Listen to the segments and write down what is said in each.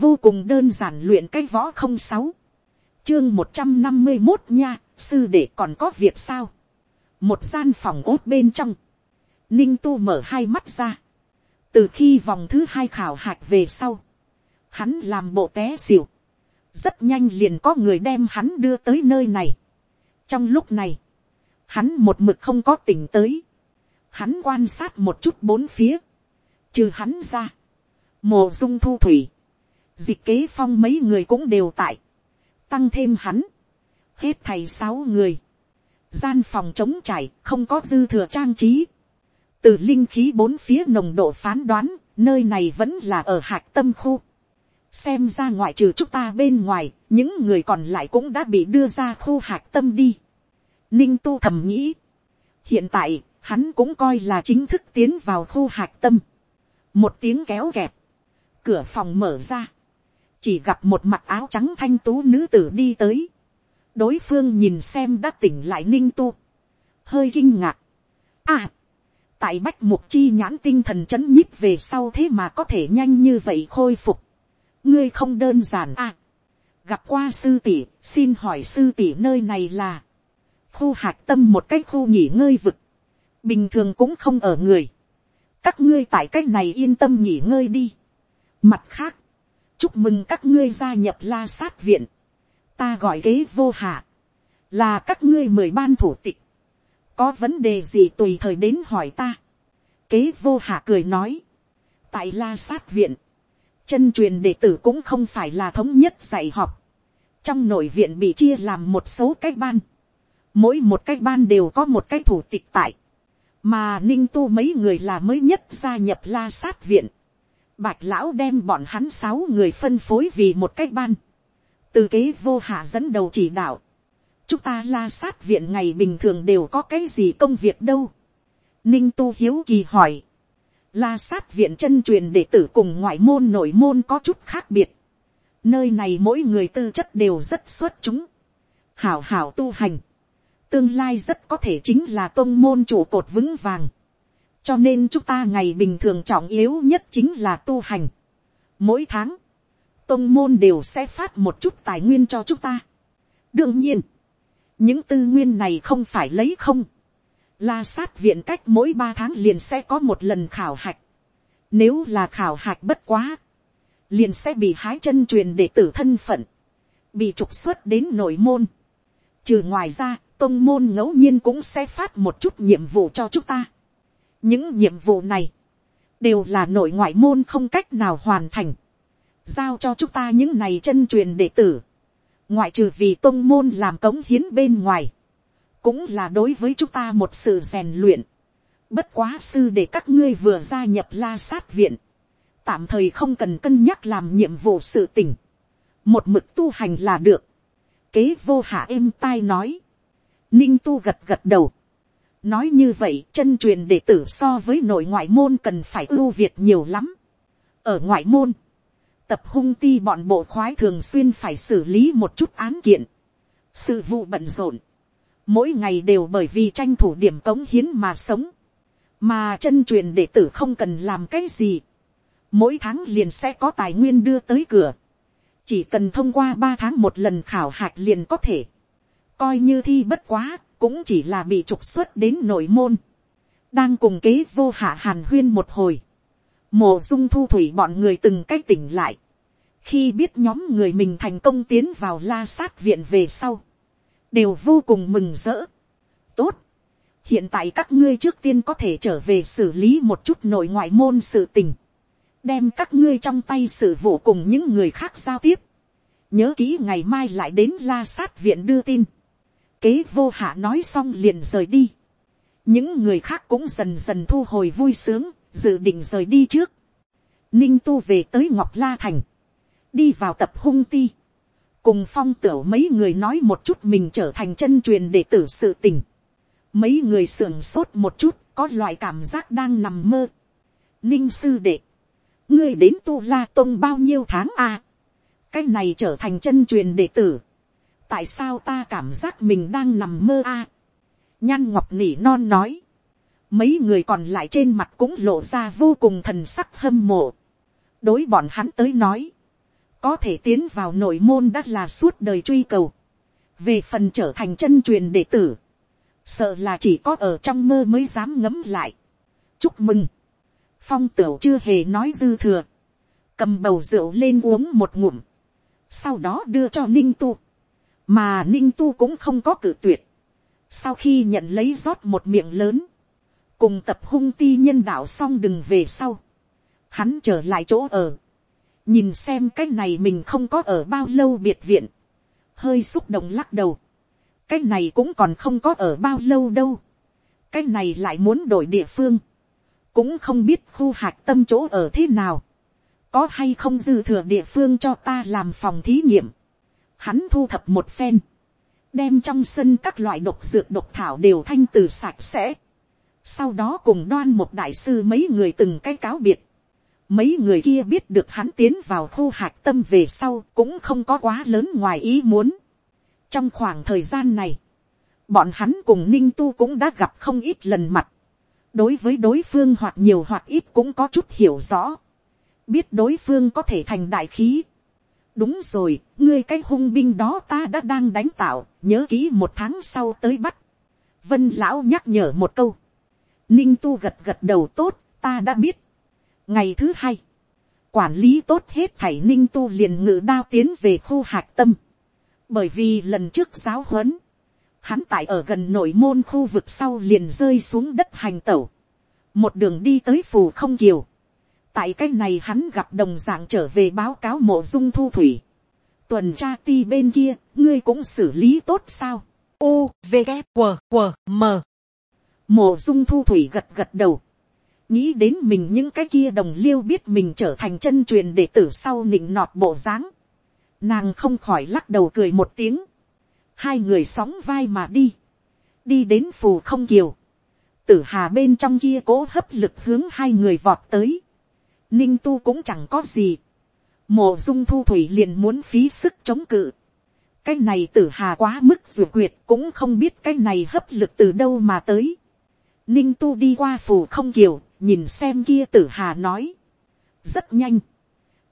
vô cùng đơn giản luyện cái võ không sáu, chương một trăm năm mươi một nha, sư để còn có việc sao, một gian phòng ốt bên trong, ninh tu mở hai mắt ra, từ khi vòng thứ hai khảo hạch về sau, hắn làm bộ té xỉu, rất nhanh liền có người đem hắn đưa tới nơi này. trong lúc này, hắn một mực không có tỉnh tới, hắn quan sát một chút bốn phía, trừ hắn ra, mồ dung thu thủy, dịch kế phong mấy người cũng đều tại, tăng thêm hắn, hết thầy sáu người, gian phòng trống trải không có dư thừa trang trí, từ linh khí bốn phía nồng độ phán đoán, nơi này vẫn là ở hạc tâm khu. xem ra ngoại trừ chúng ta bên ngoài, những người còn lại cũng đã bị đưa ra khu hạc tâm đi. ninh tu thầm nghĩ. hiện tại, hắn cũng coi là chính thức tiến vào khu hạc tâm. một tiếng kéo kẹp, cửa phòng mở ra, chỉ gặp một mặt áo trắng thanh tú nữ tử đi tới. đối phương nhìn xem đã tỉnh lại ninh tu, hơi kinh ngạc. à, tại bách mục chi nhãn tinh thần c h ấ n nhíp về sau thế mà có thể nhanh như vậy khôi phục. ngươi không đơn giản à. gặp qua sư tỷ, xin hỏi sư tỷ nơi này là, khu hạt tâm một cái khu nghỉ ngơi vực, bình thường cũng không ở người. các ngươi tại cái này yên tâm nghỉ ngơi đi. mặt khác, chúc mừng các ngươi gia nhập la sát viện. ta gọi kế vô hạ, là các ngươi mời ban thủ tịch có vấn đề gì tùy thời đến hỏi ta. kế vô hạ cười nói. tại la sát viện, chân truyền đệ tử cũng không phải là thống nhất dạy học. trong nội viện bị chia làm một số cái ban. mỗi một cái ban đều có một cái thủ tịch tại. mà ninh tu mấy người là mới nhất gia nhập la sát viện bạch lão đem bọn hắn sáu người phân phối vì một cách ban. từ kế vô hạ dẫn đầu chỉ đạo chúng ta la sát viện ngày bình thường đều có cái gì công việc đâu. ninh tu hiếu kỳ hỏi. la sát viện chân truyền đệ tử cùng ngoại môn nội môn có chút khác biệt. nơi này mỗi người tư chất đều rất xuất chúng. hảo hảo tu hành. tương lai rất có thể chính là tôn môn trụ cột vững vàng cho nên chúng ta ngày bình thường trọng yếu nhất chính là tu hành. mỗi tháng, tông môn đều sẽ phát một chút tài nguyên cho chúng ta. đương nhiên, những tư nguyên này không phải lấy không. La sát viện cách mỗi ba tháng liền sẽ có một lần khảo hạch. Nếu là khảo hạch bất quá, liền sẽ bị hái chân truyền để tử thân phận, bị trục xuất đến nội môn. Trừ ngoài ra, tông môn ngẫu nhiên cũng sẽ phát một chút nhiệm vụ cho chúng ta. Những nhiệm vụ này, đều là nội ngoại môn không cách nào hoàn thành. Giao cho chúng ta những này chân truyền đệ tử ngoại trừ vì tôn môn làm cống hiến bên ngoài, cũng là đối với chúng ta một sự rèn luyện. Bất quá sư để các ngươi vừa gia nhập la sát viện, tạm thời không cần cân nhắc làm nhiệm vụ sự tình, một mực tu hành là được. Kế vô hạ êm tai nói, ninh tu gật gật đầu nói như vậy chân truyền đệ tử so với nội ngoại môn cần phải ưu việt nhiều lắm. ở ngoại môn, tập hung ti bọn bộ khoái thường xuyên phải xử lý một chút án kiện. sự vụ bận rộn, mỗi ngày đều bởi vì tranh thủ điểm cống hiến mà sống, mà chân truyền đệ tử không cần làm cái gì, mỗi tháng liền sẽ có tài nguyên đưa tới cửa, chỉ cần thông qua ba tháng một lần khảo hạch liền có thể, coi như thi bất quá, cũng chỉ là bị trục xuất đến nội môn, đang cùng kế vô hạ hàn huyên một hồi, mồ dung thu thủy bọn người từng cách tỉnh lại. khi biết nhóm người mình thành công tiến vào la sát viện về sau, đều vô cùng mừng rỡ. tốt, hiện tại các ngươi trước tiên có thể trở về xử lý một chút nội ngoại môn sự tình, đem các ngươi trong tay sự vụ cùng những người khác giao tiếp, nhớ kỹ ngày mai lại đến la sát viện đưa tin, kế vô hạ nói xong liền rời đi, những người khác cũng dần dần thu hồi vui sướng, dự định rời đi trước. Ninh tu về tới ngọc la thành, đi vào tập hung ti, cùng phong tửu mấy người nói một chút mình trở thành chân truyền để tử sự tình. mấy người sưởng sốt một chút, có loại cảm giác đang nằm mơ. ninh sư đệ, ngươi đến tu la tông bao nhiêu tháng a, à? cái này trở thành chân truyền đệ tử tại sao ta cảm giác mình đang nằm mơ a. À? nhan ngọc nỉ non nói, mấy người còn lại trên mặt cũng lộ ra vô cùng thần sắc hâm mộ. đối bọn hắn tới nói, có thể tiến vào nội môn đã là suốt đời truy cầu, về phần trở thành chân truyền đệ tử, sợ là chỉ có ở trong mơ mới dám ngấm lại. chúc mừng, phong tửu chưa hề nói dư thừa, cầm bầu rượu lên uống một ngụm, sau đó đưa cho ninh tu, mà ninh tu cũng không có cử tuyệt, sau khi nhận lấy rót một miệng lớn, cùng tập hung ti nhân đạo xong đừng về sau, hắn trở lại chỗ ở, nhìn xem cái này mình không có ở bao lâu biệt viện, hơi xúc động lắc đầu, cái này cũng còn không có ở bao lâu đâu, cái này lại muốn đổi địa phương, cũng không biết khu hạc tâm chỗ ở thế nào, có hay không dư thừa địa phương cho ta làm phòng thí nghiệm, hắn thu thập một phen, đem trong sân các loại độc dược độc thảo đều thanh từ sạch sẽ, sau đó cùng đoan một đại sư mấy người từng cái cáo biệt, mấy người kia biết được hắn tiến vào khu hạc tâm về sau cũng không có quá lớn ngoài ý muốn. trong khoảng thời gian này, bọn hắn cùng ninh tu cũng đã gặp không ít lần mặt, đối với đối phương hoặc nhiều hoặc ít cũng có chút hiểu rõ, biết đối phương có thể thành đại khí đúng rồi, ngươi cái hung binh đó ta đã đang đánh tạo, nhớ kỹ một tháng sau tới bắt. vân lão nhắc nhở một câu. ninh tu gật gật đầu tốt, ta đã biết. ngày thứ hai, quản lý tốt hết thảy ninh tu liền ngự đao tiến về khu hạc tâm. bởi vì lần trước giáo huấn, hắn tại ở gần nội môn khu vực sau liền rơi xuống đất hành tẩu. một đường đi tới phù không kiều tại cái này hắn gặp đồng dạng trở về báo cáo mộ dung thu thủy. tuần tra ti bên kia, ngươi cũng xử lý tốt sao. u v g q q m mộ dung thu thủy gật gật đầu. nghĩ đến mình những cái kia đồng liêu biết mình trở thành chân truyền để tử sau nịnh nọt bộ dáng. nàng không khỏi lắc đầu cười một tiếng. hai người sóng vai mà đi. đi đến phù không kiều. tử hà bên trong kia cố hấp lực hướng hai người vọt tới ninh tu cũng chẳng có gì. mộ dung thu thủy liền muốn phí sức chống cự. cái này tử hà quá mức dù quyệt cũng không biết cái này hấp lực từ đâu mà tới. ninh tu đi qua phù không kiều, nhìn xem kia tử hà nói. rất nhanh.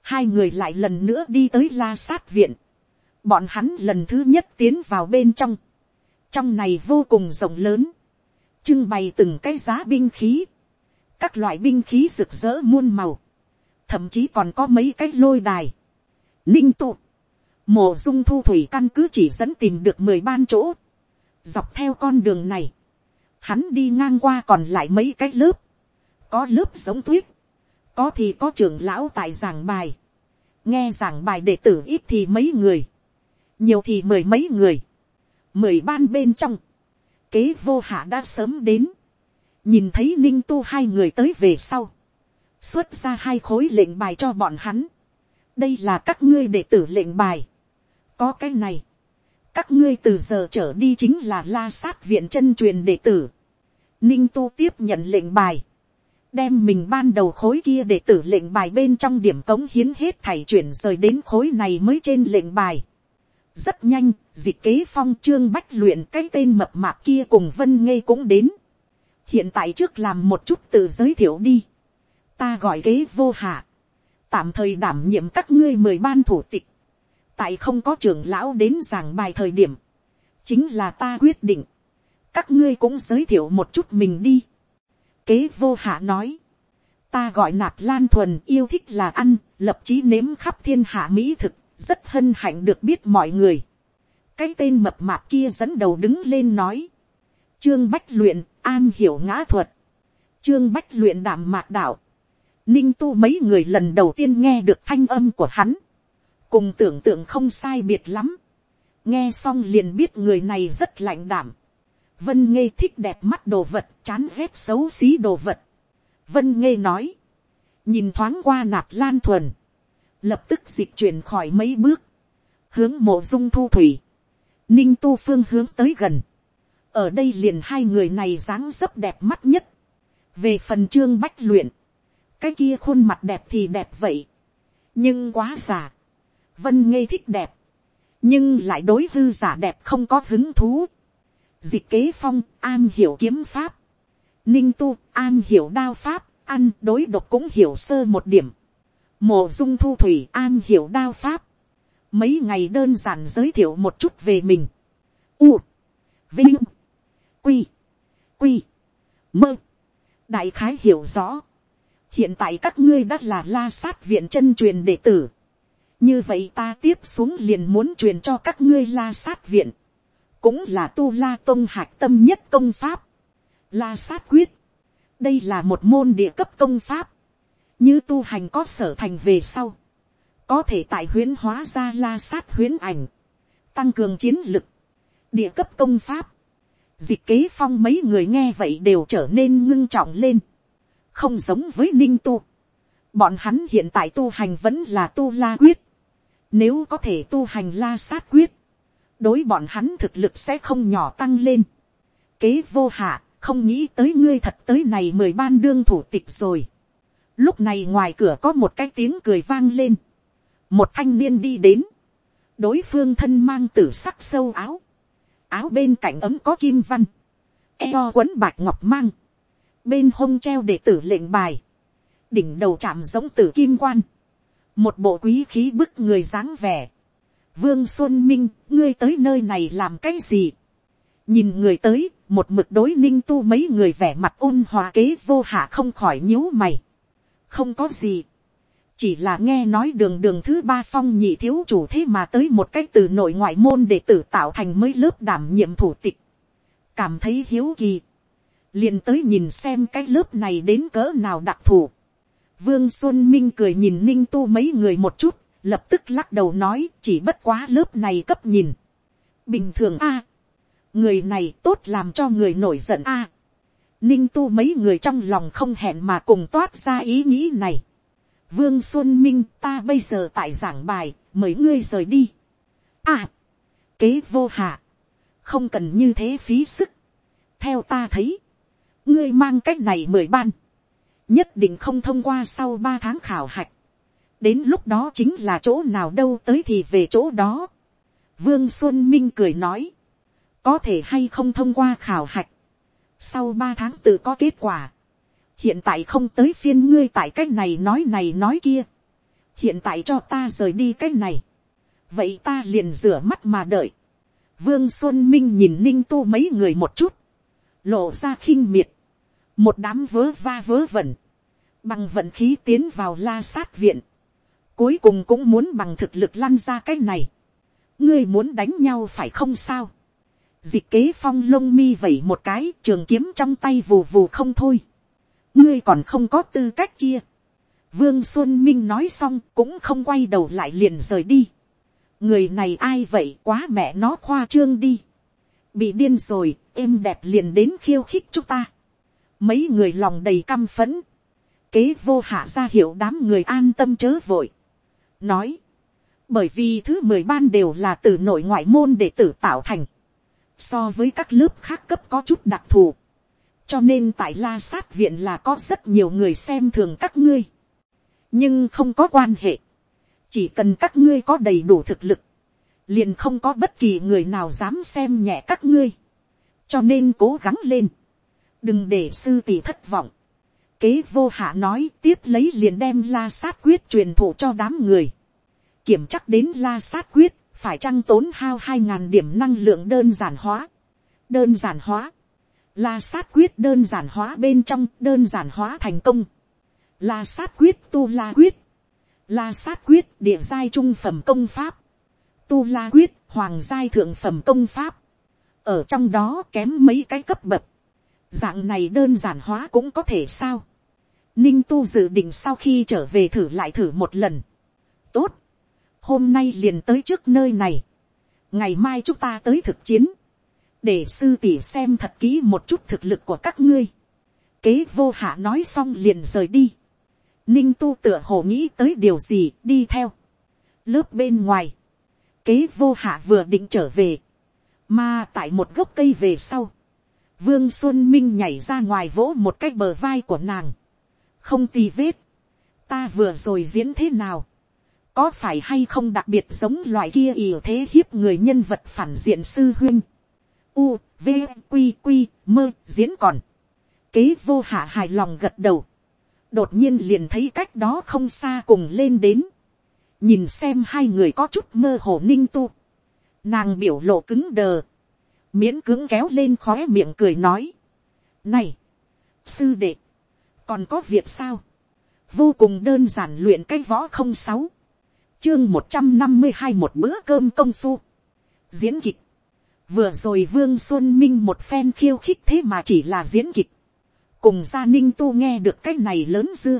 hai người lại lần nữa đi tới la sát viện. bọn hắn lần thứ nhất tiến vào bên trong. trong này vô cùng rộng lớn. trưng bày từng cái giá binh khí các loại binh khí rực rỡ muôn màu, thậm chí còn có mấy cái lôi đài. Ninh tụ, mộ dung thu thủy căn cứ chỉ dẫn tìm được mười ban chỗ. Dọc theo con đường này, hắn đi ngang qua còn lại mấy cái lớp. Có lớp giống tuyết, có thì có trưởng lão tại giảng bài. Nghe giảng bài đệ tử ít thì mấy người, nhiều thì mười mấy người. Mười ban bên trong, kế vô hạ đã sớm đến. Nhìn thấy ninh tu hai người tới về sau xuất ra hai khối lệnh bài cho bọn hắn. đây là các ngươi đệ tử lệnh bài. có cái này. các ngươi từ giờ trở đi chính là la sát viện chân truyền đệ tử. ninh tu tiếp nhận lệnh bài. đem mình ban đầu khối kia đệ tử lệnh bài bên trong điểm cống hiến hết thảy chuyển rời đến khối này mới trên lệnh bài. rất nhanh, dịch kế phong trương bách luyện cái tên mập mạp kia cùng vân nghe cũng đến. hiện tại trước làm một chút tự giới thiệu đi ta gọi kế vô hạ, tạm thời đảm nhiệm các ngươi mười ban thủ tịch, tại không có trưởng lão đến giảng bài thời điểm, chính là ta quyết định, các ngươi cũng giới thiệu một chút mình đi. Kế vô hạ nói, ta gọi nạp lan thuần yêu thích là ăn, lập chí nếm khắp thiên hạ mỹ thực, rất hân hạnh được biết mọi người. cái tên mập mạp kia dẫn đầu đứng lên nói, trương bách luyện, an hiểu ngã thuật, trương bách luyện đảm mạc đạo, ninh tu mấy người lần đầu tiên nghe được thanh âm của hắn, cùng tưởng tượng không sai biệt lắm, nghe xong liền biết người này rất lạnh đảm, vân nghe thích đẹp mắt đồ vật, chán ghét xấu xí đồ vật, vân nghe nói, nhìn thoáng qua nạp lan thuần, lập tức dịch chuyển khỏi mấy bước, hướng mộ dung thu thủy, ninh tu phương hướng tới gần, ở đây liền hai người này dáng dấp đẹp mắt nhất, về phần trương bách luyện, cái kia khuôn mặt đẹp thì đẹp vậy, nhưng quá giả, vân ngây thích đẹp, nhưng lại đối hư giả đẹp không có hứng thú. Dịch kế phong, an hiểu kiếm pháp, ninh tu, an hiểu đao pháp, ăn đối độc cũng hiểu sơ một điểm. mộ dung thu thủy an hiểu đao pháp, mấy ngày đơn giản giới thiệu một chút về mình, u, vinh, quy, quy, mơ, đại khái hiểu rõ, hiện tại các ngươi đã là la sát viện chân truyền đệ tử, như vậy ta tiếp xuống liền muốn truyền cho các ngươi la sát viện, cũng là tu la tôn hạc tâm nhất công pháp, la sát quyết, đây là một môn địa cấp công pháp, như tu hành có sở thành về sau, có thể tại huyến hóa ra la sát huyến ảnh, tăng cường chiến lực, địa cấp công pháp, dịch kế phong mấy người nghe vậy đều trở nên ngưng trọng lên, không giống với ninh tu, bọn hắn hiện tại tu hành vẫn là tu la quyết, nếu có thể tu hành la sát quyết, đối bọn hắn thực lực sẽ không nhỏ tăng lên. Kế vô hạ, không nghĩ tới ngươi thật tới này mười ban đương thủ tịch rồi. Lúc này ngoài cửa có một cái tiếng cười vang lên. Một thanh niên đi đến. Đối phương thân mang tử sắc sâu áo. Áo bên cạnh ấm có kim văn. Eo quấn bạch ngọc mang. Bên hông treo để tử lệnh bài. Đỉnh đầu chạm giống tử kim quan. Một bộ quý khí bức người dáng vẻ. Vương Xuân Minh, ngươi tới nơi này làm cái gì? Nhìn người tới, một mực đối ninh tu mấy người vẻ mặt ôn hòa kế vô hạ không khỏi nhíu mày. Không có gì. Chỉ là nghe nói đường đường thứ ba phong nhị thiếu chủ thế mà tới một cách từ nội ngoại môn để tử tạo thành mới lớp đảm nhiệm thủ tịch. Cảm thấy hiếu kỳ liền tới nhìn xem cái lớp này đến cỡ nào đặc thù. Vương Xuân Minh cười nhìn ninh tu mấy người một chút, lập tức lắc đầu nói chỉ bất quá lớp này cấp nhìn. Bình thường a người này tốt làm cho người nổi giận a. ninh tu mấy người trong lòng không hẹn mà cùng toát ra ý nghĩ này. vương xuân minh ta bây giờ tại giảng bài mời ngươi rời đi. à kế vô hạ, không cần như thế phí sức. theo ta thấy, ngươi mang cách này mời ban, nhất định không thông qua sau ba tháng khảo hạch. đến lúc đó chính là chỗ nào đâu tới thì về chỗ đó. vương xuân minh cười nói, có thể hay không thông qua khảo hạch, sau ba tháng tự có kết quả, hiện tại không tới phiên ngươi tại cái này nói này nói kia, hiện tại cho ta rời đi cái này, vậy ta liền rửa mắt mà đợi, vương xuân minh nhìn ninh tu mấy người một chút, lộ ra khinh miệt, một đám vớ va vớ vẩn, bằng vận khí tiến vào la sát viện, cuối cùng cũng muốn bằng thực lực lăn ra cái này, ngươi muốn đánh nhau phải không sao, Dịch kế phong lông mi vẩy một cái trường kiếm trong tay vù vù không thôi. Ngươi còn không có tư cách kia. Vương Xuân Minh nói xong cũng không quay đầu lại liền rời đi. Người này ai vậy quá mẹ nó khoa trương đi. Bị điên rồi, êm đẹp liền đến khiêu khích chúng ta. Mấy người lòng đầy căm phẫn. Kế vô hạ ra hiệu đám người an tâm chớ vội. Nói. Bởi vì thứ mười ban đều là từ nội ngoại môn để tử tạo thành. So với các lớp khác cấp có chút đặc thù, cho nên tại la sát viện là có rất nhiều người xem thường các ngươi, nhưng không có quan hệ, chỉ cần các ngươi có đầy đủ thực lực, liền không có bất kỳ người nào dám xem nhẹ các ngươi, cho nên cố gắng lên, đừng để sư tỷ thất vọng, kế vô hạ nói tiếp lấy liền đem la sát quyết truyền thụ cho đám người, kiểm chắc đến la sát quyết phải chăng tốn hao hai ngàn điểm năng lượng đơn giản hóa. đơn giản hóa, la sát quyết đơn giản hóa bên trong đơn giản hóa thành công, la sát quyết tu la quyết, la sát quyết địa giai trung phẩm công pháp, tu la quyết hoàng giai thượng phẩm công pháp, ở trong đó kém mấy cái cấp bậc, dạng này đơn giản hóa cũng có thể sao. Ninh tu dự định sau khi trở về thử lại thử một lần. Tốt hôm nay liền tới trước nơi này, ngày mai chúng ta tới thực chiến, để sư tỷ xem thật kỹ một chút thực lực của các ngươi. Kế vô hạ nói xong liền rời đi. Ninh tu tựa hồ nghĩ tới điều gì đi theo. Lớp bên ngoài. Kế vô hạ vừa định trở về. Mà tại một gốc cây về sau. Vương Xuân Minh nhảy ra ngoài vỗ một cái bờ vai của nàng. Không tì vết. Ta vừa rồi diễn thế nào có phải hay không đặc biệt giống loại kia ỉ thế hiếp người nhân vật phản diện sư huyên. U, V, Q Q, mơ, diễn còn. Kế vô hạ hài lòng gật đầu. đột nhiên liền thấy cách đó không xa cùng lên đến, nhìn xem hai người có chút mơ hồ ninh tu, nàng biểu lộ cứng đờ, miễn cứng kéo lên khóe miệng cười nói, này, sư đệ, còn có việc sao, vô cùng đơn giản luyện cái võ không sáu, chương một trăm năm mươi hai một bữa cơm công phu, diễn kịch, vừa rồi vương xuân minh một phen khiêu khích thế mà chỉ là diễn kịch, cùng gia ninh tu nghe được cái này lớn dưa,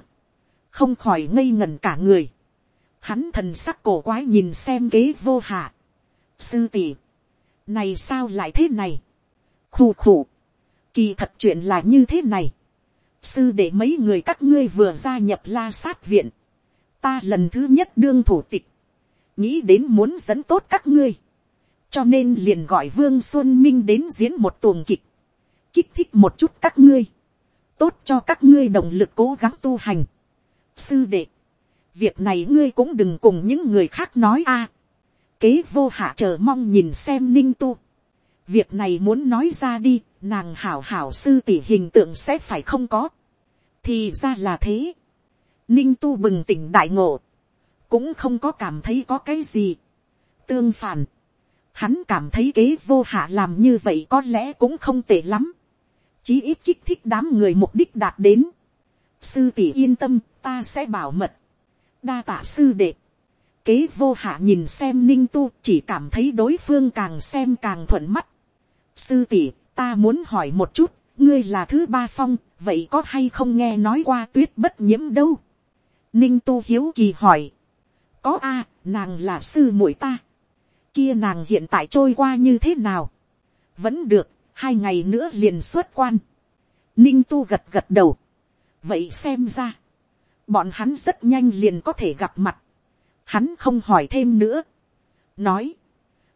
không khỏi ngây ngần cả người, hắn thần sắc cổ quái nhìn xem kế vô hạ, sư tỷ, này sao lại thế này, khù khù, kỳ thật chuyện là như thế này, sư để mấy người các ngươi vừa gia nhập la sát viện, ta lần thứ nhất đương thủ tịch, nghĩ đến muốn dẫn tốt các ngươi, cho nên liền gọi vương xuân minh đến diễn một tuồng kịch, kích thích một chút các ngươi, tốt cho các ngươi động lực cố gắng tu hành. sư đệ, việc này ngươi cũng đừng cùng những người khác nói a kế vô hạ chờ mong nhìn xem ninh tu. việc này muốn nói ra đi, nàng hảo hảo sư tỷ hình tượng sẽ phải không có. thì ra là thế. ninh tu bừng tỉnh đại ngộ, cũng không có cảm thấy có cái gì. tương phản, hắn cảm thấy kế vô hạ làm như vậy có lẽ cũng không tệ lắm. chí ít kích thích đám người mục đích đạt đến. sư tỷ yên tâm, ta sẽ bảo mật. đa tạ sư đệ kế vô hạ nhìn xem ninh tu chỉ cảm thấy đối phương càng xem càng thuận mắt. sư tỷ, ta muốn hỏi một chút, ngươi là thứ ba phong, vậy có hay không nghe nói qua tuyết bất nhiễm đâu. ninh tu hiếu kỳ hỏi. có a, nàng là sư muội ta kia nàng hiện tại trôi qua như thế nào. vẫn được, hai ngày nữa liền xuất quan. ninh tu gật gật đầu. vậy xem ra, bọn hắn rất nhanh liền có thể gặp mặt hắn không hỏi thêm nữa. nói,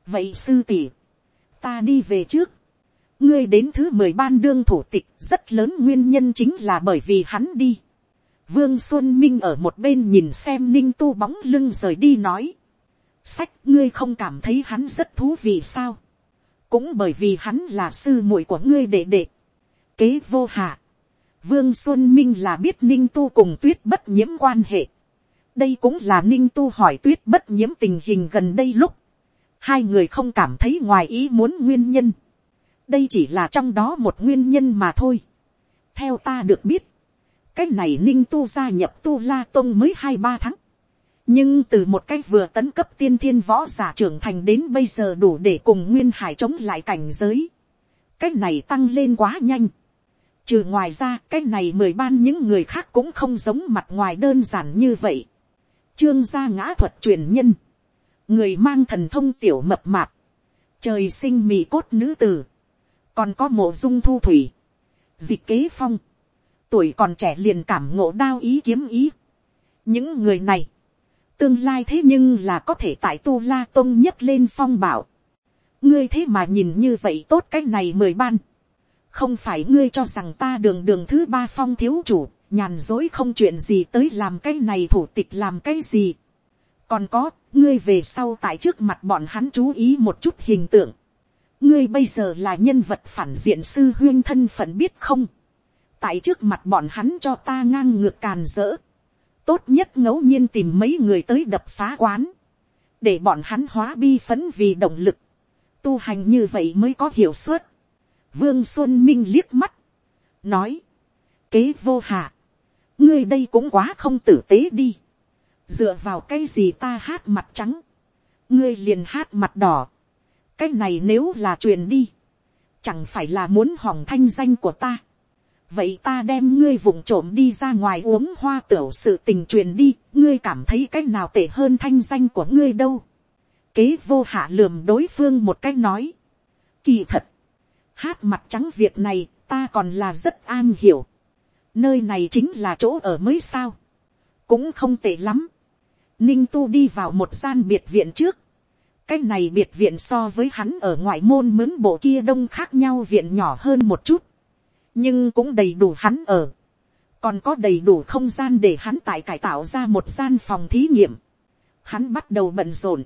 vậy sư tỷ, ta đi về trước. ngươi đến thứ mười ban đương thủ tịch rất lớn nguyên nhân chính là bởi vì hắn đi. Vương Xuân Minh ở một bên nhìn xem ninh tu bóng lưng rời đi nói sách ngươi không cảm thấy hắn rất thú vị sao. cũng bởi vì hắn là sư muội của ngươi đệ đệ. kế vô hạ. vương xuân minh là biết ninh tu cùng tuyết bất nhiễm quan hệ đây cũng là ninh tu hỏi tuyết bất nhiễm tình hình gần đây lúc. hai người không cảm thấy ngoài ý muốn nguyên nhân. đây chỉ là trong đó một nguyên nhân mà thôi. theo ta được biết, cái này ninh tu gia nhập tu la tông mới hai ba tháng nhưng từ một cách vừa tấn cấp tiên thiên võ giả trưởng thành đến bây giờ đủ để cùng nguyên hải chống lại cảnh giới. cách này tăng lên quá nhanh. trừ ngoài ra cách này mười ban những người khác cũng không giống mặt ngoài đơn giản như vậy trương gia ngã thuật truyền nhân. người mang thần thông tiểu mập mạp. trời sinh mì cốt nữ tử. còn có mộ dung thu thủy. dịch kế phong. tuổi còn trẻ liền cảm ngộ đao ý kiếm ý. những người này tương lai thế nhưng là có thể tại tu la tôn nhất lên phong bảo. ngươi thế mà nhìn như vậy tốt cái này mười ban. không phải ngươi cho rằng ta đường đường thứ ba phong thiếu chủ, nhàn dối không chuyện gì tới làm cái này thủ tịch làm cái gì. còn có, ngươi về sau tại trước mặt bọn hắn chú ý một chút hình tượng. ngươi bây giờ là nhân vật phản diện sư huyên thân phận biết không. tại trước mặt bọn hắn cho ta ngang ngược càn rỡ tốt nhất ngẫu nhiên tìm mấy người tới đập phá quán, để bọn hắn hóa bi phấn vì động lực, tu hành như vậy mới có hiệu suất. Vương Xuân Minh liếc mắt, nói, kế vô hạ, ngươi đây cũng quá không tử tế đi, dựa vào cái gì ta hát mặt trắng, ngươi liền hát mặt đỏ, cái này nếu là truyền đi, chẳng phải là muốn hỏng thanh danh của ta vậy ta đem ngươi vùng trộm đi ra ngoài uống hoa tửu sự tình truyền đi, ngươi cảm thấy cái nào tệ hơn thanh danh của ngươi đâu. Kế vô hạ lườm đối phương một cái nói. Kỳ thật, hát mặt trắng việc này ta còn là rất an hiểu. Nơi này chính là chỗ ở mới sao. Cũng không tệ lắm. Ninh tu đi vào một gian biệt viện trước. Cái này biệt viện so với hắn ở ngoại môn mướn bộ kia đông khác nhau viện nhỏ hơn một chút nhưng cũng đầy đủ hắn ở, còn có đầy đủ không gian để hắn tại cải tạo ra một gian phòng thí nghiệm. Hắn bắt đầu bận rộn,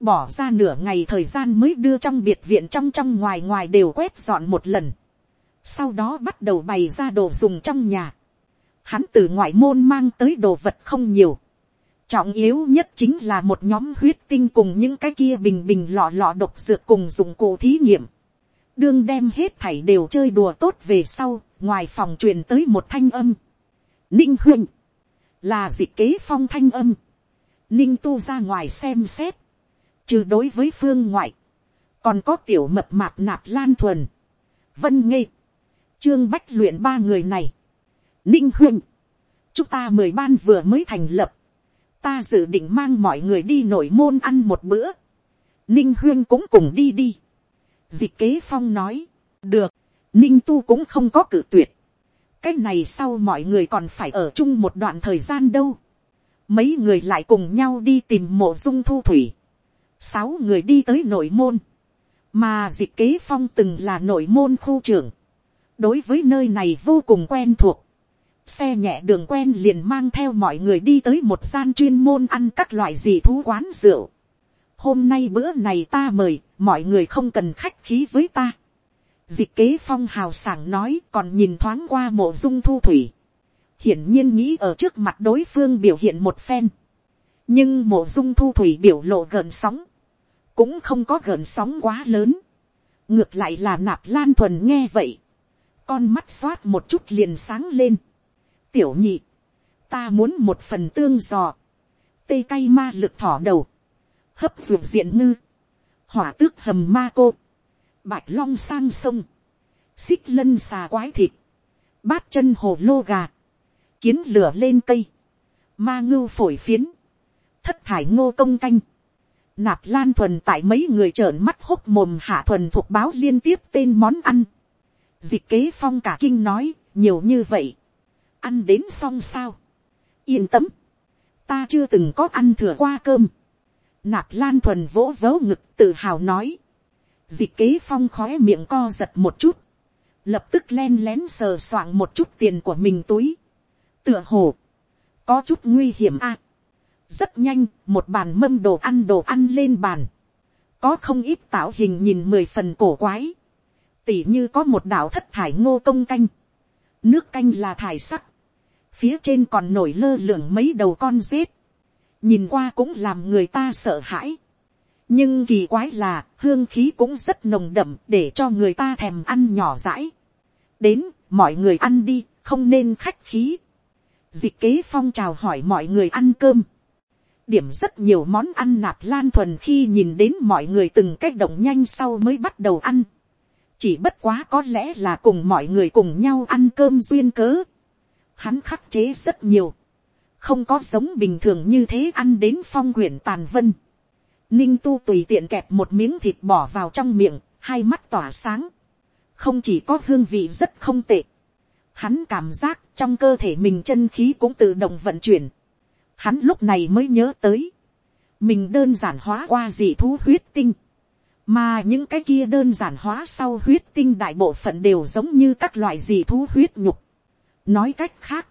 bỏ ra nửa ngày thời gian mới đưa trong biệt viện trong trong ngoài ngoài đều quét dọn một lần. Sau đó bắt đầu bày ra đồ dùng trong nhà. hắn từ ngoại môn mang tới đồ vật không nhiều, trọng yếu nhất chính là một nhóm huyết tinh cùng những cái kia bình bình lọ lọ độc dược cùng dụng cụ thí nghiệm, đương đem hết thảy đều chơi đùa tốt về sau, ngoài phòng truyền tới một thanh âm, ninh huynh, là dị kế phong thanh âm, ninh tu ra ngoài xem xét, trừ đối với phương ngoại, còn có tiểu mập mạp nạp lan thuần, vân nghê, trương bách luyện ba người này, ninh huynh, chúng ta mười ban vừa mới thành lập, ta dự định mang mọi người đi nổi môn ăn một bữa, ninh huyên cũng cùng đi đi. dịch kế phong nói, được, ninh tu cũng không có cử tuyệt, cái này sau mọi người còn phải ở chung một đoạn thời gian đâu, mấy người lại cùng nhau đi tìm mộ dung thu thủy, sáu người đi tới nội môn, mà dịch kế phong từng là nội môn khu trưởng, đối với nơi này vô cùng quen thuộc, xe nhẹ đường quen liền mang theo mọi người đi tới một gian chuyên môn ăn các loại gì thú quán rượu. hôm nay bữa này ta mời, mọi người không cần khách khí với ta. dịch kế phong hào sảng nói còn nhìn thoáng qua mộ dung thu thủy. hiển nhiên nghĩ ở trước mặt đối phương biểu hiện một phen. nhưng mộ dung thu thủy biểu lộ gần sóng cũng không có gần sóng quá lớn. ngược lại là nạp lan thuần nghe vậy con mắt xoát một chút liền sáng lên. tiểu nhị, ta muốn một phần tương giò, tê cay ma lực thỏ đầu, hấp ruột diện ngư, hỏa tước hầm ma cô, bạch long sang sông, xích lân xà quái thịt, bát chân hồ lô gà, kiến lửa lên cây, ma ngưu phổi phiến, thất thải ngô công canh, Nạp lan thuần tại mấy người trợn mắt hốc mồm hạ thuần thuộc báo liên tiếp tên món ăn. Dịch kế phong cả kinh nói, nhiều như vậy. Ăn đến xong sao? Yên tâm. Ta chưa từng có ăn thừa qua cơm. Nạp lan thuần vỗ vớ ngực tự hào nói. Dịch kế phong khóe miệng co giật một chút. Lập tức len lén sờ soạng một chút tiền của mình túi. Tựa hồ. Có chút nguy hiểm a rất nhanh, một bàn mâm đồ ăn đồ ăn lên bàn. Có không ít tạo hình nhìn mười phần cổ quái. Tỉ như có một đảo thất thải ngô công canh. Nước canh là thải sắc. Phía trên còn nổi lơ lửng mấy đầu con rết. Nhìn qua cũng làm người ta sợ hãi. Nhưng kỳ quái là hương khí cũng rất nồng đậm để cho người ta thèm ăn nhỏ rãi. Đến, mọi người ăn đi, không nên khách khí. Dịch kế phong chào hỏi mọi người ăn cơm điểm rất nhiều món ăn nạp lan thuần khi nhìn đến mọi người từng cách động nhanh sau mới bắt đầu ăn chỉ bất quá có lẽ là cùng mọi người cùng nhau ăn cơm duyên cớ. hắn khắc chế rất nhiều. không có giống bình thường như thế ăn đến phong quyển tàn vân. ninh tu tùy tiện kẹp một miếng thịt bỏ vào trong miệng, hai mắt tỏa sáng. không chỉ có hương vị rất không tệ. hắn cảm giác trong cơ thể mình chân khí cũng tự động vận chuyển hắn lúc này mới nhớ tới, mình đơn giản hóa qua dị thú huyết tinh, mà những cái kia đơn giản hóa sau huyết tinh đại bộ phận đều giống như các loại gì thú huyết nhục. nói cách khác,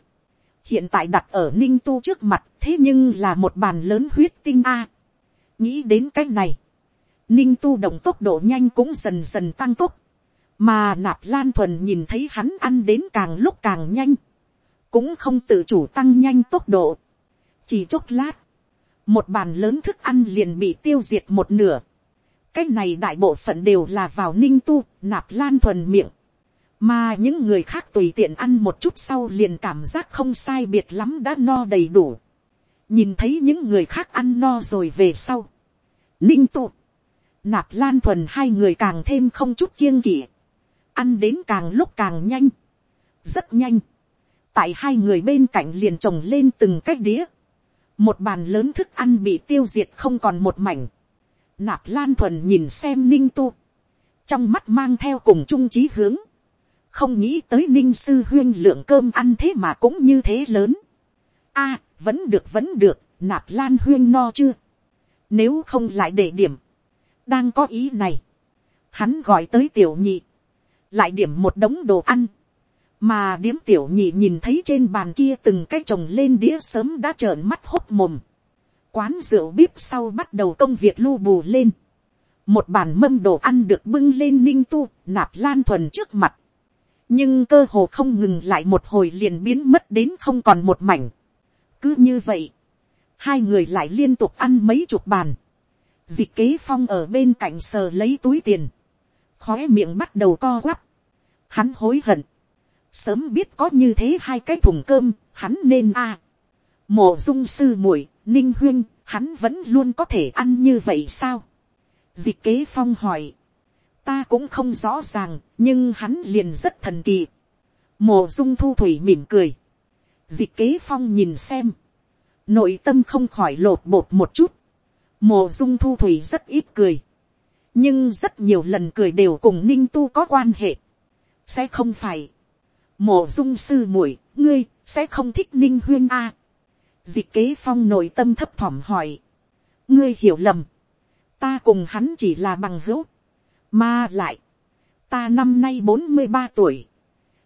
hiện tại đặt ở ninh tu trước mặt thế nhưng là một bàn lớn huyết tinh a. nghĩ đến cái này, ninh tu động tốc độ nhanh cũng dần dần tăng tốc, mà nạp lan thuần nhìn thấy hắn ăn đến càng lúc càng nhanh, cũng không tự chủ tăng nhanh tốc độ chỉ chốc lát, một bàn lớn thức ăn liền bị tiêu diệt một nửa cái này đại bộ phận đều là vào ninh tu, nạp lan thuần miệng. mà những người khác tùy tiện ăn một chút sau liền cảm giác không sai biệt lắm đã no đầy đủ. nhìn thấy những người khác ăn no rồi về sau. ninh tu, nạp lan thuần hai người càng thêm không chút kiêng kỵ. ăn đến càng lúc càng nhanh. rất nhanh. tại hai người bên cạnh liền trồng lên từng cái đĩa một bàn lớn thức ăn bị tiêu diệt không còn một mảnh. Nạp lan thuần nhìn xem ninh tu, trong mắt mang theo cùng chung trí hướng, không nghĩ tới ninh sư huyên lượng cơm ăn thế mà cũng như thế lớn. a, vẫn được vẫn được, nạp lan huyên no chưa, nếu không lại để điểm, đang có ý này, hắn gọi tới tiểu nhị, lại điểm một đống đồ ăn, mà điếm tiểu nhị nhìn thấy trên bàn kia từng cái chồng lên đĩa sớm đã trợn mắt hốc mồm quán rượu bíp sau bắt đầu công việc lu bù lên. một bàn mâm đồ ăn được bưng lên ninh tu, nạp lan thuần trước mặt. nhưng cơ hồ không ngừng lại một hồi liền biến mất đến không còn một mảnh. cứ như vậy, hai người lại liên tục ăn mấy chục bàn. dịch kế phong ở bên cạnh sờ lấy túi tiền, khóe miệng bắt đầu co quắp. hắn hối hận, sớm biết có như thế hai cái thùng cơm, hắn nên a mộ dung sư muội, ninh huyên, hắn vẫn luôn có thể ăn như vậy sao. dịch kế phong hỏi, ta cũng không rõ ràng, nhưng hắn liền rất thần kỳ. mộ dung thu thủy mỉm cười. dịch kế phong nhìn xem, nội tâm không khỏi lột bột một chút. mộ dung thu thủy rất ít cười, nhưng rất nhiều lần cười đều cùng ninh tu có quan hệ. sẽ không phải, mộ dung sư muội, ngươi, sẽ không thích ninh huyên a. À dịch kế phong nội tâm thấp thỏm hỏi, ngươi hiểu lầm, ta cùng hắn chỉ là bằng hữu, mà lại, ta năm nay bốn mươi ba tuổi,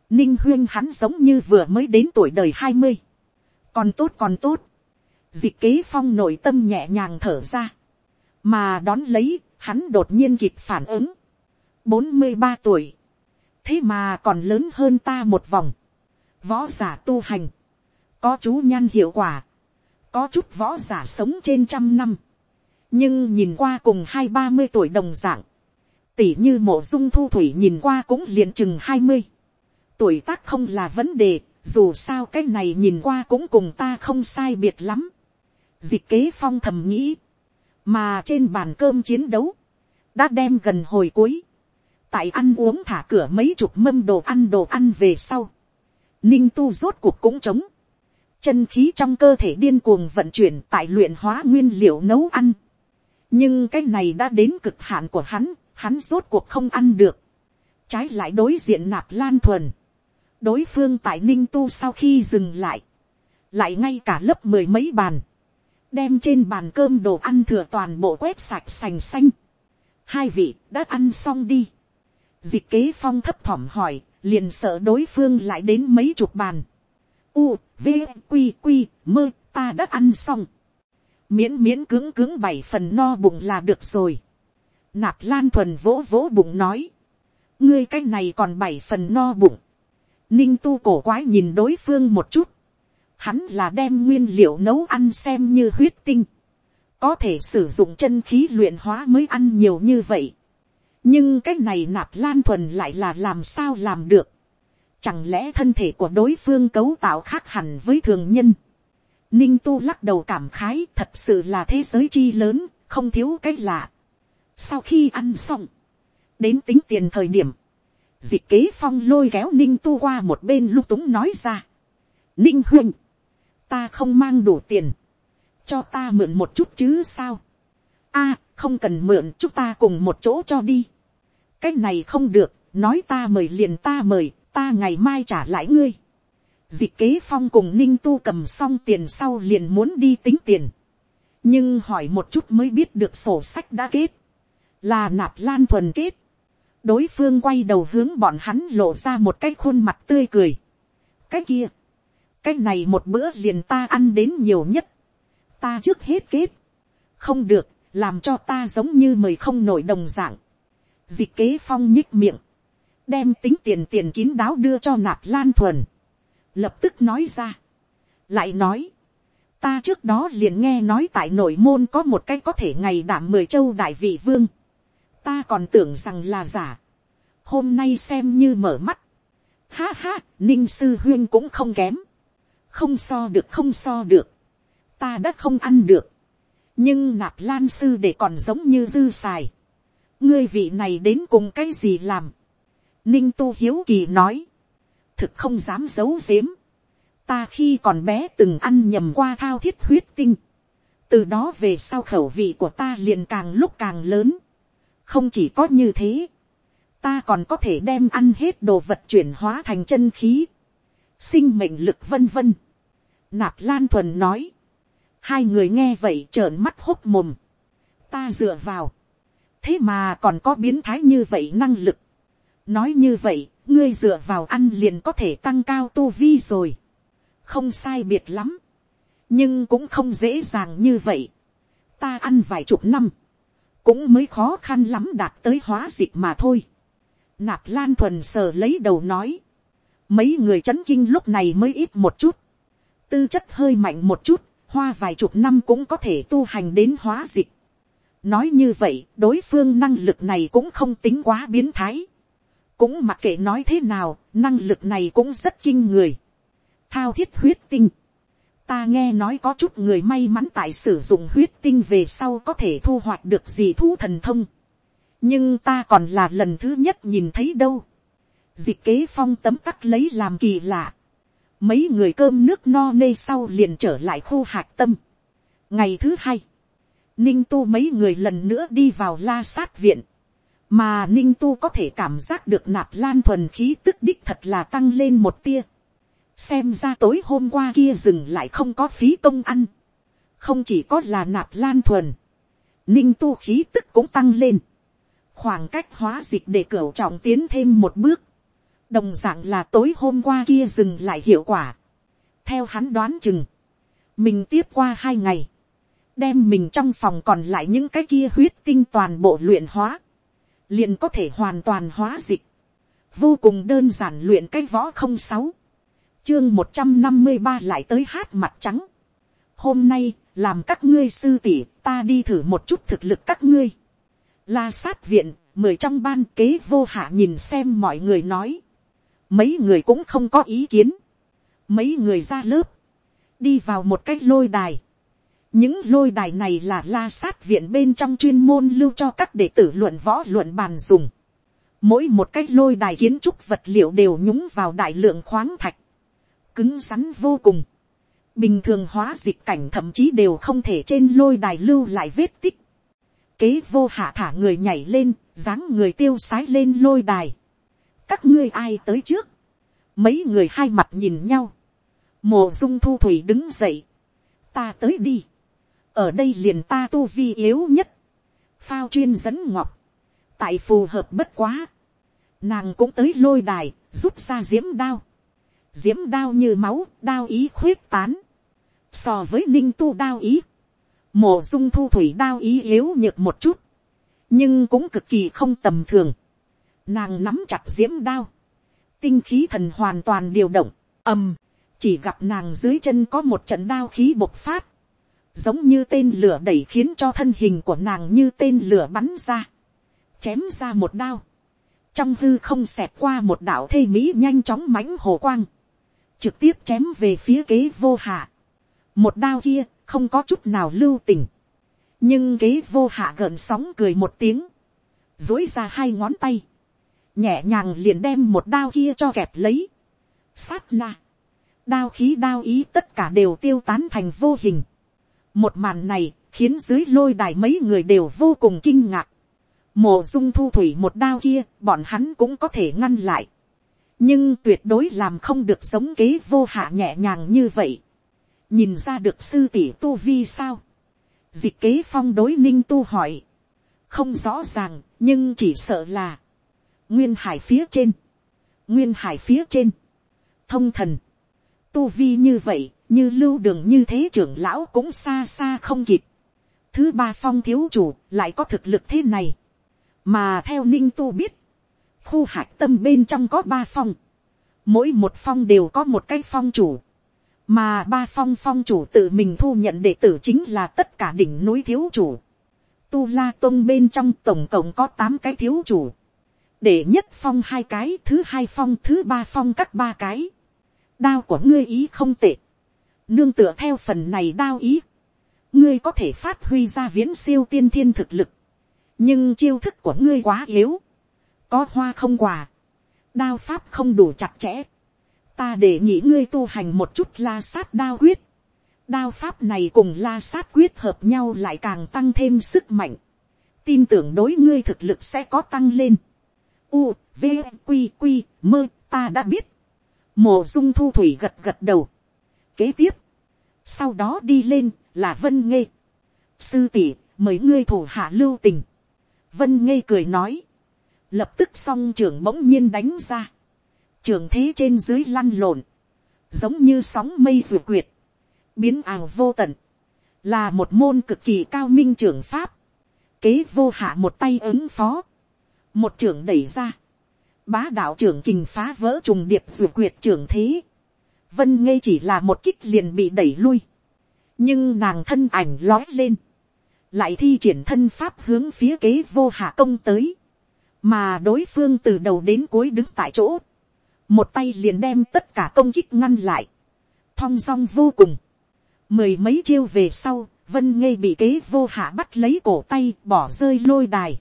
ninh huyên hắn giống như vừa mới đến tuổi đời hai mươi, còn tốt còn tốt, dịch kế phong nội tâm nhẹ nhàng thở ra, mà đón lấy, hắn đột nhiên kịp phản ứng, bốn mươi ba tuổi, thế mà còn lớn hơn ta một vòng, võ giả tu hành, có chú nhan hiệu quả, có chút võ giả sống trên trăm năm, nhưng nhìn qua cùng hai ba mươi tuổi đồng dạng, tỉ như mộ dung thu thủy nhìn qua cũng liền chừng hai mươi, tuổi tác không là vấn đề, dù sao cái này nhìn qua cũng cùng ta không sai biệt lắm. Dịch kế phong thầm nghĩ, mà trên bàn cơm chiến đấu, đã đem gần hồi cuối, tại ăn uống thả cửa mấy chục mâm đồ ăn đồ ăn về sau, ninh tu rốt cuộc cũng trống, chân khí trong cơ thể điên cuồng vận chuyển tại luyện hóa nguyên liệu nấu ăn, nhưng cái này đã đến cực hạn của hắn, hắn rốt cuộc không ăn được, trái lại đối diện nạp lan thuần, đối phương tại ninh tu sau khi dừng lại, lại ngay cả lớp mười mấy bàn, đem trên bàn cơm đồ ăn thừa toàn bộ quét sạch sành xanh. hai vị đã ăn xong đi. dịch kế phong thấp thỏm hỏi, liền sợ đối phương lại đến mấy chục bàn u, v, q, q, mơ, ta đã ăn xong. miễn miễn cứng cứng bảy phần no bụng là được rồi. nạp lan thuần vỗ vỗ bụng nói. ngươi cái này còn bảy phần no bụng. ninh tu cổ quái nhìn đối phương một chút hắn là đem nguyên liệu nấu ăn xem như huyết tinh, có thể sử dụng chân khí luyện hóa mới ăn nhiều như vậy. nhưng cái này nạp lan thuần lại là làm sao làm được chẳng lẽ thân thể của đối phương cấu tạo khác hẳn với thường nhân. ninh tu lắc đầu cảm khái thật sự là thế giới chi lớn, không thiếu cái lạ. sau khi ăn xong, đến tính tiền thời điểm, dịch kế phong lôi kéo ninh tu qua một bên lung túng nói ra. ninh huynh, ta không mang đủ tiền, cho ta mượn một chút chứ sao. a, không cần mượn chúng ta cùng một chỗ cho đi. cái này không được, nói ta mời liền ta mời, ta ngày mai trả lại ngươi. Dịch kế phong cùng ninh tu cầm xong tiền sau liền muốn đi tính tiền. nhưng hỏi một chút mới biết được sổ sách đã kết. là nạp lan thuần kết. đối phương quay đầu hướng bọn hắn lộ ra một cái khuôn mặt tươi cười. cái kia cái này một bữa liền ta ăn đến nhiều nhất, ta trước hết kết, không được, làm cho ta giống như mời không nổi đồng dạng. Dịch kế phong nhích miệng, đem tính tiền tiền kín đáo đưa cho nạp lan thuần, lập tức nói ra, lại nói, ta trước đó liền nghe nói tại nội môn có một cái có thể ngày đảm mười châu đại vị vương, ta còn tưởng rằng là giả, hôm nay xem như mở mắt, ha ha, ninh sư huyên cũng không kém, không so được không so được, ta đã không ăn được, nhưng nạp lan sư để còn giống như dư xài, ngươi vị này đến cùng cái gì làm, ninh tu hiếu kỳ nói, thực không dám giấu giếm, ta khi còn bé từng ăn nhầm qua thao thiết huyết tinh, từ đó về sau khẩu vị của ta liền càng lúc càng lớn, không chỉ có như thế, ta còn có thể đem ăn hết đồ vật chuyển hóa thành chân khí, sinh mệnh lực vân vân. Nạp Lan Thuần nói. Hai người nghe vậy trợn mắt hốc mồm. Ta dựa vào. Thế mà còn có biến thái như vậy năng lực. Nói như vậy, ngươi dựa vào ăn liền có thể tăng cao tu vi rồi. Không sai biệt lắm. Nhưng cũng không dễ dàng như vậy. Ta ăn vài chục năm. Cũng mới khó khăn lắm đạt tới hóa dịch mà thôi. Nạp Lan Thuần sờ lấy đầu nói mấy người c h ấ n kinh lúc này mới ít một chút, tư chất hơi mạnh một chút, hoa vài chục năm cũng có thể tu hành đến hóa dịch. nói như vậy, đối phương năng lực này cũng không tính quá biến thái cũng mặc kệ nói thế nào, năng lực này cũng rất kinh người. thao thiết huyết tinh. ta nghe nói có chút người may mắn tại sử dụng huyết tinh về sau có thể thu hoạch được gì thu thần thông. nhưng ta còn là lần thứ nhất nhìn thấy đâu Dịch kế phong tấm tắc lấy làm kỳ lạ. Mấy người cơm nước no nê sau liền trở lại khu hạc tâm. Ngày thứ hai. Ninh tu mấy người lần nữa đi vào la sát viện. Mà ninh tu có thể cảm giác được nạp lan thuần khí tức đích thật là tăng lên một tia. Xem ra tối hôm qua kia dừng lại không có phí công ăn. Không chỉ có là nạp lan thuần. Ninh tu khí tức cũng tăng lên khoảng cách hóa dịch để cửa trọng tiến thêm một bước đồng d ạ n g là tối hôm qua kia dừng lại hiệu quả. theo hắn đoán chừng, mình tiếp qua hai ngày, đem mình trong phòng còn lại những cái kia huyết tinh toàn bộ luyện hóa, liền có thể hoàn toàn hóa dịch, vô cùng đơn giản luyện cái võ không sáu, chương một trăm năm mươi ba lại tới hát mặt trắng. hôm nay, làm các ngươi sư tỷ, ta đi thử một chút thực lực các ngươi. La sát viện, mười trong ban kế vô hạ nhìn xem mọi người nói. Mấy người cũng không có ý kiến, mấy người ra lớp, đi vào một cách lôi đài, những lôi đài này là la sát viện bên trong chuyên môn lưu cho các đệ tử luận võ luận bàn dùng. Mỗi một cái lôi đài kiến trúc vật liệu đều nhúng vào đại lượng khoáng thạch. Cứng rắn vô cùng. Bình thường hóa dịch cảnh thậm chí đều không thể trên lôi đài lưu lại vết tích. Kế vô hạ thả người nhảy lên, dáng người tiêu sái lên lôi đài các ngươi ai tới trước, mấy người hai mặt nhìn nhau, mồ dung thu thủy đứng dậy, ta tới đi, ở đây liền ta tu vi yếu nhất, phao chuyên dẫn ngọc, tại phù hợp bất quá, nàng cũng tới lôi đài, rút ra diễm đao, diễm đao như máu, đao ý khuyết tán, so với ninh tu đao ý, mồ dung thu thủy đao ý yếu nhược một chút, nhưng cũng cực kỳ không tầm thường, nàng nắm chặt diễm đao, tinh khí thần hoàn toàn điều động, ầm, chỉ gặp nàng dưới chân có một trận đao khí bộc phát, giống như tên lửa đẩy khiến cho thân hình của nàng như tên lửa bắn ra, chém ra một đao, trong hư không xẹt qua một đạo thê mỹ nhanh chóng mãnh hồ quang, trực tiếp chém về phía kế vô hạ, một đao kia không có chút nào lưu tình, nhưng kế vô hạ gợn sóng cười một tiếng, dối ra hai ngón tay, nhẹ nhàng liền đem một đao kia cho kẹp lấy. sát na, đao khí đao ý tất cả đều tiêu tán thành vô hình một màn này khiến dưới lôi đài mấy người đều vô cùng kinh ngạc. Mộ dung thu thủy một đao kia bọn hắn cũng có thể ngăn lại. nhưng tuyệt đối làm không được sống kế vô hạ nhẹ nhàng như vậy. nhìn ra được sư tỷ tu vi sao. dịch kế phong đối ninh tu hỏi. không rõ ràng nhưng chỉ sợ là nguyên hải phía trên, nguyên hải phía trên, thông thần, tu vi như vậy, như lưu đường như thế trưởng lão cũng xa xa không kịp. Thứ ba phong thiếu chủ lại có thực lực thế này. Mà theo ninh tu biết, khu hạch tâm bên trong có ba phong. Mỗi một phong đều có một cái phong chủ. Mà ba phong phong chủ tự mình thu nhận đệ tử chính là tất cả đỉnh núi thiếu chủ. Tu La Tông bên trong tổng cộng có tám cái thiếu chủ để nhất phong hai cái, thứ hai phong, thứ ba phong các ba cái. Đao của ngươi ý không tệ. Nương tựa theo phần này đao ý. Ngươi có thể phát huy ra viễn siêu tiên thiên thực lực. Nhưng chiêu thức của ngươi quá yếu. Có hoa không quả. Đao pháp không đủ chặt chẽ. Ta để nghĩ ngươi tu hành một chút la sát đao quyết. Đao pháp này cùng la sát quyết hợp nhau lại càng tăng thêm sức mạnh. Tin tưởng đối ngươi thực lực sẽ có tăng lên u, v, q q mơ, ta đã biết. Mộ dung thu thủy gật gật đầu kế tiếp, sau đó đi lên là vân nghê. sư tỷ, mời ngươi thủ hạ lưu tình. vân nghê cười nói. lập tức song trưởng bỗng nhiên đánh ra. trường thế trên dưới lăn lộn. giống như sóng mây ruột quyệt. biến ảo vô tận. là một môn cực kỳ cao minh trưởng pháp. kế vô hạ một tay ứng phó một trưởng đẩy ra, bá đạo trưởng kình phá vỡ trùng điệp dù quyệt trưởng thế, vân ngây chỉ là một kích liền bị đẩy lui, nhưng nàng thân ảnh lói lên, lại thi triển thân pháp hướng phía kế vô hạ công tới, mà đối phương từ đầu đến cuối đứng tại chỗ, một tay liền đem tất cả công kích ngăn lại, thong dong vô cùng, mười mấy chiêu về sau, vân ngây bị kế vô hạ bắt lấy cổ tay bỏ rơi lôi đài,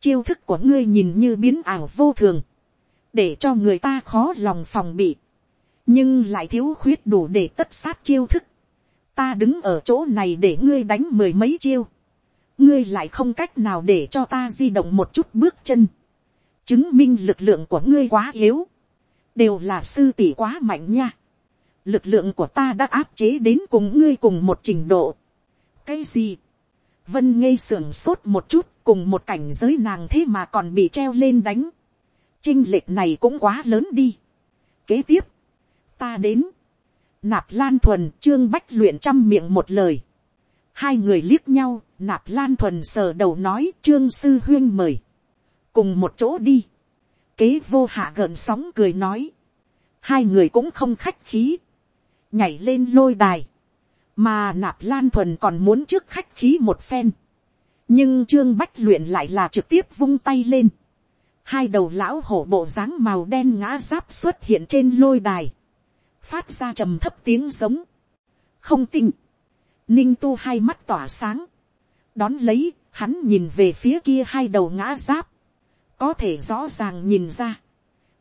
chiêu thức của ngươi nhìn như biến ảo vô thường, để cho người ta khó lòng phòng bị, nhưng lại thiếu khuyết đủ để tất sát chiêu thức. ta đứng ở chỗ này để ngươi đánh mười mấy chiêu, ngươi lại không cách nào để cho ta di động một chút bước chân, chứng minh lực lượng của ngươi quá yếu, đều là sư tỷ quá mạnh nha. lực lượng của ta đã áp chế đến cùng ngươi cùng một trình độ. cái gì, vân ngây sưởng sốt một chút cùng một cảnh giới nàng thế mà còn bị treo lên đánh. chinh lệch này cũng quá lớn đi. kế tiếp, ta đến, nạp lan thuần trương bách luyện trăm miệng một lời. hai người liếc nhau, nạp lan thuần sờ đầu nói trương sư huyên mời. cùng một chỗ đi. kế vô hạ gợn sóng cười nói. hai người cũng không khách khí. nhảy lên lôi đài. mà nạp lan thuần còn muốn trước khách khí một phen. nhưng trương bách luyện lại là trực tiếp vung tay lên. hai đầu lão hổ bộ dáng màu đen ngã giáp xuất hiện trên lôi đài phát ra trầm thấp tiếng giống, không tinh, ninh tu hai mắt tỏa sáng, đón lấy, hắn nhìn về phía kia hai đầu ngã giáp, có thể rõ ràng nhìn ra,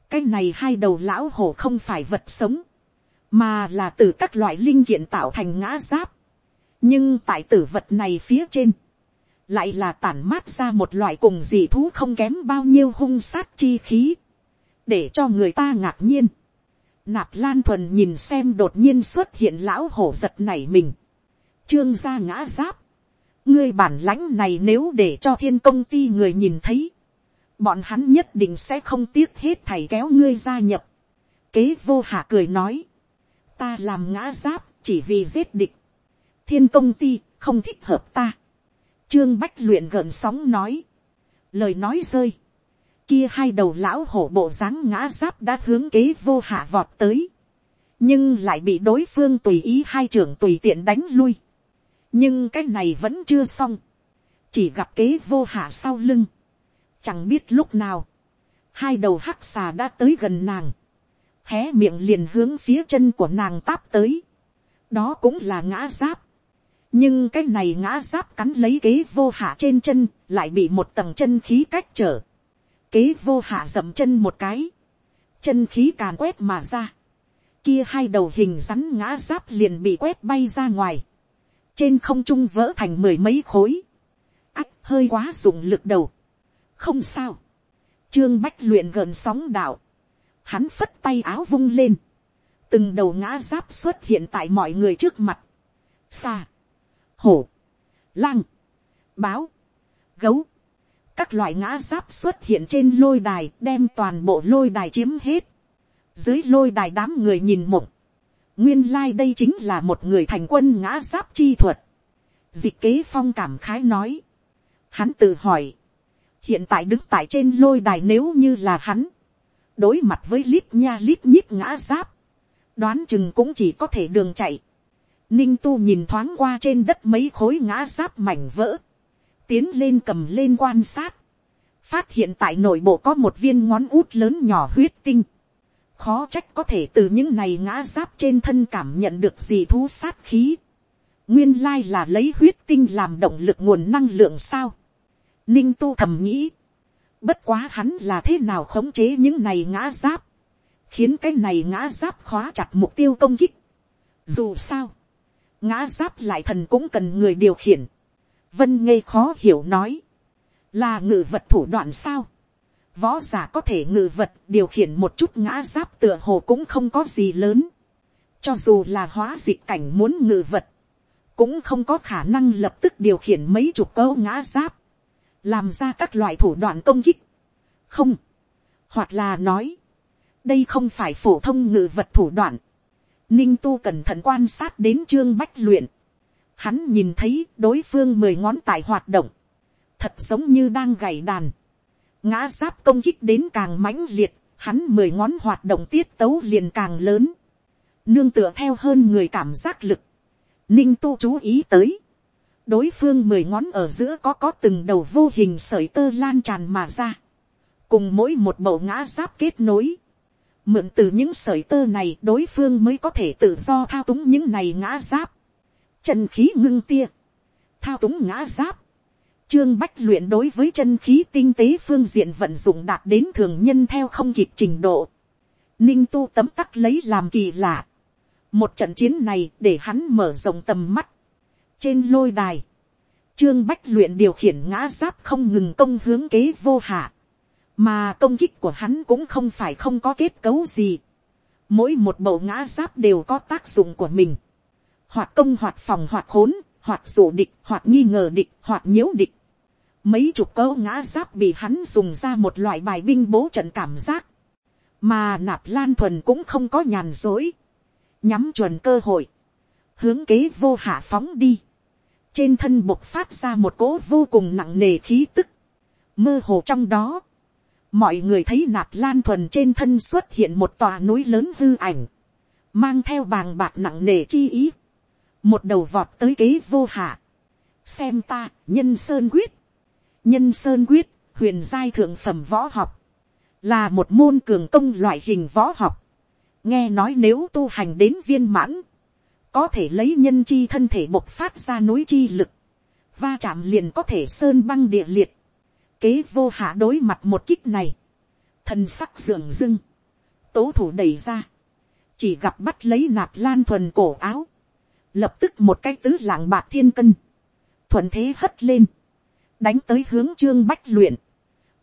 cái này hai đầu lão hổ không phải vật sống, mà là từ các loại linh kiện tạo thành ngã giáp, nhưng tại tử vật này phía trên, lại là tản mát ra một loại cùng dị thú không kém bao nhiêu hung sát chi khí, để cho người ta ngạc nhiên. Nạp Lan Thuần nhìn xem đột nhiên xuất hiện lão hổ giật nảy mình. Trương gia ngã giáp. Ngươi bản lãnh này nếu để cho thiên công ty người nhìn thấy. Bọn hắn nhất định sẽ không tiếc hết thầy kéo ngươi gia nhập. Kế vô hạ cười nói. Ta làm ngã giáp chỉ vì giết địch. Thiên công ty không thích hợp ta. Trương Bách luyện gợn sóng nói. Lời nói rơi kia hai đầu lão hổ bộ dáng ngã giáp đã hướng kế vô hạ vọt tới. Nhưng lại bị đối phương tùy ý hai trưởng tùy tiện đánh lui. Nhưng cái này vẫn chưa xong. Chỉ gặp kế vô hạ sau lưng. Chẳng biết lúc nào. Hai đầu hắc xà đã tới gần nàng. Hé miệng liền hướng phía chân của nàng táp tới. Đó cũng là ngã giáp. Nhưng cái này ngã giáp cắn lấy kế vô hạ trên chân. Lại bị một tầng chân khí cách trở kế vô hạ dậm chân một cái, chân khí càn quét mà ra, kia hai đầu hình rắn ngã giáp liền bị quét bay ra ngoài, trên không trung vỡ thành mười mấy khối, ách hơi quá dụng lực đầu, không sao, trương bách luyện gần sóng đạo, hắn phất tay áo vung lên, từng đầu ngã giáp xuất hiện tại mọi người trước mặt, xa, hổ, lang, báo, gấu, các loại ngã giáp xuất hiện trên lôi đài, đem toàn bộ lôi đài chiếm hết. Dưới lôi đài đám người nhìn mộng. Nguyên lai đây chính là một người thành quân ngã giáp chi thuật. Dịch kế phong cảm khái nói. Hắn tự hỏi. Hiện tại đứng tại trên lôi đài nếu như là hắn. Đối mặt với lít nha lít nhít ngã giáp. Đoán chừng cũng chỉ có thể đường chạy. Ninh tu nhìn thoáng qua trên đất mấy khối ngã giáp mảnh vỡ tiến lên cầm lên quan sát, phát hiện tại nội bộ có một viên ngón út lớn nhỏ huyết tinh, khó trách có thể từ những này ngã giáp trên thân cảm nhận được gì thú sát khí, nguyên lai là lấy huyết tinh làm động lực nguồn năng lượng sao, ninh tu thầm nghĩ, bất quá hắn là thế nào khống chế những này ngã giáp, khiến cái này ngã giáp khóa chặt mục tiêu công kích. Dù sao, ngã giáp lại thần cũng cần người điều khiển vân ngây khó hiểu nói, là ngự vật thủ đoạn sao, võ giả có thể ngự vật điều khiển một chút ngã giáp tựa hồ cũng không có gì lớn, cho dù là hóa dịch cảnh muốn ngự vật, cũng không có khả năng lập tức điều khiển mấy chục câu ngã giáp, làm ra các loại thủ đoạn công kích, không, hoặc là nói, đây không phải phổ thông ngự vật thủ đoạn, ninh tu cẩn thận quan sát đến trương bách luyện, Hắn nhìn thấy đối phương mười ngón tại hoạt động. Thật giống như đang gảy đàn. ngã giáp công kích đến càng mãnh liệt, hắn mười ngón hoạt động tiết tấu liền càng lớn, nương tựa theo hơn người cảm giác lực, ninh tu chú ý tới, đối phương mười ngón ở giữa có có từng đầu vô hình sởi tơ lan tràn mà ra, cùng mỗi một mẫu ngã giáp kết nối, mượn từ những sởi tơ này đối phương mới có thể tự do thao túng những này ngã giáp, chân khí ngưng tia, thao túng ngã giáp, Trương Bách luyện đối với chân khí tinh tế phương diện vận dụng đạt đến thường nhân theo không kịp trình độ. Ninh tu tấm tắc lấy làm kỳ lạ. Một trận chiến này để hắn mở rộng tầm mắt. Trên lôi đài, Trương Bách luyện điều khiển ngã giáp không ngừng công hướng kế vô hạ. Mà công kích của hắn cũng không phải không có kết cấu gì. Mỗi một bộ ngã giáp đều có tác dụng của mình. Hoặc công hoặc phòng hoặc khốn, hoặc dụ địch, hoặc nghi ngờ địch, hoặc nhiễu địch. Mấy chục câu ngã giáp bị hắn dùng ra một loại bài binh bố trận cảm giác, mà nạp lan thuần cũng không có nhàn dối, nhắm chuẩn cơ hội, hướng kế vô hạ phóng đi, trên thân bộc phát ra một cỗ vô cùng nặng nề khí tức, mơ hồ trong đó, mọi người thấy nạp lan thuần trên thân xuất hiện một tòa núi lớn hư ảnh, mang theo bàng bạc nặng nề chi ý, một đầu vọt tới kế vô hạ, xem ta nhân sơn quyết, nhân sơn quyết, huyền giai thượng phẩm võ học, là một môn cường công loại hình võ học. nghe nói nếu tu hành đến viên mãn, có thể lấy nhân chi thân thể bộc phát ra núi chi lực, va chạm liền có thể sơn băng địa liệt, kế vô hạ đối mặt một kích này, thân sắc dường dưng, tố thủ đẩy ra, chỉ gặp bắt lấy nạp lan thuần cổ áo, lập tức một cái tứ lạng bạc thiên cân, thuận thế hất lên, đánh tới hướng trương bách luyện,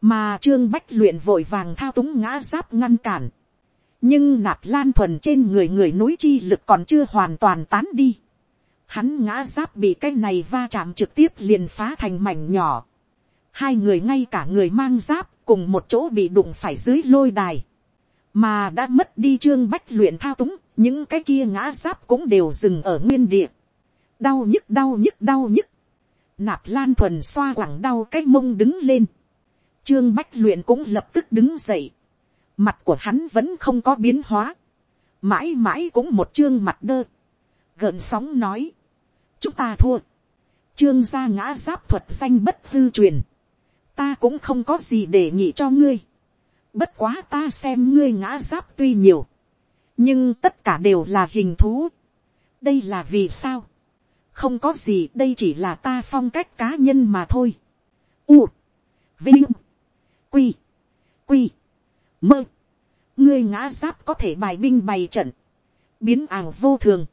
mà trương bách luyện vội vàng thao túng ngã giáp ngăn cản, nhưng nạp lan thuần trên người người núi chi lực còn chưa hoàn toàn tán đi, hắn ngã giáp bị cái này va chạm trực tiếp liền phá thành mảnh nhỏ, hai người ngay cả người mang giáp cùng một chỗ bị đụng phải dưới lôi đài, mà đã mất đi trương bách luyện thao túng, những cái kia ngã giáp cũng đều dừng ở nguyên địa, đau nhức đau nhức đau nhức, Nạp lan thuần xoa quẳng đau cái mông đứng lên. Trương Bách luyện cũng lập tức đứng dậy. Mặt của hắn vẫn không có biến hóa. Mãi mãi cũng một trương mặt đơ. Gợn sóng nói. Chúng ta thua. Trương gia ngã giáp thuật danh bất hư truyền. Ta cũng không có gì để nhị cho ngươi. Bất quá ta xem ngươi ngã giáp tuy nhiều. Nhưng tất cả đều là hình thú. Đây là vì sao? không có gì đây chỉ là ta phong cách cá nhân mà thôi. U, vinh, quy, quy, mơ, ngươi ngã giáp có thể bài binh bày trận, biến ảo vô thường,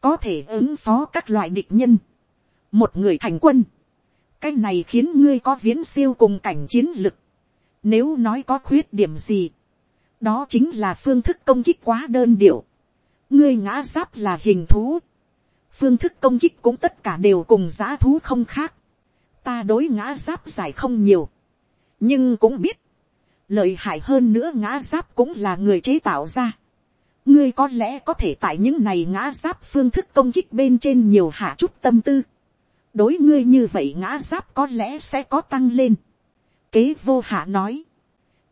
có thể ứng phó các loại địch nhân, một người thành quân, cái này khiến ngươi có viễn siêu cùng cảnh chiến lực, nếu nói có khuyết điểm gì, đó chính là phương thức công kích quá đơn điệu, ngươi ngã giáp là hình thú, phương thức công kích cũng tất cả đều cùng giá thú không khác. ta đối ngã giáp giải không nhiều, nhưng cũng biết, lợi hại hơn nữa ngã giáp cũng là người chế tạo ra. ngươi có lẽ có thể tại những này ngã giáp phương thức công kích bên trên nhiều hạ chút tâm tư. đối ngươi như vậy ngã giáp có lẽ sẽ có tăng lên. kế vô hạ nói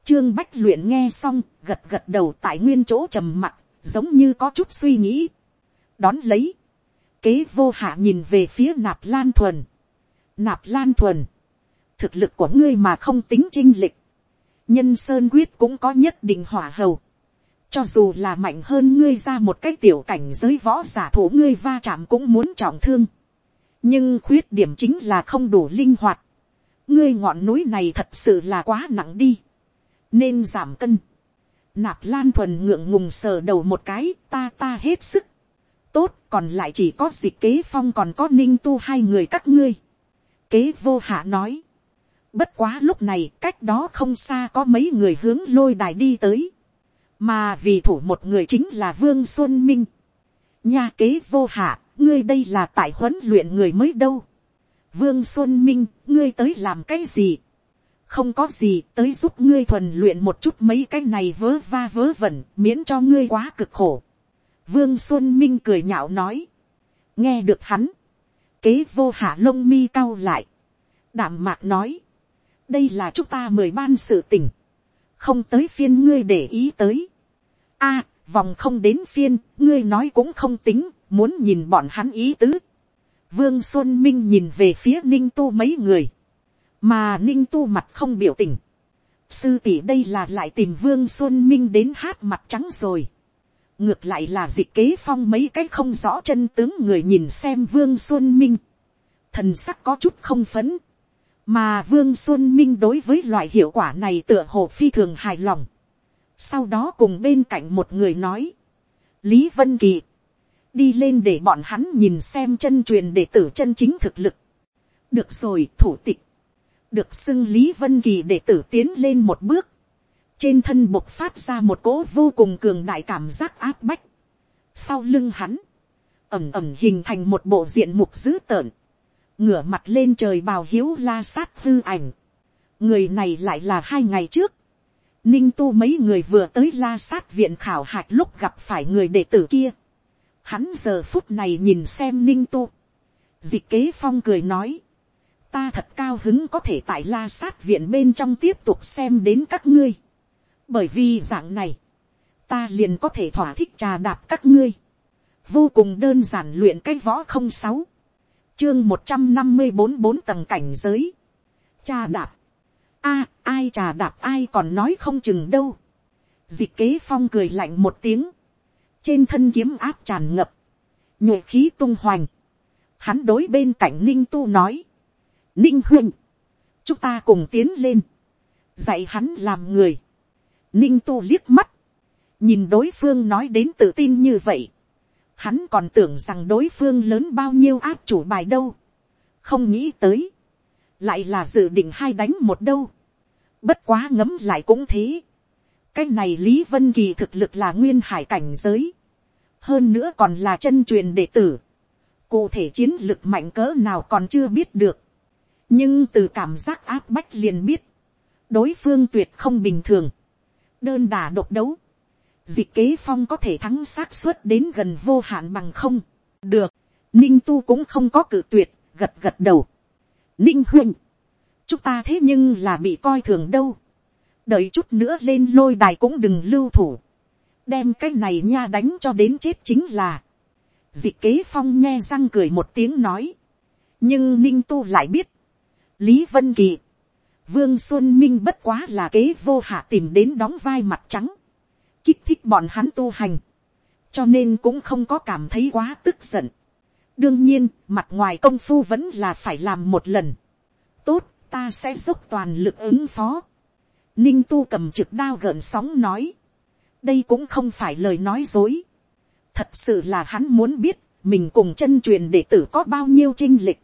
trương bách luyện nghe xong, gật gật đầu tại nguyên chỗ trầm mặc, giống như có chút suy nghĩ. đón lấy Kế vô hạ nhìn về phía nạp lan thuần. Nạp lan thuần. Thực lực của ngươi mà không tính trinh lịch. Nhân sơn quyết cũng có nhất định hỏa hầu. Cho dù là mạnh hơn ngươi ra một cái tiểu cảnh giới võ giả thủ ngươi va chạm cũng muốn trọng thương. Nhưng khuyết điểm chính là không đủ linh hoạt. Ngươi ngọn núi này thật sự là quá nặng đi. Nên giảm cân. Nạp lan thuần ngượng ngùng sờ đầu một cái, ta ta hết sức tốt, còn lại chỉ có dịch kế phong còn có ninh tu hai người các ngươi. kế vô hạ nói. bất quá lúc này, cách đó không xa có mấy người hướng lôi đài đi tới. mà vì thủ một người chính là vương xuân minh. nha kế vô hạ, ngươi đây là tại huấn luyện người mới đâu. vương xuân minh, ngươi tới làm cái gì không có gì tới giúp ngươi thuần luyện một chút mấy cái này vớ va vớ vẩn miễn cho ngươi quá cực khổ Vương Xuân Minh cười nhạo nói. Nghe được hắn. Kế vô hạ lông mi cau lại. Đảm mạc nói. đây là chúng ta mời ban sự tình, không tới phiên ngươi để ý tới. a, vòng không đến phiên, ngươi nói cũng không tính, muốn nhìn bọn hắn ý tứ. Vương Xuân Minh nhìn về phía Ninh Tu mấy người, mà Ninh Tu mặt không biểu tình. Sư tỷ đây là lại tìm Vương Xuân Minh đến hát mặt trắng rồi. Ngược lại là dịch kế phong mấy cái không rõ chân tướng người nhìn xem Vương Xuân Minh. Thần sắc có chút không phấn mà vương xuân minh đối với loại hiệu quả này tựa hồ phi thường hài lòng. sau đó cùng bên cạnh một người nói, lý vân kỳ, đi lên để bọn hắn nhìn xem chân truyền đệ tử chân chính thực lực. được rồi thủ tịch, được xưng lý vân kỳ để tử tiến lên một bước, trên thân bộc phát ra một cỗ vô cùng cường đại cảm giác áp bách. sau lưng hắn, ẩm ẩm hình thành một bộ diện mục dữ tợn, ngửa mặt lên trời bào hiếu la sát hư ảnh. người này lại là hai ngày trước. ninh tu mấy người vừa tới la sát viện khảo hạch lúc gặp phải người đệ tử kia. hắn giờ phút này nhìn xem ninh tu. dịch kế phong cười nói ta thật cao hứng có thể tại la sát viện bên trong tiếp tục xem đến các ngươi. bởi vì dạng này, ta liền có thể thỏa thích trà đạp các ngươi. vô cùng đơn giản luyện cái võ không sáu chương một trăm năm mươi bốn bốn tầng cảnh giới. trà đạp. a ai trà đạp ai còn nói không chừng đâu. Dịch kế phong cười lạnh một tiếng. Trên thân kiếm áp tràn ngập. Nhuệ khí tung hoành. Hắn đối bên cạnh ninh tu nói. Ninh huynh. Chúng ta cùng tiến lên. Dạy hắn làm người. Ninh tu liếc mắt. Nhìn đối phương nói đến tự tin như vậy hắn còn tưởng rằng đối phương lớn bao nhiêu áp chủ bài đâu, không nghĩ tới, lại là dự định hai đánh một đâu, bất quá ngấm lại cũng thế, cái này lý vân kỳ thực lực là nguyên hải cảnh giới, hơn nữa còn là chân truyền đệ tử, cụ thể chiến lực mạnh cỡ nào còn chưa biết được, nhưng từ cảm giác áp bách liền biết, đối phương tuyệt không bình thường, đơn đà độc đấu, dịch kế phong có thể thắng xác suất đến gần vô hạn bằng không. được, ninh tu cũng không có cử tuyệt, gật gật đầu. ninh huynh, chúng ta thế nhưng là bị coi thường đâu. đợi chút nữa lên lôi đài cũng đừng lưu thủ. đem cái này nha đánh cho đến chết chính là. dịch kế phong nghe răng cười một tiếng nói. nhưng ninh tu lại biết lý vân kỳ, vương xuân minh bất quá là kế vô hạ tìm đến đóng vai mặt trắng kích thích bọn hắn tu hành, cho nên cũng không có cảm thấy quá tức giận. đương nhiên, mặt ngoài công phu vẫn là phải làm một lần. tốt, ta sẽ dốc toàn lực ứng phó. ninh tu cầm trực đao gợn sóng nói. đây cũng không phải lời nói dối. thật sự là hắn muốn biết, mình cùng chân truyền đệ tử có bao nhiêu chinh lịch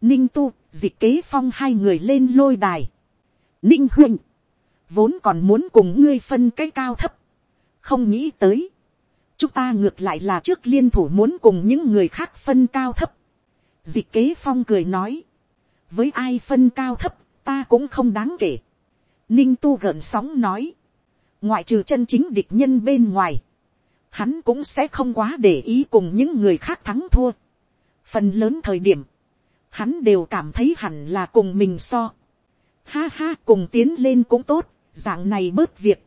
ninh tu, dịch kế phong hai người lên lôi đài. ninh huynh, vốn còn muốn cùng ngươi phân cái cao thấp không nghĩ tới, chúng ta ngược lại là trước liên thủ muốn cùng những người khác phân cao thấp. Dịch kế phong cười nói, với ai phân cao thấp, ta cũng không đáng kể. Ninh tu gợn sóng nói, ngoại trừ chân chính địch nhân bên ngoài, hắn cũng sẽ không quá để ý cùng những người khác thắng thua. Phần lớn thời điểm, hắn đều cảm thấy hẳn là cùng mình so. Ha ha cùng tiến lên cũng tốt, dạng này bớt việc.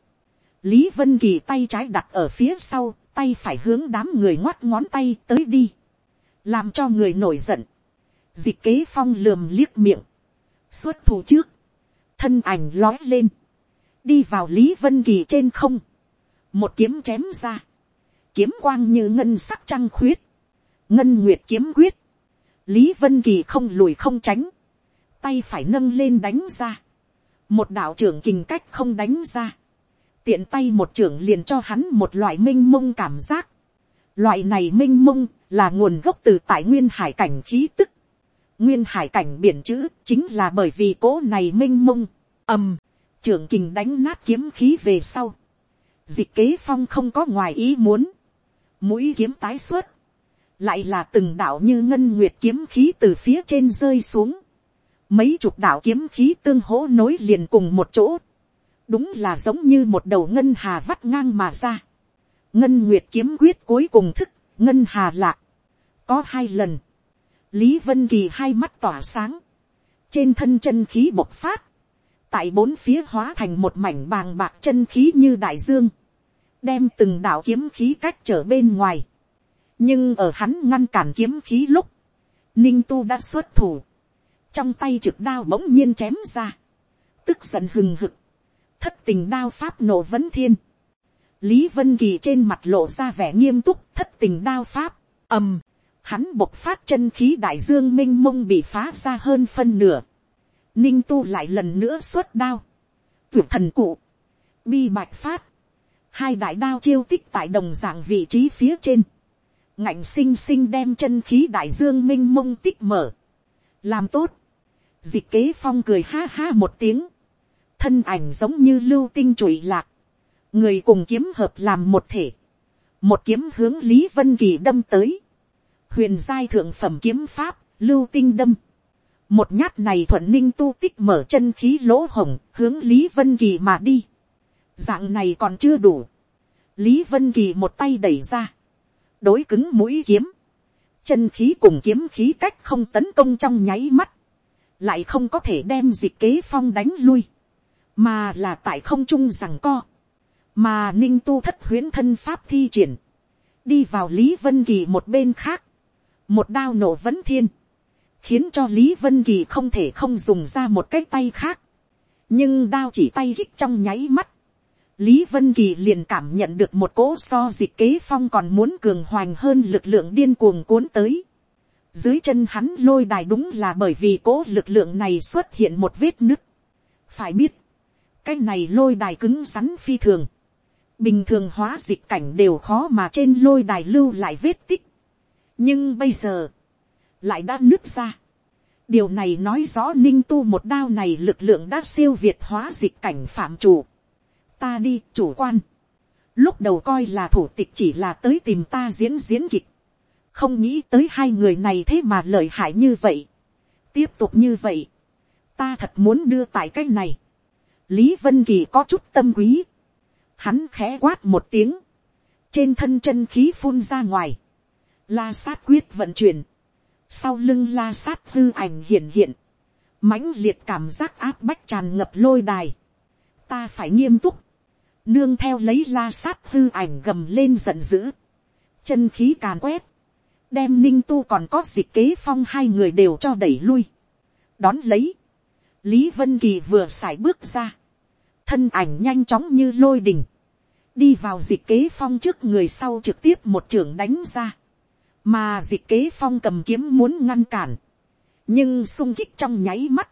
Lý Vân Kỳ tay trái đặt ở phía sau, tay phải hướng đám người ngoắt ngón tay tới đi. Làm cho người nổi giận. Dịch kế phong lườm liếc miệng. Xuất thủ trước. Thân ảnh lói lên. Đi vào Lý Vân Kỳ trên không. Một kiếm chém ra. Kiếm quang như ngân sắc trăng khuyết. Ngân nguyệt kiếm quyết. Lý Vân Kỳ không lùi không tránh. Tay phải nâng lên đánh ra. Một đạo trưởng kình cách không đánh ra tiện tay một trưởng liền cho hắn một loại m i n h mông cảm giác. loại này m i n h mông là nguồn gốc từ tại nguyên hải cảnh khí tức. nguyên hải cảnh biển chữ chính là bởi vì cỗ này m i n h mông, ầm, trưởng kình đánh nát kiếm khí về sau. dịch kế phong không có ngoài ý muốn, mũi kiếm tái xuất, lại là từng đạo như ngân nguyệt kiếm khí từ phía trên rơi xuống, mấy chục đạo kiếm khí tương hỗ nối liền cùng một chỗ, đúng là giống như một đầu ngân hà vắt ngang mà ra. ngân nguyệt kiếm quyết cuối cùng thức, ngân hà lạc. có hai lần, lý vân kỳ hai mắt tỏa sáng, trên thân chân khí bộc phát, tại bốn phía hóa thành một mảnh bàng bạc chân khí như đại dương, đem từng đạo kiếm khí cách trở bên ngoài, nhưng ở hắn ngăn cản kiếm khí lúc, ninh tu đã xuất thủ, trong tay trực đao bỗng nhiên chém ra, tức giận hừng hực, thất tình đao pháp nổ vấn thiên, lý vân kỳ trên mặt lộ ra vẻ nghiêm túc thất tình đao pháp, ầm, hắn bộc phát chân khí đại dương m i n h mông bị phá ra hơn phân nửa, ninh tu lại lần nữa xuất đao, tuyệt thần cụ, bi bạch phát, hai đại đao chiêu tích tại đồng dạng vị trí phía trên, ngạnh xinh xinh đem chân khí đại dương m i n h mông tích mở, làm tốt, dịch kế phong cười ha ha một tiếng, thân ảnh giống như lưu tinh trụi lạc, người cùng kiếm hợp làm một thể, một kiếm hướng lý vân kỳ đâm tới, huyền giai thượng phẩm kiếm pháp, lưu tinh đâm. Một nhát này thuận ninh tu tích mở chân khí lỗ hồng, hướng Lý Vân Kỳ mà đi. Dạng này còn chưa đủ. Lý Vân Kỳ một tay đẩy ra. Đối cứng mũi kiếm. Chân khí cùng kiếm khí cách không tấn công trong nháy mắt. Lại không có thể đem dịch kế phong đánh lui. Mà là tại không trung rằng co. Mà ninh tu thất huyến thân pháp thi triển. Đi vào Lý Vân Kỳ một bên khác một đao nổ vẫn thiên, khiến cho lý vân kỳ không thể không dùng ra một cái tay khác, nhưng đao chỉ tay hít trong nháy mắt, lý vân kỳ liền cảm nhận được một cỗ so dịch kế phong còn muốn cường hoành hơn lực lượng điên cuồng cuốn tới. dưới chân hắn lôi đài đúng là bởi vì cỗ lực lượng này xuất hiện một vết nứt. phải biết, cái này lôi đài cứng rắn phi thường, bình thường hóa dịch cảnh đều khó mà trên lôi đài lưu lại vết tích nhưng bây giờ, lại đã nứt ra. điều này nói rõ ninh tu một đao này lực lượng đã siêu việt hóa dịch cảnh phạm chủ ta đi, chủ quan. lúc đầu coi là thủ tịch chỉ là tới tìm ta diễn diễn kịch. không nghĩ tới hai người này thế mà lợi hại như vậy. tiếp tục như vậy. ta thật muốn đưa tại cái này. lý vân kỳ có chút tâm quý. hắn khẽ quát một tiếng. trên thân chân khí phun ra ngoài La sát quyết vận chuyển. Sau lưng la sát hư ảnh hiện hiện. mãnh liệt cảm giác áp bách tràn ngập lôi đài. Ta phải nghiêm túc. Nương theo lấy la sát hư ảnh gầm lên giận dữ. Chân khí càn quét. Đem ninh tu còn có dịch kế phong hai người đều cho đẩy lui. Đón lấy. Lý Vân Kỳ vừa xài bước ra. Thân ảnh nhanh chóng như lôi đình. Đi vào dịch kế phong trước người sau trực tiếp một trưởng đánh ra mà dịch kế phong cầm kiếm muốn ngăn cản, nhưng sung kích trong nháy mắt,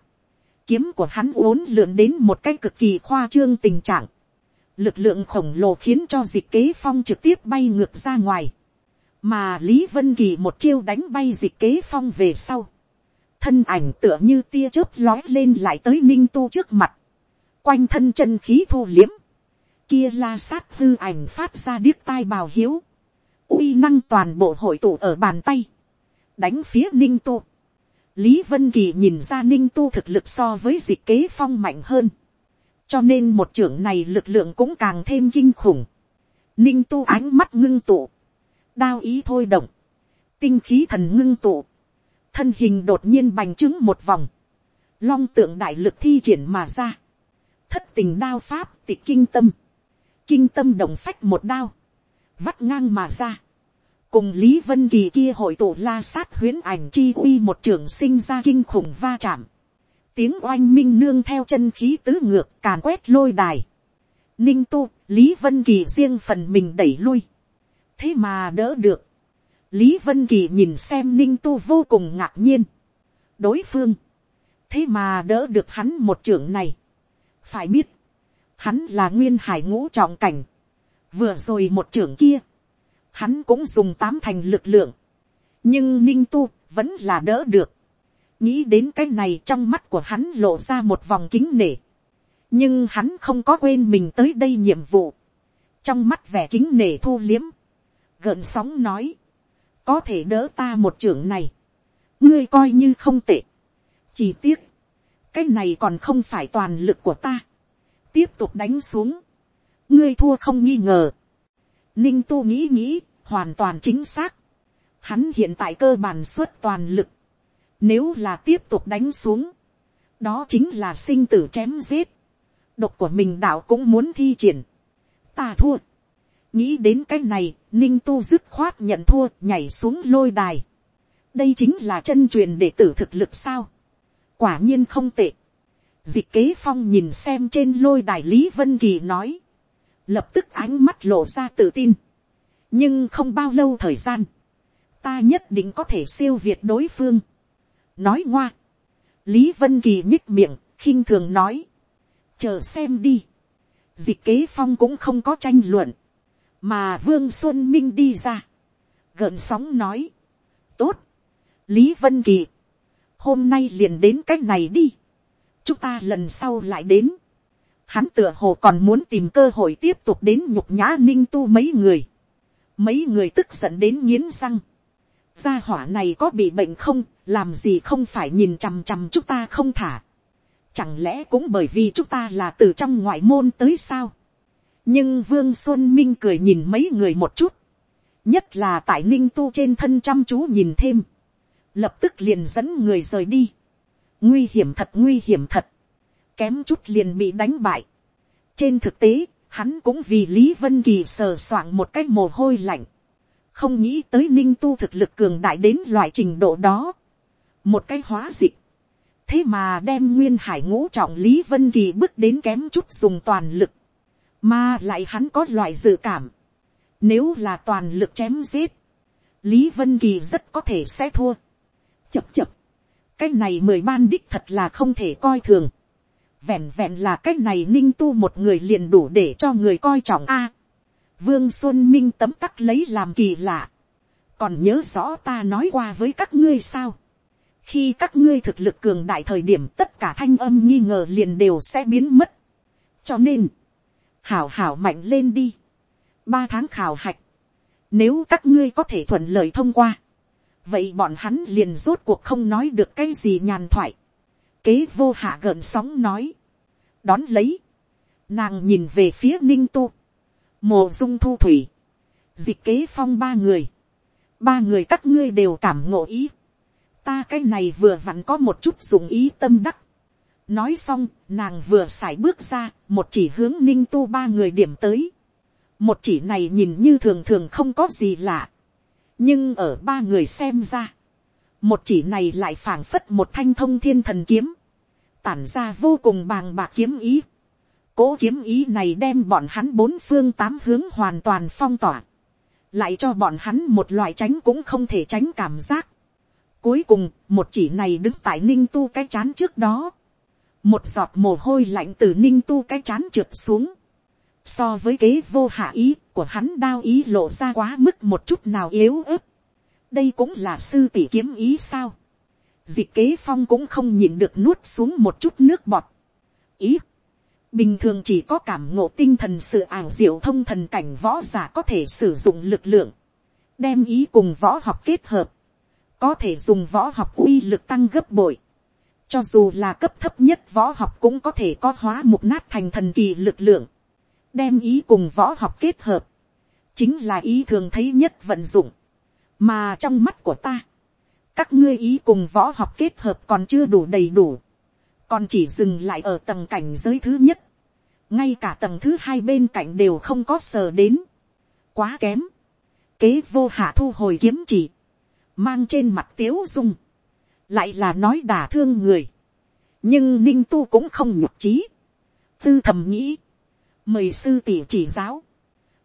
kiếm của hắn uốn lượn đến một cái cực kỳ khoa trương tình trạng, lực lượng khổng lồ khiến cho dịch kế phong trực tiếp bay ngược ra ngoài, mà lý vân kỳ một chiêu đánh bay dịch kế phong về sau, thân ảnh tựa như tia chớp lói lên lại tới ninh tu trước mặt, quanh thân chân khí thu liếm, kia la sát hư ảnh phát ra điếc tai bào hiếu, uy năng toàn bộ hội tụ ở bàn tay, đánh phía ninh tu. lý vân kỳ nhìn ra ninh tu thực lực so với dịch kế phong mạnh hơn, cho nên một trưởng này lực lượng cũng càng thêm kinh khủng. ninh tu ánh mắt ngưng tụ, đao ý thôi động, tinh khí thần ngưng tụ, thân hình đột nhiên bành trướng một vòng, long tượng đại lực thi triển mà ra, thất tình đao pháp tịch kinh tâm, kinh tâm đồng phách một đao, vắt ngang mà ra. Cùng Lý Vân Kỳ kia hội tụ la sát huyến ảnh chi uy một trường sinh ra kinh khủng va chạm. Tiếng oanh minh nương theo chân khí tứ ngược càn quét lôi đài. Ninh tu, Lý Vân Kỳ riêng phần mình đẩy lui. Thế mà đỡ được. Lý Vân Kỳ nhìn xem Ninh tu vô cùng ngạc nhiên. Đối phương. Thế mà đỡ được hắn một trưởng này. Phải biết. Hắn là nguyên hải ngũ trọng cảnh vừa rồi một trưởng kia, hắn cũng dùng tám thành lực lượng, nhưng ninh tu vẫn là đỡ được, nghĩ đến cái này trong mắt của hắn lộ ra một vòng kính nể, nhưng hắn không có quên mình tới đây nhiệm vụ, trong mắt vẻ kính nể thu liếm, gợn sóng nói, có thể đỡ ta một trưởng này, ngươi coi như không tệ, chỉ tiếc, cái này còn không phải toàn lực của ta, tiếp tục đánh xuống, ngươi thua không nghi ngờ. ninh tu nghĩ nghĩ, hoàn toàn chính xác. hắn hiện tại cơ bản suất toàn lực nếu là tiếp tục đánh xuống, đó chính là sinh tử chém giết, độc của mình đạo cũng muốn thi triển, ta thua, nghĩ đến cái này, ninh tu dứt khoát nhận thua nhảy xuống lôi đài, đây chính là chân truyền đệ tử thực lực sao, quả nhiên không tệ, dịch kế phong nhìn xem trên lôi đài lý vân kỳ nói, lập tức ánh mắt lộ ra tự tin, nhưng không bao lâu thời gian, ta nhất định có thể siêu việt đối phương nói ngoa, lý vân kỳ nhích miệng, khinh thường nói, chờ xem đi, dịch kế phong cũng không có tranh luận, mà vương xuân minh đi ra, gợn sóng nói, tốt, lý vân kỳ, hôm nay liền đến c á c h này đi, chúng ta lần sau lại đến, hắn tựa hồ còn muốn tìm cơ hội tiếp tục đến nhục nhã ninh tu mấy người, mấy người tức giận đến nghiến răng, gia hỏa này có bị bệnh không, làm gì không phải nhìn chằm chằm chúng ta không thả, chẳng lẽ cũng bởi vì chúng ta là từ trong ngoại môn tới sao, nhưng vương xuân minh cười nhìn mấy người một chút, nhất là tại ninh tu trên thân chăm chú nhìn thêm, lập tức liền dẫn người rời đi, nguy hiểm thật nguy hiểm thật, kém chút liền bị đánh bại. trên thực tế, hắn cũng vì lý vân kỳ sờ soạng một cái mồ hôi lạnh, không nghĩ tới ninh tu thực lực cường đại đến loại trình độ đó, một cái hóa dịch, thế mà đem nguyên hải ngũ trọng lý vân kỳ bước đến kém chút dùng toàn lực, mà lại hắn có loại dự cảm. Nếu là toàn lực chém giết. Lý Vân Kỳ rất có thể sẽ thua. Chập chập. Cái này mười ban đích thật là không thể coi thường. Vẹn vẹn là cái này ninh tu một người liền đủ để cho người coi trọng A. Vương Xuân Minh tấm tắc lấy làm kỳ lạ. Còn nhớ rõ ta nói qua với các ngươi sao. Khi các ngươi thực lực cường đại thời điểm tất cả thanh âm nghi ngờ liền đều sẽ biến mất. Cho nên hảo hảo mạnh lên đi. ba tháng khảo hạch, nếu các ngươi có thể thuận lợi thông qua, vậy bọn hắn liền rốt cuộc không nói được cái gì nhàn thoại. kế vô hạ gợn sóng nói, đón lấy, nàng nhìn về phía ninh tu, mồ dung thu thủy, dịch kế phong ba người, ba người các ngươi đều cảm ngộ ý, ta cái này vừa vặn có một chút dụng ý tâm đắc, nói xong, nàng vừa x à i bước ra, một chỉ hướng ninh tu ba người điểm tới. một chỉ này nhìn như thường thường không có gì lạ. nhưng ở ba người xem ra, một chỉ này lại phảng phất một thanh thông thiên thần kiếm, tản ra vô cùng bàng bạc kiếm ý. cố kiếm ý này đem bọn hắn bốn phương tám hướng hoàn toàn phong tỏa, lại cho bọn hắn một loại tránh cũng không thể tránh cảm giác cuối cùng, một chỉ này đứng tại ninh tu cái chán trước đó, một giọt mồ hôi lạnh từ ninh tu cái chán trượt xuống, so với kế vô hạ ý của hắn đao ý lộ ra quá mức một chút nào yếu ớt. đây cũng là sư tỷ kiếm ý sao. dịch kế phong cũng không nhìn được nuốt xuống một chút nước bọt. ý, bình thường chỉ có cảm ngộ tinh thần sự ảo diệu thông thần cảnh võ giả có thể sử dụng lực lượng, đem ý cùng võ học kết hợp, có thể dùng võ học uy lực tăng gấp bội cho dù là cấp thấp nhất võ học cũng có thể có hóa mục nát thành thần kỳ lực lượng. Đem ý cùng võ học kết hợp. Chính là ý thường thấy nhất vận dụng. Mà trong mắt của ta. Các ngươi ý cùng võ học kết hợp còn chưa đủ đầy đủ. Còn chỉ dừng lại ở tầng cảnh giới thứ nhất. Ngay cả tầng thứ hai bên cạnh đều không có sờ đến. Quá kém. Kế vô hạ thu hồi kiếm chỉ. Mang trên mặt tiếu dung lại là nói đả thương người, nhưng ninh tu cũng không nhục trí, tư thầm nghĩ, mời sư tỷ chỉ giáo,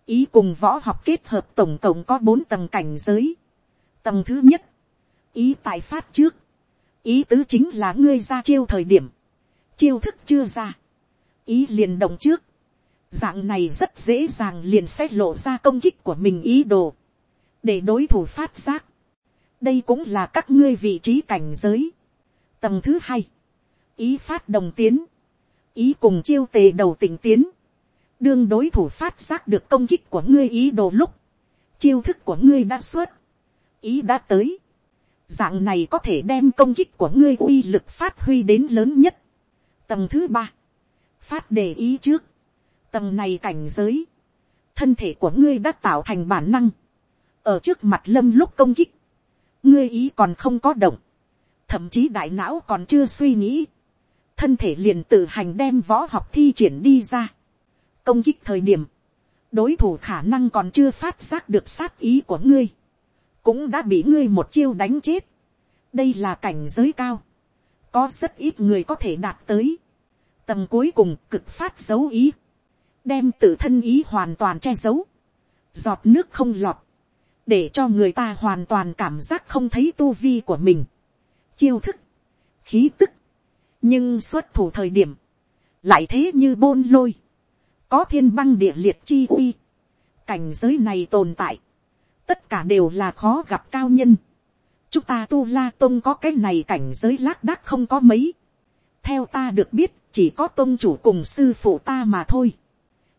ý cùng võ học kết hợp tổng cộng có bốn tầng cảnh giới, tầng thứ nhất, ý tại phát trước, ý tứ chính là ngươi ra chiêu thời điểm, chiêu thức chưa ra, ý liền động trước, dạng này rất dễ dàng liền sẽ lộ ra công kích của mình ý đồ, để đối thủ phát giác, đây cũng là các ngươi vị trí cảnh giới. tầng thứ hai, ý phát đồng tiến, ý cùng chiêu tề đầu tỉnh tiến, đương đối thủ phát giác được công kích của ngươi ý đồ lúc, chiêu thức của ngươi đã xuất, ý đã tới, dạng này có thể đem công kích của ngươi uy lực phát huy đến lớn nhất. tầng thứ ba, phát đề ý trước, tầng này cảnh giới, thân thể của ngươi đã tạo thành bản năng, ở trước mặt lâm lúc công kích, ngươi ý còn không có động, thậm chí đại não còn chưa suy nghĩ, thân thể liền tự hành đem võ học thi triển đi ra. công kích thời điểm, đối thủ khả năng còn chưa phát giác được sát ý của ngươi, cũng đã bị ngươi một chiêu đánh chết. đây là cảnh giới cao, có rất ít người có thể đạt tới. tầng cuối cùng cực phát dấu ý, đem tự thân ý hoàn toàn che giấu, giọt nước không lọt, để cho người ta hoàn toàn cảm giác không thấy tu vi của mình, chiêu thức, khí tức, nhưng xuất thủ thời điểm, lại thế như bôn lôi, có thiên băng địa liệt chi uy, cảnh giới này tồn tại, tất cả đều là khó gặp cao nhân, chúng ta tu la tôn có cái này cảnh giới lác đác không có mấy, theo ta được biết chỉ có tôn chủ cùng sư phụ ta mà thôi,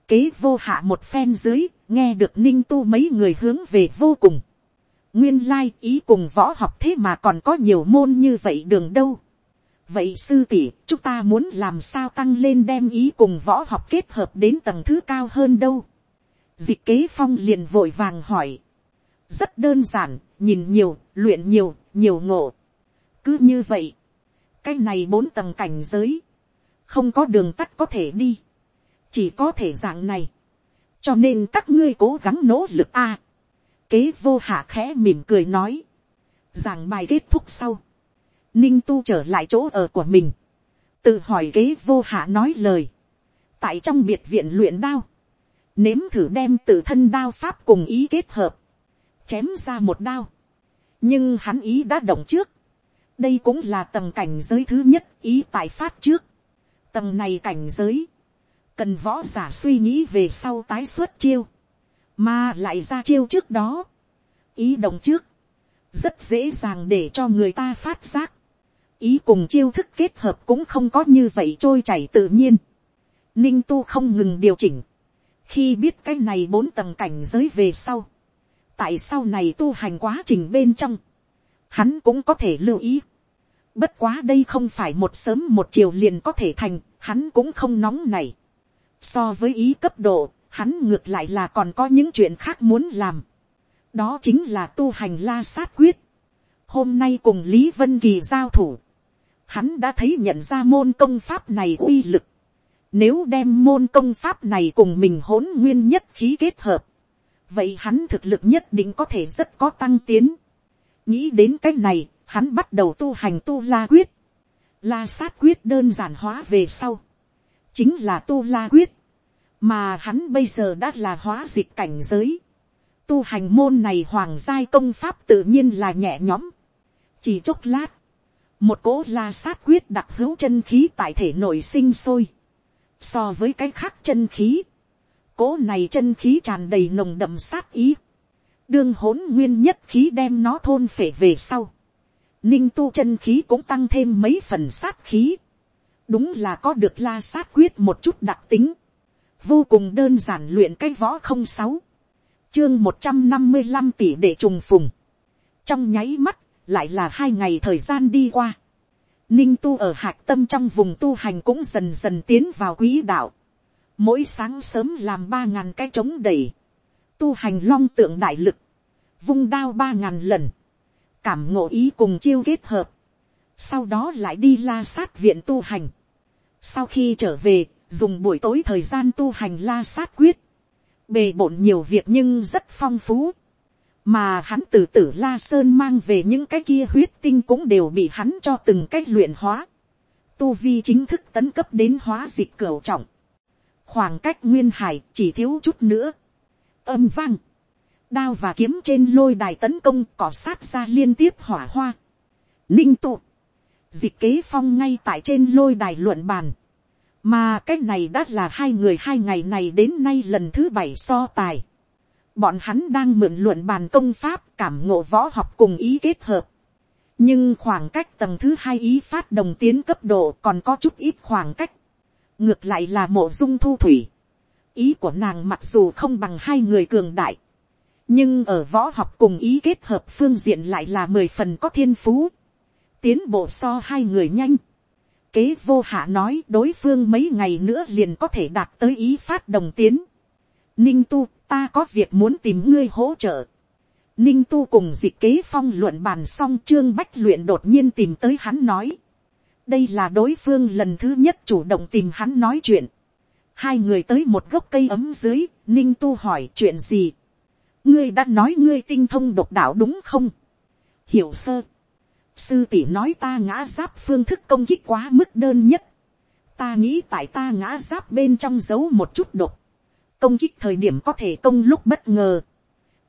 kế vô hạ một phen dưới, nghe được ninh tu mấy người hướng về vô cùng. nguyên lai ý cùng võ học thế mà còn có nhiều môn như vậy đường đâu. vậy sư tỷ, chúng ta muốn làm sao tăng lên đem ý cùng võ học kết hợp đến tầng thứ cao hơn đâu. dịch kế phong liền vội vàng hỏi. rất đơn giản, nhìn nhiều, luyện nhiều, nhiều ngộ. cứ như vậy, cái này bốn tầng cảnh giới, không có đường tắt có thể đi chỉ có thể dạng này, cho nên các ngươi cố gắng nỗ lực a. kế vô hạ khẽ mỉm cười nói, giảng bài kết thúc sau, ninh tu trở lại chỗ ở của mình, tự hỏi kế vô hạ nói lời, tại trong biệt viện luyện đao, nếm thử đem tự thân đao pháp cùng ý kết hợp, chém ra một đao, nhưng hắn ý đã động trước, đây cũng là tầng cảnh giới thứ nhất ý tại phát trước, tầng này cảnh giới, cần võ giả suy nghĩ về sau tái xuất chiêu, mà lại ra chiêu trước đó, ý động trước, rất dễ dàng để cho người ta phát giác, ý cùng chiêu thức kết hợp cũng không có như vậy trôi chảy tự nhiên, ninh tu không ngừng điều chỉnh, khi biết cái này bốn tầng cảnh giới về sau, tại sau này tu hành quá trình bên trong, hắn cũng có thể lưu ý. Bất quá đây không phải một sớm một chiều liền có thể thành, hắn cũng không nóng này. So với ý cấp độ, hắn ngược lại là còn có những chuyện khác muốn làm. Đó chính là tu hành la sát quyết. Hôm nay cùng Lý Vân Kỳ giao thủ. Hắn đã thấy nhận ra môn công pháp này uy lực. Nếu đem môn công pháp này cùng mình hỗn nguyên nhất khí kết hợp. Vậy hắn thực lực nhất định có thể rất có tăng tiến. Nghĩ đến cách này, hắn bắt đầu tu hành tu la quyết. La sát quyết đơn giản hóa về sau chính là tu la quyết, mà hắn bây giờ đã là hóa dịch cảnh giới. Tu hành môn này hoàng giai công pháp tự nhiên là nhẹ nhõm. Chỉ chốc lát, một cỗ la sát quyết đặc hữu chân khí tại thể nội sinh sôi. So với cái khác chân khí, cỗ này chân khí tràn đầy nồng đậm sát ý. Đương hỗn nguyên nhất khí đem nó thôn phể về sau. Ninh tu chân khí cũng tăng thêm mấy phần sát khí đúng là có được la sát quyết một chút đặc tính, vô cùng đơn giản luyện cái võ không sáu, chương một trăm năm mươi năm tỷ để trùng phùng, trong nháy mắt, lại là hai ngày thời gian đi qua, ninh tu ở hạc tâm trong vùng tu hành cũng dần dần tiến vào quỹ đạo, mỗi sáng sớm làm ba ngàn cái trống đầy, tu hành long tượng đại lực, vung đao ba ngàn lần, cảm ngộ ý cùng chiêu kết hợp, sau đó lại đi la sát viện tu hành. Sau khi trở về, dùng buổi tối thời gian tu hành la sát quyết, bề bộn nhiều việc nhưng rất phong phú, mà hắn từ tử la sơn mang về những cái kia huyết tinh cũng đều bị hắn cho từng cách luyện hóa, tu vi chính thức tấn cấp đến hóa dịch cửu trọng, khoảng cách nguyên hải chỉ thiếu chút nữa, âm vang, đao và kiếm trên lôi đài tấn công cỏ sát ra liên tiếp hỏa hoa, ninh tụ, dịch kế phong ngay tại trên lôi đài luận bàn. Mà cái này đã là hai người hai ngày này đến nay lần thứ bảy so tài. Bọn hắn đang mượn luận bàn công pháp cảm ngộ võ học cùng ý kết hợp. Nhưng khoảng cách tầng thứ hai ý phát đồng tiến cấp độ còn có chút ít khoảng cách. Ngược lại là mộ dung thu thủy. Ý của nàng mặc dù không bằng hai người cường đại. Nhưng ở võ học cùng ý kết hợp phương diện lại là mười phần có thiên phú tiến bộ so hai người nhanh. Kế vô hạ nói đối phương mấy ngày nữa liền có thể đạt tới ý phát đồng tiến. Ninh tu, ta có việc muốn tìm ngươi hỗ trợ. Ninh tu cùng dịch kế phong luận bàn xong trương bách luyện đột nhiên tìm tới hắn nói. đây là đối phương lần thứ nhất chủ động tìm hắn nói chuyện. hai người tới một gốc cây ấm dưới, ninh tu hỏi chuyện gì. ngươi đã nói ngươi tinh thông độc đạo đúng không. hiểu sơ sư tỷ nói ta ngã giáp phương thức công kích quá mức đơn nhất. ta nghĩ tại ta ngã giáp bên trong giấu một chút độc. công kích thời điểm có thể công lúc bất ngờ.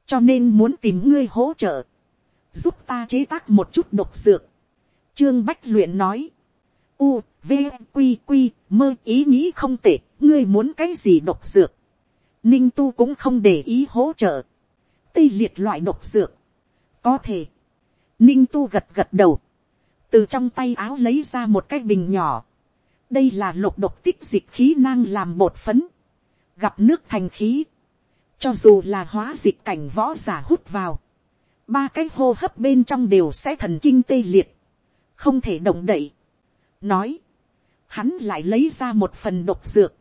cho nên muốn tìm ngươi hỗ trợ. giúp ta chế tác một chút độc dược. trương bách luyện nói u, v, q q mơ ý nghĩ không tệ, ngươi muốn cái gì độc dược. Ninh tu cũng không để ý hỗ trợ. Tây liệt loại độc dược. Có thể. Ninh tu gật gật đầu. Từ trong tay áo lấy ra một cái bình nhỏ. Đây là lục độc tích dịch khí năng làm bột phấn. Gặp nước thành khí. Cho dù là hóa dịch cảnh võ giả hút vào. Ba cái hô hấp bên trong đều sẽ thần kinh tê liệt. Không thể động đậy nói, hắn lại lấy ra một phần độc dược,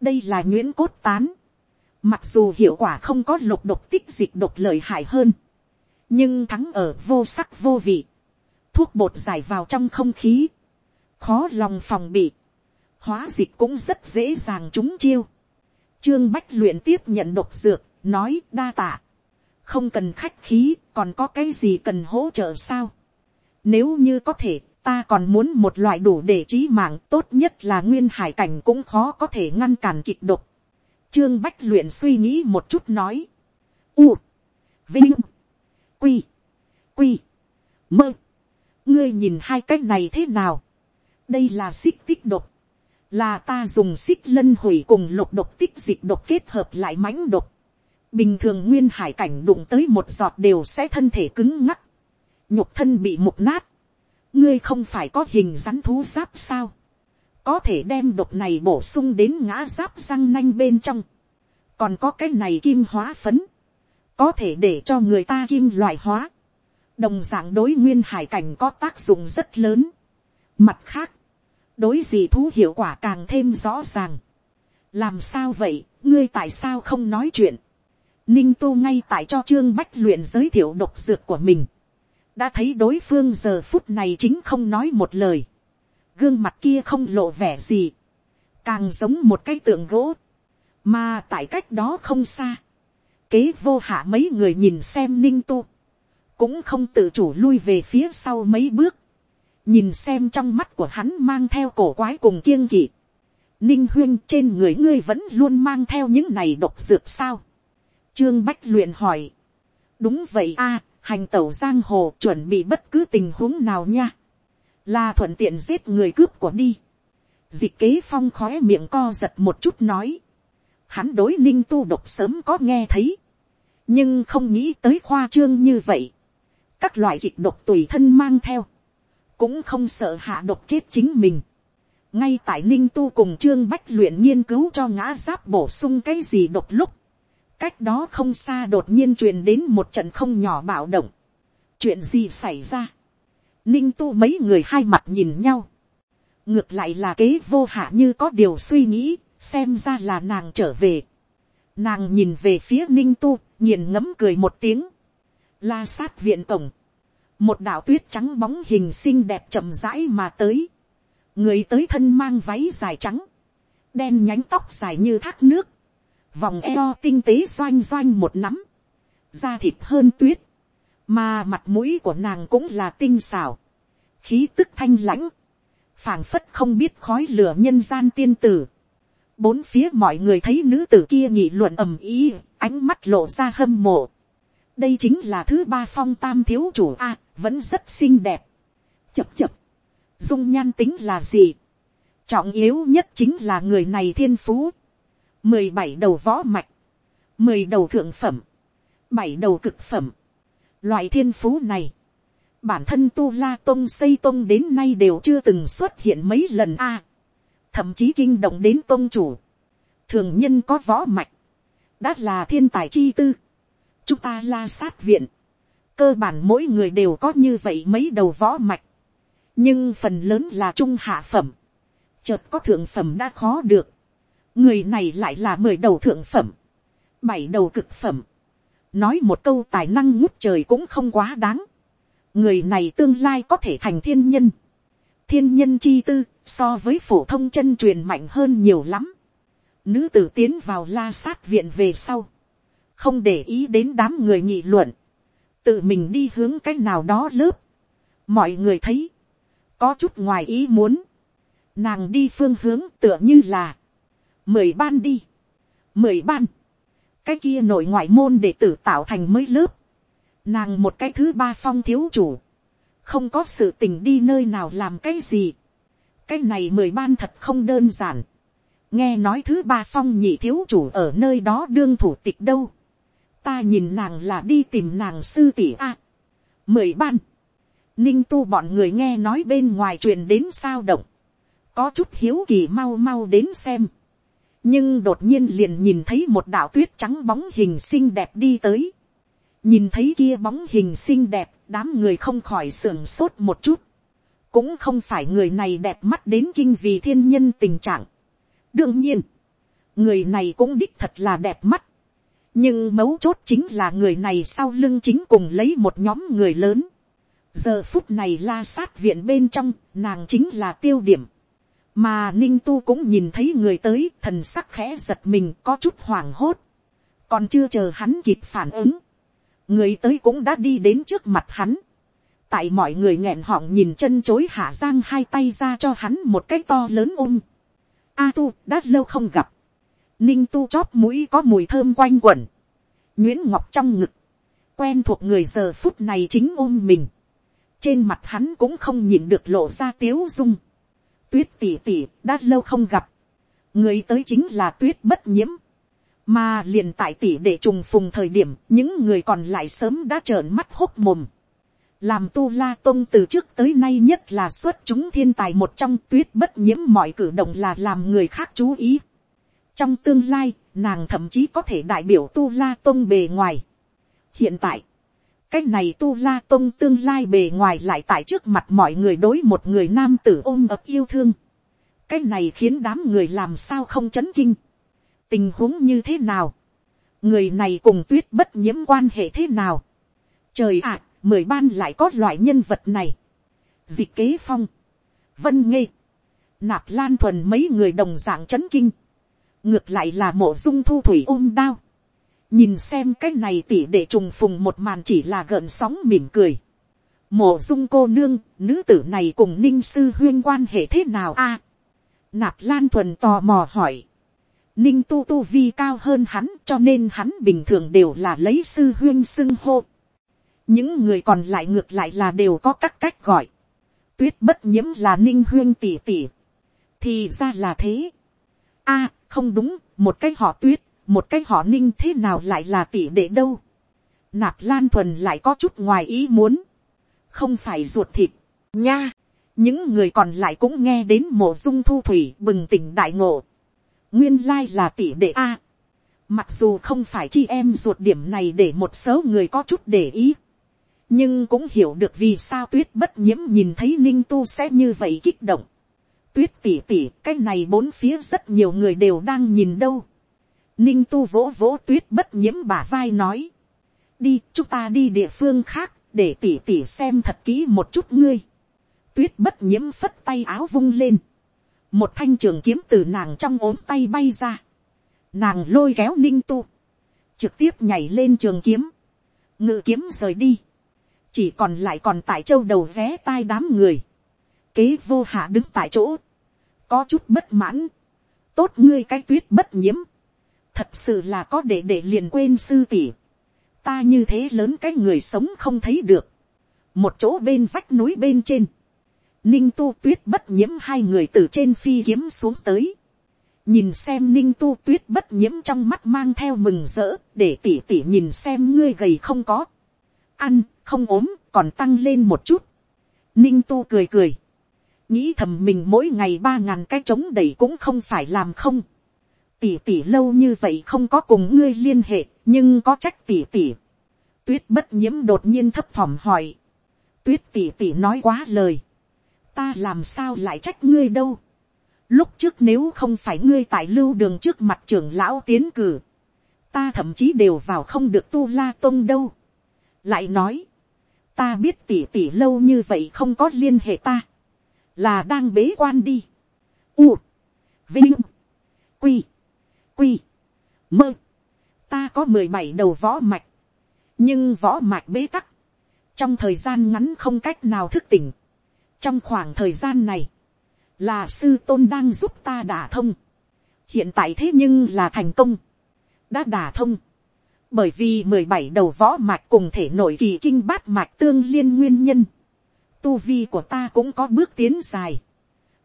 đây là nhuyễn cốt tán, mặc dù hiệu quả không có lục độc tích dịch độc lợi hại hơn, nhưng thắng ở vô sắc vô vị, thuốc bột giải vào trong không khí, khó lòng phòng bị, hóa dịch cũng rất dễ dàng trúng chiêu. Trương Bách luyện tiếp nhận độc dược, nói đa tạ. Không cần khách khí, còn có cái gì cần hỗ trợ sao? Nếu như có thể, ta còn muốn một loại đủ để trí mạng tốt nhất là nguyên hải cảnh cũng khó có thể ngăn cản kịch độc. Trương Bách luyện suy nghĩ một chút nói. U. Vinh. Quy. Quy. Mơ. Ngươi nhìn hai cái này thế nào? Đây là xích tích độc. Là ta dùng xích lân hủy cùng lục độc tích dịch độc kết hợp lại mãnh độc. Bình thường nguyên hải cảnh đụng tới một giọt đều sẽ thân thể cứng ngắc. Nhục thân bị mục nát ngươi không phải có hình rắn thú giáp sao, có thể đem độc này bổ sung đến ngã giáp răng nanh bên trong, còn có cái này kim hóa phấn, có thể để cho người ta kim loại hóa, đồng d ạ n g đối nguyên hải cảnh có tác dụng rất lớn. Mặt khác, đối gì thú hiệu quả càng thêm rõ ràng. làm sao vậy, ngươi tại sao không nói chuyện. ninh tu ngay tại cho trương bách luyện giới thiệu độc dược của mình đã thấy đối phương giờ phút này chính không nói một lời, gương mặt kia không lộ vẻ gì, càng giống một cái tượng gỗ, mà tại cách đó không xa, kế vô hạ mấy người nhìn xem ninh tu, cũng không tự chủ lui về phía sau mấy bước, nhìn xem trong mắt của hắn mang theo cổ quái cùng kiêng kỵ, ninh huyên trên người ngươi vẫn luôn mang theo những này độc dược sao, trương bách luyện hỏi, đúng vậy a, hành tẩu giang hồ chuẩn bị bất cứ tình huống nào nha, là thuận tiện giết người cướp của đi. Dịch kế phong khói miệng co giật một chút nói, hắn đối ninh tu độc sớm có nghe thấy, nhưng không nghĩ tới khoa trương như vậy, các loại kịch độc tùy thân mang theo, cũng không sợ hạ độc chết chính mình. ngay tại ninh tu cùng trương bách luyện nghiên cứu cho ngã giáp bổ sung cái gì độc lúc, cách đó không xa đột nhiên truyền đến một trận không nhỏ bạo động. chuyện gì xảy ra. ninh tu mấy người hai mặt nhìn nhau. ngược lại là kế vô hạ như có điều suy nghĩ, xem ra là nàng trở về. nàng nhìn về phía ninh tu, nhìn ngấm cười một tiếng. la sát viện cổng. một đạo tuyết trắng bóng hình xinh đẹp chậm rãi mà tới. người tới thân mang váy dài trắng, đen nhánh tóc dài như thác nước, vòng eo tinh tế doanh doanh một nắm, da thịt hơn tuyết, mà mặt mũi của nàng cũng là tinh xảo, khí tức thanh lãnh, phảng phất không biết khói lửa nhân gian tiên tử. Bốn phía mọi người thấy nữ tử kia nghị luận ầm ý, ánh mắt lộ ra hâm mộ. đây chính là thứ ba phong tam thiếu chủ a, vẫn rất xinh đẹp. chập chập, dung nhan tính là gì. trọng yếu nhất chính là người này thiên phú mười bảy đầu võ mạch, mười đầu thượng phẩm, bảy đầu cực phẩm. Loại thiên phú này, bản thân tu la tông xây tông đến nay đều chưa từng xuất hiện mấy lần a thậm chí kinh động đến tôn chủ. thường nhân có võ mạch, đã là thiên tài chi tư. chúng ta la sát viện, cơ bản mỗi người đều có như vậy mấy đầu võ mạch. nhưng phần lớn là trung hạ phẩm, chợt có thượng phẩm đã khó được. Người này lại là mười đầu thượng phẩm, bảy đầu cực phẩm, nói một câu tài năng ngút trời cũng không quá đáng, người này tương lai có thể thành thiên nhân, thiên nhân chi tư, so với phổ thông chân truyền mạnh hơn nhiều lắm. Nữ tử tiến vào la sát viện về sau. Không để ý đến đám người nghị luận. Tự mình đi hướng cách nào đó lớp. Mọi người thấy. Có chút ngoài ý muốn. Nàng đi phương hướng tựa như là. Mười ban đi. Mười ban. Cái kia nội ngoại môn để tử tạo thành mới lớp. Nàng một cái thứ ba phong thiếu chủ. Không có sự tình đi nơi nào làm cái gì. Cái này mười ban thật không đơn giản nghe nói thứ ba phong nhị thiếu chủ ở nơi đó đương thủ tịch đâu. ta nhìn nàng là đi tìm nàng sư tỷ a. mười ban. ninh tu bọn người nghe nói bên ngoài truyền đến sao động. có chút hiếu kỳ mau mau đến xem. nhưng đột nhiên liền nhìn thấy một đạo tuyết trắng bóng hình xinh đẹp đi tới. nhìn thấy kia bóng hình xinh đẹp, đám người không khỏi sưởng sốt một chút cũng không phải người này đẹp mắt đến kinh vì thiên nhân tình trạng đương nhiên, người này cũng đích thật là đẹp mắt. nhưng mấu chốt chính là người này sau lưng chính cùng lấy một nhóm người lớn. giờ phút này la sát viện bên trong, nàng chính là tiêu điểm. mà ninh tu cũng nhìn thấy người tới, thần sắc khẽ giật mình có chút hoảng hốt. còn chưa chờ hắn kịp phản ứng. người tới cũng đã đi đến trước mặt hắn tại mọi người nghẹn họng nhìn chân chối hạ giang hai tay ra cho hắn một cái to lớn ôm. A tu đã lâu không gặp. Ninh tu chóp mũi có mùi thơm quanh quẩn. Nguyễn Ngọc trong ngực. Quen thuộc người giờ phút này chính ôm mình. Trên mặt hắn cũng không nhìn được lộ ra tiếu dung. Tuyết tỉ tỉ đã lâu không gặp. Người tới chính là tuyết bất nhiễm. Mà liền tại tỷ để trùng phùng thời điểm, những người còn lại sớm đã trợn mắt hốc mồm làm tu la tôn từ trước tới nay nhất là xuất chúng thiên tài một trong tuyết bất nhiễm mọi cử động là làm người khác chú ý. trong tương lai, nàng thậm chí có thể đại biểu tu la tôn bề ngoài. hiện tại, cái này tu la tôn tương lai bề ngoài lại tại trước mặt mọi người đối một người nam tử ôm ập yêu thương. cái này khiến đám người làm sao không chấn kinh. tình huống như thế nào. người này cùng tuyết bất nhiễm quan hệ thế nào. trời ạ, mười ban lại có loại nhân vật này. Dịch kế phong, vân nghê, nạp lan thuần mấy người đồng dạng chấn kinh. ngược lại là mộ dung thu thủy ôm đao. nhìn xem cái này tỉ để trùng phùng một màn chỉ là gợn sóng mỉm cười. mộ dung cô nương, nữ tử này cùng ninh sư huyên quan hệ thế nào a. nạp lan thuần tò mò hỏi. Ninh tu tu vi cao hơn hắn cho nên hắn bình thường đều là lấy sư huyên xưng hô những người còn lại ngược lại là đều có các cách gọi, tuyết bất nhiễm là ninh huyên tỉ tỉ, thì ra là thế. a, không đúng, một cái họ tuyết, một cái họ ninh thế nào lại là tỉ để đâu. nạp lan thuần lại có chút ngoài ý muốn, không phải ruột thịt, nha. những người còn lại cũng nghe đến mộ dung thu thủy bừng tỉnh đại ngộ. nguyên lai là tỉ đệ a. mặc dù không phải chi em ruột điểm này để một số người có chút để ý nhưng cũng hiểu được vì sao tuyết bất nhiễm nhìn thấy ninh tu sẽ như vậy kích động. tuyết tỉ tỉ, cái này bốn phía rất nhiều người đều đang nhìn đâu. ninh tu vỗ vỗ tuyết bất nhiễm bả vai nói. đi, chúng ta đi địa phương khác, để tỉ tỉ xem thật kỹ một chút ngươi. tuyết bất nhiễm phất tay áo vung lên. một thanh trường kiếm từ nàng trong ốm tay bay ra. nàng lôi kéo ninh tu. trực tiếp nhảy lên trường kiếm. ngự kiếm rời đi chỉ còn lại còn tại châu đầu vé tai đám người, kế vô hạ đứng tại chỗ, có chút bất mãn, tốt ngươi cái tuyết bất nhiễm, thật sự là có để để liền quên sư tỷ, ta như thế lớn cái người sống không thấy được, một chỗ bên vách núi bên trên, ninh tu tuyết bất nhiễm hai người từ trên phi kiếm xuống tới, nhìn xem ninh tu tuyết bất nhiễm trong mắt mang theo mừng rỡ, để tỉ tỉ nhìn xem ngươi gầy không có, ăn, không ốm, còn tăng lên một chút. Ninh tu cười cười. Nghĩ thầm mình mỗi ngày ba ngàn cái trống đẩy cũng không phải làm không. Tỷ tỷ lâu như vậy không có cùng ngươi liên hệ, nhưng có trách tỷ tỷ. Tuyết bất nhiễm đột nhiên thấp thỏm hỏi. Tuyết tỷ tỷ nói quá lời. Ta làm sao lại trách ngươi đâu. Lúc trước nếu không phải ngươi tại lưu đường trước mặt trưởng lão tiến cử. Ta thậm chí đều vào không được tu la tông đâu lại nói, ta biết tỉ tỉ lâu như vậy không có liên hệ ta, là đang bế quan đi. U, vinh, quy, quy, mơ, ta có mười bảy đầu võ mạch, nhưng võ mạch bế tắc, trong thời gian ngắn không cách nào thức tỉnh. trong khoảng thời gian này, là sư tôn đang giúp ta đả thông. hiện tại thế nhưng là thành công, đã đả thông, bởi vì mười bảy đầu võ mạch cùng thể nội kỳ kinh bát mạch tương liên nguyên nhân, tu vi của ta cũng có bước tiến dài,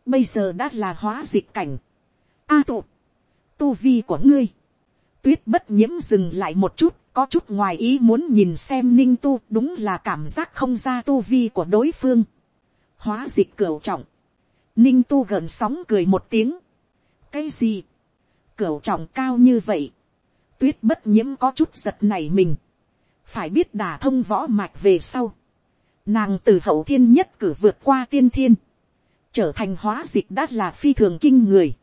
bây giờ đã là hóa dịch cảnh. A tụ, tu vi của ngươi, tuyết bất nhiễm dừng lại một chút, có chút ngoài ý muốn nhìn xem ninh tu đúng là cảm giác không ra tu vi của đối phương. hóa dịch cửu trọng, ninh tu gần sóng cười một tiếng. cái gì, cửu trọng cao như vậy, tuyết bất nhiễm có chút giật này mình, phải biết đả thông võ mạch về sau, nàng từ hậu thiên nhất cử vượt qua tiên thiên, trở thành hóa dịch đã là phi thường kinh người.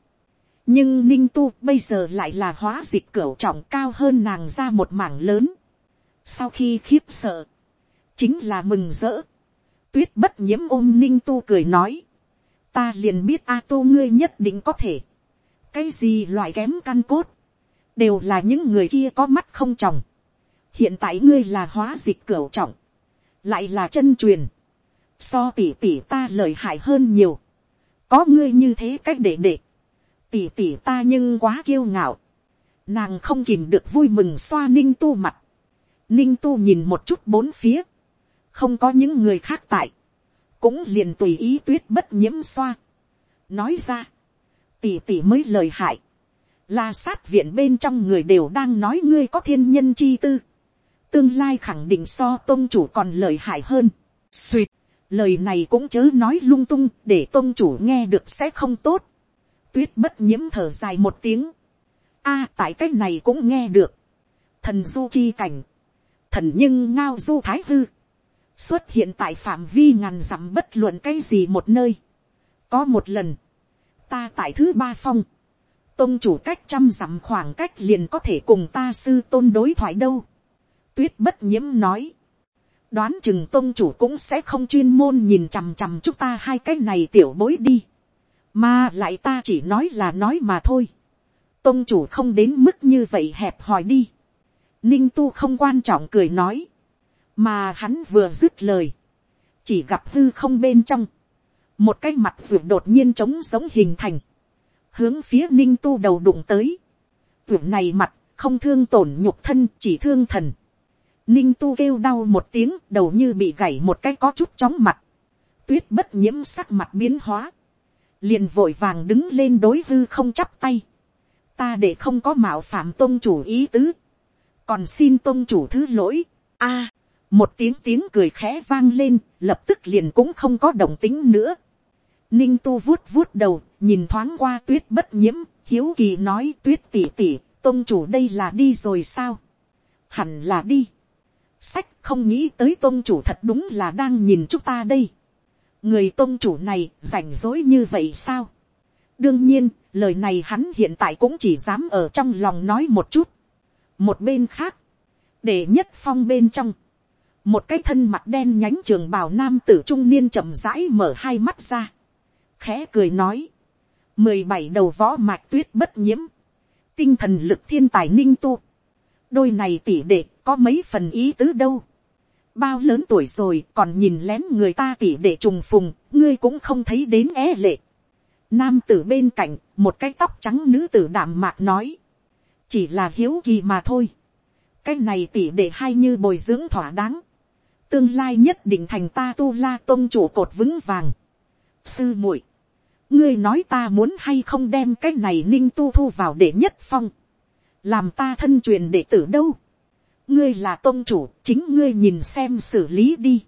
nhưng ninh tu bây giờ lại là hóa dịch cửu trọng cao hơn nàng ra một mảng lớn. sau khi khiếp sợ, chính là mừng rỡ. tuyết bất nhiễm ôm ninh tu cười nói, ta liền biết a tu ngươi nhất định có thể. cái gì loại kém căn cốt, đều là những người kia có mắt không tròng. hiện tại ngươi là hóa dịch cửu trọng, lại là chân truyền, so tỉ tỉ ta lời hại hơn nhiều, có ngươi như thế cách để để, tỉ tỉ ta nhưng quá kiêu ngạo, nàng không kìm được vui mừng xoa ninh tu mặt, ninh tu nhìn một chút bốn phía, không có những người khác tại, cũng liền tùy ý tuyết bất nhiễm xoa, nói ra, tỉ tỉ mới lời hại, la sát viện bên trong người đều đang nói ngươi có thiên nhân chi tư, tương lai khẳng định so tôn chủ còn lợi hại hơn. Xuyệt, lời này cũng chớ nói lung tung để tôn chủ nghe được sẽ không tốt. tuyết bất nhiễm thở dài một tiếng. a tại cách này cũng nghe được. thần du chi cảnh, thần nhưng ngao du thái hư, xuất hiện tại phạm vi ngàn dặm bất luận cái gì một nơi. có một lần, ta tại thứ ba phong, tôn chủ cách trăm dặm khoảng cách liền có thể cùng ta sư tôn đối thoại đâu tuyết bất nhiễm nói. đoán chừng tôn chủ cũng sẽ không chuyên môn nhìn chằm chằm chúng ta hai cái này tiểu bối đi. mà lại ta chỉ nói là nói mà thôi. tôn chủ không đến mức như vậy hẹp hòi đi. ninh tu không quan trọng cười nói. mà hắn vừa dứt lời. chỉ gặp hư không bên trong. một cái mặt ruột đột nhiên trống giống hình thành hướng phía ninh tu đầu đụng tới. ruột này mặt không thương tổn nhục thân chỉ thương thần Ninh tu kêu đau một tiếng đầu như bị gãy một cái có chút chóng mặt. Tuyết bất nhiễm sắc mặt biến hóa. Liền vội vàng đứng lên đối hư không chắp tay. Ta để không có mạo phạm tôn chủ ý tứ. Còn xin tôn chủ thứ lỗi. a một tiếng tiếng cười khẽ vang lên, lập tức liền cũng không có động tính nữa. Ninh tu vuốt vuốt đầu, nhìn thoáng qua tuyết bất nhiễm, hiếu kỳ nói tuyết tỉ tỉ, tôn chủ đây là đi rồi sao? Hẳn là đi sách không nghĩ tới tôn chủ thật đúng là đang nhìn chúng ta đây. người tôn chủ này rảnh rối như vậy sao. đương nhiên, lời này hắn hiện tại cũng chỉ dám ở trong lòng nói một chút. một bên khác, để nhất phong bên trong, một cái thân mặt đen nhánh trường bào nam tử trung niên chậm rãi mở hai mắt ra, khẽ cười nói, mười bảy đầu võ mạch tuyết bất nhiễm, tinh thần lực thiên tài ninh tu, đôi này tỉ đệ có mấy phần ý tứ đâu. bao lớn tuổi rồi còn nhìn lén người ta tỉ đệ trùng phùng, ngươi cũng không thấy đến é lệ. Nam tử bên cạnh, một cái tóc trắng nữ tử đảm mạc nói. Chỉ là hiếu kỳ mà thôi. Cái này tỉ đệ hay như bồi dưỡng thỏa đáng. Tương lai nhất định thành ta tu la tôn chủ cột vững vàng. Sư muội ngươi nói ta muốn hay không đem cái này ninh tu thu vào để nhất phong làm ta thân truyền đệ tử đâu. ngươi là tôn chủ, chính ngươi nhìn xem xử lý đi.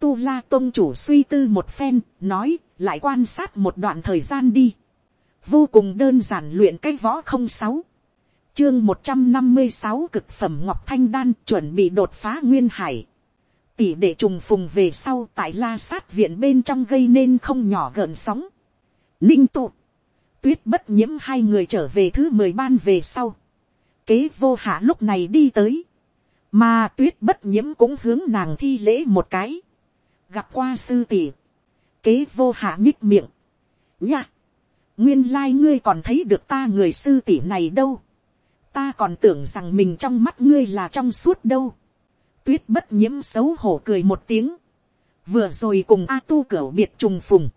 tu la tôn chủ suy tư một phen, nói, lại quan sát một đoạn thời gian đi. vô cùng đơn giản luyện cái võ không sáu. chương một trăm năm mươi sáu cực phẩm ngọc thanh đan chuẩn bị đột phá nguyên hải. tỷ đệ trùng phùng về sau tại la sát viện bên trong gây nên không nhỏ gợn sóng ninh tụ tuyết bất nhiễm hai người trở về thứ mười ban về sau kế vô hạ lúc này đi tới, mà tuyết bất nhiễm cũng hướng nàng thi lễ một cái, gặp qua sư tỷ, kế vô hạ nhích miệng. nha, nguyên lai ngươi còn thấy được ta người sư tỷ này đâu. ta còn tưởng rằng mình trong mắt ngươi là trong suốt đâu. tuyết bất nhiễm xấu hổ cười một tiếng. vừa rồi cùng a tu cửa biệt trùng phùng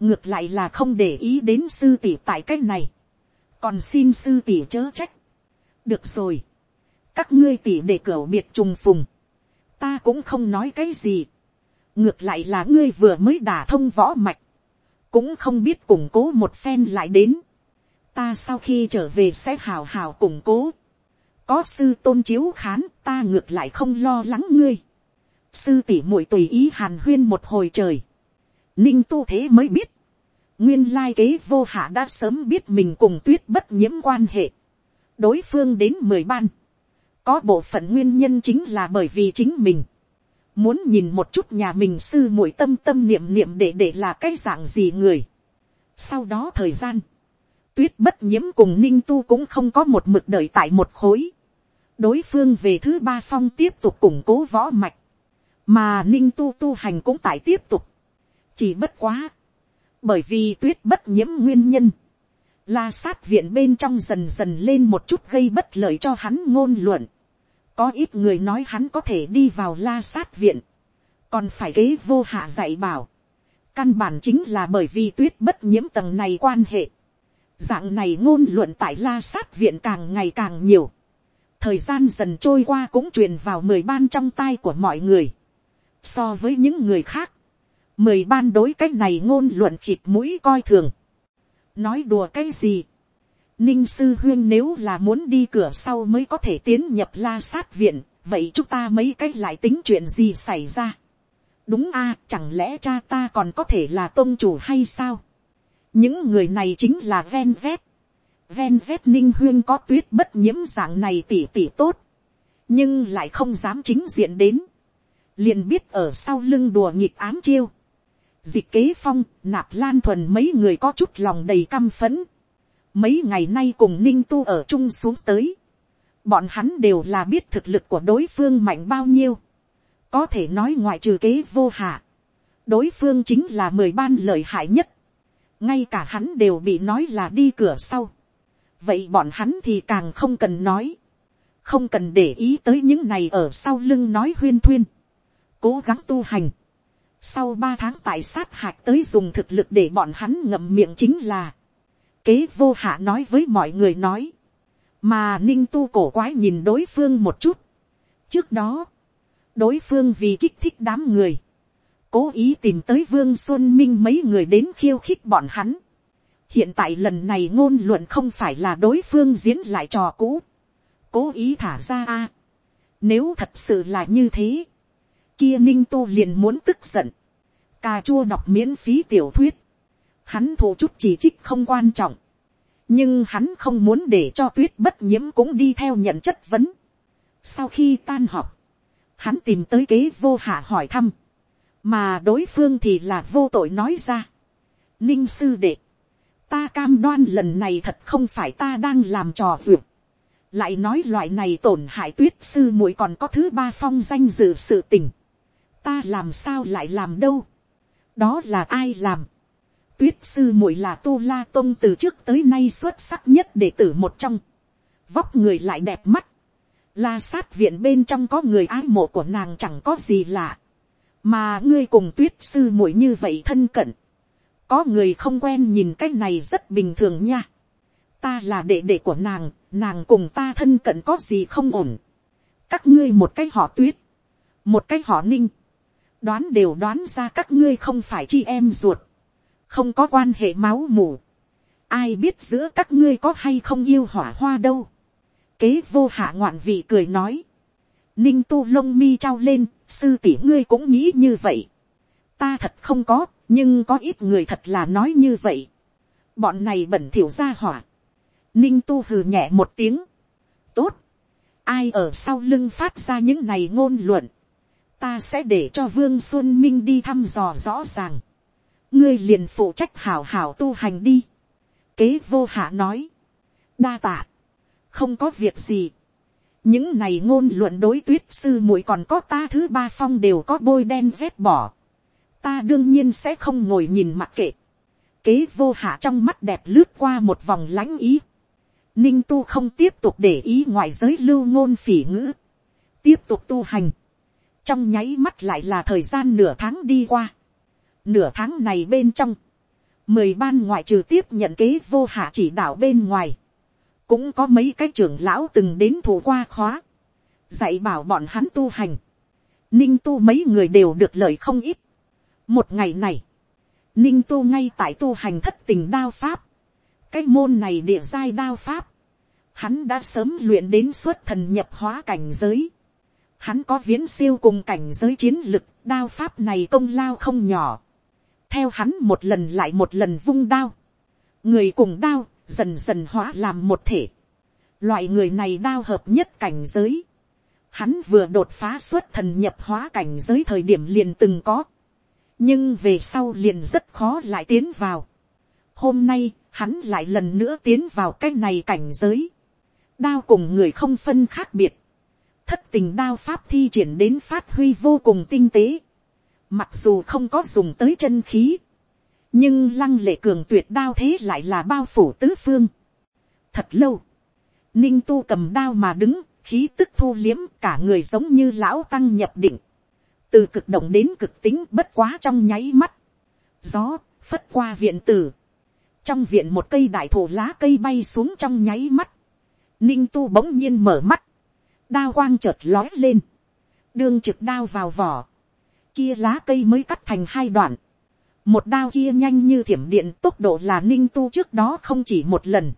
ngược lại là không để ý đến sư tỷ tại cái này. còn xin sư tỷ chớ trách. được rồi. các ngươi tỷ để cửa biệt trùng phùng. ta cũng không nói cái gì. ngược lại là ngươi vừa mới đả thông võ mạch cũng không biết củng cố một phen lại đến. ta sau khi trở về sẽ hào hào củng cố. có sư tôn chiếu khán, ta ngược lại không lo lắng ngươi. sư tỷ muội tùy ý hàn huyên một hồi trời ninh tu thế mới biết. nguyên lai kế vô hạ đã sớm biết mình cùng tuyết bất nhiễm quan hệ. đối phương đến mười ban. có bộ phận nguyên nhân chính là bởi vì chính mình muốn nhìn một chút nhà mình sư muội tâm tâm niệm niệm để để là cái dạng gì người. sau đó thời gian, tuyết bất nhiễm cùng ninh tu cũng không có một mực đợi tại một khối. đối phương về thứ ba phong tiếp tục củng cố võ mạch, mà ninh tu tu hành cũng tại tiếp tục chỉ bất quá, bởi vì tuyết bất nhiễm nguyên nhân, la sát viện bên trong dần dần lên một chút gây bất lợi cho hắn ngôn luận có ít người nói hắn có thể đi vào la sát viện, còn phải kế vô hạ dạy bảo. căn bản chính là bởi vì tuyết bất nhiễm tầng này quan hệ. dạng này ngôn luận tại la sát viện càng ngày càng nhiều. thời gian dần trôi qua cũng truyền vào mười ban trong tai của mọi người. so với những người khác, mười ban đối cái này ngôn luận khịt mũi coi thường. nói đùa cái gì Ninh sư huyên nếu là muốn đi cửa sau mới có thể tiến nhập la sát viện, vậy chúng ta mấy cách lại tính chuyện gì xảy ra. đúng a chẳng lẽ cha ta còn có thể là tôn chủ hay sao. những người này chính là ven z. ven z ninh huyên có tuyết bất nhiễm dạng này tỉ tỉ tốt, nhưng lại không dám chính diện đến. liền biết ở sau lưng đùa nghịch ám chiêu dịch kế phong, nạp lan thuần mấy người có chút lòng đầy căm phẫn. Mấy ngày nay cùng ninh tu ở chung xuống tới, bọn hắn đều là biết thực lực của đối phương mạnh bao nhiêu, có thể nói ngoại trừ kế vô hạ, đối phương chính là mười ban lợi hại nhất, ngay cả hắn đều bị nói là đi cửa sau, vậy bọn hắn thì càng không cần nói, không cần để ý tới những này ở sau lưng nói huyên thuyên, cố gắng tu hành, sau ba tháng tại sát hạch tới dùng thực lực để bọn hắn ngậm miệng chính là, kế vô hạ nói với mọi người nói, mà ninh tu cổ quái nhìn đối phương một chút. trước đó, đối phương vì kích thích đám người, cố ý tìm tới vương xuân minh mấy người đến khiêu khích bọn hắn. hiện tại lần này ngôn luận không phải là đối phương diễn lại trò cũ, cố ý thả ra a. nếu thật sự là như thế, kia ninh tu liền muốn tức giận, cà chua đọc miễn phí tiểu thuyết, hắn thủ chút chỉ trích không quan trọng, nhưng hắn không muốn để cho tuyết bất nhiễm cũng đi theo nhận chất vấn. sau khi tan họp, hắn tìm tới kế vô hạ hỏi thăm, mà đối phương thì là vô tội nói ra. ninh sư đệ, ta cam đoan lần này thật không phải ta đang làm trò duyệt, lại nói loại này tổn hại tuyết sư muội còn có thứ ba phong danh dự sự tình, ta làm sao lại làm đâu, đó là ai làm, tuyết sư muội là tu la tôn từ trước tới nay xuất sắc nhất đệ tử một trong. Vóc người lại đẹp mắt. La sát viện bên trong có người ái mộ của nàng chẳng có gì lạ. Mà ngươi cùng tuyết sư muội như vậy thân cận. Có người không quen nhìn cái này rất bình thường nha. Ta là đệ đệ của nàng, nàng cùng ta thân cận có gì không ổn. Các ngươi một cái họ tuyết. Một cái họ ninh. Đoán đều đoán ra các ngươi không phải chi em ruột không có quan hệ máu mủ, ai biết giữa các ngươi có hay không yêu hỏa hoa đâu. kế vô hạ ngoạn vị cười nói, ninh tu lông mi trao lên, sư tỷ ngươi cũng nghĩ như vậy. ta thật không có, nhưng có ít người thật là nói như vậy. bọn này bẩn thỉu ra hỏa. ninh tu hừ nhẹ một tiếng. tốt, ai ở sau lưng phát ra những này ngôn luận ta sẽ để cho vương xuân minh đi thăm dò rõ ràng. Ngươi liền phụ trách hảo hảo tu hành đi. kế vô hạ nói, đa tạ, không có việc gì. những này ngôn luận đối tuyết sư muội còn có ta thứ ba phong đều có bôi đen rét bỏ. ta đương nhiên sẽ không ngồi nhìn mặc kệ, kế vô hạ trong mắt đẹp lướt qua một vòng lãnh ý, ninh tu không tiếp tục để ý ngoại giới lưu ngôn phỉ ngữ, tiếp tục tu hành, trong nháy mắt lại là thời gian nửa tháng đi qua, nửa tháng này bên trong, mười ban ngoại trừ tiếp nhận kế vô hạ chỉ đạo bên ngoài, cũng có mấy cái trưởng lão từng đến thủ qua khóa, dạy bảo bọn hắn tu hành, ninh tu mấy người đều được lợi không ít. một ngày này, ninh tu ngay tại tu hành thất tình đao pháp, cái môn này địa giai đao pháp, hắn đã sớm luyện đến suốt thần nhập hóa cảnh giới, hắn có viễn siêu cùng cảnh giới chiến lực, đao pháp này công lao không nhỏ, theo hắn một lần lại một lần vung đao, người cùng đao dần dần hóa làm một thể, loại người này đao hợp nhất cảnh giới, hắn vừa đột phá xuất thần nhập hóa cảnh giới thời điểm liền từng có, nhưng về sau liền rất khó lại tiến vào. Hôm nay, hắn lại lần nữa tiến vào cái này cảnh giới, đao cùng người không phân khác biệt, thất tình đao pháp thi triển đến phát huy vô cùng tinh tế, mặc dù không có dùng tới chân khí, nhưng lăng lệ cường tuyệt đao thế lại là bao phủ tứ phương. thật lâu, ninh tu cầm đao mà đứng, khí tức thu liếm cả người giống như lão tăng nhập định, từ cực động đến cực tính bất quá trong nháy mắt, gió phất qua viện tử, trong viện một cây đại thổ lá cây bay xuống trong nháy mắt, ninh tu bỗng nhiên mở mắt, đao quang chợt lói lên, đương trực đao vào vỏ, kia lá cây mới cắt thành hai đoạn, một đao kia nhanh như thiểm điện tốc độ là ninh tu trước đó không chỉ một lần,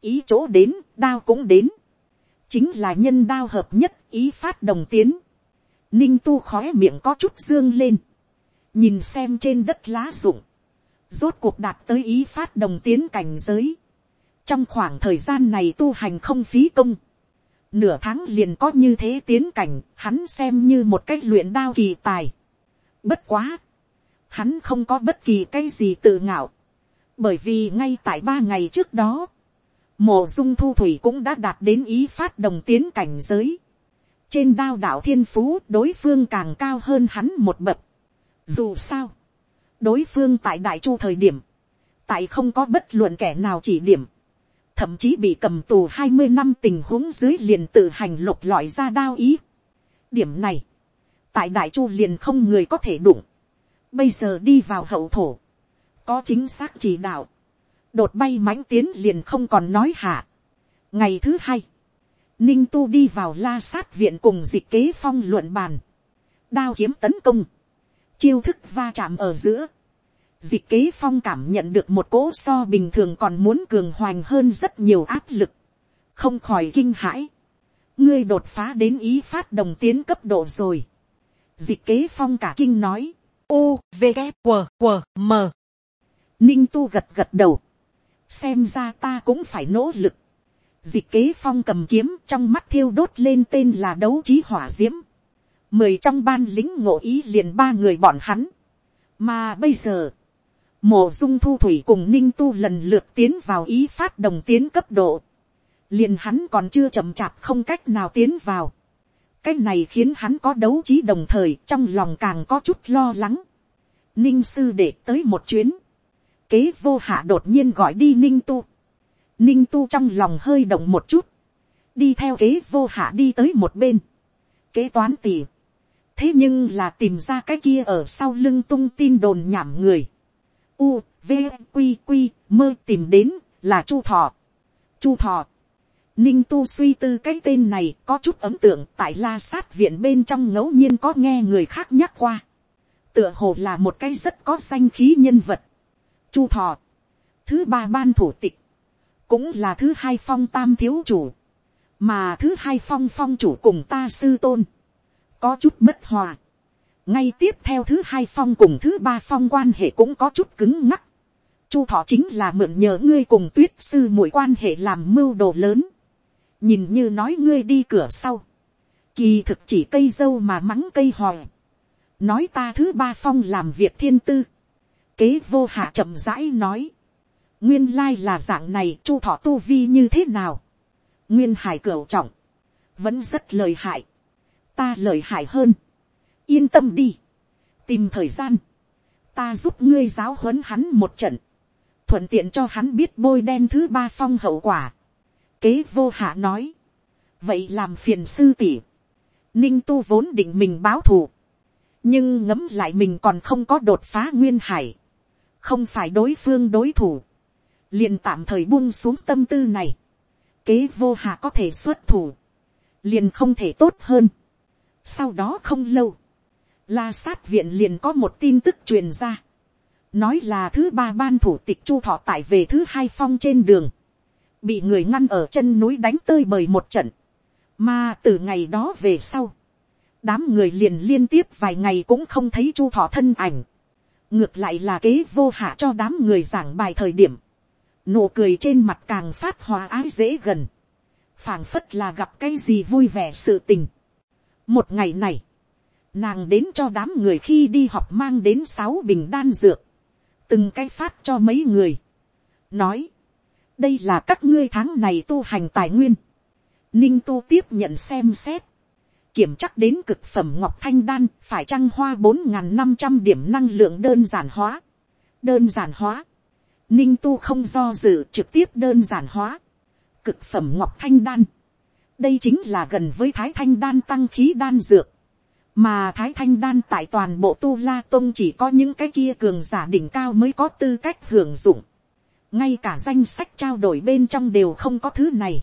ý chỗ đến, đao cũng đến, chính là nhân đao hợp nhất ý phát đồng tiến, ninh tu khói miệng có chút dương lên, nhìn xem trên đất lá rụng, rốt cuộc đạt tới ý phát đồng tiến cảnh giới, trong khoảng thời gian này tu hành không phí công, nửa tháng liền có như thế tiến cảnh, hắn xem như một cách luyện đao kỳ tài. Bất quá, hắn không có bất kỳ cái gì tự ngạo, bởi vì ngay tại ba ngày trước đó, mộ dung thu thủy cũng đã đạt đến ý phát đồng tiến cảnh giới. trên đao đạo thiên phú đối phương càng cao hơn hắn một bậc. dù sao, đối phương tại đại chu thời điểm, tại không có bất luận kẻ nào chỉ điểm, thậm chí bị cầm tù hai mươi năm tình huống dưới liền tự hành lục lọi ra đao ý. điểm này, tại đại chu liền không người có thể đụng, bây giờ đi vào hậu thổ, có chính xác chỉ đạo, đột bay mãnh tiến liền không còn nói hạ. ngày thứ hai, ninh tu đi vào la sát viện cùng dịch kế phong luận bàn, đao kiếm tấn công, chiêu thức va chạm ở giữa, dịch kế phong cảm nhận được một cỗ so bình thường còn muốn cường hoành hơn rất nhiều áp lực, không khỏi kinh hãi, ngươi đột phá đến ý phát đồng tiến cấp độ rồi, dịch kế phong cả kinh nói, u v g q q m ninh tu gật gật đầu, xem ra ta cũng phải nỗ lực. Dịch kế phong cầm kiếm trong mắt thiêu đốt lên tên là đấu trí hỏa diễm. Mười trong ban lính ngộ ý liền ba người bọn hắn. Mà bây giờ, mộ dung thu thủy cùng ninh tu lần lượt tiến vào ý phát đồng tiến cấp độ. Liền hắn còn chưa chậm chạp không cách nào tiến vào. Cái này khiến hắn có đấu trí đồng thời, trong lòng càng có chút lo lắng. Ninh sư để tới một chuyến kế vô hạ đột nhiên gọi đi ninh tu. ninh tu trong lòng hơi động một chút. đi theo kế vô hạ đi tới một bên. kế toán tỉ. thế nhưng là tìm ra cái kia ở sau lưng tung tin đồn nhảm người u, v, q q mơ tìm đến là chu thọ. chu thọ. Ninh tu suy tư cái tên này có chút ấn tượng tại la sát viện bên trong ngẫu nhiên có nghe người khác nhắc qua. Tựa hồ là một cái rất có danh khí nhân vật chu thọ, thứ ba ban thủ tịch, cũng là thứ hai phong tam thiếu chủ, mà thứ hai phong phong chủ cùng ta sư tôn, có chút bất hòa ngay tiếp theo thứ hai phong cùng thứ ba phong quan hệ cũng có chút cứng ngắc. chu thọ chính là mượn nhờ ngươi cùng tuyết sư mũi quan hệ làm mưu đồ lớn. nhìn như nói ngươi đi cửa sau. kỳ thực chỉ cây dâu mà mắng cây hòi. nói ta thứ ba phong làm việc thiên tư Kế vô hạ chậm rãi nói. Nguyên lai là dạng này, chu thọ tu vi như thế nào. Nguyên hải cửa trọng. Vẫn rất lời hại. Ta lời hại hơn. Yên tâm đi. Tìm thời gian. ta giúp ngươi giáo huấn hắn một trận, thuận tiện cho hắn biết bôi đen thứ ba phong hậu quả. kế vô hạ nói, vậy làm phiền sư tỷ, ninh tu vốn định mình báo thù, nhưng ngấm lại mình còn không có đột phá nguyên hải, không phải đối phương đối thủ, liền tạm thời buông xuống tâm tư này, kế vô hạ có thể xuất thủ, liền không thể tốt hơn. Sau đó không lâu, la sát viện liền có một tin tức truyền ra, nói là thứ ba ban thủ tịch chu thọ tại về thứ hai phong trên đường, bị người ngăn ở chân núi đánh tơi bời một trận, mà từ ngày đó về sau, đám người liền liên tiếp vài ngày cũng không thấy chu thọ thân ảnh, ngược lại là kế vô hạ cho đám người giảng bài thời điểm, nụ cười trên mặt càng phát hòa ái dễ gần, phảng phất là gặp cái gì vui vẻ sự tình. một ngày này, nàng đến cho đám người khi đi học mang đến sáu bình đan dược, từng cái phát cho mấy người, nói, đây là các ngươi tháng này tu hành tài nguyên, ninh tu tiếp nhận xem xét, kiểm chắc đến cực phẩm ngọc thanh đan phải trăng hoa bốn n g h n năm trăm điểm năng lượng đơn giản hóa. đơn giản hóa. ninh tu không do dự trực tiếp đơn giản hóa. cực phẩm ngọc thanh đan. đây chính là gần với thái thanh đan tăng khí đan dược mà thái thanh đan tại toàn bộ tu la tông chỉ có những cái kia cường giả đỉnh cao mới có tư cách hưởng dụng. ngay cả danh sách trao đổi bên trong đều không có thứ này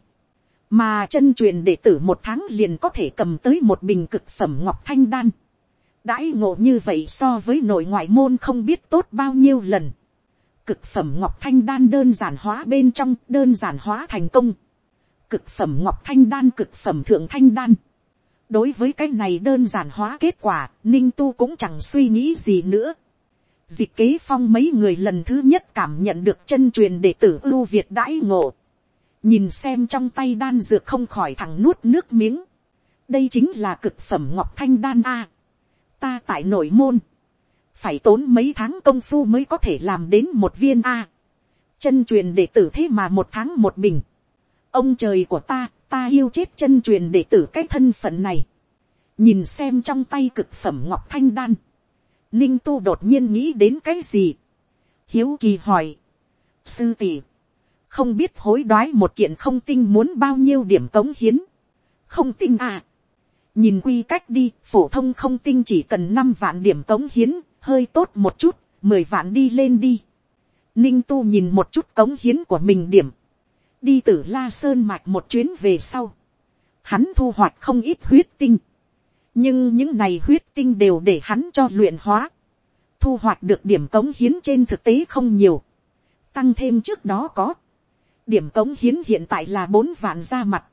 mà chân truyền đệ tử một tháng liền có thể cầm tới một bình cực phẩm ngọc thanh đan. đãi ngộ như vậy so với nội ngoại môn không biết tốt bao nhiêu lần. cực phẩm ngọc thanh đan đơn giản hóa bên trong, đơn giản hóa thành công. cực phẩm ngọc thanh đan, cực phẩm thượng thanh đan đối với cái này đơn giản hóa kết quả, ninh tu cũng chẳng suy nghĩ gì nữa. Dịch kế phong mấy người lần thứ nhất cảm nhận được chân truyền đệ tử ưu việt đãi ngộ nhìn xem trong tay đan dược không khỏi thằng nuốt nước miếng. đây chính là cực phẩm ngọc thanh đan a. ta tại nội môn, phải tốn mấy tháng công phu mới có thể làm đến một viên a. chân truyền đệ tử thế mà một tháng một bình. ông trời của ta, ta yêu chết chân truyền đệ tử cái thân phận này. nhìn xem trong tay cực phẩm ngọc thanh đan. ninh tu đột nhiên nghĩ đến cái gì. hiếu kỳ hỏi. sư tỷ không biết hối đoái một kiện không tinh muốn bao nhiêu điểm cống hiến. không tinh à. nhìn quy cách đi, phổ thông không tinh chỉ cần năm vạn điểm cống hiến, hơi tốt một chút, mười vạn đi lên đi. ninh tu nhìn một chút cống hiến của mình điểm đi từ la sơn mạch một chuyến về sau. hắn thu hoạch không ít huyết tinh. nhưng những này huyết tinh đều để hắn cho luyện hóa. thu hoạch được điểm cống hiến trên thực tế không nhiều. tăng thêm trước đó có điểm cống hiến hiện tại là bốn vạn ra mặt,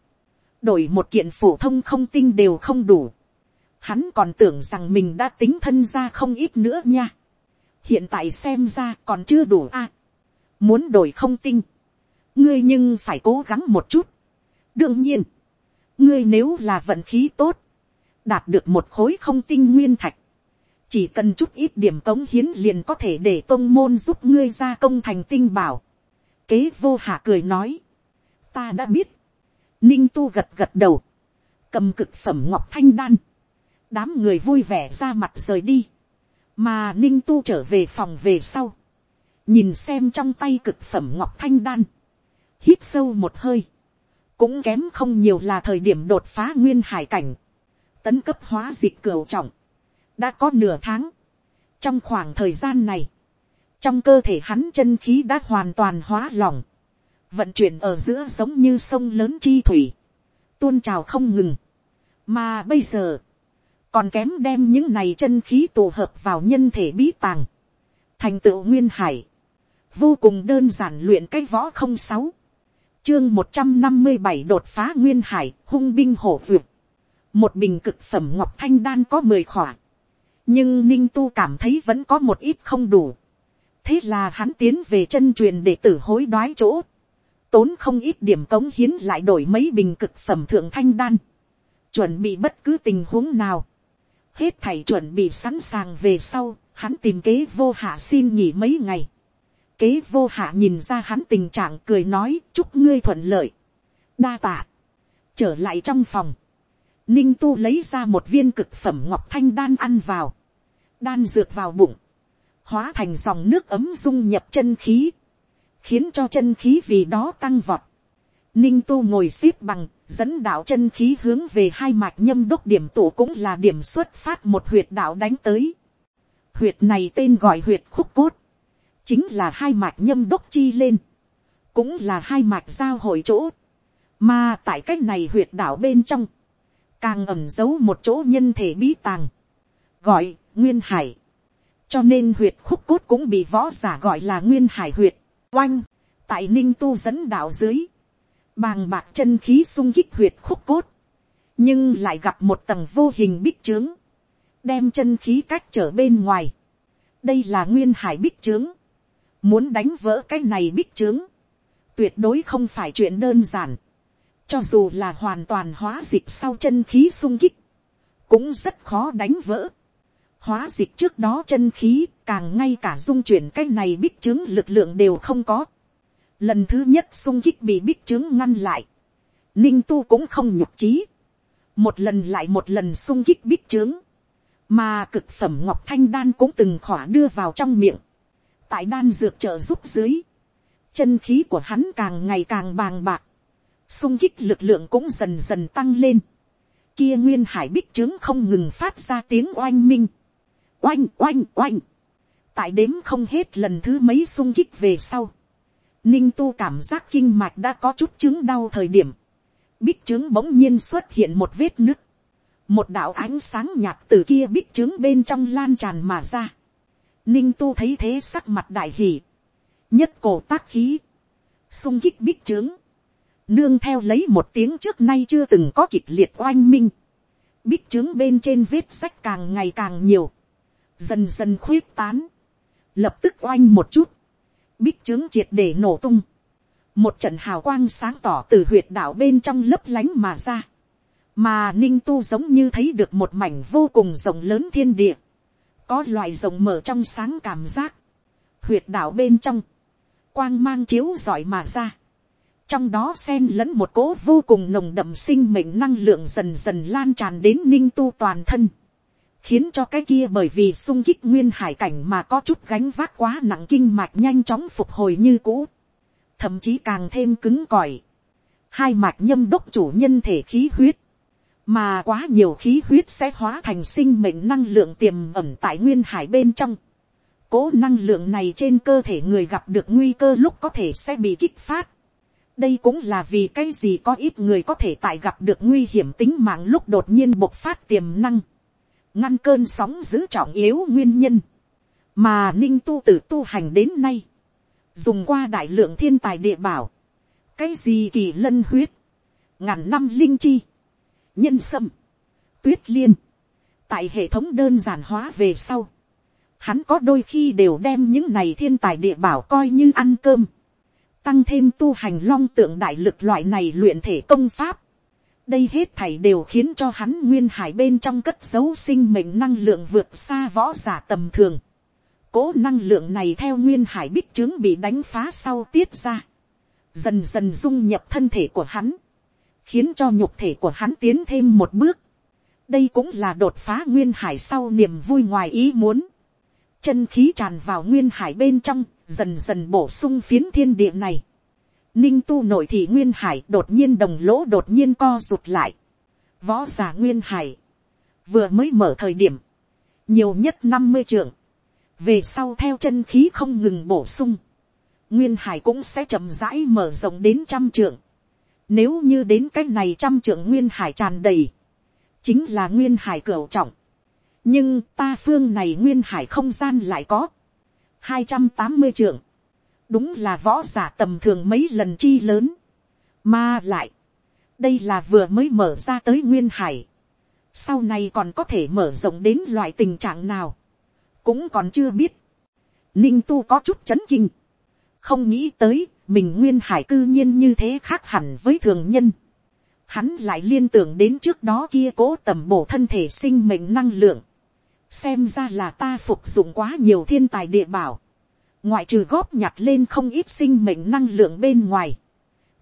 đổi một kiện phổ thông không tinh đều không đủ, hắn còn tưởng rằng mình đã tính thân ra không ít nữa nha, hiện tại xem ra còn chưa đủ a, muốn đổi không tinh, ngươi nhưng phải cố gắng một chút, đương nhiên, ngươi nếu là vận khí tốt, đạt được một khối không tinh nguyên thạch, chỉ cần chút ít điểm cống hiến liền có thể để tôn môn giúp ngươi ra công thành tinh bảo kế vô hạ cười nói. Ta đã biết. Ninh tu gật gật đầu. Cầm cực phẩm ngọc thanh đan. Đám người vui vẻ ra mặt rời đi. Mà ninh tu trở về phòng về sau. Nhìn xem trong tay cực phẩm ngọc thanh đan. Hít sâu một hơi. Cũng kém không nhiều là thời điểm đột phá nguyên hải cảnh. Tấn cấp hóa dịch cửu trọng. Đã có nửa tháng. Trong khoảng thời gian này trong cơ thể hắn chân khí đã hoàn toàn hóa lỏng, vận chuyển ở giữa giống như sông lớn chi thủy, tuôn trào không ngừng, mà bây giờ, còn kém đem những này chân khí tụ hợp vào nhân thể bí tàng, thành tựu nguyên hải, vô cùng đơn giản luyện cái võ không sáu, chương một trăm năm mươi bảy đột phá nguyên hải, hung binh hổ vượt, một bình cực phẩm ngọc thanh đan có mười khỏa, nhưng ninh tu cảm thấy vẫn có một ít không đủ, thế là hắn tiến về chân truyền để tử hối đoái chỗ, tốn không ít điểm cống hiến lại đổi mấy bình cực phẩm thượng thanh đan, chuẩn bị bất cứ tình huống nào, hết thảy chuẩn bị sẵn sàng về sau, hắn tìm kế vô hạ xin nghỉ mấy ngày, kế vô hạ nhìn ra hắn tình trạng cười nói chúc ngươi thuận lợi, đa tạ, trở lại trong phòng, ninh tu lấy ra một viên cực phẩm ngọc thanh đan ăn vào, đan dược vào bụng, hóa thành dòng nước ấm dung nhập chân khí, khiến cho chân khí vì đó tăng vọt. Ninh tu ngồi xếp bằng, dẫn đạo chân khí hướng về hai mạch nhâm đốc điểm tụ cũng là điểm xuất phát một huyệt đạo đánh tới. Huyệt này tên gọi huyệt khúc cốt, chính là hai mạch nhâm đốc chi lên, cũng là hai mạch giao hội chỗ, mà tại cách này huyệt đạo bên trong, càng ẩm giấu một chỗ nhân thể bí tàng, gọi nguyên hải, cho nên huyệt khúc cốt cũng bị võ giả gọi là nguyên hải huyệt, oanh, tại ninh tu dẫn đạo dưới, bàng bạc chân khí sung kích huyệt khúc cốt, nhưng lại gặp một tầng vô hình bích trướng, đem chân khí cách trở bên ngoài. đây là nguyên hải bích trướng, muốn đánh vỡ cái này bích trướng, tuyệt đối không phải chuyện đơn giản, cho dù là hoàn toàn hóa dịch sau chân khí sung kích, cũng rất khó đánh vỡ. Hóa dịch trước đó chân khí càng ngay cả dung chuyển cái này bích trướng lực lượng đều không có. Lần thứ nhất sung kích bị bích trướng ngăn lại. Ninh tu cũng không nhục trí. Một lần lại một lần sung kích bích trướng. Mà cực phẩm ngọc thanh đan cũng từng khỏa đưa vào trong miệng. Tại đan dược trợ giúp dưới. Chân khí của hắn càng ngày càng bàng bạc sung kích lực lượng cũng dần dần tăng lên. Kia nguyên hải bích trướng không ngừng phát ra tiếng oanh minh. Oanh oanh oanh. Tại đếm không hết lần thứ mấy sung kích về sau. Ninh tu cảm giác kinh mạch đã có chút chứng đau thời điểm. Bích trướng bỗng nhiên xuất hiện một vết nứt. Một đạo ánh sáng nhạt từ kia bích trướng bên trong lan tràn mà ra. Ninh tu thấy thế sắc mặt đại hỉ. Nhất cổ tác khí. Xung kích bích trướng. Nương theo lấy một tiếng trước nay chưa từng có kịch liệt oanh minh, bích trướng bên trên vết sách càng ngày càng nhiều, dần dần khuyết tán, lập tức oanh một chút, bích trướng triệt để nổ tung, một trận hào quang sáng tỏ từ huyệt đạo bên trong lấp lánh mà ra, mà ninh tu giống như thấy được một mảnh vô cùng rộng lớn thiên địa, có loại rộng mở trong sáng cảm giác, huyệt đạo bên trong, quang mang chiếu giỏi mà ra, trong đó xen lẫn một cỗ vô cùng nồng đậm sinh mệnh năng lượng dần dần lan tràn đến ninh tu toàn thân, khiến cho cái kia bởi vì sung kích nguyên hải cảnh mà có chút gánh vác quá nặng kinh mạch nhanh chóng phục hồi như cũ, thậm chí càng thêm cứng cỏi, hai mạch nhâm đốc chủ nhân thể khí huyết, mà quá nhiều khí huyết sẽ hóa thành sinh mệnh năng lượng tiềm ẩm tại nguyên hải bên trong. Cố năng lượng này trên cơ thể người gặp được nguy cơ lúc có thể sẽ bị kích phát. Đây cũng là vì cái gì có ít người có thể tại gặp được nguy hiểm tính mạng lúc đột nhiên bộc phát tiềm năng, ngăn cơn sóng giữ trọng yếu nguyên nhân, mà ninh tu t tu hành đến nay, dùng qua đại lượng thiên tài địa bảo, cái gì kỳ lân huyết, ngàn năm linh chi, nhân sâm, tuyết liên, tại hệ thống đơn giản hóa về sau, hắn có đôi khi đều đem những này thiên tài địa bảo coi như ăn cơm, tăng thêm tu hành long tượng đại lực loại này luyện thể công pháp. đây hết thảy đều khiến cho hắn nguyên hải bên trong cất dấu sinh mệnh năng lượng vượt xa võ giả tầm thường. cố năng lượng này theo nguyên hải bích trướng bị đánh phá sau tiết ra. dần dần dung nhập thân thể của hắn khiến cho nhục thể của hắn tiến thêm một bước. đây cũng là đột phá nguyên hải sau niềm vui ngoài ý muốn. chân khí tràn vào nguyên hải bên trong dần dần bổ sung phiến thiên địa này. Ninh tu nội thị Nguyên Hải đột nhiên đồng lỗ đột nhiên co rụt lại. Võ giả Nguyên Hải. Vừa mới mở thời điểm. Nhiều nhất năm mươi trường, Về sau theo chân khí không ngừng bổ sung. Nguyên Hải cũng sẽ chậm rãi mở rộng đến trăm trường, nếu như đến cái này trăm trưởng Nguyên Hải tràn đầy. Chính là Nguyên Hải cửu trọng. Nhưng ta phương này Nguyên Hải không gian lại có hai trăm tám mươi trưởng đúng là võ giả tầm thường mấy lần chi lớn, mà lại, đây là vừa mới mở ra tới nguyên hải, sau này còn có thể mở rộng đến loại tình trạng nào, cũng còn chưa biết, ninh tu có chút chấn kinh, không nghĩ tới mình nguyên hải cư nhiên như thế khác hẳn với thường nhân, hắn lại liên tưởng đến trước đó kia cố tầm bổ thân thể sinh mệnh năng lượng, xem ra là ta phục dụng quá nhiều thiên tài địa bảo, ngoại trừ góp nhặt lên không ít sinh mệnh năng lượng bên ngoài,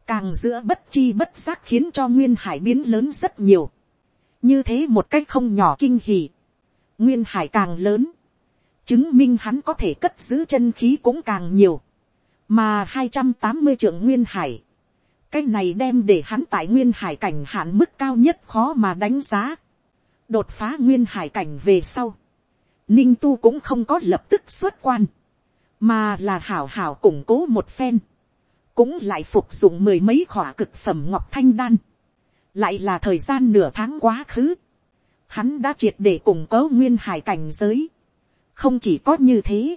càng giữa bất chi bất giác khiến cho nguyên hải biến lớn rất nhiều, như thế một cách không nhỏ kinh hỉ, nguyên hải càng lớn, chứng minh hắn có thể cất giữ chân khí cũng càng nhiều, mà hai trăm tám mươi trưởng nguyên hải, cái này đem để hắn tại nguyên hải cảnh hạn mức cao nhất khó mà đánh giá, đột phá nguyên hải cảnh về sau, ninh tu cũng không có lập tức xuất quan, mà là hảo hảo củng cố một phen, cũng lại phục dụng mười mấy khỏa cực phẩm ngọc thanh đan, lại là thời gian nửa tháng quá khứ, hắn đã triệt để củng cố nguyên hải cảnh giới, không chỉ có như thế,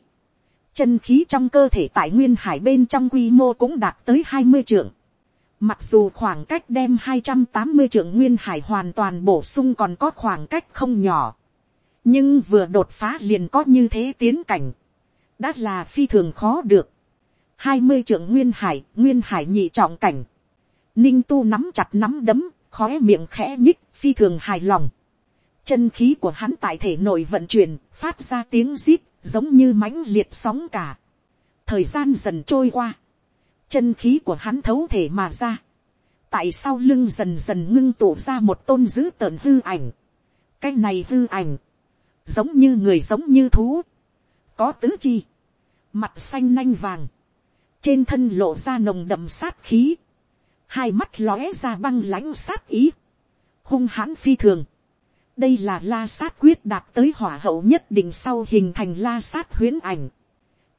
chân khí trong cơ thể tại nguyên hải bên trong quy mô cũng đạt tới hai mươi trượng, mặc dù khoảng cách đem hai trăm tám mươi trượng nguyên hải hoàn toàn bổ sung còn có khoảng cách không nhỏ, nhưng vừa đột phá liền có như thế tiến cảnh, đã là phi thường khó được. hai mươi trưởng nguyên hải, nguyên hải nhị trọng cảnh. Ninh tu nắm chặt nắm đấm, khóe miệng khẽ nhích, phi thường hài lòng. Chân khí của hắn tại thể nội vận chuyển, phát ra tiếng rít, giống như mãnh liệt sóng cả. Thời gian dần trôi qua. Chân khí của hắn thấu thể mà ra. Tại sau lưng dần dần ngưng tụ ra một tôn dữ tợn hư ảnh. Cái này hư ảnh. Giống như người giống như thú. Có tứ chi mặt xanh nanh vàng, trên thân lộ ra nồng đậm sát khí, hai mắt lóe ra băng lãnh sát ý, hung hãn phi thường đây là la sát quyết đạt tới hỏa hậu nhất định sau hình thành la sát huyến ảnh.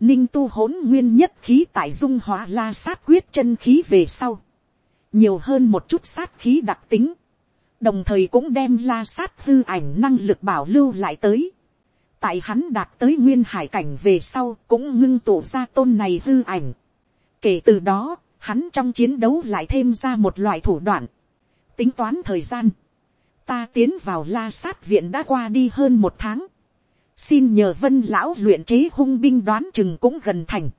ninh tu hỗn nguyên nhất khí tại dung hóa la sát quyết chân khí về sau, nhiều hơn một chút sát khí đặc tính, đồng thời cũng đem la sát hư ảnh năng lực bảo lưu lại tới tại hắn đạt tới nguyên hải cảnh về sau cũng ngưng tụ ra tôn này hư ảnh. kể từ đó, hắn trong chiến đấu lại thêm ra một loại thủ đoạn. tính toán thời gian, ta tiến vào la sát viện đã qua đi hơn một tháng. xin nhờ vân lão luyện chế hung binh đoán chừng cũng gần thành.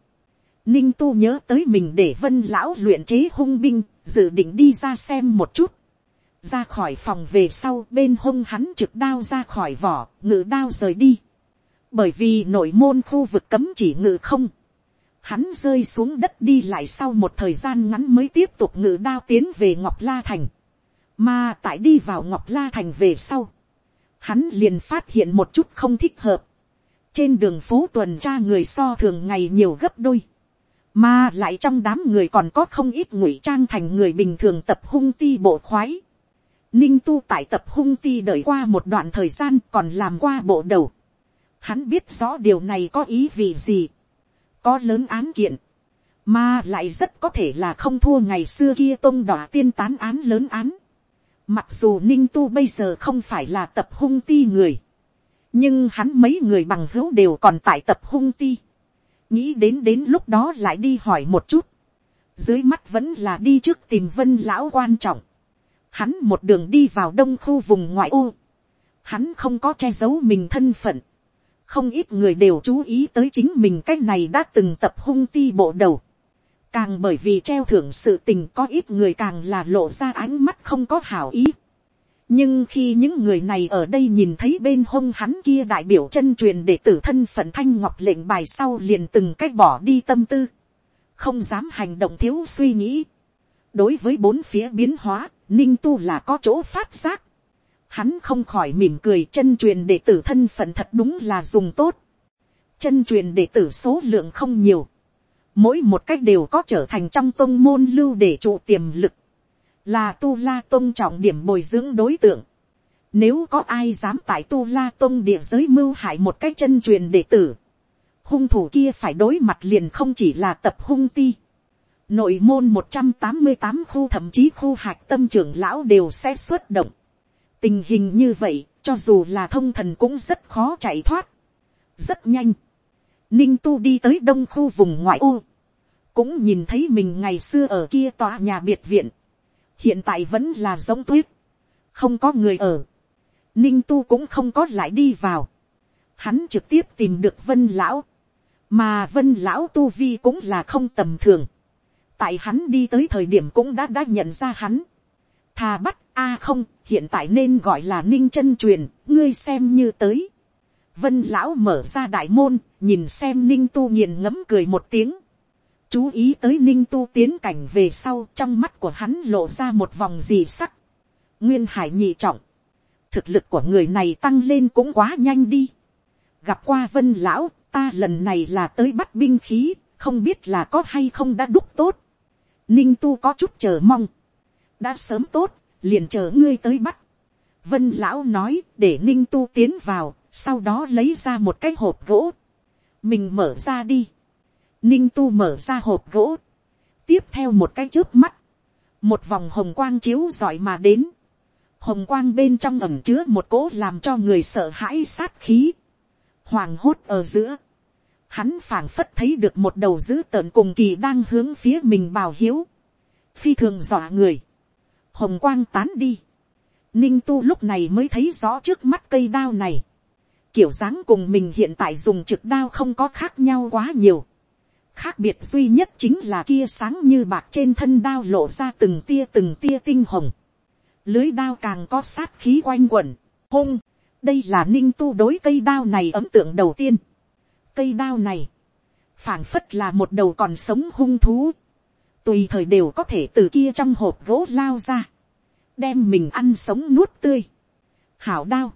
ninh tu nhớ tới mình để vân lão luyện chế hung binh, dự định đi ra xem một chút ra khỏi phòng về sau bên hông hắn trực đao ra khỏi vỏ ngự đao rời đi bởi vì nội môn khu vực cấm chỉ ngự không, hắn rơi xuống đất đi lại sau một thời gian ngắn mới tiếp tục ngự đao tiến về ngọc la thành, mà tại đi vào ngọc la thành về sau, hắn liền phát hiện một chút không thích hợp, trên đường phố tuần tra người so thường ngày nhiều gấp đôi, mà lại trong đám người còn có không ít ngụy trang thành người bình thường tập hung ti bộ khoái. Ninh tu tại tập hung ti đợi qua một đoạn thời gian còn làm qua bộ đầu. Hắn biết rõ điều này có ý vị gì. Có lớn án kiện. Mà lại rất có thể là không thua ngày xưa kia tôn đỏ tiên tán án lớn án. Mặc dù Ninh Tu bây giờ không phải là tập hung ti người. Nhưng hắn mấy người bằng hữu đều còn tại tập hung ti. Nghĩ đến đến lúc đó lại đi hỏi một chút. Dưới mắt vẫn là đi trước tìm vân lão quan trọng. Hắn một đường đi vào đông khu vùng ngoại ô. Hắn không có che giấu mình thân phận không ít người đều chú ý tới chính mình cái này đã từng tập hung ti bộ đầu. Càng bởi vì treo thưởng sự tình có ít người càng là lộ ra ánh mắt không có hảo ý. Nhưng khi những người này ở đây nhìn thấy bên hông hắn kia đại biểu chân truyền để tử thân phận thanh ngọc lệnh bài sau liền từng cách bỏ đi tâm tư. Không dám hành động thiếu suy nghĩ. Đối với bốn phía biến hóa, ninh tu là có chỗ phát giác hắn không khỏi mỉm cười chân truyền đệ tử thân phận thật đúng là dùng tốt. chân truyền đệ tử số lượng không nhiều mỗi một cách đều có trở thành trong tôn môn lưu để trụ tiềm lực. là tu la tôn trọng điểm bồi dưỡng đối tượng. nếu có ai dám tại tu la tôn địa giới mưu hại một cách chân truyền đệ tử. hung thủ kia phải đối mặt liền không chỉ là tập hung ti. nội môn một trăm tám mươi tám khu thậm chí khu hạch tâm trưởng lão đều sẽ xuất động tình hình như vậy, cho dù là thông thần cũng rất khó chạy thoát. rất nhanh, ninh tu đi tới đông khu vùng ngoại ô, cũng nhìn thấy mình ngày xưa ở kia tòa nhà biệt viện, hiện tại vẫn là giống tuyết, không có người ở, ninh tu cũng không có lại đi vào, hắn trực tiếp tìm được vân lão, mà vân lão tu vi cũng là không tầm thường, tại hắn đi tới thời điểm cũng đã đã nhận ra hắn, thà bắt a không hiện tại nên gọi là ninh chân truyền ngươi xem như tới vân lão mở ra đại môn nhìn xem ninh tu nghiền ngấm cười một tiếng. Chú ý tới ninh tu tiến cảnh về sau trong mắt của hắn lộ ra một vòng gì sắc. Nguyên hải nhị trọng. Thực lực của người này tăng lên cũng quá nhanh đi. Gặp qua vân lão, ta lần này là tới bắt binh khí, không biết là có hay không đã đúc tốt. ninh tu có chút chờ mong, đã sớm tốt, liền chờ ngươi tới bắt. vân lão nói để ninh tu tiến vào, sau đó lấy ra một cái hộp gỗ, mình mở ra đi. ninh tu mở ra hộp gỗ, tiếp theo một cái trước mắt, một vòng hồng quang chiếu giỏi mà đến, hồng quang bên trong ẩm chứa một cỗ làm cho người sợ hãi sát khí, hoàng hốt ở giữa, hắn phảng phất thấy được một đầu dữ tợn cùng kỳ đang hướng phía mình bào hiếu, phi thường dọa người, hồng quang tán đi, ninh tu lúc này mới thấy rõ trước mắt cây đao này, kiểu dáng cùng mình hiện tại dùng trực đao không có khác nhau quá nhiều, khác biệt duy nhất chính là kia sáng như bạc trên thân đao lộ ra từng tia từng tia tinh hồng, lưới đao càng có sát khí quanh quẩn, hung, đây là ninh tu đối cây đao này ấm tượng đầu tiên. cây đao này, phảng phất là một đầu còn sống hung thú, tùy thời đều có thể từ kia trong hộp gỗ lao ra, đem mình ăn sống nuốt tươi. hảo đao,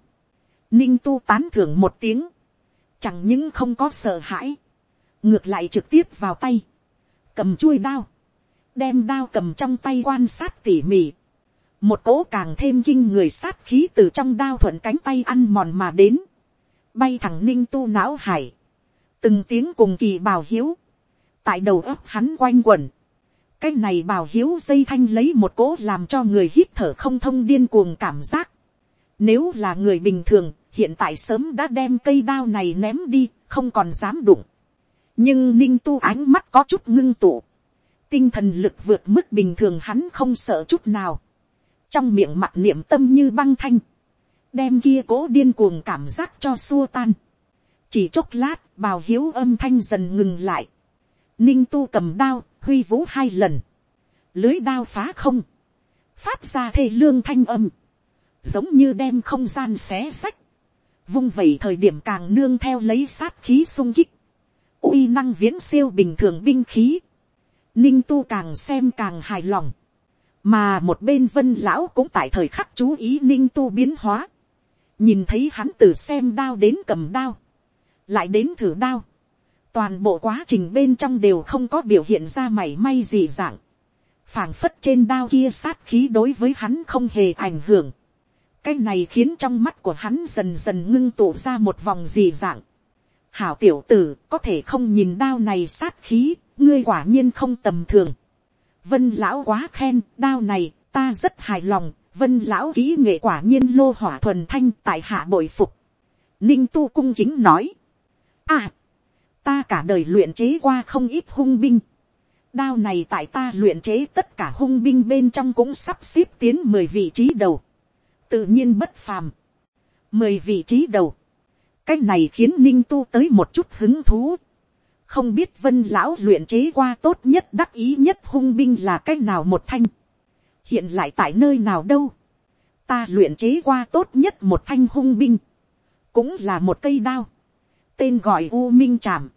ninh tu tán thưởng một tiếng, chẳng những không có sợ hãi, ngược lại trực tiếp vào tay, cầm chuôi đao, đem đao cầm trong tay quan sát tỉ mỉ, một cỗ càng thêm kinh người sát khí từ trong đao thuận cánh tay ăn mòn mà đến, bay thẳng ninh tu não hải, từng tiếng cùng kỳ bào hiếu, tại đầu ấp hắn quanh quẩn, cái này bào hiếu dây thanh lấy một cỗ làm cho người hít thở không thông điên cuồng cảm giác. Nếu là người bình thường, hiện tại sớm đã đem cây đao này ném đi, không còn dám đụng. nhưng ninh tu ánh mắt có chút ngưng tụ. tinh thần lực vượt mức bình thường hắn không sợ chút nào trong miệng mặt niệm tâm như băng thanh, đem kia cố điên cuồng cảm giác cho xua tan. chỉ chốc lát, bào hiếu âm thanh dần ngừng lại. ninh tu cầm đao, huy vũ hai lần. lưới đao phá không, phát ra thê lương thanh âm, giống như đem không gian xé sách. vung vẩy thời điểm càng nương theo lấy sát khí sung kích, uy năng viễn siêu bình thường binh khí. ninh tu càng xem càng hài lòng. Mà một bên vân lão cũng tại thời khắc chú ý ninh tu biến hóa, nhìn thấy hắn từ xem đao đến cầm đao, lại đến thử đao, toàn bộ quá trình bên trong đều không có biểu hiện ra mảy may gì dạng, phảng phất trên đao kia sát khí đối với hắn không hề ảnh hưởng, cái này khiến trong mắt của hắn dần dần ngưng tụ ra một vòng gì dạng, hảo tiểu tử có thể không nhìn đao này sát khí, ngươi quả nhiên không tầm thường, vân lão quá khen, đao này, ta rất hài lòng, vân lão kỹ nghệ quả nhiên lô hỏa thuần thanh tại hạ bội phục. ninh tu cung chính nói, à, ta cả đời luyện chế qua không ít hung binh, đao này tại ta luyện chế tất cả hung binh bên trong cũng sắp xếp tiến mười vị trí đầu, tự nhiên bất phàm, mười vị trí đầu, cái này khiến ninh tu tới một chút hứng thú, không biết vân lão luyện chế qua tốt nhất đắc ý nhất hung binh là cái nào một thanh, hiện lại tại nơi nào đâu, ta luyện chế qua tốt nhất một thanh hung binh, cũng là một cây đao, tên gọi u minh trảm,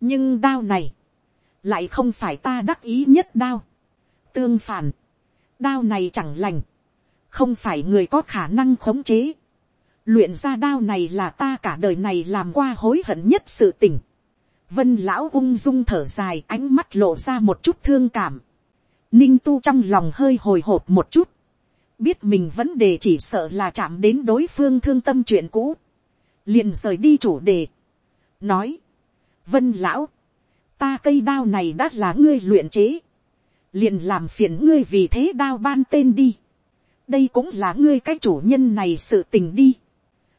nhưng đao này, lại không phải ta đắc ý nhất đao, tương phản, đao này chẳng lành, không phải người có khả năng khống chế, luyện ra đao này là ta cả đời này làm qua hối hận nhất sự tình, Vân lão ung dung thở dài ánh mắt lộ ra một chút thương cảm. Ninh tu trong lòng hơi hồi hộp một chút. Biết mình vấn đề chỉ sợ là chạm đến đối phương thương tâm chuyện cũ. Liền rời đi chủ đề. Nói. Vân lão. Ta cây đao này đã là ngươi luyện chế. Liền làm phiền ngươi vì thế đao ban tên đi. Đây cũng là ngươi cái chủ nhân này sự tình đi.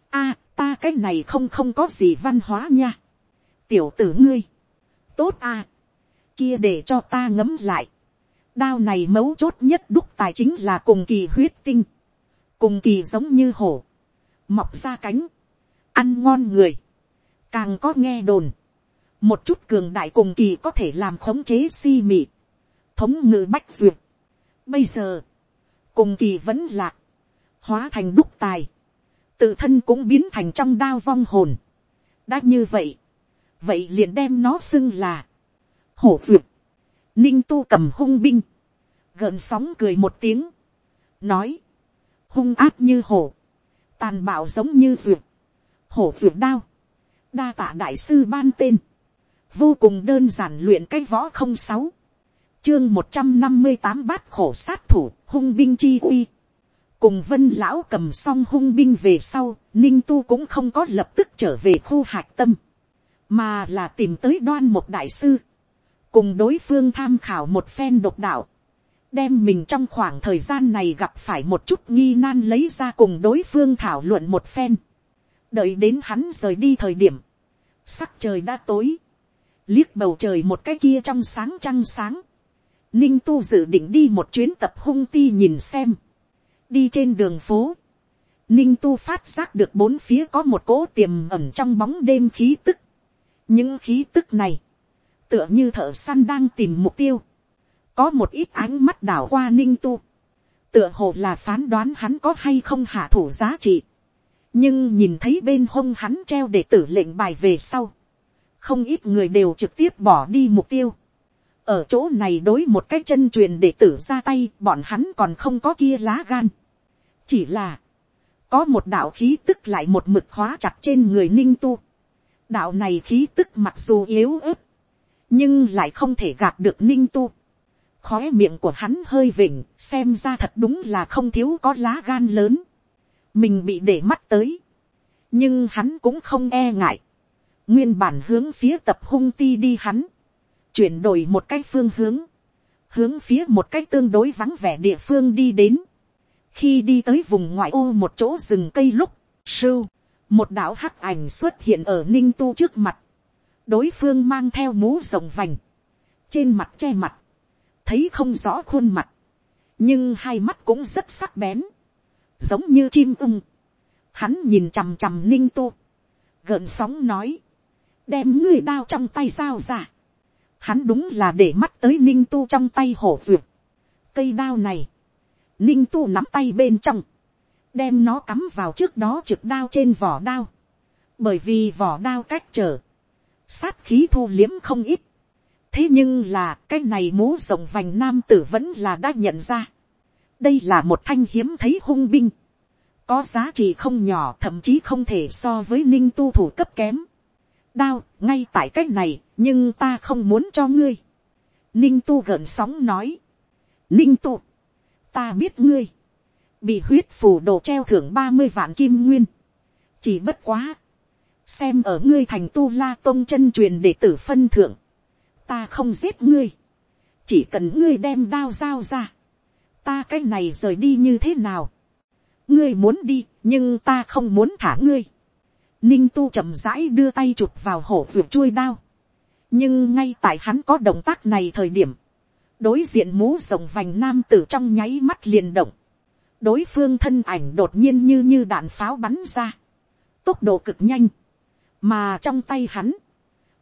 a ta cái này không không có gì văn hóa nha. Tiểu tử ngươi, tốt à, kia để cho ta ngấm lại, đao này mấu chốt nhất đúc tài chính là cùng kỳ huyết tinh, cùng kỳ giống như hổ, mọc ra cánh, ăn ngon người, càng có nghe đồn, một chút cường đại cùng kỳ có thể làm khống chế si mị, thống ngự bách duyệt. Bây giờ, cùng kỳ vẫn lạc, hóa thành đúc tài, tự thân cũng biến thành trong đao vong hồn. đã như vậy, vậy liền đem nó xưng là hổ duyệt. ninh tu cầm hung binh, gợn sóng cười một tiếng, nói, hung áp như hổ, tàn bạo giống như duyệt, hổ duyệt đao, đa tạ đại sư ban tên, vô cùng đơn giản luyện cái võ không sáu, chương một trăm năm mươi tám bát khổ sát thủ hung binh chi uy, cùng vân lão cầm xong hung binh về sau, ninh tu cũng không có lập tức trở về khu hạc tâm, mà là tìm tới đoan một đại sư, cùng đối phương tham khảo một phen độc đạo, đem mình trong khoảng thời gian này gặp phải một chút nghi nan lấy ra cùng đối phương thảo luận một phen, đợi đến hắn rời đi thời điểm, sắc trời đã tối, liếc bầu trời một cái kia trong sáng trăng sáng, ninh tu dự định đi một chuyến tập hung ti nhìn xem, đi trên đường phố, ninh tu phát giác được bốn phía có một cỗ tiềm ẩn trong bóng đêm khí tức, những khí tức này, tựa như thợ săn đang tìm mục tiêu, có một ít ánh mắt đảo qua ninh tu, tựa hồ là phán đoán hắn có hay không hạ thủ giá trị, nhưng nhìn thấy bên hông hắn treo để tử lệnh bài về sau, không ít người đều trực tiếp bỏ đi mục tiêu, ở chỗ này đối một cái chân truyền để tử ra tay bọn hắn còn không có kia lá gan, chỉ là, có một đạo khí tức lại một mực khóa chặt trên người ninh tu, đạo này khí tức mặc dù yếu ớt, nhưng lại không thể gạt được ninh tu. khó miệng của hắn hơi vỉnh, xem ra thật đúng là không thiếu có lá gan lớn. mình bị để mắt tới, nhưng hắn cũng không e ngại. nguyên bản hướng phía tập hung ti đi hắn, chuyển đổi một cái phương hướng, hướng phía một cái tương đối vắng vẻ địa phương đi đến. khi đi tới vùng ngoại ô một chỗ rừng cây lúc, sưu, một đạo hắc ảnh xuất hiện ở ninh tu trước mặt, đối phương mang theo mũ rộng vành, trên mặt che mặt, thấy không rõ khuôn mặt, nhưng hai mắt cũng rất sắc bén, giống như chim ưng. Hắn nhìn chằm chằm ninh tu, gợn sóng nói, đem người đao trong tay sao ra. Hắn đúng là để mắt tới ninh tu trong tay hổ duyệt. Cây đao này, ninh tu nắm tay bên trong, đem nó cắm vào trước đó trực đao trên vỏ đao, bởi vì vỏ đao cách trở, sát khí thu liếm không ít. thế nhưng là cái này mố rộng vành nam tử vẫn là đã nhận ra. đây là một thanh hiếm thấy hung binh, có giá trị không nhỏ thậm chí không thể so với ninh tu thủ cấp kém. đao ngay tại cái này nhưng ta không muốn cho ngươi. ninh tu gợn sóng nói. ninh tu, ta biết ngươi. Bị huyết phù đồ treo thưởng ba mươi vạn kim nguyên, chỉ bất quá, xem ở ngươi thành tu la tôn chân truyền để tử phân thượng, ta không giết ngươi, chỉ cần ngươi đem đao dao ra, ta cái này rời đi như thế nào, ngươi muốn đi nhưng ta không muốn thả ngươi, ninh tu chậm rãi đưa tay chụp vào hổ vượt chuôi đao, nhưng ngay tại hắn có động tác này thời điểm, đối diện mũ rồng vành nam tử trong nháy mắt liền động, đối phương thân ảnh đột nhiên như như đạn pháo bắn ra, tốc độ cực nhanh, mà trong tay hắn,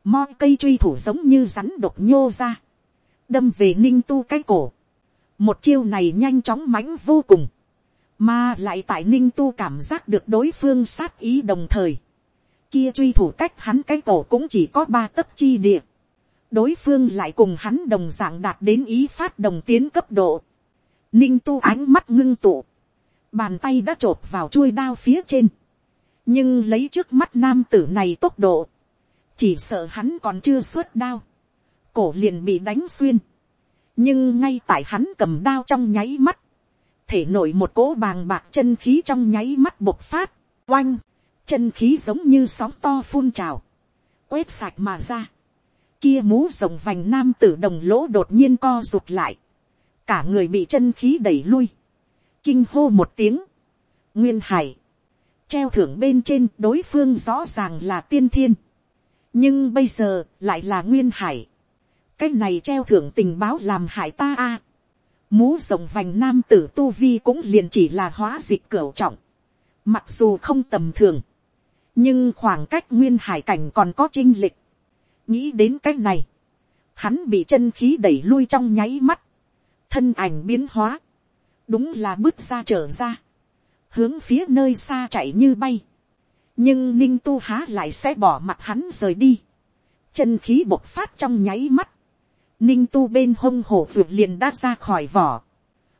mo cây truy thủ giống như rắn đột nhô ra, đâm về ninh tu cái cổ, một chiêu này nhanh chóng mãnh vô cùng, mà lại tại ninh tu cảm giác được đối phương sát ý đồng thời, kia truy thủ cách hắn cái cổ cũng chỉ có ba tấc chi địa, đối phương lại cùng hắn đồng d ạ n g đạt đến ý phát đồng tiến cấp độ, ninh tu ánh mắt ngưng tụ, bàn tay đã t r ộ p vào chuôi đao phía trên, nhưng lấy trước mắt nam tử này tốc độ, chỉ sợ hắn còn chưa xuất đao, cổ liền bị đánh xuyên, nhưng ngay tại hắn cầm đao trong nháy mắt, thể nổi một cỗ bàng bạc chân khí trong nháy mắt bộc phát, oanh, chân khí giống như sóng to phun trào, quét sạch mà ra, kia mũ rồng vành nam tử đồng lỗ đột nhiên co rụt lại, cả người bị chân khí đẩy lui, kinh hô một tiếng, nguyên hải, treo thưởng bên trên đối phương rõ ràng là tiên thiên, nhưng bây giờ lại là nguyên hải, cái này treo thưởng tình báo làm hại ta a, mũ rồng vành nam tử tu vi cũng liền chỉ là hóa dịch cửa trọng, mặc dù không tầm thường, nhưng khoảng cách nguyên hải cảnh còn có chinh lịch, nghĩ đến cái này, hắn bị chân khí đẩy lui trong nháy mắt, thân ảnh biến hóa, đúng là bước ra trở ra, hướng phía nơi xa chạy như bay, nhưng ninh tu há lại sẽ bỏ mặt hắn rời đi, chân khí bộc phát trong nháy mắt, ninh tu bên hông hổ vượt liền đã ra khỏi vỏ,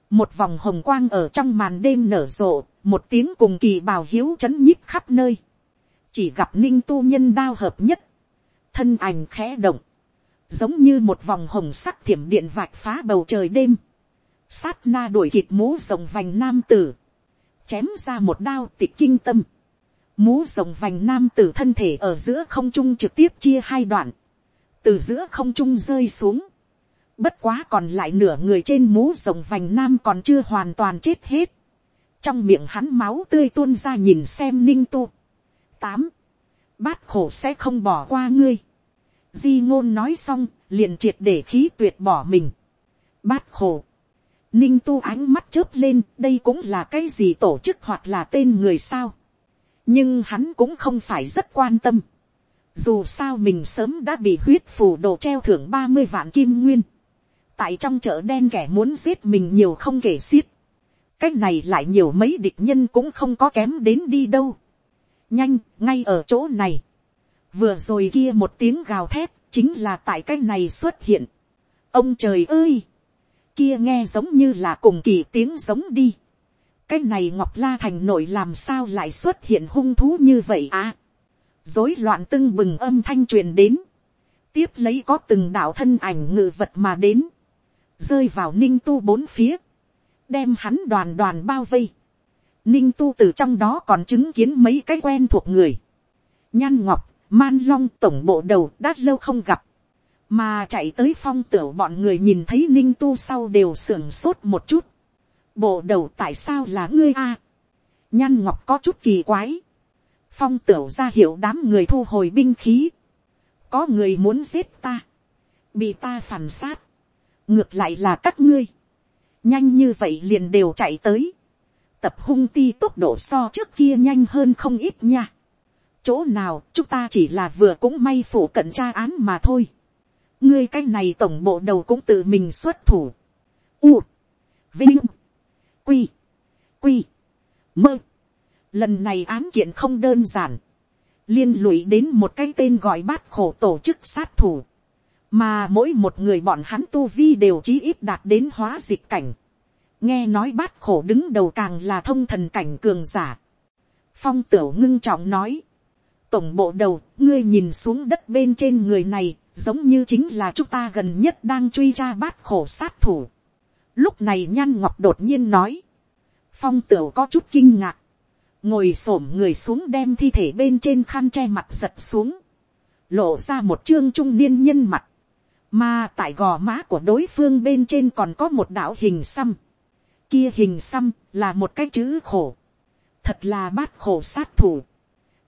một vòng hồng quang ở trong màn đêm nở rộ, một tiếng cùng kỳ bào hiếu c h ấ n nhíp khắp nơi, chỉ gặp ninh tu nhân đao hợp nhất, thân ảnh khẽ động, giống như một vòng hồng sắc thiểm điện vạch phá bầu trời đêm, sát na đuổi kịp mũ rồng vành nam tử, chém ra một đao tịch kinh tâm, mũ rồng vành nam tử thân thể ở giữa không trung trực tiếp chia hai đoạn, từ giữa không trung rơi xuống, bất quá còn lại nửa người trên mũ rồng vành nam còn chưa hoàn toàn chết hết, trong miệng hắn máu tươi tuôn ra nhìn xem ninh tu tám, bát khổ sẽ không bỏ qua ngươi. di ngôn nói xong, liền triệt để khí tuyệt bỏ mình. bát khổ. ninh tu ánh mắt chớp lên, đây cũng là cái gì tổ chức hoặc là tên người sao. nhưng hắn cũng không phải rất quan tâm. dù sao mình sớm đã bị huyết phù đồ treo thưởng ba mươi vạn kim nguyên. tại trong chợ đen kẻ muốn giết mình nhiều không kể xiết cách này lại nhiều mấy địch nhân cũng không có kém đến đi đâu nhanh, ngay ở chỗ này. vừa rồi kia một tiếng gào thét, chính là tại cái này xuất hiện. ông trời ơi! kia nghe giống như là cùng kỳ tiếng giống đi. cái này ngọc la thành nội làm sao lại xuất hiện hung thú như vậy à. dối loạn tưng bừng âm thanh truyền đến. tiếp lấy có từng đạo thân ảnh ngự vật mà đến. rơi vào ninh tu bốn phía đem hắn đoàn đoàn bao vây. Ninh tu từ trong đó còn chứng kiến mấy cái quen thuộc người. Nhan Ngọc, Man Long tổng bộ đầu đã lâu không gặp. Mà chạy tới phong tửu bọn người nhìn thấy ninh tu sau đều sưởng sốt một chút. Bộ đầu tại sao là ngươi a? Nhan Ngọc có chút kỳ quái. Phong tửu ra hiệu đám người thu hồi binh khí. Có người muốn giết ta. Bị ta phản sát. Ngược lại là các ngươi nhanh như vậy liền đều chạy tới, tập hung ti tốc độ so trước kia nhanh hơn không ít nha. chỗ nào chúng ta chỉ là vừa cũng may phủ cận tra án mà thôi. ngươi cái này tổng bộ đầu cũng tự mình xuất thủ. u, vinh, quy, quy, mơ. lần này án kiện không đơn giản, liên lụy đến một cái tên gọi bát khổ tổ chức sát thủ mà mỗi một người bọn hắn tu vi đều chí ít đạt đến hóa dịch cảnh nghe nói bát khổ đứng đầu càng là thông thần cảnh cường giả. phong tửu ngưng trọng nói, tổng bộ đầu, ngươi nhìn xuống đất bên trên người này, giống như chính là chúng ta gần nhất đang truy ra bát khổ sát thủ. lúc này nhan ngọc đột nhiên nói, phong tửu có chút kinh ngạc, ngồi s ổ m người xuống đem thi thể bên trên khăn che mặt giật xuống, lộ ra một chương trung niên nhân mặt, mà tại gò má của đối phương bên trên còn có một đạo hình xăm. Kia hình xăm là một cái chữ khổ. Thật là bát khổ sát thủ.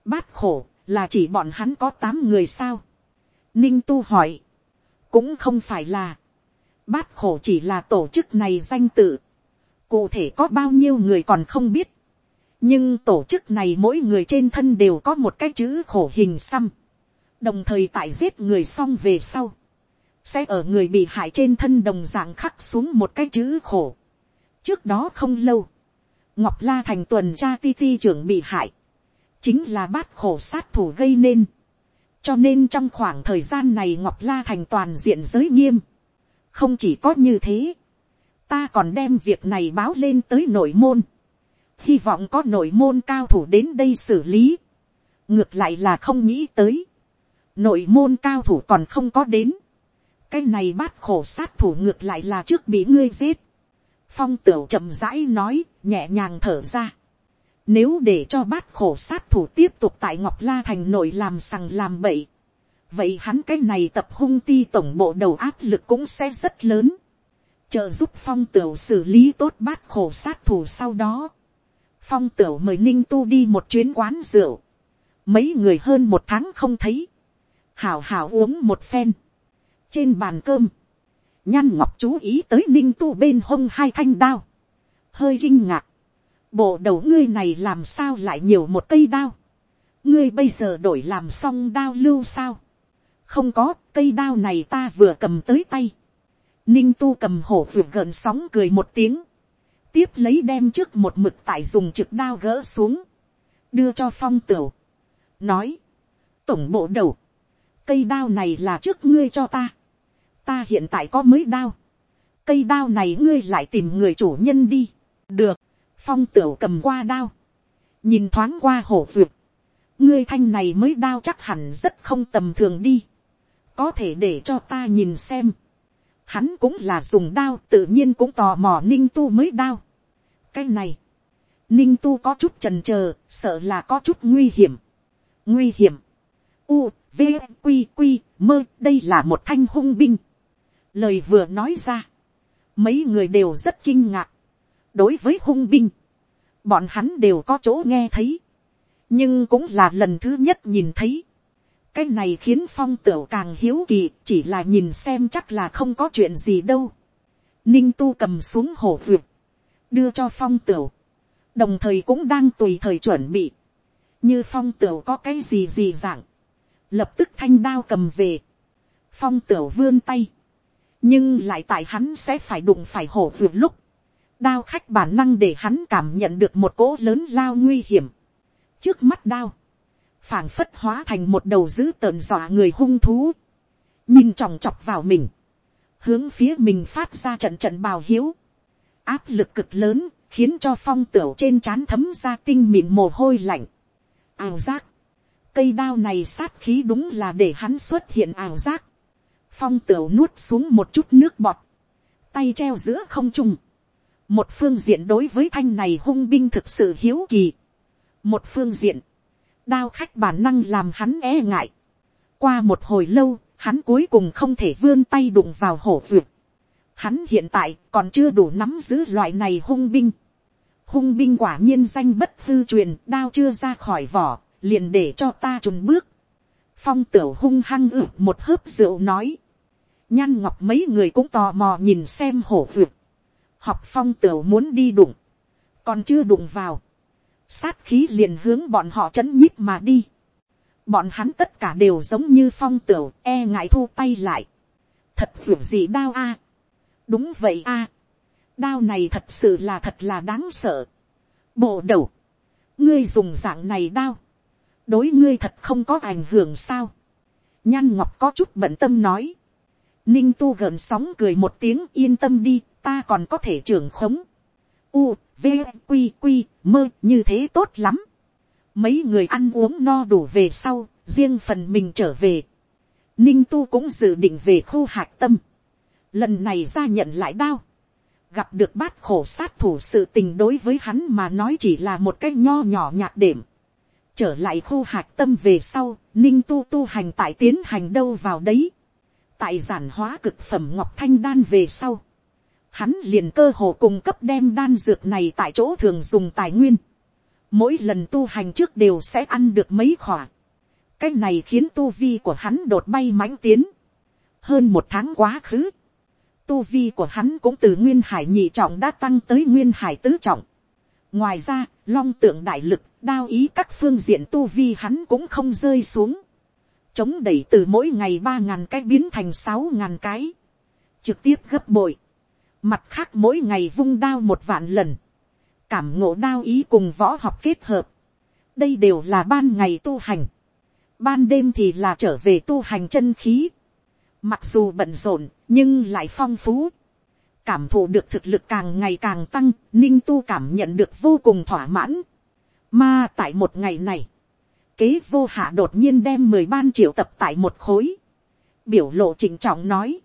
Bát khổ là chỉ bọn hắn có tám người sao. Ninh tu hỏi. Cũng không phải là. Bát khổ chỉ là tổ chức này danh tự. Cụ thể có bao nhiêu người còn không biết. Nhưng tổ chức này mỗi người trên thân đều có một cái chữ khổ hình xăm. Đồng thời tại giết người xong về sau sẽ ở người bị hại trên thân đồng dạng khắc xuống một cái chữ khổ trước đó không lâu, ngọc la thành tuần tra ti ti trưởng bị hại, chính là bát khổ sát thủ gây nên. cho nên trong khoảng thời gian này ngọc la thành toàn diện giới nghiêm. không chỉ có như thế, ta còn đem việc này báo lên tới nội môn. hy vọng có nội môn cao thủ đến đây xử lý. ngược lại là không nghĩ tới. nội môn cao thủ còn không có đến cái này bát khổ sát thủ ngược lại là trước bị ngươi giết phong tửu chậm rãi nói, nhẹ nhàng thở ra. Nếu để cho bát khổ sát thủ tiếp tục tại Ngọc La Thành nội làm sằng làm bậy. Vậy hắn cái này tập hung ti tổng bộ đầu áp lực cũng sẽ rất lớn. Trợ giúp phong tửu xử lý tốt bát khổ sát thủ sau đó. Phong tửu mời Ninh Tu đi một chuyến quán rượu. Mấy người hơn một tháng không thấy. Hảo hảo uống một phen trên bàn cơm, nhan ngọc chú ý tới ninh tu bên hông hai thanh đao, hơi kinh ngạc, bộ đầu ngươi này làm sao lại nhiều một cây đao, ngươi bây giờ đổi làm xong đao lưu sao, không có cây đao này ta vừa cầm tới tay, ninh tu cầm hổ vượt gợn sóng cười một tiếng, tiếp lấy đem trước một mực tại dùng trực đao gỡ xuống, đưa cho phong tửu, nói, tổng bộ đầu, cây đao này là trước ngươi cho ta, ta hiện tại có mới đao, cây đao này ngươi lại tìm người chủ nhân đi, được, phong tửu cầm qua đao, nhìn thoáng qua hổ duyệt, ngươi thanh này mới đao chắc hẳn rất không tầm thường đi, có thể để cho ta nhìn xem, hắn cũng là dùng đao tự nhiên cũng tò mò ninh tu mới đao. cái này, ninh tu có chút trần chờ, sợ là có chút nguy hiểm. nguy hiểm. u, v, q q mơ đây là một thanh hung binh lời vừa nói ra, mấy người đều rất kinh ngạc. đối với hung binh, bọn hắn đều có chỗ nghe thấy, nhưng cũng là lần thứ nhất nhìn thấy cái này khiến phong tửu càng hiếu kỳ chỉ là nhìn xem chắc là không có chuyện gì đâu. ninh tu cầm xuống hổ vượt, đưa cho phong tửu, đồng thời cũng đang tùy thời chuẩn bị, như phong tửu có cái gì gì dạng, lập tức thanh đao cầm về, phong tửu vươn tay, nhưng lại tại hắn sẽ phải đụng phải hổ vượt lúc, đao khách bản năng để hắn cảm nhận được một cỗ lớn lao nguy hiểm. trước mắt đao, phảng phất hóa thành một đầu dữ tợn dọa người hung thú, nhìn chòng chọc vào mình, hướng phía mình phát ra trận trận bào hiếu, áp lực cực lớn, khiến cho phong tửu trên trán thấm ra tinh mịn mồ hôi lạnh, ảo giác, cây đao này sát khí đúng là để hắn xuất hiện ảo giác, phong tửu nuốt xuống một chút nước bọt, tay treo giữa không trung, một phương diện đối với thanh này hung binh thực sự hiếu kỳ, một phương diện, đao khách bản năng làm hắn e ngại. qua một hồi lâu, hắn cuối cùng không thể vươn tay đụng vào hổ vượt. hắn hiện tại còn chưa đủ nắm giữ loại này hung binh. hung binh quả nhiên danh bất hư truyền, đao chưa ra khỏi vỏ, liền để cho ta trùn bước. phong tửu hung hăng ử một hớp rượu nói nhan ngọc mấy người cũng tò mò nhìn xem hổ vượt. học phong tửu muốn đi đụng, còn chưa đụng vào sát khí liền hướng bọn họ chấn nhíp mà đi. bọn hắn tất cả đều giống như phong tửu e ngại thu tay lại. thật vượt gì đao a. đúng vậy a. đao này thật sự là thật là đáng sợ. bộ đầu, ngươi dùng dạng này đao, đối ngươi thật không có ảnh hưởng sao. nhan ngọc có chút bận tâm nói ninh tu gợn sóng cười một tiếng yên tâm đi, ta còn có thể trưởng khống. U, v Quy, Quy, mơ như thế tốt lắm. mấy người ăn uống no đủ về sau, riêng phần mình trở về. ninh tu cũng dự định về khu hạc tâm. lần này ra nhận lại đao. gặp được bát khổ sát thủ sự tình đối với hắn mà nói chỉ là một cái nho nhỏ nhạc điểm. trở lại khu hạc tâm về sau, ninh tu tu hành tại tiến hành đâu vào đấy tại giản hóa cực phẩm ngọc thanh đan về sau hắn liền cơ hồ cung cấp đem đan dược này tại chỗ thường dùng tài nguyên. Mỗi lần tu hành trước đều sẽ ăn được mấy khỏa. Cái này khiến tu vi của hắn đột bay mãnh tiến. Hơn một tháng quá khứ. Tu vi của hắn cũng từ nguyên hải nhị trọng đã tăng tới nguyên hải tứ trọng. Ngoài ra, long tượng đại lực, đao ý các phương diện tu vi hắn cũng không rơi xuống. Chống đẩy từ mỗi ngày ba ngàn cái biến thành sáu ngàn cái. Trực tiếp gấp bội Mặt khác mỗi ngày vung đao một vạn lần. Cảm ngộ đao ý cùng võ học kết hợp. Đây đều là ban ngày tu hành. Ban đêm thì là trở về tu hành chân khí. Mặc dù bận rộn, nhưng lại phong phú. Cảm thụ được thực lực càng ngày càng tăng, ninh tu cảm nhận được vô cùng thỏa mãn. Mà tại một ngày này, kế vô hạ đột nhiên đem mười ban triệu tập tại một khối. Biểu lộ trình trọng nói.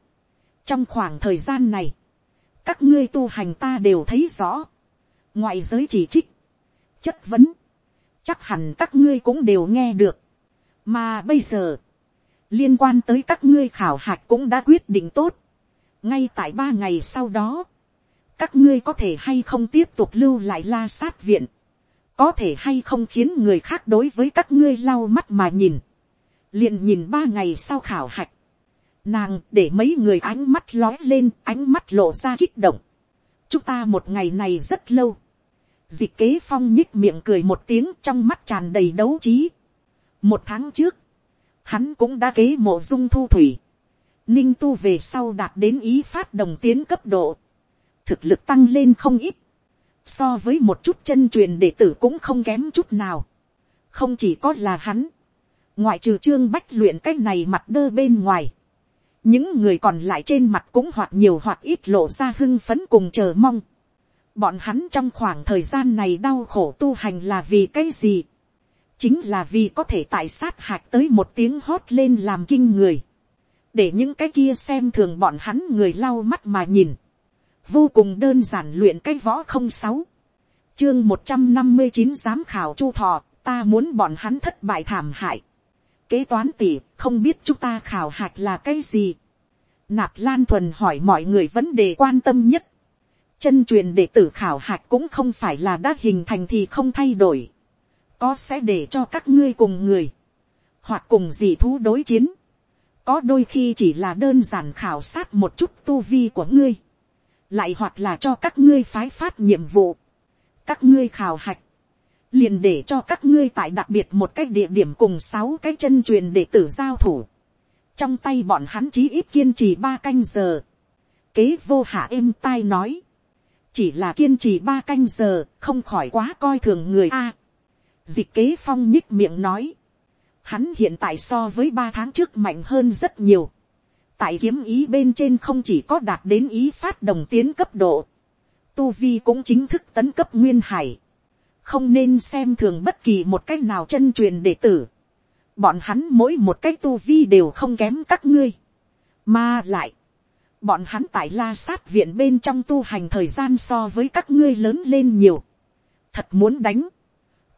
Trong khoảng thời gian này, các ngươi tu hành ta đều thấy rõ, ngoại giới chỉ trích, chất vấn, chắc hẳn các ngươi cũng đều nghe được, mà bây giờ, liên quan tới các ngươi khảo hạch cũng đã quyết định tốt, ngay tại ba ngày sau đó, các ngươi có thể hay không tiếp tục lưu lại la sát viện, có thể hay không khiến người khác đối với các ngươi lau mắt mà nhìn, liền nhìn ba ngày sau khảo hạch, Nàng để mấy người ánh mắt lói lên, ánh mắt lộ ra kích động. Chúng ta một ngày này rất lâu. Dịch kế phong nhích miệng cười một tiếng trong mắt tràn đầy đấu trí. Một tháng trước, hắn cũng đã kế mộ dung thu thủy. Ninh tu về sau đạt đến ý phát đồng tiến cấp độ. Thực lực tăng lên không ít. So với một chút chân truyền đệ tử cũng không kém chút nào. Không chỉ có là hắn. Ngoại trừ trương bách luyện cách này mặt đơ bên ngoài những người còn lại trên mặt cũng hoặc nhiều hoặc ít lộ ra hưng phấn cùng chờ mong. bọn hắn trong khoảng thời gian này đau khổ tu hành là vì cái gì. chính là vì có thể tại sát hạch tới một tiếng hót lên làm kinh người, để những cái kia xem thường bọn hắn người lau mắt mà nhìn, vô cùng đơn giản luyện cái võ không sáu, chương một trăm năm mươi chín giám khảo chu thọ, ta muốn bọn hắn thất bại thảm hại, kế toán tỷ không biết chúng ta khảo hạch là cái gì, nạp lan thuần hỏi mọi người vấn đề quan tâm nhất, chân truyền đệ tử khảo hạch cũng không phải là đã hình thành thì không thay đổi, có sẽ để cho các ngươi cùng người, hoặc cùng dị thú đối chiến, có đôi khi chỉ là đơn giản khảo sát một chút tu vi của ngươi, lại hoặc là cho các ngươi phái phát nhiệm vụ, các ngươi khảo hạch, liền để cho các ngươi tại đặc biệt một cái địa điểm cùng sáu cái chân truyền để tử giao thủ, trong tay bọn hắn chí ít kiên trì ba canh giờ, kế vô hạ êm tai nói, chỉ là kiên trì ba canh giờ, không khỏi quá coi thường người a. dịch kế phong nhích miệng nói, hắn hiện tại so với ba tháng trước mạnh hơn rất nhiều tại kiếm ý bên trên không chỉ có đạt đến ý phát đồng tiến cấp độ, tu vi cũng chính thức tấn cấp nguyên hải. không nên xem thường bất kỳ một cách nào chân truyền đệ tử. bọn hắn mỗi một cách tu vi đều không kém các ngươi. mà lại, bọn hắn tại la sát viện bên trong tu hành thời gian so với các ngươi lớn lên nhiều. thật muốn đánh,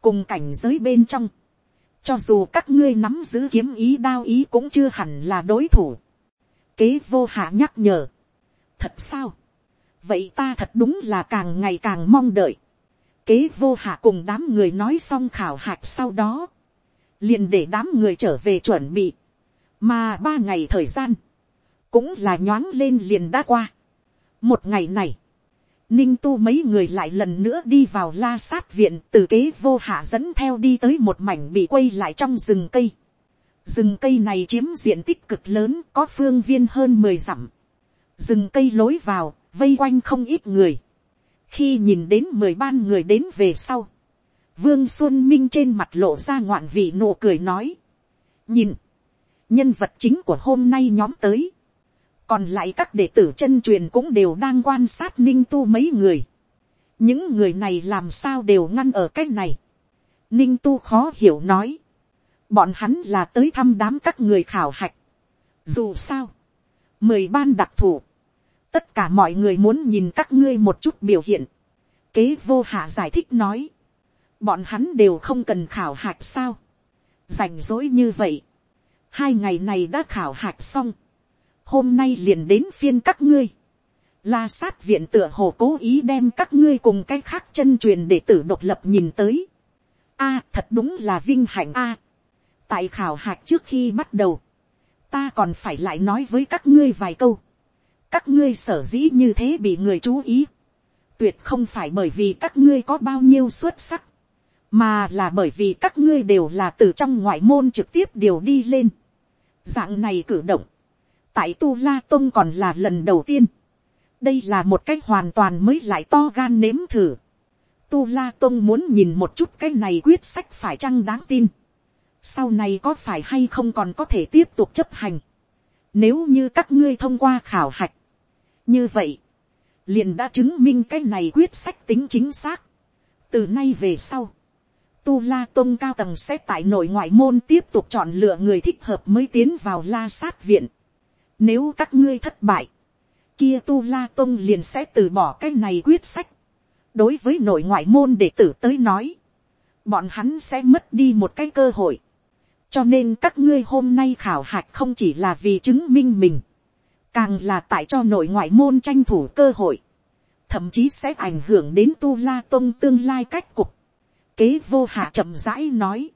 cùng cảnh giới bên trong, cho dù các ngươi nắm giữ kiếm ý đao ý cũng chưa hẳn là đối thủ kế vô hạ nhắc nhở. thật sao, vậy ta thật đúng là càng ngày càng mong đợi. kế vô hạ cùng đám người nói xong khảo hạch sau đó, liền để đám người trở về chuẩn bị, mà ba ngày thời gian, cũng là nhoáng lên liền đã qua. một ngày này, ninh tu mấy người lại lần nữa đi vào la sát viện từ kế vô hạ dẫn theo đi tới một mảnh bị quay lại trong rừng cây rừng cây này chiếm diện tích cực lớn có phương viên hơn mười dặm. rừng cây lối vào vây quanh không ít người. khi nhìn đến mười ban người đến về sau, vương xuân minh trên mặt lộ ra ngoạn vị nụ cười nói. nhìn, nhân vật chính của hôm nay nhóm tới còn lại các đệ tử chân truyền cũng đều đang quan sát ninh tu mấy người. những người này làm sao đều ngăn ở cái này. ninh tu khó hiểu nói bọn hắn là tới thăm đám các người khảo hạch. dù sao, mười ban đặc thù, tất cả mọi người muốn nhìn các ngươi một chút biểu hiện. kế vô hạ giải thích nói. bọn hắn đều không cần khảo hạch sao. rảnh rỗi như vậy. hai ngày này đã khảo hạch xong hôm nay liền đến phiên các ngươi. La sát viện tựa hồ cố ý đem các ngươi cùng cái khác chân truyền để tử độc lập nhìn tới. A thật đúng là vinh hạnh A tại khảo hạch trước khi bắt đầu, ta còn phải lại nói với các ngươi vài câu. các ngươi sở dĩ như thế bị người chú ý. tuyệt không phải bởi vì các ngươi có bao nhiêu xuất sắc, mà là bởi vì các ngươi đều là từ trong ngoại môn trực tiếp điều đi lên. dạng này cử động, tại tu la tôn còn là lần đầu tiên. đây là một cách hoàn toàn mới lại to gan nếm thử. tu la tôn muốn nhìn một chút cái này quyết sách phải chăng đáng tin sau này có phải hay không còn có thể tiếp tục chấp hành. nếu như các ngươi thông qua khảo hạch. như vậy, liền đã chứng minh cái này quyết sách tính chính xác. từ nay về sau, tu la tôn cao tầng sẽ tại nội ngoại môn tiếp tục chọn lựa người thích hợp mới tiến vào la sát viện. Nếu các ngươi thất bại, kia tu la tôn liền sẽ từ bỏ cái này quyết sách. Đối với nội ngoại môn đệ tử tới nói, bọn hắn sẽ mất đi một cái cơ hội. Cho nên các ngươi hôm nay khảo hạch không chỉ là vì chứng minh mình, càng là tại cho nội ngoại môn tranh thủ cơ hội, thậm chí sẽ ảnh hưởng đến tu la tông tương lai cách cục. Kế vô hạ chậm rãi nói,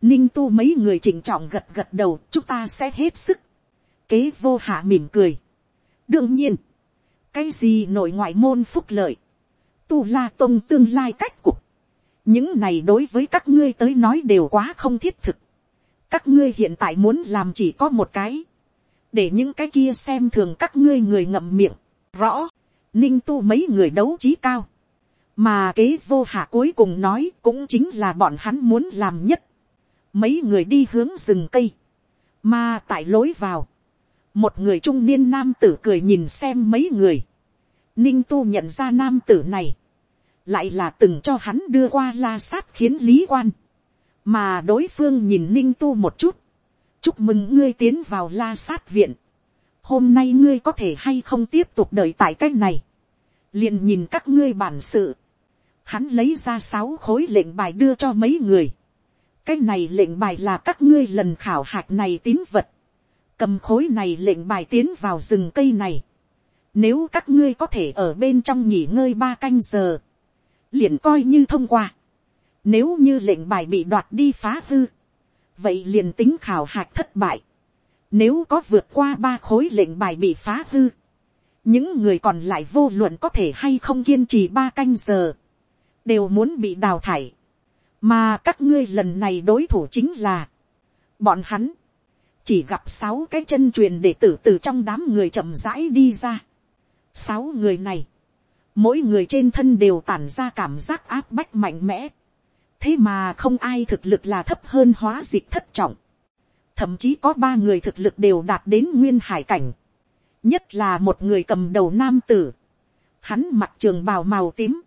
ninh tu mấy người chỉnh trọng gật gật đầu, chúng ta sẽ hết sức Kế vô hạ mỉm cười. đương nhiên, cái gì nội ngoại môn phúc lợi, tu la tông tương lai cách cục, những này đối với các ngươi tới nói đều quá không thiết thực các ngươi hiện tại muốn làm chỉ có một cái, để những cái kia xem thường các ngươi người ngậm miệng, rõ, ninh tu mấy người đấu trí cao, mà kế vô hạ cuối cùng nói cũng chính là bọn hắn muốn làm nhất. mấy người đi hướng rừng cây, mà tại lối vào, một người trung niên nam tử cười nhìn xem mấy người. ninh tu nhận ra nam tử này, lại là từng cho hắn đưa qua la sát khiến lý quan, mà đối phương nhìn ninh tu một chút, chúc mừng ngươi tiến vào la sát viện, hôm nay ngươi có thể hay không tiếp tục đợi tại cái này, liền nhìn các ngươi bản sự, hắn lấy ra sáu khối lệnh bài đưa cho mấy người, cái này lệnh bài là các ngươi lần khảo hạch này tín vật, cầm khối này lệnh bài tiến vào rừng cây này, nếu các ngươi có thể ở bên trong nghỉ ngơi ba canh giờ, liền coi như thông qua. Nếu như lệnh bài bị đoạt đi phá hư, vậy liền tính khảo hạch thất bại. Nếu có vượt qua ba khối lệnh bài bị phá hư, những người còn lại vô luận có thể hay không kiên trì ba canh giờ, đều muốn bị đào thải. Mà các ngươi lần này đối thủ chính là bọn hắn. Chỉ gặp sáu cái chân truyền để tử từ trong đám người chậm rãi đi ra. Sáu người này, mỗi người trên thân đều tản ra cảm giác áp bách mạnh mẽ thế mà không ai thực lực là thấp hơn hóa dịch thất trọng. thậm chí có ba người thực lực đều đạt đến nguyên hải cảnh. nhất là một người cầm đầu nam tử. hắn mặc trường bào màu tím,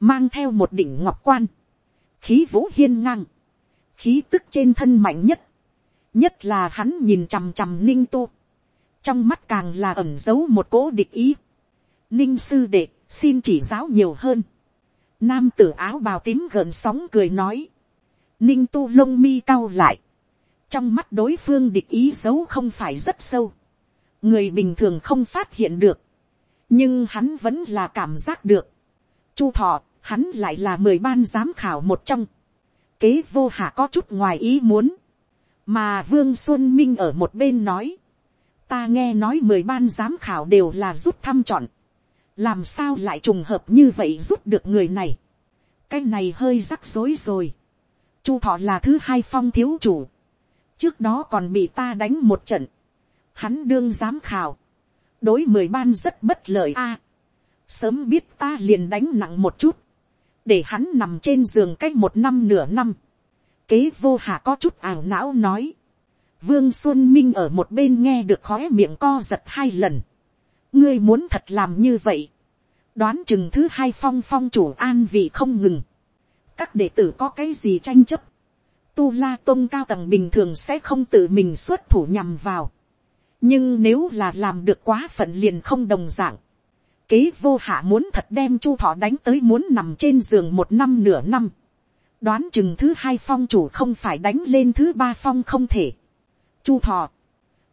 mang theo một đỉnh ngọc quan, khí vũ hiên ngang, khí tức trên thân mạnh nhất, nhất là hắn nhìn chằm chằm ninh tu, trong mắt càng là ẩn giấu một cỗ địch ý. ninh sư đệ, xin chỉ giáo nhiều hơn. Nam tử áo bào tím gợn sóng cười nói. Ninh tu lông mi cao lại. Trong mắt đối phương địch ý xấu không phải rất sâu. Người bình thường không phát hiện được. Nhưng hắn vẫn là cảm giác được. Chu thọ, hắn lại là mười ban giám khảo một trong. Kế vô hạ có chút ngoài ý muốn. Mà Vương Xuân Minh ở một bên nói. Ta nghe nói mười ban giám khảo đều là rút thăm chọn làm sao lại trùng hợp như vậy giúp được người này. cái này hơi rắc rối rồi. chu thọ là thứ hai phong thiếu chủ. trước đó còn bị ta đánh một trận. hắn đương giám khảo. đối mười ban rất bất lợi a. sớm biết ta liền đánh nặng một chút. để hắn nằm trên giường cách một năm nửa năm. kế vô hà có chút ảo não nói. Vương Xuân Minh ở một bên nghe được khói miệng co giật hai lần ngươi muốn thật làm như vậy, đoán chừng thứ hai phong phong chủ an vị không ngừng, các đệ tử có cái gì tranh chấp, tu la tôn cao tầng bình thường sẽ không tự mình xuất thủ nhằm vào, nhưng nếu là làm được quá phận liền không đồng d ạ n g kế vô hạ muốn thật đem chu thọ đánh tới muốn nằm trên giường một năm nửa năm, đoán chừng thứ hai phong chủ không phải đánh lên thứ ba phong không thể. chu thọ,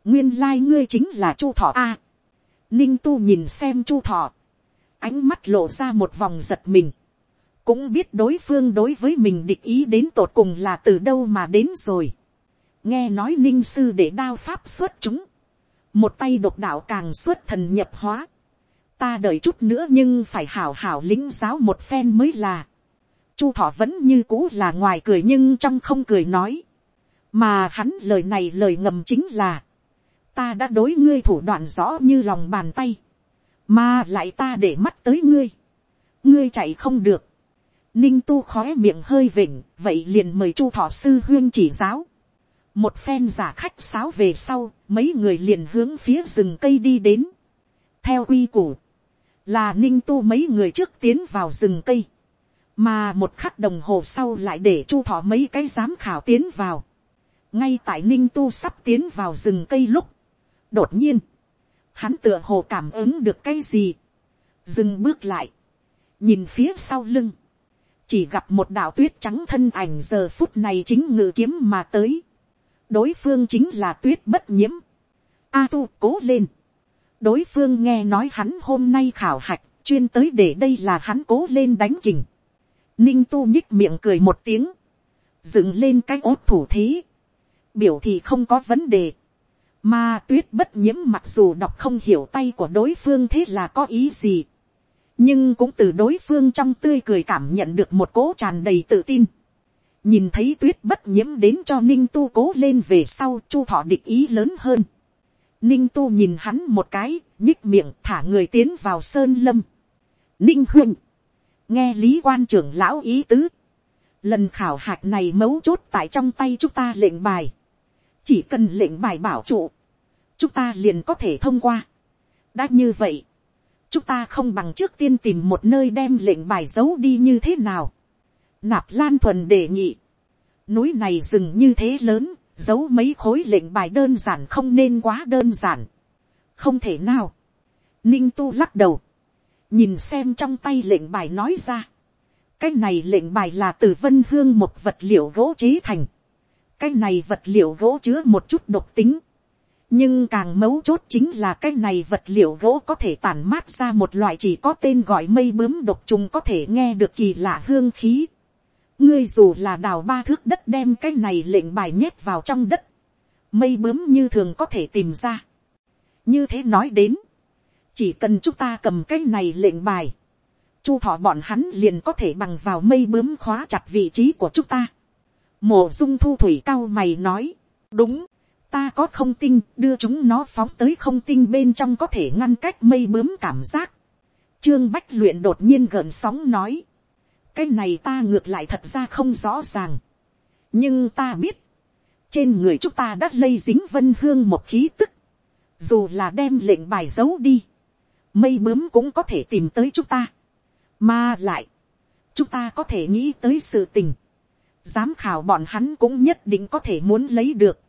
nguyên lai ngươi chính là chu thọ a. Ninh tu nhìn xem chu thọ. Ánh mắt lộ ra một vòng giật mình. Cũng biết đối phương đối với mình địch ý đến tột cùng là từ đâu mà đến rồi. Nghe nói ninh sư để đao pháp xuất chúng. Một tay độc đạo càng xuất thần nhập hóa. Ta đợi chút nữa nhưng phải hảo hảo lính giáo một phen mới là. Chu thọ vẫn như cũ là ngoài cười nhưng trong không cười nói. Mà hắn lời này lời ngầm chính là ta đã đối ngươi thủ đoạn rõ như lòng bàn tay, mà lại ta để mắt tới ngươi, ngươi chạy không được, ninh tu khói miệng hơi vịnh, vậy liền mời chu thọ sư huyên chỉ giáo, một phen giả khách sáo về sau, mấy người liền hướng phía rừng cây đi đến, theo quy củ, là ninh tu mấy người trước tiến vào rừng cây, mà một khắc đồng hồ sau lại để chu thọ mấy cái giám khảo tiến vào, ngay tại ninh tu sắp tiến vào rừng cây lúc, đột nhiên, hắn tựa hồ cảm ứng được cái gì, dừng bước lại, nhìn phía sau lưng, chỉ gặp một đạo tuyết trắng thân ảnh giờ phút này chính ngự kiếm mà tới, đối phương chính là tuyết bất nhiễm, a tu cố lên, đối phương nghe nói hắn hôm nay khảo hạch, chuyên tới để đây là hắn cố lên đánh kình, ninh tu nhích miệng cười một tiếng, dựng lên cái ốt thủ thế, biểu thì không có vấn đề, mà tuyết bất nhiễm mặc dù đọc không hiểu tay của đối phương thế là có ý gì. Nhưng cũng từ đối phương trong tươi cười cảm nhận được một cố tràn đầy tự tin. Nhìn thấy tuyết bất nhiễm đến cho ninh tu cố lên về sau chu thọ địch ý lớn hơn. Ninh tu nhìn hắn một cái, nhích miệng thả người tiến vào sơn lâm. Ninh huynh. Nghe lý quan trưởng lão ý tứ. Lần khảo hạch này mấu chốt tại trong tay chúng ta lệnh bài chỉ cần lệnh bài bảo trụ, chúng ta liền có thể thông qua. đã như vậy, chúng ta không bằng trước tiên tìm một nơi đem lệnh bài giấu đi như thế nào. nạp lan thuần đề nghị, núi này rừng như thế lớn, giấu mấy khối lệnh bài đơn giản không nên quá đơn giản. không thể nào. ninh tu lắc đầu, nhìn xem trong tay lệnh bài nói ra. cái này lệnh bài là từ vân hương một vật liệu gỗ chế thành cái này vật liệu gỗ chứa một chút độc tính. nhưng càng mấu chốt chính là cái này vật liệu gỗ có thể tản mát ra một loại chỉ có tên gọi mây bướm độc trùng có thể nghe được kỳ lạ hương khí ngươi dù là đào ba thước đất đem cái này lệnh bài nhét vào trong đất, mây bướm như thường có thể tìm ra. như thế nói đến, chỉ cần chúng ta cầm cái này lệnh bài, chu thọ bọn hắn liền có thể bằng vào mây bướm khóa chặt vị trí của chúng ta mổ dung thu thủy cao mày nói, đúng, ta có không tinh đưa chúng nó phóng tới không tinh bên trong có thể ngăn cách mây bướm cảm giác. Trương Bách luyện đột nhiên gợn sóng nói cái này ta ngược lại thật ra không rõ ràng. nhưng ta biết, trên người chúng ta đã lây dính vân hương một khí tức, dù là đem lệnh bài giấu đi, mây bướm cũng có thể tìm tới chúng ta, mà lại, chúng ta có thể nghĩ tới sự tình, giám khảo bọn hắn cũng nhất định có thể muốn lấy được,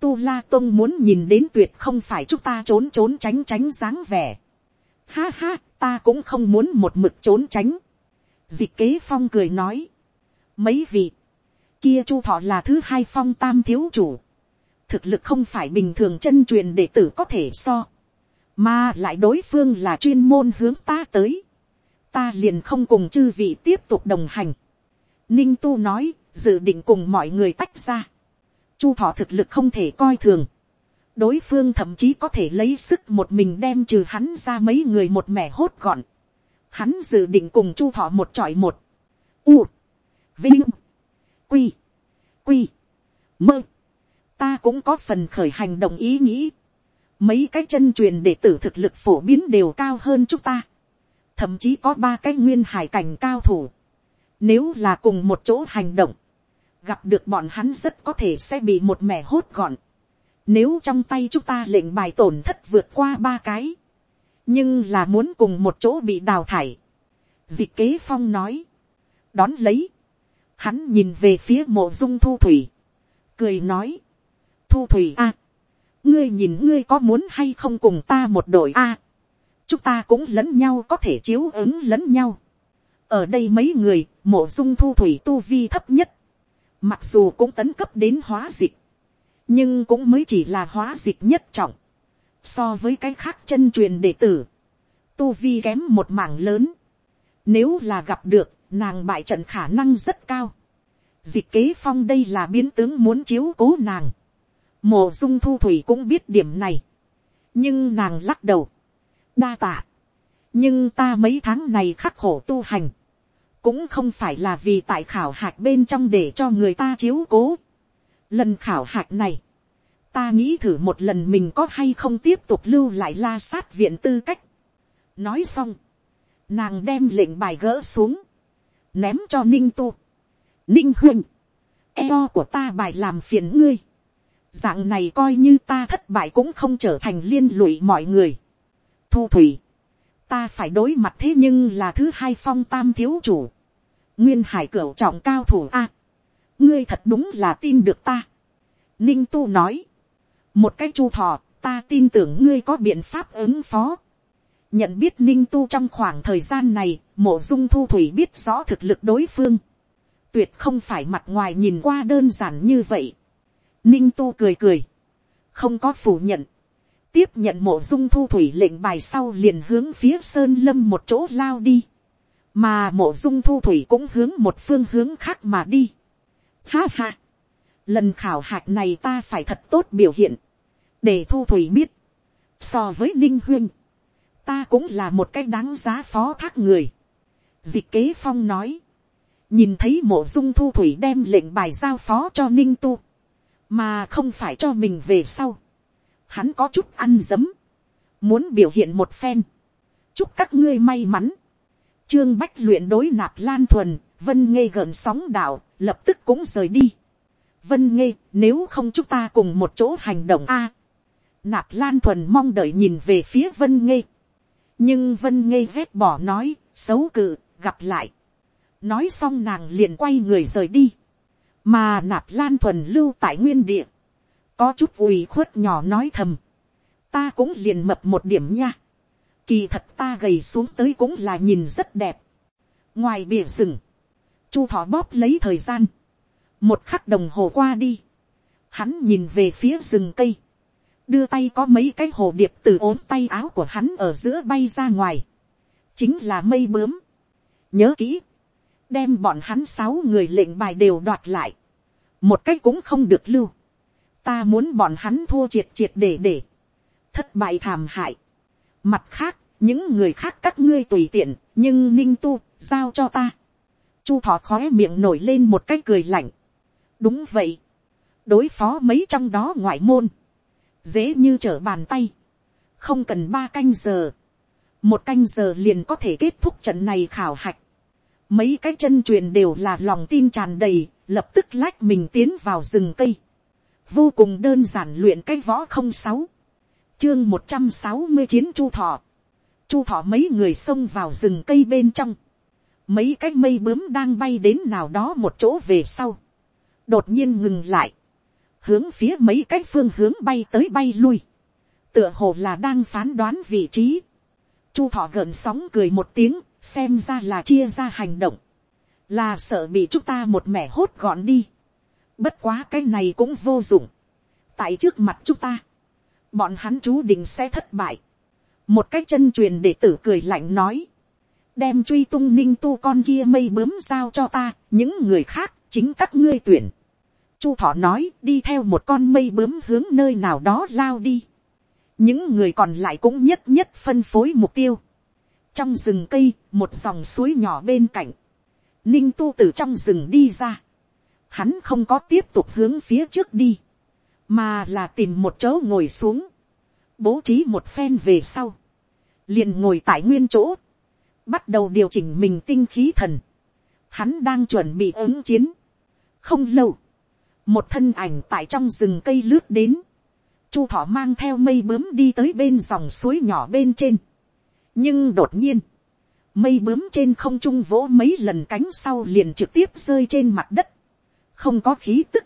tu la tôn muốn nhìn đến tuyệt không phải chúng ta trốn trốn tránh tránh dáng vẻ, ha ha, ta cũng không muốn một mực trốn tránh, Dịch kế phong cười nói. Mấy vị. Kia chu thọ là thứ hai phong tam thiếu chủ. Thực lực không phải bình thường chân truyền đệ tử có thể so. Mà lại đối phương là chuyên môn hướng ta tới. Ta liền không cùng chư vị tiếp tục đồng hành. Ninh tu nói, dự định cùng mọi người tách ra. Chu thọ thực lực không thể coi thường. Đối phương thậm chí có thể lấy sức một mình đem trừ hắn ra mấy người một mẻ hốt gọn. Hắn dự định cùng chu thọ một trọi một, u, vinh, quy, quy, mơ, ta cũng có phần khởi hành động ý nghĩ, mấy cái chân truyền đệ tử thực lực phổ biến đều cao hơn chúng ta, thậm chí có ba cái nguyên hải cảnh cao thủ, nếu là cùng một chỗ hành động, gặp được bọn hắn rất có thể sẽ bị một mẻ hốt gọn, nếu trong tay chúng ta lệnh bài tổn thất vượt qua ba cái, nhưng là muốn cùng một chỗ bị đào thải. Dịch kế phong nói, đón lấy, hắn nhìn về phía mộ dung thu thủy, cười nói, thu thủy a, ngươi nhìn ngươi có muốn hay không cùng ta một đội a, chúng ta cũng lẫn nhau có thể chiếu ứng lẫn nhau ở đây mấy người, mộ dung thu thủy tu vi thấp nhất, mặc dù cũng tấn cấp đến hóa dịch, nhưng cũng mới chỉ là hóa dịch nhất trọng so với cái khác chân truyền đệ tử, tu vi kém một mảng lớn. Nếu là gặp được, nàng bại trận khả năng rất cao. Dịch kế phong đây là biến tướng muốn chiếu cố nàng. Mộ dung thu thủy cũng biết điểm này. Nhưng nàng lắc đầu. Đa tạ. Nhưng ta mấy tháng này khắc khổ tu hành. Cũng không phải là vì tại khảo hạch bên trong để cho người ta chiếu cố. Lần khảo hạch này ta nghĩ thử một lần mình có hay không tiếp tục lưu lại la sát viện tư cách. nói xong, nàng đem lệnh bài gỡ xuống, ném cho ninh tu. ninh huynh, eo của ta bài làm phiền ngươi. dạng này coi như ta thất bại cũng không trở thành liên lụy mọi người. thu thủy, ta phải đối mặt thế nhưng là thứ hai phong tam thiếu chủ nguyên hải cửu trọng cao thủ a. ngươi thật đúng là tin được ta. ninh tu nói, một cách chu thọ, ta tin tưởng ngươi có biện pháp ứng phó. nhận biết ninh tu trong khoảng thời gian này, mộ dung thu thủy biết rõ thực lực đối phương. tuyệt không phải mặt ngoài nhìn qua đơn giản như vậy. ninh tu cười cười, không có phủ nhận. tiếp nhận mộ dung thu thủy lệnh bài sau liền hướng phía sơn lâm một chỗ lao đi mà mộ dung thu thủy cũng hướng một phương hướng khác mà đi. Ha ha lần khảo hạch này ta phải thật tốt biểu hiện, để thu thủy biết, so với ninh huyên, ta cũng là một cái đáng giá phó thác người. Dịch kế phong nói, nhìn thấy mộ dung thu thủy đem lệnh bài giao phó cho ninh tu, mà không phải cho mình về sau. Hắn có chút ăn dấm, muốn biểu hiện một phen, chúc các ngươi may mắn. Trương Bách luyện đối nạp lan thuần, vân Nghê gợn sóng đảo, lập tức cũng rời đi. Vân Nghê, nếu không chúng ta cùng một chỗ hành động a Nạp lan thuần mong đợi nhìn về phía vân nghê. nhưng vân nghê vét bỏ nói, xấu cự, gặp lại. nói xong nàng liền quay người rời đi. mà nạp lan thuần lưu tại nguyên địa, có chút ủy khuất nhỏ nói thầm, ta cũng liền mập một điểm nha, kỳ thật ta gầy xuống tới cũng là nhìn rất đẹp, ngoài bìa rừng, chu thọ bóp lấy thời gian, một khắc đồng hồ qua đi, hắn nhìn về phía rừng cây, đưa tay có mấy cái hồ điệp từ ốm tay áo của hắn ở giữa bay ra ngoài, chính là mây bướm. nhớ kỹ, đem bọn hắn sáu người lệnh bài đều đoạt lại, một cách cũng không được lưu, ta muốn bọn hắn thua triệt triệt để để, thất bại thảm hại mặt khác, những người khác các ngươi tùy tiện, nhưng ninh tu, giao cho ta. chu thọ khói miệng nổi lên một cái cười lạnh. đúng vậy, đối phó mấy trong đó ngoại môn, dễ như trở bàn tay, không cần ba canh giờ, một canh giờ liền có thể kết thúc trận này khảo hạch. Mấy cái chân truyền đều là lòng tin tràn đầy, lập tức lách mình tiến vào rừng cây. Vô cùng đơn giản luyện cái võ không sáu. Chương một trăm sáu mươi chín chu thọ. Chu thọ mấy người xông vào rừng cây bên trong. Mấy cái mây bướm đang bay đến nào đó một chỗ về sau. Đột nhiên ngừng lại. Hướng phía mấy cái phương hướng bay tới bay lui. Tựa hồ là đang phán đoán vị trí Chu thọ gợn sóng cười một tiếng, xem ra là chia ra hành động. Là sợ bị chúng ta một mẻ hốt gọn đi. Bất quá cái này cũng vô dụng. Tại trước mặt chúng ta, bọn hắn chú định sẽ thất bại. Một cách chân truyền đệ tử cười lạnh nói. Đem truy tung ninh tu con kia mây bướm giao cho ta, những người khác, chính các ngươi tuyển. Chu thọ nói đi theo một con mây bướm hướng nơi nào đó lao đi những người còn lại cũng nhất nhất phân phối mục tiêu. trong rừng cây, một dòng suối nhỏ bên cạnh, ninh tu từ trong rừng đi ra. hắn không có tiếp tục hướng phía trước đi, mà là tìm một chỗ ngồi xuống, bố trí một phen về sau, liền ngồi tại nguyên chỗ, bắt đầu điều chỉnh mình tinh khí thần. Hắn đang chuẩn bị ứng chiến. không lâu, một thân ảnh tại trong rừng cây lướt đến, Chu thọ mang theo mây bướm đi tới bên dòng suối nhỏ bên trên. nhưng đột nhiên, mây bướm trên không trung vỗ mấy lần cánh sau liền trực tiếp rơi trên mặt đất. không có khí tức.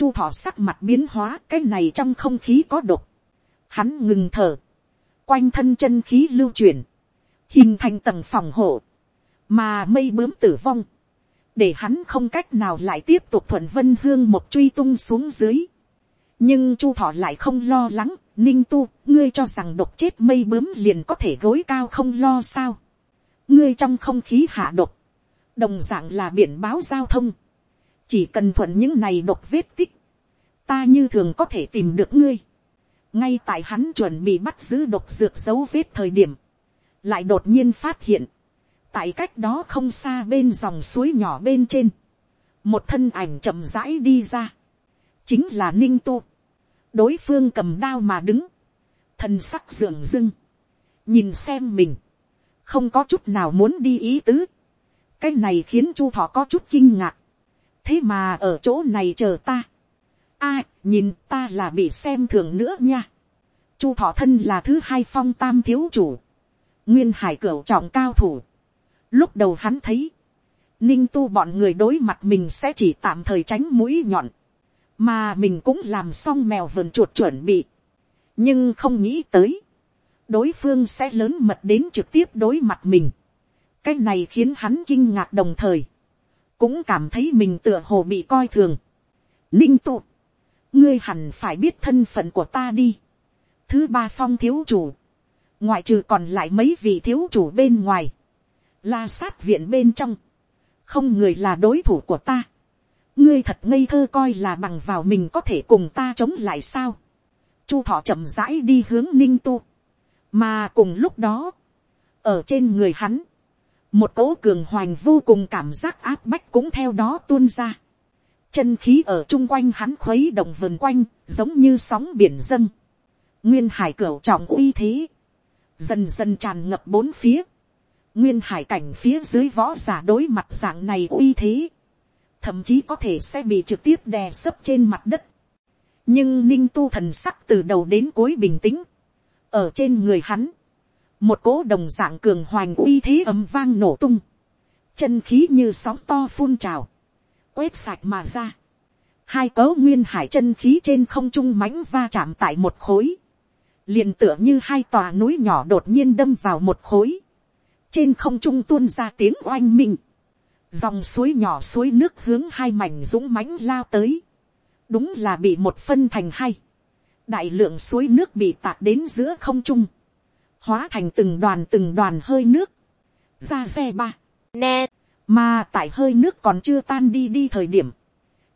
Chu thọ sắc mặt biến hóa cái này trong không khí có độc. Hắn ngừng thở. Quanh thân chân khí lưu chuyển. Hình thành tầng phòng hộ. Mà mây bướm tử vong. Để hắn không cách nào lại tiếp tục thuận vân hương một truy tung xuống dưới nhưng chu thọ lại không lo lắng, ninh tu, ngươi cho rằng độc chết mây bướm liền có thể gối cao không lo sao. ngươi trong không khí hạ độc, đồng dạng là biển báo giao thông, chỉ cần thuận những này độc vết tích, ta như thường có thể tìm được ngươi. ngay tại hắn chuẩn bị bắt giữ độc dược dấu vết thời điểm, lại đột nhiên phát hiện, tại cách đó không xa bên dòng suối nhỏ bên trên, một thân ảnh chậm rãi đi ra, chính là ninh tu. Đối phương cầm đao mà đứng, thần sắc dường dưng, nhìn xem mình, không có chút nào muốn đi ý tứ, cái này khiến chu thọ có chút kinh ngạc, thế mà ở chỗ này chờ ta, a, nhìn ta là bị xem thường nữa nha, chu thọ thân là thứ hai phong tam thiếu chủ, nguyên hải cửu trọng cao thủ, lúc đầu hắn thấy, ninh tu bọn người đối mặt mình sẽ chỉ tạm thời tránh mũi nhọn, mà mình cũng làm xong mèo vườn chuột chuẩn bị, nhưng không nghĩ tới, đối phương sẽ lớn mật đến trực tiếp đối mặt mình. cái này khiến hắn kinh ngạc đồng thời, cũng cảm thấy mình tựa hồ bị coi thường. ninh tụ, ngươi hẳn phải biết thân phận của ta đi. thứ ba phong thiếu chủ, ngoại trừ còn lại mấy vị thiếu chủ bên ngoài, la sát viện bên trong, không người là đối thủ của ta ngươi thật ngây thơ coi là bằng vào mình có thể cùng ta chống lại sao. chu thọ chậm rãi đi hướng ninh tu. mà cùng lúc đó, ở trên người hắn, một cỗ cường hoành vô cùng cảm giác áp bách cũng theo đó tuôn ra. chân khí ở chung quanh hắn khuấy động vườn quanh, giống như sóng biển dâng. nguyên hải cửa trọng uy thế, dần dần tràn ngập bốn phía. nguyên hải cảnh phía dưới võ giả đối mặt dạng này uy thế thậm chí có thể sẽ bị trực tiếp đè sấp trên mặt đất. nhưng ninh tu thần sắc từ đầu đến cuối bình tĩnh, ở trên người hắn, một cố đồng dạng cường hoành uy thế ấm vang nổ tung, chân khí như sóng to phun trào, quét sạch mà ra, hai cấu nguyên hải chân khí trên không trung mãnh va chạm tại một khối, liền tựa như hai tòa núi nhỏ đột nhiên đâm vào một khối, trên không trung tuôn ra tiếng oanh minh, dòng suối nhỏ suối nước hướng hai mảnh dũng mãnh lao tới, đúng là bị một phân thành hai, đại lượng suối nước bị tạc đến giữa không trung, hóa thành từng đoàn từng đoàn hơi nước, ra xe ba, nè, mà tại hơi nước còn chưa tan đi đi thời điểm,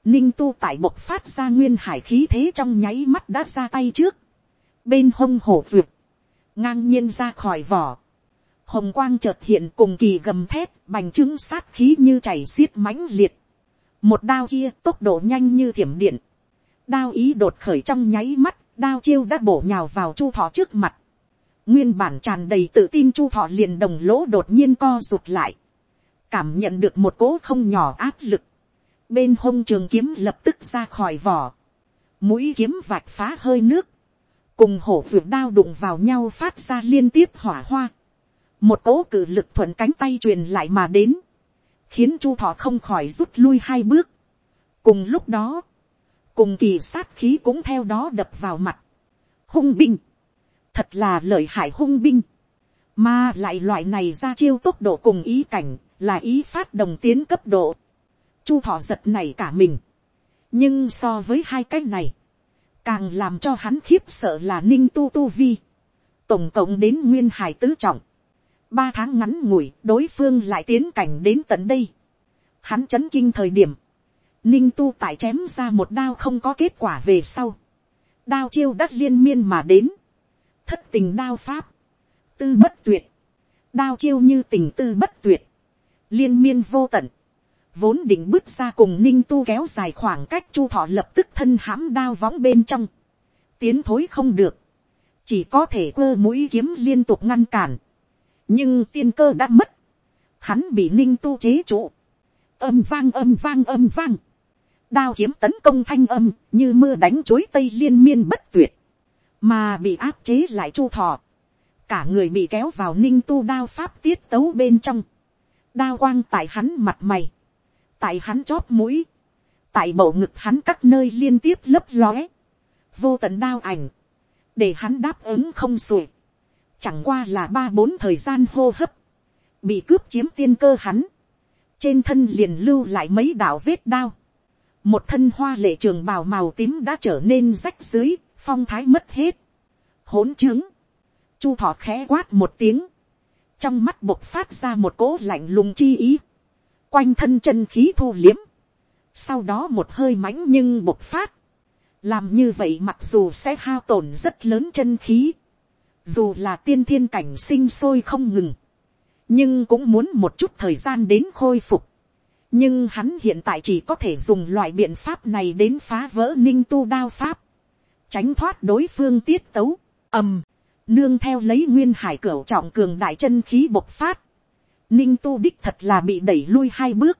ninh tu tại bộc phát ra nguyên hải khí thế trong nháy mắt đã ra tay trước, bên hông hổ duyệt, ngang nhiên ra khỏi vỏ, hồng quang chợt hiện cùng kỳ gầm thép bành trướng sát khí như chảy xiết mãnh liệt, một đao kia tốc độ nhanh như thiểm điện, đao ý đột khởi trong nháy mắt, đao chiêu đã bổ nhào vào chu thọ trước mặt, nguyên bản tràn đầy tự tin chu thọ liền đồng lỗ đột nhiên co rụt lại, cảm nhận được một cỗ không nhỏ áp lực, bên hông trường kiếm lập tức ra khỏi vỏ, mũi kiếm vạch phá hơi nước, cùng hổ vượt đao đụng vào nhau phát ra liên tiếp hỏa hoa, một cỗ cử lực thuận cánh tay truyền lại mà đến, khiến chu thọ không khỏi rút lui hai bước. cùng lúc đó, cùng kỳ sát khí cũng theo đó đập vào mặt, hung binh, thật là lợi hại hung binh, mà lại loại này ra chiêu tốc độ cùng ý cảnh, là ý phát đồng tiến cấp độ, chu thọ giật này cả mình, nhưng so với hai cái này, càng làm cho hắn khiếp sợ là ninh tu tu vi, tổng cộng đến nguyên hải tứ trọng, ba tháng ngắn ngủi đối phương lại tiến cảnh đến tận đây, hắn chấn kinh thời điểm, ninh tu tại chém ra một đao không có kết quả về sau, đao chiêu đắt liên miên mà đến, thất tình đao pháp, tư bất tuyệt, đao chiêu như tình tư bất tuyệt, liên miên vô tận, vốn định bước ra cùng ninh tu kéo dài khoảng cách chu thọ lập tức thân hãm đao võng bên trong, tiến thối không được, chỉ có thể cơ mũi kiếm liên tục ngăn cản, nhưng tiên cơ đã mất, hắn bị ninh tu chế trụ, âm vang âm vang âm vang, đao kiếm tấn công thanh âm như mưa đánh chối tây liên miên bất tuyệt, mà bị áp chế lại chu thọ, cả người bị kéo vào ninh tu đao pháp tiết tấu bên trong, đao quang tại hắn mặt mày, tại hắn chóp mũi, tại bầu ngực hắn các nơi liên tiếp lấp lóe, vô tận đao ảnh, để hắn đáp ứng không sủi, chẳng qua là ba bốn thời gian hô hấp, bị cướp chiếm tiên cơ hắn, trên thân liền lưu lại mấy đạo vết đao, một thân hoa lệ trường bào màu tím đã trở nên rách dưới, phong thái mất hết, hỗn trướng, chu thọ khẽ quát một tiếng, trong mắt bộc phát ra một cỗ lạnh lùng chi ý, quanh thân chân khí thu liếm, sau đó một hơi mãnh nhưng bộc phát, làm như vậy mặc dù sẽ hao tổn rất lớn chân khí, dù là tiên thiên cảnh sinh sôi không ngừng, nhưng cũng muốn một chút thời gian đến khôi phục. nhưng hắn hiện tại chỉ có thể dùng loại biện pháp này đến phá vỡ ninh tu đao pháp, tránh thoát đối phương tiết tấu, ầm, nương theo lấy nguyên hải cửu trọng cường đại chân khí bộc phát, ninh tu đích thật là bị đẩy lui hai bước,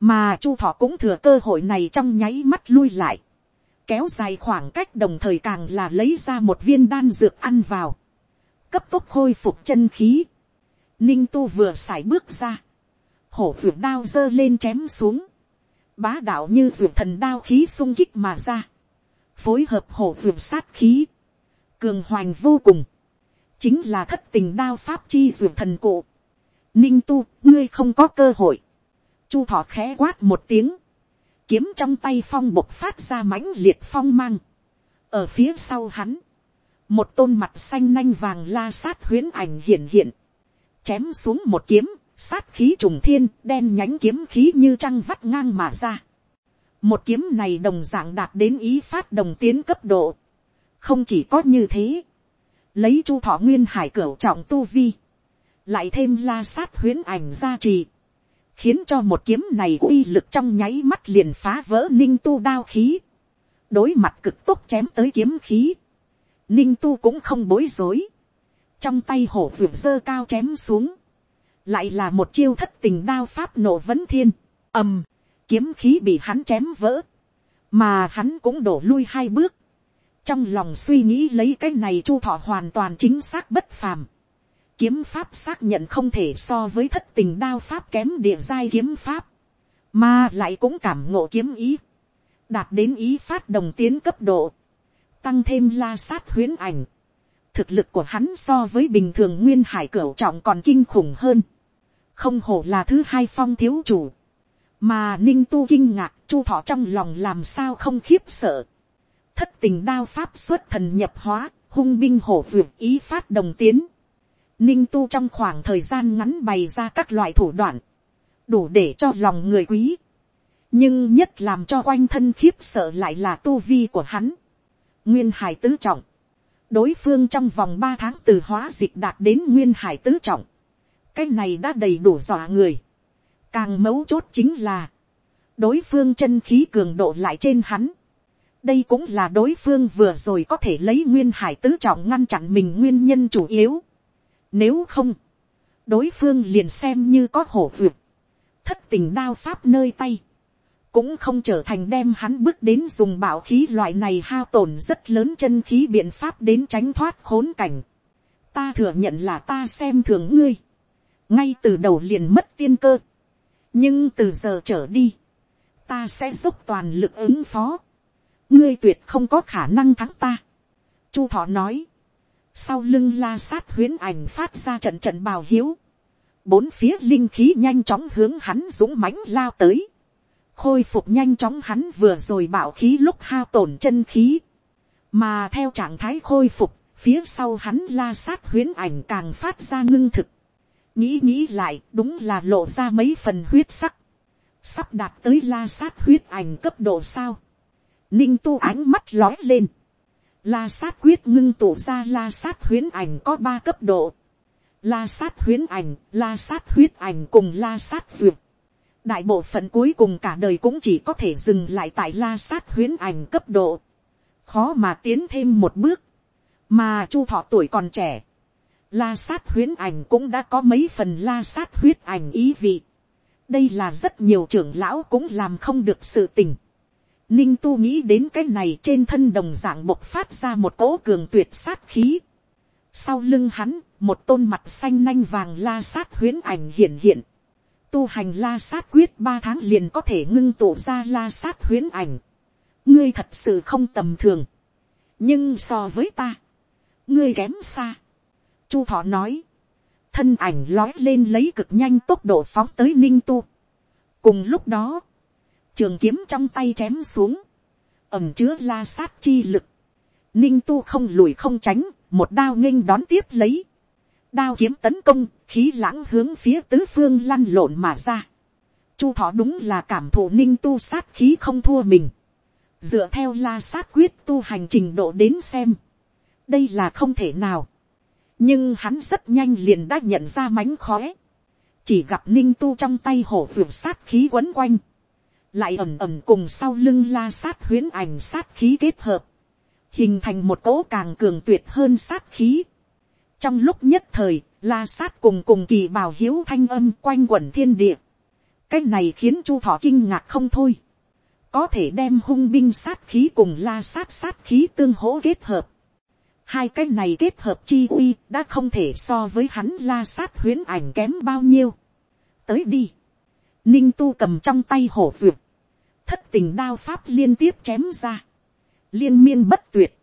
mà chu thọ cũng thừa cơ hội này trong nháy mắt lui lại, kéo dài khoảng cách đồng thời càng là lấy ra một viên đan dược ăn vào, cấp tốc khôi phục chân khí, ninh tu vừa x bước ra, hổ ruột đao giơ lên chém xuống, bá đạo như ruột thần đao khí sung kích mà ra, phối hợp hổ vượt sát khí, cường hoành vô cùng, chính là thất tình đao pháp chi vượt thần cụ, ninh tu, ngươi không có cơ hội, chu thọ khẽ quát một tiếng, kiếm trong tay phong bộc phát ra mãnh liệt phong mang, ở phía sau hắn, một tôn mặt xanh nanh vàng la sát huyến ảnh hiện hiện, chém xuống một kiếm, sát khí trùng thiên, đen nhánh kiếm khí như trăng vắt ngang mà ra. Một kiếm này đồng dạng đạt đến ý phát đồng tiến cấp độ. Không chỉ có như thế, lấy chu thọ nguyên hải cửu trọng tu vi, lại thêm la sát huyến ảnh gia trì, khiến cho một kiếm này uy lực trong nháy mắt liền phá vỡ ninh tu đao khí, đối mặt cực tốt chém tới kiếm khí, ninh tu cũng không bối rối, trong tay hổ vượt dơ cao chém xuống, lại là một chiêu thất tình đao pháp nổ vấn thiên, ầm, kiếm khí bị hắn chém vỡ, mà hắn cũng đổ lui hai bước, trong lòng suy nghĩ lấy cái này chu thọ hoàn toàn chính xác bất phàm, kiếm pháp xác nhận không thể so với thất tình đao pháp kém địa giai kiếm pháp, mà lại cũng cảm ngộ kiếm ý, đạt đến ý phát đồng tiến cấp độ, tăng thêm la sát huyến ảnh, thực lực của hắn so với bình thường nguyên hải cửu trọng còn kinh khủng hơn, không hổ là thứ hai phong thiếu chủ, mà ninh tu kinh ngạc chu thọ trong lòng làm sao không khiếp sợ, thất tình đao pháp xuất thần nhập hóa, hung binh hổ vượt ý phát đồng tiến, ninh tu trong khoảng thời gian ngắn bày ra các loại thủ đoạn, đủ để cho lòng người quý, nhưng nhất làm cho quanh thân khiếp sợ lại là tu vi của hắn, nguyên hải tứ trọng, đối phương trong vòng ba tháng từ hóa dịch đạt đến nguyên hải tứ trọng, cái này đã đầy đủ dọa người, càng mấu chốt chính là, đối phương chân khí cường độ lại trên hắn, đây cũng là đối phương vừa rồi có thể lấy nguyên hải tứ trọng ngăn chặn mình nguyên nhân chủ yếu. Nếu không, đối phương liền xem như có hổ vượt, thất tình đao pháp nơi tay, cũng không trở thành đem hắn bước đến dùng bảo khí loại này hao tổn rất lớn chân khí biện pháp đến tránh thoát khốn cảnh. Ta thừa nhận là ta xem thường ngươi, ngay từ đầu liền mất tiên cơ, nhưng từ giờ trở đi, ta sẽ dốc toàn lực ứng phó, ngươi tuyệt không có khả năng thắng ta. Chu thọ nói, sau lưng la sát huyến ảnh phát ra trận trận bào hiếu, bốn phía linh khí nhanh chóng hướng hắn dũng mãnh lao tới, khôi phục nhanh chóng hắn vừa rồi bảo khí lúc hao tổn chân khí, mà theo trạng thái khôi phục, phía sau hắn la sát huyến ảnh càng phát ra ngưng thực, nghĩ nghĩ lại đúng là lộ ra mấy phần huyết sắc, sắp đạt tới la sát huyết ảnh cấp độ sao, ninh tu ánh mắt lói lên, la sát huyết ngưng tụ ra la sát huyến ảnh có ba cấp độ, la sát huyến ảnh, la sát huyết ảnh cùng la sát vượt. đại bộ phận cuối cùng cả đời cũng chỉ có thể dừng lại tại la sát huyến ảnh cấp độ, khó mà tiến thêm một bước, mà chu thọ tuổi còn trẻ, la sát huyến ảnh cũng đã có mấy phần la sát huyết ảnh ý vị. đây là rất nhiều trưởng lão cũng làm không được sự tình. Ninh tu nghĩ đến cái này trên thân đồng dạng bộc phát ra một cỗ cường tuyệt sát khí. Sau lưng hắn, một tôn mặt xanh nanh vàng la sát huyến ảnh hiện hiện. Tu hành la sát quyết ba tháng liền có thể ngưng tụ ra la sát huyến ảnh. Ngươi thật sự không tầm thường. Nhưng so với ta, ngươi kém xa. Chu thọ nói, thân ảnh lói lên lấy cực nhanh tốc độ phóng tới ninh tu. Cùng lúc đó, trường kiếm trong tay chém xuống, ẩm chứa la sát chi lực, ninh tu không lùi không tránh, một đao nghênh đón tiếp lấy, đao kiếm tấn công, khí lãng hướng phía tứ phương lăn lộn mà ra. Chu thọ đúng là cảm thụ ninh tu sát khí không thua mình. Dựa theo la sát quyết tu hành trình độ đến xem. Đây là không thể nào. Nhưng hắn rất nhanh liền đã nhận ra mánh khóe. Chỉ gặp ninh tu trong tay hổ vượt sát khí quấn quanh lại ẩm ẩm cùng sau lưng la sát huyến ảnh sát khí kết hợp, hình thành một cỗ càng cường tuyệt hơn sát khí. trong lúc nhất thời, la sát cùng cùng kỳ bào hiếu thanh âm quanh quẩn thiên địa. cái này khiến chu thọ kinh ngạc không thôi. có thể đem hung binh sát khí cùng la sát sát khí tương hỗ kết hợp hai cái này kết hợp chi uy đã không thể so với hắn la sát huyến ảnh kém bao nhiêu. tới đi. Ninh tu cầm trong tay hổ duyệt, thất tình đao pháp liên tiếp chém ra, liên miên bất tuyệt,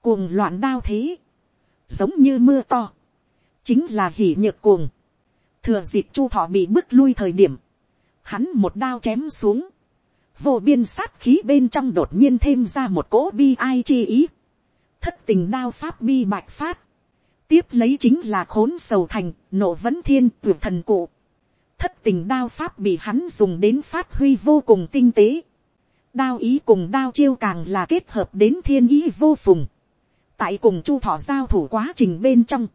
cuồng loạn đao thế, giống như mưa to, chính là hỉ nhược cuồng, thừa dịp chu thọ bị bước lui thời điểm, hắn một đao chém xuống, vô biên sát khí bên trong đột nhiên thêm ra một cỗ bi ai chi ý, thất tình đao pháp bi bạch phát, tiếp lấy chính là khốn sầu thành, nộ vấn thiên tuyệt thần cụ, thất tình đao pháp bị hắn dùng đến phát huy vô cùng tinh tế. đao ý cùng đao chiêu càng là kết hợp đến thiên ý vô phùng. tại cùng chu thọ giao thủ quá trình bên trong,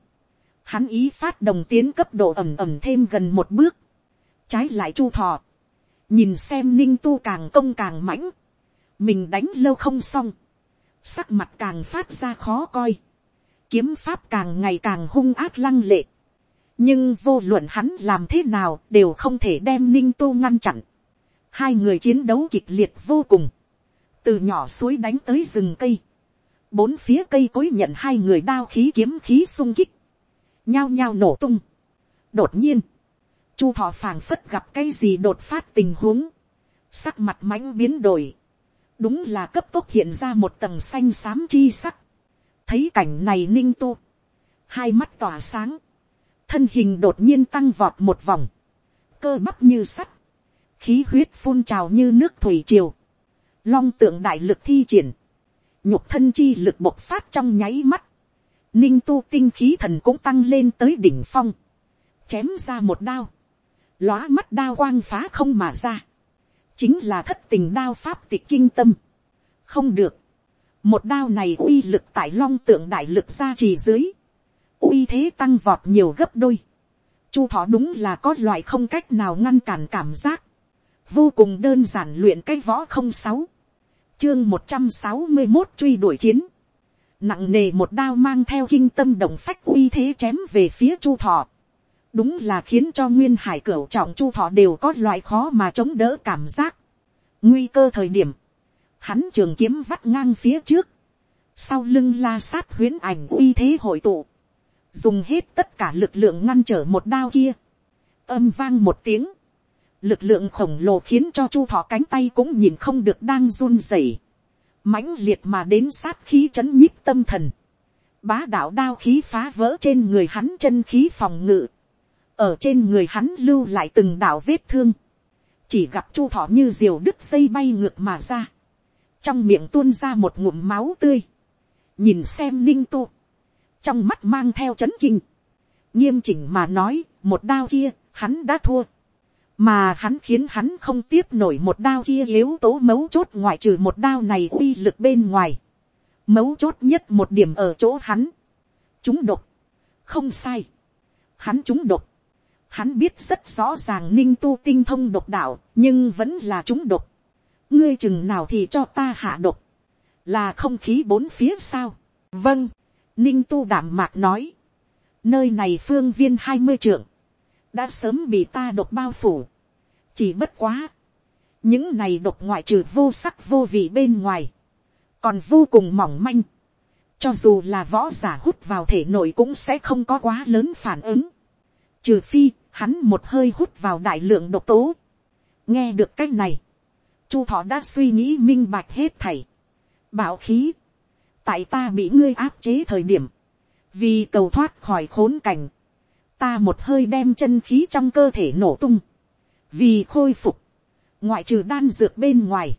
hắn ý phát đồng tiến cấp độ ẩm ẩm thêm gần một bước. trái lại chu thọ, nhìn xem ninh tu càng công càng mãnh, mình đánh lâu không xong, sắc mặt càng phát ra khó coi, kiếm pháp càng ngày càng hung ác lăng lệ, nhưng vô luận hắn làm thế nào đều không thể đem ninh tu ngăn chặn. hai người chiến đấu kịch liệt vô cùng, từ nhỏ suối đánh tới rừng cây, bốn phía cây cối nhận hai người đao khí kiếm khí sung kích, nhao nhao nổ tung. đột nhiên, chu thọ phảng phất gặp cái gì đột phát tình huống, sắc mặt mãnh biến đổi, đúng là cấp tốc hiện ra một tầng xanh xám chi sắc, thấy cảnh này ninh tu, hai mắt tỏa sáng, thân hình đột nhiên tăng vọt một vòng, cơ bắp như sắt, khí huyết phun trào như nước thủy triều, long tượng đại lực thi triển, nhục thân chi lực bộc phát trong nháy mắt, ninh tu tinh khí thần cũng tăng lên tới đỉnh phong, chém ra một đao, lóa mắt đao quang phá không mà ra, chính là thất tình đao pháp tịch kinh tâm, không được, một đao này uy lực tại long tượng đại lực ra trì dưới, uy thế tăng vọt nhiều gấp đôi, chu thọ đúng là có loại không cách nào ngăn cản cảm giác, vô cùng đơn giản luyện cái võ không sáu, chương một trăm sáu mươi một truy đuổi chiến, nặng nề một đao mang theo kinh tâm động phách uy thế chém về phía chu thọ, đúng là khiến cho nguyên hải cửu trọng chu thọ đều có loại khó mà chống đỡ cảm giác. nguy cơ thời điểm, hắn trường kiếm vắt ngang phía trước, sau lưng la sát huyến ảnh uy thế hội tụ, dùng hết tất cả lực lượng ngăn trở một đao kia, âm vang một tiếng, lực lượng khổng lồ khiến cho chu thọ cánh tay cũng nhìn không được đang run rẩy, mãnh liệt mà đến sát khí c h ấ n nhích tâm thần, bá đạo đao khí phá vỡ trên người hắn chân khí phòng ngự, ở trên người hắn lưu lại từng đạo vết thương, chỉ gặp chu thọ như diều đứt dây bay ngược mà ra, trong miệng tuôn ra một ngụm máu tươi, nhìn xem ninh tu, trong mắt mang theo c h ấ n kinh, nghiêm chỉnh mà nói, một đao kia, hắn đã thua, mà hắn khiến hắn không tiếp nổi một đao kia yếu tố mấu chốt ngoại trừ một đao này uy lực bên ngoài. Mấu chốt nhất một điểm ở chỗ hắn. Chúng độc. Không sai. Hắn chúng độc. Hắn biết rất rõ ràng ninh tu tinh thông độc đạo, nhưng vẫn là chúng độc. Ngươi chừng nào thì cho ta hạ độc. Là không khí bốn phía sao. Vâng. Ninh tu đảm mạc nói. Nơi này phương viên hai mươi trưởng đã sớm bị ta độc bao phủ. chỉ bất quá, những này độc ngoại trừ vô sắc vô vị bên ngoài, còn vô cùng mỏng manh. cho dù là võ giả hút vào thể nội cũng sẽ không có quá lớn phản ứng. trừ phi, hắn một hơi hút vào đại lượng độc tố. nghe được c á c h này, chu thọ đã suy nghĩ minh bạch hết thảy. bảo khí, tại ta bị ngươi áp chế thời điểm, vì cầu thoát khỏi khốn cảnh, ta một hơi đem chân khí trong cơ thể nổ tung, vì khôi phục, ngoại trừ đan dược bên ngoài,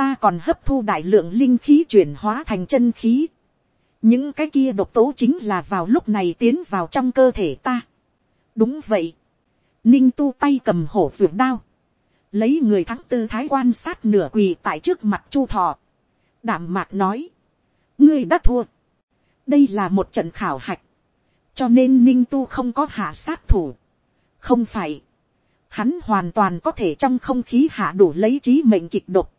ta còn hấp thu đại lượng linh khí chuyển hóa thành chân khí. những cái kia độc tố chính là vào lúc này tiến vào trong cơ thể ta đúng vậy, ninh tu tay cầm hổ ruột đao, lấy người thắng tư thái quan sát nửa quỳ tại trước mặt chu thọ, đảm mạc nói, ngươi đã thua, đây là một trận khảo hạch, cho nên ninh tu không có hạ sát thủ. không phải, hắn hoàn toàn có thể trong không khí hạ đủ lấy trí mệnh kịch độc.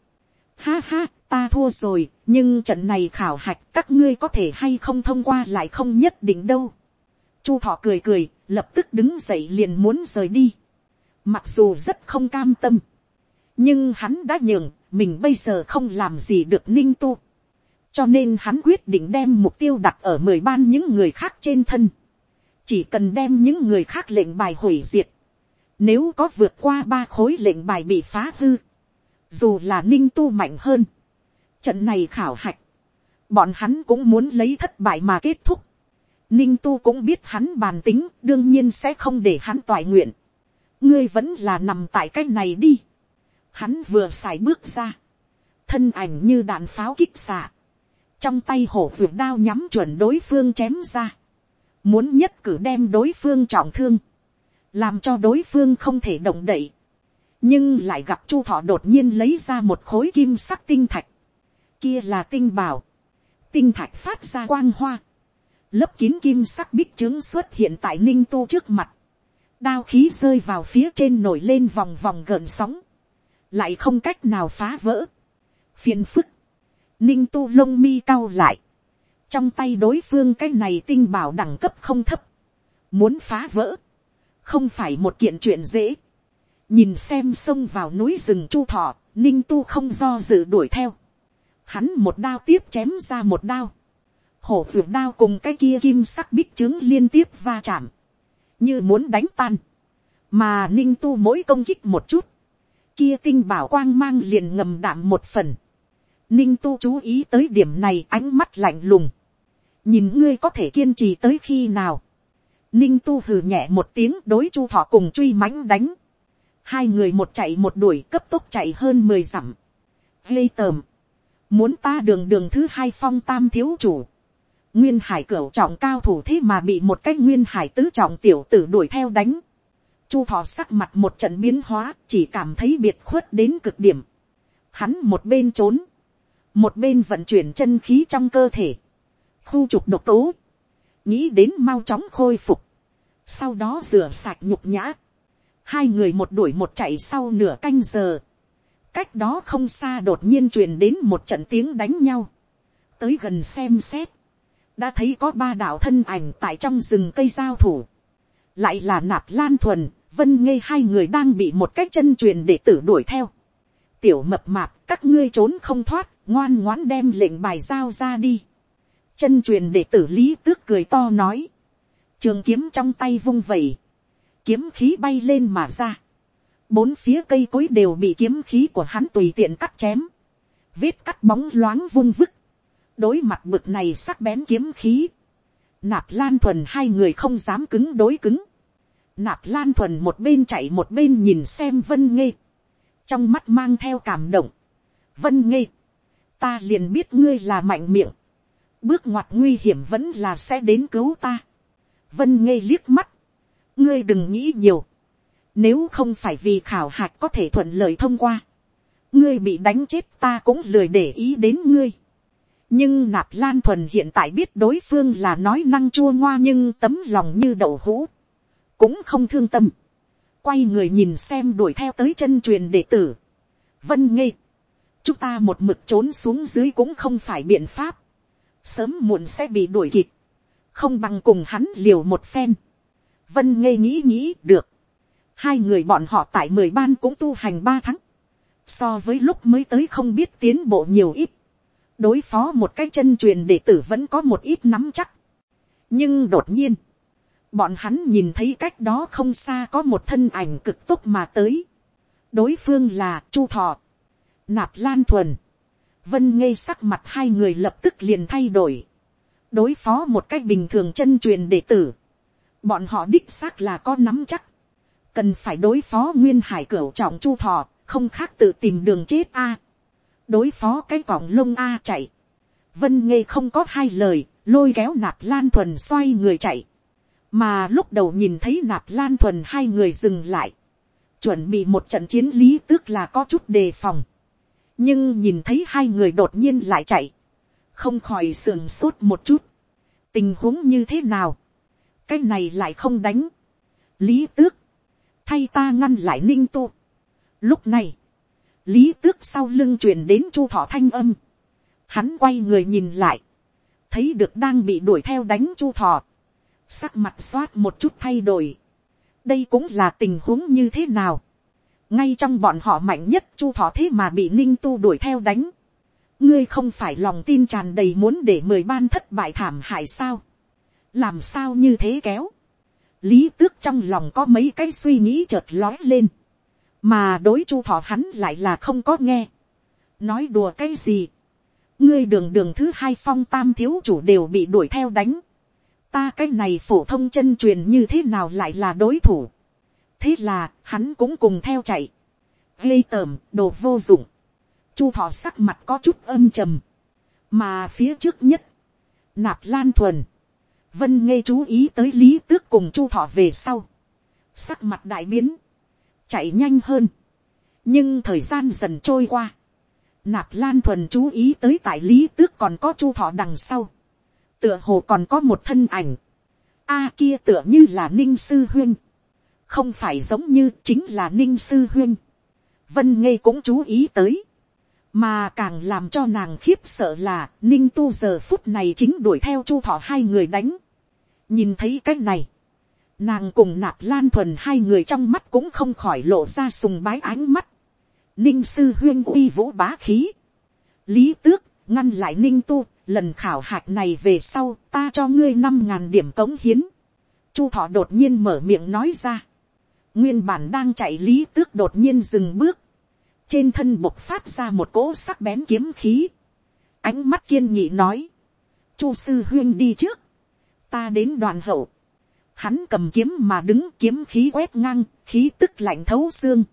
ha ha, ta thua rồi, nhưng trận này khảo hạch các ngươi có thể hay không thông qua lại không nhất định đâu chu thọ cười cười, lập tức đứng dậy liền muốn rời đi. mặc dù rất không cam tâm, nhưng hắn đã nhường, mình bây giờ không làm gì được ninh tu. cho nên hắn quyết định đem mục tiêu đặt ở mười ban những người khác trên thân chỉ cần đem những người khác lệnh bài hủy diệt, nếu có vượt qua ba khối lệnh bài bị phá hư, dù là ninh tu mạnh hơn, trận này khảo hạch, bọn hắn cũng muốn lấy thất bại mà kết thúc. Ninh tu cũng biết hắn bàn tính, đương nhiên sẽ không để hắn toại nguyện. ngươi vẫn là nằm tại cái này đi. Hắn vừa xài bước ra, thân ảnh như đạn pháo kích xạ, trong tay hổ vượt đao nhắm chuẩn đối phương chém ra. Muốn nhất cử đem đối phương trọng thương, làm cho đối phương không thể động đậy, nhưng lại gặp chu thọ đột nhiên lấy ra một khối kim sắc tinh thạch, kia là tinh bảo, tinh thạch phát ra quang hoa, lớp kín kim sắc bích trướng xuất hiện tại ninh tu trước mặt, đao khí rơi vào phía trên nổi lên vòng vòng gợn sóng, lại không cách nào phá vỡ, phiền phức, ninh tu lông mi cao lại, trong tay đối phương cái này tinh bảo đẳng cấp không thấp, muốn phá vỡ, không phải một kiện chuyện dễ, nhìn xem sông vào núi rừng chu thọ, ninh tu không do dự đuổi theo, hắn một đao tiếp chém ra một đao, hổ vượt đao cùng cái kia kim sắc bích trướng liên tiếp va chạm, như muốn đánh tan, mà ninh tu mỗi công kích một chút, kia tinh bảo quang mang liền ngầm đạm một phần, ninh tu chú ý tới điểm này ánh mắt lạnh lùng, nhìn ngươi có thể kiên trì tới khi nào, ninh tu hừ nhẹ một tiếng đối chu thọ cùng truy mãnh đánh, hai người một chạy một đuổi cấp tốc chạy hơn mười dặm, ghê tờm, muốn ta đường đường thứ hai phong tam thiếu chủ, nguyên hải cửu trọng cao thủ thế mà bị một cái nguyên hải tứ trọng tiểu tử đuổi theo đánh, chu thọ sắc mặt một trận biến hóa chỉ cảm thấy biệt khuất đến cực điểm, hắn một bên trốn, một bên vận chuyển chân khí trong cơ thể, khu trục độc tố, nghĩ đến mau chóng khôi phục, sau đó rửa sạch nhục nhã, hai người một đuổi một chạy sau nửa canh giờ, cách đó không xa đột nhiên truyền đến một trận tiếng đánh nhau, tới gần xem xét, đã thấy có ba đạo thân ảnh tại trong rừng cây giao thủ, lại là nạp lan thuần, vân ngây hai người đang bị một cách chân truyền để tử đuổi theo, tiểu mập mạp các ngươi trốn không thoát, ngoan ngoãn đem lệnh bài giao ra đi. chân truyền để tử lý tước cười to nói, trường kiếm trong tay vung vẩy, kiếm khí bay lên mà ra, bốn phía cây cối đều bị kiếm khí của hắn tùy tiện cắt chém, vết cắt bóng loáng vung vức, đối mặt bực này sắc bén kiếm khí, nạp lan thuần hai người không dám cứng đối cứng, nạp lan thuần một bên chạy một bên nhìn xem vân nghê, trong mắt mang theo cảm động, vân nghê, ta liền biết ngươi là mạnh miệng, bước ngoặt nguy hiểm vẫn là sẽ đến cứu ta, vân nghê liếc mắt, ngươi đừng nghĩ nhiều, nếu không phải vì khảo hạch có thể thuận lợi thông qua, ngươi bị đánh chết ta cũng lười để ý đến ngươi nhưng nạp lan thuần hiện tại biết đối phương là nói năng chua ngoa nhưng tấm lòng như đậu hũ, cũng không thương tâm. Quay người nhìn xem đuổi theo tới chân truyền đệ tử. vân nghê, chúng ta một mực trốn xuống dưới cũng không phải biện pháp, sớm muộn sẽ bị đuổi kịp, không bằng cùng hắn liều một phen. vân nghê nghĩ nghĩ được, hai người bọn họ tại mười ban cũng tu hành ba tháng, so với lúc mới tới không biết tiến bộ nhiều ít, đối phó một cái chân truyền đệ tử vẫn có một ít nắm chắc, nhưng đột nhiên, bọn hắn nhìn thấy cách đó không xa có một thân ảnh cực tốc mà tới. đối phương là chu thọ, nạp lan thuần, vân ngây sắc mặt hai người lập tức liền thay đổi, đối phó một cách bình thường chân truyền đệ tử, bọn họ đích xác là có nắm chắc, cần phải đối phó nguyên hải cửu trọng chu thọ, không khác tự tìm đường chết a, đối phó cái cọng lông a chạy, vân nghe không có hai lời, lôi kéo nạp lan thuần xoay người chạy, mà lúc đầu nhìn thấy nạp lan thuần hai người dừng lại, chuẩn bị một trận chiến lý tức là có chút đề phòng, nhưng nhìn thấy hai người đột nhiên lại chạy, không khỏi sườn sốt một chút, tình huống như thế nào, cái này lại không đánh, lý tước, thay ta ngăn lại ninh tu. Lúc này, lý tước sau lưng truyền đến chu thọ thanh âm, hắn quay người nhìn lại, thấy được đang bị đuổi theo đánh chu thọ, sắc mặt xoát một chút thay đổi. đây cũng là tình huống như thế nào. ngay trong bọn họ mạnh nhất chu thọ thế mà bị ninh tu đuổi theo đánh. ngươi không phải lòng tin tràn đầy muốn để mười ban thất bại thảm hại sao. làm sao như thế kéo. lý tước trong lòng có mấy cái suy nghĩ chợt lói lên mà đối chu thọ hắn lại là không có nghe. nói đùa cái gì. ngươi đường đường thứ hai phong tam thiếu chủ đều bị đuổi theo đánh ta cái này phổ thông chân truyền như thế nào lại là đối thủ. thế là, hắn cũng cùng theo chạy. ghê tởm, đồ vô dụng. chu thọ sắc mặt có chút âm trầm. mà phía trước nhất, nạp lan thuần, vân nghe chú ý tới lý tước cùng chu thọ về sau. sắc mặt đại biến, chạy nhanh hơn. nhưng thời gian dần trôi qua. Nạp lan thuần chú ý tới tại lý tước còn có chu thọ đằng sau tựa hồ còn có một thân ảnh. A kia tựa như là ninh sư huyên. Không phải giống như chính là ninh sư huyên. Vân nghe cũng chú ý tới. Mà càng làm cho nàng khiếp sợ là ninh tu giờ phút này chính đuổi theo chu thọ hai người đánh. Nhìn thấy cái này. Nàng cùng nạp lan thuần hai người trong mắt cũng không khỏi lộ ra sùng bái ánh mắt. Ninh sư huyên uy vũ bá khí. Lý tước ngăn lại ninh tu lần khảo hạch này về sau ta cho ngươi năm ngàn điểm cống hiến. chu thọ đột nhiên mở miệng nói ra. nguyên bản đang chạy lý tước đột nhiên dừng bước. trên thân bộc phát ra một cỗ sắc bén kiếm khí. ánh mắt kiên nhị nói, chu sư huyên đi trước, ta đến đoàn hậu, hắn cầm kiếm mà đứng kiếm khí quét ngang, khí tức lạnh thấu xương,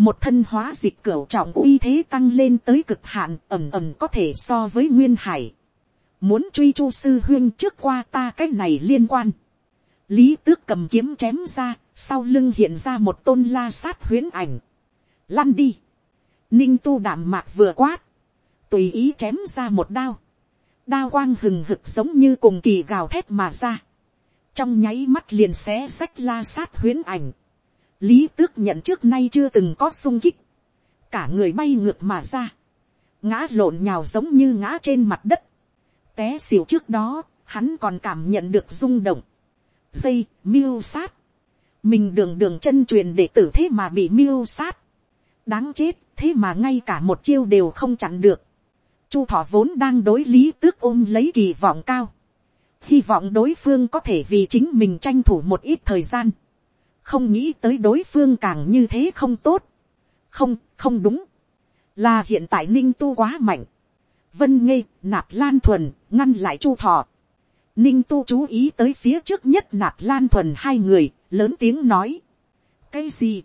một thân hóa dịch cửu trọng uy thế tăng lên tới cực hạn ẩm ẩm có thể so với nguyên hải. Muốn truy chu sư huyên trước qua ta cái này liên quan. Lý tước cầm kiếm chém ra, sau lưng hiện ra một tôn la sát huyến ảnh. Lăn đi. Ninh tu đảm mạc vừa quát. Tùy ý chém ra một đao. Đao quang hừng hực giống như cùng kỳ gào thét mà ra. Trong nháy mắt liền xé sách la sát huyến ảnh. Lý tước nhận trước nay chưa từng có sung kích, cả người bay ngược mà ra, ngã lộn nhào giống như ngã trên mặt đất, té xỉu trước đó, hắn còn cảm nhận được rung động, dây, miêu sát, mình đường đường chân truyền để tử thế mà bị miêu sát, đáng chết, thế mà ngay cả một chiêu đều không chặn được, chu thọ vốn đang đối lý tước ôm lấy kỳ vọng cao, hy vọng đối phương có thể vì chính mình tranh thủ một ít thời gian, không nghĩ tới đối phương càng như thế không tốt. không, không đúng. là hiện tại ninh tu quá mạnh. vân nghê, nạp lan thuần, ngăn lại chu thọ. ninh tu chú ý tới phía trước nhất nạp lan thuần hai người, lớn tiếng nói. cái gì.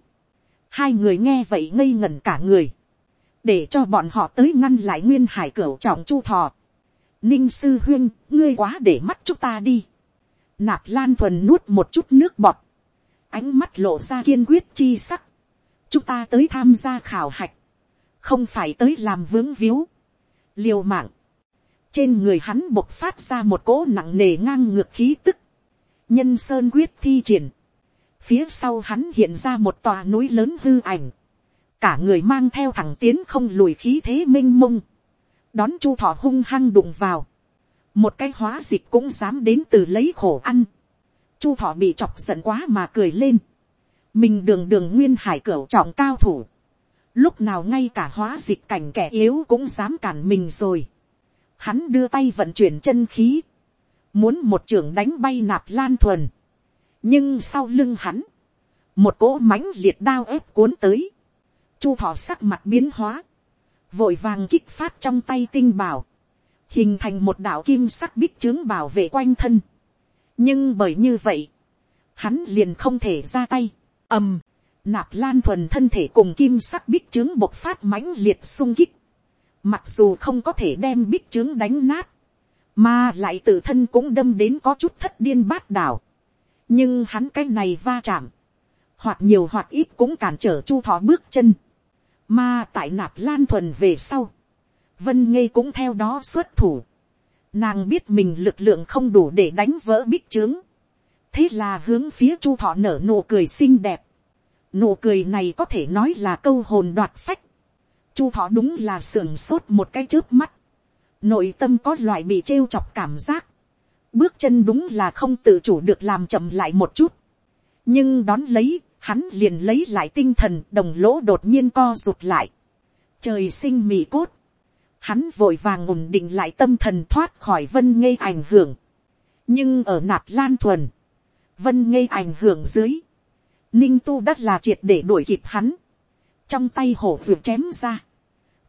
hai người nghe vậy ngây ngẩn cả người. để cho bọn họ tới ngăn lại nguyên hải cửu trọng chu thọ ninh sư huyên, ngươi quá để mắt chúng ta đi. nạp lan thuần nuốt một chút nước bọt. Ánh mắt lộ ra kiên quyết chi sắc. chúng ta tới tham gia khảo hạch, không phải tới làm vướng víu, liều mạng. trên người hắn bộc phát ra một cỗ nặng nề ngang ngược khí tức, nhân sơn quyết thi triển, phía sau hắn hiện ra một tòa núi lớn hư ảnh, cả người mang theo thẳng tiến không lùi khí thế m i n h mông, đón chu thọ hung hăng đụng vào, một cái hóa dịch cũng dám đến từ lấy khổ ăn, chu thọ bị chọc giận quá mà cười lên. mình đường đường nguyên hải cửu trọng cao thủ. lúc nào ngay cả hóa dịch cảnh kẻ yếu cũng dám cản mình rồi. hắn đưa tay vận chuyển chân khí. muốn một trưởng đánh bay nạp lan thuần. nhưng sau lưng hắn, một cỗ mãnh liệt đao ép cuốn tới. chu thọ sắc mặt biến hóa vội vàng kích phát trong tay tinh bảo. hình thành một đạo kim sắc bích trướng bảo vệ quanh thân. nhưng bởi như vậy, hắn liền không thể ra tay, ầm, nạp lan thuần thân thể cùng kim sắc bích trướng bộc phát mãnh liệt sung kích, mặc dù không có thể đem bích trướng đánh nát, mà lại tự thân cũng đâm đến có chút thất điên bát đảo, nhưng hắn cái này va chạm, hoặc nhiều hoặc ít cũng cản trở chu thọ bước chân, mà tại nạp lan thuần về sau, vân Ngây cũng theo đó xuất thủ, Nàng biết mình lực lượng không đủ để đánh vỡ bích trướng. Thế là hướng phía chu thọ nở nụ cười xinh đẹp. Nụ cười này có thể nói là câu hồn đoạt phách. Chu thọ đúng là sưởng sốt một cái trước mắt. Nội tâm có loại bị trêu chọc cảm giác. Bước chân đúng là không tự chủ được làm chậm lại một chút. Nhưng đón lấy, hắn liền lấy lại tinh thần đồng lỗ đột nhiên co rụt lại. Trời sinh mì cốt. Hắn vội vàng ổn định lại tâm thần thoát khỏi vân ngây ảnh hưởng. nhưng ở nạp lan thuần, vân ngây ảnh hưởng dưới, ninh tu đắt là triệt để đuổi kịp hắn, trong tay hổ vượt chém ra,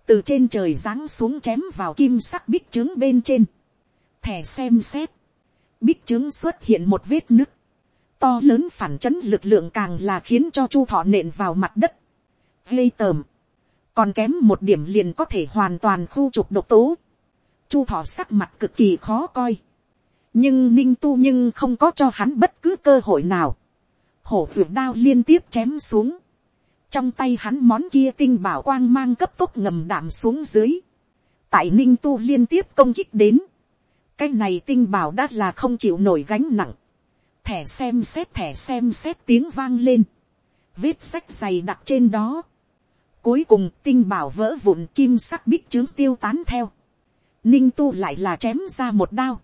từ trên trời giáng xuống chém vào kim sắc bích trướng bên trên, thẻ xem xét, bích trướng xuất hiện một vết nứt, to lớn phản chấn lực lượng càng là khiến cho chu thọ nện vào mặt đất, gây tờm, còn kém một điểm liền có thể hoàn toàn khu trục độc tố. Chu thọ sắc mặt cực kỳ khó coi. nhưng ninh tu nhưng không có cho hắn bất cứ cơ hội nào. hổ vượt đao liên tiếp chém xuống. trong tay hắn món kia tinh bảo quang mang cấp tốc ngầm đạm xuống dưới. tại ninh tu liên tiếp công kích đến. cái này tinh bảo đã là không chịu nổi gánh nặng thẻ xem xét, thẻ xem xét tiếng vang lên. vết sách dày đặc trên đó Cuối cùng, tinh bảo vỡ vụn kim sắc bích trướng tiêu tán theo. Ninh tu lại là chém ra một đao.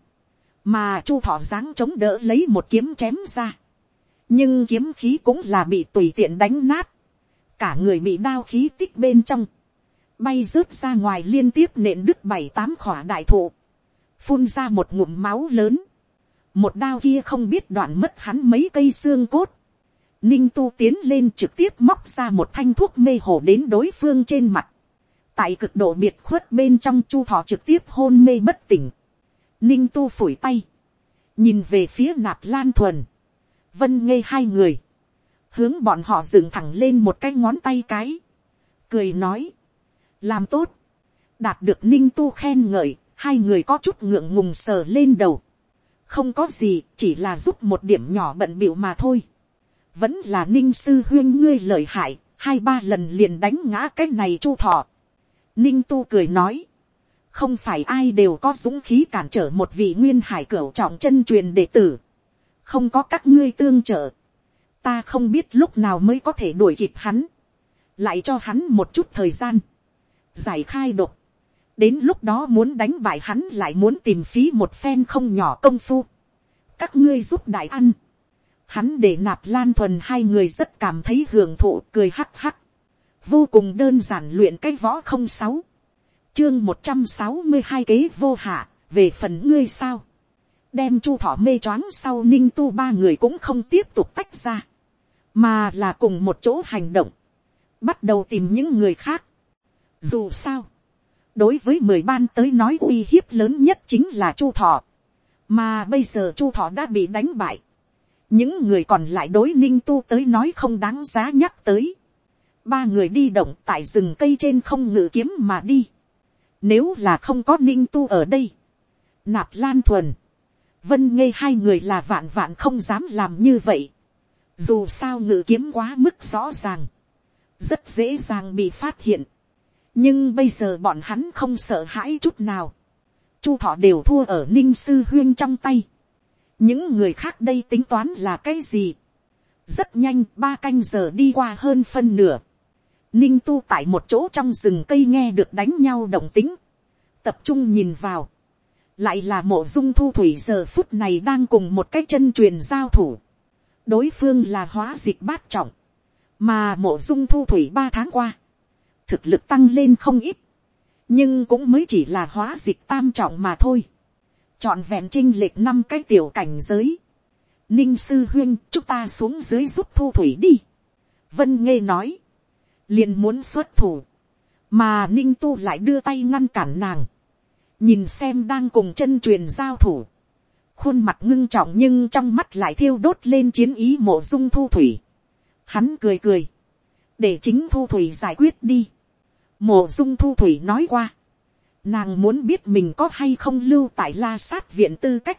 Mà chu thọ dáng chống đỡ lấy một kiếm chém ra. Nhưng kiếm khí cũng là bị tùy tiện đánh nát. Cả người bị đao khí tích bên trong. Bay rớt ra ngoài liên tiếp nện đứt bảy tám khỏa đại thụ. Phun ra một ngụm máu lớn. Một đao kia không biết đoạn mất hắn mấy cây xương cốt. Ninh tu tiến lên trực tiếp móc ra một thanh thuốc mê hồ đến đối phương trên mặt. tại cực độ biệt khuất bên trong chu thọ trực tiếp hôn mê bất tỉnh, ninh tu phủi tay, nhìn về phía nạp lan thuần, vân ngây hai người, hướng bọn họ dựng thẳng lên một cái ngón tay cái, cười nói, làm tốt, đạt được ninh tu khen ngợi, hai người có chút ngượng ngùng sờ lên đầu, không có gì, chỉ là giúp một điểm nhỏ bận biểu mà thôi, vẫn là ninh sư huyên ngươi lợi hại, hai ba lần liền đánh ngã cái này chu thọ. ninh tu cười nói, không phải ai đều có dũng khí cản trở một vị nguyên hải cửu trọng chân truyền đệ tử, không có các ngươi tương trợ, ta không biết lúc nào mới có thể đuổi kịp hắn, lại cho hắn một chút thời gian, giải khai độc, đến lúc đó muốn đánh bại hắn lại muốn tìm phí một phen không nhỏ công phu, các ngươi giúp đại ăn, hắn để nạp lan thuần hai người rất cảm thấy hưởng thụ cười hắc hắc, vô cùng đơn giản luyện cái võ không sáu, chương một trăm sáu mươi hai kế vô hạ, về phần ngươi sao, đem chu thọ mê choáng sau ninh tu ba người cũng không tiếp tục tách ra, mà là cùng một chỗ hành động, bắt đầu tìm những người khác. Dù sao, đối với mười ban tới nói uy hiếp lớn nhất chính là chu thọ, mà bây giờ chu thọ đã bị đánh bại, những người còn lại đối ninh tu tới nói không đáng giá nhắc tới. ba người đi động tại rừng cây trên không ngự kiếm mà đi. nếu là không có ninh tu ở đây, nạp lan thuần, vân ngây hai người là vạn vạn không dám làm như vậy. dù sao ngự kiếm quá mức rõ ràng, rất dễ dàng bị phát hiện nhưng bây giờ bọn hắn không sợ hãi chút nào. chu thọ đều thua ở ninh sư huyên trong tay những người khác đây tính toán là cái gì. rất nhanh, ba canh giờ đi qua hơn phân nửa. ninh tu tại một chỗ trong rừng cây nghe được đánh nhau động tính. tập trung nhìn vào. lại là mộ dung thu thủy giờ phút này đang cùng một cái chân truyền giao thủ. đối phương là hóa dịch bát trọng. mà mộ dung thu thủy ba tháng qua thực lực tăng lên không ít. nhưng cũng mới chỉ là hóa dịch tam trọng mà thôi trọn vẹn trinh lệch năm cái tiểu cảnh giới. ninh sư huyên chúng ta xuống dưới giúp thu thủy đi. vân nghe nói, liền muốn xuất thủ, mà ninh tu lại đưa tay ngăn cản nàng, nhìn xem đang cùng chân truyền giao thủ, khuôn mặt ngưng trọng nhưng trong mắt lại thiêu đốt lên chiến ý mộ dung thu thủy. Hắn cười cười, để chính thu thủy giải quyết đi. Mộ dung thu thủy nói qua, Nàng muốn biết mình có hay không lưu tại la sát viện tư cách.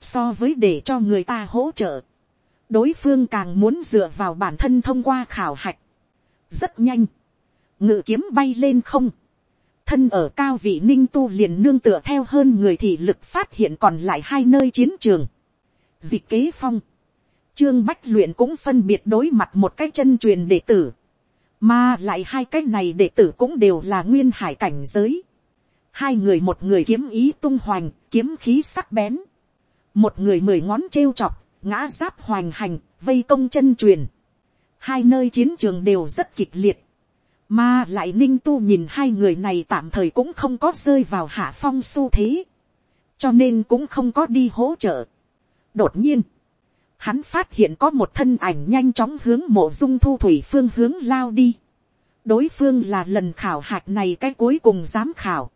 So với để cho người ta hỗ trợ. Đối phương càng muốn dựa vào bản thân thông qua khảo hạch. Rất nhanh. Ngự kiếm bay lên không. Thân ở cao vị ninh tu liền nương tựa theo hơn người thì lực phát hiện còn lại hai nơi chiến trường. Dịch kế phong. Trương Bách luyện cũng phân biệt đối mặt một cái chân truyền đệ tử. Mà lại hai cái này đệ tử cũng đều là nguyên hải cảnh giới. Hai người một người kiếm ý tung hoành, kiếm khí sắc bén, một người mười ngón trêu chọc, ngã giáp hoành hành, vây công chân truyền, hai nơi chiến trường đều rất kịch liệt, mà lại ninh tu nhìn hai người này tạm thời cũng không có rơi vào hạ phong xu thế, cho nên cũng không có đi hỗ trợ. đột nhiên, hắn phát hiện có một thân ảnh nhanh chóng hướng mộ dung thu thủy phương hướng lao đi. đối phương là lần khảo hạch này cái cuối cùng giám khảo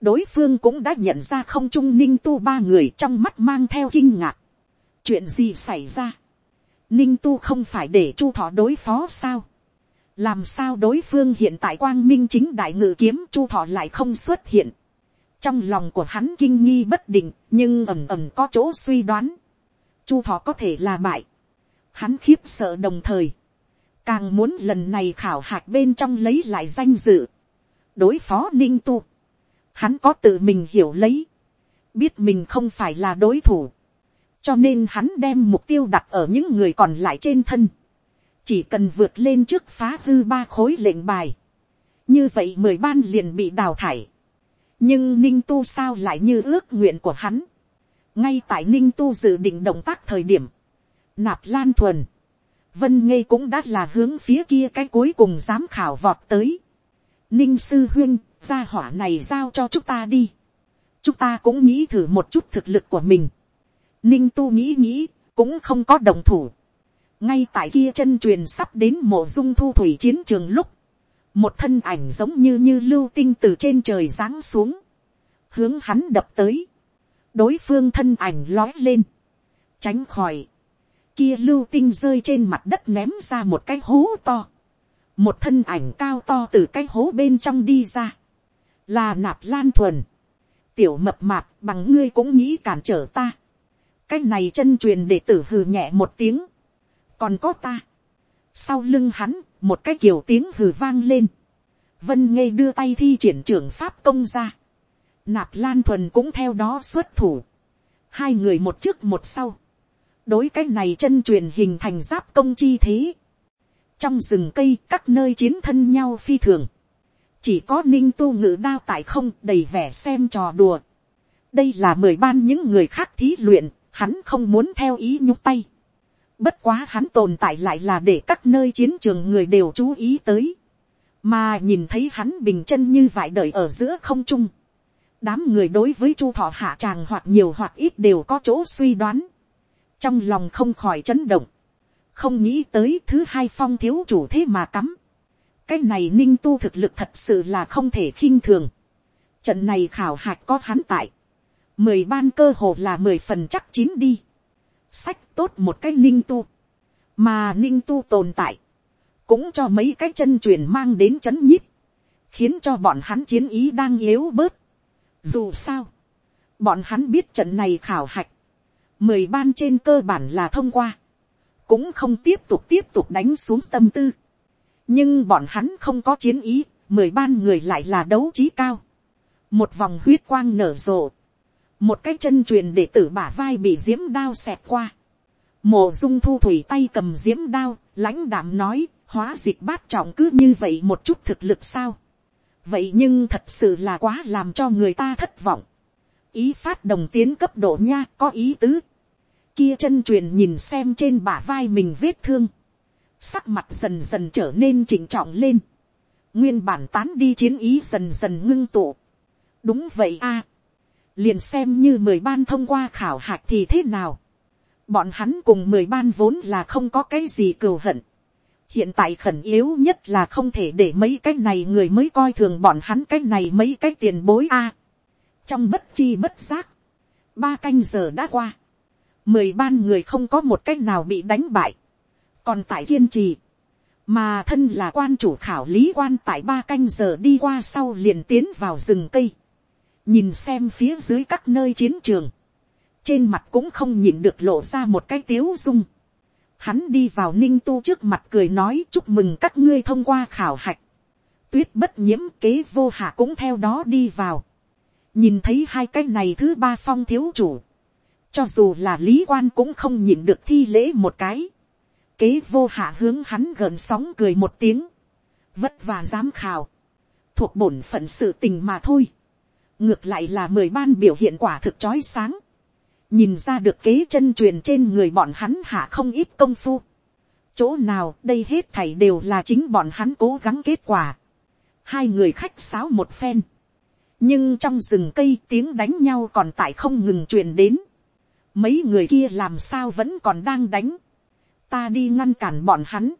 đối phương cũng đã nhận ra không trung ninh tu ba người trong mắt mang theo kinh ngạc. chuyện gì xảy ra. ninh tu không phải để chu thọ đối phó sao. làm sao đối phương hiện tại quang minh chính đại ngự kiếm chu thọ lại không xuất hiện. trong lòng của hắn kinh nghi bất định, nhưng ẩm ẩm có chỗ suy đoán chu thọ có thể là bại. hắn khiếp sợ đồng thời. càng muốn lần này khảo hạch bên trong lấy lại danh dự. đối phó ninh tu. Hắn có tự mình hiểu lấy, biết mình không phải là đối thủ, cho nên hắn đem mục tiêu đặt ở những người còn lại trên thân, chỉ cần vượt lên trước phá hư ba khối lệnh bài, như vậy mười ban liền bị đào thải, nhưng ninh tu sao lại như ước nguyện của hắn, ngay tại ninh tu dự định động tác thời điểm, nạp lan thuần, vân ngây cũng đã là hướng phía kia cái cuối cùng dám khảo vọt tới. ninh sư huyên gia hỏa này giao cho chúng ta đi. chúng ta cũng nghĩ thử một chút thực lực của mình. ninh tu nghĩ nghĩ, cũng không có đồng thủ. ngay tại kia chân truyền sắp đến mộ dung thu thủy chiến trường lúc, một thân ảnh giống như như lưu tinh từ trên trời giáng xuống, hướng hắn đập tới, đối phương thân ảnh lói lên, tránh khỏi, kia lưu tinh rơi trên mặt đất ném ra một cái hố to, một thân ảnh cao to từ cái hố bên trong đi ra, là nạp lan thuần, tiểu mập mạp bằng ngươi cũng nghĩ cản trở ta, cái này chân truyền để tử hừ nhẹ một tiếng, còn có ta, sau lưng hắn, một cái kiểu tiếng hừ vang lên, vân nghe đưa tay thi triển trưởng pháp công ra, nạp lan thuần cũng theo đó xuất thủ, hai người một trước một sau, đối cái này chân truyền hình thành giáp công chi thế, trong rừng cây các nơi chiến thân nhau phi thường, chỉ có ninh tu ngự đao tại không đầy vẻ xem trò đùa. đây là mười ban những người khác thí luyện, hắn không muốn theo ý nhúc tay. bất quá hắn tồn tại lại là để các nơi chiến trường người đều chú ý tới, mà nhìn thấy hắn bình chân như vải đợi ở giữa không trung đám người đối với chu thọ hạ tràng hoặc nhiều hoặc ít đều có chỗ suy đoán, trong lòng không khỏi chấn động không nghĩ tới thứ hai phong thiếu chủ thế mà cắm. cái này ninh tu thực lực thật sự là không thể khinh thường. trận này khảo hạch có hắn tại. mười ban cơ hồ là mười phần chắc chín đi. sách tốt một cái ninh tu. mà ninh tu tồn tại. cũng cho mấy cái chân truyền mang đến c h ấ n nhíp. khiến cho bọn hắn chiến ý đang yếu bớt dù sao, bọn hắn biết trận này khảo hạch. mười ban trên cơ bản là thông qua cũng không tiếp tục tiếp tục đánh xuống tâm tư. nhưng bọn hắn không có chiến ý, mười ban người lại là đấu trí cao. một vòng huyết quang nở rộ, một cái chân truyền để tử bả vai bị diễm đao xẹt qua. mồ dung thu thủy tay cầm diễm đao, lãnh đảm nói, hóa dịch bát trọng cứ như vậy một chút thực lực sao vậy nhưng thật sự là quá làm cho người ta thất vọng. ý phát đồng tiến cấp độ nha có ý tứ. Kia chân truyền nhìn xem trên bả vai mình vết thương, sắc mặt dần dần trở nên chỉnh trọng lên, nguyên bản tán đi chiến ý dần dần ngưng tụ. đúng vậy a, liền xem như mười ban thông qua khảo hạch thì thế nào, bọn hắn cùng mười ban vốn là không có cái gì cừu hận, hiện tại khẩn yếu nhất là không thể để mấy cái này người mới coi thường bọn hắn cái này mấy cái tiền bối a. trong bất chi bất giác, ba canh giờ đã qua, mười ban người không có một cách nào bị đánh bại, còn tại kiên trì, mà thân là quan chủ khảo lý quan tại ba canh giờ đi qua sau liền tiến vào rừng cây, nhìn xem phía dưới các nơi chiến trường, trên mặt cũng không nhìn được lộ ra một cái tiếu dung. Hắn đi vào ninh tu trước mặt cười nói, chúc mừng các ngươi thông qua khảo hạch. Tuyết bất nhiễm kế vô hạ cũng theo đó đi vào. Nhìn thấy hai cái này thứ ba phong thiếu chủ. Cho dù là lý quan cũng không nhịn được thi lễ một cái. Kế vô hạ hướng hắn gần sóng cười một tiếng. Vất vả giám khảo. Thuộc bổn phận sự tình mà thôi. Ngược lại là mười ban biểu hiện quả thực chói sáng. Nhìn ra được kế chân truyền trên người bọn hắn hạ không ít công phu. Chỗ nào đây hết thảy đều là chính bọn hắn cố gắng kết quả. Hai người khách sáo một phen. Nhưng trong rừng cây tiếng đánh nhau còn tại không ngừng truyền đến. Mấy người kia làm sao vẫn còn đang đánh, ta đi ngăn cản bọn hắn,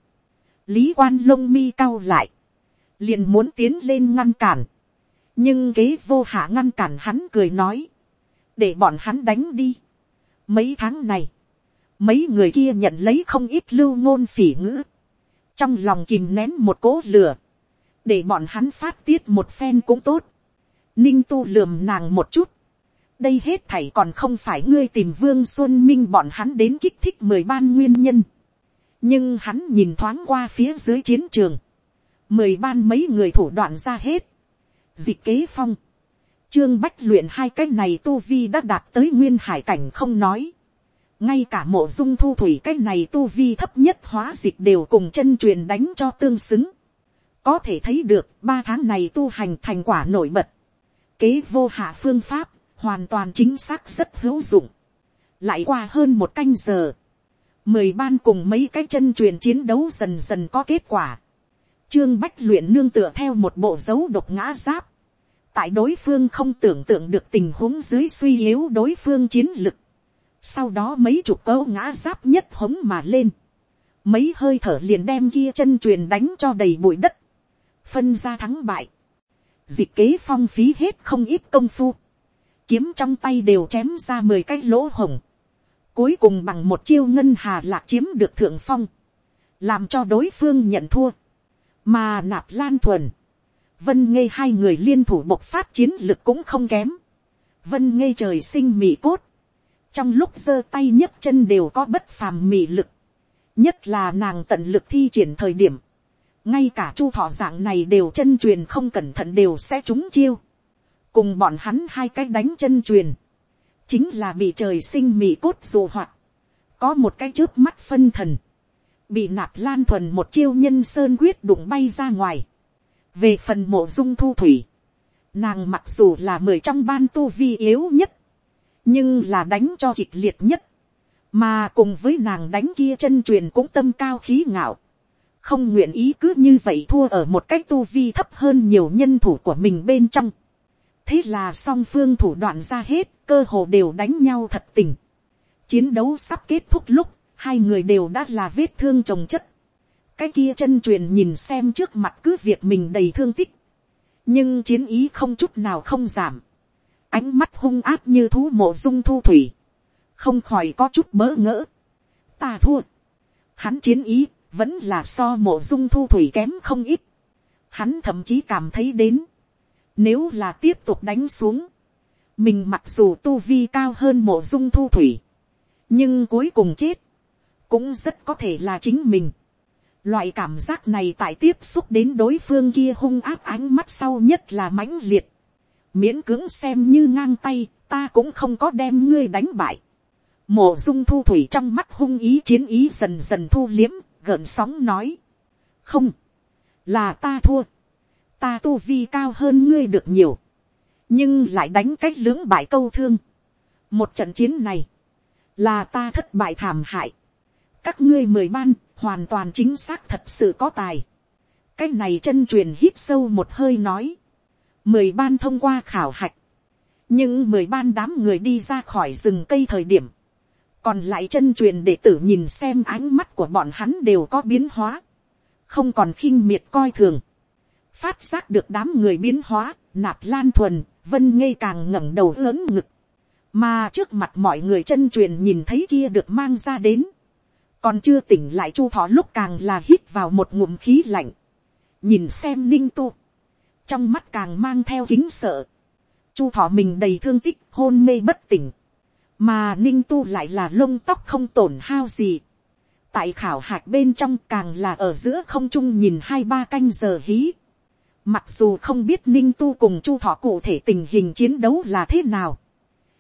lý quan lông mi cao lại, liền muốn tiến lên ngăn cản, nhưng kế vô hạ ngăn cản hắn cười nói, để bọn hắn đánh đi. mấy tháng này, mấy người kia nhận lấy không ít lưu ngôn phỉ ngữ, trong lòng kìm nén một cố lửa, để bọn hắn phát tiết một phen cũng tốt, ninh tu lườm nàng một chút, đây hết thảy còn không phải ngươi tìm vương xuân minh bọn hắn đến kích thích mười ban nguyên nhân. nhưng hắn nhìn thoáng qua phía dưới chiến trường. mười ban mấy người thủ đoạn ra hết. dịch kế phong trương bách luyện hai cái này tu vi đã đạt tới nguyên hải cảnh không nói. ngay cả mộ dung thu thủy cái này tu vi thấp nhất hóa dịch đều cùng chân truyền đánh cho tương xứng. có thể thấy được ba tháng này tu hành thành quả nổi bật. kế vô hạ phương pháp hoàn toàn chính xác rất hữu dụng. lại qua hơn một canh giờ, mười ban cùng mấy cái chân truyền chiến đấu dần dần có kết quả. trương bách luyện nương tựa theo một bộ dấu độc ngã giáp tại đối phương không tưởng tượng được tình huống dưới suy yếu đối phương chiến lực. sau đó mấy chục câu ngã giáp nhất hống mà lên. mấy hơi thở liền đem kia chân truyền đánh cho đầy bụi đất. phân ra thắng bại, dịch kế phong phí hết không ít công phu, kiếm trong tay đều chém ra mười cái lỗ hồng, cuối cùng bằng một chiêu ngân hà lạc chiếm được thượng phong, làm cho đối phương nhận thua, mà nạp lan thuần, vân ngây hai người liên thủ bộc phát chiến lực cũng không kém, vân ngây trời sinh mị cốt, trong lúc giơ tay nhấc chân đều có bất phàm mị lực, nhất là nàng tận lực thi triển thời điểm, ngay cả chu thọ dạng này đều chân truyền không cẩn thận đều sẽ trúng chiêu, cùng bọn hắn hai cái đánh chân truyền, chính là bị trời sinh mị cốt dù hoạt, có một cái trước mắt phân thần, bị nạp lan thuần một chiêu nhân sơn quyết đụng bay ra ngoài, về phần mộ dung thu thủy, nàng mặc dù là mười trong ban tu vi yếu nhất, nhưng là đánh cho kịch liệt nhất, mà cùng với nàng đánh kia chân truyền cũng tâm cao khí ngạo, không nguyện ý cứ như vậy thua ở một cách tu vi thấp hơn nhiều nhân thủ của mình bên trong. thế là song phương thủ đoạn ra hết, cơ hồ đều đánh nhau thật tình. chiến đấu sắp kết thúc lúc, hai người đều đã là vết thương trồng chất cái kia chân truyền nhìn xem trước mặt cứ việc mình đầy thương tích, nhưng chiến ý không chút nào không giảm. ánh mắt hung áp như thú mộ dung thu thủy, không khỏi có chút bỡ ngỡ. ta thua. hắn chiến ý vẫn là so mộ dung thu thủy kém không ít. Hắn thậm chí cảm thấy đến, nếu là tiếp tục đánh xuống, mình mặc dù tu vi cao hơn mộ dung thu thủy, nhưng cuối cùng chết, cũng rất có thể là chính mình. Loại cảm giác này tại tiếp xúc đến đối phương kia hung áp ánh mắt sau nhất là mãnh liệt. Miễn cưỡng xem như ngang tay, ta cũng không có đem ngươi đánh bại. Mộ dung thu thủy trong mắt hung ý chiến ý dần dần thu liếm, gợn sóng nói. Không, là ta thua. Ta tu vi cao hơn ngươi được nhiều. Nhưng lại đánh cách lưỡng bại câu thương. Một trận chiến này, là ta thất bại thảm hại. Các ngươi mười ban, hoàn toàn chính xác thật sự có tài. Cái này chân truyền hít sâu một hơi nói. Mười ban thông qua khảo hạch. Nhưng mười ban đám người đi ra khỏi rừng cây thời điểm còn lại chân truyền đệ tử nhìn xem ánh mắt của bọn hắn đều có biến hóa, không còn khinh miệt coi thường, phát giác được đám người biến hóa, nạp lan thuần, vân ngây càng ngẩng đầu lớn ngực, mà trước mặt mọi người chân truyền nhìn thấy kia được mang ra đến, còn chưa tỉnh lại chu thọ lúc càng là hít vào một ngụm khí lạnh, nhìn xem ninh tu, trong mắt càng mang theo kính sợ, chu thọ mình đầy thương tích hôn mê bất tỉnh, mà ninh tu lại là lông tóc không tổn hao gì. tại khảo hạch bên trong càng là ở giữa không trung nhìn hai ba canh giờ hí. mặc dù không biết ninh tu cùng chu thọ cụ thể tình hình chiến đấu là thế nào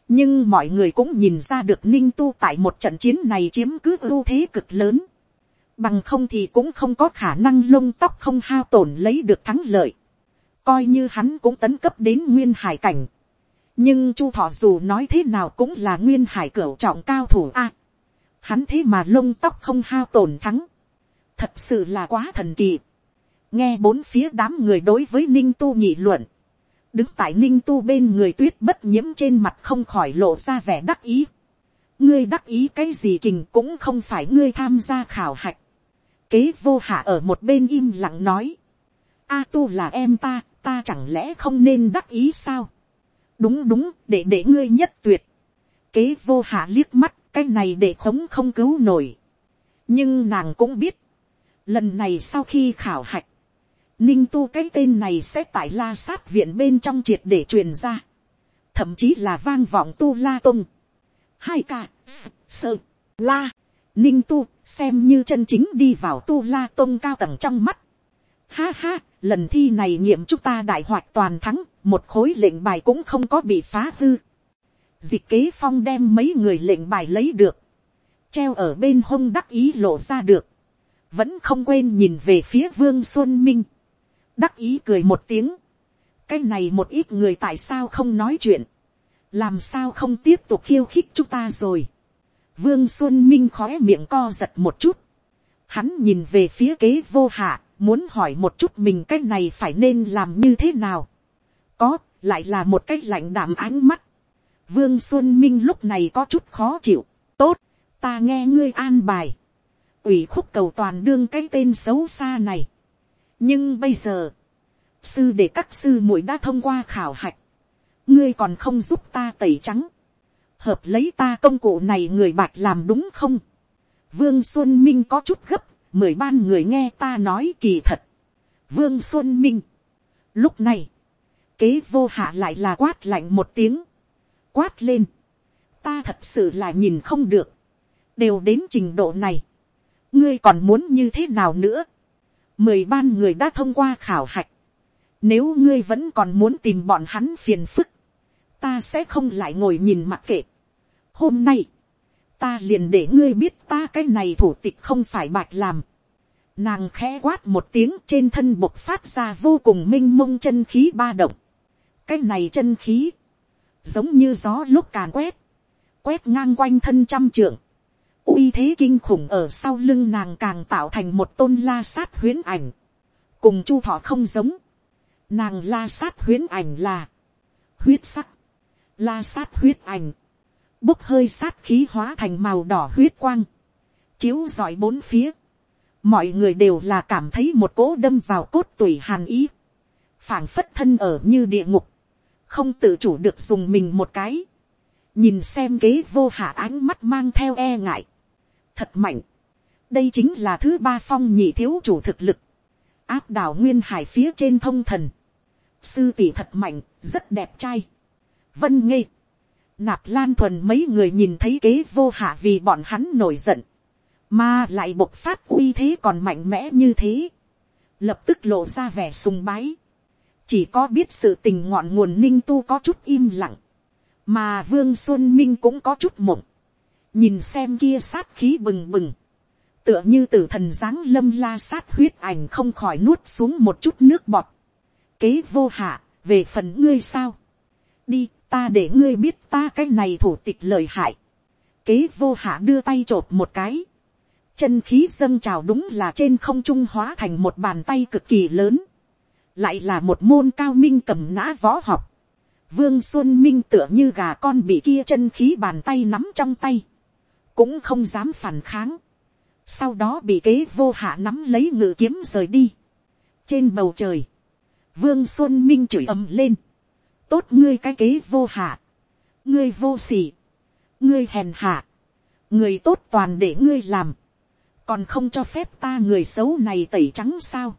nhưng mọi người cũng nhìn ra được ninh tu tại một trận chiến này chiếm cứ ưu thế cực lớn. bằng không thì cũng không có khả năng lông tóc không hao tổn lấy được thắng lợi. coi như hắn cũng tấn cấp đến nguyên hải cảnh nhưng chu thọ dù nói thế nào cũng là nguyên hải cửa trọng cao thủ a. hắn thế mà lông tóc không hao tổn thắng. thật sự là quá thần kỳ. nghe bốn phía đám người đối với ninh tu nhị luận đứng tại ninh tu bên người tuyết bất nhiễm trên mặt không khỏi lộ ra vẻ đắc ý. ngươi đắc ý cái gì kình cũng không phải ngươi tham gia khảo hạch. kế vô hạ ở một bên im lặng nói. a tu là em ta, ta chẳng lẽ không nên đắc ý sao đúng đúng để để ngươi nhất tuyệt kế vô hạ liếc mắt cái này để khống không cứu nổi nhưng nàng cũng biết lần này sau khi khảo hạch ninh tu cái tên này sẽ tại la sát viện bên trong triệt để truyền ra. Thậm chí là vang vọng tu la tung hai ca sơ la. Ninh tu xem như chân chính đi vào tu la tung cao tầng trong mắt. Ha ha lần thi này nghiệm chúng ta đại hoạt toàn thắng một khối lệnh bài cũng không có bị phá hư. Dịch kế phong đem mấy người lệnh bài lấy được, treo ở bên hông đắc ý lộ ra được, vẫn không quên nhìn về phía vương xuân minh, đắc ý cười một tiếng, cái này một ít người tại sao không nói chuyện, làm sao không tiếp tục khiêu khích chúng ta rồi. vương xuân minh khói miệng co giật một chút, hắn nhìn về phía kế vô hạ, muốn hỏi một chút mình cái này phải nên làm như thế nào có, lại là một cái lạnh đảm ánh mắt. Vương Xuân Minh lúc này có chút khó chịu. Tốt, ta nghe ngươi an bài. ủy khúc cầu toàn đương cái tên xấu xa này. Nhưng bây giờ, sư để các sư muội đã thông qua khảo hạch, ngươi còn không giúp ta tẩy trắng, hợp lấy ta công cụ này người bạc làm đúng không, vương xuân minh có chút gấp, mười ban người nghe ta nói kỳ thật, vương xuân minh, lúc này, kế vô hạ lại là quát lạnh một tiếng, quát lên, ta thật sự là nhìn không được, đều đến trình độ này, ngươi còn muốn như thế nào nữa, mười ban người đã thông qua khảo hạch, nếu ngươi vẫn còn muốn tìm bọn hắn phiền phức, ta sẽ không lại ngồi nhìn mặc kệ. Hôm nay, ta liền để ngươi biết ta cái này thủ tịch không phải bạch làm. Nàng khẽ quát một tiếng trên thân bộc phát ra vô cùng m i n h mông chân khí ba động. cái này chân khí, giống như gió lúc càn quét, quét ngang quanh thân trăm trượng, uy thế kinh khủng ở sau lưng nàng càng tạo thành một tôn la sát huyến ảnh, cùng chu thọ không giống, nàng la sát huyến ảnh là huyết sắc, la sát huyết ảnh, bốc hơi sát khí hóa thành màu đỏ huyết quang, chiếu rọi bốn phía, mọi người đều là cảm thấy một cỗ đâm vào cốt tủy hàn ý, phảng phất thân ở như địa ngục, không tự chủ được dùng mình một cái, nhìn xem kế vô hạ ánh mắt mang theo e ngại, thật mạnh, đây chính là thứ ba phong nhị thiếu chủ thực lực, áp đảo nguyên hải phía trên thông thần, sư tỷ thật mạnh, rất đẹp trai, vân nghê, nạp lan thuần mấy người nhìn thấy kế vô hạ vì bọn hắn nổi giận, mà lại bộc phát uy thế còn mạnh mẽ như thế, lập tức lộ ra vẻ sùng bái, chỉ có biết sự tình ngọn nguồn ninh tu có chút im lặng, mà vương xuân minh cũng có chút mộng, nhìn xem kia sát khí bừng bừng, tựa như t ử thần d á n g lâm la sát huyết ảnh không khỏi nuốt xuống một chút nước bọt, kế vô hạ, về phần ngươi sao, đi ta để ngươi biết ta cái này thủ tịch lời hại. kế vô hạ đưa tay t r ộ p một cái. chân khí dâng trào đúng là trên không trung hóa thành một bàn tay cực kỳ lớn. lại là một môn cao minh cầm nã võ học. vương xuân minh tựa như gà con bị kia chân khí bàn tay nắm trong tay cũng không dám phản kháng. sau đó bị kế vô hạ nắm lấy ngự kiếm rời đi. trên bầu trời, vương xuân minh chửi ầm lên. Tốt ngươi cái kế vô hạ, ngươi vô sỉ, ngươi hèn hạ, người tốt toàn để ngươi làm, còn không cho phép ta người xấu này tẩy trắng sao,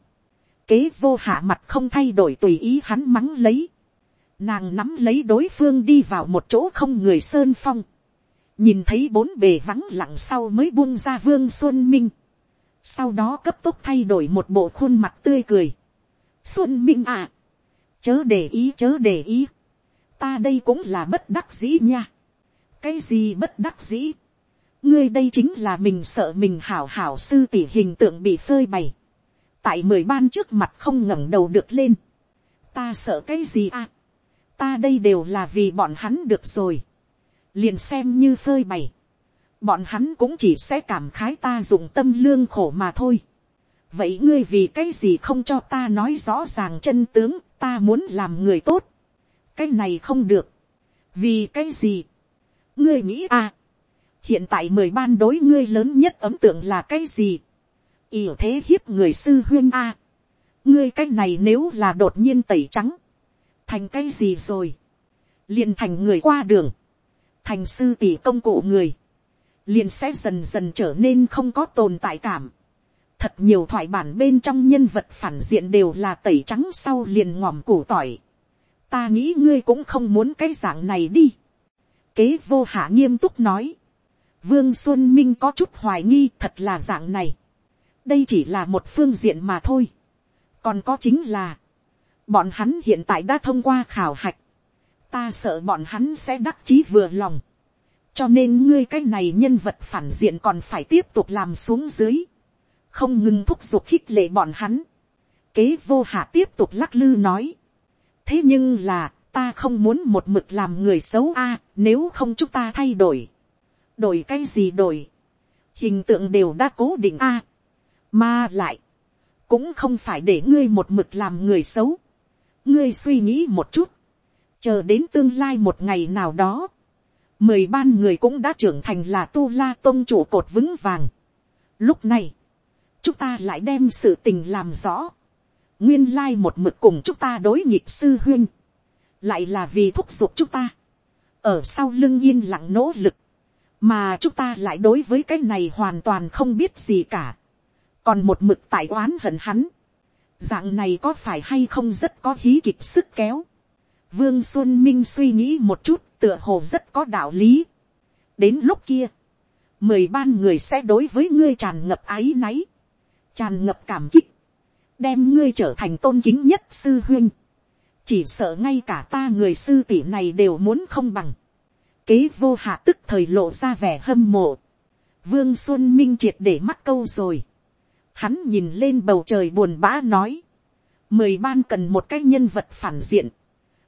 kế vô hạ mặt không thay đổi tùy ý hắn mắng lấy, nàng nắm lấy đối phương đi vào một chỗ không người sơn phong, nhìn thấy bốn bề vắng lặng sau mới buông ra vương xuân minh, sau đó cấp tốc thay đổi một bộ khuôn mặt tươi cười. xuân minh à, chớ để ý chớ để ý, ta đây cũng là bất đắc dĩ nha. cái gì bất đắc dĩ, ngươi đây chính là mình sợ mình hảo hảo sư tỷ hình tượng bị phơi bày, tại mười ban trước mặt không ngẩng đầu được lên, ta sợ cái gì à, ta đây đều là vì bọn hắn được rồi, liền xem như phơi bày, bọn hắn cũng chỉ sẽ cảm khái ta dùng tâm lương khổ mà thôi. vậy ngươi vì cái gì không cho ta nói rõ ràng chân tướng ta muốn làm người tốt, cái này không được, vì cái gì, ngươi nghĩ à, hiện tại mười ban đối ngươi lớn nhất ấm tượng là cái gì, ỉa thế hiếp người sư huyên a, ngươi cái này nếu là đột nhiên tẩy trắng, thành cái gì rồi, liền thành người qua đường, thành sư tỷ công cụ người, liền sẽ dần dần trở nên không có tồn tại cảm. Thật nhiều thoại bản bên trong nhân vật phản diện đều là tẩy trắng sau liền ngòm củ tỏi. Ta nghĩ ngươi cũng không muốn cái dạng này đi. Kế vô hạ nghiêm túc nói. Vương Xuân Minh có chút hoài nghi thật là dạng này. Đây chỉ là một phương diện mà thôi. Còn có chính là. Bọn hắn hiện tại đã thông qua khảo hạch. Ta sợ bọn hắn sẽ đắc chí vừa lòng. Cho nên ngươi cái này nhân vật phản diện còn phải tiếp tục làm xuống dưới không ngừng thúc giục khích lệ bọn hắn. Kế vô hạ tiếp tục lắc lư nói. thế nhưng là, ta không muốn một mực làm người xấu a, nếu không chúng ta thay đổi. đổi cái gì đổi. hình tượng đều đã cố định a. mà lại, cũng không phải để ngươi một mực làm người xấu. ngươi suy nghĩ một chút, chờ đến tương lai một ngày nào đó, mười ban người cũng đã trưởng thành là tu la tôn chủ cột vững vàng. Lúc này, chúng ta lại đem sự tình làm rõ, nguyên lai một mực cùng chúng ta đối nghịch sư huyên, lại là vì thúc giục chúng ta, ở sau lưng yên lặng nỗ lực, mà chúng ta lại đối với cái này hoàn toàn không biết gì cả, còn một mực tại oán hận hắn, dạng này có phải hay không rất có hí kịch sức kéo, vương xuân minh suy nghĩ một chút tựa hồ rất có đạo lý, đến lúc kia, mười ban người sẽ đối với ngươi tràn ngập áy náy, tràn ngập cảm kích, đem ngươi trở thành tôn kính nhất sư huyên, chỉ sợ ngay cả ta người sư tỷ này đều muốn không bằng, kế vô hạ tức thời lộ ra vẻ hâm mộ, vương xuân minh triệt để mắt câu rồi, hắn nhìn lên bầu trời buồn bã nói, mười ban cần một cái nhân vật phản diện,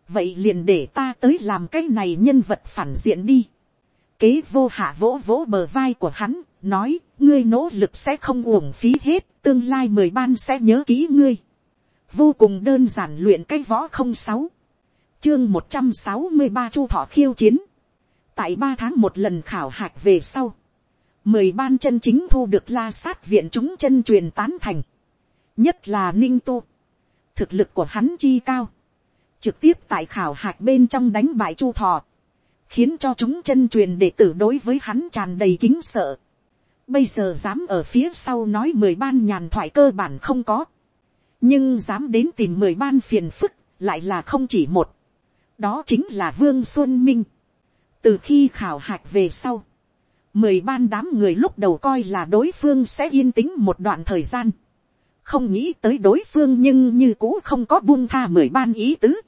vậy liền để ta tới làm cái này nhân vật phản diện đi. Kế vô hạ vỗ vỗ bờ vai của hắn, nói, ngươi nỗ lực sẽ không uổng phí hết, tương lai mười ban sẽ nhớ ký ngươi. Vô cùng đơn giản luyện cái võ không sáu. Chương một trăm sáu mươi ba chu thọ khiêu chiến. Tại ba tháng một lần khảo hạch về sau. Mười ban chân chính thu được la sát viện chúng chân truyền tán thành. Nhất là ninh tu. Thực lực của hắn chi cao trực tiếp tại khảo hạch bên trong đánh bại chu thọ, khiến cho chúng chân truyền đệ tử đối với hắn tràn đầy kính sợ. Bây giờ dám ở phía sau nói mười ban nhàn thoại cơ bản không có, nhưng dám đến tìm mười ban phiền phức lại là không chỉ một, đó chính là vương xuân minh. từ khi khảo hạch về sau, mười ban đám người lúc đầu coi là đối phương sẽ yên tĩnh một đoạn thời gian, không nghĩ tới đối phương nhưng như cũ không có buông tha mười ban ý tứ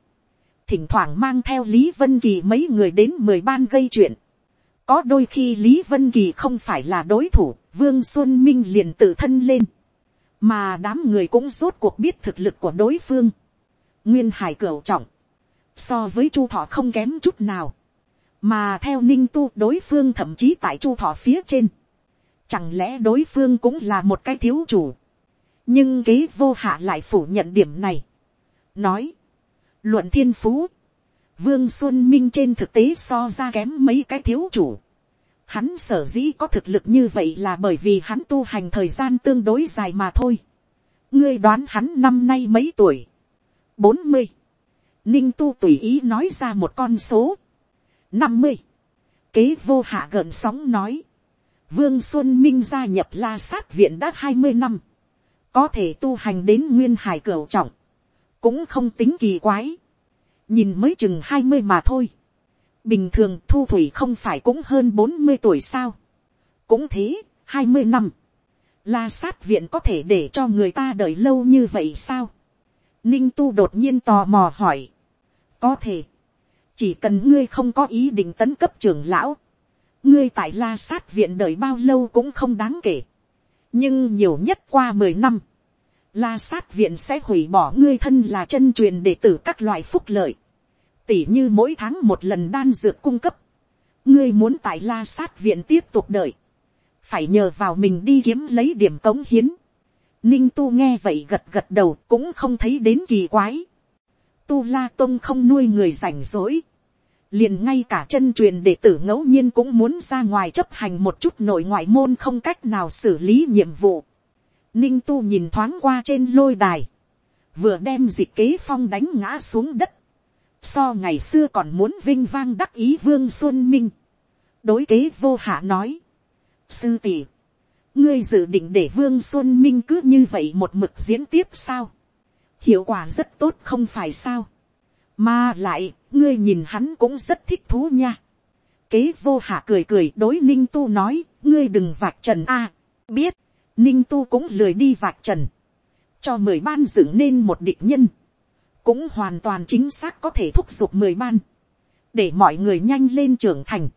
thỉnh thoảng mang theo lý vân kỳ mấy người đến mười ban gây chuyện. có đôi khi lý vân kỳ không phải là đối thủ, vương xuân minh liền tự thân lên. mà đám người cũng rốt cuộc biết thực lực của đối phương. nguyên hải cửu trọng, so với chu thọ không kém chút nào. mà theo ninh tu đối phương thậm chí tại chu thọ phía trên. chẳng lẽ đối phương cũng là một cái thiếu chủ. nhưng kế vô hạ lại phủ nhận điểm này. nói, Luận thiên phú. Vương Xuân Minh trên thực tế so ra kém mấy cái thiếu chủ. Hắn sở dĩ có thực lực như vậy là bởi vì hắn tu hành thời gian tương đối dài mà thôi. Ngươi đoán hắn năm nay mấy tuổi? bốn mươi Ninh tu tùy ý nói ra một con số. năm mươi Kế vô hạ gợn sóng nói. Vương Xuân Minh gia nhập la sát viện đã hai mươi năm. Có thể tu hành đến nguyên hải cửu trọng cũng không tính kỳ quái, nhìn mới chừng hai mươi mà thôi, bình thường thu thủy không phải cũng hơn bốn mươi tuổi sao, cũng thế, hai mươi năm, la sát viện có thể để cho người ta đợi lâu như vậy sao, ninh tu đột nhiên tò mò hỏi, có thể, chỉ cần ngươi không có ý định tấn cấp trưởng lão, ngươi tại la sát viện đợi bao lâu cũng không đáng kể, nhưng nhiều nhất qua mười năm, La sát viện sẽ hủy bỏ ngươi thân là chân truyền đệ tử các loại phúc lợi. Tỉ như mỗi tháng một lần đan dược cung cấp. Ngươi muốn tại la sát viện tiếp tục đợi. Phải nhờ vào mình đi kiếm lấy điểm cống hiến. Ninh tu nghe vậy gật gật đầu cũng không thấy đến kỳ quái. Tu la tông không nuôi người rảnh rỗi. Liền ngay cả chân truyền đệ tử ngẫu nhiên cũng muốn ra ngoài chấp hành một chút nội ngoại môn không cách nào xử lý nhiệm vụ Ninh tu nhìn thoáng qua trên lôi đài. Vừa đem dịch kế phong đánh ngã xuống đất. So ngày xưa còn muốn vinh vang đắc ý vương xuân minh. Đối kế vô hạ nói. Sư tỷ. Ngươi dự định để vương xuân minh cứ như vậy một mực diễn tiếp sao. Hiệu quả rất tốt không phải sao. Mà lại, ngươi nhìn hắn cũng rất thích thú nha. Kế vô hạ cười cười đối ninh tu nói, ngươi đừng vạch trần a biết ninh tu cũng lười đi vạch trần, cho mười ban dựng nên một định nhân, cũng hoàn toàn chính xác có thể thúc giục mười ban, để mọi người nhanh lên trưởng thành,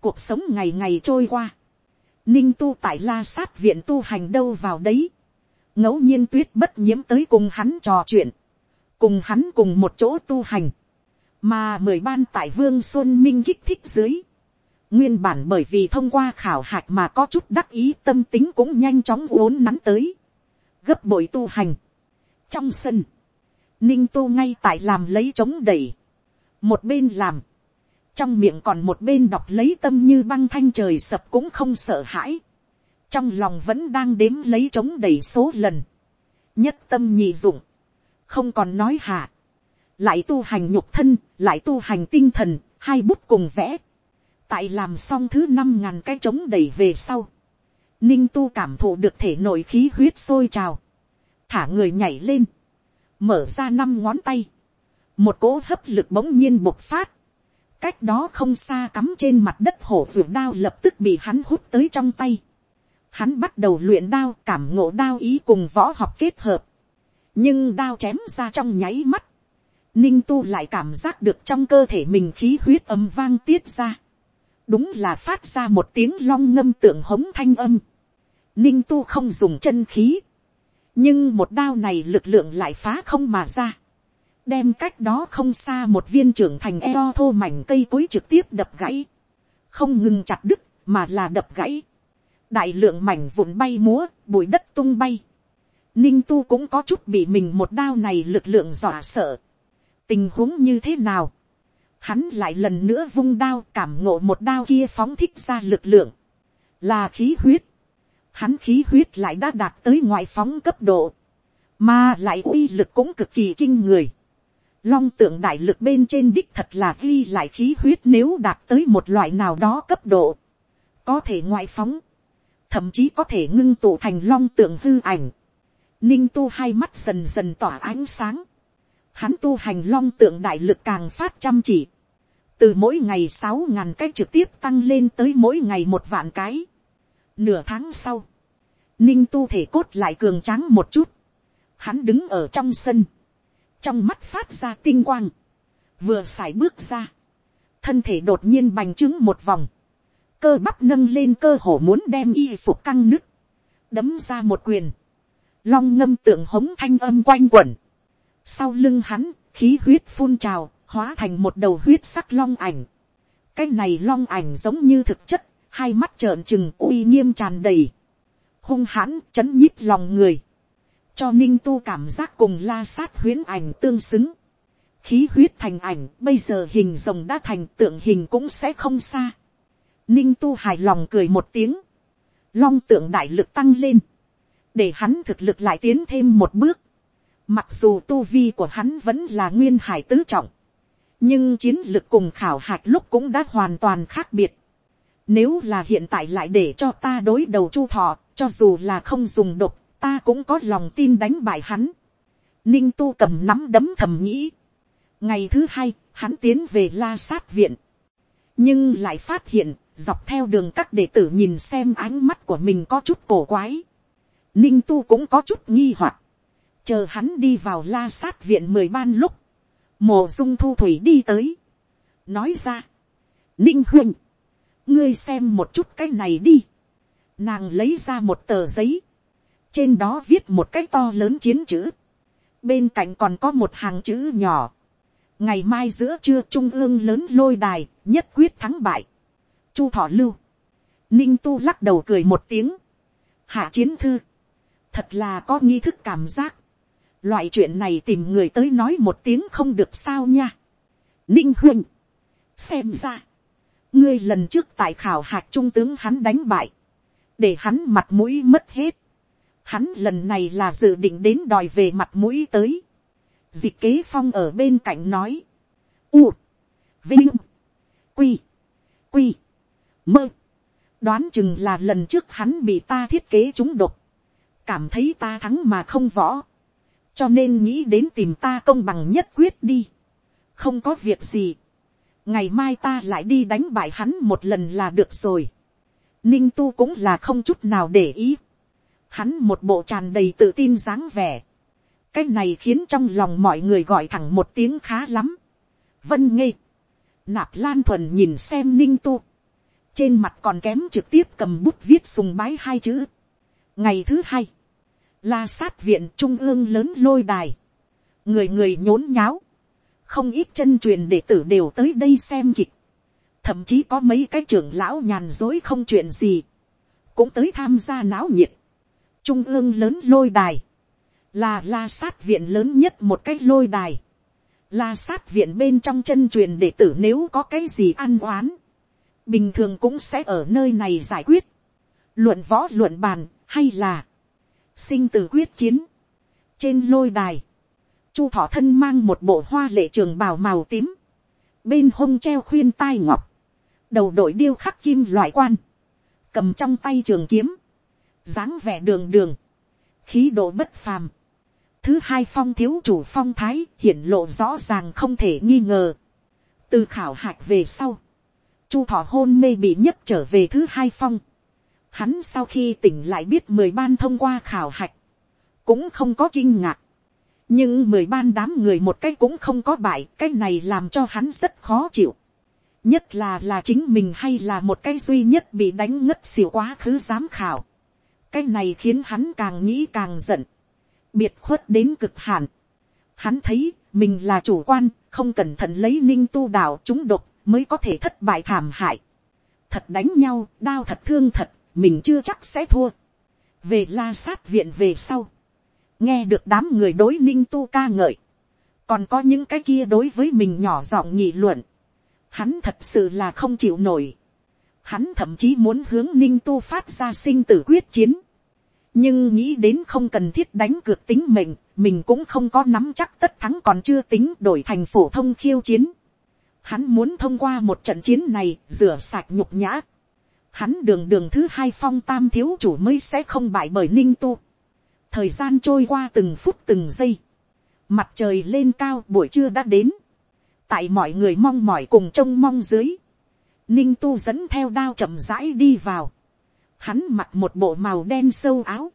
cuộc sống ngày ngày trôi qua, ninh tu tại la sát viện tu hành đâu vào đấy, ngẫu nhiên tuyết bất nhiễm tới cùng hắn trò chuyện, cùng hắn cùng một chỗ tu hành, mà mười ban tại vương xuân minh kích thích dưới, Nguyên bản bởi vì thông qua khảo hạch mà có chút đắc ý tâm tính cũng nhanh chóng uốn nắn tới. Gấp bội tu hành. Trong sân. Ninh tu ngay tại làm lấy chống đẩy. Một bên làm. Trong miệng còn một bên đọc lấy tâm như băng thanh trời sập cũng không sợ hãi. Trong lòng vẫn đang đếm lấy chống đẩy số lần. Nhất tâm nhị dụng. không còn nói hạ, lại tu hành nhục thân, lại tu hành tinh thần, hai bút cùng vẽ, tại làm xong thứ năm ngàn cái trống đẩy về sau, ninh tu cảm thụ được thể nội khí huyết sôi trào, thả người nhảy lên, mở ra năm ngón tay, một cỗ hấp lực bỗng nhiên bộc phát, cách đó không xa cắm trên mặt đất hổ ruột đao lập tức bị hắn hút tới trong tay. Hắn bắt đầu luyện đao cảm ngộ đao ý cùng võ học kết hợp. nhưng đao chém ra trong nháy mắt. Ninh tu lại cảm giác được trong cơ thể mình khí huyết âm vang tiết ra đúng là phát ra một tiếng long ngâm tượng hống thanh âm. Ninh tu không dùng chân khí. nhưng một đao này lực lượng lại phá không mà ra. Đem cách đó không xa một viên trưởng thành eo thô mảnh cây cối trực tiếp đập gãy, không ngừng chặt đứt mà là đập gãy, đại lượng mảnh vụn bay múa, bụi đất tung bay, ninh tu cũng có chút bị mình một đao này lực lượng dọa sợ, tình huống như thế nào, hắn lại lần nữa vung đao cảm ngộ một đao kia phóng thích ra lực lượng, là khí huyết, hắn khí huyết lại đã đạt tới ngoại phóng cấp độ, mà lại uy lực cũng cực kỳ kinh người. Long tượng đại lực bên trên đích thật là ghi lại khí huyết nếu đạt tới một loại nào đó cấp độ, có thể ngoại phóng, thậm chí có thể ngưng tụ thành long tượng hư ảnh. Ninh tu hai mắt dần dần tỏa ánh sáng, hắn tu hành long tượng đại lực càng phát chăm chỉ, từ mỗi ngày sáu ngàn cái trực tiếp tăng lên tới mỗi ngày một vạn cái. Nửa tháng sau, ninh tu thể cốt lại cường tráng một chút, hắn đứng ở trong sân, trong mắt phát ra tinh quang, vừa x à i bước ra, thân thể đột nhiên bành trướng một vòng, cơ bắp nâng lên cơ hồ muốn đem y phục căng nứt, đấm ra một quyền, long ngâm tượng hống thanh âm quanh quẩn, sau lưng hắn, khí huyết phun trào, hóa thành một đầu huyết sắc long ảnh, cái này long ảnh giống như thực chất, hai mắt trợn trừng uy nghiêm tràn đầy, hung hãn chấn nhíp lòng người, cho ninh tu cảm giác cùng la sát huyến ảnh tương xứng. khí huyết thành ảnh bây giờ hình rồng đã thành tượng hình cũng sẽ không xa. ninh tu hài lòng cười một tiếng. long tượng đại lực tăng lên. để hắn thực lực lại tiến thêm một bước. mặc dù tu vi của hắn vẫn là nguyên hải tứ trọng nhưng chiến lược cùng khảo hạch lúc cũng đã hoàn toàn khác biệt. Nếu là hiện tại lại để cho ta đối đầu chu thọ, cho dù là không dùng độc, ta cũng có lòng tin đánh bại hắn. Ninh tu cầm nắm đấm thầm nghĩ. ngày thứ hai, hắn tiến về la sát viện. nhưng lại phát hiện, dọc theo đường các đệ tử nhìn xem ánh mắt của mình có chút cổ quái. Ninh tu cũng có chút nghi hoặc. chờ hắn đi vào la sát viện mười ban lúc, mồ dung thu thủy đi tới. nói ra, ninh huynh, ngươi xem một chút cái này đi. nàng lấy ra một tờ giấy, trên đó viết một cái to lớn chiến chữ, bên cạnh còn có một hàng chữ nhỏ, ngày mai giữa trưa trung ương lớn lôi đài, nhất quyết thắng bại, chu thọ lưu, ninh tu lắc đầu cười một tiếng, hạ chiến thư, thật là có nghi thức cảm giác, loại chuyện này tìm người tới nói một tiếng không được sao nha, ninh huynh, xem ra, ngươi lần trước tại khảo hạt trung tướng hắn đánh bại, để hắn mặt mũi mất hết, Hắn lần này là dự định đến đòi về mặt mũi tới. Dịch kế phong ở bên cạnh nói. U. Vinh. Quy. Quy. Mơ. Đoán chừng là lần trước hắn bị ta thiết kế chúng độc. Cảm thấy ta thắng mà không võ. Cho nên nghĩ đến tìm ta công bằng nhất quyết đi. Không có việc gì. Ngày mai ta lại đi đánh bại hắn một lần là được rồi. Ninh tu cũng là không chút nào để ý hắn một bộ tràn đầy tự tin dáng vẻ. cái này khiến trong lòng mọi người gọi thẳng một tiếng khá lắm. vân nghê. nạp lan thuần nhìn xem ninh tu. trên mặt còn kém trực tiếp cầm bút viết sùng bái hai chữ. ngày thứ hai, la sát viện trung ương lớn lôi đài. người người nhốn nháo. không ít chân truyền đệ tử đều tới đây xem kịch. thậm chí có mấy cái trưởng lão nhàn dối không chuyện gì. cũng tới tham gia náo nhiệt trung ương lớn lôi đài, là la sát viện lớn nhất một cái lôi đài, la sát viện bên trong chân truyền đệ tử nếu có cái gì ăn oán, bình thường cũng sẽ ở nơi này giải quyết, luận võ luận bàn hay là sinh tử quyết chiến, trên lôi đài, chu thọ thân mang một bộ hoa lệ trường bào màu tím, bên hông treo khuyên tai ngọc, đầu đội điêu khắc kim loại quan, cầm trong tay trường kiếm, dáng vẻ đường đường, khí độ bất phàm. Thứ hai phong thiếu chủ phong thái hiển lộ rõ ràng không thể nghi ngờ. Từ khảo hạch về sau, chu thọ hôn mê bị nhất trở về thứ hai phong. Hắn sau khi tỉnh lại biết mười ban thông qua khảo hạch, cũng không có kinh ngạc. Nhưng mười ban đám người một cái cũng không có bại, cái này làm cho hắn rất khó chịu. Nhất là là chính mình hay là một cái duy nhất bị đánh ngất xỉu quá khứ giám khảo. Cái này khiến hắn càng nghĩ càng giận. Biệt khuất đến cực hạn. Hắn thấy mình là chủ quan, không cẩn thận lấy ninh tu đạo chúng độc mới có thể thất bại thảm hại. Thật đánh nhau, đau thật thương thật, mình chưa chắc sẽ thua. Về la sát viện về sau. Nghe được đám người đối ninh tu ca ngợi. Còn có những cái kia đối với mình nhỏ giọng nghị luận. Hắn thật sự là không chịu nổi. Hắn thậm chí muốn hướng ninh tu phát ra sinh tử quyết chiến. Nhưng nghĩ đến không cần thiết đánh cược tính mệnh, mình cũng không có nắm chắc tất thắng còn chưa tính đổi thành phổ thông khiêu chiến. Hắn muốn thông qua một trận chiến này, rửa sạch nhục nhã. Hắn đường đường thứ hai phong tam thiếu chủ mới sẽ không bại bởi ninh tu. Thời gian trôi qua từng phút từng giây. Mặt trời lên cao buổi trưa đã đến. Tại mọi người mong mỏi cùng trông mong dưới. Ninh tu dẫn theo đao chậm rãi đi vào. Hắn mặc một bộ màu đen sâu áo.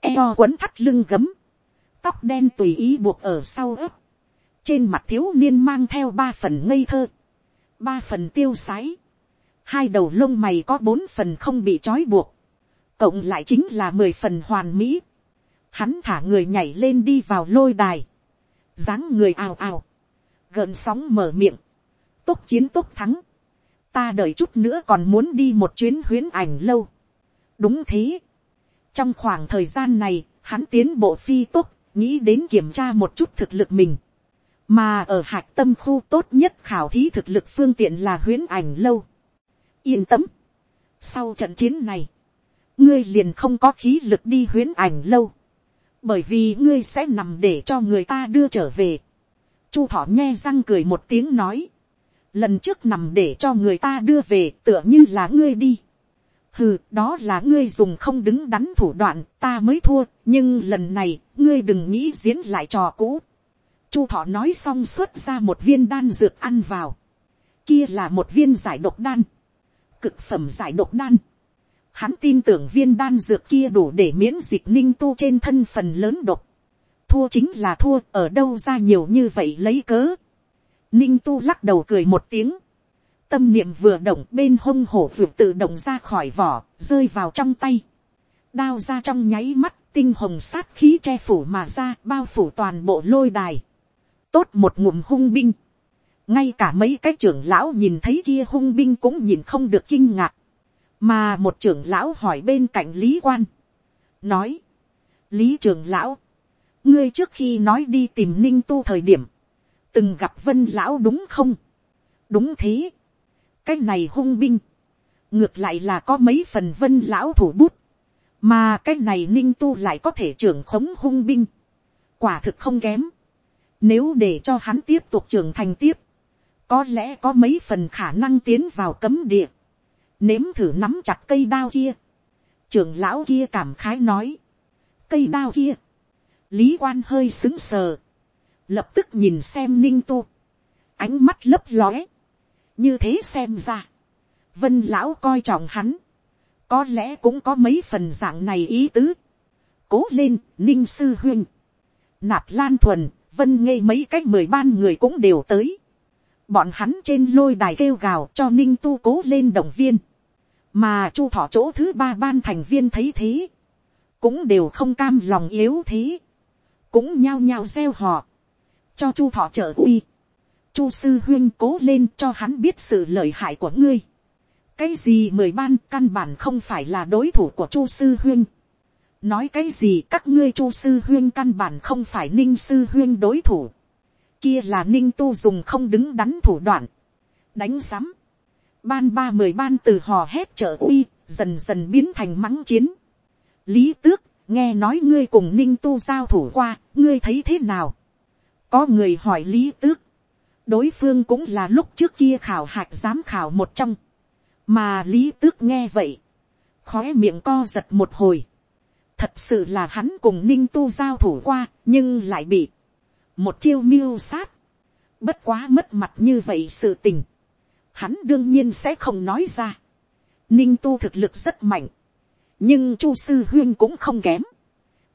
Eo quấn thắt lưng gấm. Tóc đen tùy ý buộc ở sau ớt trên mặt thiếu niên mang theo ba phần ngây thơ, ba phần tiêu sái, hai đầu lông mày có bốn phần không bị trói buộc, cộng lại chính là mười phần hoàn mỹ. Hắn thả người nhảy lên đi vào lôi đài, dáng người ào ào, gợn sóng mở miệng, tốt chiến tốt thắng, ta đợi chút nữa còn muốn đi một chuyến huyến ảnh lâu. đúng thế, trong khoảng thời gian này, hắn tiến bộ phi tốt, nghĩ đến kiểm tra một chút thực lực mình. Mà ở hạch tâm khu tốt nhất khảo thí thực lực phương tiện là huyến ảnh lâu yên tâm, sau trận chiến này, ngươi liền không có khí lực đi huyến ảnh lâu, bởi vì ngươi sẽ nằm để cho người ta đưa trở về. chu thọ nghe răng cười một tiếng nói, lần trước nằm để cho người ta đưa về tựa như là ngươi đi. hừ, đó là ngươi dùng không đứng đắn thủ đoạn, ta mới thua, nhưng lần này, ngươi đừng nghĩ diễn lại trò cũ Chu thọ nói xong xuất ra một viên đan dược ăn vào. Kia là một viên giải độc đan. Cực phẩm giải độc đan. Hắn tin tưởng viên đan dược kia đủ để miễn dịch ninh tu trên thân phần lớn độc. Thua chính là thua, ở đâu ra nhiều như vậy lấy cớ. Ninh tu lắc đầu cười một tiếng. Tâm niệm vừa động bên hông hổ vượt tự động ra khỏi vỏ, rơi vào trong tay. Đao ra trong nháy mắt, tinh hồng sát khí che phủ mà ra, bao phủ toàn bộ lôi đài tốt một ngụm hung binh ngay cả mấy cái trưởng lão nhìn thấy kia hung binh cũng nhìn không được kinh ngạc. mà một trưởng lão hỏi bên cạnh lý quan. nói, lý trưởng lão, ngươi trước khi nói đi tìm ninh tu thời điểm, từng gặp vân lão đúng không. đúng thế. cái này hung binh, ngược lại là có mấy phần vân lão thủ bút, mà cái này ninh tu lại có thể trưởng khống hung binh, quả thực không kém. Nếu để cho hắn tiếp tục trưởng thành tiếp, có lẽ có mấy phần khả năng tiến vào cấm địa. Nếm thử nắm chặt cây đao kia. Trưởng lão kia cảm khái nói. Cây đao kia. Lý quan hơi xứng sờ. Lập tức nhìn xem ninh tu. Ánh mắt lấp lóe. Như thế xem ra. Vân lão coi trọng hắn. Có lẽ cũng có mấy phần dạng này ý tứ. Cố lên, ninh sư huynh. Nạp lan thuần, vân ngây mấy cách mười ban người cũng đều tới bọn hắn trên lôi đài kêu gào cho ninh tu cố lên động viên. mà chu thọ chỗ thứ ba ban thành viên thấy thế. cũng đều không cam lòng yếu thế. cũng nhao nhao gieo họ. cho chu thọ trợ uy. chu sư huyên cố lên cho hắn biết sự lợi hại của ngươi. cái gì mười ban căn bản không phải là đối thủ của chu sư huyên nói cái gì các ngươi chu sư huyên căn bản không phải ninh sư huyên đối thủ, kia là ninh tu dùng không đứng đắn thủ đoạn, đánh sắm, ban ba mười ban từ hò hét trợ uy, dần dần biến thành mắng chiến. lý tước, nghe nói ngươi cùng ninh tu giao thủ qua, ngươi thấy thế nào, có người hỏi lý tước, đối phương cũng là lúc trước kia khảo hạch giám khảo một trong, mà lý tước nghe vậy, khó miệng co giật một hồi, thật sự là hắn cùng ninh tu giao thủ qua nhưng lại bị một chiêu miêu sát, bất quá mất mặt như vậy sự tình, hắn đương nhiên sẽ không nói ra. ninh tu thực lực rất mạnh, nhưng chu sư huyên cũng không kém.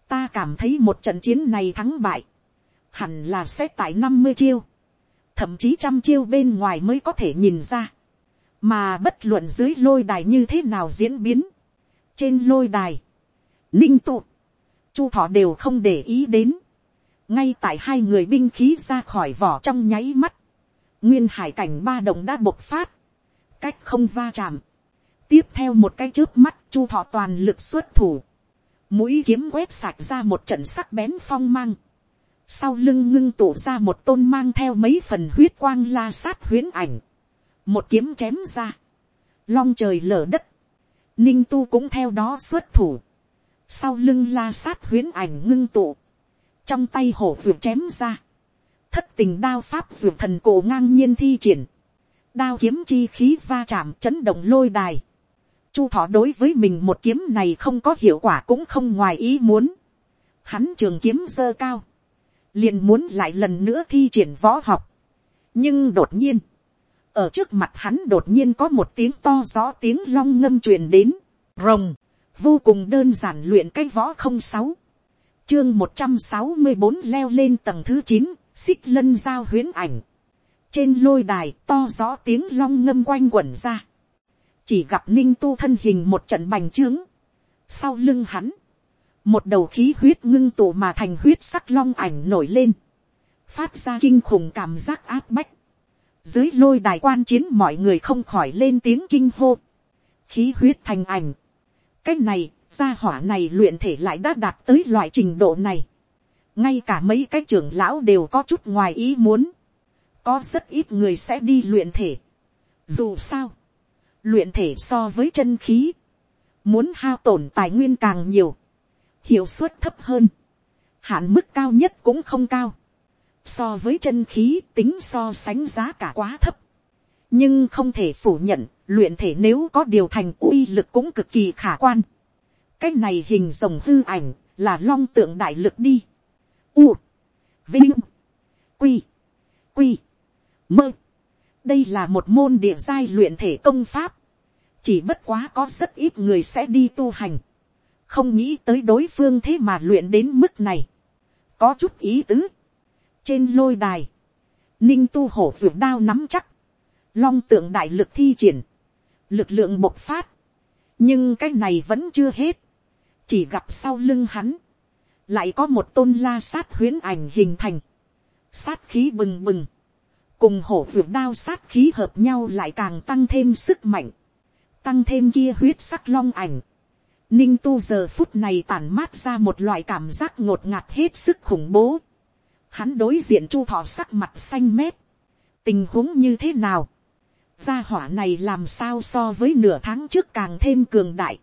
ta cảm thấy một trận chiến này thắng bại, hẳn là sẽ tại năm mươi chiêu, thậm chí trăm chiêu bên ngoài mới có thể nhìn ra, mà bất luận dưới lôi đài như thế nào diễn biến, trên lôi đài, ninh tụ, chu thọ đều không để ý đến, ngay tại hai người binh khí ra khỏi vỏ trong nháy mắt, nguyên hải cảnh ba đồng đã bộc phát, cách không va chạm, tiếp theo một cái trước mắt chu thọ toàn lực xuất thủ, mũi kiếm quét sạch ra một trận sắc bén phong mang, sau lưng ngưng tụ ra một tôn mang theo mấy phần huyết quang la sát huyến ảnh, một kiếm chém ra, long trời lở đất, ninh tu cũng theo đó xuất thủ, sau lưng la sát huyến ảnh ngưng tụ, trong tay hổ vượt chém ra, thất tình đao pháp vượt thần cổ ngang nhiên thi triển, đao kiếm chi khí va chạm chấn động lôi đài, chu thọ đối với mình một kiếm này không có hiệu quả cũng không ngoài ý muốn, hắn trường kiếm dơ cao, liền muốn lại lần nữa thi triển võ học, nhưng đột nhiên, ở trước mặt hắn đột nhiên có một tiếng to rõ tiếng long ngâm truyền đến, rồng, vô cùng đơn giản luyện cái võ không sáu, chương một trăm sáu mươi bốn leo lên tầng thứ chín, xích lân giao huyến ảnh, trên lôi đài to rõ tiếng long ngâm quanh quẩn ra, chỉ gặp ninh tu thân hình một trận bành trướng, sau lưng hắn, một đầu khí huyết ngưng tụ mà thành huyết sắc long ảnh nổi lên, phát ra kinh khủng cảm giác áp bách, dưới lôi đài quan chiến mọi người không khỏi lên tiếng kinh hô. Khí huyết thành ảnh. cách này, gia hỏa này luyện thể lại đã đạt tới loại trình độ này. Ngay cả mấy cái trưởng lão đều có chút ngoài ý muốn. Có rất ít người sẽ đi luyện thể. Dù sao, luyện thể so với chân khí. Muốn hao tổn tài nguyên càng nhiều. Hiệu suất thấp hơn. Hạn mức cao nhất cũng không cao so với chân khí tính so sánh giá cả quá thấp. nhưng không thể phủ nhận, luyện thể nếu có điều thành uy lực cũng cực kỳ khả quan cái này hình rồng hư ảnh là long tượng đại lực đi. U, vinh, quy, quy, mơ. đây là một môn địa giai luyện thể công pháp. chỉ bất quá có rất ít người sẽ đi tu hành. không nghĩ tới đối phương thế mà luyện đến mức này. có chút ý tứ trên lôi đài, ninh tu hổ ruột đao nắm chắc, long tượng đại lực thi triển, lực lượng bộc phát, nhưng cái này vẫn chưa hết, chỉ gặp sau lưng hắn, lại có một tôn la sát huyến ảnh hình thành, sát khí bừng bừng, cùng hổ ruột đao sát khí hợp nhau lại càng tăng thêm sức mạnh, tăng thêm kia huyết sắc long ảnh, ninh tu giờ phút này tản mát ra một loại cảm giác ngột ngạt hết sức khủng bố, Hắn đối diện chu thọ sắc mặt xanh mét. Tình huống như thế nào? Gia hỏa này làm sao so với nửa tháng trước càng thêm cường đại.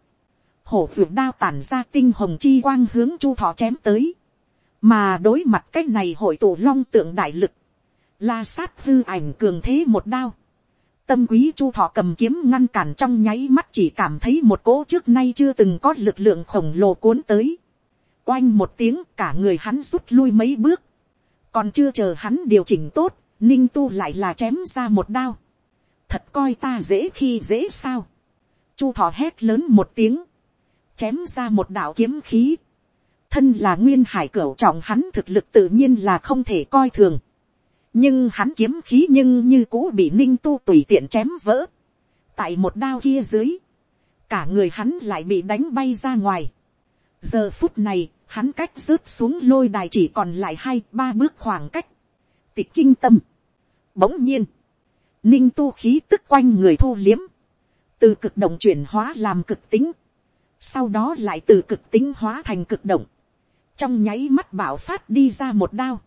Hổ vượt đao tản ra tinh hồng chi quang hướng chu thọ chém tới. Mà đối mặt cái này hội tụ long tượng đại lực. La sát hư ảnh cường thế một đao. Tâm quý chu thọ cầm kiếm ngăn cản trong nháy mắt chỉ cảm thấy một cỗ trước nay chưa từng có lực lượng khổng lồ cuốn tới. Oanh một tiếng cả người hắn rút lui mấy bước còn chưa chờ hắn điều chỉnh tốt, ninh tu lại là chém ra một đao. thật coi ta dễ khi dễ sao. chu thọ hét lớn một tiếng, chém ra một đạo kiếm khí. thân là nguyên hải cửu trọng hắn thực lực tự nhiên là không thể coi thường. nhưng hắn kiếm khí nhưng như cũ bị ninh tu tùy tiện chém vỡ. tại một đao kia dưới, cả người hắn lại bị đánh bay ra ngoài. giờ phút này, hắn cách rớt xuống lôi đài chỉ còn lại hai ba bước khoảng cách, tịch kinh tâm. Bỗng nhiên, ninh tu khí tức quanh người thu liếm, từ cực động chuyển hóa làm cực tính, sau đó lại từ cực tính hóa thành cực động, trong nháy mắt bảo phát đi ra một đao,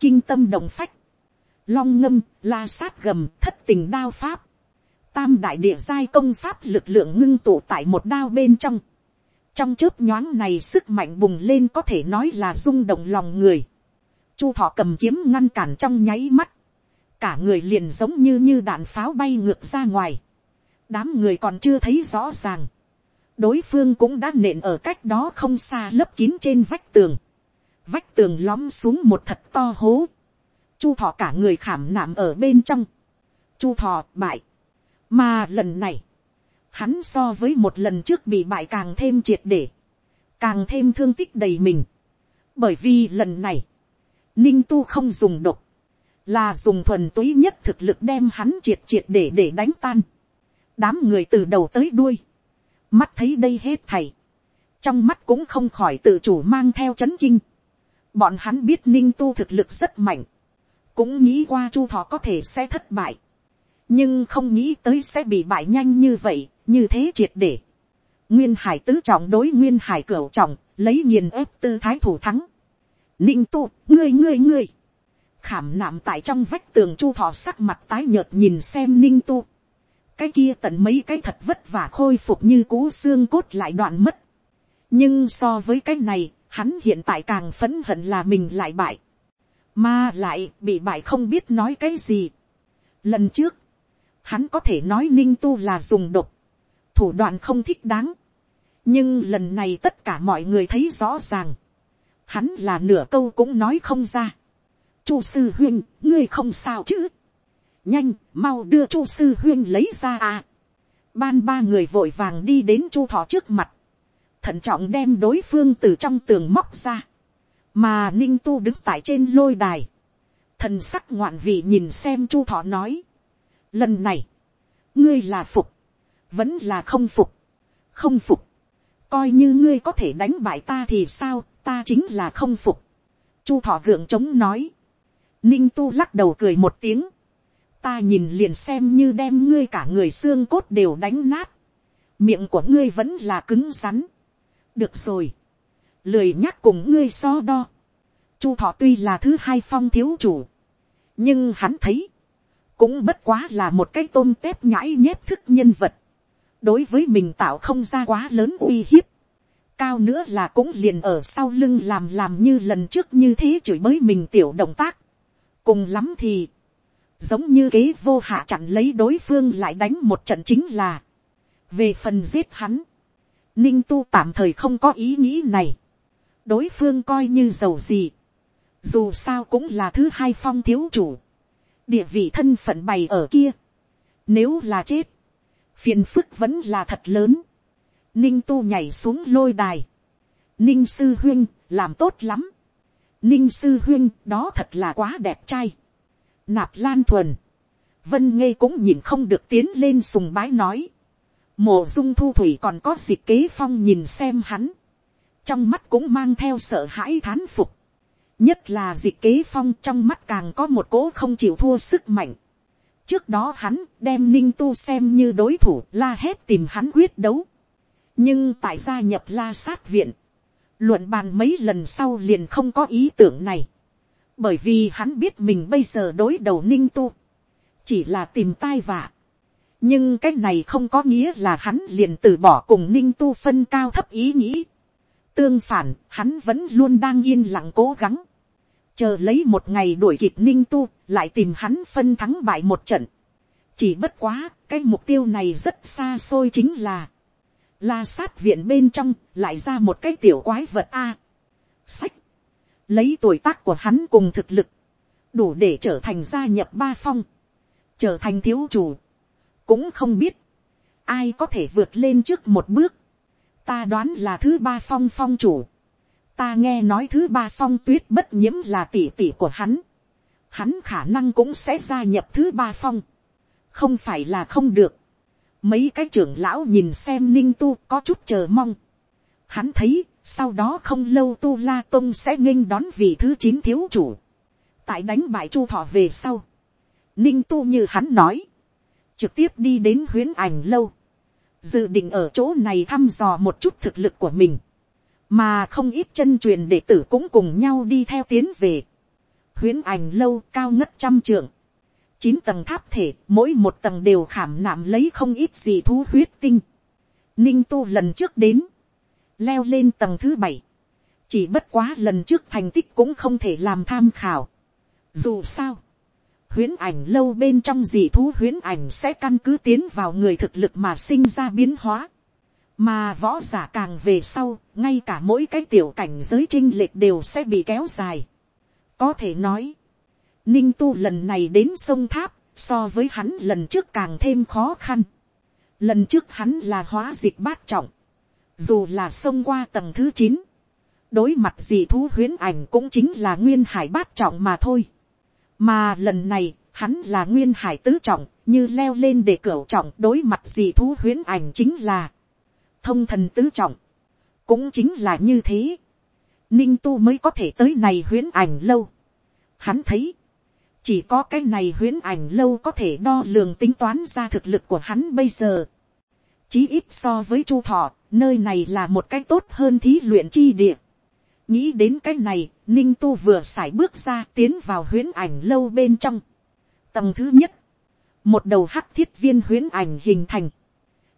kinh tâm động phách, long ngâm, la sát gầm, thất tình đao pháp, tam đại địa giai công pháp lực lượng ngưng tụ tại một đao bên trong, trong chớp nhoáng này sức mạnh bùng lên có thể nói là rung động lòng người. chu thọ cầm kiếm ngăn cản trong nháy mắt, cả người liền giống như như đạn pháo bay ngược ra ngoài, đám người còn chưa thấy rõ ràng, đối phương cũng đã nện ở cách đó không xa lấp kín trên vách tường, vách tường lóm xuống một thật to hố, chu thọ cả người khảm nạm ở bên trong, chu thọ bại, mà lần này, hắn so với một lần trước bị bại càng thêm triệt để, càng thêm thương tích đầy mình, bởi vì lần này, ninh tu không dùng độc, là dùng thuần túy nhất thực lực đem hắn triệt triệt để để đánh tan, đám người từ đầu tới đuôi, mắt thấy đây hết thầy, trong mắt cũng không khỏi tự chủ mang theo c h ấ n kinh, bọn hắn biết ninh tu thực lực rất mạnh, cũng nghĩ qua chu thọ có thể sẽ thất bại, nhưng không nghĩ tới sẽ bị bại nhanh như vậy, như thế triệt để. nguyên hải tứ trọng đối nguyên hải cửu trọng, lấy nghiền ép tư thái thủ thắng. ninh tu, ngươi ngươi ngươi, khảm nạm tại trong vách tường chu thọ sắc mặt tái nhợt nhìn xem ninh tu cái kia tận mấy cái thật vất vả khôi phục như cú xương cốt lại đoạn mất. nhưng so với cái này, hắn hiện tại càng phấn hận là mình lại bại. mà lại bị bại không biết nói cái gì. lần trước, hắn có thể nói ninh tu là dùng độc, thủ đoạn không thích đáng. nhưng lần này tất cả mọi người thấy rõ ràng, hắn là nửa câu cũng nói không ra. chu sư huyên, ngươi không sao chứ nhanh, mau đưa chu sư huyên lấy ra à. ban ba người vội vàng đi đến chu thọ trước mặt, thận trọng đem đối phương từ trong tường móc ra, mà ninh tu đứng tại trên lôi đài, thần sắc ngoạn vị nhìn xem chu thọ nói, lần này, ngươi là phục, vẫn là không phục, không phục, coi như ngươi có thể đánh bại ta thì sao, ta chính là không phục. Chu thọ gượng chống nói, ninh tu lắc đầu cười một tiếng, ta nhìn liền xem như đem ngươi cả người xương cốt đều đánh nát, miệng của ngươi vẫn là cứng rắn. được rồi, lười nhắc cùng ngươi so đo. chu thọ tuy là thứ hai phong thiếu chủ, nhưng hắn thấy, cũng bất quá là một cái tôm tép nhãi nhép thức nhân vật, đối với mình tạo không ra quá lớn uy hiếp, cao nữa là cũng liền ở sau lưng làm làm như lần trước như thế chửi bới mình tiểu động tác, cùng lắm thì, giống như kế vô hạ chặn lấy đối phương lại đánh một trận chính là, về phần giết hắn, ninh tu tạm thời không có ý nghĩ này, đối phương coi như giàu gì, dù sao cũng là thứ hai phong thiếu chủ, địa vị thân phận bày ở kia, nếu là chết, phiền phức vẫn là thật lớn, ninh tu nhảy xuống lôi đài, ninh sư huyên làm tốt lắm, ninh sư huyên đó thật là quá đẹp trai, nạp lan thuần, vân ngây cũng nhìn không được tiến lên sùng bái nói, mộ dung thu thủy còn có dịp kế phong nhìn xem hắn, trong mắt cũng mang theo sợ hãi thán phục, nhất là dịp kế phong trong mắt càng có một cố không chịu thua sức mạnh. trước đó hắn đem ninh tu xem như đối thủ la hét tìm hắn quyết đấu, nhưng tại gia nhập la sát viện, luận bàn mấy lần sau liền không có ý tưởng này bởi vì hắn biết mình bây giờ đối đầu ninh tu, chỉ là tìm tai vạ. nhưng cái này không có nghĩa là hắn liền từ bỏ cùng ninh tu phân cao thấp ý nghĩ. tương phản, hắn vẫn luôn đang yên lặng cố gắng. chờ lấy một ngày đuổi kịp ninh tu, lại tìm hắn phân thắng bại một trận. chỉ bất quá, cái mục tiêu này rất xa xôi chính là, la sát viện bên trong lại ra một cái tiểu quái vật a. sách lấy tuổi tác của hắn cùng thực lực, đủ để trở thành gia nhập ba phong, trở thành thiếu chủ, cũng không biết, ai có thể vượt lên trước một bước, ta đoán là thứ ba phong phong chủ, ta nghe nói thứ ba phong tuyết bất nhiễm là tỷ tỷ của hắn, hắn khả năng cũng sẽ gia nhập thứ ba phong, không phải là không được, mấy cái trưởng lão nhìn xem ninh tu có chút chờ mong, hắn thấy sau đó không lâu tu la tông sẽ nghênh đón vị thứ chín thiếu chủ. tại đánh bại chu thọ về sau. ninh tu như hắn nói. trực tiếp đi đến huyến ảnh lâu. dự định ở chỗ này thăm dò một chút thực lực của mình. mà không ít chân truyền đệ tử cũng cùng nhau đi theo tiến về. huyến ảnh lâu cao ngất trăm trượng. chín tầng tháp thể, mỗi một tầng đều khảm nạm lấy không ít gì thú huyết tinh. ninh tu lần trước đến leo lên tầng thứ bảy, chỉ bất quá lần trước thành tích cũng không thể làm tham khảo. dù sao, huyễn ảnh lâu bên trong dị thú huyễn ảnh sẽ căn cứ tiến vào người thực lực mà sinh ra biến hóa. mà võ giả càng về sau, ngay cả mỗi cái tiểu cảnh giới trinh lệch đều sẽ bị kéo dài. có thể nói, ninh tu lần này đến sông tháp, so với hắn lần trước càng thêm khó khăn. lần trước hắn là hóa dịch bát trọng, dù là xông qua tầng thứ chín, đối mặt dị thú huyến ảnh cũng chính là nguyên hải bát trọng mà thôi. mà lần này, hắn là nguyên hải tứ trọng, như leo lên để cửa trọng đối mặt dị thú huyến ảnh chính là thông thần tứ trọng, cũng chính là như thế. ninh tu mới có thể tới này huyến ảnh lâu. hắn thấy, chỉ có cái này huyến ảnh lâu có thể đo lường tính toán ra thực lực của hắn bây giờ chí ít so với chu thọ, nơi này là một cái tốt hơn thí luyện chi địa. nghĩ đến cái này, ninh tu vừa x bước ra tiến vào huyễn ảnh lâu bên trong. tầng thứ nhất, một đầu hắc thiết viên huyễn ảnh hình thành.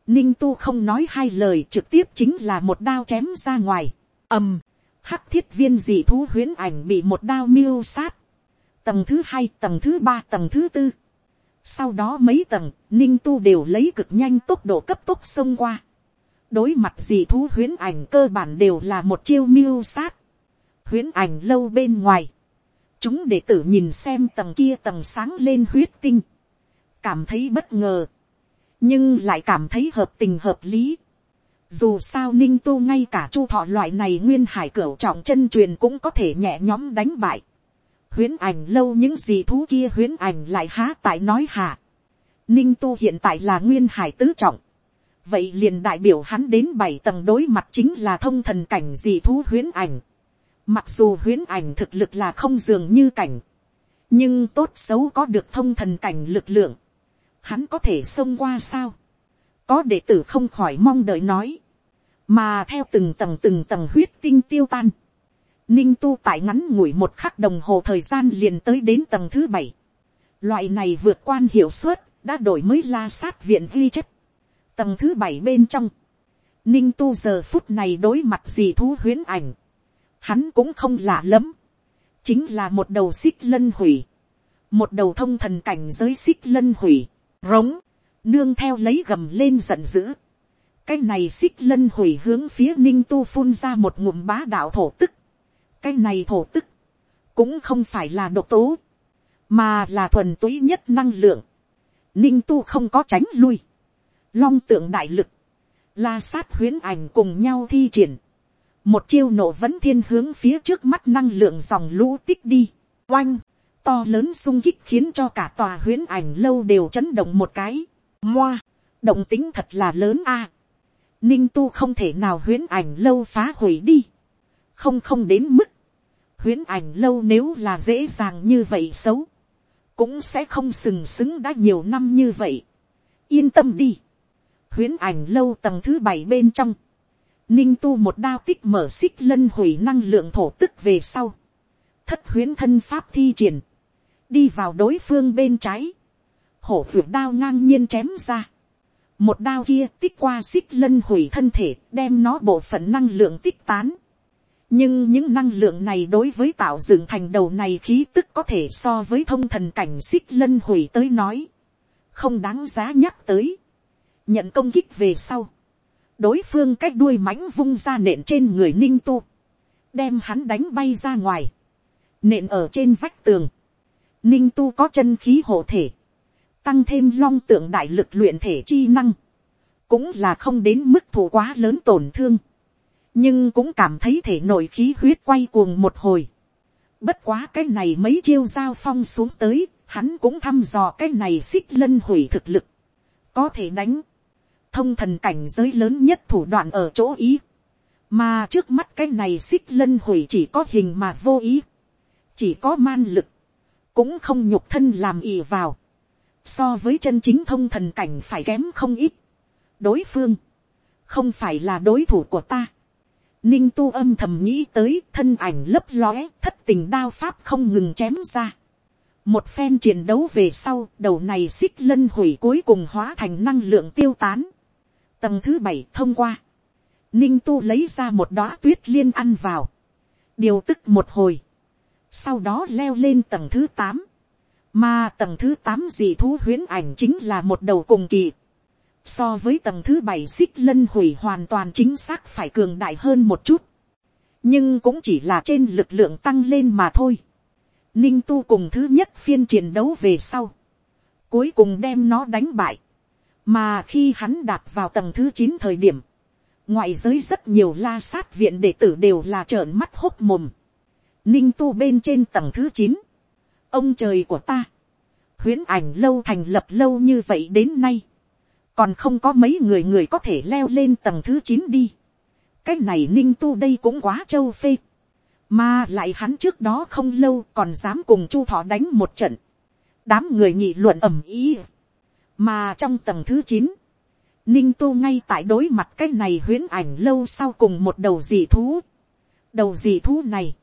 ninh tu không nói hai lời trực tiếp chính là một đao chém ra ngoài. ầm, hắc thiết viên dị thú huyễn ảnh bị một đao miêu sát tầng thứ hai, tầng thứ ba, tầng thứ tư. Sau đó mấy tầng, ninh tu đều lấy cực nhanh tốc độ cấp tốc xông qua. Đối mặt gì thú huyến ảnh cơ bản đều là một chiêu miêu sát. Huyến ảnh lâu bên ngoài. Chúng đệ tử nhìn xem tầng kia tầng sáng lên huyết tinh. Cảm thấy bất ngờ. Nhưng lại cảm thấy hợp tình hợp lý. Dù sao ninh tu ngay cả chu thọ loại này nguyên hải cửu trọng chân truyền cũng có thể nhẹ nhóm đánh bại huyễn ảnh lâu những gì thú kia huyễn ảnh lại há tại nói hà Ninh tu hiện tại là nguyên hải tứ trọng. Vậy liền đại biểu hắn đến bảy tầng đối mặt chính là thông thần cảnh dị thú huyễn ảnh. Mặc dù huyễn ảnh thực lực là không dường như cảnh. Nhưng tốt xấu có được thông thần cảnh lực lượng. Hắn có thể xông qua sao? Có đệ tử không khỏi mong đợi nói. Mà theo từng tầng từng tầng huyết tinh tiêu tan Ninh tu tại ngắn ngủi một khắc đồng hồ thời gian liền tới đến tầng thứ bảy. Loại này vượt quan hiệu suất, đã đổi mới la sát viện ghi chép. Tầng thứ bảy bên trong. Ninh tu giờ phút này đối mặt gì thú huyến ảnh. Hắn cũng không lạ lắm. Chính là một đầu xích lân hủy. Một đầu thông thần cảnh giới xích lân hủy. Rống. Nương theo lấy gầm lên giận dữ. Cái này xích lân hủy hướng phía ninh tu phun ra một ngụm bá đạo thổ tức cái này thổ tức, cũng không phải là độc tố, mà là thuần túy nhất năng lượng. Ninh tu không có tránh lui, long tượng đại lực, la sát huyến ảnh cùng nhau thi triển, một chiêu nổ vẫn thiên hướng phía trước mắt năng lượng dòng lũ tích đi, oanh, to lớn sung kích khiến cho cả tòa huyến ảnh lâu đều chấn động một cái, moa, động tính thật là lớn a, ninh tu không thể nào huyến ảnh lâu phá hủy đi, không không đến mức, huyễn ảnh lâu nếu là dễ dàng như vậy xấu, cũng sẽ không sừng sững đã nhiều năm như vậy. yên tâm đi, huyễn ảnh lâu tầng thứ bảy bên trong, ninh tu một đao tích mở xích lân hủy năng lượng thổ tức về sau, thất huyễn thân pháp thi triển, đi vào đối phương bên trái, hổ vượt đao ngang nhiên chém ra, một đao kia tích qua xích lân hủy thân thể đem nó bộ phận năng lượng tích tán nhưng những năng lượng này đối với tạo dựng thành đầu này khí tức có thể so với thông thần cảnh xích lân hủy tới nói, không đáng giá nhắc tới, nhận công kích về sau, đối phương cách đuôi mãnh vung ra nện trên người ninh tu, đem hắn đánh bay ra ngoài, nện ở trên vách tường, ninh tu có chân khí hộ thể, tăng thêm long tượng đại lực luyện thể chi năng, cũng là không đến mức thủ quá lớn tổn thương, nhưng cũng cảm thấy thể nội khí huyết quay cuồng một hồi. Bất quá cái này mấy chiêu giao phong xuống tới, hắn cũng thăm dò cái này xích lân hủy thực lực. Có thể đánh. Thông thần cảnh giới lớn nhất thủ đoạn ở chỗ ý. Mà trước mắt cái này xích lân hủy chỉ có hình mà vô ý. Chỉ có man lực. Cũng không nhục thân làm ỉ vào. So với chân chính thông thần cảnh phải kém không ít. Đối phương. Không phải là đối thủ của ta Ninh tu âm thầm nghĩ tới thân ảnh lấp lóe thất tình đao pháp không ngừng chém ra. Một phen chiến đấu về sau đầu này xích lân hủy cuối cùng hóa thành năng lượng tiêu tán. Tầng thứ bảy thông qua. Ninh tu lấy ra một đóa tuyết liên ăn vào. điều tức một hồi, sau đó leo lên tầng thứ tám, mà tầng thứ tám dị thú huyến ảnh chính là một đầu cùng kỳ, so với tầng thứ bảy xích lân hủy hoàn toàn chính xác phải cường đại hơn một chút, nhưng cũng chỉ là trên lực lượng tăng lên mà thôi. Ninh tu cùng thứ nhất phiên chiến đấu về sau, cuối cùng đem nó đánh bại, mà khi hắn đạt vào tầng thứ chín thời điểm, ngoại giới rất nhiều la sát viện đệ tử đều là trợn mắt hốt mồm. Ninh tu bên trên tầng thứ chín, ông trời của ta, huyễn ảnh lâu thành lập lâu như vậy đến nay, còn không có mấy người người có thể leo lên tầng thứ chín đi. cái này ninh tu đây cũng quá châu phê, mà lại hắn trước đó không lâu còn dám cùng chu thọ đánh một trận, đám người nghị luận ầm ý, mà trong tầng thứ chín, ninh tu ngay tại đối mặt cái này huyễn ảnh lâu sau cùng một đầu dị thú. đầu dị thú này,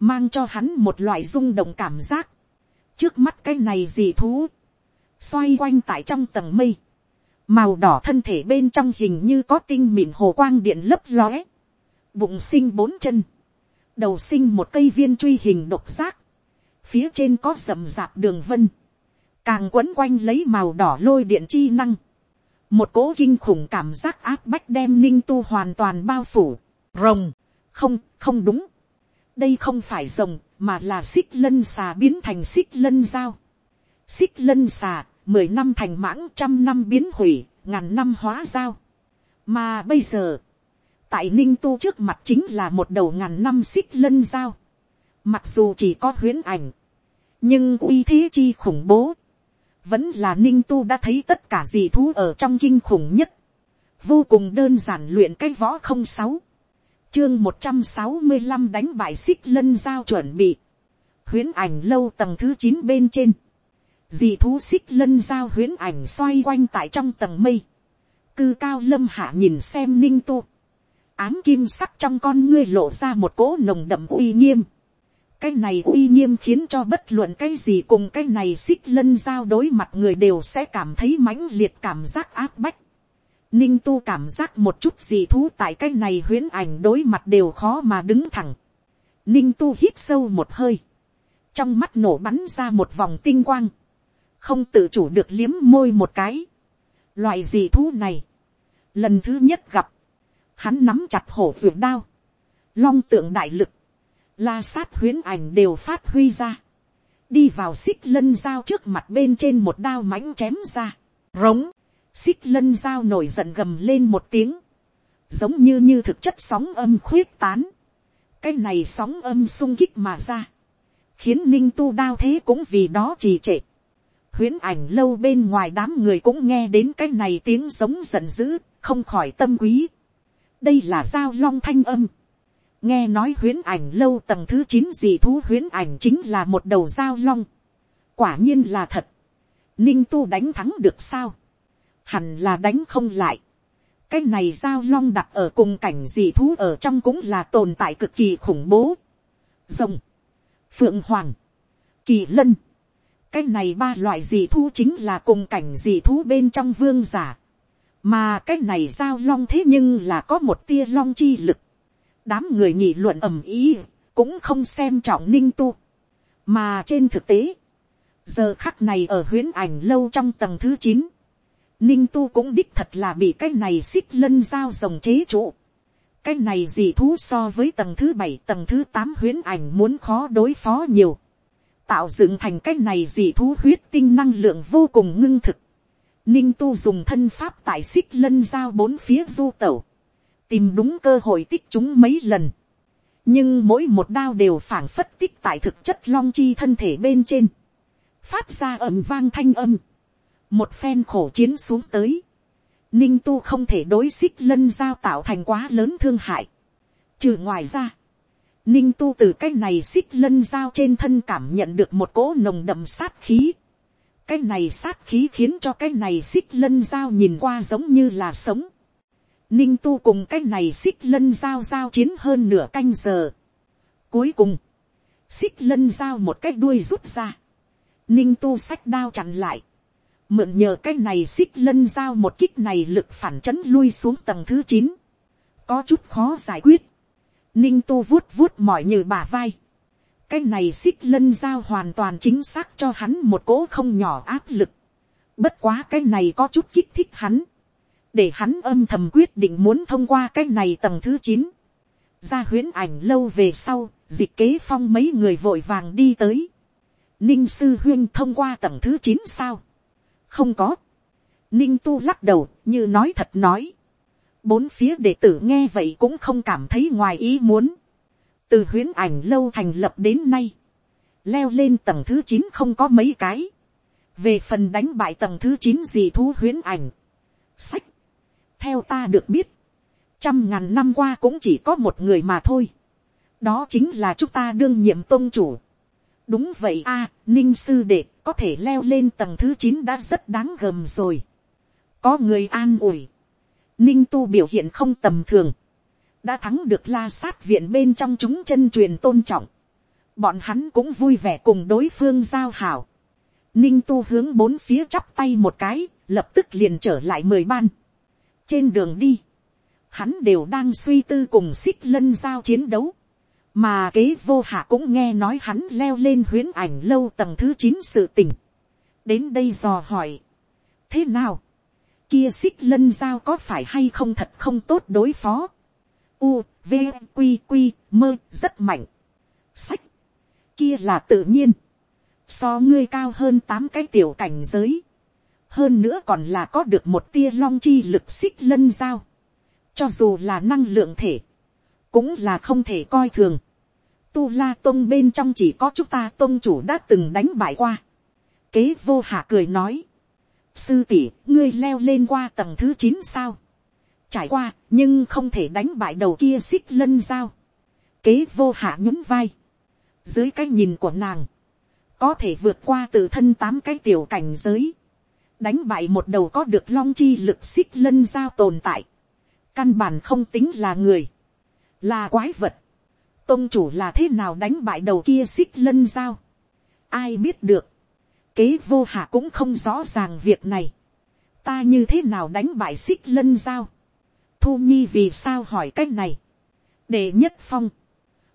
mang cho hắn một loại rung động cảm giác. trước mắt cái này dị thú, xoay quanh tại trong tầng mây, màu đỏ thân thể bên trong hình như có tinh mịn hồ quang điện lấp lóe, bụng sinh bốn chân, đầu sinh một cây viên truy hình độc giác, phía trên có rậm rạp đường vân, càng quấn quanh lấy màu đỏ lôi điện chi năng, một cỗ kinh khủng cảm giác áp bách đem ninh tu hoàn toàn bao phủ, rồng, không, không đúng, đây không phải rồng, mà là xích lân xà biến thành xích lân dao, xích lân xà, mười năm thành mãng trăm năm biến hủy, ngàn năm hóa dao, mà bây giờ, tại ninh tu trước mặt chính là một đầu ngàn năm xích lân dao, mặc dù chỉ có huyễn ảnh, nhưng uy thế chi khủng bố, vẫn là ninh tu đã thấy tất cả dị thú ở trong kinh khủng nhất, vô cùng đơn giản luyện cái võ không sáu, chương một trăm sáu mươi năm đánh bại xích lân giao chuẩn bị, huyễn ảnh lâu tầng thứ chín bên trên, dị thú xích lân giao huyễn ảnh xoay quanh tại trong tầng mây, cư cao lâm hạ nhìn xem ninh tu, ám kim sắc trong con ngươi lộ ra một cỗ nồng đậm uy nghiêm, cái này uy nghiêm khiến cho bất luận cái gì cùng cái này xích lân giao đối mặt người đều sẽ cảm thấy mãnh liệt cảm giác áp bách. Ninh tu cảm giác một chút gì thú tại cái này huyễn ảnh đối mặt đều khó mà đứng thẳng. Ninh tu hít sâu một hơi. Trong mắt nổ bắn ra một vòng tinh quang. Không tự chủ được liếm môi một cái. Loại gì thú này. Lần thứ nhất gặp. Hắn nắm chặt hổ vượt đao. Long tượng đại lực la sát huyến ảnh đều phát huy ra, đi vào xích lân dao trước mặt bên trên một đao mãnh chém ra, rống, xích lân dao nổi giận gầm lên một tiếng, giống như như thực chất sóng âm khuyết tán, cái này sóng âm sung kích mà ra, khiến ninh tu đao thế cũng vì đó trì trệ, huyễn ảnh lâu bên ngoài đám người cũng nghe đến cái này tiếng giống giận dữ, không khỏi tâm quý. đây là giao long thanh âm, nghe nói huyễn ảnh lâu tầng thứ chín dị thú huyễn ảnh chính là một đầu giao long. quả nhiên là thật. ninh tu đánh thắng được sao. hẳn là đánh không lại. cái này giao long đặt ở cùng cảnh dị thú ở trong cũng là tồn tại cực kỳ khủng bố. rồng, phượng hoàng, kỳ lân cái này ba loại dị thú chính là cùng cảnh dị thú bên trong vương giả. mà cái này giao long thế nhưng là có một tia long chi lực đám người nghị luận ầm ý, cũng không xem trọng ninh tu. mà trên thực tế, giờ khắc này ở huyễn ảnh lâu trong tầng thứ chín, ninh tu cũng đích thật là bị cái này xích lân dao rồng chế trụ. cái này gì thú so với tầng thứ bảy tầng thứ tám huyễn ảnh muốn khó đối phó nhiều tạo dựng thành cái này gì thú huyết tinh năng lượng vô cùng ngưng thực. ninh tu dùng thân pháp tại xích lân dao bốn phía du tẩu tìm đúng cơ hội tích chúng mấy lần, nhưng mỗi một đao đều phảng phất tích tại thực chất long chi thân thể bên trên, phát ra ầm vang thanh âm, một phen khổ chiến xuống tới, ninh tu không thể đối xích lân giao tạo thành quá lớn thương hại, trừ ngoài ra, ninh tu từ cái này xích lân giao trên thân cảm nhận được một cỗ nồng đậm sát khí, cái này sát khí khiến cho cái này xích lân giao nhìn qua giống như là sống, Ninh tu cùng cái này xích lân giao giao chiến hơn nửa canh giờ. Cuối cùng, xích lân giao một cái đuôi rút ra. Ninh tu sách đao chặn lại. Mượn nhờ cái này xích lân giao một kích này lực phản chấn lui xuống tầng thứ chín Có chút khó giải quyết ninh tu vuốt vuốt mỏi như bà vai, cái này xích lân giao hoàn toàn chính xác cho hắn một cỗ không nhỏ áp lực, bất quá cái này có chút kích thích hắn, để hắn âm thầm quyết định muốn thông qua cái này tầng thứ chín, ra huyễn ảnh lâu về sau, dịch kế phong mấy người vội vàng đi tới. Ninh sư huyên thông qua tầng thứ chín sao? Không có. Ninh tu lắc đầu, như nói thật nói. Bốn phía đệ tử nghe vậy cũng không cảm thấy ngoài ý muốn. Từ huyễn ảnh lâu thành lập đến nay. Leo lên tầng thứ chín không có mấy cái. Về phần đánh bại tầng thứ chín gì thú huyễn ảnh. Sách. Theo ta được biết trăm ngàn năm qua cũng chỉ có một người mà thôi. đó chính là chúng ta đương nhiệm tôn chủ. đúng vậy a, ninh sư đệ có thể leo lên tầng thứ chín đã rất đáng gầm rồi. có người an ủi ninh tu biểu hiện không tầm thường. đã thắng được la sát viện bên trong chúng chân truyền tôn trọng. bọn hắn cũng vui vẻ cùng đối phương giao hảo. ninh tu hướng bốn phía chắp tay một cái, lập tức liền trở lại mười ban. trên đường đi, hắn đều đang suy tư cùng xích lân giao chiến đấu, mà kế vô hạ cũng nghe nói hắn leo lên huyễn ảnh lâu tầng thứ chín sự tình, đến đây dò hỏi, thế nào, kia xích lân giao có phải hay không thật không tốt đối phó, u, v, q, q, mơ rất mạnh, sách, kia là tự nhiên, so ngươi cao hơn tám cái tiểu cảnh giới, hơn nữa còn là có được một tia long chi lực xích lân giao, cho dù là năng lượng thể, cũng là không thể coi thường. Tu la tông bên trong chỉ có chúng ta tông chủ đã từng đánh bại qua. Kế vô hạ cười nói. Sư tỷ, ngươi leo lên qua tầng thứ chín sao? Trải qua, nhưng không thể đánh bại đầu kia xích lân dao. Kế vô hạ nhún vai. Dưới cái nhìn của nàng, có thể vượt qua tự thân tám cái tiểu cảnh giới. Đánh bại một đầu có được long chi lực xích lân dao tồn tại căn bản không tính là người, là quái vật, tôn chủ là thế nào đánh bại đầu kia xích lân giao, ai biết được, kế vô hạ cũng không rõ ràng việc này, ta như thế nào đánh bại xích lân giao, thu nhi vì sao hỏi cái này, để nhất phong,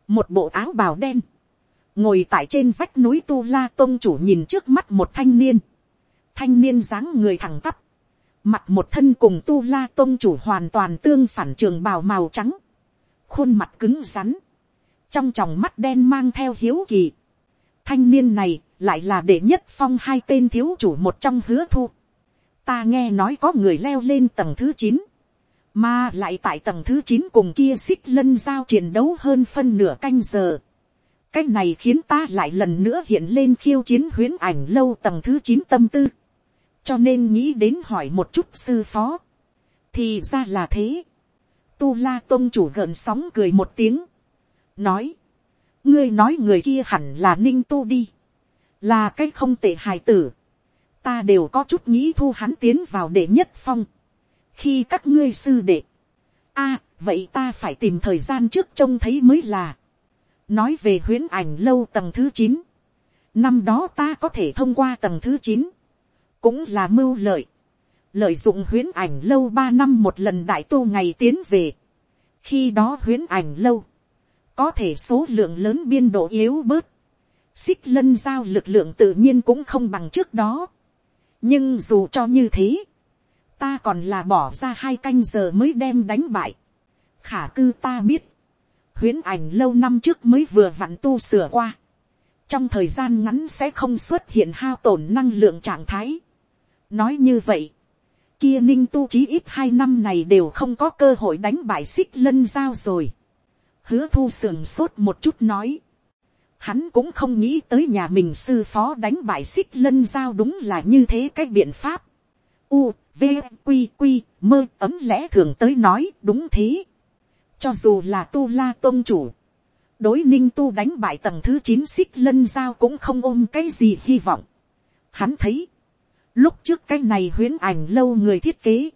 một bộ áo bào đen, ngồi tại trên vách núi tu la tôn chủ nhìn trước mắt một thanh niên, thanh niên dáng người thẳng tắp, mặt một thân cùng tu la tôn chủ hoàn toàn tương phản trường bào màu trắng, khuôn mặt cứng rắn, trong tròng mắt đen mang theo hiếu kỳ. Thanh niên này lại là để nhất phong hai tên thiếu chủ một trong hứa thu. Ta nghe nói có người leo lên tầng thứ chín, mà lại tại tầng thứ chín cùng kia xích lân giao chiến đấu hơn phân nửa canh giờ. Cái này khiến ta lại lần nữa hiện lên khiêu chiến huyến ảnh lâu tầng thứ chín tâm tư cho nên nghĩ đến hỏi một chút sư phó, thì ra là thế. Tu la tôn chủ gợn sóng cười một tiếng, nói, ngươi nói người kia hẳn là ninh tu đi, là cái không tệ hài tử, ta đều có chút nghĩ thu hắn tiến vào đệ nhất phong, khi các ngươi sư đệ, a, vậy ta phải tìm thời gian trước trông thấy mới là, nói về huyễn ảnh lâu tầng thứ chín, năm đó ta có thể thông qua tầng thứ chín, cũng là mưu lợi, lợi dụng huyễn ảnh lâu ba năm một lần đại tu ngày tiến về, khi đó huyễn ảnh lâu, có thể số lượng lớn biên độ yếu bớt, xích lân giao lực lượng tự nhiên cũng không bằng trước đó, nhưng dù cho như thế, ta còn là bỏ ra hai canh giờ mới đem đánh bại, khả cư ta biết, huyễn ảnh lâu năm trước mới vừa vặn tu sửa qua, trong thời gian ngắn sẽ không xuất hiện hao tổn năng lượng trạng thái, nói như vậy, kia ninh tu chí ít hai năm này đều không có cơ hội đánh bại xích lân giao rồi. hứa thu sườn sốt một chút nói hắn cũng không nghĩ tới nhà mình sư phó đánh bại xích lân giao đúng là như thế cái biện pháp. u, v, q, q, mơ ấm lẽ thường tới nói đúng thế. cho dù là tu la tôn chủ, đối ninh tu đánh bại tầng thứ chín xích lân giao cũng không ôm cái gì hy vọng. hắn thấy, Lúc trước cái này huyến ảnh lâu người thiết kế.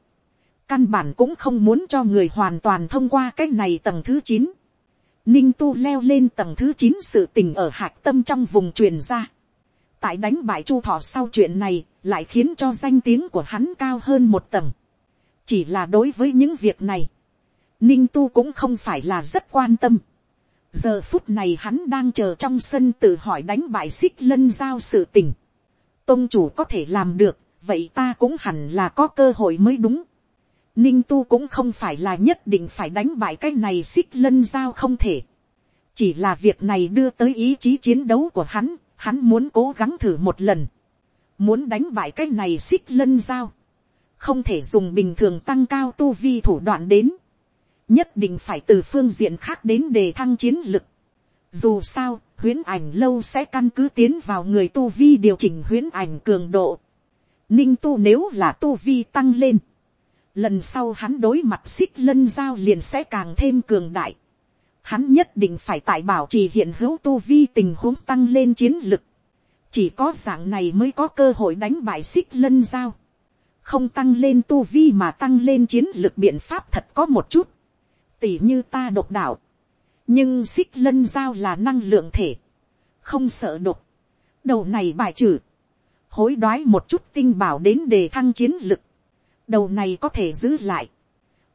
Căn bản cũng không muốn cho người hoàn toàn thông qua cái này tầng thứ chín Ninh tu leo lên tầng thứ chín sự tình ở hạc tâm trong vùng truyền ra. Tại đánh bại chu thọ sau chuyện này lại khiến cho danh tiếng của hắn cao hơn một tầng. Chỉ là đối với những việc này. Ninh tu cũng không phải là rất quan tâm. giờ phút này hắn đang chờ trong sân tự hỏi đánh bại xích lân giao sự tình. tôn chủ có thể làm được, vậy ta cũng hẳn là có cơ hội mới đúng ninh tu cũng không phải là nhất định phải đánh bại cái này xích lân giao không thể. chỉ là việc này đưa tới ý chí chiến đấu của hắn, hắn muốn cố gắng thử một lần. muốn đánh bại cái này xích lân giao. không thể dùng bình thường tăng cao tu vi thủ đoạn đến nhất định phải từ phương diện khác đến đề thăng chiến lực. Dù sao, huyễn ảnh lâu sẽ căn cứ tiến vào người tu vi điều chỉnh huyễn ảnh cường độ. Ninh tu nếu là tu vi tăng lên. Lần sau hắn đối mặt xích lân giao liền sẽ càng thêm cường đại. Hắn nhất định phải tại bảo trì hiện hữu tu vi tình huống tăng lên chiến lực. Chỉ có dạng này mới có cơ hội đánh bại xích lân giao. Không tăng lên tu vi mà tăng lên chiến lực biện pháp thật có một chút tỉ như ta độc đạo, nhưng xích lân giao là năng lượng thể, không sợ độc, đầu này bài trừ, hối đoái một chút tinh bảo đến đề thăng chiến lực, đầu này có thể giữ lại,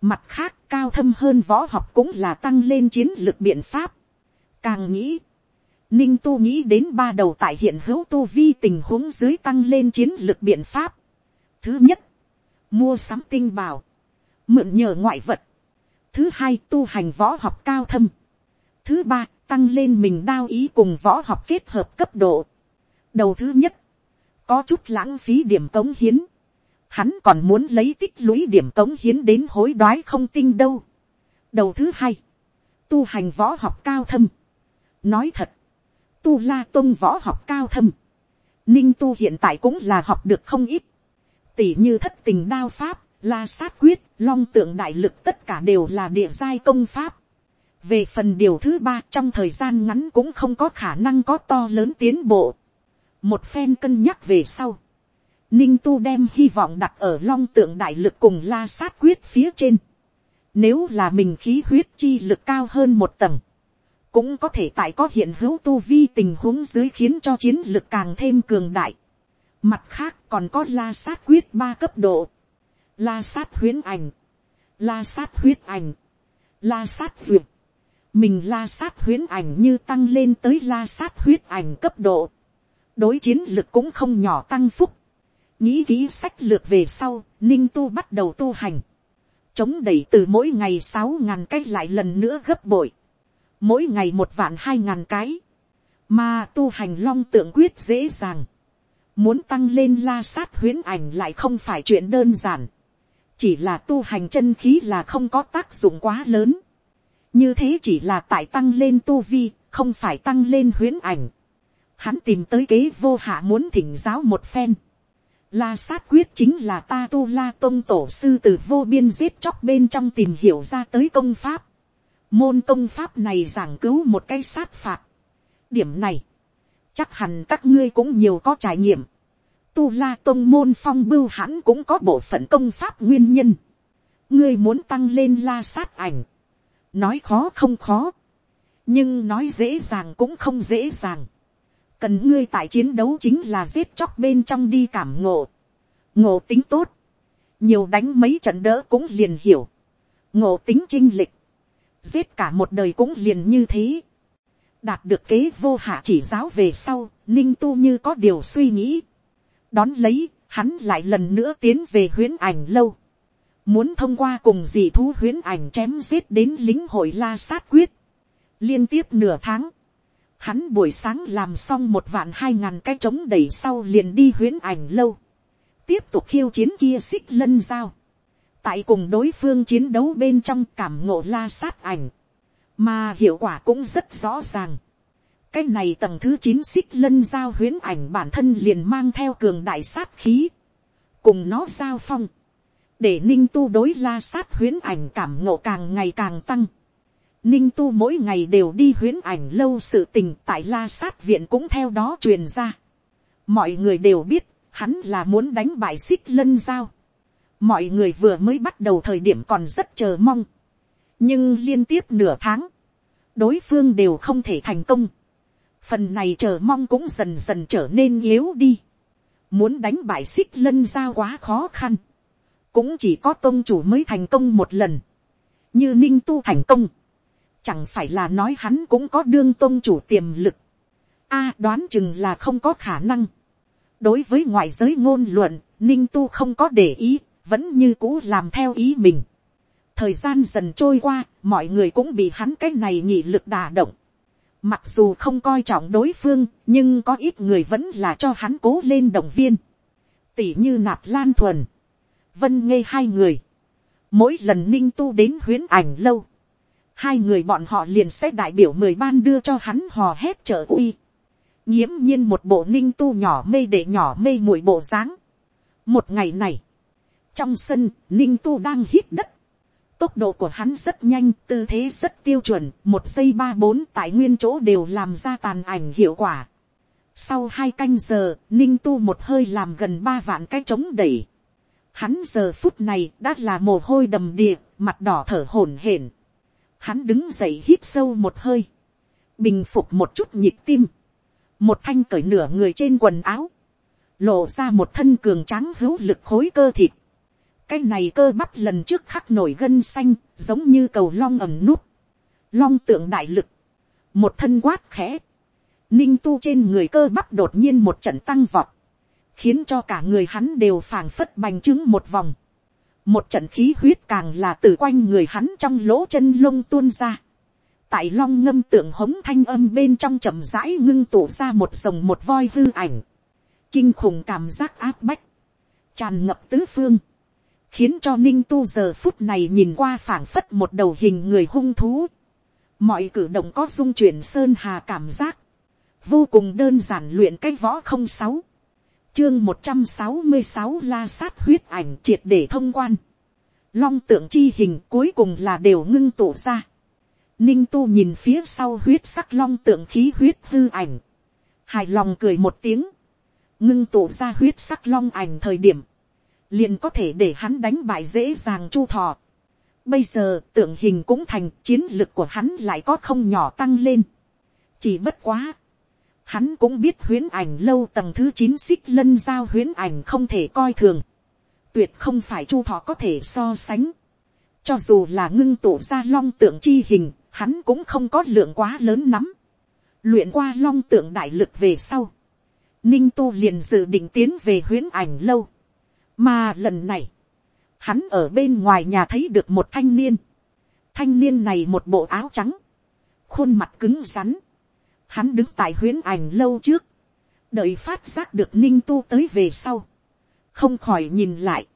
mặt khác cao thâm hơn võ học cũng là tăng lên chiến lược biện pháp, càng nghĩ, ninh tu nghĩ đến ba đầu tại hiện hữu tu vi tình huống dưới tăng lên chiến lược biện pháp, thứ nhất, mua sắm tinh bảo, mượn nhờ ngoại vật, Thứ hai tu hành võ học cao thâm. Thứ ba tăng lên mình đao ý cùng võ học kết hợp cấp độ. Đầu thứ nhất. Có chút lãng phí điểm cống hiến. Hắn còn muốn lấy tích lũy điểm cống hiến đến hối đoái không tinh đâu. Đầu thứ hai. Tu hành võ học cao thâm. Nói thật. Tu la tôn võ học cao thâm. Ninh tu hiện tại cũng là học được không ít. Tỷ như thất tình đao pháp la sát quyết, long tượng đại lực tất cả đều là địa giai công pháp. về phần điều thứ ba trong thời gian ngắn cũng không có khả năng có to lớn tiến bộ. một phen cân nhắc về sau ninh tu đem hy vọng đặt ở long tượng đại lực cùng la sát quyết phía trên. nếu là mình khí huyết chi lực cao hơn một tầng, cũng có thể tại có hiện hữu tu vi tình huống dưới khiến cho chiến lực càng thêm cường đại. Mặt khác còn có la sát quyết ba cấp độ la sát huyến ảnh, la sát huyết ảnh, la sát duyệt, mình la sát huyến ảnh như tăng lên tới la sát huyết ảnh cấp độ, đối chiến lực cũng không nhỏ tăng phúc, nghĩ kỹ sách lược về sau, ninh tu bắt đầu tu hành, chống đẩy từ mỗi ngày sáu ngàn cái lại lần nữa gấp bội, mỗi ngày một vạn hai ngàn cái, mà tu hành long tượng quyết dễ dàng, muốn tăng lên la sát huyến ảnh lại không phải chuyện đơn giản, chỉ là tu hành chân khí là không có tác dụng quá lớn. như thế chỉ là tại tăng lên tu vi, không phải tăng lên huyễn ảnh. hắn tìm tới kế vô hạ muốn thỉnh giáo một phen. La sát quyết chính là ta tu la tôn tổ sư từ vô biên giết chóc bên trong tìm hiểu ra tới công pháp. Môn công pháp này giảng cứu một cái sát phạt. Điểm này, chắc hẳn các ngươi cũng nhiều có trải nghiệm tu la tôn môn phong bưu hãn cũng có bộ phận công pháp nguyên nhân. ngươi muốn tăng lên la sát ảnh. nói khó không khó. nhưng nói dễ dàng cũng không dễ dàng cần ngươi tại chiến đấu chính là giết chóc bên trong đi cảm ngộ. ngộ tính tốt. nhiều đánh mấy trận đỡ cũng liền hiểu. ngộ tính chinh lịch. giết cả một đời cũng liền như thế. đạt được kế vô hạ chỉ giáo về sau, ninh tu như có điều suy nghĩ đón lấy, hắn lại lần nữa tiến về huyến ảnh lâu. Muốn thông qua cùng dị thú huyến ảnh chém giết đến lính hội la sát quyết. Liên tiếp nửa tháng. Hắn buổi sáng làm xong một vạn hai ngàn cái trống đẩy sau liền đi huyến ảnh lâu. Tiếp tục khiêu chiến kia xích lân giao. Tại cùng đối phương chiến đấu bên trong cảm ngộ la sát ảnh. Mà hiệu quả cũng rất rõ ràng cái này tầng thứ chín xích lân giao huyến ảnh bản thân liền mang theo cường đại sát khí, cùng nó giao phong, để ninh tu đối la sát huyến ảnh cảm ngộ càng ngày càng tăng ninh tu mỗi ngày đều đi huyến ảnh lâu sự tình tại la sát viện cũng theo đó truyền ra. mọi người đều biết, hắn là muốn đánh bại xích lân giao. mọi người vừa mới bắt đầu thời điểm còn rất chờ mong. nhưng liên tiếp nửa tháng, đối phương đều không thể thành công phần này chờ mong cũng dần dần trở nên yếu đi. muốn đánh bại xích lân Giao quá khó khăn. cũng chỉ có tôn chủ mới thành công một lần. như ninh tu thành công chẳng phải là nói hắn cũng có đương tôn chủ tiềm lực. a à, đoán chừng là không có khả năng. đối với ngoại giới ngôn luận, ninh tu không có để ý, vẫn như cũ làm theo ý mình. thời gian dần trôi qua, mọi người cũng bị hắn cái này nhị lực đà động. mặc dù không coi trọng đối phương, nhưng có ít người vẫn là cho hắn cố lên động viên. tỉ như nạp lan thuần, vân ngây hai người. mỗi lần ninh tu đến huyến ảnh lâu, hai người bọn họ liền sẽ đại biểu mười ban đưa cho hắn hò hét trợ uy. nghiễm nhiên một bộ ninh tu nhỏ mây để nhỏ mây mùi bộ dáng. một ngày này, trong sân, ninh tu đang hít đất. tốc độ của hắn rất nhanh, tư thế rất tiêu chuẩn, một giây ba bốn tại nguyên chỗ đều làm ra tàn ảnh hiệu quả. sau hai canh giờ, ninh tu một hơi làm gần ba vạn cái trống đẩy. hắn giờ phút này đã là mồ hôi đầm đìa, mặt đỏ thở hổn hển hắn đứng dậy hít sâu một hơi, bình phục một chút nhịp tim, một thanh cởi nửa người trên quần áo, lộ ra một thân cường tráng hữu lực khối cơ thịt, cái này cơ bắp lần trước khắc nổi gân xanh, giống như cầu long ẩm nút, long tượng đại lực, một thân quát khẽ, ninh tu trên người cơ bắp đột nhiên một trận tăng vọt, khiến cho cả người hắn đều phảng phất bành trướng một vòng, một trận khí huyết càng là từ quanh người hắn trong lỗ chân lông tuôn ra. tại long ngâm tượng hống thanh âm bên trong chậm rãi ngưng tụ ra một dòng một voi hư ảnh. kinh khủng cảm giác áp bách, tràn ngập tứ phương, khiến cho ninh tu giờ phút này nhìn qua phảng phất một đầu hình người hung thú. mọi cử động có dung chuyển sơn hà cảm giác, vô cùng đơn giản luyện cái võ không sáu chương một trăm sáu mươi sáu la sát huyết ảnh triệt để thông quan. Long tượng chi hình cuối cùng là đều ngưng tụ ra. Ninh tu nhìn phía sau huyết sắc long tượng khí huyết hư ảnh. Hài lòng cười một tiếng. Ngưng tụ ra huyết sắc long ảnh thời điểm. Liền có thể để hắn đánh bại dễ dàng chu thọ. Bây giờ tượng hình cũng thành, chiến lực của hắn lại có không nhỏ tăng lên. Chỉ bất quá Hắn cũng biết huyến ảnh lâu tầng thứ chín xích lân giao huyến ảnh không thể coi thường. Tuyệt không phải chu thọ có thể so sánh. Cho dù là ngưng tụ ra long tượng chi hình, hắn cũng không có lượng quá lớn lắm. Luyện qua long tượng đại lực về sau. Ninh tu liền dự định tiến về huyến ảnh lâu. Mà lần này, hắn ở bên ngoài nhà thấy được một thanh niên. Thanh niên này một bộ áo trắng, khuôn mặt cứng rắn, hắn đứng tại huyến ảnh lâu trước, đợi phát giác được ninh tu tới về sau, không khỏi nhìn lại,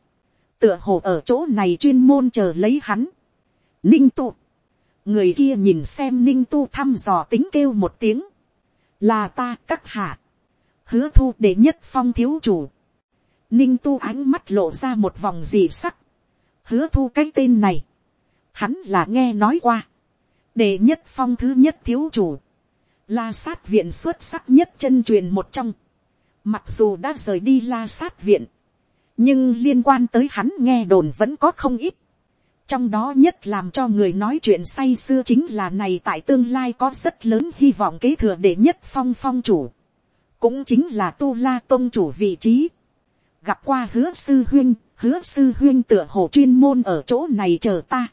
tựa hồ ở chỗ này chuyên môn chờ lấy hắn. ninh tu, người kia nhìn xem ninh tu thăm dò tính kêu một tiếng, là ta các hạ, hứa thu để nhất phong thiếu chủ, ninh tu ánh mắt lộ ra một vòng gì sắc, hứa thu cái tên này, hắn là nghe nói qua, để nhất phong thứ nhất thiếu chủ, La sát viện xuất sắc nhất chân truyền một trong. Mặc dù đã rời đi la sát viện. Nhưng liên quan tới hắn nghe đồn vẫn có không ít. Trong đó nhất làm cho người nói chuyện say xưa chính là này tại tương lai có rất lớn hy vọng kế thừa để nhất phong phong chủ. Cũng chính là tu la tôn chủ vị trí. Gặp qua hứa sư huyên, hứa sư huyên tựa hồ chuyên môn ở chỗ này chờ ta.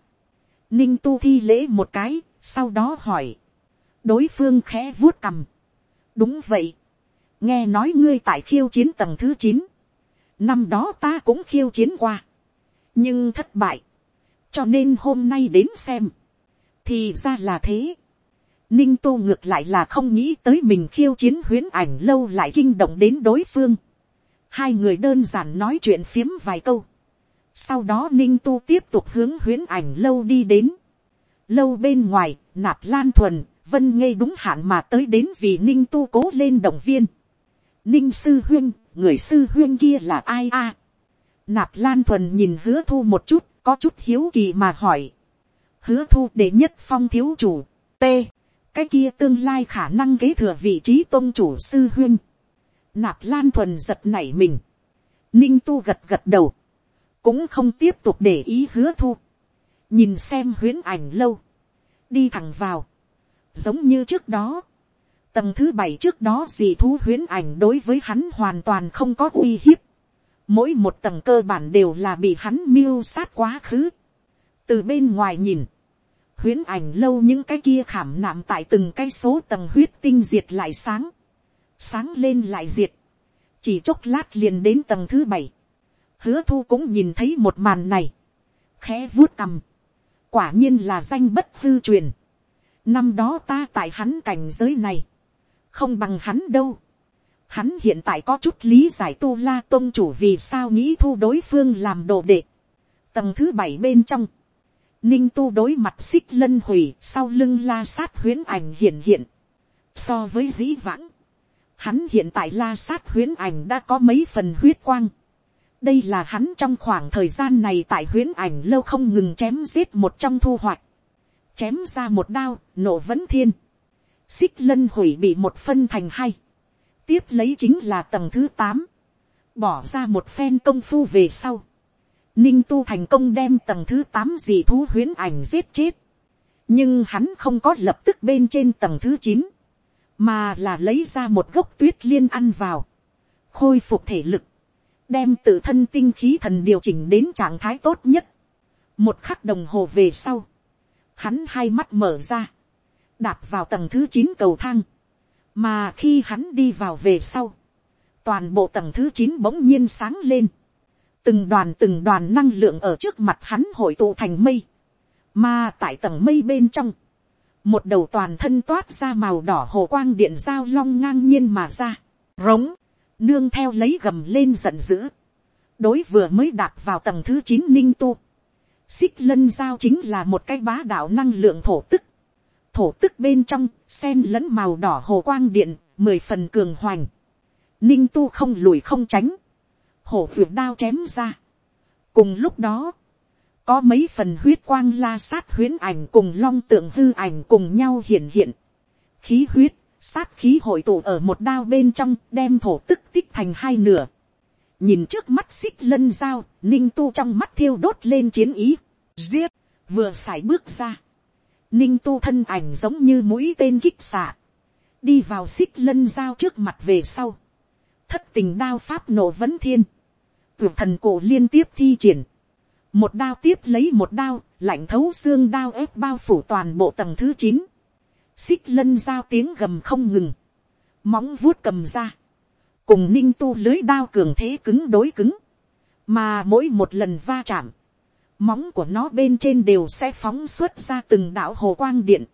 Ninh tu thi lễ một cái, sau đó hỏi đối phương khẽ vuốt cằm. đúng vậy. nghe nói ngươi tại khiêu chiến tầng thứ chín. năm đó ta cũng khiêu chiến qua. nhưng thất bại. cho nên hôm nay đến xem. thì ra là thế. ninh tô ngược lại là không nghĩ tới mình khiêu chiến huyến ảnh lâu lại kinh động đến đối phương. hai người đơn giản nói chuyện phiếm vài câu. sau đó ninh tu tiếp tục hướng huyến ảnh lâu đi đến. lâu bên ngoài, nạp lan thuần, vân ngây đúng hạn mà tới đến vì ninh tu cố lên động viên. ninh sư huyên, người sư huyên kia là ai a. nạp lan thuần nhìn hứa thu một chút, có chút hiếu kỳ mà hỏi. hứa thu để nhất phong thiếu chủ, t, cái kia tương lai khả năng kế thừa vị trí tôn chủ sư huyên. nạp lan thuần giật nảy mình. ninh tu gật gật đầu, cũng không tiếp tục để ý hứa thu. nhìn xem huyến ảnh lâu, đi thẳng vào Giống như trước đó. Tầng thứ bảy trước đó gì thú huyến ảnh đối với hắn hoàn toàn không có uy hiếp. Mỗi một tầng cơ bản đều là bị hắn miêu sát quá khứ. Từ bên ngoài nhìn. huyễn ảnh lâu những cái kia khảm nạm tại từng cái số tầng huyết tinh diệt lại sáng, sáng lên lại diệt, chỉ chốc lát liền đến tầng thứ bảy, hứa thu cũng nhìn thấy một màn này, khẽ vuốt cầm. quả nhiên là danh bất hư truyền, năm đó ta tại hắn cảnh giới này, không bằng hắn đâu, hắn hiện tại có chút lý giải tu la tôn chủ vì sao nghĩ thu đối phương làm đồ đệ, tầng thứ bảy bên trong, ninh tu đối mặt xích lân hủy sau lưng la sát huyến ảnh hiện hiện. So với dĩ vãng, hắn hiện tại la sát huyến ảnh đã có mấy phần huyết quang. đây là hắn trong khoảng thời gian này tại huyến ảnh lâu không ngừng chém giết một trong thu hoạch chém ra một đao, nổ vẫn thiên. xích lân hủy bị một phân thành hai. tiếp lấy chính là tầng thứ tám. bỏ ra một phen công phu về sau Ninh tu thành công đem tầng thứ tám dị thú huyến ảnh giết chết. Nhưng hắn không có lập tức bên trên tầng thứ chín Mà là lấy ra một gốc tuyết liên ăn vào. Khôi phục thể lực. Đem tự thân tinh khí thần điều chỉnh đến trạng thái tốt nhất. Một khắc đồng hồ về sau. Hắn hai mắt mở ra. Đạp vào tầng thứ chín cầu thang. Mà khi hắn đi vào về sau. Toàn bộ tầng thứ chín bỗng nhiên sáng lên từng đoàn từng đoàn năng lượng ở trước mặt hắn hội tụ thành mây, mà tại tầng mây bên trong, một đầu toàn thân toát ra màu đỏ hồ quang điện giao long ngang nhiên mà ra, rống, nương theo lấy gầm lên giận dữ, đối vừa mới đạp vào tầng thứ chín ninh tu, xích lân giao chính là một cái bá đạo năng lượng thổ tức, thổ tức bên trong sen lẫn màu đỏ hồ quang điện mười phần cường hoành, ninh tu không lùi không tránh, hổ vượt đao chém ra. cùng lúc đó, có mấy phần huyết quang la sát huyến ảnh cùng long tượng hư ảnh cùng nhau hiện hiện. khí huyết, sát khí hội tụ ở một đao bên trong đem thổ tức tích thành hai nửa nhìn trước mắt xích lân dao, ninh tu trong mắt thiêu đốt lên chiến ý. giết, vừa sải bước ra. ninh tu thân ảnh giống như mũi tên kích xạ. đi vào xích lân dao trước mặt về sau. thất tình đao pháp nổ vấn thiên tuyệt thần cổ liên tiếp thi triển. Một đao tiếp lấy một đao, lạnh thấu xương đao ép bao phủ toàn bộ tầng thứ chín Xích lân dao tiếng gầm không ngừng. Móng vuốt cầm ra. Cùng ninh tu lưới đao cường thế cứng đối cứng. Mà mỗi một lần va chạm. Móng của nó bên trên đều sẽ phóng xuất ra từng đạo hồ quang điện.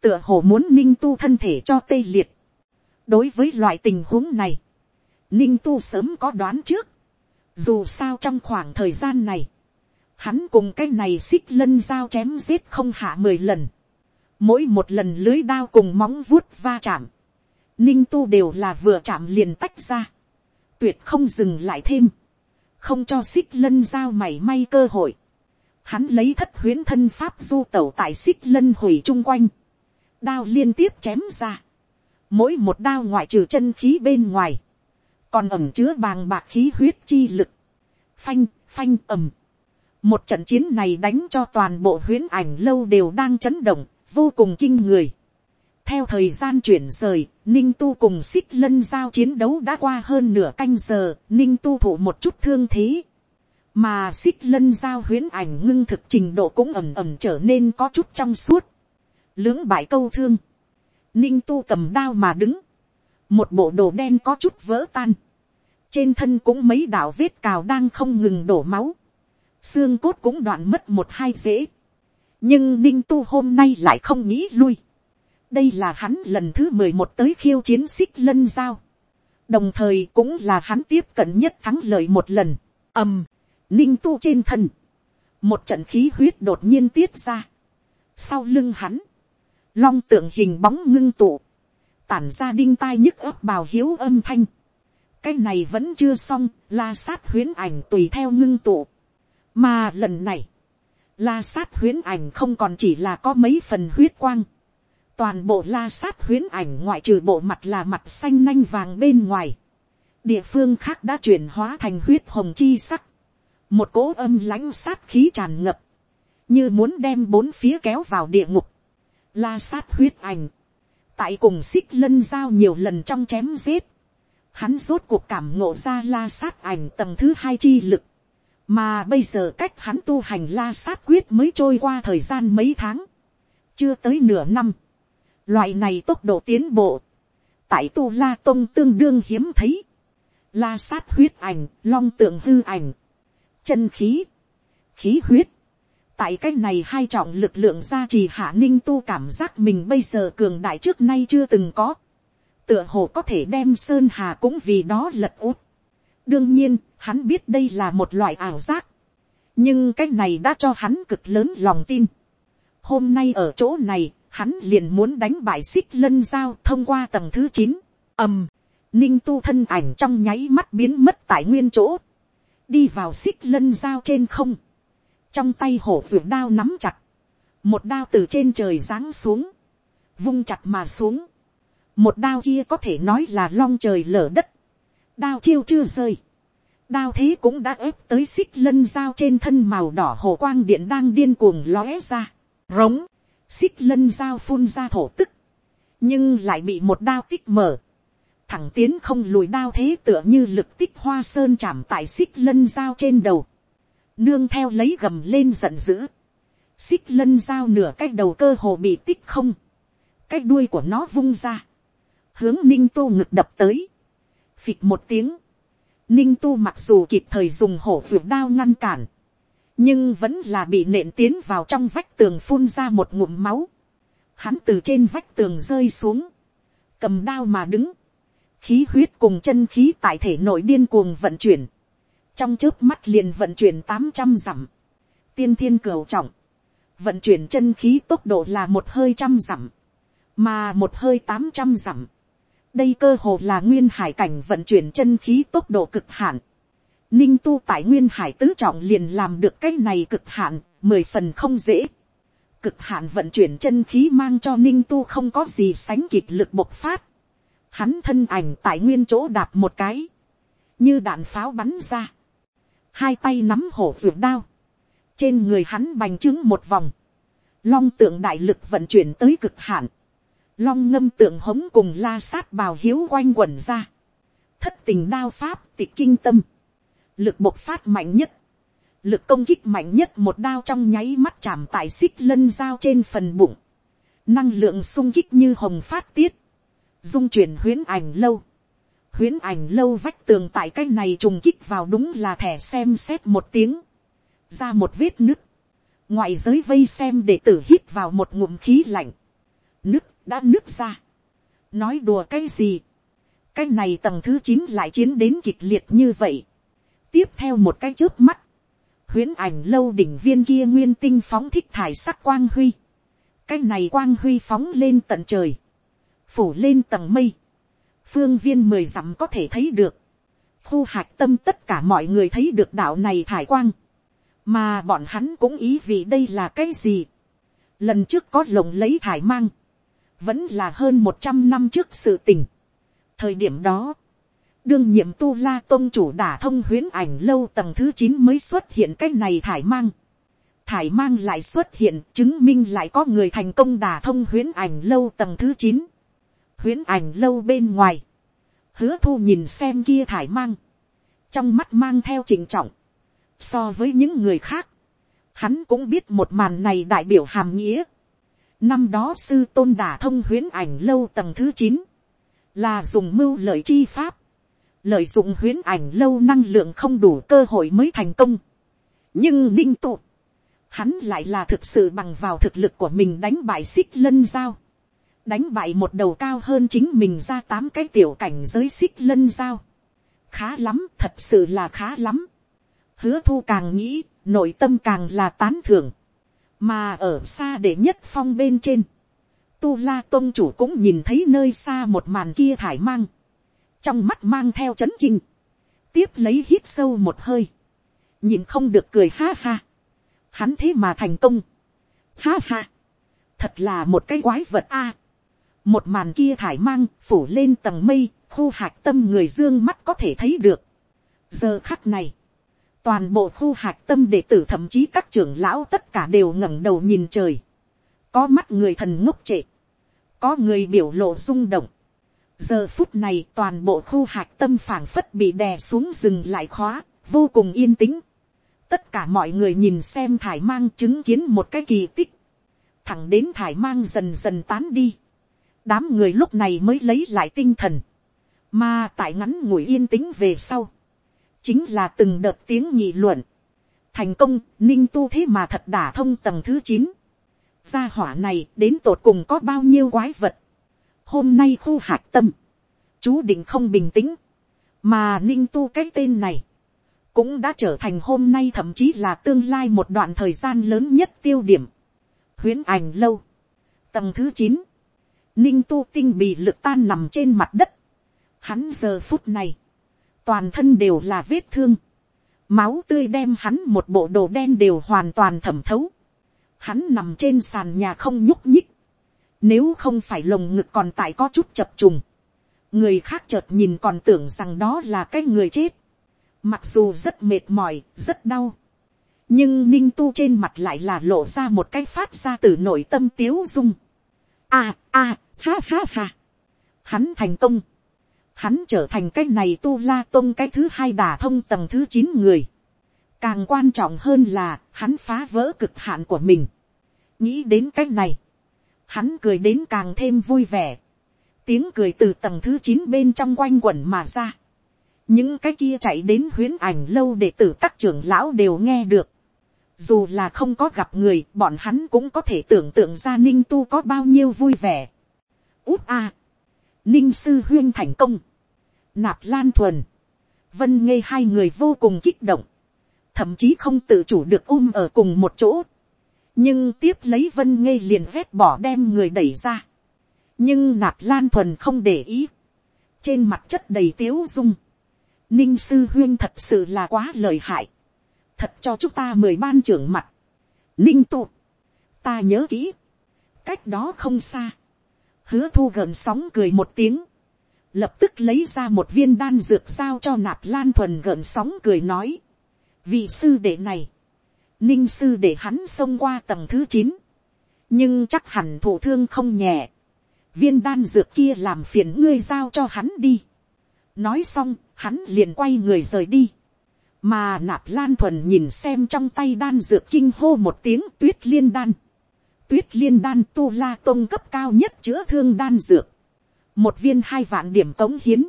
Tựa hồ muốn ninh tu thân thể cho tê liệt. Đối với loại tình huống này. Ninh tu sớm có đoán trước dù sao trong khoảng thời gian này, hắn cùng cái này xích lân dao chém giết không hạ mười lần. Mỗi một lần lưới đao cùng móng vuốt va chạm. Ninh tu đều là vừa chạm liền tách ra. Tuyệt không dừng lại thêm. Không cho xích lân giao mảy may cơ hội. Hắn lấy thất huyến thân pháp du tẩu tại xích lân hủy chung quanh. Đao liên tiếp chém ra. Mỗi một đao ngoại trừ chân khí bên ngoài còn ẩm chứa bàng bạc khí huyết chi lực, phanh, phanh ầm. Một trận chiến này đánh cho toàn bộ huyễn ảnh lâu đều đang chấn động, vô cùng kinh người. Theo thời gian chuyển rời, Ninh Tu cùng xích lân giao chiến đấu đã qua hơn nửa canh giờ, Ninh Tu thụ một chút thương thế. Mà xích lân giao huyễn ảnh ngưng thực trình độ cũng ẩm ẩm trở nên có chút trong suốt. Lưỡng bại câu thương. Ninh Tu cầm đao mà đứng một bộ đồ đen có chút vỡ tan, trên thân cũng mấy đạo vết cào đang không ngừng đổ máu, xương cốt cũng đoạn mất một hai dễ, nhưng ninh tu hôm nay lại không nghĩ lui, đây là hắn lần thứ mười một tới khiêu chiến xích lân giao, đồng thời cũng là hắn tiếp cận nhất thắng lợi một lần, ầm, ninh tu trên thân, một trận khí huyết đột nhiên tiết ra, sau lưng hắn, long tượng hình bóng ngưng tụ, tản ra đinh tai nhức ấp bào hiếu âm thanh. cái này vẫn chưa xong, la sát huyến ảnh tùy theo ngưng tụ. mà lần này, la sát huyến ảnh không còn chỉ là có mấy phần huyết quang toàn bộ la sát huyến ảnh ngoại trừ bộ mặt là mặt xanh nanh vàng bên ngoài. địa phương khác đã chuyển hóa thành huyết hồng chi sắc. một cỗ âm lãnh sát khí tràn ngập, như muốn đem bốn phía kéo vào địa ngục. La sát huyết ảnh tại cùng xích lân giao nhiều lần trong chém giết, hắn rốt cuộc cảm ngộ ra la sát ảnh tầng thứ hai chi lực, mà bây giờ cách hắn tu hành la sát quyết mới trôi qua thời gian mấy tháng, chưa tới nửa năm, loại này tốc độ tiến bộ, tại tu la tông tương đương hiếm thấy, la sát huyết ảnh, long tượng hư ảnh, chân khí, khí huyết, tại cái này hai trọng lực lượng gia trì hạ ninh tu cảm giác mình bây giờ cường đại trước nay chưa từng có, tựa hồ có thể đem sơn hà cũng vì đó lật út. đương nhiên, hắn biết đây là một loại ảo giác, nhưng cái này đã cho hắn cực lớn lòng tin. hôm nay ở chỗ này, hắn liền muốn đánh bại xích lân giao thông qua tầng thứ chín, ầm, ninh tu thân ảnh trong nháy mắt biến mất tại nguyên chỗ, đi vào xích lân giao trên không, trong tay hổ vượt đao nắm chặt, một đao từ trên trời giáng xuống, vung chặt mà xuống, một đao kia có thể nói là long trời lở đất, đao chiêu chưa rơi, đao thế cũng đã ép tới xích lân dao trên thân màu đỏ hồ quang điện đang điên cuồng lóe ra, rống, xích lân dao phun ra thổ tức, nhưng lại bị một đao tích mở, thẳng tiến không lùi đao thế tựa như lực tích hoa sơn chạm tại xích lân dao trên đầu, nương theo lấy gầm lên giận dữ, xích lân dao nửa cái đầu cơ hồ bị tích không, cái đuôi của nó vung ra, hướng ninh tu ngực đập tới, phịch một tiếng, ninh tu mặc dù kịp thời dùng hổ vượt đao ngăn cản, nhưng vẫn là bị nện tiến vào trong vách tường phun ra một ngụm máu, hắn từ trên vách tường rơi xuống, cầm đao mà đứng, khí huyết cùng chân khí tại thể nội điên cuồng vận chuyển, trong trước mắt liền vận chuyển tám trăm dặm, tiên thiên cửu trọng, vận chuyển chân khí tốc độ là một hơi trăm dặm, mà một hơi tám trăm dặm, đây cơ hồ là nguyên hải cảnh vận chuyển chân khí tốc độ cực hạn. Ninh tu tại nguyên hải tứ trọng liền làm được cái này cực hạn, mười phần không dễ. Cực hạn vận chuyển chân khí mang cho ninh tu không có gì sánh kịp lực bộc phát. Hắn thân ảnh tại nguyên chỗ đạp một cái. Như đạn pháo bắn ra. Hai tay nắm hổ vượt đao. Trên người hắn bành trướng một vòng. Long tượng đại lực vận chuyển tới cực hạn long ngâm tượng hống cùng la sát bào hiếu quanh quẩn ra, thất tình đao pháp tịch kinh tâm, lực bộc phát mạnh nhất, lực công kích mạnh nhất một đao trong nháy mắt chạm tại xích lân dao trên phần bụng, năng lượng sung kích như hồng phát tiết, dung chuyển huyến ảnh lâu, huyến ảnh lâu vách tường tại cái này trùng kích vào đúng là thẻ xem xét một tiếng, ra một vết nứt, ngoại giới vây xem để tử hít vào một ngụm khí lạnh, nứt đã nứt ra. nói đùa cái gì. cái này tầng thứ chín lại chiến đến kịch liệt như vậy tiếp theo một cái trước mắt. huyễn ảnh lâu đỉnh viên kia nguyên tinh phóng thích thải sắc quang huy. cái này quang huy phóng lên tận trời. phủ lên tầng mây. phương viên mười dặm có thể thấy được. khu hạc tâm tất cả mọi người thấy được đạo này thải quang. mà bọn hắn cũng ý vì đây là cái gì. lần trước có lồng lấy thải mang vẫn là hơn một trăm năm trước sự tình. thời điểm đó, đương nhiệm tu la tôn chủ đả thông huyến ảnh lâu tầng thứ chín mới xuất hiện cái này thải mang. thải mang lại xuất hiện chứng minh lại có người thành công đả thông huyến ảnh lâu tầng thứ chín. huyến ảnh lâu bên ngoài, hứa thu nhìn xem kia thải mang, trong mắt mang theo trình trọng, so với những người khác, hắn cũng biết một màn này đại biểu hàm nghĩa, Năm đó sư tôn đả thông huyến ảnh lâu tầng thứ chín là dùng mưu lợi chi pháp, lợi dụng huyến ảnh lâu năng lượng không đủ cơ hội mới thành công. nhưng ninh tụ, hắn lại là thực sự bằng vào thực lực của mình đánh bại xích lân giao, đánh bại một đầu cao hơn chính mình ra tám cái tiểu cảnh giới xích lân giao. khá lắm, thật sự là khá lắm. hứa thu càng nghĩ, nội tâm càng là tán thưởng mà ở xa để nhất phong bên trên, tu la tôn chủ cũng nhìn thấy nơi xa một màn kia thải mang, trong mắt mang theo c h ấ n kinh, tiếp lấy hít sâu một hơi, nhìn không được cười ha ha, hắn thế mà thành công, ha ha, thật là một cái quái vật a, một màn kia thải mang phủ lên tầng mây, khu hạc tâm người dương mắt có thể thấy được, giờ khắc này, toàn bộ khu hạc tâm đệ tử thậm chí các trưởng lão tất cả đều ngẩng đầu nhìn trời. có mắt người thần ngốc trệ, có người biểu lộ rung động giờ phút này toàn bộ khu hạc tâm phảng phất bị đè xuống rừng lại khóa, vô cùng yên tĩnh. tất cả mọi người nhìn xem thải mang chứng kiến một cái kỳ tích. thẳng đến thải mang dần dần tán đi, đám người lúc này mới lấy lại tinh thần, mà tại ngắn ngủi yên tĩnh về sau, chính là từng đợt tiếng nhị luận, thành công, ninh tu thế mà thật đả thông tầng thứ chín, gia hỏa này đến tột cùng có bao nhiêu quái vật, hôm nay khu hạt tâm, chú định không bình tĩnh, mà ninh tu cái tên này, cũng đã trở thành hôm nay thậm chí là tương lai một đoạn thời gian lớn nhất tiêu điểm. huyễn ảnh lâu, tầng thứ chín, ninh tu tinh bị lực tan nằm trên mặt đất. Hắn giờ phút này, toàn thân đều là vết thương, máu tươi đem hắn một bộ đồ đen đều hoàn toàn thẩm thấu. Hắn nằm trên sàn nhà không nhúc nhích, nếu không phải lồng ngực còn tại có chút chập trùng, người khác chợt nhìn còn tưởng rằng đó là cái người chết Mặc dù rất mệt mỏi, rất đau. Nhưng ninh tu trên mặt lại là lộ ra một cái phát ra từ nội tâm tiếu dung. À, à, ha ha ha. Hắn thành công. Hắn trở thành cái này tu la tông cái thứ hai đả thông tầng thứ chín người. Càng quan trọng hơn là hắn phá vỡ cực hạn của mình. Nghĩ đến cái này. Hắn cười đến càng thêm vui vẻ. Tiếng cười từ tầng thứ chín bên trong quanh quẩn mà ra những cái kia chạy đến huyến ảnh lâu để tử các trưởng lão đều nghe được. Dù là không có gặp người, bọn hắn cũng có thể tưởng tượng ra ninh tu có bao nhiêu vui vẻ. Úp a, ninh sư huyên thành công, nạp lan thuần, vân nghe hai người vô cùng kích động, thậm chí không tự chủ được ôm ở cùng một chỗ nhưng tiếp lấy vân ngây liền vét bỏ đem người đẩy ra. nhưng nạp lan thuần không để ý, trên mặt chất đầy tiếu dung. Ninh sư huyên thật sự là quá lời hại, thật cho chúng ta mời ban trưởng mặt, ninh tụ, ta nhớ kỹ, cách đó không xa, hứa thu gần sóng cười một tiếng, lập tức lấy ra một viên đan dược sao cho nạp lan thuần gần sóng cười nói, vị sư đệ này, ninh sư để hắn xông qua tầng thứ chín, nhưng chắc hẳn thổ thương không nhẹ, viên đan dược kia làm phiền ngươi giao cho hắn đi. nói xong, hắn liền quay người rời đi. mà nạp lan thuần nhìn xem trong tay đan dược kinh hô một tiếng tuyết liên đan. tuyết liên đan tu la tôn cấp cao nhất chữa thương đan dược. một viên hai vạn điểm cống hiến.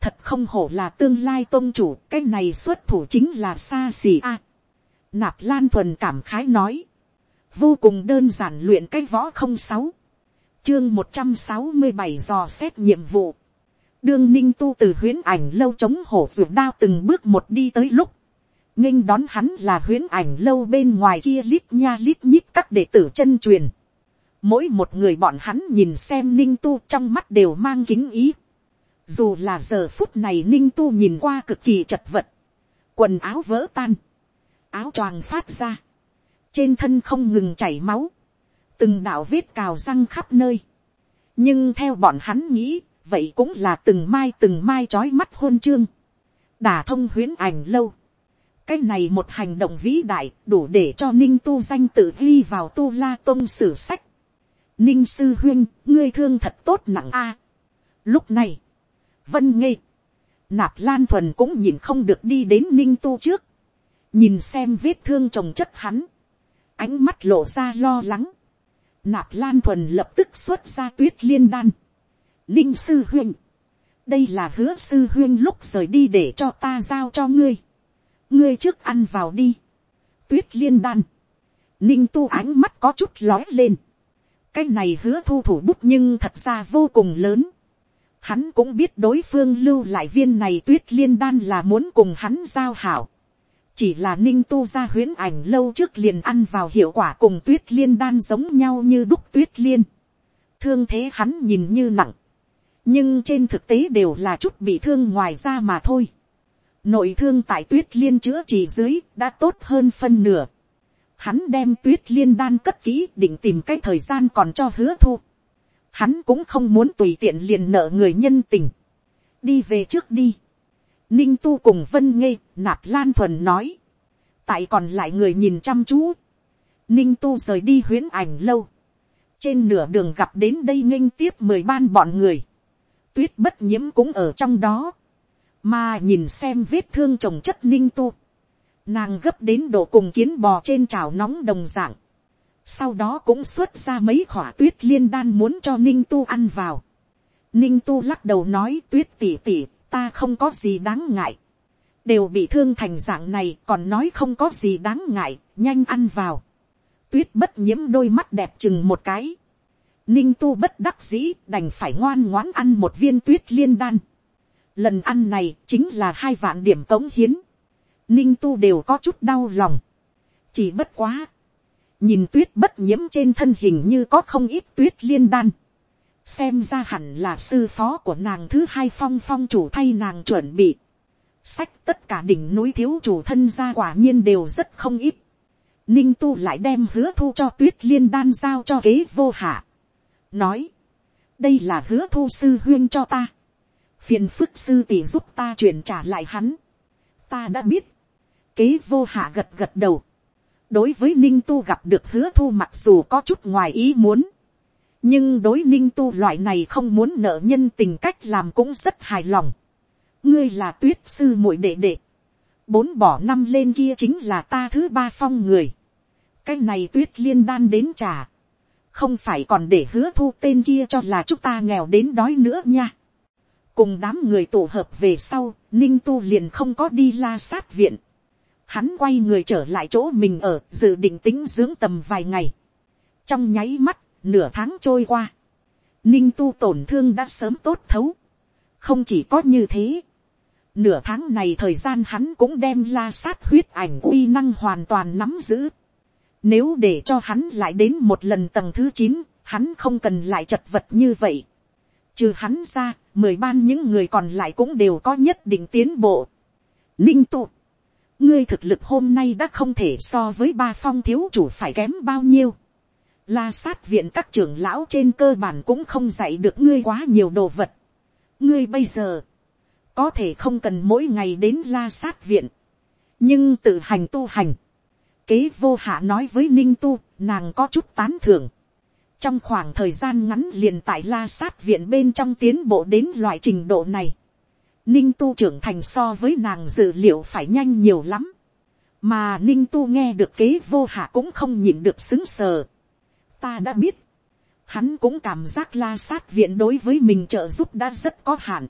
thật không hổ là tương lai tôn chủ cái này xuất thủ chính là xa xỉ a nạp lan thuần cảm khái nói. vô cùng đơn giản luyện cái võ không sáu chương một trăm sáu mươi bảy dò xét nhiệm vụ đương ninh tu từ huyễn ảnh lâu chống hổ ruột đao từng bước một đi tới lúc, nghênh đón hắn là huyễn ảnh lâu bên ngoài kia lít nha lít nhít các đệ tử chân truyền. Mỗi một người bọn hắn nhìn xem ninh tu trong mắt đều mang kính ý. Dù là giờ phút này ninh tu nhìn qua cực kỳ chật vật. Quần áo vỡ tan. Áo choàng phát ra. Trên thân không ngừng chảy máu. Từng đạo vết cào răng khắp nơi. Nhưng theo bọn hắn nghĩ vậy cũng là từng mai từng mai trói mắt hôn chương, đả thông huyến ảnh lâu. cái này một hành động vĩ đại đủ để cho ninh tu danh tự ghi vào tu la tôn sử sách. ninh sư huyên, ngươi thương thật tốt nặng a. lúc này, vân nghê, nạp lan thuần cũng nhìn không được đi đến ninh tu trước, nhìn xem vết thương trồng chất hắn, ánh mắt lộ ra lo lắng, nạp lan thuần lập tức xuất ra tuyết liên đan, ninh sư huyên, đây là hứa sư huyên lúc rời đi để cho ta giao cho ngươi, ngươi trước ăn vào đi, tuyết liên đan, ninh tu ánh mắt có chút lói lên, cái này hứa thu thủ bút nhưng thật ra vô cùng lớn, hắn cũng biết đối phương lưu lại viên này tuyết liên đan là muốn cùng hắn giao hảo, chỉ là ninh tu ra huyễn ảnh lâu trước liền ăn vào hiệu quả cùng tuyết liên đan giống nhau như đúc tuyết liên, thương thế hắn nhìn như nặng, nhưng trên thực tế đều là chút bị thương ngoài ra mà thôi. nội thương tại tuyết liên chữa trị dưới đã tốt hơn phân nửa. hắn đem tuyết liên đan cất kỹ định tìm cái thời gian còn cho hứa thu. hắn cũng không muốn tùy tiện liền nợ người nhân tình. đi về trước đi ninh tu cùng vân nghê nạp lan thuần nói. tại còn lại người nhìn chăm chú. ninh tu rời đi huyến ảnh lâu. trên nửa đường gặp đến đây nghênh tiếp mười ban bọn người tuyết bất nhiễm cũng ở trong đó, mà nhìn xem vết thương trồng chất ninh tu, nàng gấp đến độ cùng kiến bò trên trào nóng đồng dạng, sau đó cũng xuất ra mấy khỏa tuyết liên đan muốn cho ninh tu ăn vào. ninh tu lắc đầu nói tuyết tỉ tỉ, ta không có gì đáng ngại. đều bị thương thành dạng này còn nói không có gì đáng ngại, nhanh ăn vào. tuyết bất nhiễm đôi mắt đẹp chừng một cái. ninh tu bất đắc dĩ đành phải ngoan ngoãn ăn một viên tuyết liên đan. lần ăn này chính là hai vạn điểm cống hiến. ninh tu đều có chút đau lòng. chỉ bất quá nhìn tuyết bất nhiễm trên thân hình như có không ít tuyết liên đan, xem ra hẳn là sư phó của nàng thứ hai phong phong chủ thay nàng chuẩn bị, sách tất cả đỉnh núi thiếu chủ thân gia quả nhiên đều rất không ít, ninh tu lại đem hứa thu cho tuyết liên đan giao cho kế vô hạ, nói, đây là hứa thu sư huyên cho ta, phiền phức sư tỷ giúp ta chuyển trả lại hắn, ta đã biết, kế vô hạ gật gật đầu, đối với ninh tu gặp được hứa thu mặc dù có chút ngoài ý muốn, nhưng đối ninh tu loại này không muốn nợ nhân tình cách làm cũng rất hài lòng. ngươi là tuyết sư muội đệ đệ, bốn bỏ năm lên kia chính là ta thứ ba phong người. cái này tuyết liên đan đến trả, không phải còn để hứa thu tên kia cho là chúng ta nghèo đến đói nữa nha. cùng đám người tổ hợp về sau, ninh tu liền không có đi la sát viện hắn quay người trở lại chỗ mình ở dự định tính dưỡng tầm vài ngày. trong nháy mắt, nửa tháng trôi qua, ninh tu tổn thương đã sớm tốt thấu. không chỉ có như thế, nửa tháng này thời gian hắn cũng đem la sát huyết ảnh uy năng hoàn toàn nắm giữ. nếu để cho hắn lại đến một lần tầng thứ chín, hắn không cần lại chật vật như vậy. trừ hắn ra, mười ban những người còn lại cũng đều có nhất định tiến bộ. ninh tu ngươi thực lực hôm nay đã không thể so với ba phong thiếu chủ phải kém bao nhiêu. La sát viện các trưởng lão trên cơ bản cũng không dạy được ngươi quá nhiều đồ vật. ngươi bây giờ, có thể không cần mỗi ngày đến la sát viện, nhưng tự hành tu hành. Kế vô hạ nói với ninh tu, nàng có chút tán thưởng. trong khoảng thời gian ngắn liền tại la sát viện bên trong tiến bộ đến loại trình độ này ninh tu trưởng thành so với nàng dự liệu phải nhanh nhiều lắm, mà ninh tu nghe được kế vô hạ cũng không nhìn được xứng sờ ta đã biết, hắn cũng cảm giác la sát viện đối với mình trợ giúp đã rất có hạn.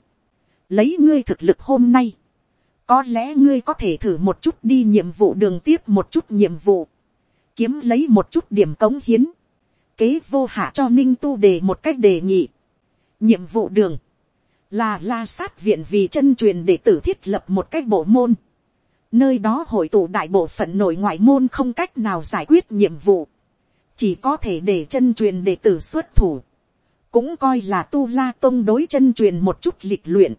lấy ngươi thực lực hôm nay, có lẽ ngươi có thể thử một chút đi nhiệm vụ đường tiếp một chút nhiệm vụ, kiếm lấy một chút điểm cống hiến, kế vô hạ cho ninh tu đề một cách đề nghị, nhiệm vụ đường, là la sát viện vì chân truyền để tử thiết lập một cách bộ môn. Nơi đó hội tụ đại bộ phận nội ngoại môn không cách nào giải quyết nhiệm vụ. Chỉ có thể để chân truyền để tử xuất thủ. Cũng coi là tu la tông đối chân truyền một chút lịch luyện.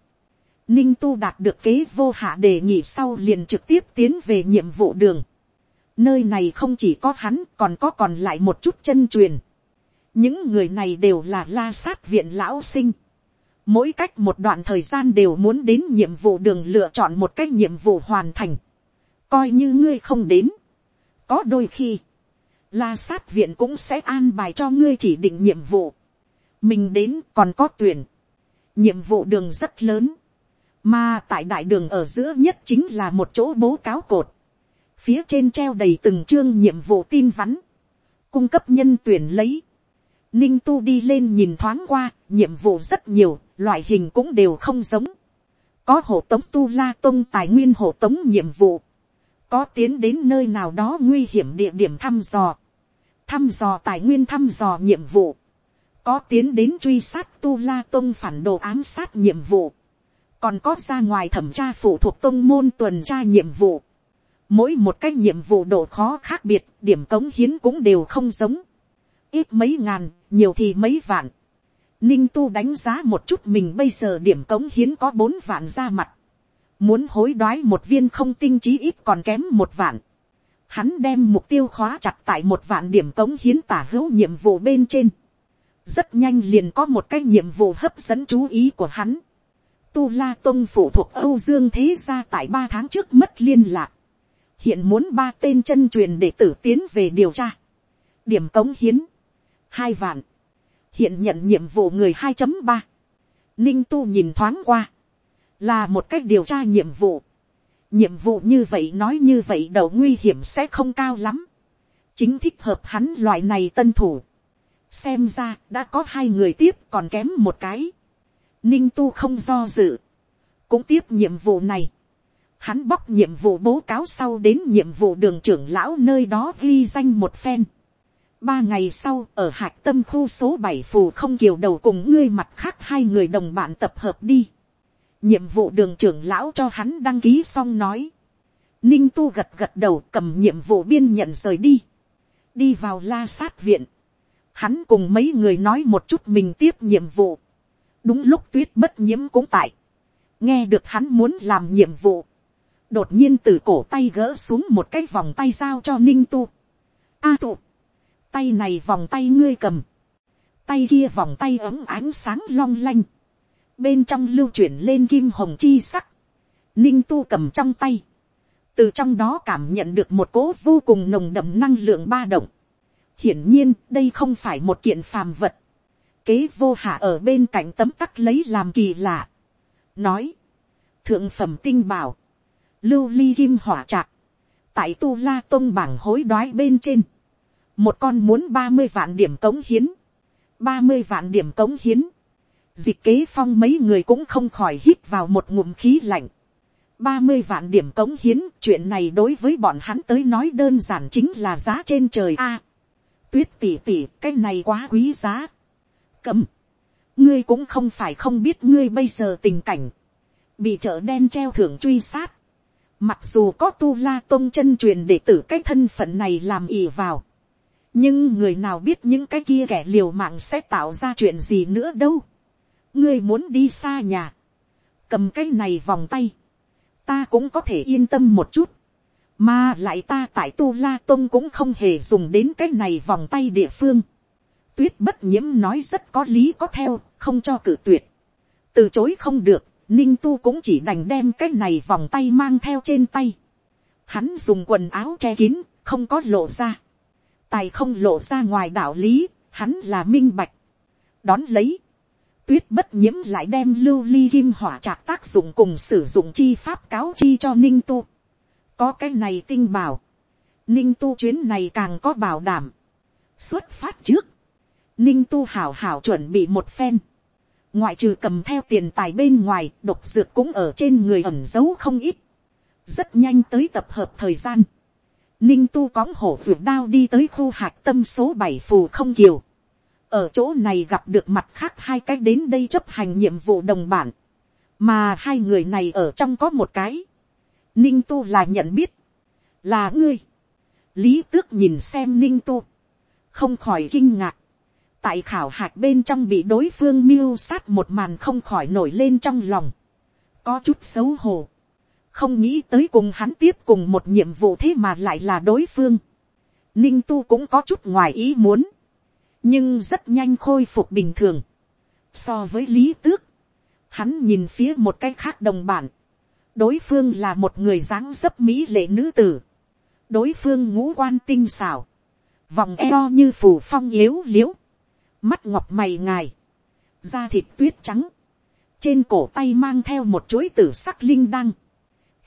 Ninh tu đạt được kế vô hạ đề nghị sau liền trực tiếp tiến về nhiệm vụ đường. Nơi này không chỉ có hắn còn có còn lại một chút chân truyền. Những người này đều là la sát viện lão sinh mỗi cách một đoạn thời gian đều muốn đến nhiệm vụ đường lựa chọn một cách nhiệm vụ hoàn thành, coi như ngươi không đến, có đôi khi, la sát viện cũng sẽ an bài cho ngươi chỉ định nhiệm vụ, mình đến còn có tuyển, nhiệm vụ đường rất lớn, mà tại đại đường ở giữa nhất chính là một chỗ bố cáo cột, phía trên treo đầy từng chương nhiệm vụ tin vắn, cung cấp nhân tuyển lấy, Ninh tu đi lên nhìn thoáng qua, nhiệm vụ rất nhiều, loại hình cũng đều không giống. Có hộ tống tu la tông tài nguyên hộ tống nhiệm vụ. Có tiến đến nơi nào đó nguy hiểm địa điểm thăm dò. Thăm dò tài nguyên thăm dò nhiệm vụ. Có tiến đến truy sát tu la tông phản đồ ám sát nhiệm vụ. Còn có ra ngoài thẩm tra phụ thuộc tông môn tuần tra nhiệm vụ. Mỗi một cái nhiệm vụ độ khó khác biệt, điểm cống hiến cũng đều không giống ít mấy ngàn, nhiều thì mấy vạn. Ninh tu đánh giá một chút mình bây giờ điểm cống hiến có bốn vạn ra mặt. Muốn hối đoái một viên không tinh trí ít còn kém một vạn. Hắn đem mục tiêu khóa chặt tại một vạn điểm cống hiến tả hữu nhiệm vụ bên trên. Rất nhanh liền có một cái nhiệm vụ hấp dẫn chú ý của hắn. Tu La Tông phụ thuộc Âu Dương Thế Gia tại ba tháng trước mất liên lạc. Hiện muốn ba tên chân truyền để tử tiến về điều tra. Điểm cống hiến hai vạn, hiện nhận nhiệm vụ người hai ba, ninh tu nhìn thoáng qua, là một cách điều tra nhiệm vụ, nhiệm vụ như vậy nói như vậy đầu nguy hiểm sẽ không cao lắm, chính thích hợp hắn loại này tân thủ. xem ra đã có hai người tiếp còn kém một cái. ninh tu không do dự, cũng tiếp nhiệm vụ này. hắn bóc nhiệm vụ bố cáo sau đến nhiệm vụ đường trưởng lão nơi đó ghi danh một phen. ba ngày sau ở hạc tâm khu số bảy phù không kiều đầu cùng ngươi mặt khác hai người đồng bạn tập hợp đi nhiệm vụ đường trưởng lão cho hắn đăng ký xong nói. Ninh tu gật gật đầu cầm nhiệm vụ biên nhận rời đi. Đi vào la sát viện, hắn cùng mấy người nói một chút mình tiếp nhiệm vụ, đúng lúc tuyết bất nhiễm cũng tại, nghe được hắn muốn làm nhiệm vụ, đột nhiên từ cổ tay gỡ xuống một cái vòng tay giao cho ninh tu. a tụ, tay này vòng tay ngươi cầm, tay kia vòng tay ấm ánh sáng long lanh, bên trong lưu chuyển lên kim hồng chi sắc, ninh tu cầm trong tay, từ trong đó cảm nhận được một cố vô cùng nồng đậm năng lượng ba động. hiển nhiên đây không phải một kiện phàm vật. kế vô hạ ở bên cạnh tấm tắc lấy làm kỳ lạ. nói, thượng phẩm tinh bảo, lưu ly kim hỏa trạc, tại tu la tôn bảng hối đoái bên trên, một con muốn ba mươi vạn điểm cống hiến, ba mươi vạn điểm cống hiến, dịch kế phong mấy người cũng không khỏi hít vào một ngụm khí lạnh, ba mươi vạn điểm cống hiến, chuyện này đối với bọn hắn tới nói đơn giản chính là giá trên trời a. tuyết tỉ tỉ, cái này quá quý giá. Cầm. Ngươi cũng không phải không biết ngươi bây giờ tình cảnh. Bị chợ đen treo thưởng truy sát. Mặc dù có tu la tôn chân truyền để tử cái thân phận này làm ỉ vào. Nhưng người nào biết những cái kia kẻ liều mạng sẽ tạo ra chuyện gì nữa đâu. Ngươi muốn đi xa nhà. Cầm cái này vòng tay ta cũng có thể yên tâm một chút, mà lại ta tại tu la tôn cũng không hề dùng đến cái này vòng tay địa phương. tuyết bất nhiễm nói rất có lý có theo, không cho cử tuyệt. từ chối không được, ninh tu cũng chỉ đành đem cái này vòng tay mang theo trên tay. hắn dùng quần áo che kín, không có lộ ra. tài không lộ ra ngoài đạo lý, hắn là minh bạch. đón lấy, tuyết bất nhiễm lại đem lưu ly kim hỏa trạc tác dụng cùng sử dụng chi pháp cáo chi cho ninh tu. có cái này tinh bảo. ninh tu chuyến này càng có bảo đảm. xuất phát trước. ninh tu hảo hảo chuẩn bị một phen. ngoại trừ cầm theo tiền tài bên ngoài, độc dược cũng ở trên người ẩn giấu không ít. rất nhanh tới tập hợp thời gian. ninh tu cõng hổ vượt đao đi tới khu hạc tâm số bảy phù không kiều ở chỗ này gặp được mặt khác hai cái đến đây chấp hành nhiệm vụ đồng bản, mà hai người này ở trong có một cái, ninh tu là nhận biết, là ngươi, lý tước nhìn xem ninh tu, không khỏi kinh ngạc, tại khảo hạch bên trong bị đối phương mưu sát một màn không khỏi nổi lên trong lòng, có chút xấu hổ, không nghĩ tới cùng hắn tiếp cùng một nhiệm vụ thế mà lại là đối phương, ninh tu cũng có chút ngoài ý muốn, nhưng rất nhanh khôi phục bình thường. So với lý tước, hắn nhìn phía một cái khác đồng bản, đối phương là một người dáng dấp mỹ lệ nữ tử, đối phương ngũ quan tinh xảo, vòng eo như phủ phong yếu l i ễ u mắt ngọc mày ngài, da thịt tuyết trắng, trên cổ tay mang theo một chuỗi tử sắc linh đăng,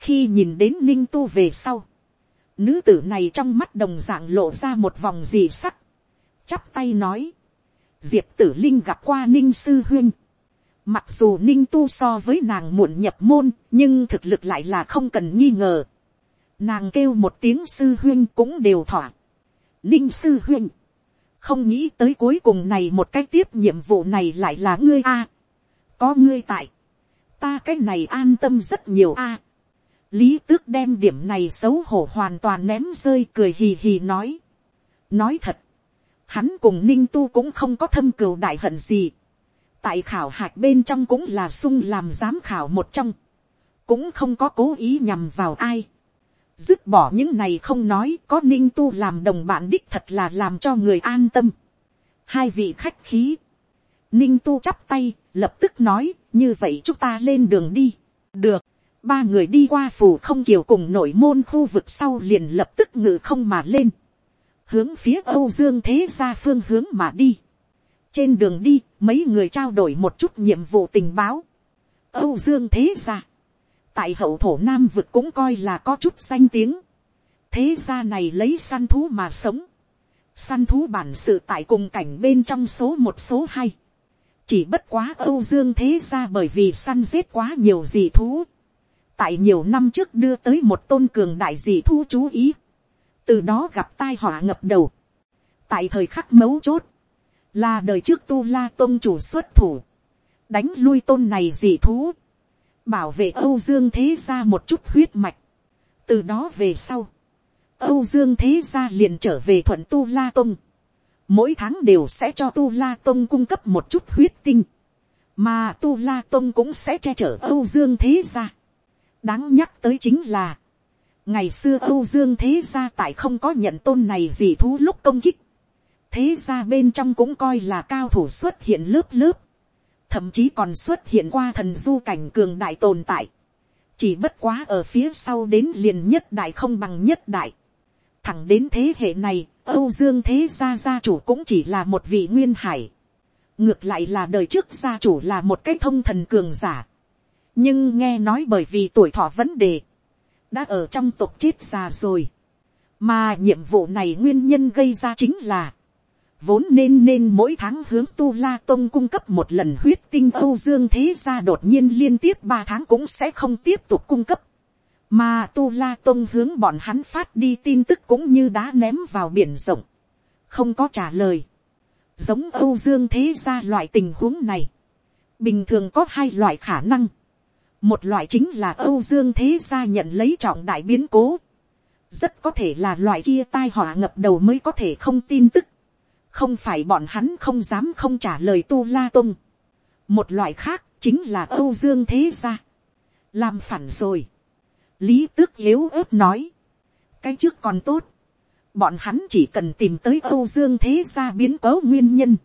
khi nhìn đến ninh tu về sau, nữ tử này trong mắt đồng d ạ n g lộ ra một vòng dì sắc, chắp tay nói, diệp tử linh gặp qua ninh sư huyên. Mặc dù ninh tu so với nàng muộn nhập môn, nhưng thực lực lại là không cần nghi ngờ. Nàng kêu một tiếng sư huyên cũng đều thỏa. Ninh sư huyên. Không nghĩ tới cuối cùng này một cách tiếp nhiệm vụ này lại là ngươi a. có ngươi tại. Ta cái này an tâm rất nhiều a. Lý tước đem điểm này xấu hổ hoàn toàn ném rơi cười hì hì nói. Nói thật hắn cùng ninh tu cũng không có thâm cừu đại hận gì. tại khảo hạch bên trong cũng là sung làm giám khảo một trong, cũng không có cố ý nhằm vào ai. dứt bỏ những này không nói có ninh tu làm đồng bạn đích thật là làm cho người an tâm. hai vị khách khí, ninh tu chắp tay lập tức nói như vậy chúng ta lên đường đi. được, ba người đi qua phủ không kiều cùng nội môn khu vực sau liền lập tức ngự không mà lên hướng phía âu dương thế gia phương hướng mà đi. trên đường đi, mấy người trao đổi một chút nhiệm vụ tình báo. âu dương thế gia, tại hậu thổ nam vực cũng coi là có chút danh tiếng. thế gia này lấy săn thú mà sống, săn thú bản sự tại cùng cảnh bên trong số một số hai, chỉ bất quá âu dương thế ra bởi vì săn giết quá nhiều dị thú, tại nhiều năm trước đưa tới một tôn cường đại dị thú chú ý, từ đó gặp tai họa ngập đầu, tại thời khắc mấu chốt, là đời trước tu la tôn chủ xuất thủ, đánh lui tôn này dị thú, bảo vệ âu dương thế ra một chút huyết mạch, từ đó về sau, âu dương thế ra liền trở về thuận tu la tôn, mỗi tháng đều sẽ cho tu la tôn cung cấp một chút huyết tinh, mà tu la tôn cũng sẽ che chở âu dương thế ra. đáng nhắc tới chính là, ngày xưa âu dương thế gia tại không có nhận tôn này gì thú lúc công kích, thế ra bên trong cũng coi là cao thủ xuất hiện lớp lớp, thậm chí còn xuất hiện qua thần du cảnh cường đại tồn tại, chỉ bất quá ở phía sau đến liền nhất đại không bằng nhất đại, thẳng đến thế hệ này, âu dương thế gia gia chủ cũng chỉ là một vị nguyên hải, ngược lại là đời trước gia chủ là một cái thông thần cường giả, nhưng nghe nói bởi vì tuổi thọ vấn đề, đã ở trong tộc chết già rồi, mà nhiệm vụ này nguyên nhân gây ra chính là, vốn nên nên mỗi tháng hướng tu la tông cung cấp một lần huyết tinh âu dương thế ra đột nhiên liên tiếp ba tháng cũng sẽ không tiếp tục cung cấp. mà tu la tông hướng bọn hắn phát đi tin tức cũng như đá ném vào biển rộng. không có trả lời. giống âu dương thế ra loại tình huống này. bình thường có hai loại khả năng một loại chính là âu dương thế Gia nhận lấy trọng đại biến cố. rất có thể là loại kia tai họa ngập đầu mới có thể không tin tức không phải bọn hắn không dám không trả lời tu la tung. một loại khác chính là âu dương thế gia. làm phản rồi. lý tước yếu ớt nói. cái trước còn tốt. bọn hắn chỉ cần tìm tới âu dương thế gia biến cố nguyên nhân.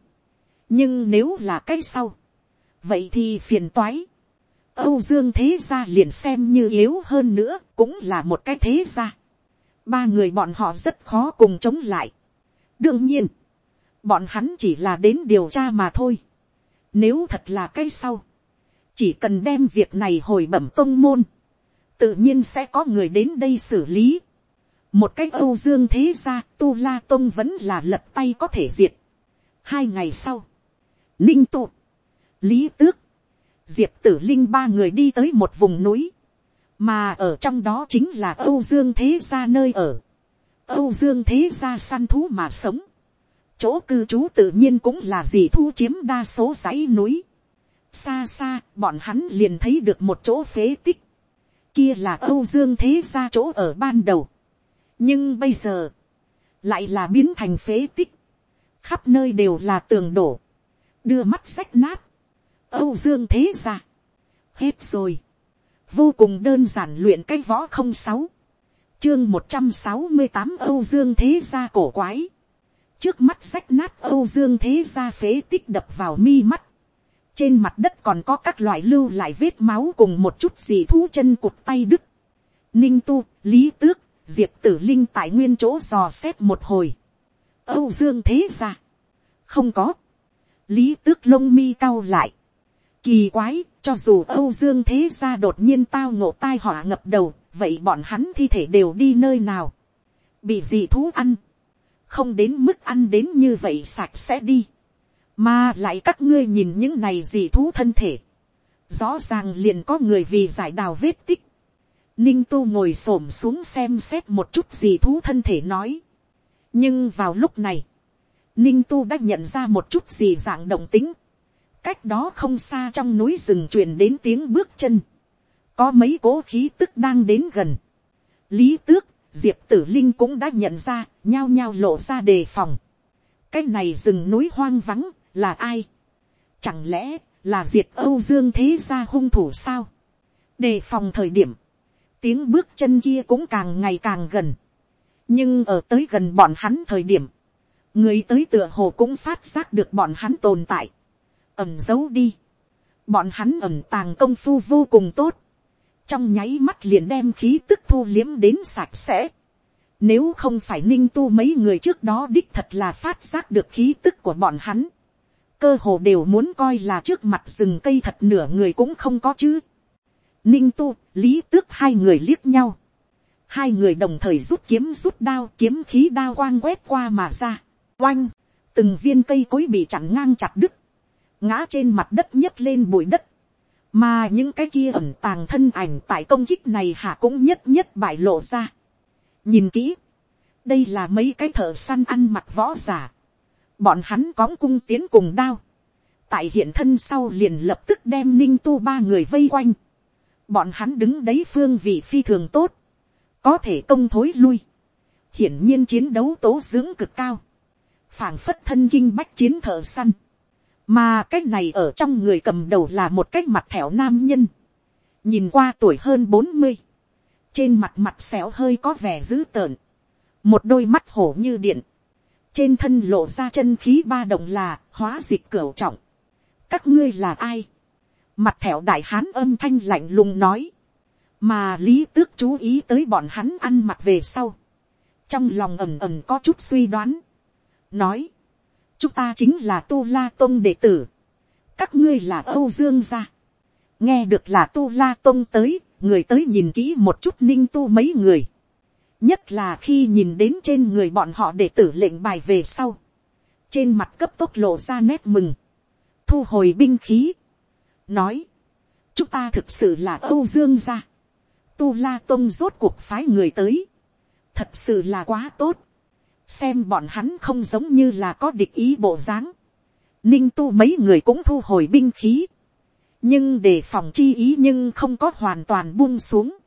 nhưng nếu là cái sau, vậy thì phiền toái âu dương thế gia liền xem như yếu hơn nữa cũng là một cái thế gia. ba người bọn họ rất khó cùng chống lại. đương nhiên, bọn hắn chỉ là đến điều tra mà thôi. Nếu thật là cái sau, chỉ cần đem việc này hồi bẩm tông môn, tự nhiên sẽ có người đến đây xử lý. một cách âu dương thế gia tu la tông vẫn là lật tay có thể diệt. hai ngày sau, ninh tụ, lý tước, diệp tử linh ba người đi tới một vùng núi, mà ở trong đó chính là âu dương thế gia nơi ở. âu dương thế gia săn thú mà sống chỗ cư trú tự nhiên cũng là gì thu chiếm đa số dãy núi. xa xa, bọn hắn liền thấy được một chỗ phế tích. kia là âu dương thế gia chỗ ở ban đầu. nhưng bây giờ, lại là biến thành phế tích. khắp nơi đều là tường đổ, đưa mắt sách nát âu dương thế ra. hết rồi. vô cùng đơn giản luyện cái võ không sáu chương một trăm sáu mươi tám âu dương thế gia cổ quái trước mắt rách nát âu dương thế ra phế tích đập vào mi mắt. trên mặt đất còn có các loại lưu lại vết máu cùng một chút gì thú chân cụt tay đứt. ninh tu, lý tước, diệp tử linh tại nguyên chỗ dò xét một hồi. âu dương thế ra. không có. lý tước lông mi cao lại kỳ quái, cho dù âu dương thế ra đột nhiên tao ngộ tai họa ngập đầu, vậy bọn hắn thi thể đều đi nơi nào. bị gì thú ăn. Không đến mức ăn đến như vậy sạch sẽ đi, mà lại các ngươi nhìn những này gì thú thân thể, rõ ràng liền có người vì giải đào vết tích, ninh tu ngồi xổm xuống xem xét một chút gì thú thân thể nói, nhưng vào lúc này, ninh tu đã nhận ra một chút gì dạng động tính, cách đó không xa trong núi rừng truyền đến tiếng bước chân, có mấy cố khí tức đang đến gần, lý tước diệp tử linh cũng đã nhận ra, nhao nhao lộ ra đề phòng. cái này rừng núi hoang vắng, là ai? chẳng lẽ, là diệt âu dương thế gia hung thủ sao? đề phòng thời điểm, tiếng bước chân kia cũng càng ngày càng gần. nhưng ở tới gần bọn hắn thời điểm, người tới tựa hồ cũng phát giác được bọn hắn tồn tại, ẩm giấu đi. bọn hắn ẩm tàng công phu vô cùng tốt, trong nháy mắt liền đem khí tức thu liếm đến sạch sẽ. Nếu không phải ninh tu mấy người trước đó đích thật là phát giác được khí tức của bọn hắn. Cơ hồ đều muốn coi là trước mặt rừng cây thật nửa người cũng không có chứ. Ninh tu, lý tước hai người liếc nhau. Hai người đồng thời rút kiếm rút đao kiếm khí đao quang quét qua mà ra. oanh, từng viên cây cối bị chặn ngang chặt đứt, ngã trên mặt đất nhấc lên bụi đất, mà những cái kia ẩn tàng thân ảnh tại công kích này hạ cũng nhất nhất bại lộ ra. nhìn kỹ, đây là mấy cái thợ săn ăn mặc võ giả, bọn hắn cóng cung tiến cùng đao, tại hiện thân sau liền lập tức đem ninh tu ba người vây quanh, bọn hắn đứng đấy phương vị phi thường tốt, có thể công thối lui, hiển nhiên chiến đấu tố dưỡng cực cao, phảng phất thân kinh bách chiến thợ săn, mà cái này ở trong người cầm đầu là một cái mặt thẻo nam nhân, nhìn qua tuổi hơn bốn mươi, trên mặt mặt xéo hơi có vẻ dữ tợn, một đôi mắt hổ như điện, trên thân lộ ra chân khí ba động là hóa dịch cửu trọng, các ngươi là ai, mặt thẻo đại hán âm thanh lạnh lùng nói, mà lý tước chú ý tới bọn hắn ăn mặc về sau, trong lòng ầm ầm có chút suy đoán, nói, chúng ta chính là tu la tôn đệ tử, các ngươi là âu dương gia, nghe được là tu la tôn tới, người tới nhìn kỹ một chút ninh tu mấy người, nhất là khi nhìn đến trên người bọn họ đệ tử lệnh bài về sau, trên mặt cấp tốc lộ ra nét mừng, thu hồi binh khí, nói, chúng ta thực sự là âu dương gia, tu la tôn rốt cuộc phái người tới, thật sự là quá tốt, xem bọn hắn không giống như là có địch ý bộ dáng, ninh tu mấy người cũng thu hồi binh khí, nhưng để phòng chi ý nhưng không có hoàn toàn buông xuống,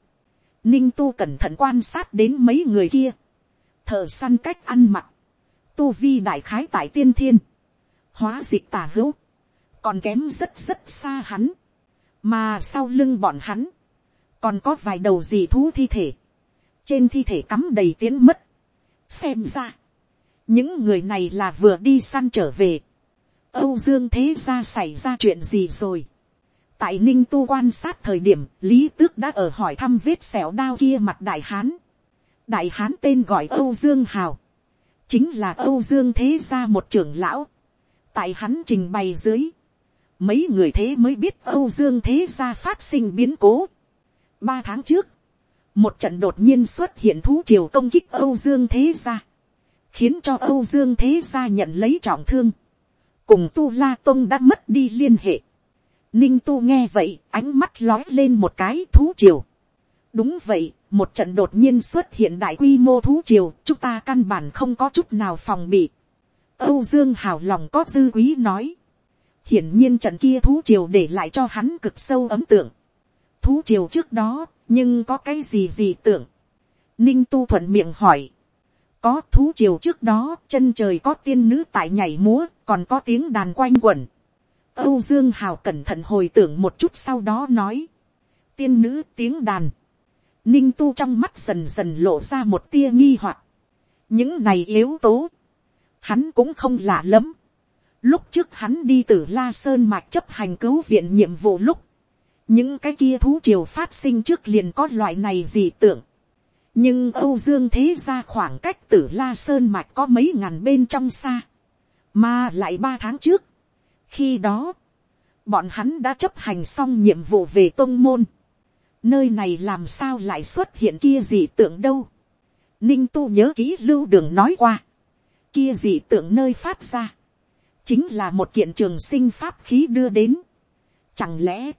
ninh tu cẩn thận quan sát đến mấy người kia, thợ săn cách ăn mặc, tu vi đại khái tại tiên thiên, hóa dịch tà hữu, còn kém rất rất xa hắn, mà sau lưng bọn hắn, còn có vài đầu dì thú thi thể, trên thi thể cắm đầy tiến mất, xem ra, những người này là vừa đi săn trở về, âu dương thế ra xảy ra chuyện gì rồi, tại ninh tu quan sát thời điểm lý tước đã ở hỏi thăm vết xẻo đao kia mặt đại hán, đại hán tên gọi âu dương hào, chính là âu dương thế gia một trưởng lão, tại hắn trình bày dưới, mấy người thế mới biết âu dương thế gia phát sinh biến cố. ba tháng trước, một trận đột nhiên xuất hiện thú triều công kích âu dương thế gia, khiến cho âu dương thế gia nhận lấy trọng thương, cùng tu la tông đã mất đi liên hệ. ninh tu nghe vậy, ánh mắt lói lên một cái thú triều. đúng vậy, một trận đột nhiên xuất hiện đại quy mô thú triều, chúng ta căn bản không có chút nào phòng bị. âu dương hào lòng có dư quý nói. hiển nhiên trận kia thú triều để lại cho hắn cực sâu ấm tượng thú triều trước đó, nhưng có cái gì gì tưởng. ninh tu thuận miệng hỏi. có thú triều trước đó, chân trời có tiên nữ tại nhảy múa, còn có tiếng đàn quanh quẩn. âu dương hào cẩn thận hồi tưởng một chút sau đó nói. tiên nữ tiếng đàn. ninh tu trong mắt dần dần lộ ra một tia nghi hoặc. những này yếu tố, hắn cũng không lạ lắm. Lúc trước hắn đi từ La Sơn Mạch chấp hành cứu viện nhiệm vụ lúc, những cái kia thú triều phát sinh trước liền có loại này gì tưởng. nhưng âu dương thế ra khoảng cách tử la sơn mạch có mấy ngàn bên trong xa, mà lại ba tháng trước. khi đó, bọn hắn đã chấp hành xong nhiệm vụ về tôn môn. nơi này làm sao lại xuất hiện kia gì tưởng đâu. ninh tu nhớ kỹ lưu đường nói qua. kia gì tưởng nơi phát ra. chính là một kiện trường sinh pháp khí đưa đến. chẳng lẽ,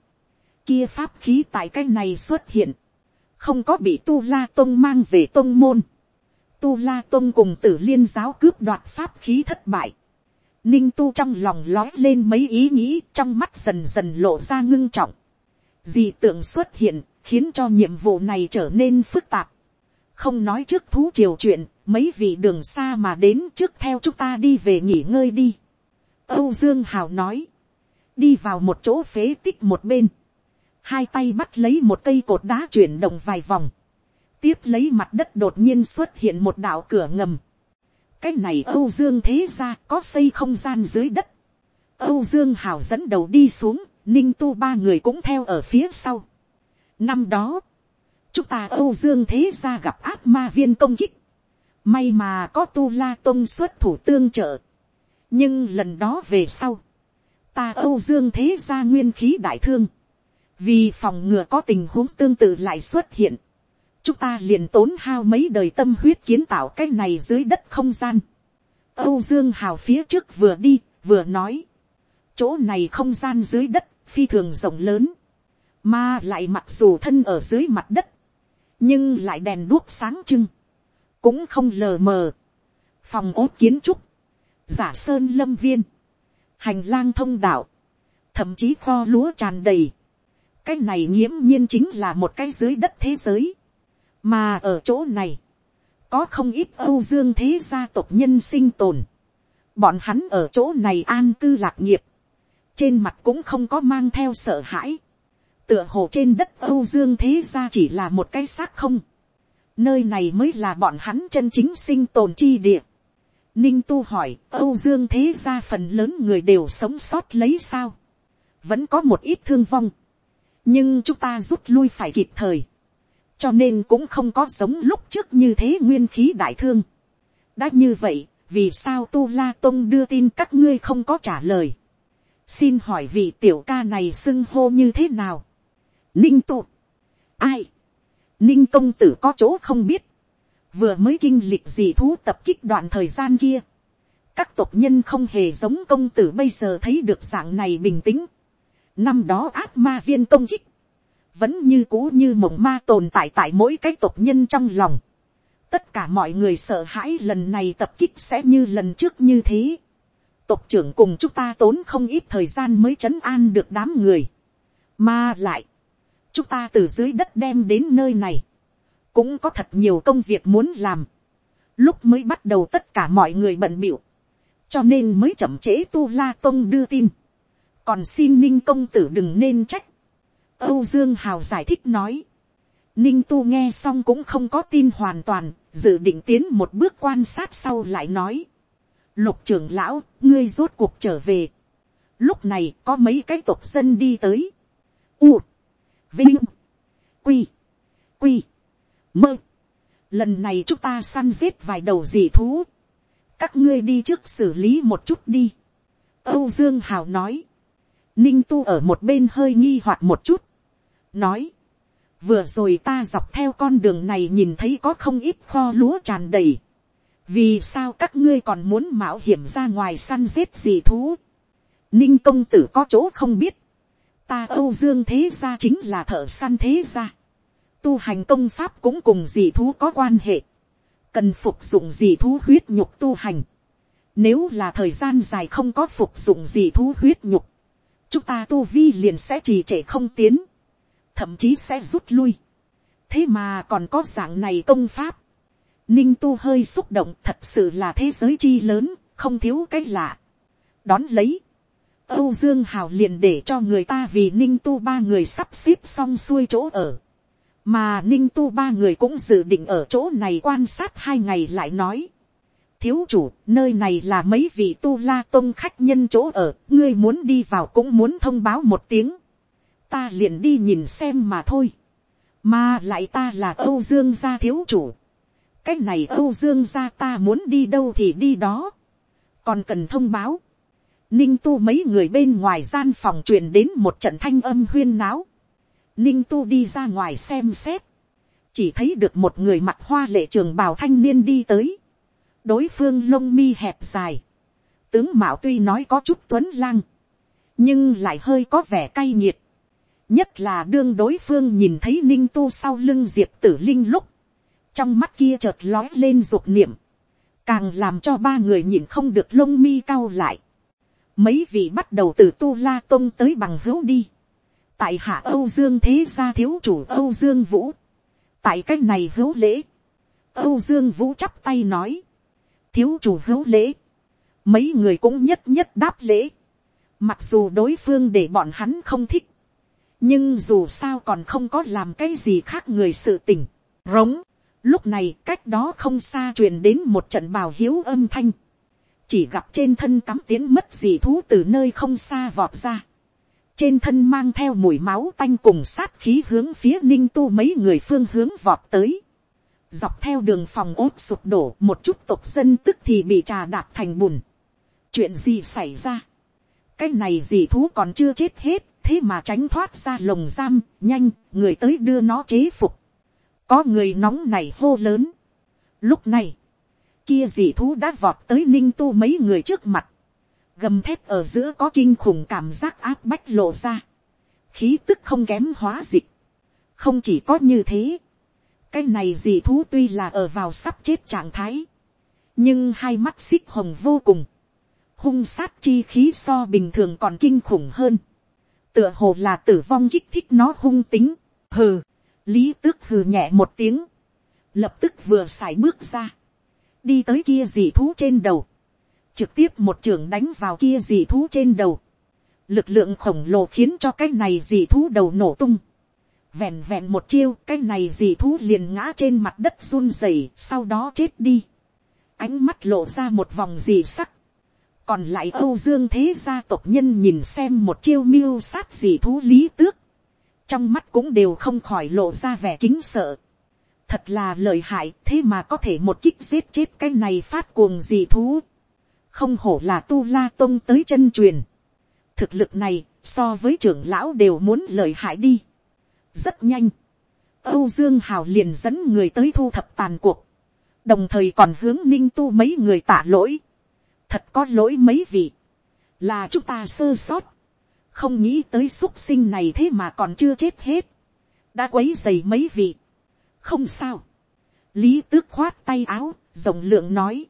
kia pháp khí tại cái này xuất hiện, không có bị tu la tông mang về tông môn. Tu la tông cùng tử liên giáo cướp đoạt pháp khí thất bại. Ninh tu trong lòng lói lên mấy ý nghĩ trong mắt dần dần lộ ra ngưng trọng. Dị tượng xuất hiện khiến cho nhiệm vụ này trở nên phức tạp. Không nói trước thú triều chuyện, mấy vị đường xa mà đến trước theo chúng ta đi về nghỉ ngơi đi. Âu Dương Hào nói. Đi vào một chỗ phế tích một bên hai tay bắt lấy một cây cột đá chuyển động vài vòng, tiếp lấy mặt đất đột nhiên xuất hiện một đạo cửa ngầm. cái này âu dương thế ra có xây không gian dưới đất. âu dương hào dẫn đầu đi xuống, ninh tu ba người cũng theo ở phía sau. năm đó, chúng ta âu dương thế ra gặp ác ma viên công kích. may mà có tu la tông xuất thủ tương trợ. nhưng lần đó về sau, ta âu dương thế ra nguyên khí đại thương vì phòng ngừa có tình huống tương tự lại xuất hiện, chúng ta liền tốn hao mấy đời tâm huyết kiến tạo cái này dưới đất không gian. âu dương hào phía trước vừa đi vừa nói, chỗ này không gian dưới đất phi thường rộng lớn, mà lại mặc dù thân ở dưới mặt đất, nhưng lại đèn đuốc sáng trưng, cũng không lờ mờ, phòng ốt kiến trúc, giả sơn lâm viên, hành lang thông đạo, thậm chí kho lúa tràn đầy, cái này nghiễm nhiên chính là một cái dưới đất thế giới, mà ở chỗ này, có không ít âu dương thế gia tộc nhân sinh tồn, bọn hắn ở chỗ này an cư lạc nghiệp, trên mặt cũng không có mang theo sợ hãi, tựa hồ trên đất âu dương thế gia chỉ là một cái xác không, nơi này mới là bọn hắn chân chính sinh tồn chi địa. Ninh tu hỏi, âu dương thế gia phần lớn người đều sống sót lấy sao, vẫn có một ít thương vong, nhưng chúng ta rút lui phải kịp thời, cho nên cũng không có sống lúc trước như thế nguyên khí đại thương. đã như vậy, vì sao tu la tông đưa tin các ngươi không có trả lời. xin hỏi vị tiểu ca này xưng hô như thế nào. ninh Tụ. ai. ninh công tử có chỗ không biết. vừa mới kinh lịch gì thú tập kích đoạn thời gian kia. các tộc nhân không hề giống công tử bây giờ thấy được dạng này bình tĩnh năm đó ác ma viên công kích. vẫn như cũ như mộng ma tồn tại tại mỗi cái tộc nhân trong lòng tất cả mọi người sợ hãi lần này tập kích sẽ như lần trước như thế. tộc trưởng cùng chúng ta tốn không ít thời gian mới trấn an được đám người. mà lại, chúng ta từ dưới đất đem đến nơi này, cũng có thật nhiều công việc muốn làm. lúc mới bắt đầu tất cả mọi người bận biểu, cho nên mới chậm trễ tu la tông đưa tin còn xin ninh công tử đừng nên trách. âu dương hào giải thích nói, Ninh tu nghe xong cũng không có tin hoàn toàn, dự định tiến một bước quan sát sau lại nói. Lục trưởng lão, ngươi rốt cuộc trở về. Lúc này có mấy cái tộc dân đi tới. U. Vinh. Quy. Quy. Mơ. Lần này chúng ta săn giết vài đầu dị thú. Các ngươi đi trước xử lý một chút đi. Âu Dương Hào nói. Ninh tu ở một bên hơi nghi hoặc một chút. Nói vừa rồi ta dọc theo con đường này nhìn thấy có không ít kho lúa tràn đầy. vì sao các ngươi còn muốn mạo hiểm ra ngoài săn giết gì thú. ninh công tử có chỗ không biết. ta âu dương thế gia chính là thợ săn thế gia. tu hành công pháp cũng cùng dị thú có quan hệ. cần phục dụng dị thú huyết nhục tu hành. nếu là thời gian dài không có phục dụng dị thú huyết nhục, chúng ta tu vi liền sẽ trì trệ không tiến thậm chí sẽ rút lui. thế mà còn có dạng này công pháp. ninh tu hơi xúc động thật sự là thế giới chi lớn, không thiếu cái lạ. đón lấy. âu dương hào liền để cho người ta vì ninh tu ba người sắp xếp xong xuôi chỗ ở. mà ninh tu ba người cũng dự định ở chỗ này quan sát hai ngày lại nói thiếu chủ, nơi này là mấy vị tu la tôn khách nhân chỗ ở, ngươi muốn đi vào cũng muốn thông báo một tiếng. Ta liền đi nhìn xem mà thôi, mà lại ta là âu dương gia thiếu chủ, cái này âu dương gia ta muốn đi đâu thì đi đó, còn cần thông báo, ninh tu mấy người bên ngoài gian phòng truyền đến một trận thanh âm huyên náo, ninh tu đi ra ngoài xem xét, chỉ thấy được một người mặt hoa lệ trường bào thanh niên đi tới, đối phương lông mi hẹp dài, tướng mạo tuy nói có chút tuấn lang, nhưng lại hơi có vẻ cay nghiệt, nhất là đương đối phương nhìn thấy ninh tu sau lưng diệp tử linh lúc, trong mắt kia chợt lói lên ruột niệm, càng làm cho ba người nhìn không được lông mi cao lại. mấy vị bắt đầu từ tu la tôn tới bằng hữu đi, tại hạ âu dương thế gia thiếu chủ âu dương vũ, tại c á c h này hữu lễ, âu dương vũ chắp tay nói, thiếu chủ hữu lễ, mấy người cũng nhất nhất đáp lễ, mặc dù đối phương để bọn hắn không thích, nhưng dù sao còn không có làm cái gì khác người sự tình, rống, lúc này cách đó không xa truyền đến một trận bào hiếu âm thanh, chỉ gặp trên thân cắm tiến mất gì thú từ nơi không xa vọt ra, trên thân mang theo mùi máu tanh cùng sát khí hướng phía ninh tu mấy người phương hướng vọt tới, dọc theo đường phòng ốt sụp đổ một chút tộc dân tức thì bị trà đạp thành bùn, chuyện gì xảy ra, cái này gì thú còn chưa chết hết, thế mà tránh thoát ra lồng giam, nhanh, người tới đưa nó chế phục. Có người nóng này hô lớn. Lúc này, kia dị thú đã vọt tới ninh tu mấy người trước mặt, gầm thép ở giữa có kinh khủng cảm giác áp bách lộ ra, khí tức không kém hóa dịch, không chỉ có như thế, cái này dị thú tuy là ở vào sắp chết trạng thái, nhưng hai mắt xích hồng vô cùng, hung sát chi khí so bình thường còn kinh khủng hơn, tựa hồ là tử vong kích thích nó hung tính, hừ, lý tước hừ nhẹ một tiếng, lập tức vừa x bước ra, đi tới kia dị thú trên đầu, trực tiếp một trường đánh vào kia dị thú trên đầu, lực lượng khổng lồ khiến cho cái này dị thú đầu nổ tung, vẹn vẹn một chiêu cái này dì thú liền ngã trên mặt đất run rẩy sau đó chết đi, ánh mắt lộ ra một vòng dì sắc, còn lại âu dương thế gia tộc nhân nhìn xem một chiêu miêu sát dì thú lý tước, trong mắt cũng đều không khỏi lộ ra vẻ kính sợ, thật là lợi hại thế mà có thể một kích giết chết cái này phát cuồng dì thú, không hổ là tu la tông tới chân truyền, thực lực này so với trưởng lão đều muốn lợi hại đi, rất nhanh, âu dương hào liền dẫn người tới thu thập tàn cuộc, đồng thời còn hướng ninh tu mấy người tả lỗi, thật có lỗi mấy vị, là chúng ta sơ sót, không nghĩ tới x u ấ t sinh này thế mà còn chưa chết hết, đã quấy dày mấy vị, không sao, lý tước khoát tay áo, rộng lượng nói,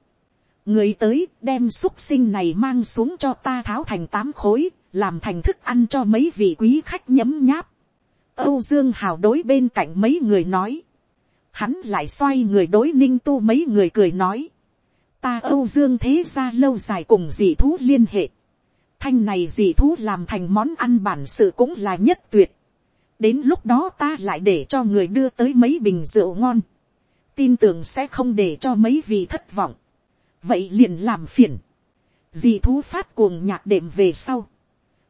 người tới đem x u ấ t sinh này mang xuống cho ta tháo thành tám khối, làm thành thức ăn cho mấy vị quý khách nhấm nháp âu dương hào đối bên cạnh mấy người nói, hắn lại xoay người đối ninh tu mấy người cười nói, ta âu dương thế ra lâu dài cùng dị thú liên hệ, thanh này dị thú làm thành món ăn bản sự cũng là nhất tuyệt, đến lúc đó ta lại để cho người đưa tới mấy bình rượu ngon, tin tưởng sẽ không để cho mấy vị thất vọng, vậy liền làm phiền, dì thú phát cuồng nhạc đệm về sau,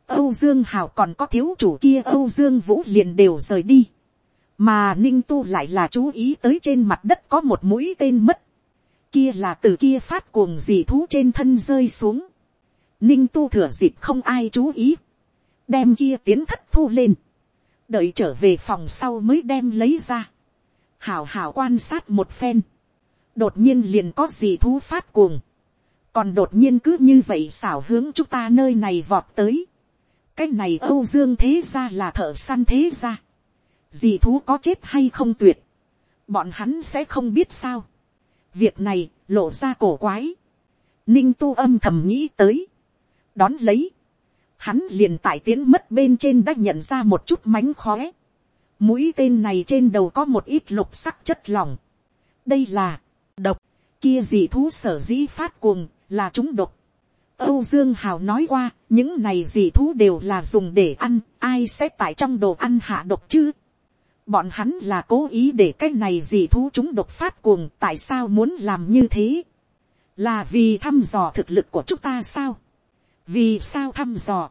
âu dương hào còn có thiếu chủ kia âu dương vũ liền đều rời đi, mà ninh tu lại là chú ý tới trên mặt đất có một mũi tên mất, kia là từ kia phát cuồng dị thú trên thân rơi xuống, ninh tu thừa dịp không ai chú ý, đem kia tiến thất thu lên, đợi trở về phòng sau mới đem lấy ra, hảo hảo quan sát một phen, đột nhiên liền có gì thú phát cuồng, còn đột nhiên cứ như vậy xảo hướng chúng ta nơi này vọt tới, cái này âu dương thế ra là thợ săn thế ra, dì thú có chết hay không tuyệt, bọn hắn sẽ không biết sao, việc này lộ ra cổ quái, ninh tu âm thầm nghĩ tới, đón lấy, hắn liền tại tiến mất bên trên đã nhận ra một chút mánh khóe. Mũi tên này trên đầu có một ít lục sắc chất lỏng. Đây là độc, kia dì thú sở dĩ phát cuồng là chúng độc. Âu Dương Hào nói qua, những này gì thú đều là dùng để ăn, ai sẽ tại trong đồ ăn hạ độc chứ? Bọn hắn là cố ý để cái này gì thú chúng độc phát cuồng, tại sao muốn làm như thế? Là vì thăm dò thực lực của chúng ta sao? vì sao thăm dò,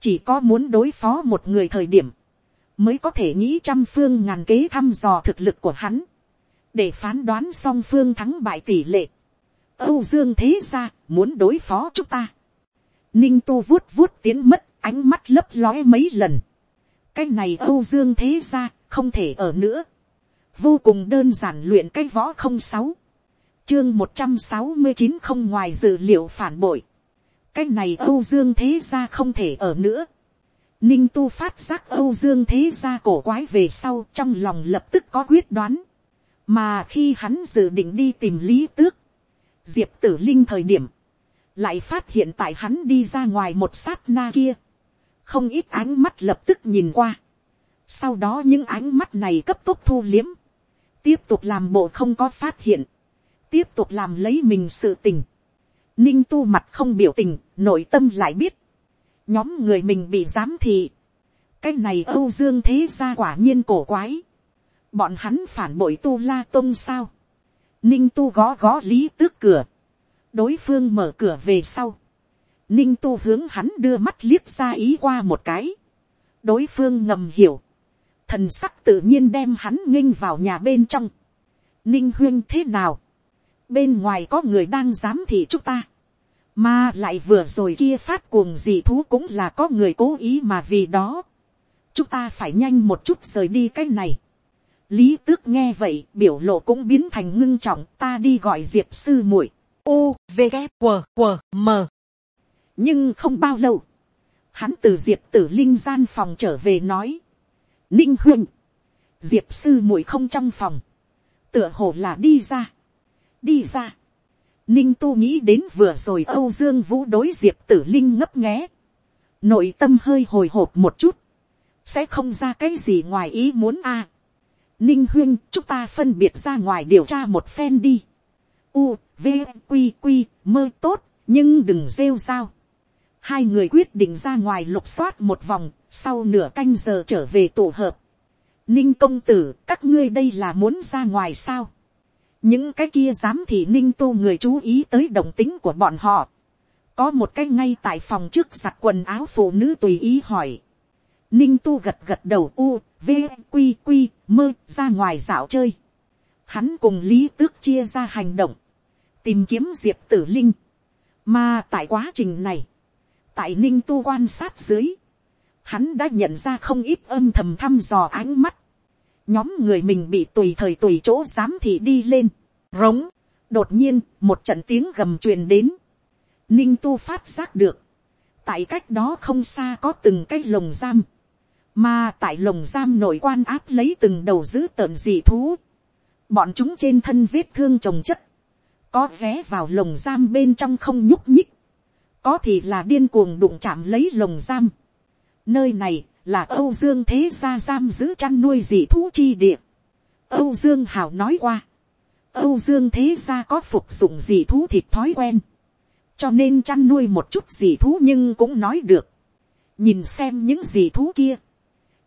chỉ có muốn đối phó một người thời điểm, mới có thể nghĩ trăm phương ngàn kế thăm dò thực lực của hắn, để phán đoán song phương thắng bại tỷ lệ âu dương thế ra muốn đối phó chúng ta. ninh tu vuốt vuốt tiến mất ánh mắt lấp lóe mấy lần. cái này âu dương thế ra không thể ở nữa. vô cùng đơn giản luyện cái võ không sáu chương một trăm sáu mươi chín không ngoài dự liệu phản bội cái này âu dương thế gia không thể ở nữa. ninh tu phát giác âu dương thế gia cổ quái về sau trong lòng lập tức có quyết đoán. mà khi hắn dự định đi tìm lý tước, diệp tử linh thời điểm, lại phát hiện tại hắn đi ra ngoài một sát na kia, không ít ánh mắt lập tức nhìn qua. sau đó những ánh mắt này cấp tốc thu liếm, tiếp tục làm bộ không có phát hiện, tiếp tục làm lấy mình sự tình Ninh tu mặt không biểu tình, nội tâm lại biết. Nhóm người mình bị giám thị. Cái này Âu Dương thế ra quả nhiên cổ quái. Bọn hắn phản bội tu la tông sao. Ninh tu gó gó lý tước cửa. Đối phương mở cửa về sau. Ninh tu hướng hắn đưa mắt liếc ra ý qua một cái. Đối phương ngầm hiểu. Thần sắc tự nhiên đem hắn nghênh vào nhà bên trong. Ninh huyên thế nào? bên ngoài có người đang giám thị chúng ta, mà lại vừa rồi kia phát cuồng dị thú cũng là có người cố ý mà vì đó, chúng ta phải nhanh một chút rời đi cái này, lý tước nghe vậy, biểu lộ cũng biến thành ngưng trọng, ta đi gọi diệp sư muội. U, v, g q q m. Nhưng không bao lâu, hắn từ diệp tử linh gian phòng trở về nói. Ninh huynh diệp sư muội không trong phòng. Tựa hồ là đi ra. Đi ra. Ninh tu nghĩ đến vừa rồi âu dương vũ đối diệp tử linh ngấp nghé. Nội tâm hơi hồi hộp một chút. Sẽ không ra cái gì ngoài ý muốn a ninh huyên chúng ta phân biệt ra ngoài điều tra một phen đi. U, v, q q mơ tốt, nhưng đừng rêu sao. Hai người quyết định ra ngoài lục soát một vòng, sau nửa canh giờ trở về tổ hợp. Ninh công tử, các ngươi đây là muốn ra ngoài sao? Những cái kia dám thì ninh tu người chú ý tới đồng tính của bọn họ. Có một cái ngay tại phòng trước giặt quần áo phụ nữ tùy ý hỏi. Ninh tu gật gật đầu u, v, q q mơ ra ngoài dạo chơi. Hắn cùng lý tước chia ra hành động. Tìm kiếm diệp tử linh. Mà tại quá trình này. Tại ninh tu quan sát dưới. Hắn đã nhận ra không ít âm thầm thăm dò ánh mắt. Nhóm người mình bị tùy thời tùy chỗ dám thì đi lên. Rống. Đột nhiên, một trận tiếng gầm truyền đến. Ninh tu phát giác được. Tại cách đó không xa có từng cái lồng giam mà tại lồng giam nội quan áp lấy từng đầu giữ tợn dị thú. Bọn chúng trên thân vết thương trồng chất. Có vé vào lồng giam bên trong không nhúc nhích. Có thì là điên cuồng đụng chạm lấy lồng giam. Nơi này là Âu Dương Thế Gia giam giữ chăn nuôi dị thú chi địa. Âu Dương Hảo nói qua. Âu Dương Thế Gia có phục dụng dị thú thịt thói quen. Cho nên chăn nuôi một chút dị thú nhưng cũng nói được. Nhìn xem những dị thú kia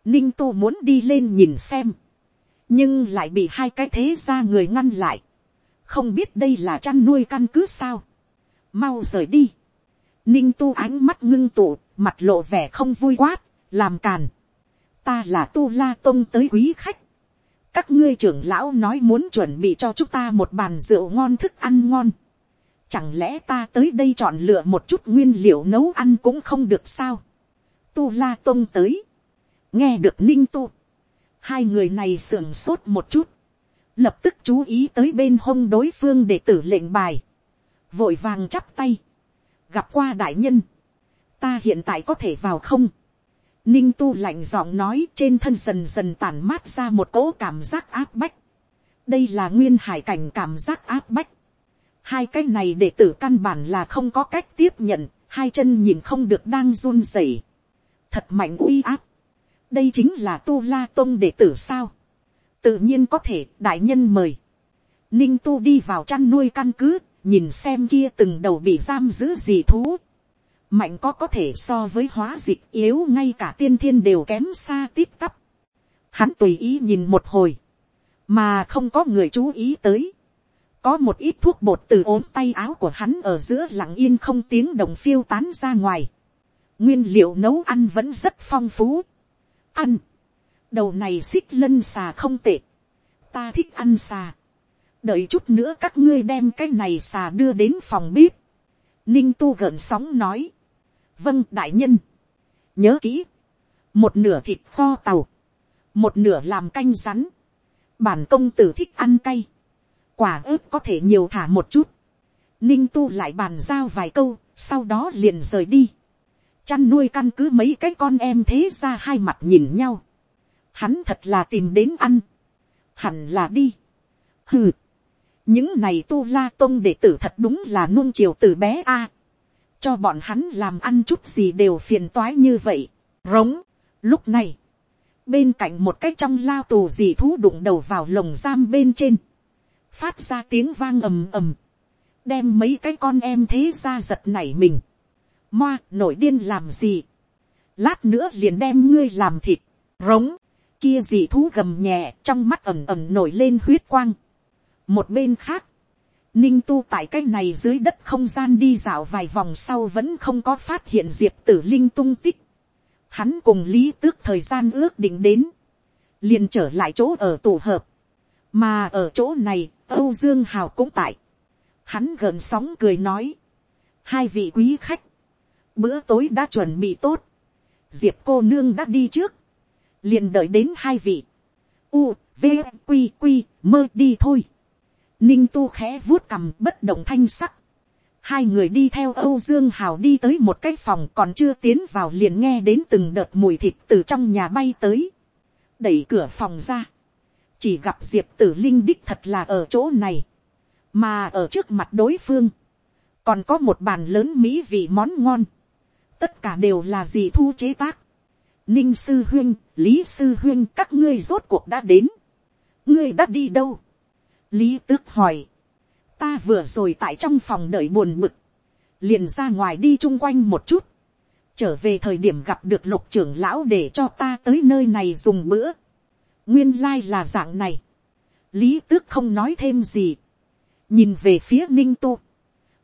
ninh tu muốn đi lên nhìn xem, nhưng lại bị hai cái thế ra người ngăn lại, không biết đây là chăn nuôi căn cứ sao, mau rời đi, ninh tu ánh mắt ngưng tụ, mặt lộ vẻ không vui quát, làm càn, ta là tu la tông tới quý khách, các ngươi trưởng lão nói muốn chuẩn bị cho chúng ta một bàn rượu ngon thức ăn ngon, chẳng lẽ ta tới đây chọn lựa một chút nguyên liệu nấu ăn cũng không được sao, tu la tông tới, nghe được ninh tu, hai người này sưởng sốt một chút, lập tức chú ý tới bên hông đối phương để tử lệnh bài, vội vàng chắp tay, gặp qua đại nhân, ta hiện tại có thể vào không, ninh tu lạnh giọng nói trên thân dần dần tản mát ra một cỗ cảm giác áp bách, đây là nguyên hải cảnh cảm giác áp bách, hai cái này để tử căn bản là không có cách tiếp nhận, hai chân nhìn không được đang run rẩy, thật mạnh uy áp, đây chính là tu la tôn đệ tử sao. tự nhiên có thể đại nhân mời. ninh tu đi vào chăn nuôi căn cứ, nhìn xem kia từng đầu bị giam giữ gì thú. mạnh có có thể so với hóa dịch yếu ngay cả tiên thiên đều kém xa tiếp tắp. hắn tùy ý nhìn một hồi, mà không có người chú ý tới. có một ít thuốc bột từ ốm tay áo của hắn ở giữa lặng yên không tiếng đồng phiêu tán ra ngoài. nguyên liệu nấu ăn vẫn rất phong phú ăn. đầu này xích lân xà không tệ. ta thích ăn xà. đợi chút nữa các ngươi đem cái này xà đưa đến phòng bếp. ninh tu gợn sóng nói. vâng đại nhân. nhớ kỹ. một nửa thịt kho tàu. một nửa làm canh rắn. bản công tử thích ăn cay. quả ớt có thể nhiều thả một chút. ninh tu lại bàn giao vài câu, sau đó liền rời đi chăn nuôi căn cứ mấy cái con em thế ra hai mặt nhìn nhau. Hắn thật là tìm đến ăn. Hẳn là đi. Hừ. Những này tu la tông đệ tử thật đúng là nuông chiều từ bé a. Cho bọn hắn làm ăn chút gì đều phiền toái như vậy. Rống. Lúc này. Bên cạnh một cái trong lao tù gì thú đụng đầu vào lồng giam bên trên. Phát ra tiếng vang ầm ầm. Đem mấy cái con em thế ra giật nảy mình Moa, nổi điên làm gì? Lát nữa liền đem ngươi làm thịt, rống, kia dị thú gầm nhẹ, trong mắt ẩm ẩm nổi lên huyết quang. Một bên khác, ninh tu tại cái này dưới đất không gian đi dạo vài vòng sau vẫn không có phát hiện diệp tử linh tung tích. Hắn cùng lý tước thời gian ước định đến, liền trở lại chỗ ở tổ hợp. Mà ở chỗ này, Âu Dương Hào cũng tại. Hắn gần sóng cười nói. Hai vị quý khách, bữa tối đã chuẩn bị tốt, diệp cô nương đã đi trước, liền đợi đến hai vị, u, v q q mơ đi thôi. ninh tu khẽ vuốt cầm bất động thanh sắc. hai người đi theo âu dương hào đi tới một cái phòng còn chưa tiến vào liền nghe đến từng đợt mùi thịt từ trong nhà bay tới. đẩy cửa phòng ra. chỉ gặp diệp tử linh đích thật là ở chỗ này. mà ở trước mặt đối phương. còn có một bàn lớn mỹ vị món ngon tất cả đều là gì thu chế tác ninh sư huyên, lý sư huyên các ngươi rốt cuộc đã đến. ngươi đã đi đâu. lý tước hỏi. ta vừa rồi tại trong phòng đợi buồn bực. liền ra ngoài đi chung quanh một chút. trở về thời điểm gặp được lục trưởng lão để cho ta tới nơi này dùng bữa. nguyên lai là dạng này. lý tước không nói thêm gì. nhìn về phía ninh tu.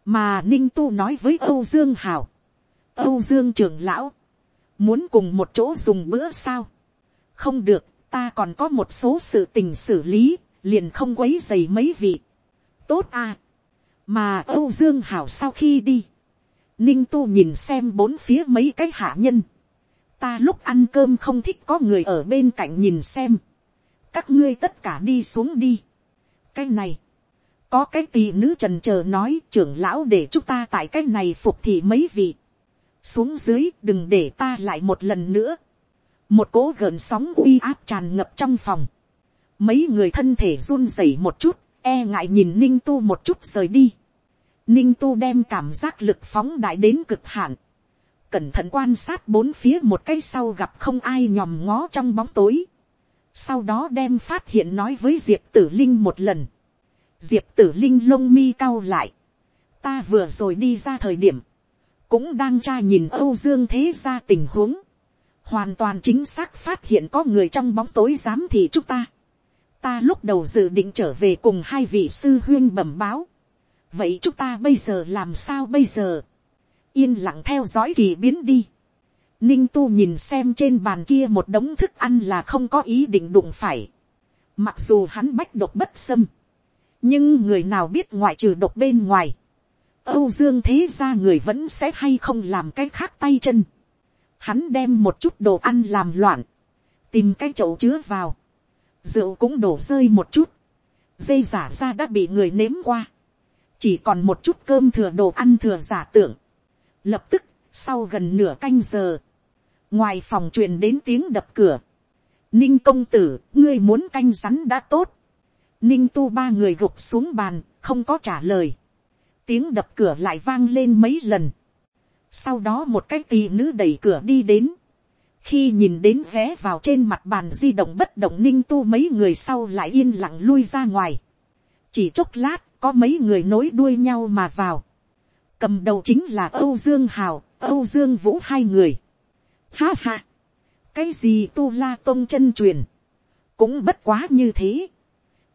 mà ninh tu nói với âu dương hảo âu dương trưởng lão muốn cùng một chỗ dùng bữa sao, không được, ta còn có một số sự tình xử lý, liền không quấy dày mấy vị. tốt à, mà âu dương hảo sau khi đi, ninh tu nhìn xem bốn phía mấy cái hạ nhân, ta lúc ăn cơm không thích có người ở bên cạnh nhìn xem, các ngươi tất cả đi xuống đi. cái này, có cái tỷ nữ trần chờ nói trưởng lão để chúng ta tại cái này phục thị mấy vị xuống dưới đừng để ta lại một lần nữa. một cố gợn sóng uy áp tràn ngập trong phòng. mấy người thân thể run rẩy một chút, e ngại nhìn ninh tu một chút rời đi. ninh tu đem cảm giác lực phóng đại đến cực hạn. cẩn thận quan sát bốn phía một cái sau gặp không ai nhòm ngó trong bóng tối. sau đó đem phát hiện nói với diệp tử linh một lần. diệp tử linh lông mi cao lại. ta vừa rồi đi ra thời điểm cũng đang tra nhìn âu dương thế ra tình huống, hoàn toàn chính xác phát hiện có người trong bóng tối dám thì chúng ta. ta lúc đầu dự định trở về cùng hai vị sư huyên bẩm báo. vậy chúng ta bây giờ làm sao bây giờ. yên lặng theo dõi kỳ biến đi. ninh tu nhìn xem trên bàn kia một đống thức ăn là không có ý định đụng phải. mặc dù hắn bách độc bất xâm. nhưng người nào biết ngoại trừ độc bên ngoài Âu Dương thế ra người vẫn sẽ hay không làm cái khác tay chân. Hắn đem một chút đồ ăn làm loạn. Tìm cái chậu chứa vào. Rượu cũng đổ rơi một chút. Dây giả ra đã bị người nếm qua. Chỉ còn một chút cơm thừa đồ ăn thừa giả tưởng. Lập tức, sau gần nửa canh giờ. Ngoài phòng truyền đến tiếng đập cửa. Ninh công tử, ngươi muốn canh rắn đã tốt. Ninh tu ba người gục xuống bàn, không có trả lời tiếng đập cửa lại vang lên mấy lần. sau đó một cái tỳ nữ đẩy cửa đi đến. khi nhìn đến vé vào trên mặt bàn di động bất động ninh tu mấy người sau lại yên lặng lui ra ngoài. chỉ chốc lát có mấy người nối đuôi nhau mà vào. cầm đầu chính là âu dương hào, âu dương vũ hai người. ha ha. cái gì tu la tôn chân truyền. cũng bất quá như thế.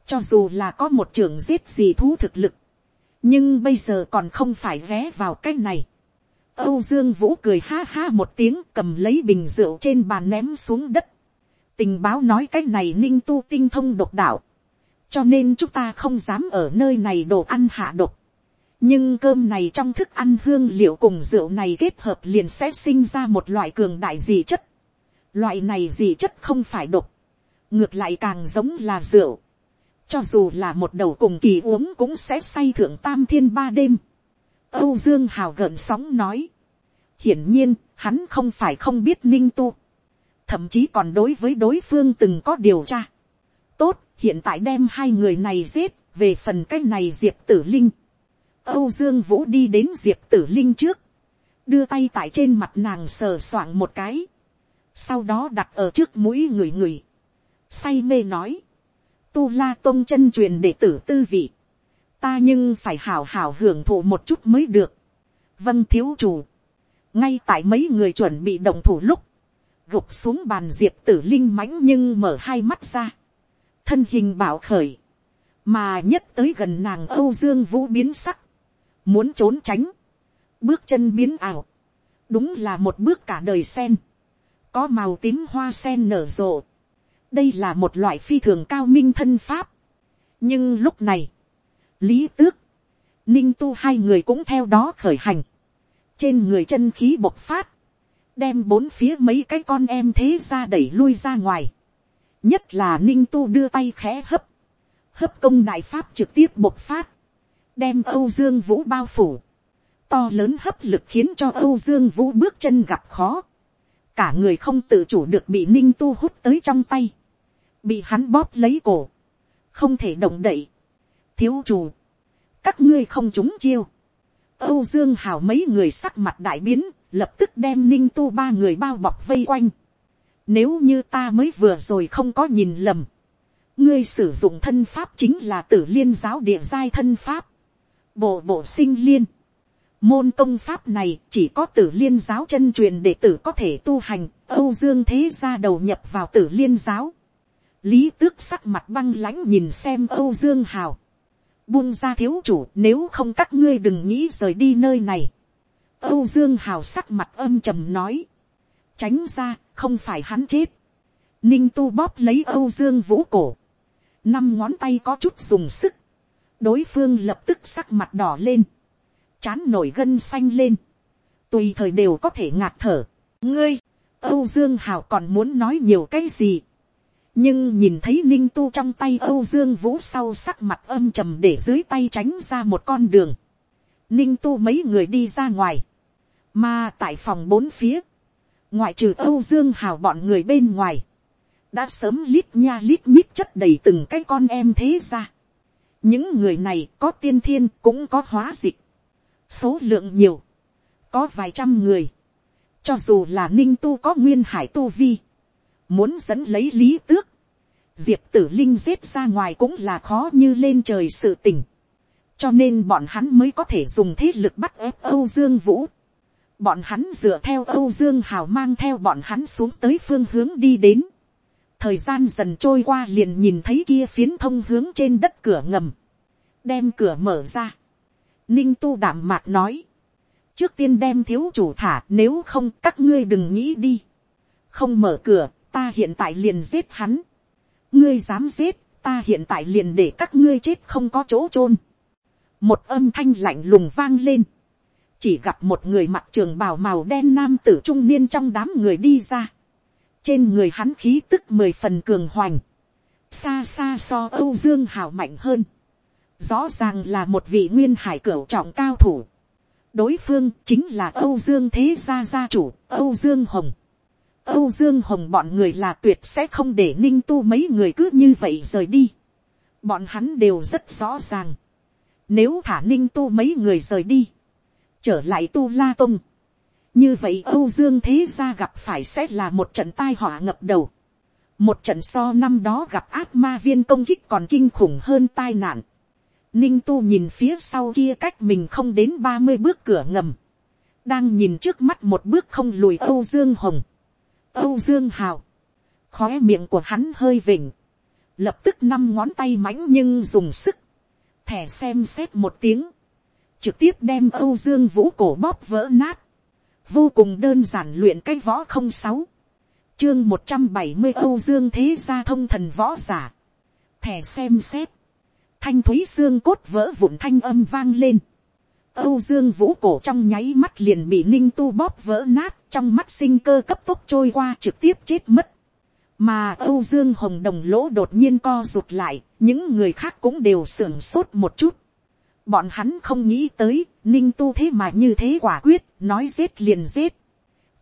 cho dù là có một trưởng giết gì thú thực lực nhưng bây giờ còn không phải ghé vào cái này. âu dương vũ cười ha ha một tiếng cầm lấy bình rượu trên bàn ném xuống đất. tình báo nói cái này ninh tu tinh thông độc đạo. cho nên chúng ta không dám ở nơi này đồ ăn hạ độc. nhưng cơm này trong thức ăn hương liệu cùng rượu này kết hợp liền sẽ sinh ra một loại cường đại dị chất. loại này dị chất không phải độc. ngược lại càng giống là rượu cho dù là một đầu cùng kỳ uống cũng sẽ say thượng tam thiên ba đêm. Âu Dương Hào gợn sóng nói. Hiển nhiên, hắn không phải không biết ninh tu. Thậm chí còn đối với đối phương từng có điều tra. Tốt, hiện tại đem hai người này giết, về phần cách này Diệp Tử Linh. Âu Dương Vũ đi đến Diệp Tử Linh trước. Đưa tay tại trên mặt nàng sờ soạng một cái. Sau đó đặt ở trước mũi người người. Say mê nói tu la tôn chân truyền đệ tử tư vị, ta nhưng phải hào hào hưởng thụ một chút mới được. vâng thiếu chủ, ngay tại mấy người chuẩn bị động thủ lúc, gục xuống bàn diệp tử linh mãnh nhưng mở hai mắt ra, thân hình bảo khởi, mà nhất tới gần nàng âu dương vũ biến sắc, muốn trốn tránh, bước chân biến ảo, đúng là một bước cả đời sen, có màu tím hoa sen nở rộ, đây là một loại phi thường cao minh thân pháp. nhưng lúc này, lý tước, ninh tu hai người cũng theo đó khởi hành, trên người chân khí bộc phát, đem bốn phía mấy cái con em thế ra đẩy lui ra ngoài, nhất là ninh tu đưa tay khẽ hấp, hấp công đại pháp trực tiếp bộc phát, đem âu dương vũ bao phủ, to lớn hấp lực khiến cho âu dương vũ bước chân gặp khó, cả người không tự chủ được bị ninh tu hút tới trong tay, bị hắn bóp lấy cổ, không thể động đậy, thiếu chủ, các ngươi không trúng chiêu, âu dương hào mấy người sắc mặt đại biến, lập tức đem ninh tu ba người bao bọc vây quanh, nếu như ta mới vừa rồi không có nhìn lầm, ngươi sử dụng thân pháp chính là tử liên giáo địa giai thân pháp, bộ bộ sinh liên, Môn công pháp này chỉ có tử liên giáo chân truyền đệ tử có thể tu hành, Âu Dương thế gia đầu nhập vào tử liên giáo. Lý tước sắc mặt băng lãnh nhìn xem Âu Dương hào. Buông ra thiếu chủ nếu không các ngươi đừng nghĩ rời đi nơi này. Âu Dương hào sắc mặt âm trầm nói. Tránh ra, không phải hắn chết. Ninh tu bóp lấy Âu Dương vũ cổ. Năm ngón tay có chút dùng sức. Đối phương lập tức sắc mặt đỏ lên chán nổi gân xanh lên, tùy thời đều có thể ngạt thở. ngươi, âu dương hào còn muốn nói nhiều cái gì, nhưng nhìn thấy ninh tu trong tay âu dương vũ sau sắc mặt âm trầm để dưới tay tránh ra một con đường, ninh tu mấy người đi ra ngoài, mà tại phòng bốn phía, ngoại trừ âu dương hào bọn người bên ngoài, đã sớm lít nha lít nhít chất đầy từng cái con em thế ra. những người này có tiên thiên cũng có hóa dịch, số lượng nhiều, có vài trăm người, cho dù là ninh tu có nguyên hải tu vi, muốn dẫn lấy lý tước, diệp tử linh giết ra ngoài cũng là khó như lên trời sự tình, cho nên bọn hắn mới có thể dùng thế lực bắt ép âu dương vũ, bọn hắn dựa theo âu dương hào mang theo bọn hắn xuống tới phương hướng đi đến, thời gian dần trôi qua liền nhìn thấy kia phiến thông hướng trên đất cửa ngầm, đem cửa mở ra, Ninh tu đảm mạc nói. Trước tiên đem thiếu chủ thả nếu không các ngươi đừng nghĩ đi. Không mở cửa, ta hiện tại liền giết hắn. Ngươi dám giết, ta hiện tại liền để các ngươi chết không có chỗ chôn. Một âm thanh lạnh lùng vang lên. Chỉ gặp một người mặc trường bào màu đen nam tử trung niên trong đám người đi ra. Trên người hắn khí tức mười phần cường hoành. Xa xa so Âu Dương Hào mạnh hơn rõ ràng là một vị nguyên hải cửu trọng cao thủ. đối phương chính là âu dương thế gia gia chủ âu dương hồng âu dương hồng bọn người là tuyệt sẽ không để ninh tu mấy người cứ như vậy rời đi. bọn hắn đều rất rõ ràng. nếu thả ninh tu mấy người rời đi, trở lại tu la tông. như vậy âu dương thế gia gặp phải sẽ là một trận tai họa ngập đầu. một trận so năm đó gặp ác ma viên công kích còn kinh khủng hơn tai nạn Ninh tu nhìn phía sau kia cách mình không đến ba mươi bước cửa ngầm. Đang nhìn trước mắt một bước không lùi Âu Dương Hồng. Âu Dương Hào. Khóe miệng của hắn hơi vỉnh. Lập tức năm ngón tay mãnh nhưng dùng sức. Thẻ xem xét một tiếng. Trực tiếp đem Âu Dương Vũ cổ bóp vỡ nát. Vô cùng đơn giản luyện cái võ không sáu. Chương một trăm bảy mươi Âu Dương Thế Gia thông thần võ giả. Thẻ xem xét thanh thúy xương cốt vỡ vụn thanh âm vang lên. Âu Dương Vũ cổ trong nháy mắt liền bị ninh tu bóp vỡ nát, trong mắt sinh cơ cấp tốc trôi qua trực tiếp chết mất. Mà Âu Dương Hồng Đồng lỗ đột nhiên co rụt lại, những người khác cũng đều sưởng sốt một chút. Bọn hắn không nghĩ tới, ninh tu thế mà như thế quả quyết, nói giết liền giết.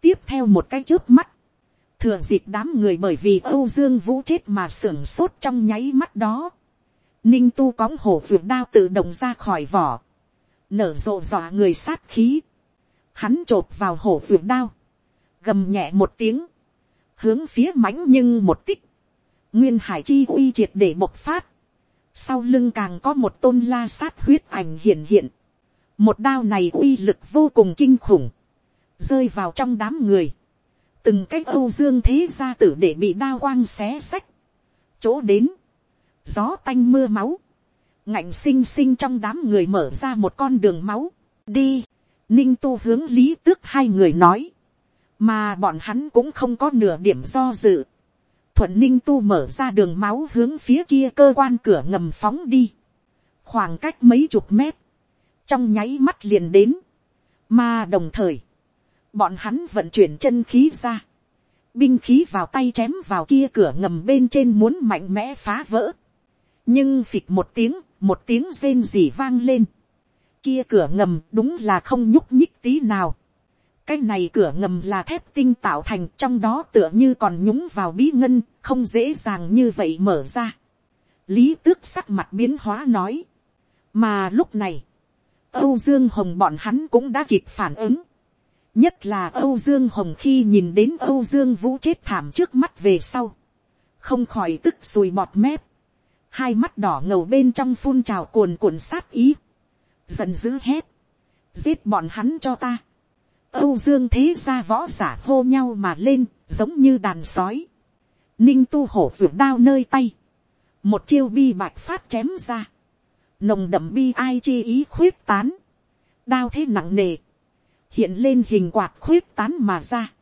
Tiếp theo một cái chớp mắt. Thừa dịp đám người bởi vì Âu Dương Vũ chết mà sưởng sốt trong nháy mắt đó ninh tu cóng hổ vượt đao tự động ra khỏi vỏ, nở rộ dọa người sát khí, hắn t r ộ p vào hổ ruột đao, gầm nhẹ một tiếng, hướng phía mãnh nhưng một tích, nguyên hải chi uy triệt để bộc phát, sau lưng càng có một tôn la sát huyết ảnh hiện hiện, một đao này uy lực vô cùng kinh khủng, rơi vào trong đám người, từng cái âu dương thế gia tử để bị đao quang xé sách, chỗ đến, gió tanh mưa máu, ngạnh xinh xinh trong đám người mở ra một con đường máu, đi, ninh tu hướng lý tước hai người nói, mà bọn hắn cũng không có nửa điểm do dự, thuận ninh tu mở ra đường máu hướng phía kia cơ quan cửa ngầm phóng đi, khoảng cách mấy chục mét, trong nháy mắt liền đến, mà đồng thời, bọn hắn vận chuyển chân khí ra, binh khí vào tay chém vào kia cửa ngầm bên trên muốn mạnh mẽ phá vỡ nhưng phịch một tiếng, một tiếng rên rỉ vang lên. kia cửa ngầm đúng là không nhúc nhích tí nào. cái này cửa ngầm là thép tinh tạo thành trong đó tựa như còn nhúng vào bí ngân, không dễ dàng như vậy mở ra. lý tước sắc mặt biến hóa nói. mà lúc này, âu dương hồng bọn hắn cũng đã kịp phản ứng nhất là âu dương hồng khi nhìn đến âu dương vũ chết thảm trước mắt về sau, không khỏi tức sùi bọt mép, hai mắt đỏ ngầu bên trong phun trào cuồn cuộn sát ý, giận dữ hét, giết bọn hắn cho ta, âu dương thế ra võ giả hô nhau mà lên, giống như đàn sói, ninh tu hổ ruột đao nơi tay, một chiêu bi bạch phát chém ra, nồng đậm bi ai chi ý khuyết tán, đao thế nặng nề, hiện lên hình quạt khuyết tán mà ra.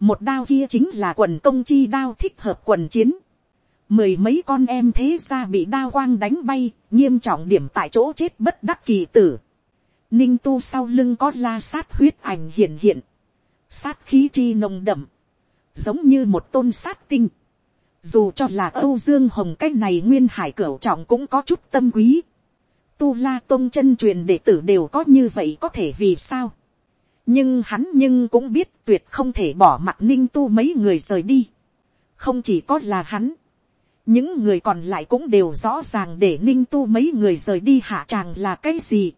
một đao kia chính là quần công chi đao thích hợp quần chiến mười mấy con em thế ra bị đao quang đánh bay, nghiêm trọng điểm tại chỗ chết bất đắc kỳ tử. ninh tu sau lưng có la sát huyết ảnh hiện hiện. sát khí chi nồng đậm, giống như một tôn sát tinh. dù cho là âu dương hồng cái này nguyên hải cửu trọng cũng có chút tâm quý. tu la tôn chân truyền đệ tử đều có như vậy có thể vì sao nhưng hắn nhưng cũng biết tuyệt không thể bỏ mặt ninh tu mấy người rời đi. không chỉ có là hắn, những người còn lại cũng đều rõ ràng để ninh tu mấy người rời đi hạ tràng là cái gì.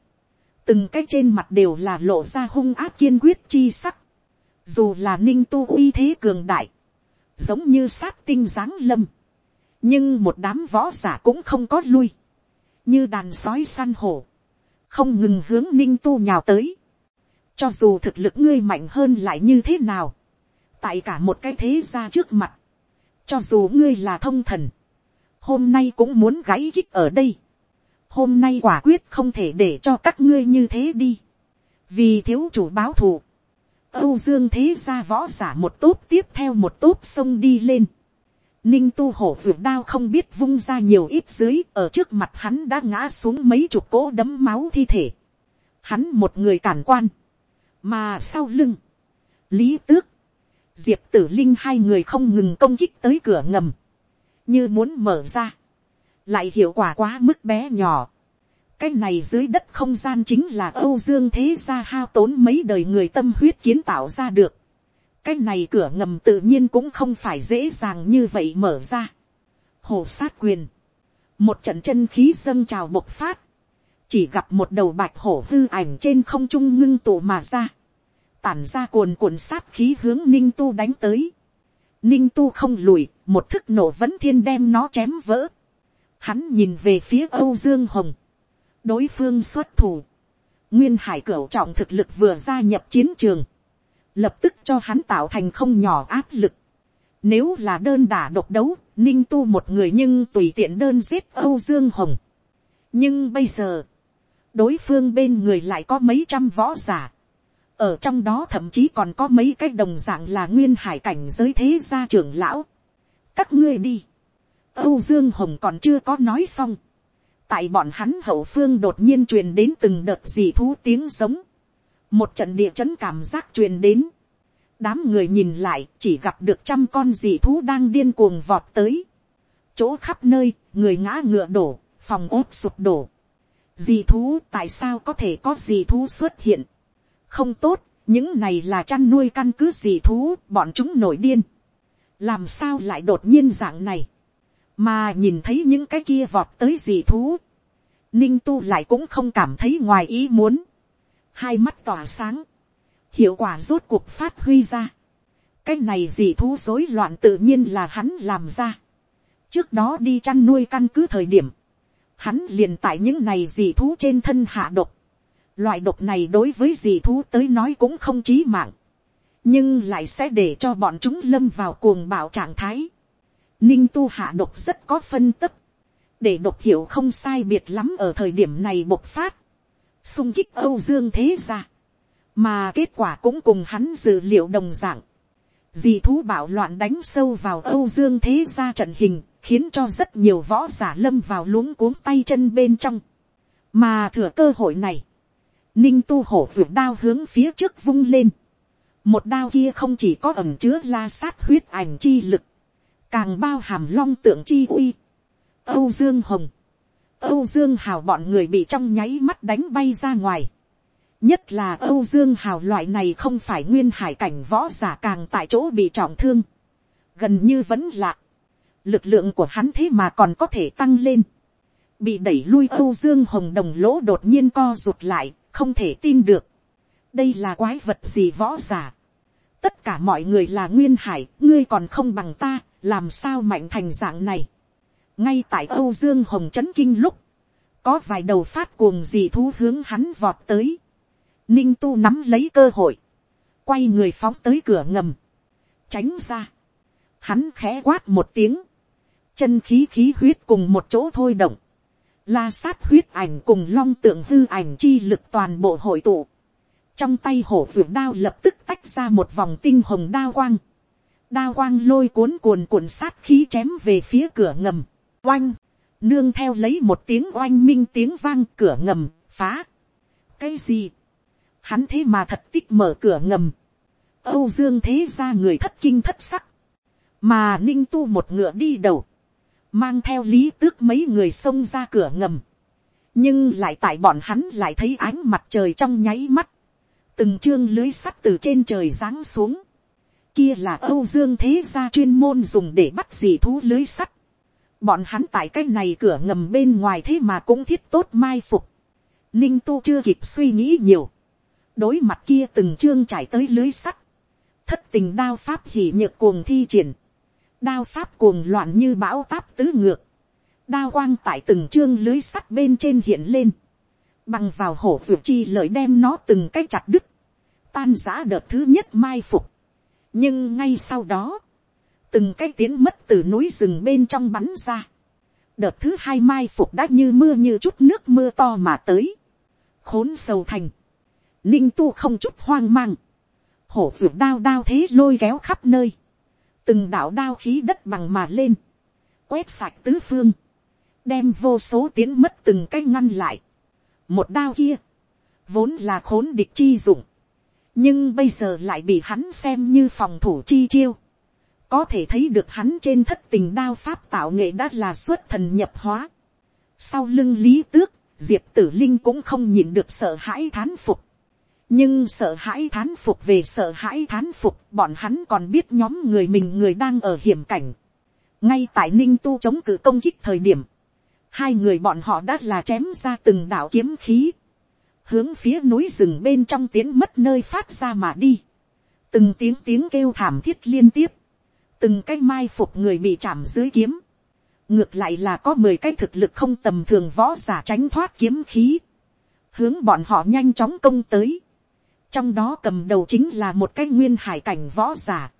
từng cái trên mặt đều là lộ ra hung áp kiên quyết chi sắc. dù là ninh tu uy thế cường đại, giống như sát tinh giáng lâm. nhưng một đám võ giả cũng không có lui, như đàn sói săn hổ, không ngừng hướng ninh tu nhào tới cho dù thực lực ngươi mạnh hơn lại như thế nào. Tại cả một cái thế ra trước mặt. Cho dù ngươi là thông thần. Hôm nay cũng muốn gáy kích ở đây. Hôm nay quả quyết không thể để cho các ngươi như thế đi. Vì thiếu chủ báo thù. Âu Dương thế ra võ giả một tốt tiếp theo một tốt sông đi lên. Ninh tu hổ vượt đao không biết vung ra nhiều ít dưới, ở trước mặt hắn đã ngã xuống mấy chục cỗ đấm máu thi thể. Hắn một người cản quan mà sau lưng, lý tước, diệp tử linh hai người không ngừng công kích tới cửa ngầm, như muốn mở ra, lại hiệu quả quá mức bé nhỏ. cái này dưới đất không gian chính là âu dương thế gia hao tốn mấy đời người tâm huyết kiến tạo ra được. cái này cửa ngầm tự nhiên cũng không phải dễ dàng như vậy mở ra. hồ sát quyền, một trận chân khí dâng trào bộc phát, chỉ gặp một đầu bạch hổ hư ảnh trên không trung ngưng tụ mà ra, tản ra cuồn cuộn sát khí hướng ninh tu đánh tới ninh tu không lùi, một thức nổ vẫn thiên đem nó chém vỡ. hắn nhìn về phía âu dương hồng, đối phương xuất thủ, nguyên hải cửu trọng thực lực vừa gia nhập chiến trường, lập tức cho hắn tạo thành không nhỏ áp lực. Nếu là đơn đả độc đấu, ninh tu một người nhưng tùy tiện đơn giết âu dương hồng. nhưng bây giờ, đối phương bên người lại có mấy trăm võ giả ở trong đó thậm chí còn có mấy cái đồng dạng là nguyên hải cảnh giới thế gia trưởng lão. các ngươi đi. âu dương hồng còn chưa có nói xong. tại bọn hắn hậu phương đột nhiên truyền đến từng đợt dì thú tiếng giống. một trận địa chấn cảm giác truyền đến. đám người nhìn lại, chỉ gặp được trăm con dị thú đang điên cuồng vọt tới. chỗ khắp nơi, người ngã ngựa đổ, phòng ốt sụp đổ. dị thú, tại sao có thể có dị thú xuất hiện không tốt, những này là chăn nuôi căn cứ gì thú, bọn chúng nổi điên. làm sao lại đột nhiên dạng này, mà nhìn thấy những cái kia vọt tới gì thú, ninh tu lại cũng không cảm thấy ngoài ý muốn, hai mắt tỏa sáng, hiệu quả rốt cuộc phát huy ra, cái này gì thú rối loạn tự nhiên là hắn làm ra, trước đó đi chăn nuôi căn cứ thời điểm, hắn liền tại những này gì thú trên thân hạ độc, Loại độc này đối với dị thú tới nói cũng không chí mạng. Nhưng lại sẽ để cho bọn chúng lâm vào cuồng bạo trạng thái. Ninh tu hạ độc rất có phân tích. Để độc hiểu không sai biệt lắm ở thời điểm này bộc phát. Xung kích Âu Dương thế ra. Mà kết quả cũng cùng hắn dự liệu đồng dạng. Dì thú bạo loạn đánh sâu vào Âu Dương thế ra trận hình, khiến cho rất nhiều võ giả lâm vào luống cuống tay chân bên trong. Mà thừa cơ hội này, ninh tu hổ ruột đao hướng phía trước vung lên, một đao kia không chỉ có ẩm chứa la sát huyết ảnh chi lực, càng bao hàm long tượng chi uy. âu dương hồng, âu dương hào bọn người bị trong nháy mắt đánh bay ra ngoài. nhất là âu dương hào loại này không phải nguyên hải cảnh võ giả càng tại chỗ bị trọng thương. gần như vẫn lạ. lực lượng của hắn thế mà còn có thể tăng lên. bị đẩy lui âu dương hồng đồng lỗ đột nhiên co rụt lại, không thể tin được. đây là quái vật gì võ giả tất cả mọi người là nguyên hải, ngươi còn không bằng ta, làm sao mạnh thành dạng này. ngay tại âu dương hồng trấn kinh lúc, có vài đầu phát cuồng gì thú hướng hắn vọt tới. ninh tu nắm lấy cơ hội, quay người phóng tới cửa ngầm, tránh ra. hắn khẽ quát một tiếng, chân khí khí huyết cùng một chỗ thôi động, la sát huyết ảnh cùng long tượng hư ảnh chi lực toàn bộ hội tụ, trong tay hổ vượt đao lập tức tách ra một vòng tinh hồng đao quang, đao quang lôi cuốn cuồn cuộn sát khí chém về phía cửa ngầm, oanh, nương theo lấy một tiếng oanh minh tiếng vang cửa ngầm, phá. cái gì, hắn thế mà thật tích mở cửa ngầm, âu dương thế ra người thất kinh thất sắc, mà ninh tu một ngựa đi đầu, mang theo lý tước mấy người xông ra cửa ngầm, nhưng lại tại bọn hắn lại thấy ánh mặt trời trong nháy mắt, từng chương lưới sắt từ trên trời giáng xuống, kia là âu dương thế gia chuyên môn dùng để bắt dị thú lưới sắt, bọn hắn tại cái này cửa ngầm bên ngoài thế mà cũng thiết tốt mai phục, ninh tu chưa kịp suy nghĩ nhiều, đối mặt kia từng chương trải tới lưới sắt, thất tình đao pháp hỉ nhược cuồng thi triển, đao pháp cuồng loạn như bão táp tứ ngược, đao quang tại từng chương lưới sắt bên trên hiện lên, bằng vào hổ vượt chi lợi đem nó từng cái chặt đứt, tan giã đợt thứ nhất mai phục. nhưng ngay sau đó, từng cái tiến mất từ núi rừng bên trong bắn ra. đợt thứ hai mai phục đã như mưa như chút nước mưa to mà tới. khốn sầu thành, ninh tu không chút hoang mang, hổ vượt đao đao thế lôi kéo khắp nơi, từng đạo đao khí đất bằng mà lên, quét sạch tứ phương, đem vô số tiến mất từng cái ngăn lại, một đao kia, vốn là khốn địch chi dụng, nhưng bây giờ lại bị hắn xem như phòng thủ chi chiêu, có thể thấy được hắn trên thất tình đao pháp tạo nghệ đã là xuất thần nhập hóa. Sau lưng lý tước, diệp tử linh cũng không nhìn được sợ hãi thán phục nhưng sợ hãi thán phục về sợ hãi thán phục, bọn hắn còn biết nhóm người mình người đang ở hiểm cảnh. ngay tại ninh tu chống cự công kích thời điểm, hai người bọn họ đã là chém ra từng đạo kiếm khí, hướng phía núi rừng bên trong tiến mất nơi phát ra mà đi, từng tiếng tiếng kêu thảm thiết liên tiếp, từng cái mai phục người bị chạm dưới kiếm, ngược lại là có mười cái thực lực không tầm thường võ giả tránh thoát kiếm khí, hướng bọn họ nhanh chóng công tới, trong đó cầm đầu chính là một cái nguyên hải cảnh võ giả,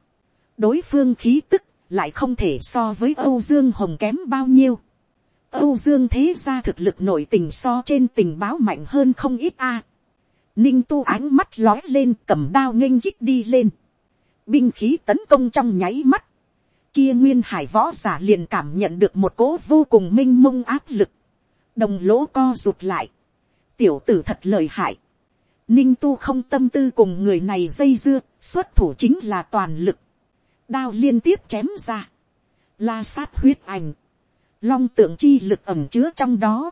đối phương khí tức lại không thể so với âu dương hồng kém bao nhiêu, Âu Dương thế ra thực lực nội tình so trên tình báo mạnh hơn không ít a. Ninh tu ánh mắt lói lên cầm đao nghênh kích đi lên. Binh khí tấn công trong nháy mắt. Kia nguyên hải võ giả liền cảm nhận được một cố vô cùng minh mông áp lực. Đồng lỗ co rụt lại. Tiểu tử thật lời hại. Ninh tu không tâm tư cùng người này dây dưa, xuất thủ chính là toàn lực. Đao liên tiếp chém ra. La sát huyết ảnh long tượng chi lực ẩm chứa trong đó.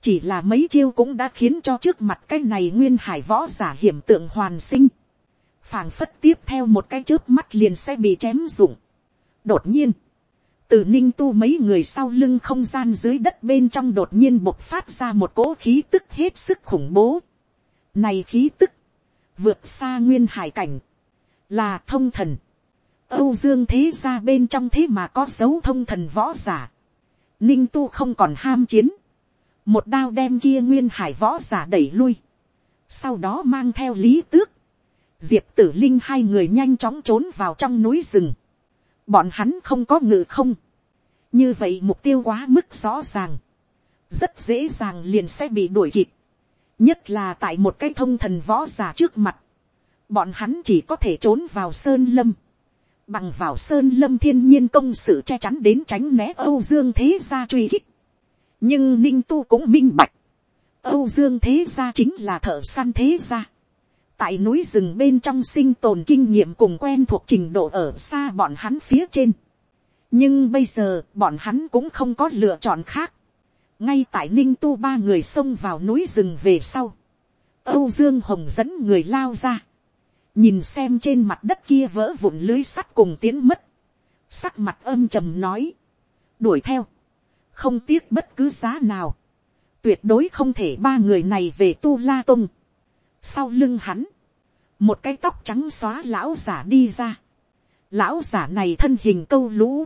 chỉ là mấy chiêu cũng đã khiến cho trước mặt cái này nguyên hải võ giả hiểm tượng hoàn sinh. phảng phất tiếp theo một cái trước mắt liền sẽ bị chém rụng. đột nhiên, từ ninh tu mấy người sau lưng không gian dưới đất bên trong đột nhiên bộc phát ra một cỗ khí tức hết sức khủng bố này khí tức, vượt xa nguyên hải cảnh, là thông thần. Âu Dương thế ra bên trong thế mà có dấu thông thần võ giả. Ninh tu không còn ham chiến, một đao đem kia nguyên hải võ giả đẩy lui, sau đó mang theo lý tước, diệp tử linh hai người nhanh chóng trốn vào trong núi rừng, bọn hắn không có ngự không, như vậy mục tiêu quá mức rõ ràng, rất dễ dàng liền sẽ bị đuổi kịp, nhất là tại một cái thông thần võ giả trước mặt, bọn hắn chỉ có thể trốn vào sơn lâm, bằng vào sơn lâm thiên nhiên công sự che chắn đến tránh né âu dương thế gia truy khích. nhưng ninh tu cũng minh bạch, âu dương thế gia chính là thợ săn thế gia. tại núi rừng bên trong sinh tồn kinh nghiệm cùng quen thuộc trình độ ở xa bọn hắn phía trên. nhưng bây giờ bọn hắn cũng không có lựa chọn khác ngay tại ninh tu ba người xông vào núi rừng về sau. âu dương hồng dẫn người lao ra. nhìn xem trên mặt đất kia vỡ vụn lưới sắt cùng tiến mất. sắc mặt âm trầm nói. đuổi theo. không tiếc bất cứ giá nào. tuyệt đối không thể ba người này về tu la tung sau lưng hắn, một cái tóc trắng xóa lão giả đi ra. Lão giả này thân hình câu lũ,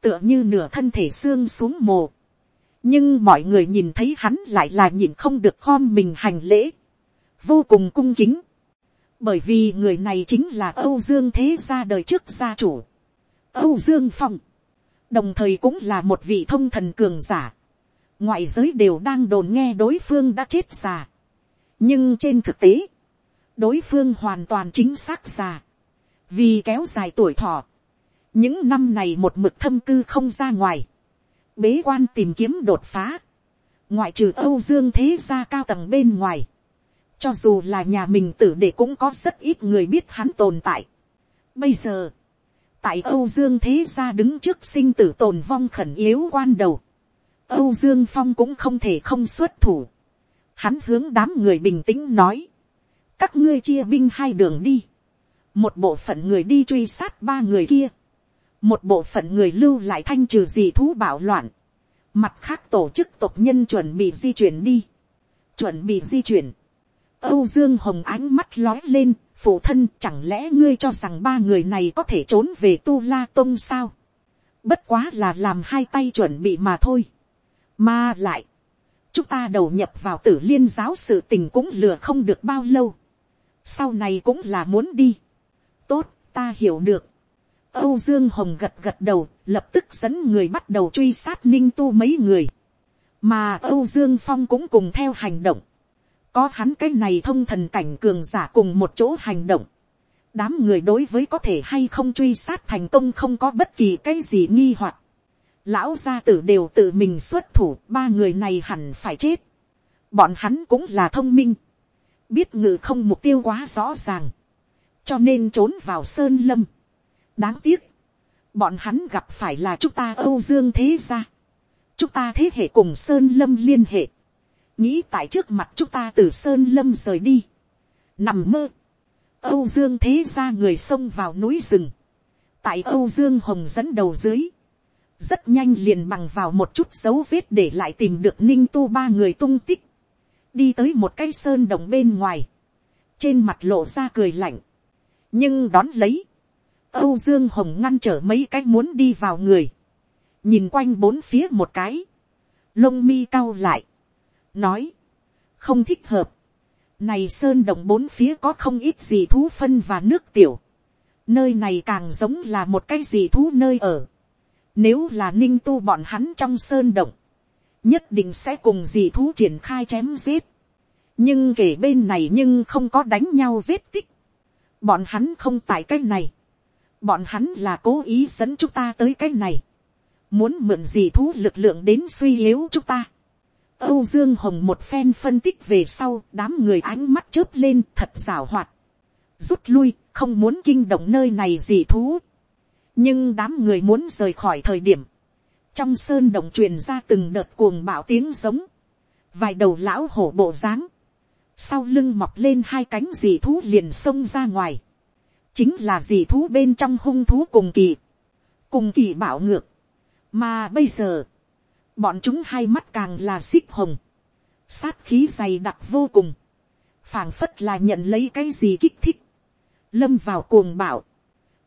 tựa như nửa thân thể xương xuống mồ nhưng mọi người nhìn thấy hắn lại là nhìn không được khom mình hành lễ, vô cùng cung kính. bởi vì người này chính là âu dương thế gia đời trước gia chủ, âu dương phong, đồng thời cũng là một vị thông thần cường giả. ngoại giới đều đang đồn nghe đối phương đã chết già. Nhưng trên thực tế, đối phương hoàn toàn chính xác già, vì kéo dài tuổi thọ, những năm này một mực thâm cư không ra ngoài, bế quan tìm kiếm đột phá, ngoại trừ âu dương thế gia cao tầng bên ngoài, cho dù là nhà mình tử để cũng có rất ít người biết hắn tồn tại. Bây giờ, tại âu dương thế gia đứng trước sinh tử tồn vong khẩn yếu quan đầu, âu dương phong cũng không thể không xuất thủ, Hắn hướng đám người bình tĩnh nói. Các ngươi chia binh hai đường đi. Một bộ phận người đi truy sát ba người kia. Một bộ phận người lưu lại thanh trừ dị thú bạo loạn. Mặt khác tổ chức tộc nhân chuẩn bị di chuyển đi. Chuẩn bị di chuyển. Âu Dương Hồng ánh mắt lói lên, phụ thân chẳng lẽ ngươi cho rằng ba người này có thể trốn về Tu La Tông sao? Bất quá là làm hai tay chuẩn bị mà thôi. Mà lại, chúng ta đầu nhập vào tử liên giáo sự tình cũng lừa không được bao lâu. sau này cũng là muốn đi. tốt, ta hiểu được âu dương hồng gật gật đầu, lập tức dẫn người bắt đầu truy sát ninh tu mấy người. mà âu dương phong cũng cùng theo hành động. có hắn cái này thông thần cảnh cường giả cùng một chỗ hành động. đám người đối với có thể hay không truy sát thành công không có bất kỳ cái gì nghi hoặc lão gia tử đều tự mình xuất thủ, ba người này hẳn phải chết. Bọn hắn cũng là thông minh, biết ngự không mục tiêu quá rõ ràng, cho nên trốn vào sơn lâm đáng tiếc, bọn hắn gặp phải là chúng ta âu dương thế gia. chúng ta thế hệ cùng sơn lâm liên hệ, nghĩ tại trước mặt chúng ta từ sơn lâm rời đi, nằm mơ, âu dương thế gia người xông vào núi rừng, tại âu dương hồng dẫn đầu dưới, rất nhanh liền bằng vào một chút dấu vết để lại tìm được ninh tu ba người tung tích, đi tới một cái sơn đồng bên ngoài, trên mặt lộ ra cười lạnh, nhưng đón lấy, âu dương hồng ngăn trở mấy cái muốn đi vào người, nhìn quanh bốn phía một cái, lông mi cao lại, nói, không thích hợp, này sơn đồng bốn phía có không ít gì thú phân và nước tiểu, nơi này càng giống là một cái gì thú nơi ở, nếu là ninh tu bọn hắn trong sơn động, nhất định sẽ cùng dì thú triển khai chém giết. nhưng kể bên này nhưng không có đánh nhau vết tích. bọn hắn không tại cái này bọn hắn là cố ý dẫn chúng ta tới cái này. muốn mượn dì thú lực lượng đến suy yếu chúng ta. âu dương hồng một phen phân tích về sau, đám người ánh mắt chớp lên thật rào hoạt. rút lui, không muốn kinh động nơi này dì thú nhưng đám người muốn rời khỏi thời điểm, trong sơn động truyền ra từng đợt cuồng bạo tiếng giống, vài đầu lão hổ bộ dáng, sau lưng mọc lên hai cánh dì thú liền xông ra ngoài, chính là dì thú bên trong hung thú cùng kỳ, cùng kỳ bạo ngược, mà bây giờ, bọn chúng hai mắt càng là xích hồng, sát khí dày đặc vô cùng, phảng phất là nhận lấy cái gì kích thích, lâm vào cuồng bạo,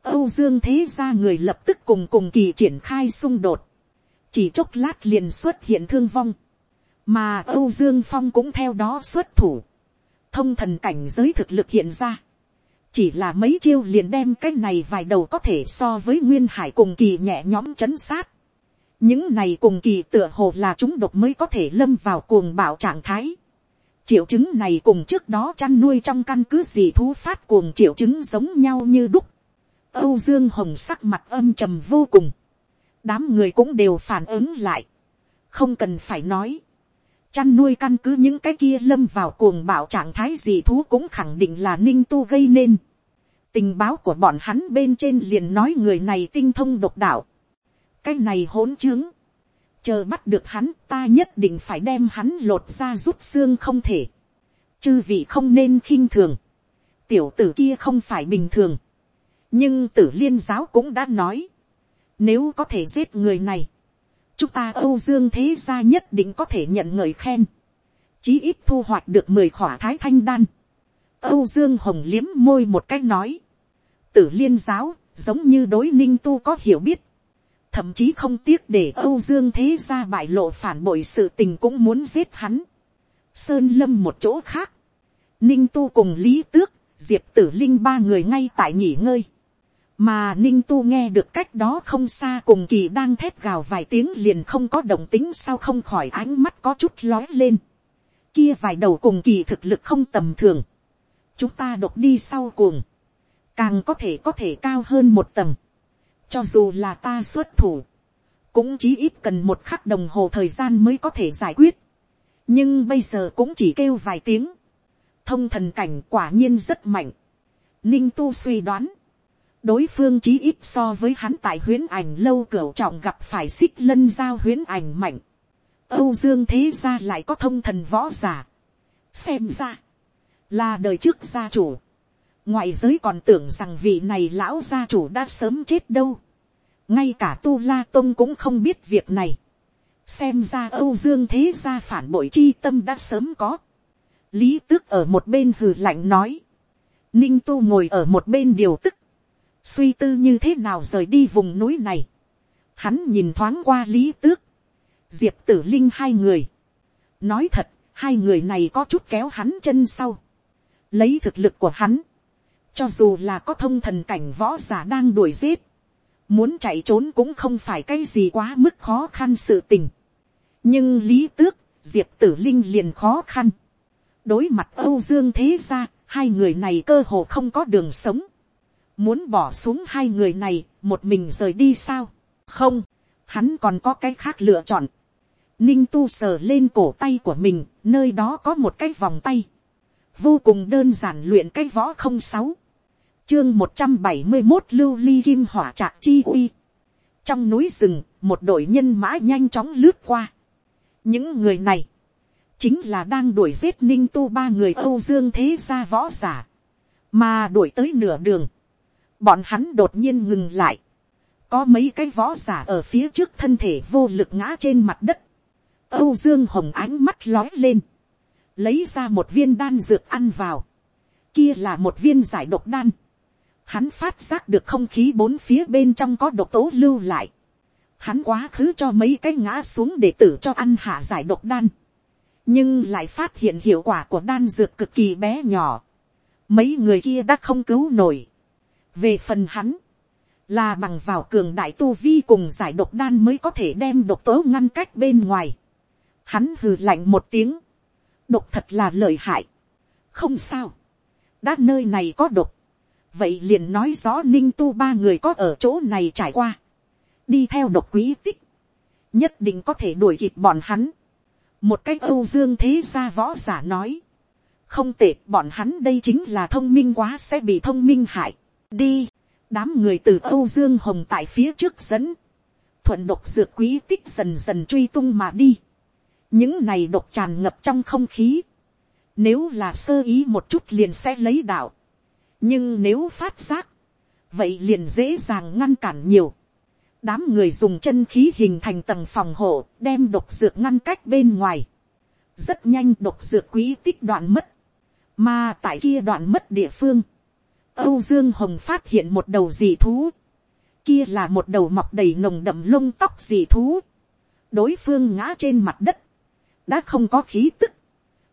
Âu Dương thế ra người lập tức cùng cùng kỳ triển khai xung đột. Chỉ chốc lát liền xuất hiện thương vong. Mà Âu Dương Phong cũng theo đó xuất thủ. Thông thần cảnh giới thực lực hiện ra. Chỉ là mấy chiêu liền đem cái này vài đầu có thể so với Nguyên Hải cùng kỳ nhẹ nhõm chấn sát. Những này cùng kỳ tựa hồ là chúng độc mới có thể lâm vào cuồng bạo trạng thái. Triệu chứng này cùng trước đó chăn nuôi trong căn cứ gì thú phát cuồng triệu chứng giống nhau như đúc Âu Dương Hồng sắc mặt âm trầm vô cùng. Đám người cũng đều phản ứng lại. Không cần phải nói chăn nuôi căn cứ những cái kia lâm vào cuồng bạo trạng thái gì thú cũng khẳng định là ninh tu gây nên. tình báo của bọn hắn bên trên liền nói người này tinh thông độc đạo. cái này hỗn trướng. chờ bắt được hắn ta nhất định phải đem hắn lột ra rút xương không thể. chư vị không nên khinh thường. tiểu tử kia không phải bình thường. nhưng tử liên giáo cũng đã nói. nếu có thể giết người này chúng ta âu dương thế gia nhất định có thể nhận ngợi khen, chí ít thu hoạch được mười khỏa thái thanh đan. âu dương hồng liếm môi một cách nói, tử liên giáo giống như đối ninh tu có hiểu biết, thậm chí không tiếc để âu dương thế gia bại lộ phản bội sự tình cũng muốn giết hắn. sơn lâm một chỗ khác, ninh tu cùng lý tước, diệp tử linh ba người ngay tại nghỉ ngơi mà ninh tu nghe được cách đó không xa cùng kỳ đang thét gào vài tiếng liền không có động tính sao không khỏi ánh mắt có chút lói lên. kia vài đầu cùng kỳ thực lực không tầm thường. chúng ta đột đi sau cuồng. càng có thể có thể cao hơn một tầng. cho dù là ta xuất thủ. cũng chí ít cần một khắc đồng hồ thời gian mới có thể giải quyết. nhưng bây giờ cũng chỉ kêu vài tiếng. thông thần cảnh quả nhiên rất mạnh. ninh tu suy đoán đối phương chí ít so với hắn tại huyến ảnh lâu cửa trọng gặp phải xích lân giao huyến ảnh mạnh. âu dương thế ra lại có thông thần võ giả. xem ra, là đời trước gia chủ. ngoại giới còn tưởng rằng vị này lão gia chủ đã sớm chết đâu. ngay cả tu la tông cũng không biết việc này. xem ra âu dương thế gia phản bội chi tâm đã sớm có. lý tước ở một bên hừ lạnh nói. ninh tu ngồi ở một bên điều tức suy tư như thế nào rời đi vùng núi này. Hắn nhìn thoáng qua lý tước, diệp tử linh hai người. nói thật, hai người này có chút kéo hắn chân sau. lấy thực lực của hắn, cho dù là có thông thần cảnh võ giả đang đuổi giết, muốn chạy trốn cũng không phải cái gì quá mức khó khăn sự tình. nhưng lý tước, diệp tử linh liền khó khăn. đối mặt âu dương thế ra, hai người này cơ hồ không có đường sống muốn bỏ xuống hai người này, một mình rời đi sao, không, hắn còn có cái khác lựa chọn. Ninh tu sờ lên cổ tay của mình, nơi đó có một cái vòng tay, vô cùng đơn giản luyện cái võ không sáu, chương một trăm bảy mươi một lưu ly kim hỏa trạc chi uy. trong núi rừng, một đội nhân mã nhanh chóng lướt qua. những người này, chính là đang đuổi giết ninh tu ba người âu dương thế gia võ giả, mà đuổi tới nửa đường, bọn hắn đột nhiên ngừng lại, có mấy cái võ giả ở phía trước thân thể vô lực ngã trên mặt đất, âu dương hồng ánh mắt lói lên, lấy ra một viên đan dược ăn vào, kia là một viên giải độc đan, hắn phát giác được không khí bốn phía bên trong có độc tố lưu lại, hắn quá khứ cho mấy cái ngã xuống để tử cho ăn hạ giải độc đan, nhưng lại phát hiện hiệu quả của đan dược cực kỳ bé nhỏ, mấy người kia đã không cứu nổi, về phần hắn, là bằng vào cường đại tu vi cùng giải độc đan mới có thể đem độc tố ngăn cách bên ngoài. Hắn hừ lạnh một tiếng, độc thật là lợi hại. không sao, đã nơi này có độc, vậy liền nói rõ ninh tu ba người có ở chỗ này trải qua, đi theo độc quý tích, nhất định có thể đuổi kịp bọn hắn. một cách âu dương thế gia võ giả nói, không tệ bọn hắn đây chính là thông minh quá sẽ bị thông minh hại đi, đám người từ âu dương hồng tại phía trước dẫn, thuận độc dược quý tích dần dần truy tung mà đi, những này độc tràn ngập trong không khí, nếu là sơ ý một chút liền sẽ lấy đạo, nhưng nếu phát giác, vậy liền dễ dàng ngăn cản nhiều, đám người dùng chân khí hình thành tầng phòng hộ, đem độc dược ngăn cách bên ngoài. rất nhanh độc dược quý tích đoạn mất, mà tại kia đoạn mất địa phương, Âu Dương Hồng phát hiện một đầu dị thú. Kia là một đầu mọc đầy nồng đậm lông tóc dị thú. Đối phương ngã trên mặt đất. Đã không có khí tức.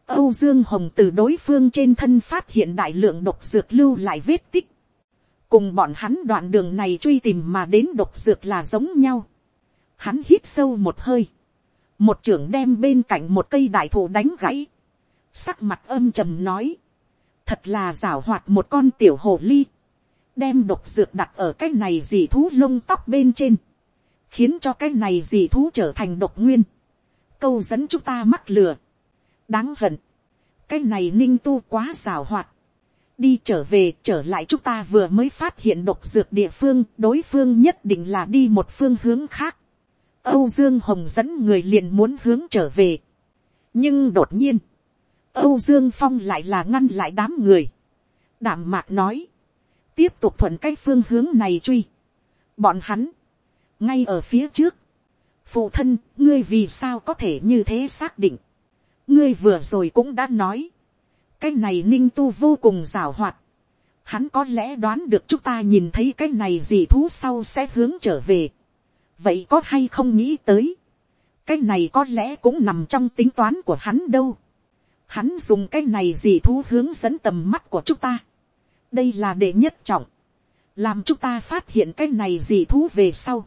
Âu Dương Hồng từ đối phương trên thân phát hiện đại lượng độc dược lưu lại vết tích. Cùng bọn hắn đoạn đường này truy tìm mà đến độc dược là giống nhau. Hắn hít sâu một hơi. Một trưởng đem bên cạnh một cây đại thụ đánh gãy. Sắc mặt âm trầm nói thật là rảo hoạt một con tiểu hồ ly, đem độc dược đặt ở cái này dì thú lông tóc bên trên, khiến cho cái này dì thú trở thành độc nguyên, câu dẫn chúng ta mắc lừa, đáng hận, cái này ninh tu quá rào hoạt, đi trở về trở lại chúng ta vừa mới phát hiện độc dược địa phương đối phương nhất định là đi một phương hướng khác. Âu dương hồng dẫn người liền muốn hướng trở về. Nhưng đột nhiên âu dương phong lại là ngăn lại đám người đảm mạc nói, tiếp tục thuận cái phương hướng này truy bọn hắn, ngay ở phía trước phụ thân, ngươi vì sao có thể như thế xác định ngươi vừa rồi cũng đã nói, cái này ninh tu vô cùng rào hoạt. Hắn có lẽ đoán được chúng ta nhìn thấy cái này gì thú sau sẽ hướng trở về. Vậy có hay không nghĩ tới. Cái này có lẽ cũng nằm trong tính toán của hắn đâu. Hắn dùng cái này gì thú hướng dẫn tầm mắt của chúng ta. Đây là đệ nhất trọng. Làm chúng ta phát hiện cái này gì thú về sau.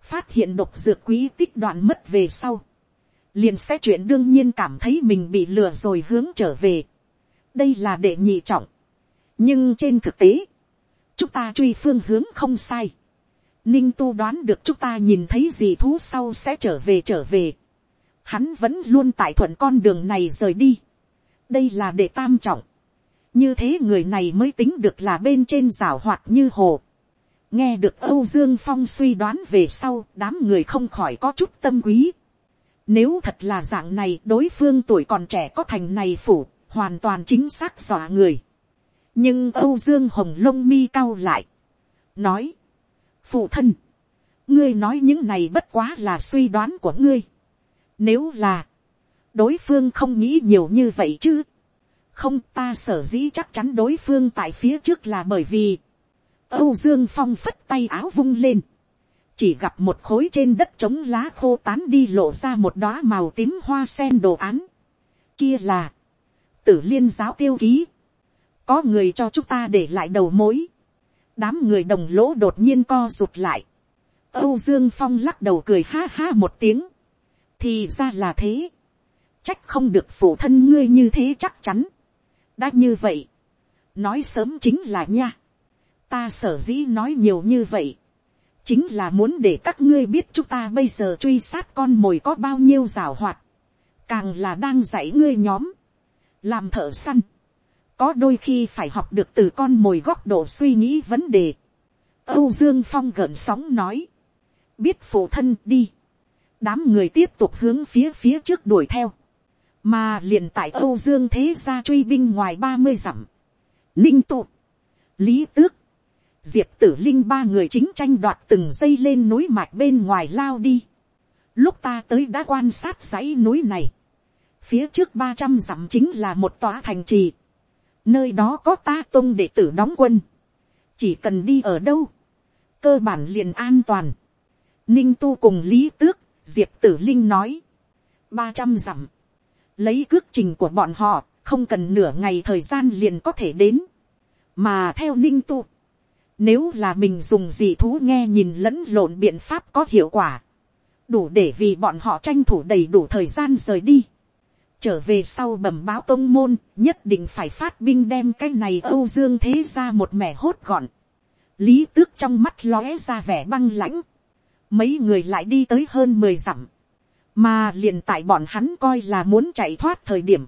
Phát hiện độc dược quý tích đoạn mất về sau liền sẽ chuyện đương nhiên cảm thấy mình bị lừa rồi hướng trở về đây là đệ nhị trọng. nhưng trên thực tế, chúng ta truy phương hướng không sai. ninh tu đoán được chúng ta nhìn thấy gì thú sau sẽ trở về trở về hắn vẫn luôn tại thuận con đường này rời đi. đây là để tam trọng. như thế người này mới tính được là bên trên rào hoạt như hồ. nghe được âu dương phong suy đoán về sau đám người không khỏi có chút tâm quý. Nếu thật là dạng này đối phương tuổi còn trẻ có thành này phủ hoàn toàn chính xác dọa người. nhưng âu dương hồng lông mi cao lại, nói, phụ thân, ngươi nói những này bất quá là suy đoán của ngươi nếu là, đối phương không nghĩ nhiều như vậy chứ, không ta sở dĩ chắc chắn đối phương tại phía trước là bởi vì, âu dương phong phất tay áo vung lên, chỉ gặp một khối trên đất trống lá khô tán đi lộ ra một đóa màu tím hoa sen đồ án. Kia là, tử liên giáo tiêu ký. Có người cho chúng ta để lại đầu mối. Đám người đồng lỗ đột nhiên co rụt lại. Âu Dương Phong lắc đầu cười ha ha một tiếng. Thì ra là thế. Trách không được phụ thân ngươi như thế chắc chắn. Đã như vậy. Nói sớm chính là nha. Ta sở dĩ nói nhiều như vậy. Chính là muốn để các ngươi biết chúng ta bây giờ truy sát con mồi có bao nhiêu rào hoạt. Càng là đang dạy ngươi nhóm làm thợ săn, có đôi khi phải học được từ con mồi góc độ suy nghĩ vấn đề. âu dương phong gợn sóng nói, biết phụ thân đi, đám người tiếp tục hướng phía phía trước đuổi theo, mà liền tại âu dương thế gia truy binh ngoài ba mươi dặm, ninh tụ, lý tước, diệp tử linh ba người chính tranh đoạt từng dây lên núi mạch bên ngoài lao đi. lúc ta tới đã quan sát dãy núi này, phía trước ba trăm dặm chính là một tòa thành trì, nơi đó có ta tôn đệ tử đóng quân, chỉ cần đi ở đâu, cơ bản liền an toàn. Ninh tu cùng lý tước, diệp tử linh nói, ba trăm dặm, lấy cước trình của bọn họ, không cần nửa ngày thời gian liền có thể đến, mà theo ninh tu, nếu là mình dùng gì thú nghe nhìn lẫn lộn biện pháp có hiệu quả, đủ để vì bọn họ tranh thủ đầy đủ thời gian rời đi trở về sau bẩm báo Tông môn, nhất định phải phát binh đem cái này âu dương thế ra một mẻ hốt gọn. lý tước trong mắt lóe ra vẻ băng lãnh mấy người lại đi tới hơn mười dặm. mà liền tại bọn hắn coi là muốn chạy thoát thời điểm.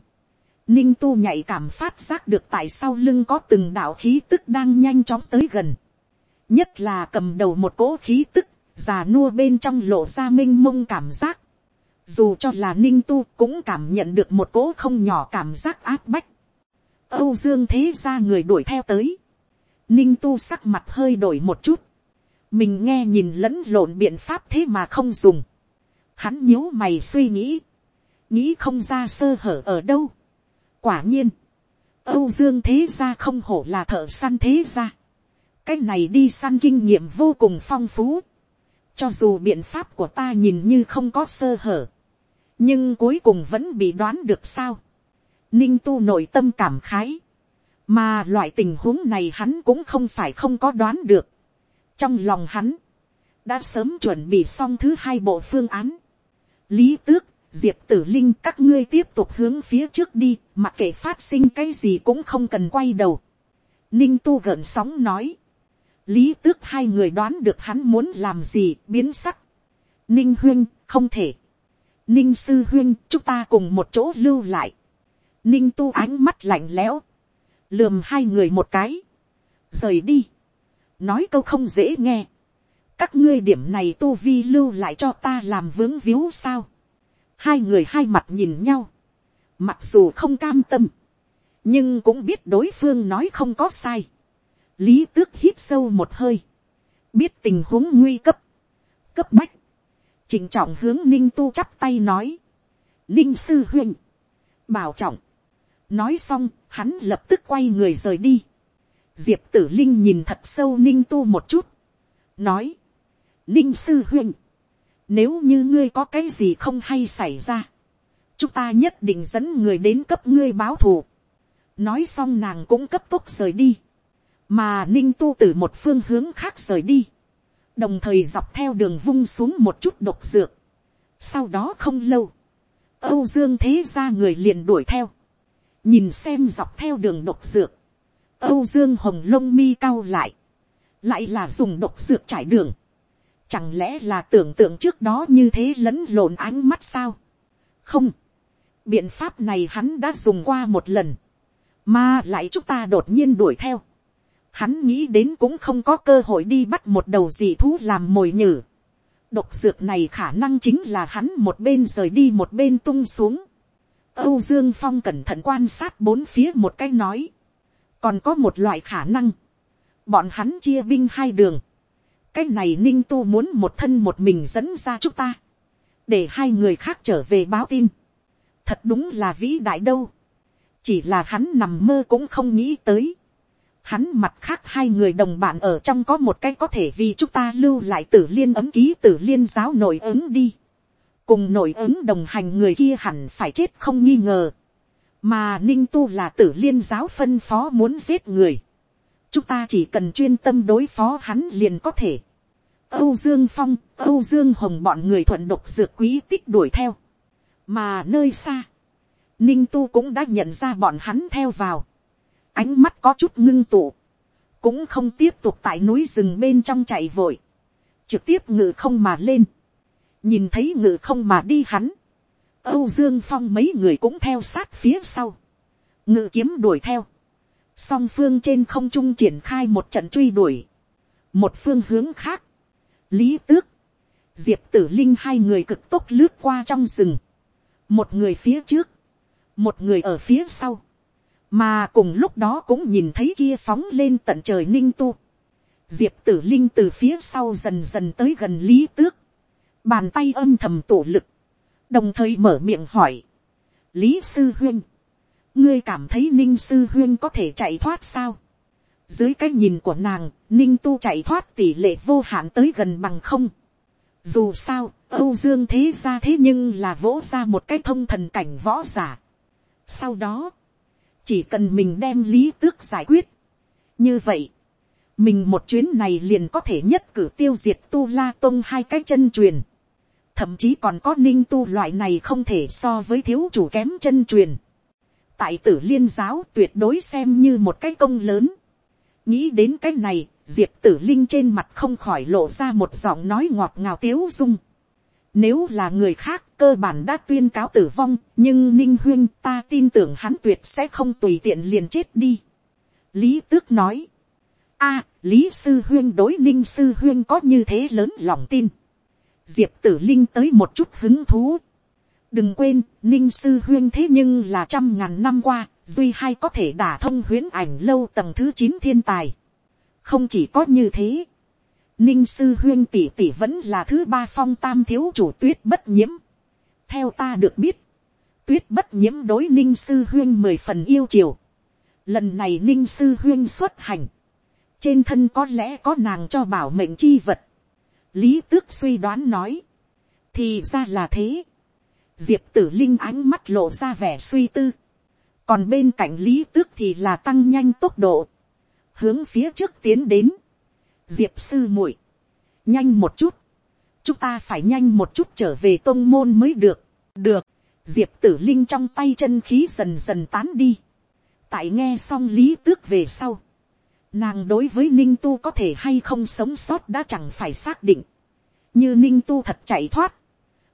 ninh tu nhạy cảm phát giác được tại sau lưng có từng đạo khí tức đang nhanh chóng tới gần. nhất là cầm đầu một cỗ khí tức, già nua bên trong lộ ra m i n h mông cảm giác dù cho là ninh tu cũng cảm nhận được một cỗ không nhỏ cảm giác áp bách. âu dương thế ra người đuổi theo tới. ninh tu sắc mặt hơi đổi một chút mình nghe nhìn lẫn lộn biện pháp thế mà không dùng. hắn nhíu mày suy nghĩ. nghĩ không ra sơ hở ở đâu. quả nhiên, âu dương thế gia không hổ là thợ săn thế gia cái này đi săn kinh nghiệm vô cùng phong phú. cho dù biện pháp của ta nhìn như không có sơ hở nhưng cuối cùng vẫn bị đoán được sao. ninh tu nội tâm cảm khái, mà loại tình huống này hắn cũng không phải không có đoán được trong lòng hắn, đã sớm chuẩn bị xong thứ hai bộ phương án. lý tước, diệp tử linh các ngươi tiếp tục hướng phía trước đi, mặc kệ phát sinh cái gì cũng không cần quay đầu. ninh tu gợn sóng nói. lý tước hai người đoán được hắn muốn làm gì biến sắc. ninh huyên không thể ninh sư huyên chúng ta cùng một chỗ lưu lại. ninh tu ánh mắt lạnh lẽo, lườm hai người một cái, rời đi, nói câu không dễ nghe, các ngươi điểm này tu vi lưu lại cho ta làm vướng víu sao, hai người hai mặt nhìn nhau, mặc dù không cam tâm, nhưng cũng biết đối phương nói không có sai, lý tước hít sâu một hơi, biết tình huống nguy cấp, cấp bách, chỉnh trọng hướng ninh tu chắp tay nói, ninh sư huynh, bảo trọng, nói xong, hắn lập tức quay người rời đi, diệp tử linh nhìn thật sâu ninh tu một chút, nói, ninh sư huynh, nếu như ngươi có cái gì không hay xảy ra, chúng ta nhất định dẫn người đến cấp ngươi báo thù. nói xong nàng cũng cấp tốc rời đi, mà ninh tu từ một phương hướng khác rời đi, đồng thời dọc theo đường vung xuống một chút độc dược. sau đó không lâu, âu dương thế ra người liền đuổi theo, nhìn xem dọc theo đường độc dược, âu dương hồng lông mi cao lại, lại là dùng độc dược trải đường, chẳng lẽ là tưởng tượng trước đó như thế lẫn lộn ánh mắt sao, không, biện pháp này hắn đã dùng qua một lần, mà lại chúng ta đột nhiên đuổi theo, hắn nghĩ đến cũng không có cơ hội đi bắt một đầu dị thú làm mồi nhử. độc dược này khả năng chính là hắn một bên rời đi một bên tung xuống. âu dương phong cẩn thận quan sát bốn phía một cái nói còn có một loại khả năng. bọn hắn chia binh hai đường. cái này ninh tu muốn một thân một mình dẫn ra chúng ta. để hai người khác trở về báo tin. thật đúng là vĩ đại đâu. chỉ là hắn nằm mơ cũng không nghĩ tới hắn mặt khác hai người đồng bạn ở trong có một cái có thể vì chúng ta lưu lại tử liên ấm ký tử liên giáo nội ứng đi. cùng nội ứng đồng hành người kia hẳn phải chết không nghi ngờ mà ninh tu là tử liên giáo phân phó muốn giết người. chúng ta chỉ cần chuyên tâm đối phó hắn liền có thể. âu dương phong, âu dương hồng bọn người thuận độc dược quý tích đuổi theo. mà nơi xa, ninh tu cũng đã nhận ra bọn hắn theo vào ánh mắt có chút ngưng tụ, cũng không tiếp tục tại núi rừng bên trong chạy vội, trực tiếp ngự không mà lên, nhìn thấy ngự không mà đi hắn, âu dương phong mấy người cũng theo sát phía sau, ngự kiếm đuổi theo, song phương trên không trung triển khai một trận truy đuổi, một phương hướng khác, lý tước, diệp tử linh hai người cực tốc lướt qua trong rừng, một người phía trước, một người ở phía sau, mà cùng lúc đó cũng nhìn thấy kia phóng lên tận trời ninh tu. diệp tử linh từ phía sau dần dần tới gần lý tước, bàn tay âm thầm tổ lực, đồng thời mở miệng hỏi, lý sư huyên, ngươi cảm thấy ninh sư huyên có thể chạy thoát sao. dưới cái nhìn của nàng, ninh tu chạy thoát tỷ lệ vô hạn tới gần bằng không. dù sao, âu dương thế ra thế nhưng là vỗ ra một cái thông thần cảnh võ giả. sau đó, chỉ cần mình đem lý tước giải quyết. như vậy, mình một chuyến này liền có thể nhất cử tiêu diệt tu la tông hai cái chân truyền thậm chí còn có ninh tu loại này không thể so với thiếu chủ kém chân truyền. tại tử liên giáo tuyệt đối xem như một cái công lớn. nghĩ đến cái này, diệp tử linh trên mặt không khỏi lộ ra một giọng nói ngọt ngào tiếu dung. Nếu là người khác cơ bản đã tuyên cáo tử vong, nhưng Ninh Huyên ta tin tưởng hắn tuyệt sẽ không tùy tiện liền chết đi. Lý Tước nói. a Lý Sư Huyên đối Ninh Sư Huyên có như thế lớn lòng tin. Diệp Tử Linh tới một chút hứng thú. Đừng quên, Ninh Sư Huyên thế nhưng là trăm ngàn năm qua, duy hai có thể đả thông huyễn ảnh lâu tầng thứ chín thiên tài. Không chỉ có như thế ninh sư huyên tỷ tỷ vẫn là thứ ba phong tam thiếu chủ tuyết bất nhiễm. theo ta được biết, tuyết bất nhiễm đối ninh sư huyên mười phần yêu chiều. lần này ninh sư huyên xuất hành, trên thân có lẽ có nàng cho bảo mệnh chi vật lý tước suy đoán nói, thì ra là thế. diệp tử linh ánh mắt lộ ra vẻ suy tư. còn bên cạnh lý tước thì là tăng nhanh tốc độ, hướng phía trước tiến đến. Diệp sư muội, nhanh một chút, chúng ta phải nhanh một chút trở về tôn môn mới được, được, diệp tử linh trong tay chân khí dần dần tán đi, tại nghe xong lý tước về sau, nàng đối với ninh tu có thể hay không sống sót đã chẳng phải xác định, như ninh tu thật chạy thoát,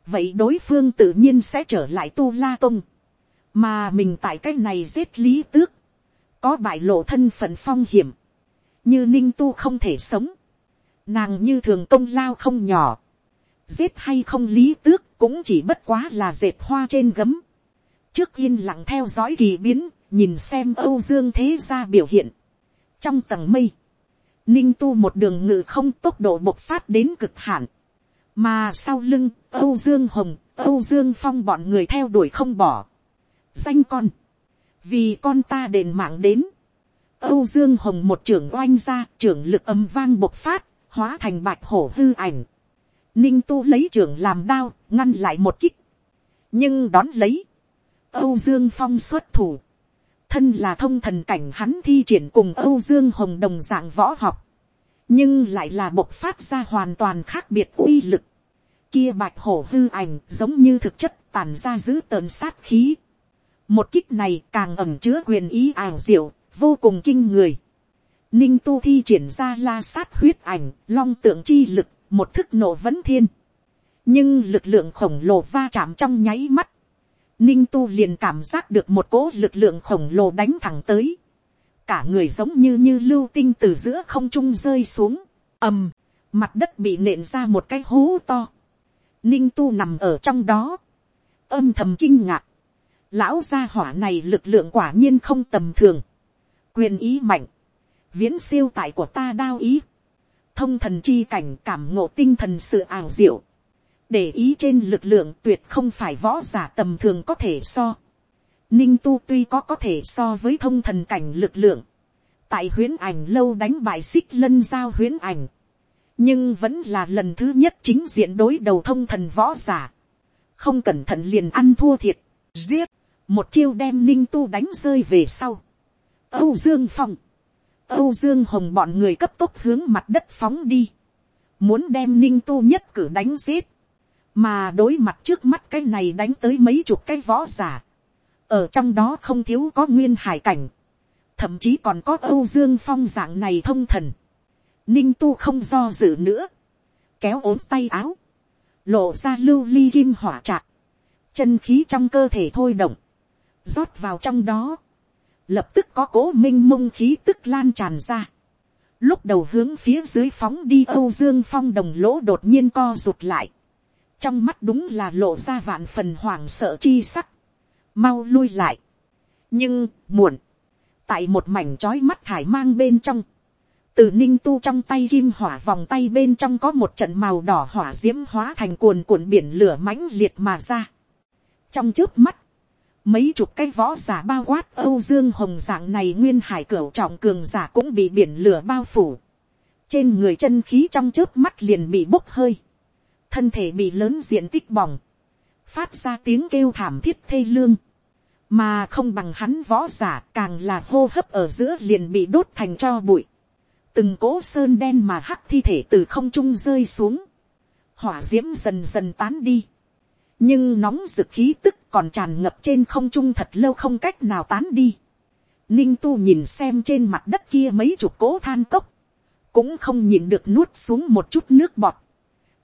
vậy đối phương tự nhiên sẽ trở lại tu la tôn, mà mình tại cái này giết lý tước, có bại lộ thân phận phong hiểm, như ninh tu không thể sống, nàng như thường công lao không nhỏ, giết hay không lý tước cũng chỉ bất quá là dệt hoa trên gấm, trước yên lặng theo dõi kỳ biến, nhìn xem âu dương thế gia biểu hiện, trong tầng mây, ninh tu một đường ngự không tốc độ bộc phát đến cực hạn, mà sau lưng âu dương hồng, âu dương phong bọn người theo đuổi không bỏ, danh con, vì con ta đền mạng đến, âu dương hồng một trưởng oanh ra trưởng lực âm vang bộc phát, hóa thành bạch hổ hư ảnh, ninh tu lấy trưởng làm đao, ngăn lại một kích, nhưng đón lấy, âu dương phong xuất thủ, thân là thông thần cảnh hắn thi triển cùng âu dương hồng đồng dạng võ học, nhưng lại là bộc phát ra hoàn toàn khác biệt uy lực, kia bạch hổ hư ảnh giống như thực chất tàn ra giữ tờn sát khí, một kích này càng ẩm chứa quyền ý ảo diệu, vô cùng kinh người. Ninh tu thi triển ra la sát huyết ảnh, long tượng chi lực, một thức nổ vấn thiên. nhưng lực lượng khổng lồ va chạm trong nháy mắt. Ninh tu liền cảm giác được một cỗ lực lượng khổng lồ đánh thẳng tới. cả người giống như như lưu tinh từ giữa không trung rơi xuống. ầm, mặt đất bị nện ra một cái hố to. Ninh tu nằm ở trong đó. âm thầm kinh ngạc lão gia hỏa này lực lượng quả nhiên không tầm thường, quyền ý mạnh, viễn siêu tại của ta đao ý, thông thần chi cảnh cảm ngộ tinh thần sự ảo diệu, để ý trên lực lượng tuyệt không phải võ giả tầm thường có thể so. Ninh tu tuy có có thể so với thông thần cảnh lực lượng, tại huyến ảnh lâu đánh bại xích lân giao huyến ảnh, nhưng vẫn là lần thứ nhất chính diện đối đầu thông thần võ giả, không cẩn thận liền ăn thua thiệt, giết, một chiêu đem ninh tu đánh rơi về sau. âu dương phong, âu dương hồng bọn người cấp tốc hướng mặt đất phóng đi, muốn đem ninh tu nhất cử đánh giết, mà đối mặt trước mắt cái này đánh tới mấy chục cái võ giả, ở trong đó không thiếu có nguyên hải cảnh, thậm chí còn có âu dương phong dạng này thông thần, ninh tu không do dự nữa, kéo ốm tay áo, lộ ra lưu ly kim hỏa trạc, chân khí trong cơ thể thôi động, rót vào trong đó, lập tức có cố m i n h mông khí tức lan tràn ra, lúc đầu hướng phía dưới phóng đi âu dương phong đồng lỗ đột nhiên co rụt lại, trong mắt đúng là lộ ra vạn phần hoảng sợ chi sắc, mau lui lại, nhưng muộn, tại một mảnh trói mắt thải mang bên trong, từ ninh tu trong tay kim hỏa vòng tay bên trong có một trận màu đỏ hỏa d i ễ m hóa thành cuồn cuộn biển lửa mãnh liệt mà ra. trong trước mắt, mấy chục cái võ giả bao quát âu dương hồng dạng này nguyên hải cửu trọng cường giả cũng bị biển lửa bao phủ. Trên người chân khí trong trước mắt liền bị bốc hơi thân thể bị lớn diện tích bỏng phát ra tiếng kêu thảm thiết thê lương mà không bằng hắn võ giả càng là hô hấp ở giữa liền bị đốt thành cho bụi từng cỗ sơn đen mà hắc thi thể từ không trung rơi xuống hỏa d i ễ m dần dần tán đi nhưng nóng rực khí tức còn tràn ngập trên không trung thật lâu không cách nào tán đi. Ninh tu nhìn xem trên mặt đất kia mấy chục cố than cốc, cũng không nhìn được nuốt xuống một chút nước bọt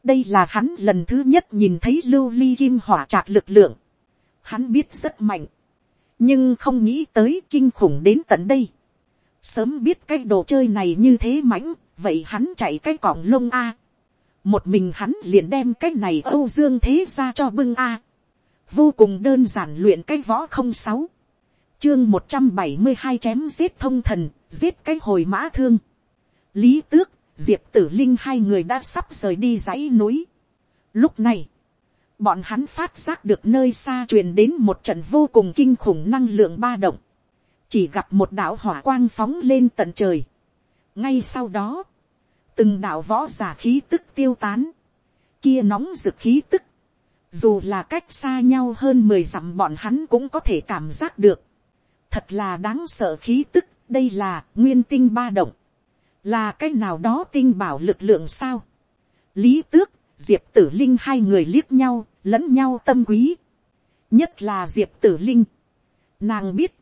đây là hắn lần thứ nhất nhìn thấy lưu ly kim hỏa trạc lực lượng. hắn biết rất mạnh, nhưng không nghĩ tới kinh khủng đến tận đây. sớm biết cái đồ chơi này như thế mãnh, vậy hắn chạy cái cọng lông a một mình hắn liền đem cái này âu dương thế ra cho bưng a. vô cùng đơn giản luyện cái võ không sáu, chương một trăm bảy mươi hai chém giết thông thần, giết cái hồi mã thương. lý tước, diệp tử linh hai người đã sắp rời đi dãy núi. lúc này, bọn hắn phát giác được nơi xa truyền đến một trận vô cùng kinh khủng năng lượng ba động, chỉ gặp một đạo hỏa quang phóng lên tận trời. ngay sau đó, từng đạo võ giả khí tức tiêu tán, kia nóng rực khí tức, dù là cách xa nhau hơn mười dặm bọn hắn cũng có thể cảm giác được, thật là đáng sợ khí tức, đây là nguyên tinh ba động, là cái nào đó tinh bảo lực lượng sao, lý tước, diệp tử linh hai người liếc nhau, lẫn nhau tâm quý, nhất là diệp tử linh, nàng biết,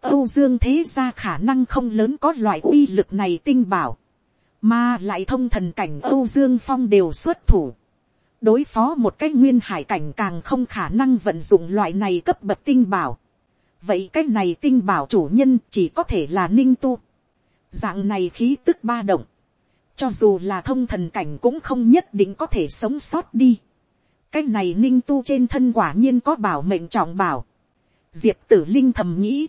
âu dương thế ra khả năng không lớn có loại uy lực này tinh bảo, mà lại thông thần cảnh âu dương phong đều xuất thủ, đối phó một cái nguyên hải cảnh càng không khả năng vận dụng loại này cấp bậc tinh bảo, vậy cái này tinh bảo chủ nhân chỉ có thể là ninh tu dạng này khí tức ba động, cho dù là thông thần cảnh cũng không nhất định có thể sống sót đi. cái này ninh tu trên thân quả nhiên có bảo mệnh trọng bảo. diệp tử linh thầm nghĩ,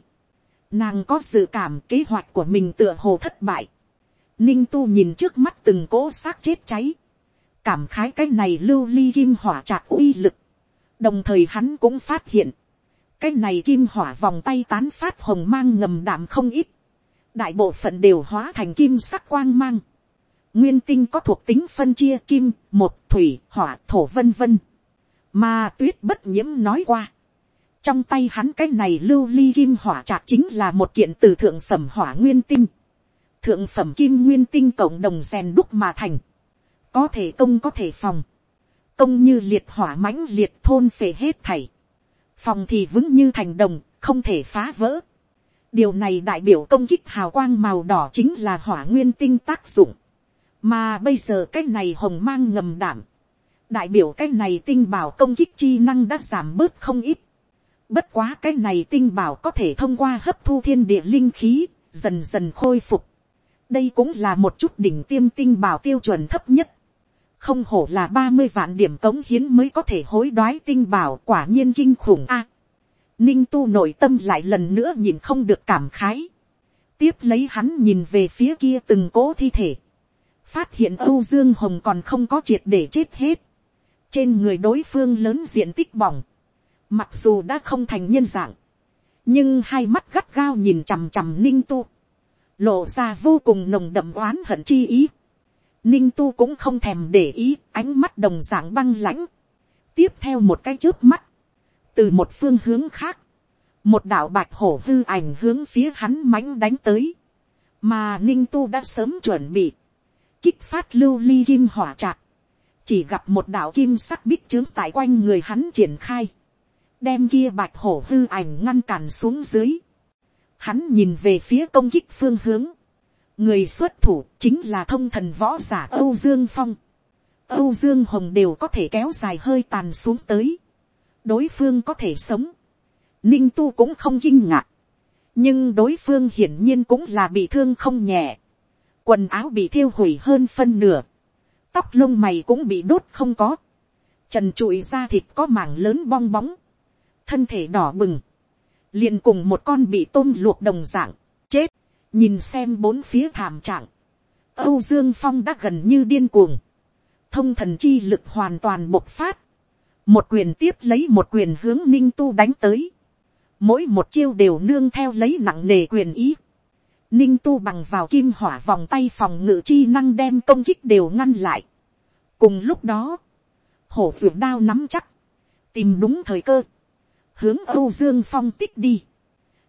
nàng có dự cảm kế hoạch của mình tựa hồ thất bại. ninh tu nhìn trước mắt từng cỗ xác chết cháy, cảm khái cái này lưu ly kim hỏa trạc uy lực. đồng thời hắn cũng phát hiện, cái này kim hỏa vòng tay tán phát hồng mang ngầm đạm không ít, đại bộ phận đều hóa thành kim sắc quang mang. Nguyên tinh có thuộc tính phân chia kim, một, thủy, hỏa, thổ vân vân. Mà tuyết bất nhiễm nói qua. Trong tay hắn cái này lưu ly kim hỏa trạc chính là một kiện từ thượng phẩm hỏa nguyên tinh. Thượng phẩm kim nguyên tinh cộng đồng rèn đúc mà thành. Có thể công có thể phòng. Công như liệt hỏa mãnh liệt thôn phệ hết thảy phòng thì vững như thành đồng, không thể phá vỡ điều này đại biểu công kích hào quang màu đỏ chính là hỏa nguyên tinh tác dụng. mà bây giờ cái này hồng mang ngầm đảm. đại biểu cái này tinh bảo công kích chi năng đã giảm bớt không ít. bất quá cái này tinh bảo có thể thông qua hấp thu thiên địa linh khí, dần dần khôi phục. đây cũng là một chút đỉnh tiêm tinh bảo tiêu chuẩn thấp nhất không hổ là ba mươi vạn điểm cống hiến mới có thể hối đoái tinh bảo quả nhiên kinh khủng a ninh tu nội tâm lại lần nữa nhìn không được cảm khái. tiếp lấy hắn nhìn về phía kia từng cố thi thể. phát hiện âu dương hồng còn không có triệt để chết hết. trên người đối phương lớn diện tích bỏng. mặc dù đã không thành nhân dạng. nhưng hai mắt gắt gao nhìn chằm chằm ninh tu. lộ ra vô cùng nồng đậm oán hận chi ý ninh tu cũng không thèm để ý ánh mắt đồng dạng băng lãnh. tiếp theo một cái trước mắt, từ một phương hướng khác, một đạo bạch hổ hư ảnh hướng phía hắn mãnh đánh tới, mà ninh tu đã sớm chuẩn bị, kích phát lưu ly kim hỏa trạc, chỉ gặp một đạo kim sắc bích trướng tại quanh người hắn triển khai, đem kia bạch hổ hư ảnh ngăn cản xuống dưới, hắn nhìn về phía công kích phương hướng, người xuất thủ chính là thông thần võ giả âu dương phong. âu dương hồng đều có thể kéo dài hơi tàn xuống tới đối phương có thể sống. ninh tu cũng không kinh ngạc. nhưng đối phương hiển nhiên cũng là bị thương không nhẹ. quần áo bị thiêu hủy hơn phân nửa. tóc lông mày cũng bị đốt không có. trần trụi da thịt có mảng lớn bong bóng. thân thể đỏ bừng. liền cùng một con bị tôm luộc đồng dạng. chết nhìn xem bốn phía thảm trạng, âu dương phong đã gần như điên cuồng, thông thần chi lực hoàn toàn bộc phát, một quyền tiếp lấy một quyền hướng ninh tu đánh tới, mỗi một chiêu đều nương theo lấy nặng nề quyền ý, ninh tu bằng vào kim hỏa vòng tay phòng ngự chi năng đem công kích đều ngăn lại. cùng lúc đó, hổ vượt đao nắm chắc, tìm đúng thời cơ, hướng âu dương phong tích đi.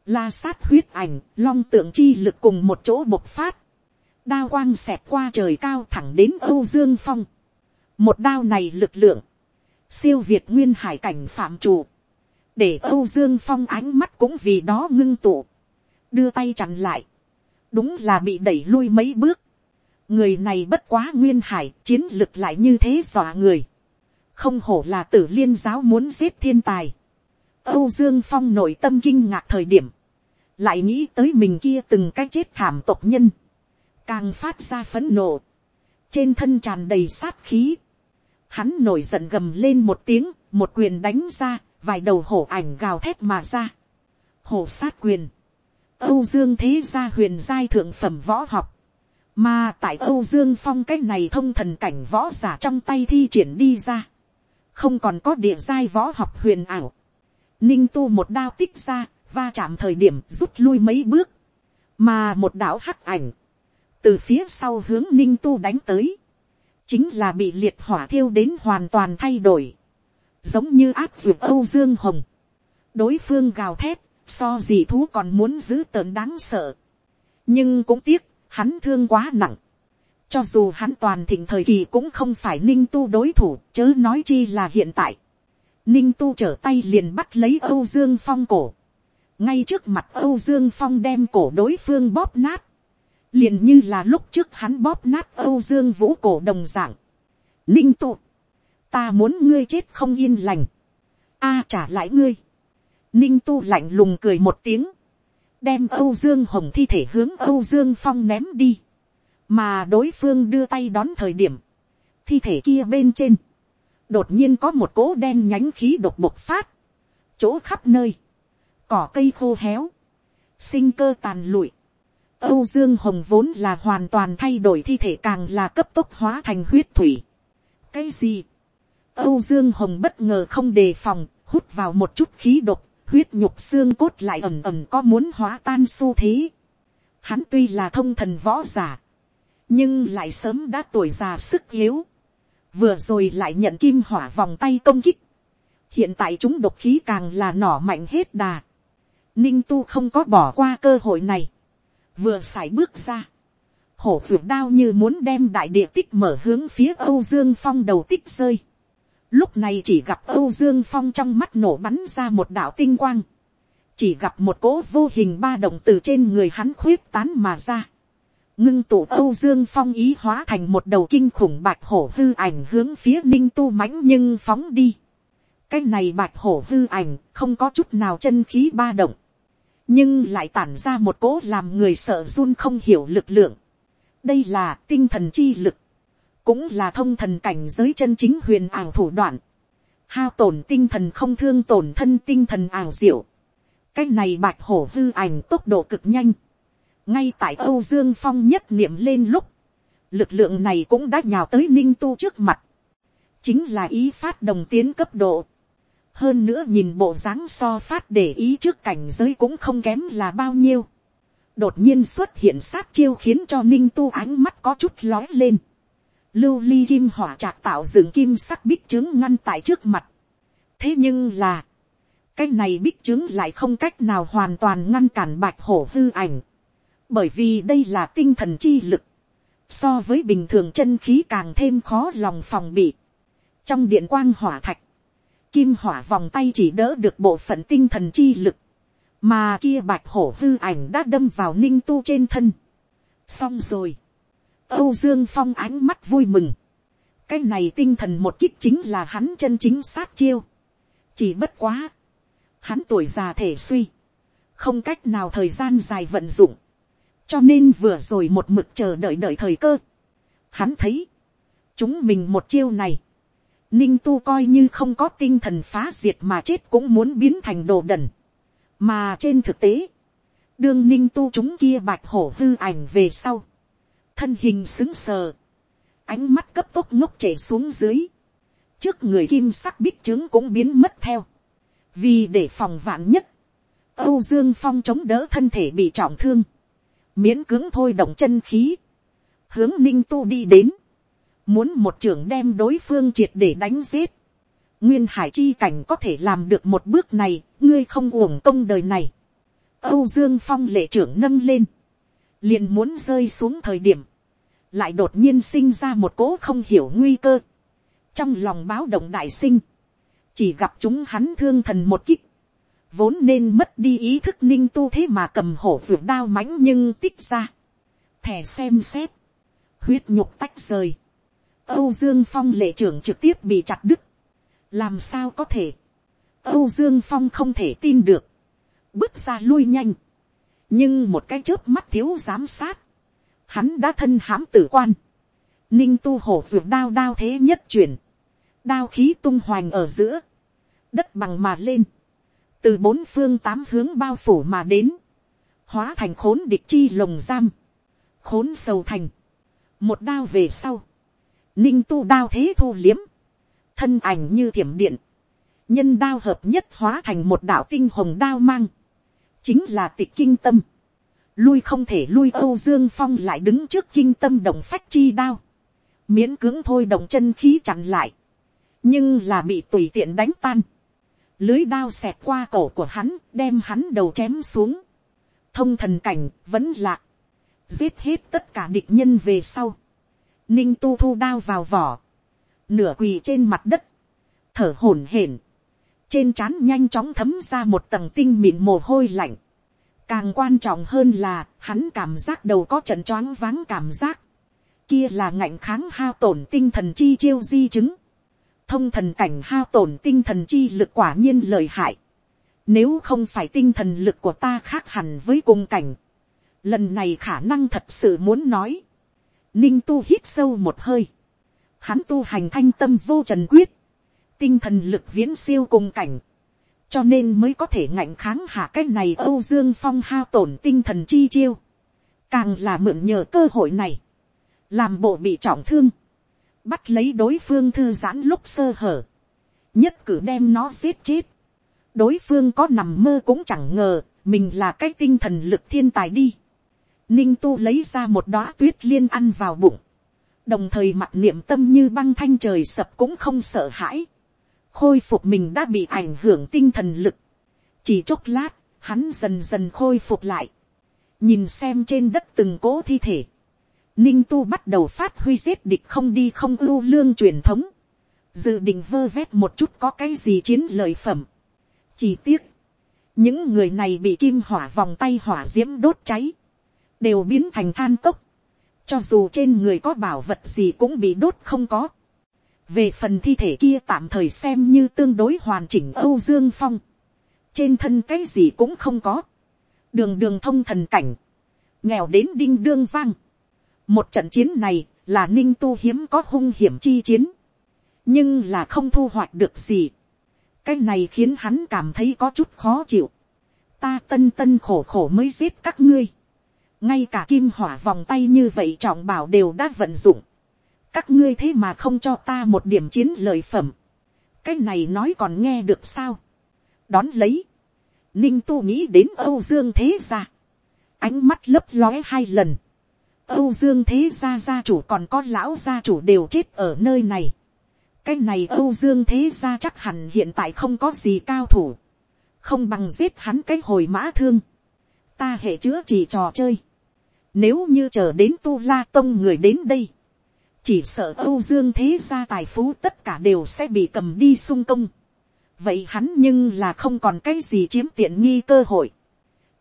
La sát huyết ảnh, long tượng chi lực cùng một chỗ bộc phát, đao quang xẹp qua trời cao thẳng đến âu dương phong. một đao này lực lượng, siêu việt nguyên hải cảnh phạm chủ, để âu dương phong ánh mắt cũng vì đó ngưng tụ, đưa tay chặn lại, đúng là bị đẩy lui mấy bước, người này bất quá nguyên hải chiến lực lại như thế dọa người, không hổ là tử liên giáo muốn giết thiên tài, Âu Dương Phong nội tâm kinh ngạc thời điểm, lại nghĩ tới mình kia từng cái chết thảm tộc nhân, càng phát ra phấn nộ, trên thân tràn đầy sát khí, hắn nổi giận gầm lên một tiếng, một quyền đánh ra, vài đầu hổ ảnh gào thét mà ra, hổ sát quyền, âu dương thế gia huyền giai thượng phẩm võ học, mà tại âu dương phong cách này thông thần cảnh võ giả trong tay thi triển đi ra, không còn có địa giai võ học huyền ảo, ninh tu một đao tích ra, va chạm thời điểm rút lui mấy bước, mà một đạo hắc ảnh, từ phía sau hướng ninh tu đánh tới, chính là bị liệt hỏa thiêu đến hoàn toàn thay đổi, giống như áp dược âu dương hồng, đối phương gào thét, so gì thú còn muốn giữ tợn đáng sợ, nhưng cũng tiếc, hắn thương quá nặng, cho dù hắn toàn thịnh thời kỳ cũng không phải ninh tu đối thủ, chớ nói chi là hiện tại. Ninh tu trở tay liền bắt lấy Âu Dương Phong cổ. Ngay trước mặt âu dương phong đem cổ đối phương bóp nát, liền như là lúc trước hắn bóp nát âu dương vũ cổ đồng dạng. ninh tụ, ta muốn ngươi chết không yên lành, a à, trả lại ngươi, ninh tu lạnh lùng cười một tiếng, đem âu dương hồng thi thể hướng âu dương phong ném đi, mà đối phương đưa tay đón thời điểm, thi thể kia bên trên, đột nhiên có một cỗ đen nhánh khí độc bộc phát, chỗ khắp nơi, cỏ cây khô héo, sinh cơ tàn lụi, Âu Dương Hồng vốn là hoàn toàn thay đổi thi thể càng là cấp tốc hóa thành huyết thủy. Cái gì? Âu Dương Hồng bất ngờ không đề phòng, hút vào một chút khí độc, huyết nhục xương cốt lại ẩm ẩm có muốn hóa tan xu thế. Hắn tuy là thông thần võ giả, nhưng lại sớm đã tuổi già sức yếu. Vừa rồi lại nhận kim hỏa vòng tay công kích. Hiện tại chúng độc khí càng là nỏ mạnh hết đà. Ninh tu không có bỏ qua cơ hội này. Vừa sải bước ra. Hổ vượt đao như muốn đem đại địa tích mở hướng phía Âu Dương Phong đầu tích rơi. Lúc này chỉ gặp Âu Dương Phong trong mắt nổ bắn ra một đạo tinh quang. Chỉ gặp một cỗ vô hình ba động từ trên người hắn khuyết tán mà ra. Ngưng tụ Âu Dương Phong ý hóa thành một đầu kinh khủng bạch hổ hư ảnh hướng phía ninh tu mãnh nhưng phóng đi. Cái này bạch hổ hư ảnh không có chút nào chân khí ba động. Nhưng lại tản ra một cỗ làm người sợ run không hiểu lực lượng. Đây là tinh thần chi lực cũng là thông thần cảnh giới chân chính huyền ảo thủ đoạn, hao tổn tinh thần không thương tổn thân tinh thần ảo diệu, cái này bạch hổ hư ảnh tốc độ cực nhanh, ngay tại âu dương phong nhất niệm lên lúc, lực lượng này cũng đã nhào tới ninh tu trước mặt, chính là ý phát đồng tiến cấp độ, hơn nữa nhìn bộ dáng so phát để ý trước cảnh giới cũng không kém là bao nhiêu, đột nhiên xuất hiện sát chiêu khiến cho ninh tu ánh mắt có chút lói lên, lưu ly kim hỏa trạc tạo dựng kim sắc bích trướng ngăn tại trước mặt. thế nhưng là, cái này bích trướng lại không cách nào hoàn toàn ngăn cản bạch hổ hư ảnh, bởi vì đây là tinh thần chi lực, so với bình thường chân khí càng thêm khó lòng phòng bị. trong điện quang hỏa thạch, kim hỏa vòng tay chỉ đỡ được bộ phận tinh thần chi lực, mà kia bạch hổ hư ảnh đã đâm vào ninh tu trên thân. xong rồi, Âu Dương Phong ánh mắt vui mừng. Cái này tinh thần một kích chính là hắn chân chính sát chiêu. Chỉ bất quá. Hắn tuổi già thể suy. Không cách nào thời gian dài vận dụng. Cho nên vừa rồi một mực chờ đợi đợi thời cơ. Hắn thấy. Chúng mình một chiêu này. Ninh tu coi như không có tinh thần phá diệt mà chết cũng muốn biến thành đồ đần. Mà trên thực tế. Đương ninh tu chúng kia bạch hổ hư ảnh về sau thân hình xứng sờ, ánh mắt cấp tốc ngốc chảy xuống dưới, trước người kim sắc bích trướng cũng biến mất theo, vì để phòng vạn nhất, âu dương phong chống đỡ thân thể bị trọng thương, miễn cưỡng thôi động chân khí, hướng ninh tu đi đến, muốn một trưởng đem đối phương triệt để đánh giết, nguyên hải chi cảnh có thể làm được một bước này, ngươi không uổng công đời này. Âu Dương Phong lệ trưởng nâng lên, liền muốn rơi xuống thời điểm, lại đột nhiên sinh ra một cố không hiểu nguy cơ, trong lòng báo động đại sinh, chỉ gặp chúng hắn thương thần một kích, vốn nên mất đi ý thức ninh tu thế mà cầm hổ ruột đao mãnh nhưng tích ra, thẻ xem xét, huyết nhục tách rời, âu dương phong lệ trưởng trực tiếp bị chặt đứt, làm sao có thể, âu dương phong không thể tin được, bước ra lui nhanh, nhưng một cái chớp mắt thiếu giám sát, hắn đã thân hãm tử quan, ninh tu hổ ruột đao đao thế nhất chuyển, đao khí tung hoành ở giữa, đất bằng mà lên, từ bốn phương tám hướng bao phủ mà đến, hóa thành khốn địch chi lồng giam, khốn sầu thành, một đao về sau, ninh tu đao thế thu liếm, thân ảnh như thiểm điện, nhân đao hợp nhất hóa thành một đạo tinh hồng đao mang, chính là tịch kinh tâm, lui không thể lui âu dương phong lại đứng trước kinh tâm động phách chi đao, miễn cưỡng thôi động chân khí chặn lại, nhưng là bị tùy tiện đánh tan, lưới đao xẹt qua cổ của hắn đem hắn đầu chém xuống, thông thần cảnh vẫn lạc, giết hết tất cả địch nhân về sau, ninh tu thu đao vào vỏ, nửa quỳ trên mặt đất, thở hổn hển, trên trán nhanh chóng thấm ra một tầng tinh mịn mồ hôi lạnh, Càng quan trọng hơn là, hắn cảm giác đầu có trận choáng váng cảm giác. Kia là ngạnh kháng hao tổn tinh thần chi chiêu di chứng. Thông thần cảnh hao tổn tinh thần chi lực quả nhiên lợi hại. Nếu không phải tinh thần lực của ta khác hẳn với cùng cảnh. Lần này khả năng thật sự muốn nói. Ninh tu hít sâu một hơi. Hắn tu hành thanh tâm vô trần quyết. Tinh thần lực viễn siêu cùng cảnh. Cho nên mới có thể ngạnh kháng hạ cái này Âu Dương Phong hao tổn tinh thần chi chiêu. Càng là mượn nhờ cơ hội này. Làm bộ bị trọng thương. Bắt lấy đối phương thư giãn lúc sơ hở. Nhất cử đem nó giết chết. Đối phương có nằm mơ cũng chẳng ngờ. Mình là cái tinh thần lực thiên tài đi ninh tu lấy ra một đóa tuyết liên ăn vào bụng, đồng thời mặt niệm tâm như băng thanh trời sập cũng không sợ hãi, khôi phục mình đã bị ảnh hưởng tinh thần lực, chỉ chốc lát, hắn dần dần khôi phục lại, nhìn xem trên đất từng cố thi thể, ninh tu bắt đầu phát huy giết địch không đi không ưu lương truyền thống, dự định vơ vét một chút có cái gì chiến lợi phẩm. chỉ tiếc, những người này bị kim hỏa vòng tay hỏa d i ễ m đốt cháy, đều biến thành than cốc, cho dù trên người có bảo vật gì cũng bị đốt không có. về phần thi thể kia tạm thời xem như tương đối hoàn chỉnh âu dương phong, trên thân cái gì cũng không có, đường đường thông thần cảnh, nghèo đến đinh đương vang. một trận chiến này là ninh tu hiếm có hung hiểm chi chiến, nhưng là không thu hoạch được gì. cái này khiến hắn cảm thấy có chút khó chịu. ta tân tân khổ khổ mới giết các ngươi ngay cả kim hỏa vòng tay như vậy trọng bảo đều đã vận dụng, các ngươi thế mà không cho ta một điểm chiến lợi phẩm, cái này nói còn nghe được sao, đón lấy, ninh tu nghĩ đến âu dương thế gia, ánh mắt lấp lóe hai lần, âu dương thế gia gia chủ còn có lão gia chủ đều chết ở nơi này, cái này âu dương thế gia chắc hẳn hiện tại không có gì cao thủ, không bằng giết hắn cái hồi mã thương, ta hệ chữa chỉ trò chơi, nếu như chờ đến tu la tông người đến đây. Chỉ sợ Âu Dương thế gia tài phú tất cả đều sẽ bị cầm đi sung công. Vậy hắn nhưng là không còn cái gì chiếm tiện nghi cơ hội.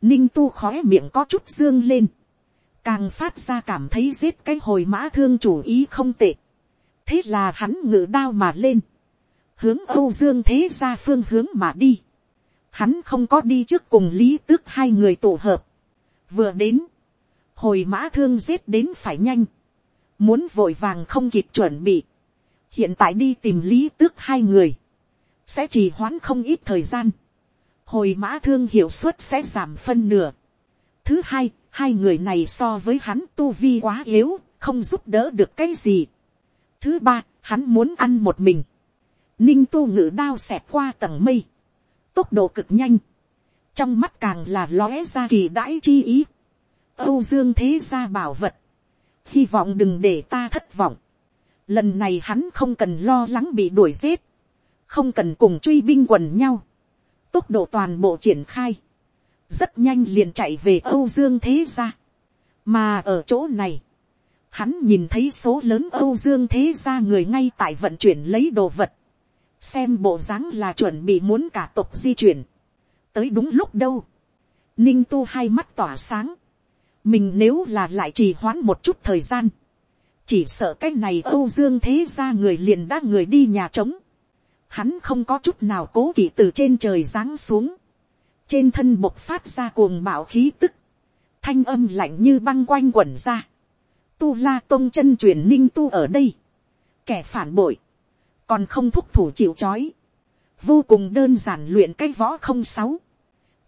Ninh tu khói miệng có chút dương lên. Càng phát ra cảm thấy giết cái hồi mã thương chủ ý không tệ. Thế là hắn ngự đao mà lên. Hướng Âu Dương thế gia phương hướng mà đi. Hắn không có đi trước cùng lý tước hai người tổ hợp. Vừa đến hồi mã thương giết đến phải nhanh, muốn vội vàng không kịp chuẩn bị, hiện tại đi tìm lý tước hai người, sẽ trì hoãn không ít thời gian, hồi mã thương hiệu suất sẽ giảm phân nửa. Thứ hai, hai người này so với hắn tu vi quá yếu, không giúp đỡ được cái gì. Thứ ba, hắn muốn ăn một mình. Ninh tu ngự đao xẹt qua tầng mây. Tốc độ cực nhanh. Trong mắt càng là lóe ra kỳ đãi chi ý. Âu Dương thế gia bảo vật. Hy vọng đừng để ta thất vọng. Lần này hắn không cần lo lắng bị đuổi giết. Không cần cùng truy binh quần nhau. Tốc độ toàn bộ triển khai. Rất nhanh liền chạy về Âu Dương thế gia. Mà ở chỗ này. Hắn nhìn thấy số lớn Âu Dương thế gia người ngay tại vận chuyển lấy đồ vật. Xem bộ dáng là chuẩn bị muốn cả tộc di chuyển. Tới đúng lúc đâu. Ninh tu hai mắt tỏa sáng mình nếu là lại trì hoãn một chút thời gian, chỉ sợ cái này âu dương thế ra người liền đã người đi nhà trống, hắn không có chút nào cố kỵ từ trên trời giáng xuống, trên thân bộc phát ra cuồng bạo khí tức, thanh âm lạnh như băng quanh quẩn ra, tu la tôn chân truyền ninh tu ở đây, kẻ phản bội, còn không thúc thủ chịu c h ó i vô cùng đơn giản luyện cái võ không sáu,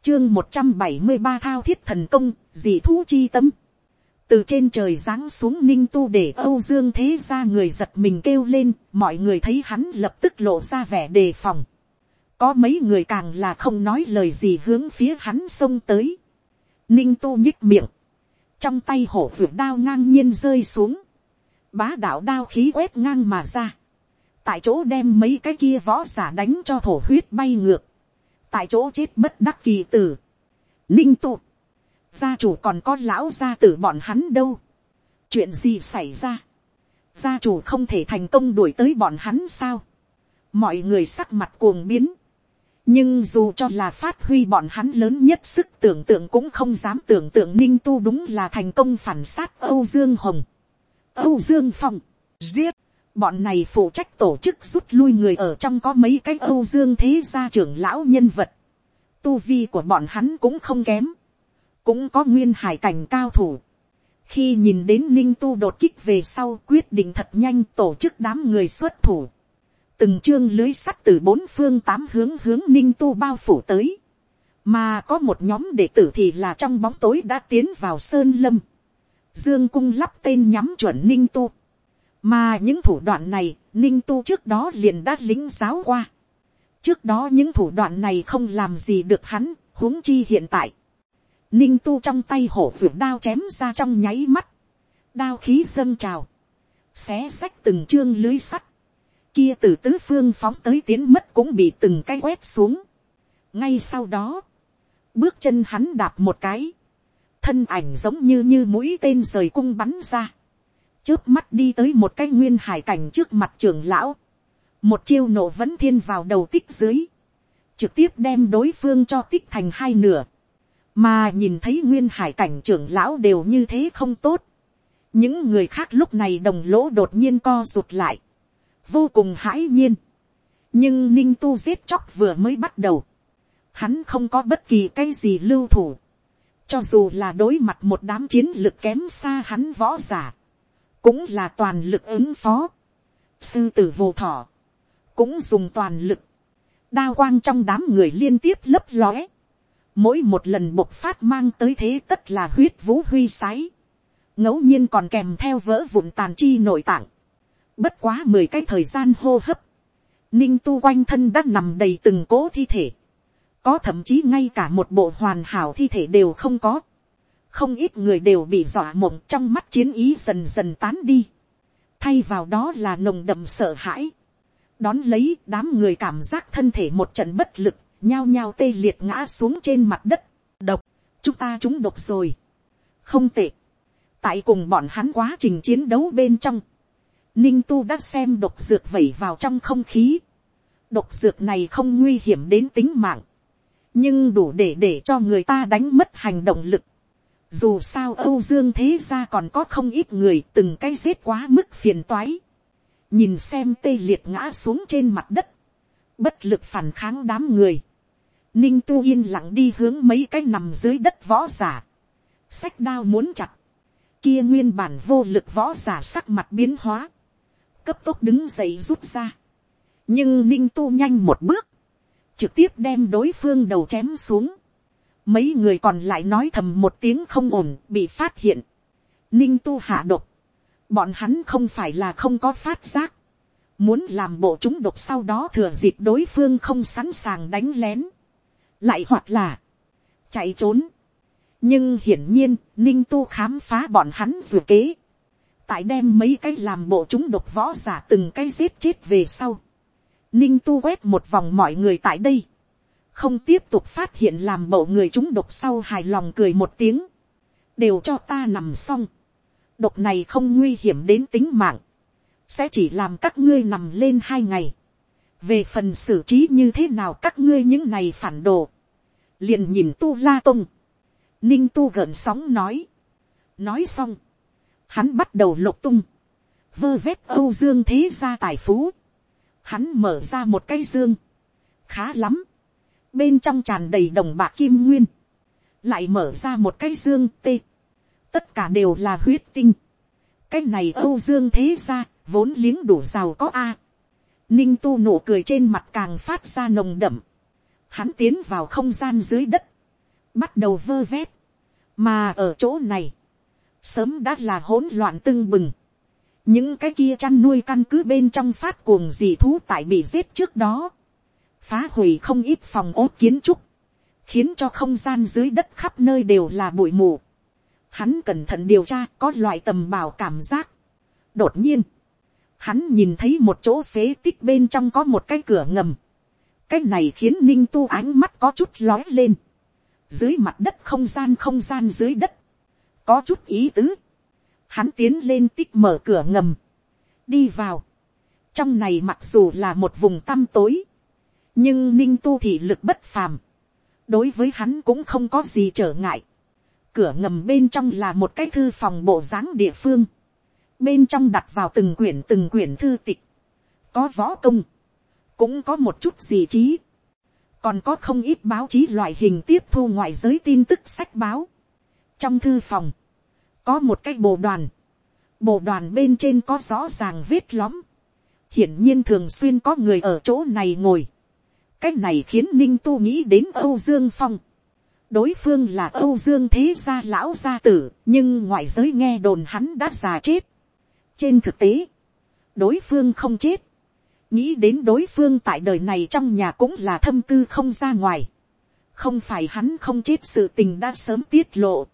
chương một trăm bảy mươi ba thao thiết thần công, dị thú chi tâm. từ trên trời giáng xuống ninh tu để âu dương thế ra người giật mình kêu lên, mọi người thấy hắn lập tức lộ ra vẻ đề phòng. có mấy người càng là không nói lời gì hướng phía hắn xông tới. ninh tu nhích miệng, trong tay hổ vượt đao ngang nhiên rơi xuống, bá đạo đao khí quét ngang mà ra, tại chỗ đem mấy cái kia võ giả đánh cho thổ huyết bay ngược, tại chỗ chết bất đắc kỳ tử. Ninh tụ, gia chủ còn có lão gia tử bọn hắn đâu. chuyện gì xảy ra. gia chủ không thể thành công đuổi tới bọn hắn sao. mọi người sắc mặt cuồng biến. nhưng dù cho là phát huy bọn hắn lớn nhất sức tưởng tượng cũng không dám tưởng tượng ninh tu đúng là thành công phản sát âu dương hồng. âu dương phong, giết, Bọn này phụ trách tổ chức rút lui người ở trong có mấy cái Âu Dương thế gia trưởng lão nhân vật. tu vi của bọn hắn cũng không kém, cũng có nguyên hải cảnh cao thủ. khi nhìn đến ninh tu đột kích về sau quyết định thật nhanh tổ chức đám người xuất thủ. từng chương lưới sắt từ bốn phương tám hướng hướng ninh tu bao phủ tới. mà có một nhóm đệ tử thì là trong bóng tối đã tiến vào sơn lâm. dương cung lắp tên nhắm chuẩn ninh tu mà những thủ đoạn này ninh tu trước đó liền đã lính giáo qua. trước đó những thủ đoạn này không làm gì được hắn, huống chi hiện tại. Ninh tu trong tay hổ vượt đao chém ra trong nháy mắt, đao khí dâng trào, xé xách từng chương lưới sắt, kia từ tứ phương phóng tới tiến mất cũng bị từng cái quét xuống. ngay sau đó, bước chân hắn đạp một cái, thân ảnh giống như như mũi tên rời cung bắn ra, trước mắt đi tới một cái nguyên hải cảnh trước mặt trường lão, một chiêu nổ vẫn thiên vào đầu tích dưới, trực tiếp đem đối phương cho tích thành hai nửa, mà nhìn thấy nguyên hải cảnh trưởng lão đều như thế không tốt, những người khác lúc này đồng lỗ đột nhiên co rụt lại, vô cùng hãi nhiên, nhưng ninh tu giết chóc vừa mới bắt đầu, hắn không có bất kỳ cái gì lưu thủ, cho dù là đối mặt một đám chiến lực kém xa hắn võ giả, cũng là toàn lực ứng phó, sư tử vô thọ, cũng dùng toàn lực, đa quang trong đám người liên tiếp lấp lóe, mỗi một lần bộc phát mang tới thế tất là huyết vũ huy sái, ngẫu nhiên còn kèm theo vỡ vụn tàn chi nội tạng, bất quá mười cái thời gian hô hấp, ninh tu quanh thân đã nằm đầy từng cố thi thể, có thậm chí ngay cả một bộ hoàn hảo thi thể đều không có, không ít người đều bị dọa mộng trong mắt chiến ý dần dần tán đi, thay vào đó là nồng đậm sợ hãi, đón lấy đám người cảm giác thân thể một trận bất lực, nhao nhao tê liệt ngã xuống trên mặt đất, độc, chúng ta chúng độc rồi, không tệ, tại cùng bọn hắn quá trình chiến đấu bên trong, ninh tu đã xem độc dược vẩy vào trong không khí, độc dược này không nguy hiểm đến tính mạng, nhưng đủ để để cho người ta đánh mất hành động lực. Dù sao Âu Dương thế ra còn có không ít người từng cái giết quá mức phiền toái. Nhìn xem tê liệt ngã xuống trên mặt đất. Bất lực phản kháng đám người. Ninh tu yên lặng đi hướng mấy cái nằm dưới đất võ giả, sách đao muốn chặt, kia nguyên bản vô lực võ giả sắc mặt biến hóa, cấp tốc đứng dậy rút ra, nhưng ninh tu nhanh một bước, trực tiếp đem đối phương đầu chém xuống, mấy người còn lại nói thầm một tiếng không ổn bị phát hiện, ninh tu hạ độc, bọn hắn không phải là không có phát giác, muốn làm bộ chúng độc sau đó thừa dịp đối phương không sẵn sàng đánh lén, lại hoặc là chạy trốn. nhưng hiển nhiên, ninh tu khám phá bọn hắn vừa kế. tại đem mấy cái làm bộ chúng độc võ giả từng cái giết chết về sau. ninh tu quét một vòng mọi người tại đây không tiếp tục phát hiện làm bộ người chúng độc sau hài lòng cười một tiếng. đều cho ta nằm xong. độc này không nguy hiểm đến tính mạng. sẽ chỉ làm các ngươi nằm lên hai ngày. Về phần xử trí như thế nào các ngươi những này phản đồ, liền nhìn tu la tung, ninh tu gợn sóng nói, nói xong, hắn bắt đầu lục tung, vơ vét âu dương thế gia tài phú, hắn mở ra một cái dương, khá lắm, bên trong tràn đầy đồng bạc kim nguyên, lại mở ra một cái dương tê, tất cả đều là huyết tinh, cái này âu dương thế gia vốn liếng đủ giàu có a, Ninh tu nụ cười trên mặt càng phát ra nồng đậm. Hắn tiến vào không gian dưới đất. Bắt đầu vơ vét. Mà ở chỗ này. Sớm đã là hỗn loạn tưng bừng. Những cái kia chăn nuôi căn cứ bên trong phát cuồng dị thú tại bị giết trước đó. Phá hủy không ít phòng ốt kiến trúc. Khiến cho không gian dưới đất khắp nơi đều là bụi mù. Hắn cẩn thận điều tra có loại tầm bảo cảm giác. Đột nhiên, hắn nhìn thấy một chỗ phế tích bên trong có một cái cửa ngầm. cái này khiến ninh tu ánh mắt có chút lói lên. dưới mặt đất không gian không gian dưới đất. có chút ý tứ. hắn tiến lên tích mở cửa ngầm. đi vào. trong này mặc dù là một vùng tăm tối nhưng ninh tu thì lực bất phàm. đối với hắn cũng không có gì trở ngại. cửa ngầm bên trong là một cái thư phòng bộ dáng địa phương. Bên trong đặt vào từng quyển từng quyển thư tịch, có võ công, cũng có một chút gì trí, còn có không ít báo chí loại hình tiếp thu ngoại giới tin tức sách báo. trong thư phòng, có một cái bộ đoàn, bộ đoàn bên trên có rõ ràng vết lõm, hiển nhiên thường xuyên có người ở chỗ này ngồi, cái này khiến ninh tu nghĩ đến âu dương phong, đối phương là âu dương thế gia lão gia tử nhưng ngoại giới nghe đồn hắn đã già chết. trên thực tế, đối phương không chết, nghĩ đến đối phương tại đời này trong nhà cũng là thâm cư không ra ngoài, không phải hắn không chết sự tình đã sớm tiết lộ.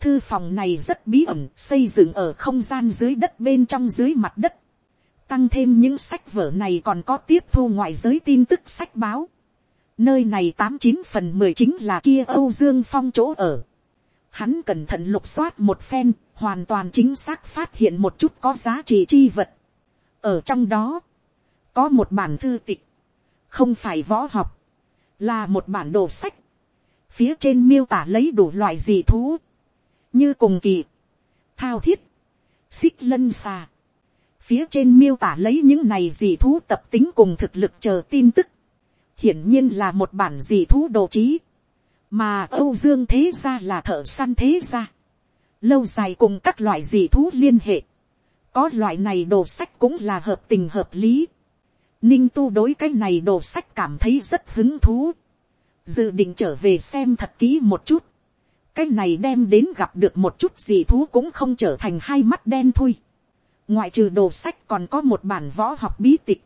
thư phòng này rất bí ẩn xây dựng ở không gian dưới đất bên trong dưới mặt đất, tăng thêm những sách vở này còn có tiếp thu ngoại giới tin tức sách báo, Nơi này tám chín phần mười chính là kia Âu Dương Phong chỗ ở. Hắn cẩn thận lục soát một phen, hoàn toàn chính xác phát hiện một chút có giá trị chi vật. Ở trong đó, có một bản thư tịch, không phải võ học, là một bản đồ sách. Phía trên miêu tả lấy đủ loại dị thú, như cùng kỳ, thao thiết, xích lân xà. Phía trên miêu tả lấy những này dị thú tập tính cùng thực lực chờ tin tức. Hiển nhiên là một bản dị thú đồ trí, mà âu dương thế gia là thợ săn thế gia, lâu dài cùng các loại dị thú liên hệ, có loại này đồ sách cũng là hợp tình hợp lý, ninh tu đối cái này đồ sách cảm thấy rất hứng thú, dự định trở về xem thật kỹ một chút, cái này đem đến gặp được một chút dì thú cũng không trở thành hai mắt đen thui ngoại trừ đồ sách còn có một bản võ học bí tịch,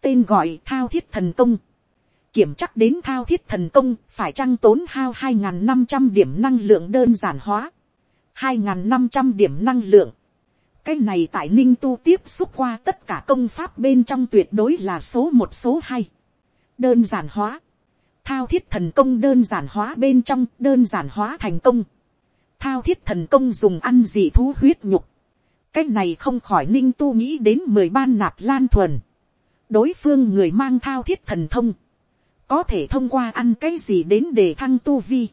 tên gọi thao thiết thần công, kiểm chắc đến thao thiết thần công phải trăng tốn hao hai n năm trăm điểm năng lượng đơn giản hóa, hai n năm trăm điểm năng lượng. cái này tại ninh tu tiếp xúc qua tất cả công pháp bên trong tuyệt đối là số một số hai. đơn giản hóa, thao thiết thần công đơn giản hóa bên trong đơn giản hóa thành công. thao thiết thần công dùng ăn dị thú huyết nhục cái này không khỏi ninh tu nghĩ đến mười ban nạp lan thuần. đối phương người mang thao thiết thần thông có thể thông qua ăn cái gì đến để thăng tu vi,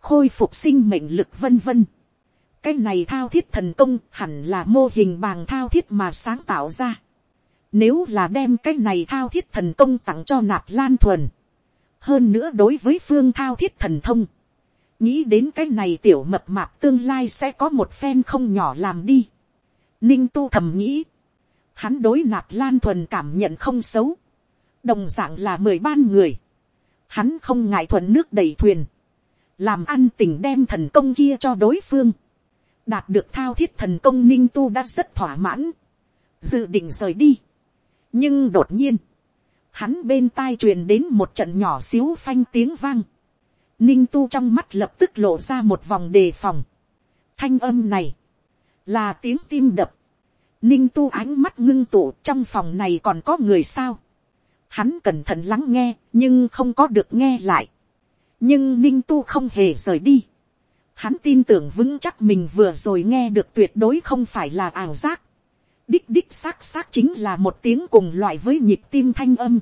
khôi phục sinh mệnh lực vân vân. cái này thao thiết thần công hẳn là mô hình bằng thao thiết mà sáng tạo ra. Nếu là đem cái này thao thiết thần công tặng cho nạp lan thuần, hơn nữa đối với phương thao thiết thần thông, nghĩ đến cái này tiểu mập mạp tương lai sẽ có một phen không nhỏ làm đi. Ninh tu thầm nghĩ, hắn đối nạp lan thuần cảm nhận không xấu, đồng dạng là mười ban người, hắn không ngại thuần nước đầy thuyền, làm ăn tình đem thần công kia cho đối phương, đạt được thao thiết thần công ninh tu đã rất thỏa mãn, dự định rời đi. nhưng đột nhiên, hắn bên tai truyền đến một trận nhỏ xíu phanh tiếng vang, ninh tu trong mắt lập tức lộ ra một vòng đề phòng, thanh âm này, là tiếng tim đập, ninh tu ánh mắt ngưng tụ trong phòng này còn có người sao, Hắn cẩn thận lắng nghe, nhưng không có được nghe lại. Nhưng Ninh Tu không hề rời đi. Hắn tin tưởng vững chắc mình vừa rồi nghe được tuyệt đối không phải là ảo giác. Đích đích xác xác chính là một tiếng cùng loại với nhịp tim thanh âm.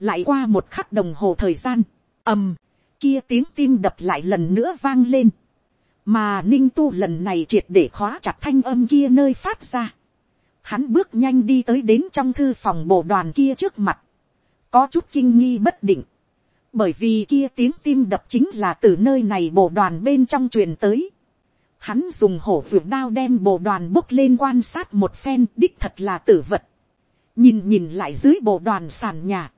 Lại qua một khắc đồng hồ thời gian, ầm, kia tiếng tim đập lại lần nữa vang lên. Mà Ninh Tu lần này triệt để khóa chặt thanh âm kia nơi phát ra. Hắn bước nhanh đi tới đến trong thư phòng bộ đoàn kia trước mặt có chút kinh nghi bất định, bởi vì kia tiếng tim đập chính là từ nơi này bộ đoàn bên trong truyền tới. Hắn dùng hổ vượt đao đem bộ đoàn bốc lên quan sát một phen đích thật là tử vật. Nhìn nhìn lại dưới bộ đoàn sàn nhà.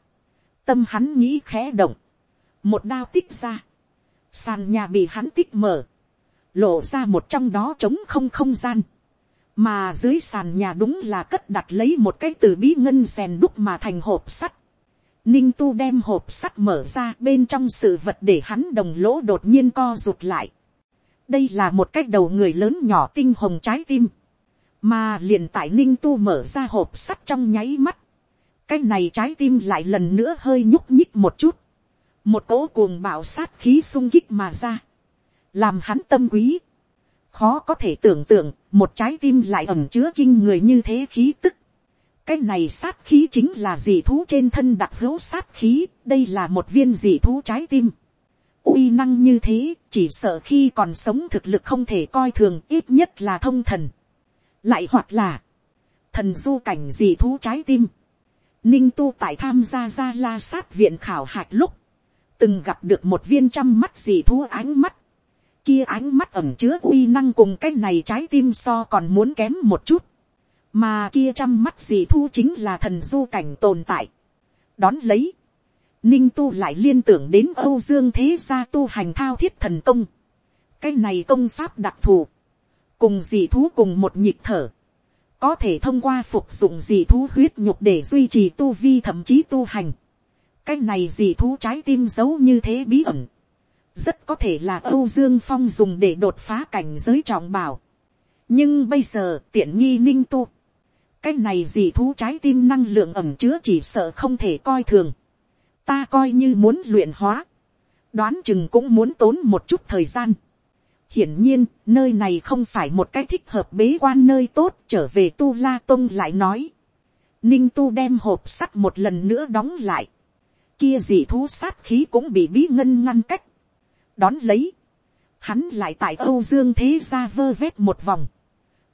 Tâm hắn nghĩ khẽ động. Một đao tích ra. Sàn nhà bị hắn tích mở. Lộ ra một trong đó trống không không gian. Mà dưới sàn nhà đúng là cất đặt lấy một cái từ bí ngân rèn đúc mà thành hộp sắt Ninh tu đem hộp sắt mở ra bên trong sự vật để hắn đồng lỗ đột nhiên co rụt lại. Đây là một cái đầu người lớn nhỏ tinh hồng trái tim. Mà liền tại ninh tu mở ra hộp sắt trong nháy mắt. Cái này trái tim lại lần nữa hơi nhúc nhích một chút. Một cỗ cuồng bạo sát khí sung kích mà ra. Làm hắn tâm quý. Khó có thể tưởng tượng một trái tim lại ẩm chứa kinh người như thế khí tức cái này sát khí chính là dị thú trên thân đặc hữu sát khí, đây là một viên dị thú trái tim. uy năng như thế, chỉ sợ khi còn sống thực lực không thể coi thường ít nhất là thông thần. lại hoặc là, thần du cảnh dị thú trái tim. ninh tu tại tham gia gia la sát viện khảo hạch lúc, từng gặp được một viên trăm mắt dị thú ánh mắt, kia ánh mắt ẩm chứa uy năng cùng cái này trái tim so còn muốn kém một chút, mà kia trăm mắt dị thu chính là thần du cảnh tồn tại. đón lấy, ninh tu lại liên tưởng đến âu dương thế gia tu hành thao thiết thần công, cái này công pháp đặc thù, cùng dị thú cùng một nhịp thở, có thể thông qua phục dụng dị thú huyết nhục để duy trì tu vi thậm chí tu hành. cái này dị thú trái tim giấu như thế bí ẩn rất có thể là âu dương phong dùng để đột phá cảnh giới trọng bảo. nhưng bây giờ tiện nghi ninh tu. cái này gì thú trái tim năng lượng ẩm chứa chỉ sợ không thể coi thường. ta coi như muốn luyện hóa. đoán chừng cũng muốn tốn một chút thời gian hiển nhiên, nơi này không phải một cái thích hợp bế quan nơi tốt, trở về tu la tông lại nói. Ninh tu đem hộp sắt một lần nữa đóng lại. Kia dị thú sát khí cũng bị bí ngân ngăn cách. Đón lấy. Hắn lại tại Âu Dương thế ra vơ vét một vòng.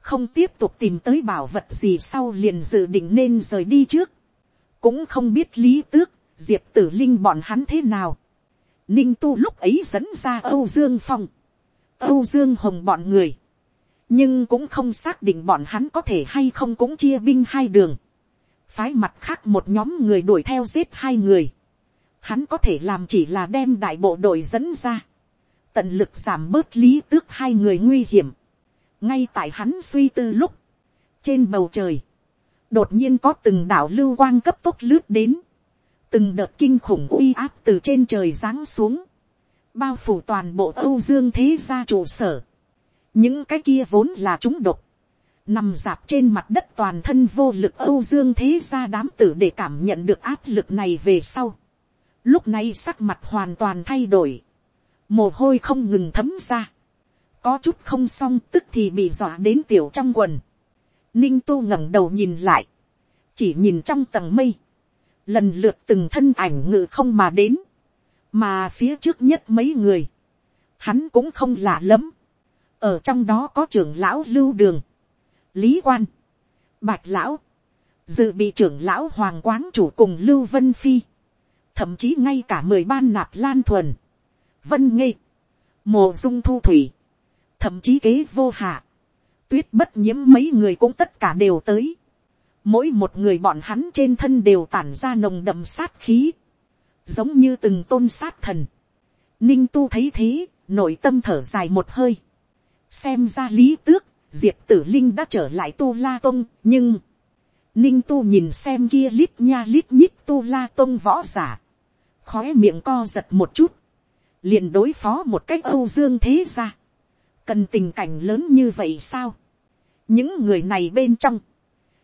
Không tiếp tục tìm tới bảo vật gì sau liền dự định nên rời đi trước. Cũng không biết lý tước, diệp tử linh bọn hắn thế nào. Ninh tu lúc ấy dẫn ra Âu Dương Phong Âu Dương Hồng bọn người. Nhưng cũng không xác định bọn hắn có thể hay không cũng chia binh hai đường. Phái mặt khác một nhóm người đuổi theo giết hai người. Hắn có thể làm chỉ là đem đại bộ đội dẫn ra. Tận lực giảm bớt lý tước hai người nguy hiểm. Ngay tại hắn suy tư lúc. Trên bầu trời. Đột nhiên có từng đảo lưu quang cấp tốc lướt đến. Từng đợt kinh khủng uy áp từ trên trời giáng xuống bao phủ toàn bộ âu dương thế gia trụ sở. những cái kia vốn là chúng độc, nằm dạp trên mặt đất toàn thân vô lực âu dương thế gia đám tử để cảm nhận được áp lực này về sau. lúc này sắc mặt hoàn toàn thay đổi, mồ hôi không ngừng thấm ra, có chút không xong tức thì bị dọa đến tiểu trong quần. ninh tu ngẩng đầu nhìn lại, chỉ nhìn trong tầng mây, lần lượt từng thân ảnh ngự không mà đến, mà phía trước nhất mấy người, hắn cũng không lạ lắm, ở trong đó có trưởng lão lưu đường, lý quan, bạch lão, dự bị trưởng lão hoàng quán chủ cùng lưu vân phi, thậm chí ngay cả mười ban nạp lan thuần, vân nghê, mồ dung thu thủy, thậm chí kế vô hạ, tuyết bất nhiễm mấy người cũng tất cả đều tới, mỗi một người bọn hắn trên thân đều tản ra nồng đậm sát khí, giống như từng tôn sát thần. Ninh tu thấy thế, nội tâm thở dài một hơi. xem ra lý tước, diệp tử linh đã trở lại tu la tông, nhưng, ninh tu nhìn xem kia lít nha lít nhít tu la tông võ giả, khóe miệng co giật một chút, liền đối phó một cách âu dương thế ra, cần tình cảnh lớn như vậy sao, những người này bên trong,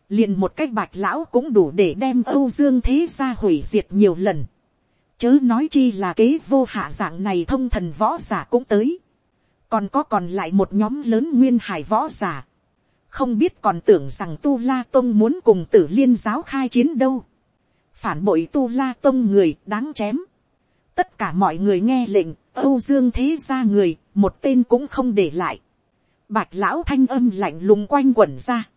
liền một cách bạch lão cũng đủ để đem âu dương thế ra hủy diệt nhiều lần, chớ nói chi là kế vô hạ dạng này thông thần võ giả cũng tới, còn có còn lại một nhóm lớn nguyên hải võ giả, không biết còn tưởng rằng tu la tông muốn cùng tử liên giáo khai chiến đâu, phản bội tu la tông người đáng chém, tất cả mọi người nghe lệnh, âu dương thế ra người, một tên cũng không để lại, bạch lão thanh âm lạnh lùng quanh quẩn ra,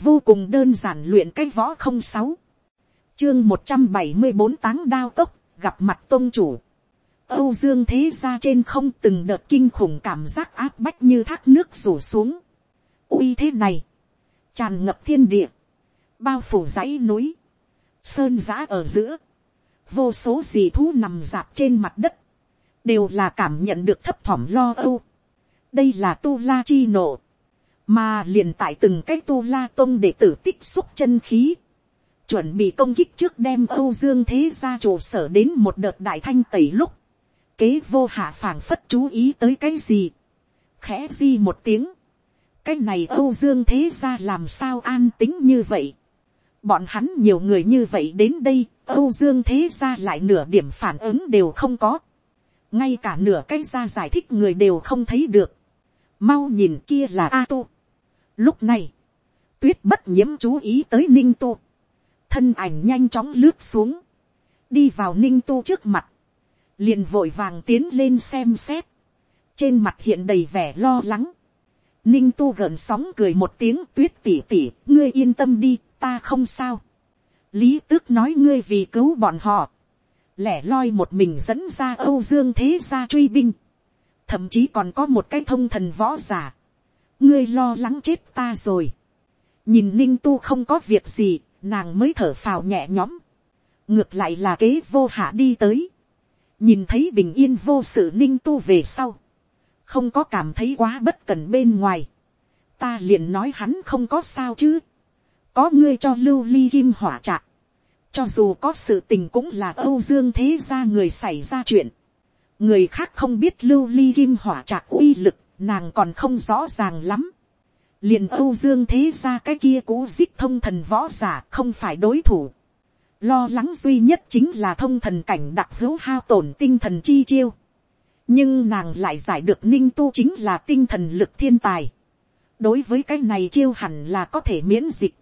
vô cùng đơn giản luyện cái võ không sáu, chương một trăm bảy mươi bốn táng đao tốc gặp mặt tôn chủ. Âu Dương thế ra trên không từng đợt kinh khủng cảm giác áp bách như thác nước rủ xuống. uy thế này, tràn ngập thiên địa, bao phủ dãy núi, sơn giã ở giữa, vô số dì thú nằm dạp trên mặt đất, đều là cảm nhận được thấp thỏm lo âu. đây là tu la chi nộ, mà liền tại từng cái tu la tôn để tử tích xúc chân khí, chuẩn bị công kích trước đem âu dương thế ra trụ sở đến một đợt đại thanh tẩy lúc, kế vô hạ phảng phất chú ý tới cái gì, khẽ di một tiếng, cái này âu dương thế ra làm sao an tính như vậy, bọn hắn nhiều người như vậy đến đây, âu dương thế ra lại nửa điểm phản ứng đều không có, ngay cả nửa cái ra giải thích người đều không thấy được, mau nhìn kia là a tu. lúc này, tuyết bất nhiễm chú ý tới ninh tu, thân ảnh nhanh chóng lướt xuống, đi vào ninh tu trước mặt, liền vội vàng tiến lên xem xét, trên mặt hiện đầy vẻ lo lắng, ninh tu gợn sóng cười một tiếng tuyết tỉ tỉ, ngươi yên tâm đi, ta không sao lý tước nói ngươi vì cứu bọn họ, lẻ loi một mình dẫn ra âu dương thế gia truy binh, thậm chí còn có một cái thông thần võ giả, ngươi lo lắng chết ta rồi, nhìn ninh tu không có việc gì, nàng mới thở phào nhẹ nhõm, ngược lại là kế vô hạ đi tới, nhìn thấy bình yên vô sự ninh tu về sau, không có cảm thấy quá bất cần bên ngoài, ta liền nói hắn không có sao chứ, có ngươi cho lưu ly kim hỏa trạc, cho dù có sự tình cũng là âu dương thế ra người xảy ra chuyện, người khác không biết lưu ly kim hỏa trạc uy lực, nàng còn không rõ ràng lắm. liền âu dương thế ra cái kia cũ giết thông thần võ giả không phải đối thủ. lo lắng duy nhất chính là thông thần cảnh đặc hữu hao tổn tinh thần chi chiêu. nhưng nàng lại giải được ninh tu chính là tinh thần lực thiên tài. đối với cái này chiêu hẳn là có thể miễn dịch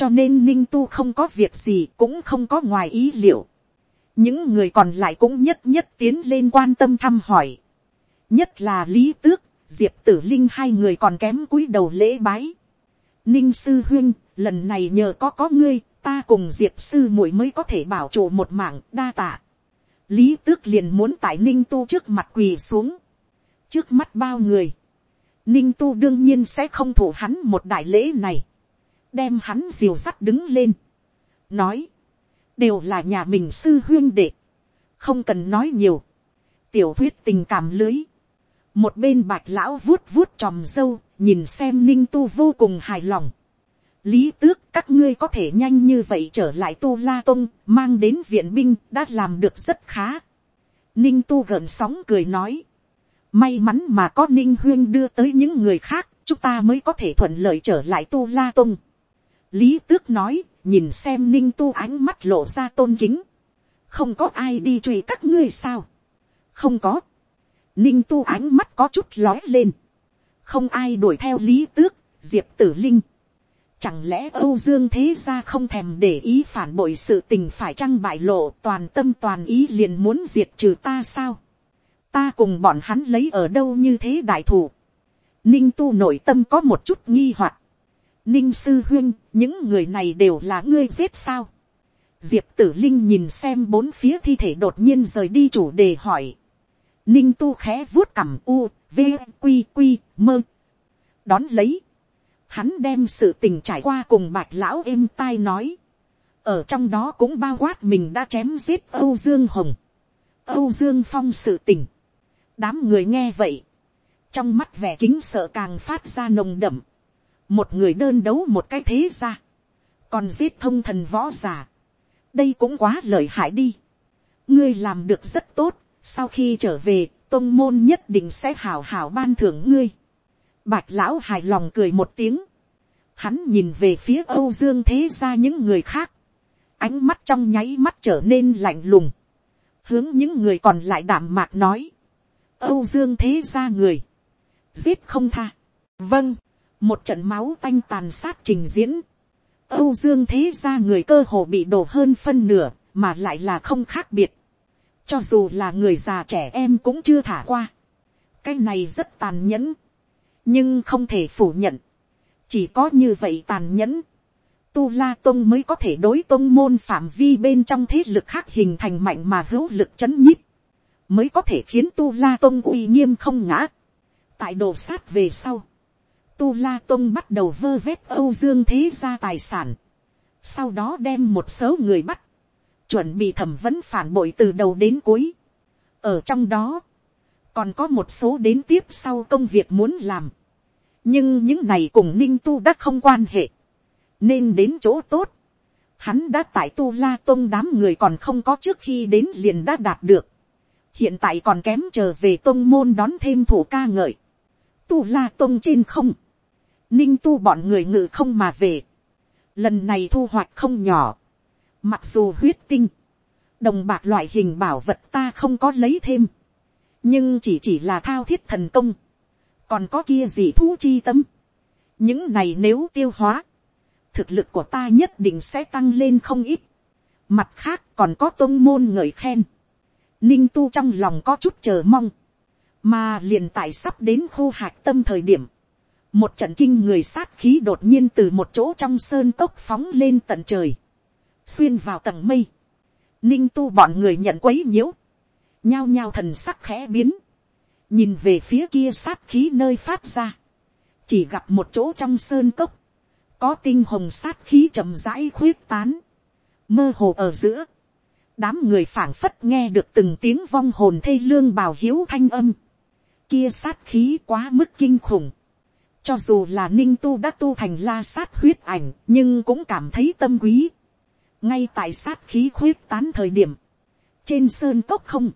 cho nên ninh tu không có việc gì cũng không có ngoài ý liệu. những người còn lại cũng nhất nhất tiến lên quan tâm thăm hỏi. nhất là lý tước, diệp tử linh hai người còn kém cúi đầu lễ bái. ninh sư huyên, lần này nhờ có có ngươi, ta cùng diệp sư muội mới có thể bảo chủ một mảng đa tạ. lý tước liền muốn tại ninh tu trước mặt quỳ xuống. trước mắt bao người. ninh tu đương nhiên sẽ không thủ hắn một đại lễ này đem hắn diều sắt đứng lên, nói, đều là nhà mình sư huyên đệ, không cần nói nhiều, tiểu thuyết tình cảm lưới, một bên bạch lão vuốt vuốt tròm dâu, nhìn xem ninh tu vô cùng hài lòng, lý tước các ngươi có thể nhanh như vậy trở lại tu la tông mang đến viện binh đã làm được rất khá. ninh tu gợn sóng cười nói. may mắn mà có ninh huyên đưa tới những người khác chúng ta mới có thể thuận lợi trở lại tu la tông. Lý tước nói, nhìn xem ninh tu ánh mắt lộ ra tôn kính. Không có ai đi truy các ngươi sao? Không có. Ninh tu ánh mắt có chút lói lên. Không ai đuổi theo lý tước, diệp tử linh. Chẳng lẽ Âu Dương thế ra không thèm để ý phản bội sự tình phải chăng? bại lộ toàn tâm toàn ý liền muốn diệt trừ ta sao? Ta cùng bọn hắn lấy ở đâu như thế đại thủ? Ninh tu nội tâm có một chút nghi hoặc ninh sư huyên, những người này đều là ngươi giết sao. diệp tử linh nhìn xem bốn phía thi thể đột nhiên rời đi chủ đề hỏi. ninh tu khẽ vuốt cằm u, v, q q mơ. đón lấy. hắn đem sự tình trải qua cùng bạch lão êm tai nói. ở trong đó cũng bao quát mình đã chém giết âu dương hồng. âu dương phong sự tình. đám người nghe vậy. trong mắt vẻ kính sợ càng phát ra nồng đậm một người đơn đấu một cái thế ra, còn giết thông thần võ giả, đây cũng quá lợi hại đi. ngươi làm được rất tốt, sau khi trở về, tôn môn nhất định sẽ hào hào ban thưởng ngươi. bạch lão hài lòng cười một tiếng, hắn nhìn về phía âu dương thế ra những người khác, ánh mắt trong nháy mắt trở nên lạnh lùng, hướng những người còn lại đảm mạc nói, âu dương thế ra người, giết không tha, vâng, một trận máu tanh tàn sát trình diễn, âu dương thế ra người cơ hồ bị đổ hơn phân nửa, mà lại là không khác biệt, cho dù là người già trẻ em cũng chưa thả qua, cái này rất tàn nhẫn, nhưng không thể phủ nhận, chỉ có như vậy tàn nhẫn, tu la tôn mới có thể đối tôn môn phạm vi bên trong thế lực khác hình thành mạnh mà hữu lực c h ấ n nhíp, mới có thể khiến tu la tôn uy nghiêm không ngã, tại đồ sát về sau, tu la tông bắt đầu vơ vét âu dương thế gia tài sản, sau đó đem một số người bắt, chuẩn bị thẩm vấn phản bội từ đầu đến cuối. ở trong đó, còn có một số đến tiếp sau công việc muốn làm, nhưng những này cùng ninh tu đã không quan hệ, nên đến chỗ tốt, hắn đã tại tu la tôn đám người còn không có trước khi đến liền đã đạt được, hiện tại còn kém trở về tôn môn đón thêm thủ ca ngợi, tu la tôn trên không, ninh tu bọn người ngự không mà về. lần này thu hoạch không nhỏ. mặc dù huyết tinh, đồng bạc loại hình bảo vật ta không có lấy thêm. nhưng chỉ chỉ là thao thiết thần công. còn có kia gì thú chi tâm. những này nếu tiêu hóa, thực lực của ta nhất định sẽ tăng lên không ít. mặt khác còn có tôn môn ngợi khen. ninh tu trong lòng có chút chờ mong. mà liền tại sắp đến khu hạc tâm thời điểm một trận kinh người sát khí đột nhiên từ một chỗ trong sơn cốc phóng lên tận trời, xuyên vào tầng mây, ninh tu bọn người nhận quấy nhiễu, nhao nhao thần sắc khẽ biến, nhìn về phía kia sát khí nơi phát ra, chỉ gặp một chỗ trong sơn cốc, có tinh hồng sát khí chậm rãi khuyết tán, mơ hồ ở giữa, đám người phảng phất nghe được từng tiếng vong hồn thê lương bào hiếu thanh âm, kia sát khí quá mức kinh khủng, cho dù là ninh tu đã tu thành la sát huyết ảnh nhưng cũng cảm thấy tâm quý, ngay tại sát khí khuyết tán thời điểm, trên sơn cốc không,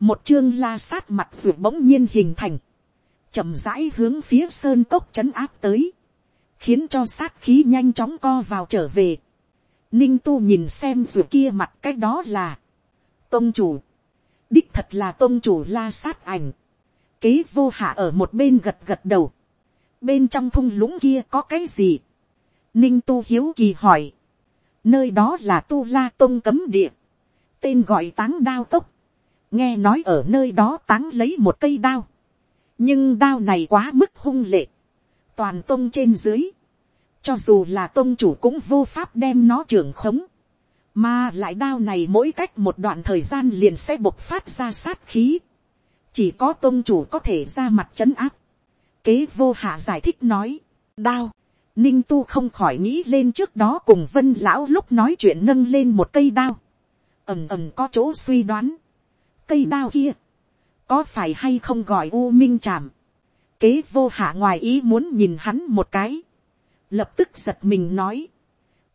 một chương la sát mặt ruột bỗng nhiên hình thành, chậm rãi hướng phía sơn cốc c áp tới, khiến cho sát khí nhanh chóng co vào trở về. Ninh tu nhìn xem ruột kia mặt cái đó là tôn chủ, đích thật là tôn chủ la sát ảnh, kế vô hạ ở một bên gật gật đầu, bên trong thung lũng kia có cái gì, ninh tu hiếu kỳ hỏi, nơi đó là tu la tôn cấm địa, tên gọi táng đao tốc, nghe nói ở nơi đó táng lấy một cây đao, nhưng đao này quá mức hung lệ, toàn tôn trên dưới, cho dù là tôn chủ cũng vô pháp đem nó trưởng khống, mà lại đao này mỗi cách một đoạn thời gian liền sẽ bộc phát ra sát khí, chỉ có tôn chủ có thể ra mặt c h ấ n áp, kế vô hạ giải thích nói, đao, ninh tu không khỏi nghĩ lên trước đó cùng vân lão lúc nói chuyện nâng lên một cây đao, ầm ầm có chỗ suy đoán, cây đao kia, có phải hay không gọi u minh chạm, kế vô hạ ngoài ý muốn nhìn hắn một cái, lập tức giật mình nói,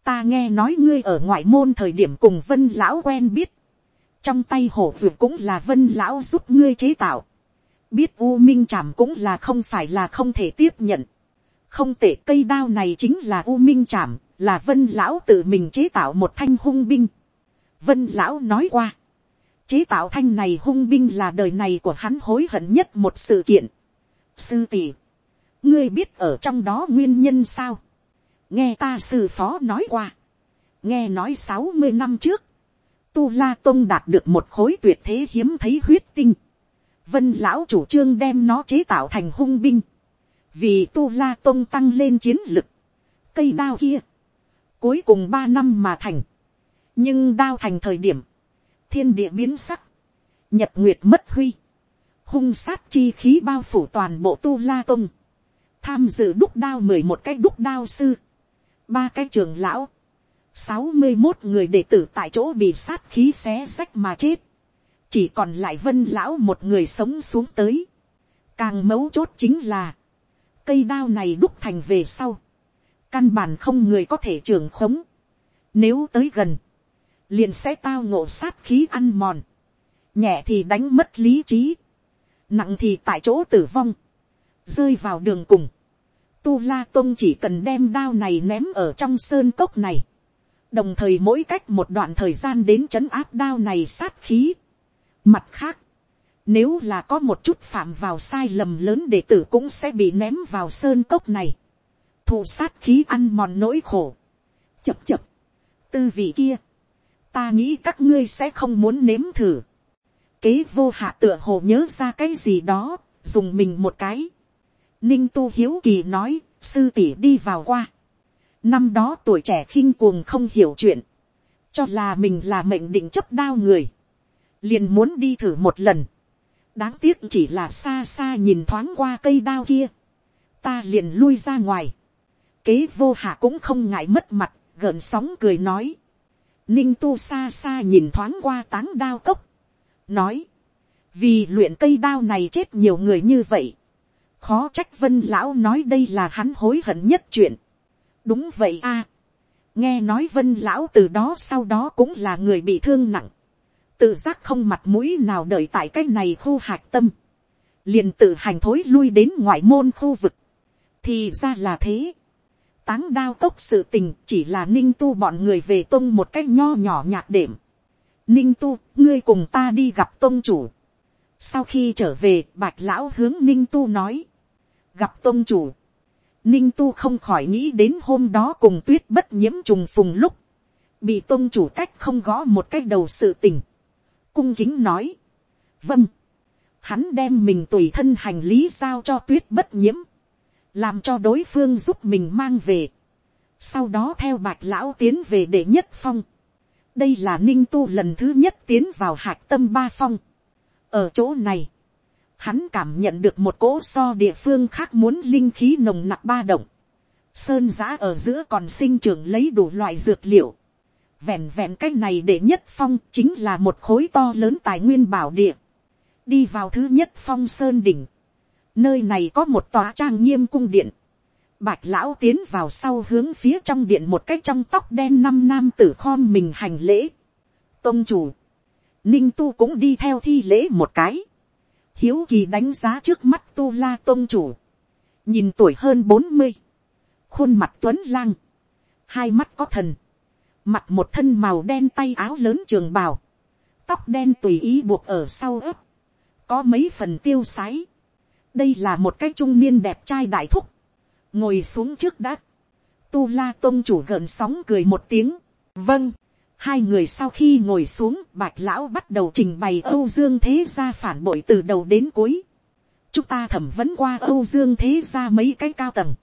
ta nghe nói ngươi ở ngoại môn thời điểm cùng vân lão quen biết, trong tay hổ vượt cũng là vân lão giúp ngươi chế tạo, biết u minh chảm cũng là không phải là không thể tiếp nhận, không tệ cây đao này chính là u minh chảm, là vân lão tự mình chế tạo một thanh hung binh. vân lão nói qua, chế tạo thanh này hung binh là đời này của hắn hối hận nhất một sự kiện. sư tỷ, ngươi biết ở trong đó nguyên nhân sao, nghe ta sư phó nói qua, nghe nói sáu mươi năm trước, tu la tôn đạt được một khối tuyệt thế hiếm thấy huyết tinh vân lão chủ trương đem nó chế tạo thành hung binh. vì tu la tôn tăng lên chiến lực. cây đao kia, cuối cùng ba năm mà thành. nhưng đao thành thời điểm, thiên địa biến sắc, nhật nguyệt mất huy, hung sát chi khí bao phủ toàn bộ tu la tôn. tham dự đúc đao mười một cái đúc đao sư, ba cái trường lão, sáu mươi một người đệ tử tại chỗ bị sát khí xé sách mà chết. Chỉ còn lại vân lão một người sống xuống tới. Càng mấu chốt chính là. Cây đao này đúc thành về sau. Căn bản không người có thể trưởng khống. Nếu tới gần. Liền sẽ tao ngộ sát khí ăn mòn. Nhẹ thì đánh mất lý trí. Nặng thì tại chỗ tử vong. Rơi vào đường cùng. Tu La Tông chỉ cần đem đao này ném ở trong sơn cốc này đồng thời mỗi cách một đoạn thời gian đến chấn áp đao này sát khí. Mặt khác, nếu là có một chút phạm vào sai lầm lớn đệ tử cũng sẽ bị ném vào sơn cốc này. Thụ sát khí ăn mòn nỗi khổ. Chập chập. Tư vị kia. Ta nghĩ các ngươi sẽ không muốn nếm thử. Kế vô hạ tựa hồ nhớ ra cái gì đó, dùng mình một cái. Ninh tu hiếu kỳ nói, sư tỷ đi vào qua Năm đó tuổi trẻ khinh cuồng không hiểu chuyện. Cho là mình là mệnh định chấp đao người. Liền muốn đi thử một lần. Đáng tiếc chỉ là xa xa nhìn thoáng qua cây đao kia. Ta liền lui ra ngoài. Kế vô hạ cũng không ngại mất mặt, gợn sóng cười nói. Ninh tu xa xa nhìn thoáng qua táng đao cốc. Nói. Vì luyện cây đao này chết nhiều người như vậy. Khó trách vân lão nói đây là hắn hối hận nhất chuyện đúng vậy a. nghe nói vân lão từ đó sau đó cũng là người bị thương nặng tự giác không mặt mũi nào đợi tại cái này khu hạc tâm. liền tự hành thối lui đến ngoại môn khu vực. thì ra là thế. táng đao cốc sự tình chỉ là ninh tu bọn người về tôn một cách nho nhỏ nhạc đệm. ninh tu, ngươi cùng ta đi gặp tôn chủ. sau khi trở về, bạch lão hướng ninh tu nói. gặp tôn chủ Ninh tu không khỏi nghĩ đến hôm đó cùng tuyết bất nhiễm trùng phùng lúc. Bị tôn chủ cách không gõ một cách đầu sự tình. Cung kính nói. Vâng. Hắn đem mình tùy thân hành lý giao cho tuyết bất nhiễm. Làm cho đối phương giúp mình mang về. Sau đó theo bạch lão tiến về để nhất phong. đây là ninh tu lần thứ nhất tiến vào hạc tâm ba phong. ở chỗ này, hắn cảm nhận được một cỗ so địa phương khác muốn linh khí nồng nặc ba động. sơn giã ở giữa còn sinh trưởng lấy đủ loại dược liệu vẹn vẹn cái này để nhất phong chính là một khối to lớn tài nguyên bảo địa. đi vào thứ nhất phong sơn đỉnh. nơi này có một tòa trang nghiêm cung điện Bạch lão tiến vào sau hướng phía trong điện một cái trong tóc đen năm nam tử khom mình hành lễ. Tông chủ. Ninh tu cũng đi theo thi lễ một cái. Hiếu kỳ đánh giá trước mắt tu la tông chủ. Nhìn tuổi hơn bốn mươi Khuôn mặt tuấn lang. Hai mắt có thần. Mặt một thân màu đen tay áo lớn trường bào. Tóc đen tùy ý buộc ở sau ớt. Có mấy phần tiêu sái. Đây là một cái trung niên đẹp trai đại thúc ngồi xuống trước đã. Tu la tôn chủ gợn sóng cười một tiếng. vâng, hai người sau khi ngồi xuống bạch lão bắt đầu trình bày âu dương thế gia phản bội từ đầu đến cuối. chúng ta thẩm vấn qua âu dương thế gia mấy cái cao tầng.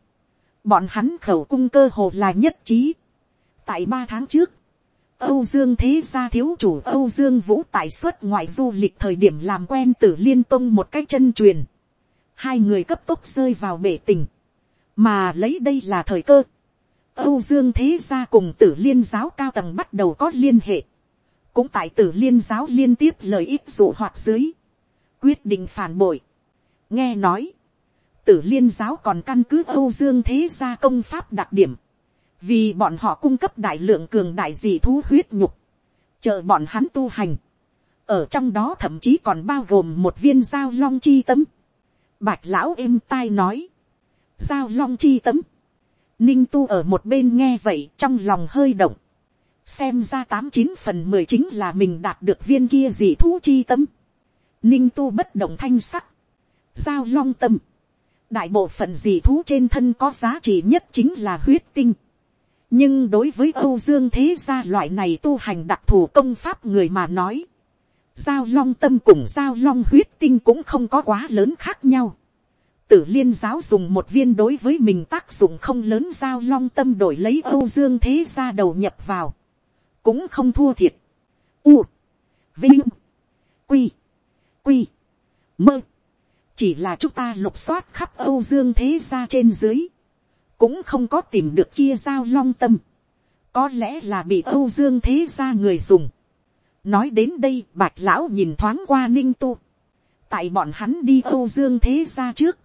bọn hắn khẩu cung cơ hồ là nhất trí tại ba tháng trước, Âu Dương Thế Gia thiếu chủ Âu Dương Vũ tại xuất ngoại du lịch thời điểm làm quen tử liên tông một cách chân truyền. Hai người cấp tốc rơi vào bể tình mà lấy đây là thời cơ. Âu Dương Thế Gia cùng tử liên giáo cao tầng bắt đầu có liên hệ. Cũng tại tử liên giáo liên tiếp lời ít dụ hoạt dưới. Quyết định phản bội. Nghe nói. Tử liên giáo còn căn cứ Âu Dương Thế Gia công pháp đặc điểm. Vì bọn họ cung cấp đại lượng cường đại dị thú huyết nhục. Chờ bọn hắn tu hành. Ở trong đó thậm chí còn bao gồm một viên dao long chi tấm. Bạch lão êm tai nói, giao long chi tấm. Ninh tu ở một bên nghe vậy trong lòng hơi động. Xem ra tám chín phần mười chính là mình đạt được viên kia dị thú chi tấm. Ninh tu bất động thanh sắc. Giao long tâm. Đại bộ phận dị thú trên thân có giá trị nhất chính là huyết tinh. Nhưng đối với Âu Dương thế gia loại này tu hành đặc thù công pháp người mà nói. Giao long tâm cùng giao long huyết tinh cũng không có quá lớn khác nhau. Tử liên giáo dùng một viên đối với mình tác dụng không lớn giao long tâm đổi lấy âu dương thế gia đầu nhập vào, cũng không thua thiệt. U, vinh, quy, quy, mơ, chỉ là chúng ta lục soát khắp âu dương thế gia trên dưới, cũng không có tìm được kia giao long tâm, có lẽ là bị âu dương thế gia người dùng. nói đến đây bạch lão nhìn thoáng qua ninh tu, tại bọn hắn đi âu dương thế gia trước,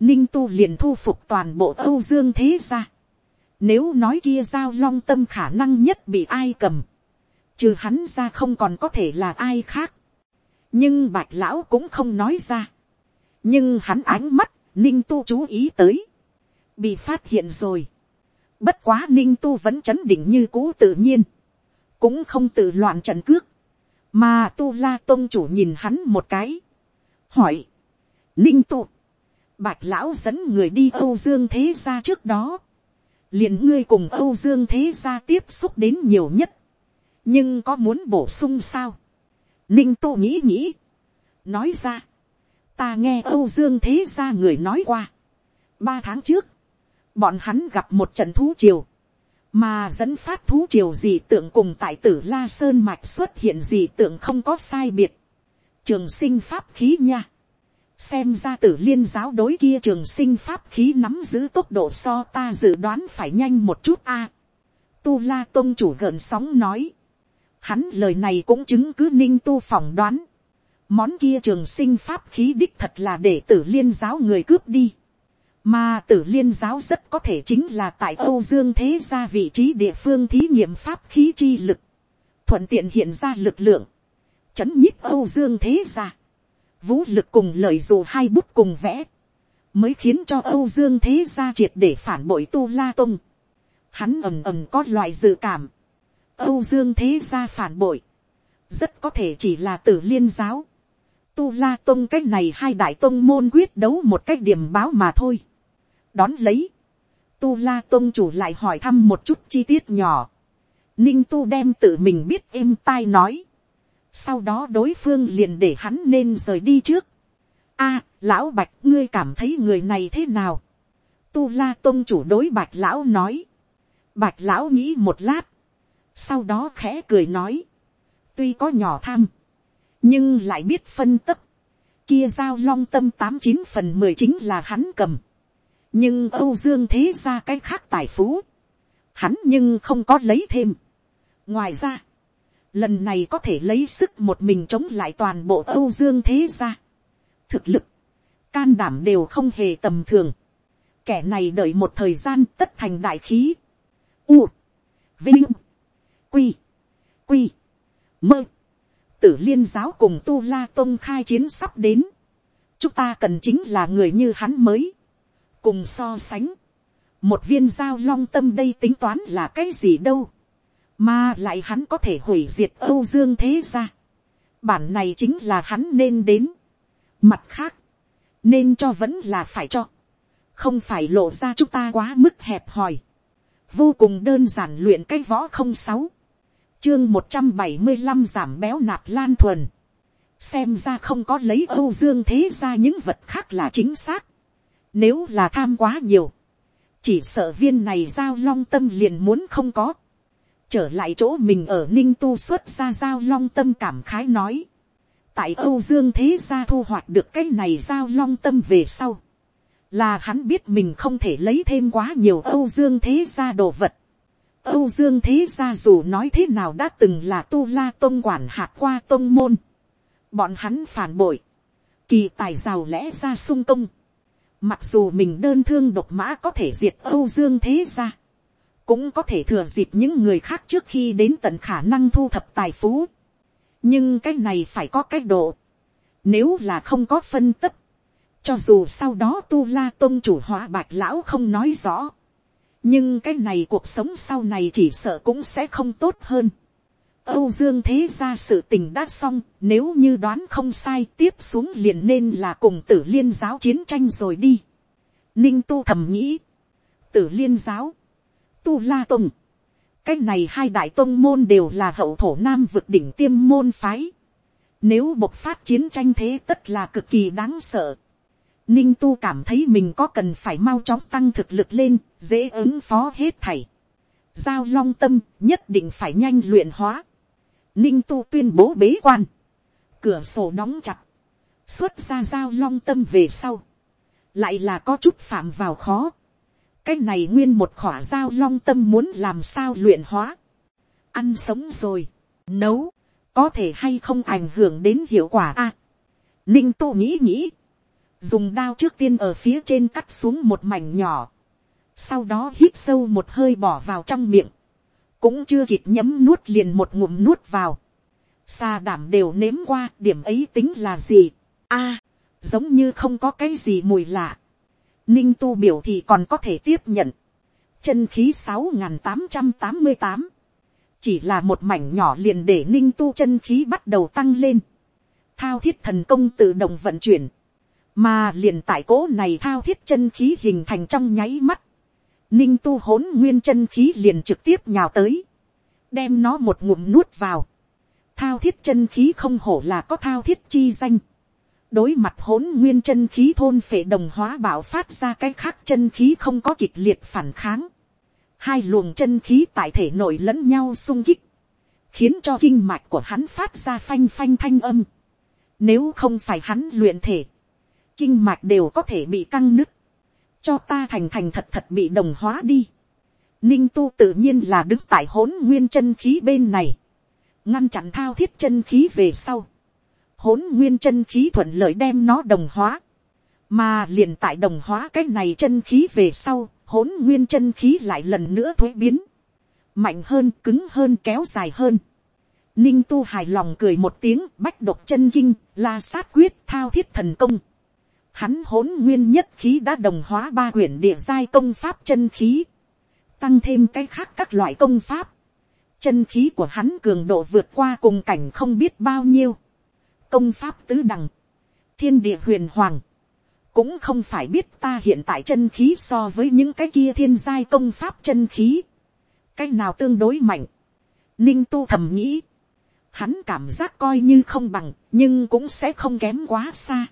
ninh tu liền thu phục toàn bộ âu dương thế gia. Nếu nói kia giao long tâm khả năng nhất bị ai cầm, trừ hắn ra không còn có thể là ai khác. nhưng bạch lão cũng không nói ra. nhưng hắn ánh mắt, ninh tu chú ý tới, bị phát hiện rồi. bất quá ninh tu vẫn chấn định như cũ tự nhiên, cũng không tự loạn trận cước, mà tu la tôn chủ nhìn hắn một cái, hỏi, ninh tu, bạch lão dẫn người đi âu dương thế gia trước đó, liền ngươi cùng âu dương thế gia tiếp xúc đến nhiều nhất, nhưng có muốn bổ sung sao, ninh tu nghĩ nghĩ, nói ra, ta nghe âu dương thế gia người nói qua, ba tháng trước, bọn hắn gặp một trận thú triều, mà dẫn phát thú triều gì tượng cùng tại tử la sơn mạch xuất hiện gì tượng không có sai biệt, trường sinh pháp khí nha, xem ra tử liên giáo đối kia trường sinh pháp khí nắm giữ tốc độ so ta dự đoán phải nhanh một chút a. tu la tôn chủ gợn sóng nói. hắn lời này cũng chứng cứ ninh tu phỏng đoán. món kia trường sinh pháp khí đích thật là để tử liên giáo người cướp đi mà tử liên giáo rất có thể chính là tại âu dương thế gia vị trí địa phương thí nghiệm pháp khí chi lực. thuận tiện hiện ra lực lượng. chấn nhích âu dương thế gia vũ lực cùng lợi dù hai bút cùng vẽ, mới khiến cho âu dương thế gia triệt để phản bội tu la tông. Hắn ầm ầm có loại dự cảm, âu dương thế gia phản bội, rất có thể chỉ là tử liên giáo. Tu la tông cách này hai đại tông môn quyết đấu một cách điểm báo mà thôi đón lấy, tu la tông chủ lại hỏi thăm một chút chi tiết nhỏ. ninh tu đem tự mình biết êm tai nói sau đó đối phương liền để hắn nên rời đi trước. a, lão bạch ngươi cảm thấy người này thế nào. tu la tôn chủ đối bạch lão nói. bạch lão nghĩ một lát. sau đó khẽ cười nói, tuy có nhỏ tham, nhưng lại biết phân tấp, kia giao long tâm tám chín phần mười chính là hắn cầm, nhưng âu dương thế ra cái khác tài phú, hắn nhưng không có lấy thêm. ngoài ra, lần này có thể lấy sức một mình chống lại toàn bộ âu dương thế ra. thực lực, can đảm đều không hề tầm thường. kẻ này đợi một thời gian tất thành đại khí. u, vinh, quy, quy, mơ, tử liên giáo cùng tu la tôn khai chiến sắp đến. chúng ta cần chính là người như hắn mới cùng so sánh, một viên dao long tâm đây tính toán là cái gì đâu, mà lại hắn có thể hủy diệt âu dương thế ra. bản này chính là hắn nên đến. mặt khác, nên cho vẫn là phải cho, không phải lộ ra chúng ta quá mức hẹp hòi, vô cùng đơn giản luyện cái võ không sáu, chương một trăm bảy mươi năm giảm béo nạp lan thuần, xem ra không có lấy âu dương thế ra những vật khác là chính xác, nếu là tham quá nhiều, chỉ sợ viên này giao long tâm liền muốn không có, trở lại chỗ mình ở ninh tu xuất ra giao long tâm cảm khái nói, tại âu dương thế gia thu hoạch được cái này giao long tâm về sau, là hắn biết mình không thể lấy thêm quá nhiều âu dương thế gia đồ vật. âu dương thế gia dù nói thế nào đã từng là tu la tôn quản hạt qua tôn môn, bọn hắn phản bội, kỳ tài giàu lẽ ra sung công, mặc dù mình đơn thương độc mã có thể diệt âu dương thế ra, cũng có thể thừa dịp những người khác trước khi đến tận khả năng thu thập tài phú nhưng cái này phải có cái độ. Nếu là không có phân tất, cho dù sau đó tu la tôn chủ hóa bạch lão không nói rõ, nhưng cái này cuộc sống sau này chỉ sợ cũng sẽ không tốt hơn. Âu Dương thế ra sự tình đã xong, nếu như đoán không sai tiếp xuống liền nên là cùng tử liên giáo chiến tranh rồi đi. Ninh tu thầm nghĩ, tử liên giáo, tu la tùng, cái này hai đại tôn môn đều là hậu thổ nam vực đỉnh tiêm môn phái. Nếu bộc phát chiến tranh thế tất là cực kỳ đáng sợ. Ninh tu cảm thấy mình có cần phải mau chóng tăng thực lực lên, dễ ứng phó hết thảy. Giao long tâm nhất định phải nhanh luyện hóa. Ninh tu tuyên bố bế quan. Cửa sổ đóng chặt. Xuất ra giao long tâm về sau. Lại là có chút phạm vào khó cái này nguyên một khỏa dao long tâm muốn làm sao luyện hóa. ăn sống rồi, nấu, có thể hay không ảnh hưởng đến hiệu quả a. ninh tu nghĩ nghĩ, dùng đao trước tiên ở phía trên cắt xuống một mảnh nhỏ, sau đó hít sâu một hơi bỏ vào trong miệng, cũng chưa kịp nhấm nuốt liền một ngụm nuốt vào, xa đảm đều nếm qua điểm ấy tính là gì, a, giống như không có cái gì mùi lạ, ninh tu biểu thì còn có thể tiếp nhận. chân khí sáu n tám trăm tám mươi tám, chỉ là một mảnh nhỏ liền để ninh tu chân khí bắt đầu tăng lên. thao thiết thần công tự động vận chuyển, mà liền tại cố này thao thiết chân khí hình thành trong nháy mắt ninh tu hỗn nguyên chân khí liền trực tiếp nhào tới, đem nó một ngụm nuốt vào. thao thiết chân khí không hổ là có thao thiết chi danh đối mặt hỗn nguyên chân khí thôn phệ đồng hóa bảo phát ra cái khác chân khí không có kịch liệt phản kháng. Hai luồng chân khí tại thể nội lẫn nhau sung kích. Khiến cho kinh mạch của hắn phát ra phanh phanh thanh âm. Nếu không phải hắn luyện thể. Kinh mạch đều có thể bị căng nứt. Cho ta thành thành thật thật bị đồng hóa đi. Ninh tu tự nhiên là đứng tại hỗn nguyên chân khí bên này. Ngăn chặn thao thiết chân khí về sau hỗn nguyên chân khí thuận lợi đem nó đồng hóa, mà liền tại đồng hóa cái này chân khí về sau, hỗn nguyên chân khí lại lần nữa thuế biến, mạnh hơn, cứng hơn, kéo dài hơn. Ninh tu hài lòng cười một tiếng bách độc chân kinh, la sát quyết thao thiết thần công. Hắn hỗn nguyên nhất khí đã đồng hóa ba quyển địa giai công pháp chân khí. Tăng thêm cái khác các loại công pháp. Chân khí của hắn cường độ vượt qua cùng cảnh không biết bao nhiêu. Công pháp tứ đẳng, thiên địa huyền hoàng, cũng không phải biết ta hiện tại chân khí so với những cái kia thiên giai công pháp chân khí, cái nào tương đối mạnh, ninh tu thầm nghĩ, hắn cảm giác coi như không bằng, nhưng cũng sẽ không kém quá xa,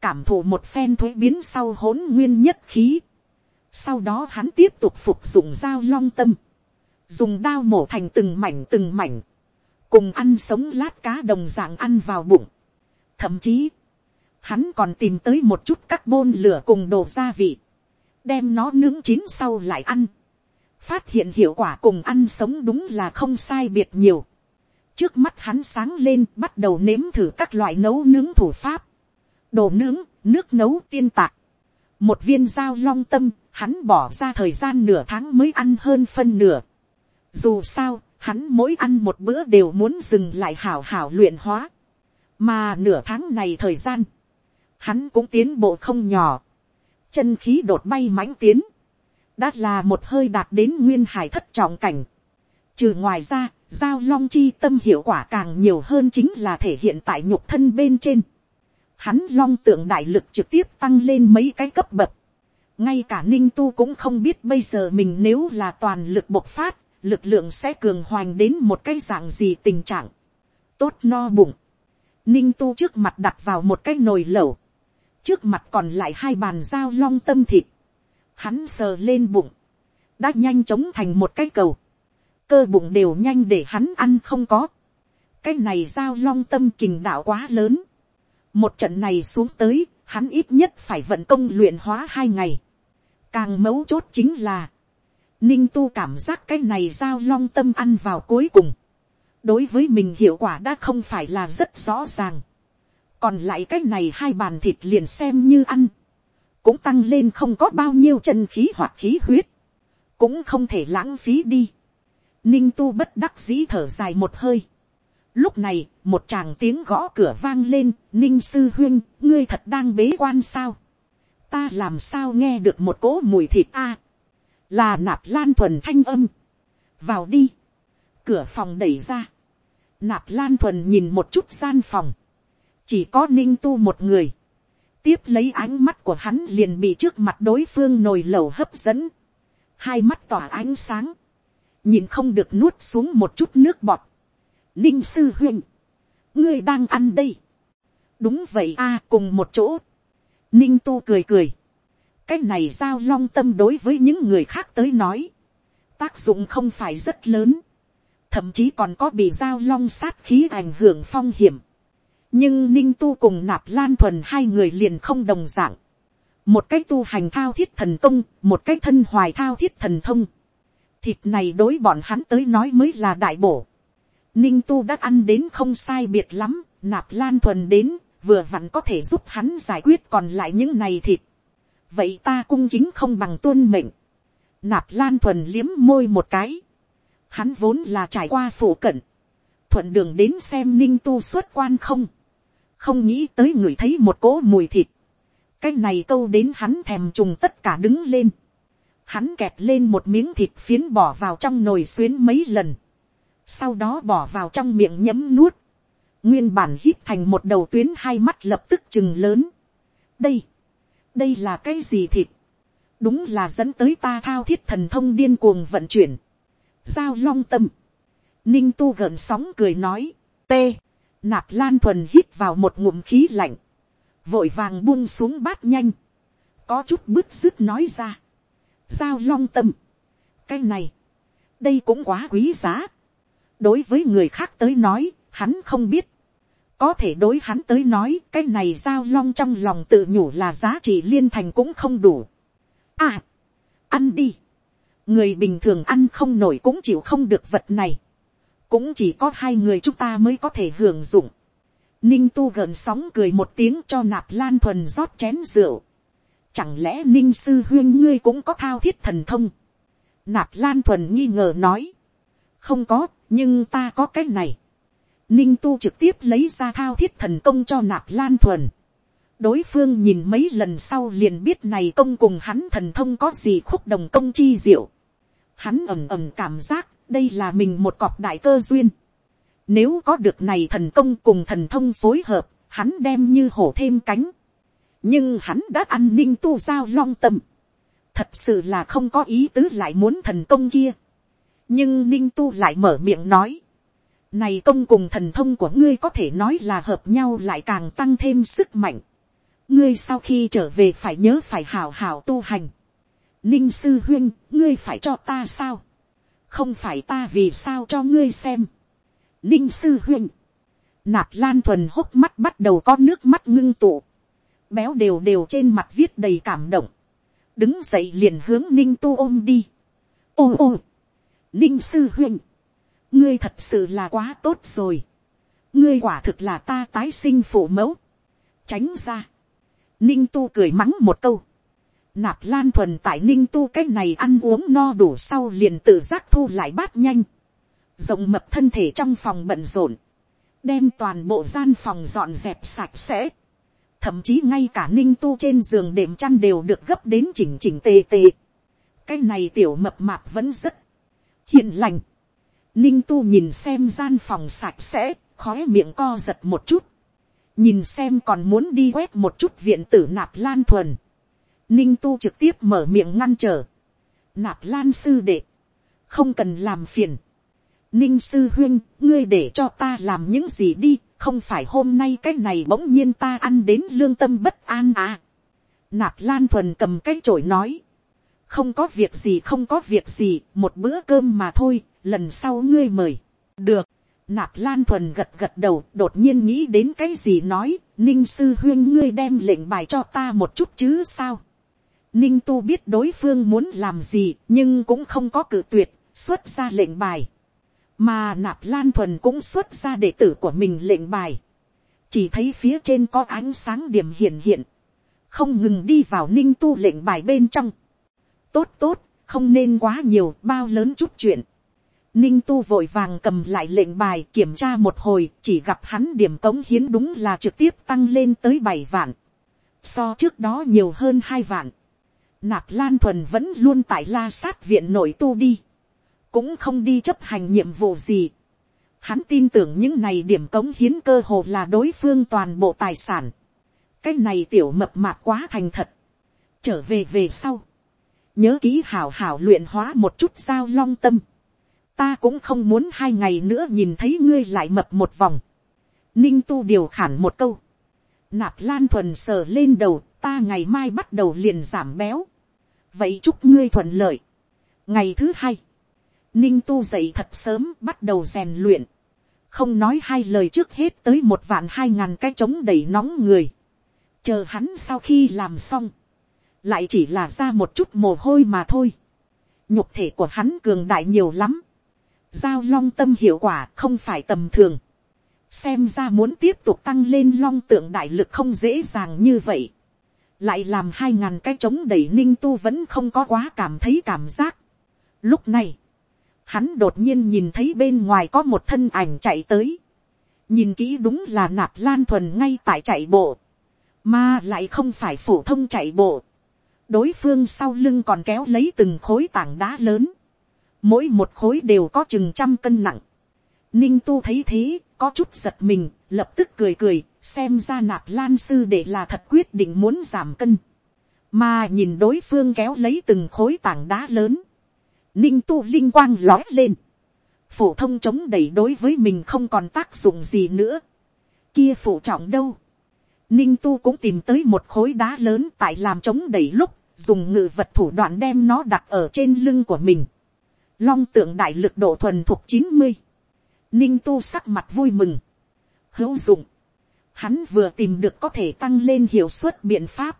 cảm thụ một phen thuế biến sau hỗn nguyên nhất khí, sau đó hắn tiếp tục phục dụng dao long tâm, dùng đao mổ thành từng mảnh từng mảnh, cùng ăn sống lát cá đồng dạng ăn vào bụng. Thậm chí, hắn còn tìm tới một chút các bôn lửa cùng đồ gia vị, đem nó nướng chín sau lại ăn. Phát hiện hiệu quả cùng ăn sống đúng là không sai biệt nhiều. Trước mắt hắn sáng lên bắt đầu nếm thử các loại nấu nướng thủ pháp. Đồ nướng, nước nấu tiên tạc. Một viên dao long tâm, hắn bỏ ra thời gian nửa tháng mới ăn hơn phân nửa. Dù sao, hắn mỗi ăn một bữa đều muốn dừng lại hảo hảo luyện hóa. Mà nửa tháng này thời gian, hắn cũng tiến bộ không nhỏ. Chân khí đột bay mãnh tiến. Đã là một hơi đạt đến nguyên hải thất trọng cảnh. Trừ ngoài ra, giao long chi tâm hiệu quả càng nhiều hơn chính là thể hiện tại nhục thân bên trên. Hắn long tượng đại lực trực tiếp tăng lên mấy cái cấp bậc. Ngay cả ninh tu cũng không biết bây giờ mình nếu là toàn lực bộc phát, lực lượng sẽ cường hoành đến một cái dạng gì tình trạng. Tốt no bụng. Ninh tu trước mặt đặt vào một cái nồi lẩu. Trước mặt còn lại hai bàn dao long tâm thịt. Hắn sờ lên bụng. Đã nhanh chóng thành một cái cầu. Cơ bụng đều nhanh để hắn ăn không có. Cái này dao long tâm kình đạo quá lớn. Một trận này xuống tới, hắn ít nhất phải vận công luyện hóa hai ngày. Càng mấu chốt chính là Ninh tu cảm giác cái này giao long tâm ăn vào cuối cùng. Đối với mình hiệu quả đã không phải là rất rõ ràng. Còn lại cái này hai bàn thịt liền xem như ăn. Cũng tăng lên không có bao nhiêu chân khí hoặc khí huyết. Cũng không thể lãng phí đi. Ninh tu bất đắc dĩ thở dài một hơi. Lúc này, một chàng tiếng gõ cửa vang lên. Ninh sư huyên, ngươi thật đang bế quan sao? Ta làm sao nghe được một cỗ mùi thịt a? Là nạp lan thuần thanh âm, vào đi, cửa phòng đẩy ra, nạp lan thuần nhìn một chút gian phòng, chỉ có ninh tu một người, tiếp lấy ánh mắt của hắn liền bị trước mặt đối phương nồi lẩu hấp dẫn, hai mắt tỏa ánh sáng, nhìn không được nuốt xuống một chút nước bọt, ninh sư huynh, ngươi đang ăn đây, đúng vậy a cùng một chỗ, ninh tu cười cười, cái này giao long tâm đối với những người khác tới nói, tác dụng không phải rất lớn, thậm chí còn có bị giao long sát khí ảnh hưởng phong hiểm. nhưng ninh tu cùng nạp lan thuần hai người liền không đồng d ạ n g một cái tu hành thao thiết thần công, một cái thân hoài thao thiết thần thông. thịt này đối bọn hắn tới nói mới là đại bổ ninh tu đã ăn đến không sai biệt lắm, nạp lan thuần đến, vừa vặn có thể giúp hắn giải quyết còn lại những này thịt vậy ta cung kính không bằng tuân mệnh. nạp lan thuần liếm môi một cái. hắn vốn là trải qua phủ cận. thuận đường đến xem ninh tu xuất quan không. không nghĩ tới người thấy một cỗ mùi thịt. cái này câu đến hắn thèm trùng tất cả đứng lên. hắn kẹt lên một miếng thịt phiến bỏ vào trong nồi xuyến mấy lần sau đó bỏ vào trong miệng nhấm nuốt. nguyên bản hít thành một đầu tuyến hai mắt lập tức chừng lớn. đây đây là cái gì thịt, đúng là dẫn tới ta thao thiết thần thông điên cuồng vận chuyển, giao long tâm, ninh tu gợn sóng cười nói, t, nạp lan thuần hít vào một ngụm khí lạnh, vội vàng buông xuống bát nhanh, có chút bứt rứt nói ra, giao long tâm, cái này, đây cũng quá quý giá, đối với người khác tới nói, hắn không biết, có thể đối hắn tới nói cái này giao long trong lòng tự nhủ là giá trị liên thành cũng không đủ. À, ăn đi. người bình thường ăn không nổi cũng chịu không được vật này. cũng chỉ có hai người chúng ta mới có thể hưởng dụng. ninh tu gần sóng cười một tiếng cho nạp lan thuần rót chén rượu. chẳng lẽ ninh sư huyên ngươi cũng có thao thiết thần thông. nạp lan thuần nghi ngờ nói. không có, nhưng ta có cái này Ninh tu trực tiếp lấy ra thao thiết thần công cho nạp lan thuần. Đối phương nhìn mấy lần sau liền biết này công cùng hắn thần thông có gì khúc đồng công chi diệu. Hắn ẩm ẩm cảm giác đây là mình một cọp đại cơ duyên. Nếu có được này thần công cùng thần thông phối hợp, hắn đem như hổ thêm cánh. Nhưng hắn đã ăn ninh tu giao long tâm. Thật sự là không có ý tứ lại muốn thần công kia. Nhưng ninh tu lại mở miệng nói này công cùng thần thông của ngươi có thể nói là hợp nhau lại càng tăng thêm sức mạnh. Ngươi sau khi trở về phải nhớ phải hảo hảo tu hành. Ninh sư huyên, ngươi phải cho ta sao? không phải ta vì sao cho ngươi xem. ninh sư huynh, nạp lan thuần hốc mắt bắt đầu có nước mắt ngưng tụ, béo đều đều trên mặt viết đầy cảm động, đứng dậy liền hướng ninh tu ôm đi. ôm ôm, ninh sư huynh, ngươi thật sự là quá tốt rồi, ngươi quả thực là ta tái sinh phụ mẫu, tránh ra, ninh tu cười mắng một câu, nạp lan thuần tại ninh tu cái này ăn uống no đủ sau liền tự giác thu lại bát nhanh, rộng mập thân thể trong phòng bận rộn, đem toàn bộ gian phòng dọn dẹp sạch sẽ, thậm chí ngay cả ninh tu trên giường đệm chăn đều được gấp đến chỉnh chỉnh tề tề. cái này tiểu mập mạp vẫn rất hiện lành. ninh tu nhìn xem gian phòng sạch sẽ, khói miệng co giật một chút, nhìn xem còn muốn đi quét một chút viện tử nạp lan thuần. ninh tu trực tiếp mở miệng ngăn trở. nạp lan sư đệ, không cần làm phiền. ninh sư huyên, ngươi để cho ta làm những gì đi, không phải hôm nay cái này bỗng nhiên ta ăn đến lương tâm bất an à. nạp lan thuần cầm cái chổi nói, không có việc gì không có việc gì, một bữa cơm mà thôi, lần sau ngươi mời. được, nạp lan thuần gật gật đầu, đột nhiên nghĩ đến cái gì nói, ninh sư huyên ngươi đem lệnh bài cho ta một chút chứ sao. ninh tu biết đối phương muốn làm gì, nhưng cũng không có cự tuyệt, xuất ra lệnh bài mà nạp lan thuần cũng xuất ra đệ tử của mình lệnh bài, chỉ thấy phía trên có ánh sáng điểm hiện hiện, không ngừng đi vào ninh tu lệnh bài bên trong tốt tốt, không nên quá nhiều, bao lớn chút chuyện. ninh tu vội vàng cầm lại lệnh bài kiểm tra một hồi, chỉ gặp hắn điểm cống hiến đúng là trực tiếp tăng lên tới bảy vạn, so trước đó nhiều hơn hai vạn. Nạp lan thuần vẫn luôn tại la sát viện nội tu đi cũng không đi chấp hành nhiệm vụ gì. Hắn tin tưởng những này điểm cống hiến cơ hồ là đối phương toàn bộ tài sản. Cái này tiểu mập mạp quá thành thật. Trở về về sau. Nhớ ký hảo hảo luyện hóa một chút sao long tâm. Ta cũng không muốn hai ngày nữa nhìn thấy ngươi lại mập một vòng. Ninh tu điều khản một câu. Nạp lan thuần sờ lên đầu, ta ngày mai bắt đầu liền giảm béo. Vậy chúc ngươi thuận lợi. Ngày thứ hai Ninh tu dậy thật sớm bắt đầu rèn luyện. Không nói hai lời trước hết tới một vạn hai ngàn cái trống đẩy nóng người. Chờ hắn sau khi làm xong. Lại chỉ là ra một chút mồ hôi mà thôi. Nhục thể của hắn cường đại nhiều lắm. Giao long tâm hiệu quả không phải tầm thường. Xem ra muốn tiếp tục tăng lên long tượng đại lực không dễ dàng như vậy. Lại làm hai ngàn cái trống đẩy ninh tu vẫn không có quá cảm thấy cảm giác. Lúc này hắn đột nhiên nhìn thấy bên ngoài có một thân ảnh chạy tới. nhìn kỹ đúng là nạp lan thuần ngay tại chạy bộ, mà lại không phải phổ thông chạy bộ đối phương sau lưng còn kéo lấy từng khối tảng đá lớn, mỗi một khối đều có chừng trăm cân nặng. ninh tu thấy thế, có chút giật mình, lập tức cười cười, xem ra nạp lan sư để là thật quyết định muốn giảm cân. mà nhìn đối phương kéo lấy từng khối tảng đá lớn, ninh tu linh quang lói lên, phổ thông chống đẩy đối với mình không còn tác dụng gì nữa, kia phụ trọng đâu, ninh tu cũng tìm tới một khối đá lớn tại làm chống đẩy lúc, dùng ngự vật thủ đoạn đem nó đặt ở trên lưng của mình, long tượng đại lực độ thuần thuộc chín mươi, ninh tu sắc mặt vui mừng, hữu dụng, hắn vừa tìm được có thể tăng lên hiệu suất biện pháp,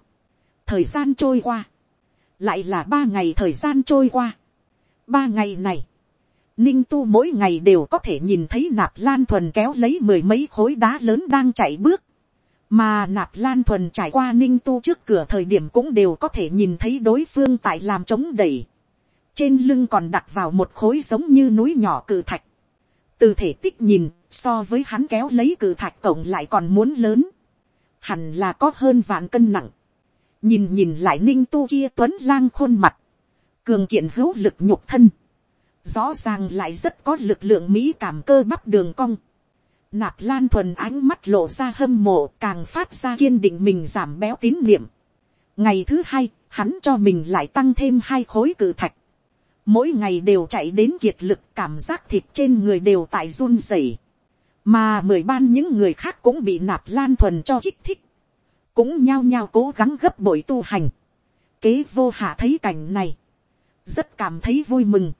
thời gian trôi qua, lại là ba ngày thời gian trôi qua, ba ngày này, ninh tu mỗi ngày đều có thể nhìn thấy nạp lan thuần kéo lấy mười mấy khối đá lớn đang chạy bước, mà nạp lan thuần trải qua ninh tu trước cửa thời điểm cũng đều có thể nhìn thấy đối phương tại làm chống đẩy, trên lưng còn đặt vào một khối giống như núi nhỏ cự thạch, từ thể tích nhìn, so với hắn kéo lấy cự thạch cộng lại còn muốn lớn, hẳn là có hơn vạn cân nặng, nhìn nhìn lại ninh tu kia tuấn lang khuôn mặt, cường kiện hữu lực nhục thân, rõ ràng lại rất có lực lượng mỹ cảm cơ bắp đường cong. Nạp lan thuần ánh mắt lộ ra hâm mộ càng phát ra kiên định mình giảm béo tín niệm. ngày thứ hai, hắn cho mình lại tăng thêm hai khối cự thạch. mỗi ngày đều chạy đến kiệt lực cảm giác thịt trên người đều tại run rẩy. mà mười ban những người khác cũng bị nạp lan thuần cho kích thích. cũng nhao nhao cố gắng gấp bội tu hành. kế vô hạ thấy cảnh này rất cảm thấy vui mừng.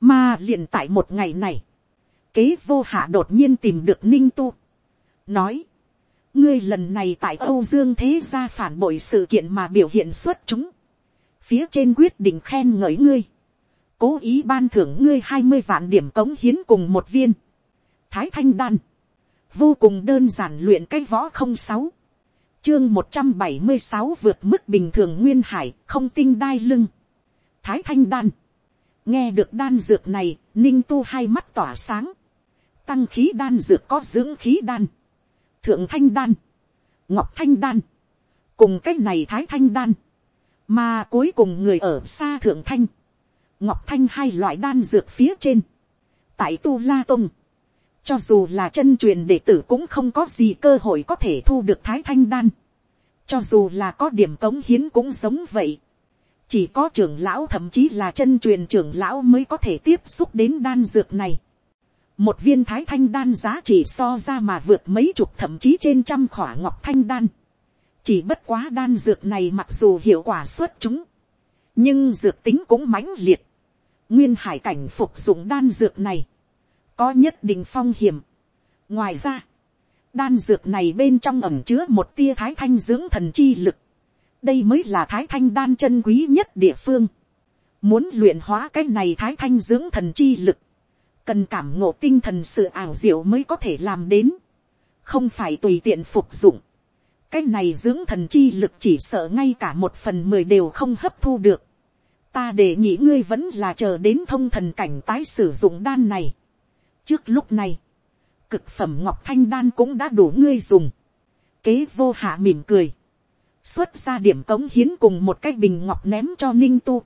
Mà liền tại một ngày này, kế vô hạ đột nhiên tìm được ninh tu. Nói, ngươi lần này tại âu dương thế gia phản bội sự kiện mà biểu hiện xuất chúng. Phía trên quyết định khen ngợi ngươi. Cố ý ban thưởng ngươi hai mươi vạn điểm cống hiến cùng một viên. Thái thanh đan. Vô cùng đơn giản luyện cái võ không sáu. Chương một trăm bảy mươi sáu vượt mức bình thường nguyên hải không tinh đai lưng. Thái thanh đan. Nghe được đan dược này, ninh tu hai mắt tỏa sáng. Tăng khí đan dược có dưỡng khí đan. Thượng thanh đan. Ngọc thanh đan. Cùng cách này thái thanh đan. Mà cuối cùng người ở xa thượng thanh. Ngọc thanh hai loại đan dược phía trên. Tại tu la tông. Cho dù là chân truyền đệ tử cũng không có gì cơ hội có thể thu được thái thanh đan. Cho dù là có điểm cống hiến cũng sống vậy chỉ có trưởng lão thậm chí là chân truyền trưởng lão mới có thể tiếp xúc đến đan dược này một viên thái thanh đan giá trị so ra mà vượt mấy chục thậm chí trên trăm khỏa ngọc thanh đan. chỉ bất quá đan dược này mặc dù hiệu quả xuất chúng, nhưng dược tính cũng mãnh liệt. nguyên hải cảnh phục dụng đan dược này, có nhất định phong hiểm. ngoài ra, đan dược này bên trong ẩm chứa một tia thái thanh dưỡng thần chi lực, đây mới là thái thanh đan chân quý nhất địa phương. Muốn luyện hóa cái này thái thanh dưỡng thần chi lực. Cần cảm ngộ tinh thần sự ảo diệu mới có thể làm đến. Không phải tùy tiện phục dụng. Cái này dưỡng thần chi lực chỉ sợ ngay cả một phần mười đều không hấp thu được. Ta để nghĩ ngươi vẫn là chờ đến thông thần cảnh tái sử dụng đan này. Trước lúc này, cực phẩm ngọc thanh đan cũng đã đủ ngươi dùng. Kế vô hạ mỉm cười xuất ra điểm cống hiến cùng một cái bình ngọc ném cho ninh tu,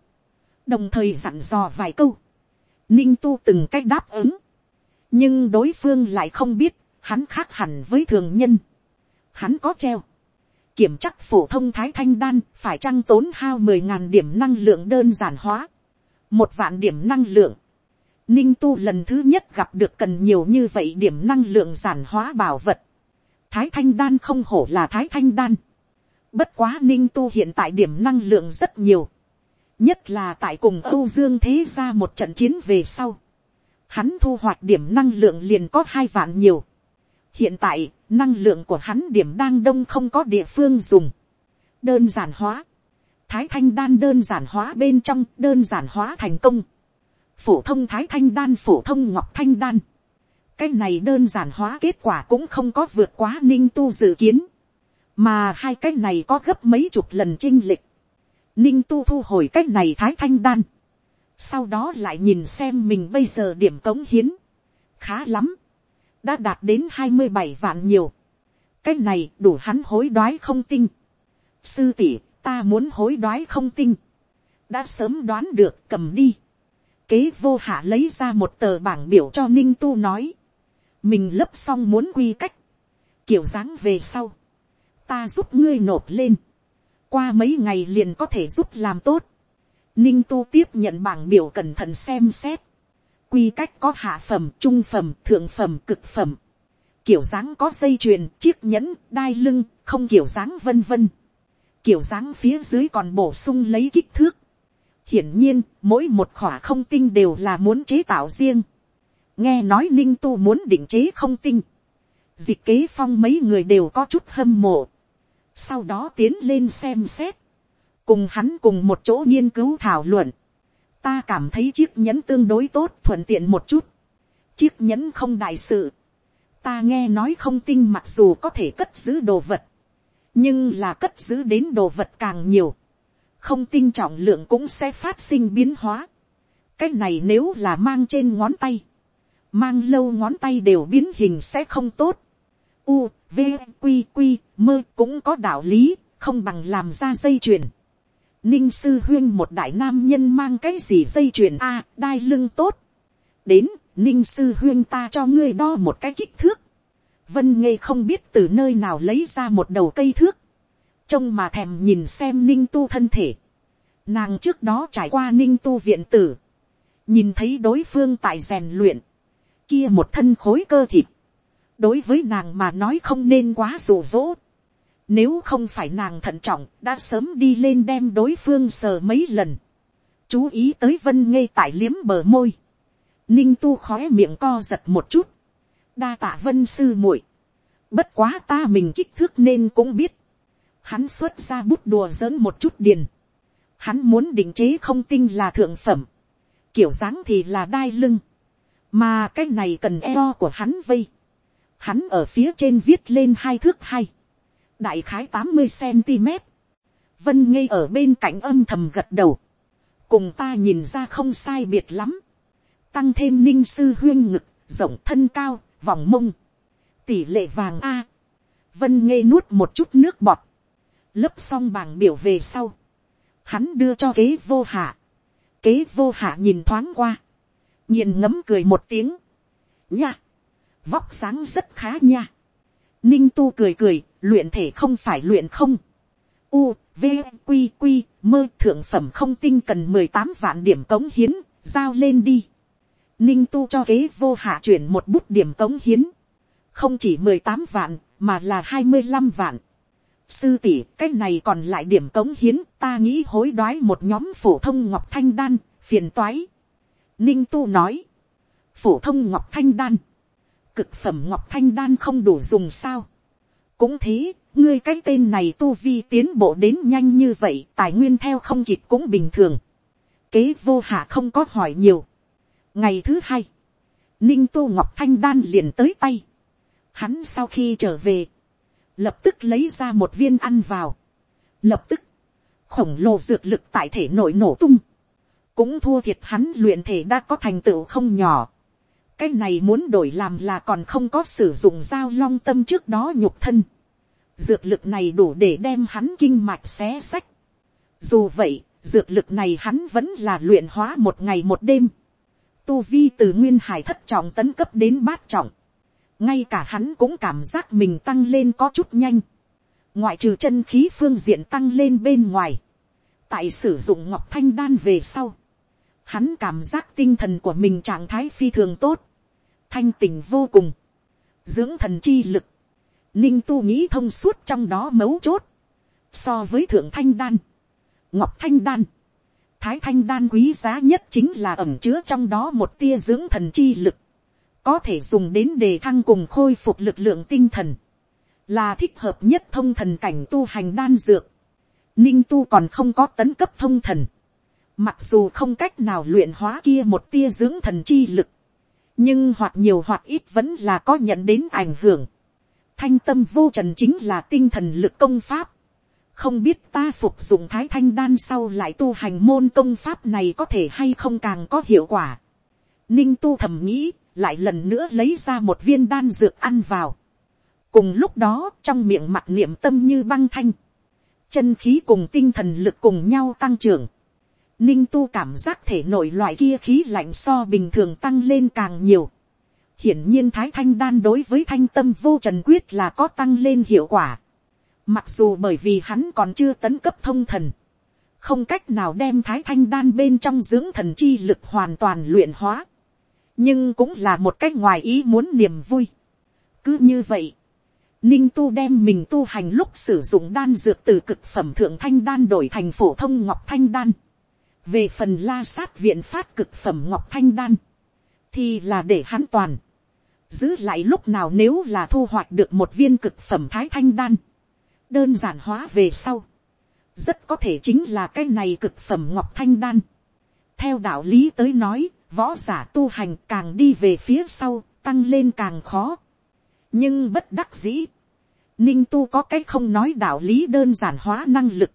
đồng thời dặn dò vài câu, ninh tu từng cách đáp ứng, nhưng đối phương lại không biết, hắn khác hẳn với thường nhân, hắn có treo, kiểm chắc phổ thông thái thanh đan phải trăng tốn hao mười ngàn điểm năng lượng đơn giản hóa, một vạn điểm năng lượng, ninh tu lần thứ nhất gặp được cần nhiều như vậy điểm năng lượng giản hóa bảo vật, thái thanh đan không hổ là thái thanh đan, Bất quá ninh tu hiện tại điểm năng lượng rất nhiều. Nhất là tại cùng Âu Dương Thế ra một trận chiến về sau. Hắn thu hoạch điểm năng lượng liền có hai vạn nhiều. Hiện tại, năng lượng của hắn điểm đang đông không có địa phương dùng. Đơn giản hóa. Thái thanh đan đơn giản hóa bên trong đơn giản hóa thành công. Phổ thông thái thanh đan phổ thông ngọc thanh đan. Cái này đơn giản hóa kết quả cũng không có vượt quá ninh tu dự kiến mà hai cái này có gấp mấy chục lần chinh lịch, ninh tu thu hồi cách này thái thanh đan, sau đó lại nhìn xem mình bây giờ điểm cống hiến, khá lắm, đã đạt đến hai mươi bảy vạn nhiều, cái này đủ hắn hối đoái không tinh, sư tỷ ta muốn hối đoái không tinh, đã sớm đoán được cầm đi, kế vô hạ lấy ra một tờ bảng biểu cho ninh tu nói, mình lấp xong muốn quy cách, kiểu dáng về sau, ta giúp ngươi nộp lên, qua mấy ngày liền có thể giúp làm tốt. Ninh tu tiếp nhận bảng biểu cẩn thận xem xét, quy cách có hạ phẩm, trung phẩm, thượng phẩm, cực phẩm, kiểu dáng có dây chuyền, chiếc nhẫn, đai lưng, không kiểu dáng vân vân. Kiểu dáng phía dưới còn bổ sung lấy kích thước. Hiển nhiên, mỗi một khỏa không tinh đều là muốn chế tạo riêng. Nghe nói ninh tu muốn định chế không tinh. Dịch kế phong mấy người đều có chút hâm mộ sau đó tiến lên xem xét, cùng hắn cùng một chỗ nghiên cứu thảo luận, ta cảm thấy chiếc nhẫn tương đối tốt thuận tiện một chút, chiếc nhẫn không đại sự, ta nghe nói không tinh mặc dù có thể cất giữ đồ vật, nhưng là cất giữ đến đồ vật càng nhiều, không tinh trọng lượng cũng sẽ phát sinh biến hóa. cái này nếu là mang trên ngón tay, mang lâu ngón tay đều biến hình sẽ không tốt. U, v q q mơ cũng có đạo lý không bằng làm ra dây chuyền. Ninh sư huyên một đại nam nhân mang cái gì dây chuyền a đai lưng tốt. Đến ninh sư huyên ta cho ngươi đo một cái kích thước. Vân ngây không biết từ nơi nào lấy ra một đầu cây thước. Trông mà thèm nhìn xem ninh tu thân thể. Nàng trước đó trải qua ninh tu viện tử. Nhìn thấy đối phương tại rèn luyện. Kia một thân khối cơ thịt đối với nàng mà nói không nên quá rủ rỗ. Nếu không phải nàng thận trọng, đã sớm đi lên đem đối phương sờ mấy lần. Chú ý tới vân ngây tại liếm bờ môi. ninh tu khói miệng co giật một chút, đa tạ vân sư muội, bất quá ta mình kích thước nên cũng biết, hắn xuất ra bút đùa giỡn một chút điền, hắn muốn định chế không tinh là thượng phẩm, kiểu dáng thì là đai lưng, mà cái này cần eo của hắn vây, hắn ở phía trên viết lên hai thước hai, đại khái tám mươi cm, vân ngây ở bên cạnh âm thầm gật đầu, cùng ta nhìn ra không sai biệt lắm, tăng thêm ninh sư huyên ngực, rộng thân cao, vòng mông, tỷ lệ vàng a, vân ngây nuốt một chút nước bọt, lấp xong bảng biểu về sau, hắn đưa cho kế vô hạ, kế vô hạ nhìn thoáng qua, nhìn ngấm cười một tiếng, nha, vóc sáng rất khá nha, ninh tu cười cười, luyện thể không phải luyện không, u, v, q q mơ thượng phẩm không tinh cần mười tám vạn điểm cống hiến, giao lên đi. Ninh tu cho kế vô hạ chuyển một bút điểm cống hiến. Không chỉ mười tám vạn, mà là hai mươi 25 vạn. Sư tỷ, cái này còn lại điểm cống hiến, ta nghĩ hối đoái một nhóm phổ thông ngọc thanh đan, phiền toái. Ninh tu nói. Phổ thông ngọc thanh đan. Cực phẩm ngọc thanh đan không đủ dùng sao. Cũng thế, ngươi cái tên này tu vi tiến bộ đến nhanh như vậy, tài nguyên theo không kịp cũng bình thường. Kế vô hạ không có hỏi nhiều. Ngày thứ hai, ninh tu ngọc thanh đan liền tới tay. Hắn sau khi trở về, lập tức lấy ra một viên ăn vào. Lập tức, khổng lồ dược lực tại thể nội nổ tung. Cũng thua thiệt hắn luyện thể đã có thành tựu không nhỏ. Cái này muốn đổi làm là còn không có sử dụng dao long tâm trước đó nhục thân dược lực này đủ để đem hắn kinh mạch xé sách. Dù vậy, dược lực này hắn vẫn là luyện hóa một ngày một đêm. Tu vi từ nguyên hải thất trọng tấn cấp đến bát trọng. Ngay cả hắn cũng cảm giác mình tăng lên có chút nhanh. Ngoại trừ chân khí phương diện tăng lên bên ngoài. Tại sử dụng ngọc thanh đan về sau. Hắn cảm giác tinh thần của mình trạng thái phi thường tốt. Thanh tình vô cùng. Dưỡng thần chi lực. Ninh tu nghĩ thông suốt trong đó mấu chốt, so với thượng thanh đan, ngọc thanh đan, thái thanh đan quý giá nhất chính là ẩm chứa trong đó một tia dưỡng thần chi lực, có thể dùng đến đề thăng cùng khôi phục lực lượng tinh thần, là thích hợp nhất thông thần cảnh tu hành đan dược. Ninh tu còn không có tấn cấp thông thần, mặc dù không cách nào luyện hóa kia một tia dưỡng thần chi lực, nhưng hoặc nhiều hoặc ít vẫn là có nhận đến ảnh hưởng thanh tâm vô trần chính là tinh thần lực công pháp. không biết ta phục dụng thái thanh đan sau lại tu hành môn công pháp này có thể hay không càng có hiệu quả. ninh tu thầm nghĩ, lại lần nữa lấy ra một viên đan dược ăn vào. cùng lúc đó, trong miệng mặt niệm tâm như băng thanh, chân khí cùng tinh thần lực cùng nhau tăng trưởng. Ninh tu cảm giác thể nội loại kia khí lạnh so bình thường tăng lên càng nhiều hiển nhiên thái thanh đan đối với thanh tâm vô trần quyết là có tăng lên hiệu quả. Mặc dù bởi vì hắn còn chưa tấn cấp thông thần, không cách nào đem thái thanh đan bên trong dưỡng thần chi lực hoàn toàn luyện hóa, nhưng cũng là một cách ngoài ý muốn niềm vui. cứ như vậy, ninh tu đem mình tu hành lúc sử dụng đan dược từ cực phẩm thượng thanh đan đổi thành phổ thông ngọc thanh đan về phần la sát viện phát cực phẩm ngọc thanh đan, thì là để hắn toàn. Giữ lại lúc nào nếu là thu hoạch được một viên cực phẩm thái thanh đan, đơn giản hóa về sau, rất có thể chính là cái này cực phẩm ngọc thanh đan. theo đạo lý tới nói, võ giả tu hành càng đi về phía sau, tăng lên càng khó. nhưng bất đắc dĩ, ninh tu có cái không nói đạo lý đơn giản hóa năng lực,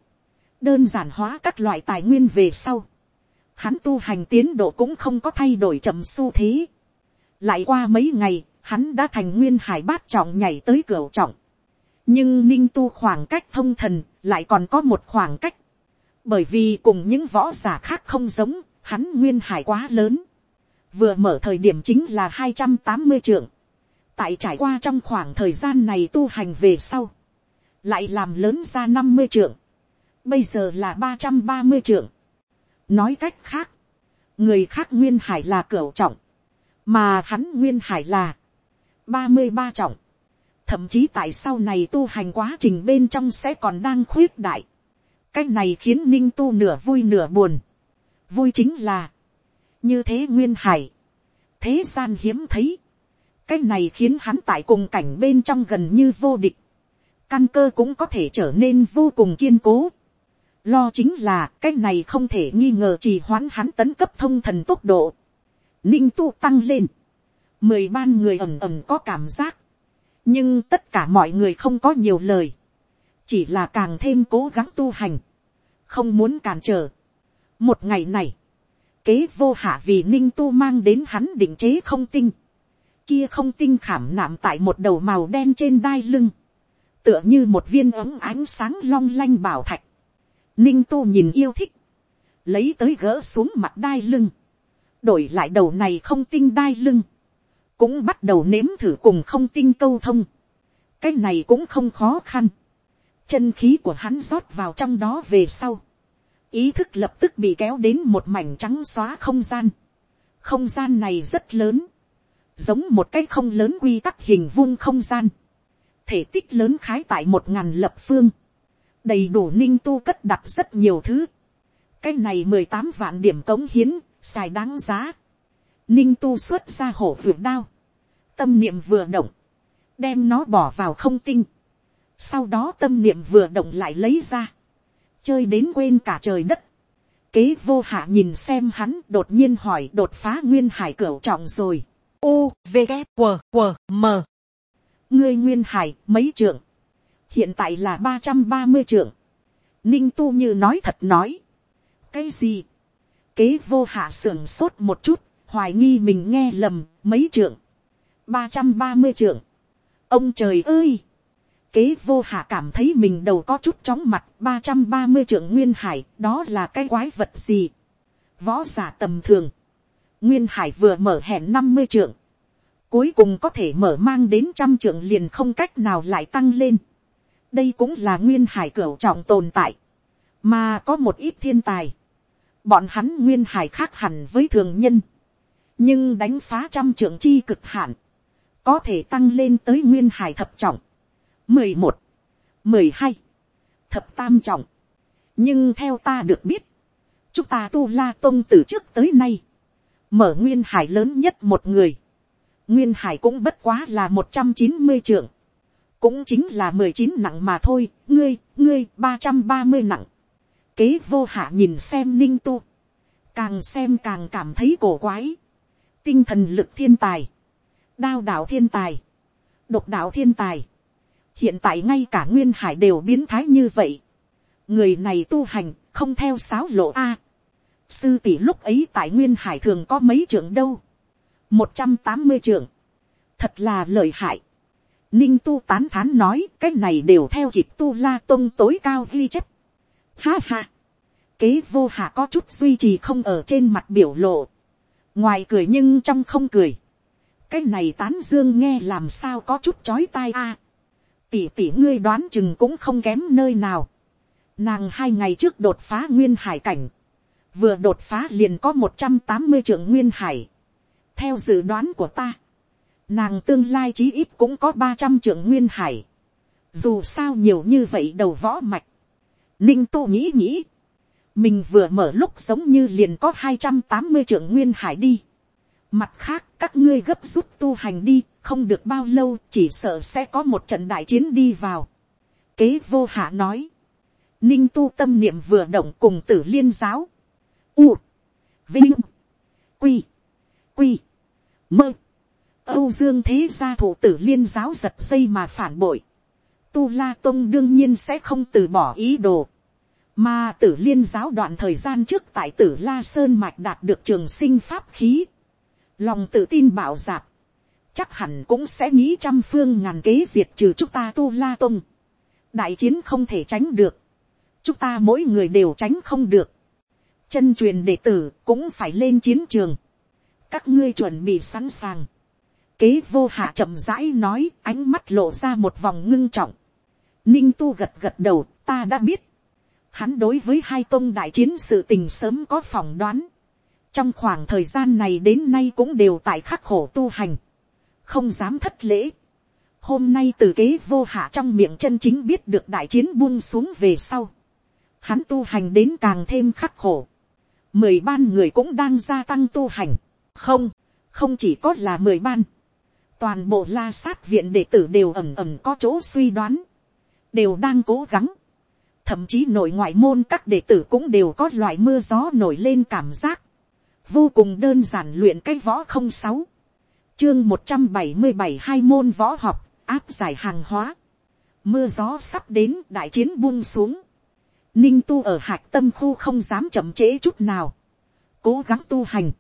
đơn giản hóa các loại tài nguyên về sau. Hắn tu hành tiến độ cũng không có thay đổi chậm xu thế lại qua mấy ngày, hắn đã thành nguyên hải bát trọng nhảy tới cửa trọng. nhưng ninh tu khoảng cách thông thần lại còn có một khoảng cách. bởi vì cùng những võ giả khác không giống, hắn nguyên hải quá lớn. vừa mở thời điểm chính là hai trăm tám mươi trượng. tại trải qua trong khoảng thời gian này tu hành về sau, lại làm lớn ra năm mươi trượng bây giờ là ba trăm ba mươi trượng. nói cách khác, người khác nguyên hải là cửa trọng mà hắn nguyên hải là ba mươi ba trọng, thậm chí tại sau này tu hành quá trình bên trong sẽ còn đang khuyết đại, cái này khiến ninh tu nửa vui nửa buồn, vui chính là, như thế nguyên hải, thế gian hiếm thấy, cái này khiến hắn tại cùng cảnh bên trong gần như vô địch, căn cơ cũng có thể trở nên vô cùng kiên cố. Lo chính là, cái này không thể nghi ngờ trì hoãn hắn tấn cấp thông thần tốc độ. Ninh tu tăng lên. Mười ban người ẩm ẩm có cảm giác. Nhưng tất cả mọi người không có nhiều lời. Chỉ là càng thêm cố gắng tu hành. Không muốn cản trở. Một ngày này. Kế vô hạ vì ninh tu mang đến hắn định chế không tinh. Kia không tinh khảm nạm tại một đầu màu đen trên đai lưng tựa như một viên ấm ánh sáng long lanh bảo thạch. Ninh tu nhìn yêu thích, lấy tới gỡ xuống mặt đai lưng, đổi lại đầu này không tinh đai lưng, cũng bắt đầu nếm thử cùng không tinh câu thông. cái này cũng không khó khăn. chân khí của hắn rót vào trong đó về sau. ý thức lập tức bị kéo đến một mảnh trắng xóa không gian. không gian này rất lớn, giống một cái không lớn quy tắc hình vuông không gian thể tích lớn khái tại một ngàn lập phương, đầy đủ ninh tu cất đặt rất nhiều thứ, cái này mười tám vạn điểm cống hiến, xài đáng giá, ninh tu xuất ra hổ vượt đao, tâm niệm vừa động, đem nó bỏ vào không tinh, sau đó tâm niệm vừa động lại lấy ra, chơi đến quên cả trời đất, kế vô hạ nhìn xem hắn đột nhiên hỏi đột phá nguyên hải cửu trọng rồi, u v g q q m. Ngươi nguyên hải mấy trượng, hiện tại là ba trăm ba mươi trượng, ninh tu như nói thật nói, cái gì, kế vô hạ sưởng sốt một chút, hoài nghi mình nghe lầm mấy trượng, ba trăm ba mươi trượng, ông trời ơi, kế vô hạ cảm thấy mình đầu có chút chóng mặt ba trăm ba mươi trượng nguyên hải đó là cái quái vật gì? Võ giả tầm thường. Nguyên hải vừa mở hẹn năm mươi trượng. Cuối cùng có thể mở mang đến trăm trưởng liền không cách nào lại tăng lên đây cũng là nguyên hải cửu trọng tồn tại, mà có một ít thiên tài. bọn hắn nguyên hải khác hẳn với thường nhân, nhưng đánh phá trăm trưởng chi cực hạn, có thể tăng lên tới nguyên hải thập trọng, mười một, mười hai, thập tam trọng. nhưng theo ta được biết, chúng ta tu la tôn từ trước tới nay, mở nguyên hải lớn nhất một người, nguyên hải cũng bất quá là một trăm chín mươi trưởng cũng chính là mười chín nặng mà thôi, ngươi, ngươi ba trăm ba mươi nặng. Kế vô hạ nhìn xem ninh tu, càng xem càng cảm thấy cổ quái, tinh thần lực thiên tài, đao đạo thiên tài, độc đạo thiên tài, hiện tại ngay cả nguyên hải đều biến thái như vậy, người này tu hành không theo sáo lộ a, sư tỷ lúc ấy tại nguyên hải thường có mấy trưởng đâu, một trăm tám mươi trưởng, thật là lợi hại. Ninh tu tán thán nói cái này đều theo kịp tu la tông tối cao ghi chép. Ha ha, kế vô hạ có chút duy trì không ở trên mặt biểu lộ. ngoài cười nhưng trong không cười. cái này tán dương nghe làm sao có chút chói tai a. tỷ tỷ ngươi đoán chừng cũng không kém nơi nào. Nàng hai ngày trước đột phá nguyên hải cảnh. Vừa đột phá liền có một trăm tám mươi trưởng nguyên hải theo dự đoán của ta, nàng tương lai chí ít cũng có ba trăm trưởng nguyên hải. dù sao nhiều như vậy đầu võ mạch. ninh tu nghĩ nghĩ, mình vừa mở lúc giống như liền có hai trăm tám mươi trưởng nguyên hải đi. mặt khác các ngươi gấp rút tu hành đi, không được bao lâu chỉ sợ sẽ có một trận đại chiến đi vào. kế vô hạ nói, ninh tu tâm niệm vừa động cùng tử liên giáo, u, vinh, quy, quy, mơ, âu dương thế gia thủ tử liên giáo giật dây mà phản bội, tu la tông đương nhiên sẽ không từ bỏ ý đồ, mà tử liên giáo đoạn thời gian trước tại tử la sơn mạch đạt được trường sinh pháp khí, lòng tự tin bảo giạc, chắc hẳn cũng sẽ nghĩ trăm phương ngàn kế diệt trừ chúng ta tu la tông, đại chiến không thể tránh được, chúng ta mỗi người đều tránh không được, chân truyền đệ tử cũng phải lên chiến trường, các ngươi chuẩn bị sẵn sàng. Kế vô hạ chậm rãi nói, ánh mắt lộ ra một vòng ngưng trọng. Ninh tu gật gật đầu, ta đã biết. Hắn đối với hai tôn đại chiến sự tình sớm có phỏng đoán. Trong khoảng thời gian này đến nay cũng đều tại khắc khổ tu hành. Không dám thất lễ. Hôm nay từ kế vô hạ trong miệng chân chính biết được đại chiến buông xuống về sau. Hắn tu hành đến càng thêm khắc khổ. Mười ban người cũng đang gia tăng tu hành không, không chỉ có là mười ban, toàn bộ la sát viện đệ tử đều ẩm ẩm có chỗ suy đoán, đều đang cố gắng, thậm chí nội ngoại môn các đệ tử cũng đều có loại mưa gió nổi lên cảm giác, vô cùng đơn giản luyện cái võ không sáu, chương một trăm bảy mươi bảy hai môn võ học, áp giải hàng hóa, mưa gió sắp đến đại chiến buông xuống, ninh tu ở hạc tâm khu không dám chậm trễ chút nào, cố gắng tu hành,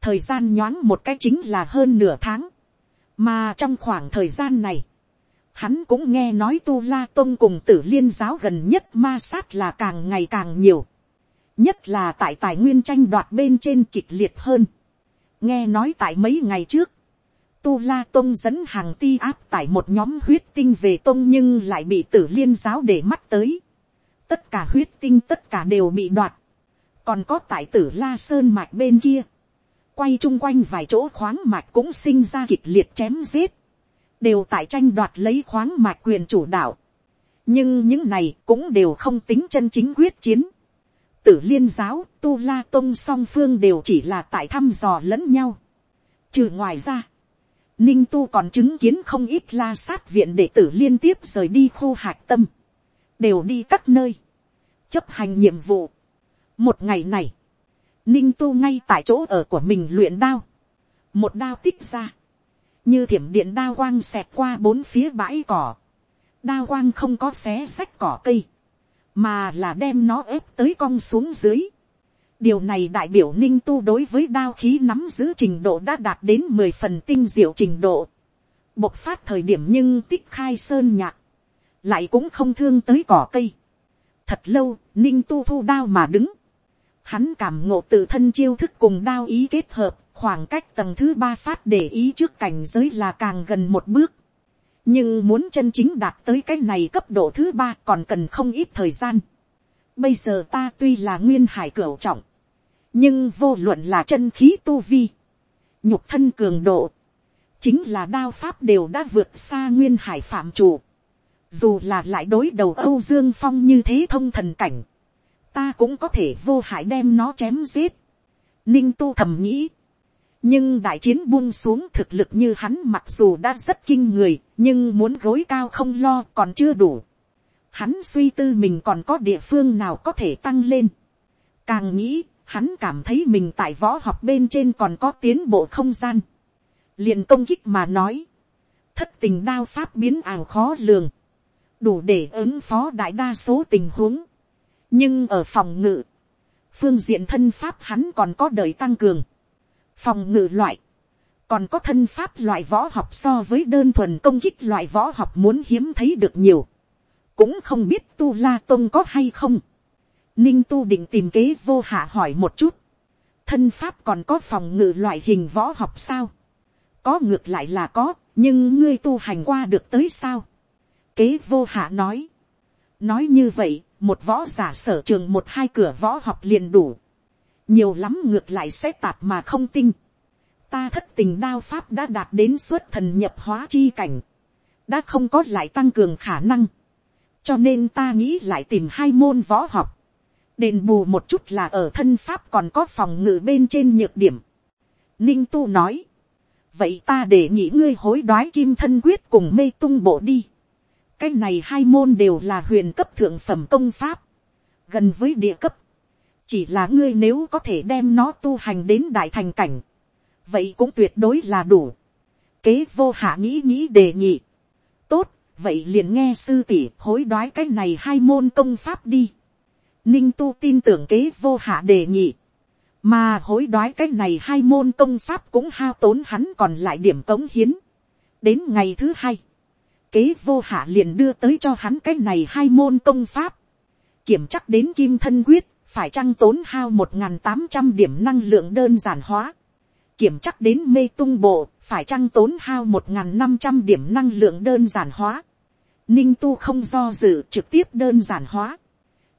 thời gian nhoáng một cái chính là hơn nửa tháng, mà trong khoảng thời gian này, hắn cũng nghe nói tu la tôn cùng tử liên giáo gần nhất ma sát là càng ngày càng nhiều, nhất là tại tài nguyên tranh đoạt bên trên kịch liệt hơn. nghe nói tại mấy ngày trước, tu la tôn dẫn hàng ti áp tại một nhóm huyết tinh về tôn nhưng lại bị tử liên giáo để mắt tới. tất cả huyết tinh tất cả đều bị đoạt. còn có tại tử la sơn mạch bên kia quay chung quanh vài chỗ khoáng mạch cũng sinh ra kịch liệt chém giết. đều tại tranh đoạt lấy khoáng mạch quyền chủ đạo. nhưng những này cũng đều không tính chân chính quyết chiến. tử liên giáo, tu la tôn song phương đều chỉ là tại thăm dò lẫn nhau. trừ ngoài ra, Ninh tu còn chứng kiến không ít la sát viện đệ tử liên tiếp rời đi khu hạc tâm. Đều đi các nơi. Chấp hành nhiệm vụ. Một ngày này. Ninh tu ngay tại chỗ ở của mình luyện đao. Một đao tích ra. Như thiểm điện đao quang xẹt qua bốn phía bãi cỏ. Đao quang không có xé xách cỏ cây. Mà là đem nó ép tới cong xuống dưới điều này đại biểu ninh tu đối với đao khí nắm giữ trình độ đã đạt đến mười phần tinh diệu trình độ. bộc phát thời điểm nhưng tích khai sơn nhạc, lại cũng không thương tới cỏ cây. thật lâu, ninh tu thu đao mà đứng hắn cảm ngộ tự thân chiêu thức cùng đao ý kết hợp, khoảng cách tầng thứ ba phát để ý trước cảnh giới là càng gần một bước. nhưng muốn chân chính đạt tới cái này cấp độ thứ ba còn cần không ít thời gian. Bây giờ ta tuy là nguyên hải cửu trọng, nhưng vô luận là chân khí tu vi, nhục thân cường độ, chính là đao pháp đều đã vượt xa nguyên hải phạm chủ. Dù là lại đối đầu Âu Dương Phong như thế thông thần cảnh, ta cũng có thể vô hại đem nó chém giết. Ninh tu thầm nghĩ. Nhưng đại chiến buông xuống thực lực như hắn mặc dù đã rất kinh người, nhưng muốn gối cao không lo còn chưa đủ. Hắn suy tư mình còn có địa phương nào có thể tăng lên. Càng nghĩ, hắn cảm thấy mình tại võ học bên trên còn có tiến bộ không gian. liền công kích mà nói, thất tình đao pháp biến ảo khó lường, đủ để ứng phó đại đa số tình huống nhưng ở phòng ngự, phương diện thân pháp hắn còn có đời tăng cường. phòng ngự loại, còn có thân pháp loại võ học so với đơn thuần công kích loại võ học muốn hiếm thấy được nhiều. cũng không biết tu la tôn có hay không Ninh tu định tìm kế vô hạ hỏi một chút. Thân pháp còn có phòng ngự loại hình võ học sao? Có ngược lại là có, nhưng ngươi tu hành qua được tới sao? Kế vô hạ nói. Nói như vậy, một võ giả sở trường một hai cửa võ học liền đủ. Nhiều lắm ngược lại sẽ tạp mà không tinh. Ta thất tình đao pháp đã đạt đến suốt thần nhập hóa chi cảnh. Đã không có lại tăng cường khả năng. Cho nên ta nghĩ lại tìm hai môn võ học đền bù một chút là ở thân pháp còn có phòng ngự bên trên nhược điểm. Ninh tu nói, vậy ta để nghĩ ngươi hối đoái kim thân quyết cùng mê tung bộ đi cái này hai môn đều là huyền cấp thượng phẩm công pháp, gần với địa cấp. chỉ là ngươi nếu có thể đem nó tu hành đến đại thành cảnh, vậy cũng tuyệt đối là đủ. kế vô hạ nghĩ nghĩ đề nghị. tốt, vậy liền nghe sư tỷ hối đoái cái này hai môn công pháp đi Ninh tu tin tưởng kế vô hạ đề nghị. Mà hối đoái cái này hai môn công pháp cũng hao tốn hắn còn lại điểm cống hiến. Đến ngày thứ hai. Kế vô hạ liền đưa tới cho hắn cái này hai môn công pháp. Kiểm chắc đến kim thân quyết, phải chăng tốn hao một tám trăm điểm năng lượng đơn giản hóa. Kiểm chắc đến mê tung bộ, phải chăng tốn hao một năm trăm điểm năng lượng đơn giản hóa. Ninh tu không do dự trực tiếp đơn giản hóa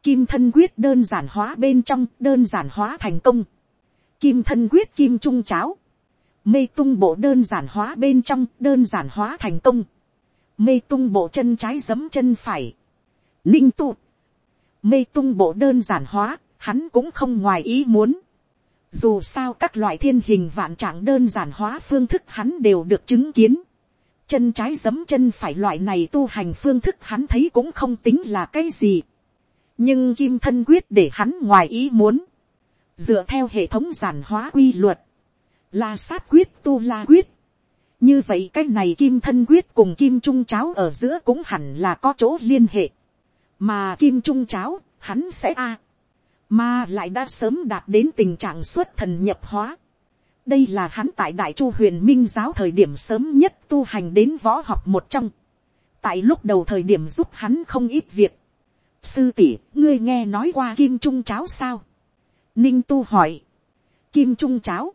Kim thân quyết đơn giản hóa bên trong đơn giản hóa thành công. Kim thân quyết kim trung cháo. Mê tung bộ đơn giản hóa bên trong đơn giản hóa thành công. Mê tung bộ chân trái giấm chân phải. Ninh tụ. Mê tung bộ đơn giản hóa, hắn cũng không ngoài ý muốn. Dù sao các loại thiên hình vạn trạng đơn giản hóa phương thức hắn đều được chứng kiến. Chân trái giấm chân phải loại này tu hành phương thức hắn thấy cũng không tính là cái gì. Nhưng kim thân quyết để hắn ngoài ý muốn. Dựa theo hệ thống giản hóa quy luật. Là sát quyết tu la quyết. Như vậy cái này kim thân quyết cùng kim trung cháo ở giữa cũng hẳn là có chỗ liên hệ. Mà kim trung cháo, hắn sẽ a mà lại đã sớm đạt đến tình trạng xuất thần nhập hóa. đây là hắn tại đại chu huyền minh giáo thời điểm sớm nhất tu hành đến võ học một trong. tại lúc đầu thời điểm giúp hắn không ít việc. sư tỷ, ngươi nghe nói qua kim trung cháo sao. ninh tu hỏi. kim trung cháo.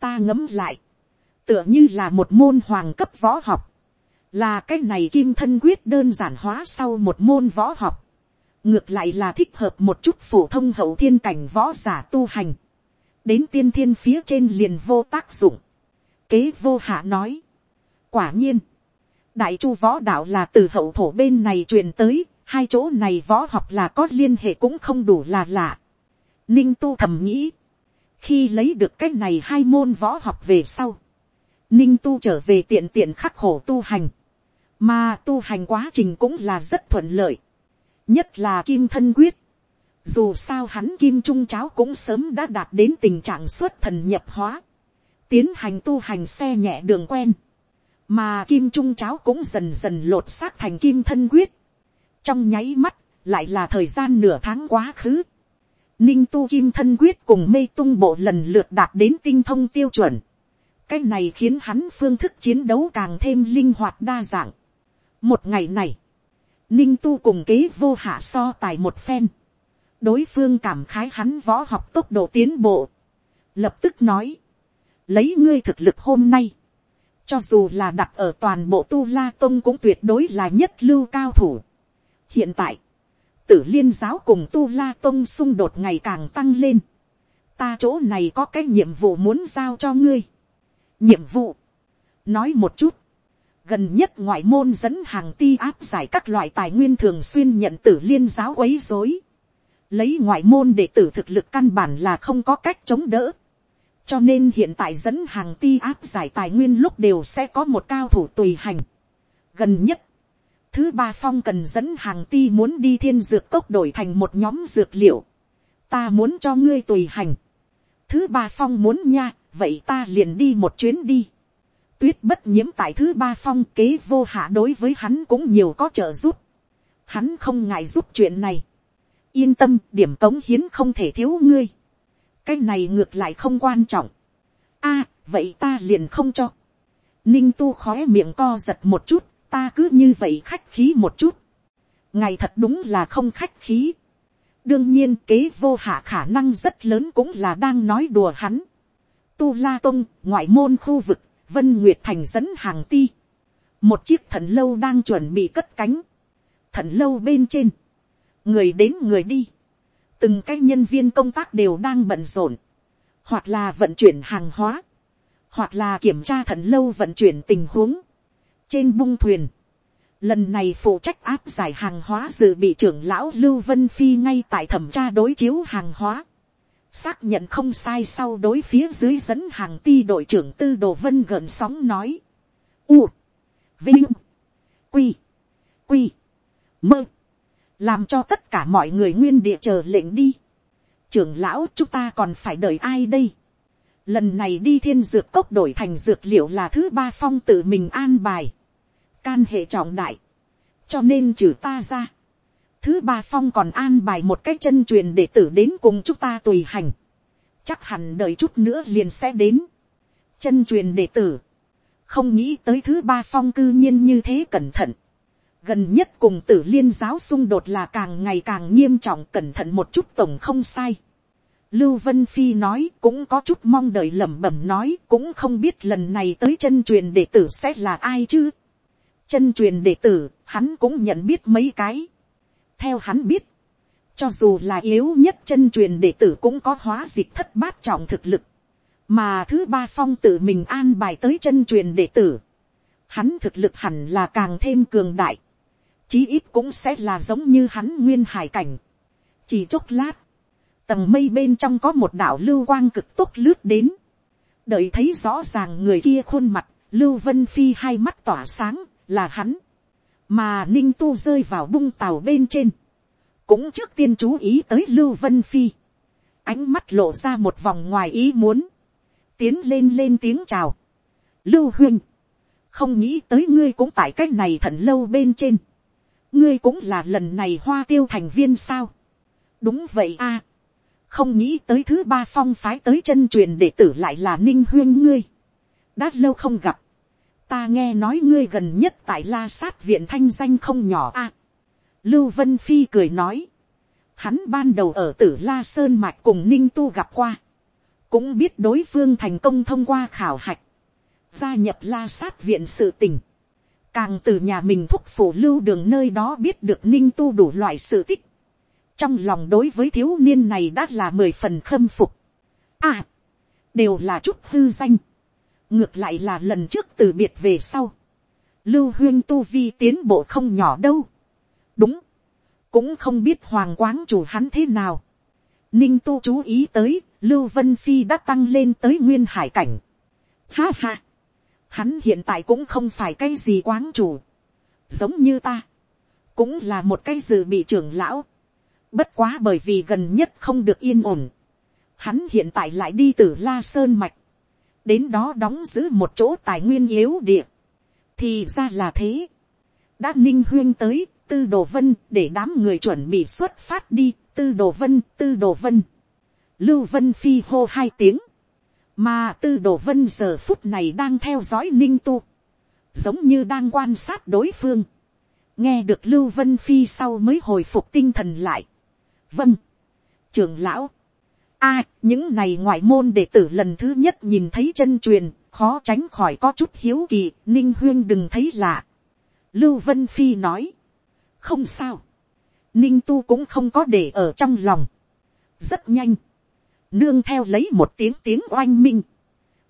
ta ngấm lại tựa như là một môn hoàng cấp võ học. là cái này kim thân quyết đơn giản hóa sau một môn võ học. Ngược lại là thích hợp một chút phổ thông hậu thiên cảnh võ giả tu hành, đến tiên thiên phía trên liền vô tác dụng, kế vô hạ nói, quả nhiên, đại chu võ đạo là từ hậu thổ bên này truyền tới, hai chỗ này võ học là có liên hệ cũng không đủ là lạ. Ninh tu thầm nghĩ, khi lấy được cái này hai môn võ học về sau, ninh tu trở về tiện tiện khắc khổ tu hành, mà tu hành quá trình cũng là rất thuận lợi. Nhất là kim thân quyết, dù sao hắn kim trung cháo cũng sớm đã đạt đến tình trạng xuất thần nhập hóa, tiến hành tu hành xe nhẹ đường quen, mà kim trung cháo cũng dần dần lột xác thành kim thân quyết, trong nháy mắt lại là thời gian nửa tháng quá khứ, ninh tu kim thân quyết cùng mê tung bộ lần lượt đạt đến tinh thông tiêu chuẩn, cái này khiến hắn phương thức chiến đấu càng thêm linh hoạt đa dạng. một ngày này, ninh tu cùng kế vô hạ so tài một phen, đối phương cảm khái hắn võ học tốc độ tiến bộ, lập tức nói, lấy ngươi thực lực hôm nay, cho dù là đặt ở toàn bộ tu la tôn cũng tuyệt đối là nhất lưu cao thủ. hiện tại, tử liên giáo cùng tu la tôn xung đột ngày càng tăng lên, ta chỗ này có cái nhiệm vụ muốn giao cho ngươi nhiệm vụ, nói một chút, gần nhất ngoại môn dẫn hàng ti áp giải các loại tài nguyên thường xuyên nhận tử liên giáo quấy dối. Lấy ngoại môn để tử thực lực căn bản là không có cách chống đỡ. Cho nên hiện tại dẫn hàng ti áp giải tài nguyên lúc đều sẽ có một cao thủ tùy hành. Gần nhất, thứ ba phong cần dẫn hàng ti muốn đi thiên dược cốc đổi thành một nhóm dược liệu. Ta muốn cho ngươi tùy hành. Thứ ba phong muốn nha, vậy ta liền đi một chuyến đi tuyết bất nhiễm tại thứ ba phong kế vô hạ đối với hắn cũng nhiều có trợ giúp. Hắn không ngại giúp chuyện này. Yên tâm, điểm cống hiến không thể thiếu ngươi. Cái này ngược lại không quan trọng. a vậy ta liền không cho. Ninh tu khói miệng co giật một chút, ta cứ như vậy khách khí một chút. Ngày thật đúng là không khách khí. Đương nhiên kế vô hạ khả năng rất lớn cũng là đang nói đùa hắn. Tu La Tông, ngoại môn khu vực vân nguyệt thành dẫn hàng ti, một chiếc thần lâu đang chuẩn bị cất cánh, thần lâu bên trên, người đến người đi, từng cái nhân viên công tác đều đang bận rộn, hoặc là vận chuyển hàng hóa, hoặc là kiểm tra thần lâu vận chuyển tình huống, trên bung thuyền, lần này phụ trách áp giải hàng hóa dự bị trưởng lão lưu vân phi ngay tại thẩm tra đối chiếu hàng hóa, xác nhận không sai sau đối phía dưới dẫn hàng ti đội trưởng tư đồ vân gần sóng nói. U, vinh, quy, quy, mơ, làm cho tất cả mọi người nguyên địa chờ lệnh đi. trưởng lão chúng ta còn phải đợi ai đây. lần này đi thiên dược cốc đổi thành dược liệu là thứ ba phong tự mình an bài. can hệ trọng đại. cho nên trừ ta ra thứ ba phong còn an bài một cái chân truyền để tử đến cùng chúng ta tùy hành. chắc hẳn đợi chút nữa liền sẽ đến. chân truyền đệ tử. không nghĩ tới thứ ba phong cư nhiên như thế cẩn thận. gần nhất cùng tử liên giáo xung đột là càng ngày càng nghiêm trọng cẩn thận một chút tổng không sai. Lưu Vân Phi nói cũng có chút mong đợi lẩm bẩm nói cũng không biết lần này tới chân truyền đệ tử sẽ là ai chứ. Chân truyền đệ tử, hắn cũng nhận biết mấy cái theo hắn biết, cho dù là yếu nhất chân truyền đệ tử cũng có hóa dịch thất bát trọng thực lực, mà thứ ba phong tự mình an bài tới chân truyền đệ tử, hắn thực lực hẳn là càng thêm cường đại, chí ít cũng sẽ là giống như hắn nguyên hải cảnh. chỉ chốc lát, tầng mây bên trong có một đảo lưu quang cực tốc lướt đến, đợi thấy rõ ràng người kia khuôn mặt, lưu vân phi hai mắt tỏa sáng, là hắn, mà ninh tu rơi vào bung tàu bên trên, cũng trước tiên chú ý tới lưu vân phi, ánh mắt lộ ra một vòng ngoài ý muốn, tiến lên lên tiếng chào, lưu huynh, không nghĩ tới ngươi cũng tại c á c h này thận lâu bên trên, ngươi cũng là lần này hoa tiêu thành viên sao, đúng vậy a, không nghĩ tới thứ ba phong phái tới chân truyền để tử lại là ninh huyên ngươi, đã lâu không gặp, ta nghe nói ngươi gần nhất tại la sát viện thanh danh không nhỏ a, lưu vân phi cười nói, hắn ban đầu ở tử la sơn mạch cùng ninh tu gặp qua, cũng biết đối phương thành công thông qua khảo hạch, gia nhập la sát viện sự tình, càng từ nhà mình thúc phủ lưu đường nơi đó biết được ninh tu đủ loại sự tích, trong lòng đối với thiếu niên này đã là mười phần khâm phục, à, đều là chút hư danh, ngược lại là lần trước từ biệt về sau, lưu huyên tu vi tiến bộ không nhỏ đâu, đúng, cũng không biết hoàng quáng chủ hắn thế nào, ninh tu chú ý tới, lưu vân phi đã tăng lên tới nguyên hải cảnh, ha ha, Hắn hiện tại cũng không phải cái gì quáng chủ. Giống như ta. Cũng là một cái dự bị trưởng lão. Bất quá bởi vì gần nhất không được yên ổn. Hắn hiện tại lại đi từ La Sơn Mạch. Đến đó đóng giữ một chỗ tài nguyên yếu địa. Thì ra là thế. Đã ninh huyên tới, tư đồ vân, để đám người chuẩn bị xuất phát đi, tư đồ vân, tư đồ vân. Lưu vân phi hô hai tiếng mà tư đồ vân giờ phút này đang theo dõi ninh tu, giống như đang quan sát đối phương, nghe được lưu vân phi sau mới hồi phục tinh thần lại. vâng, trưởng lão, a, những này ngoại môn đệ tử lần thứ nhất nhìn thấy chân truyền, khó tránh khỏi có chút hiếu kỳ, ninh huyên đừng thấy lạ. lưu vân phi nói, không sao, ninh tu cũng không có để ở trong lòng, rất nhanh, nương theo lấy một tiếng tiếng oanh minh,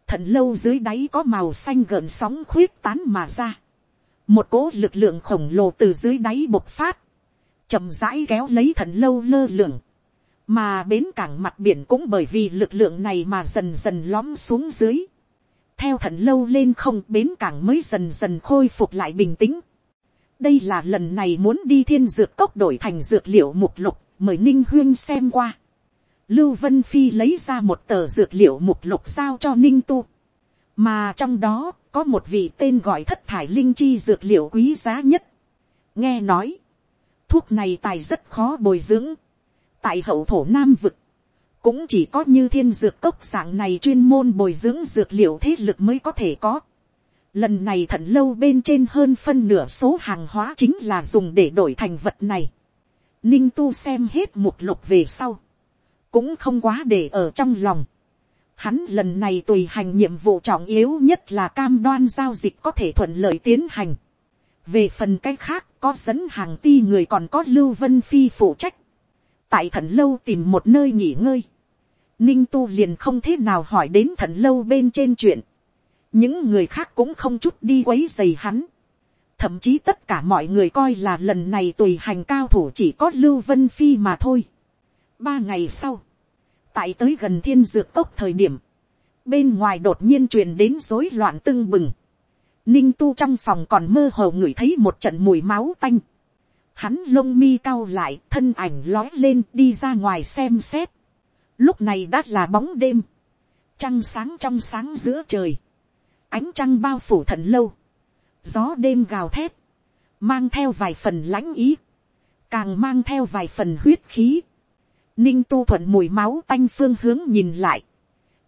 thận lâu dưới đáy có màu xanh gợn sóng khuyết tán mà ra, một cỗ lực lượng khổng lồ từ dưới đáy bộc phát, chậm rãi kéo lấy thận lâu lơ lửng, mà bến cảng mặt biển cũng bởi vì lực lượng này mà dần dần lõm xuống dưới, theo thận lâu lên không bến cảng mới dần dần khôi phục lại bình tĩnh. đây là lần này muốn đi thiên dược cốc đổi thành dược liệu mục lục mời ninh huyên xem qua. Lưu Vân Phi lấy ra một tờ dược liệu mục lục giao cho Ninh Tu. Mà trong đó có một vị tên gọi thất thải linh chi dược liệu quý giá nhất. Nghe nói, thuốc này tài rất khó bồi dưỡng. Tại hậu thổ Nam Vực, cũng chỉ có như thiên dược cốc dạng này chuyên môn bồi dưỡng dược liệu thế lực mới có thể có. Lần này thận lâu bên trên hơn phân nửa số hàng hóa chính là dùng để đổi thành vật này. Ninh tu xem hết một lục về sau cũng không quá để ở trong lòng. Hắn lần này tùy hành nhiệm vụ trọng yếu nhất là cam đoan giao dịch có thể thuận lợi tiến hành. Về phần cái khác có dẫn hàng ti người còn có Lưu Vân Phi phụ trách. Tại thần lâu tìm một nơi nghỉ ngơi. Ninh tu liền không thế nào hỏi đến thần lâu bên trên chuyện. Những người khác cũng không chút đi quấy dày hắn. Thậm chí tất cả mọi người coi là lần này tùy hành cao thủ chỉ có Lưu Vân Phi mà thôi. Ba ngày sau, tại tới gần thiên dược cốc thời điểm, bên ngoài đột nhiên truyền đến rối loạn tưng bừng. Ninh tu trong phòng còn mơ hồ ngửi thấy một trận mùi máu tanh. Hắn lông mi cao lại, thân ảnh lói lên đi ra ngoài xem xét. Lúc này đã là bóng đêm. Trăng sáng trong sáng giữa trời. Ánh trăng bao phủ thần lâu. Gió đêm gào thét. Mang theo vài phần lãnh ý. Càng mang theo vài phần huyết khí ninh tu thuận mùi máu tanh phương hướng nhìn lại,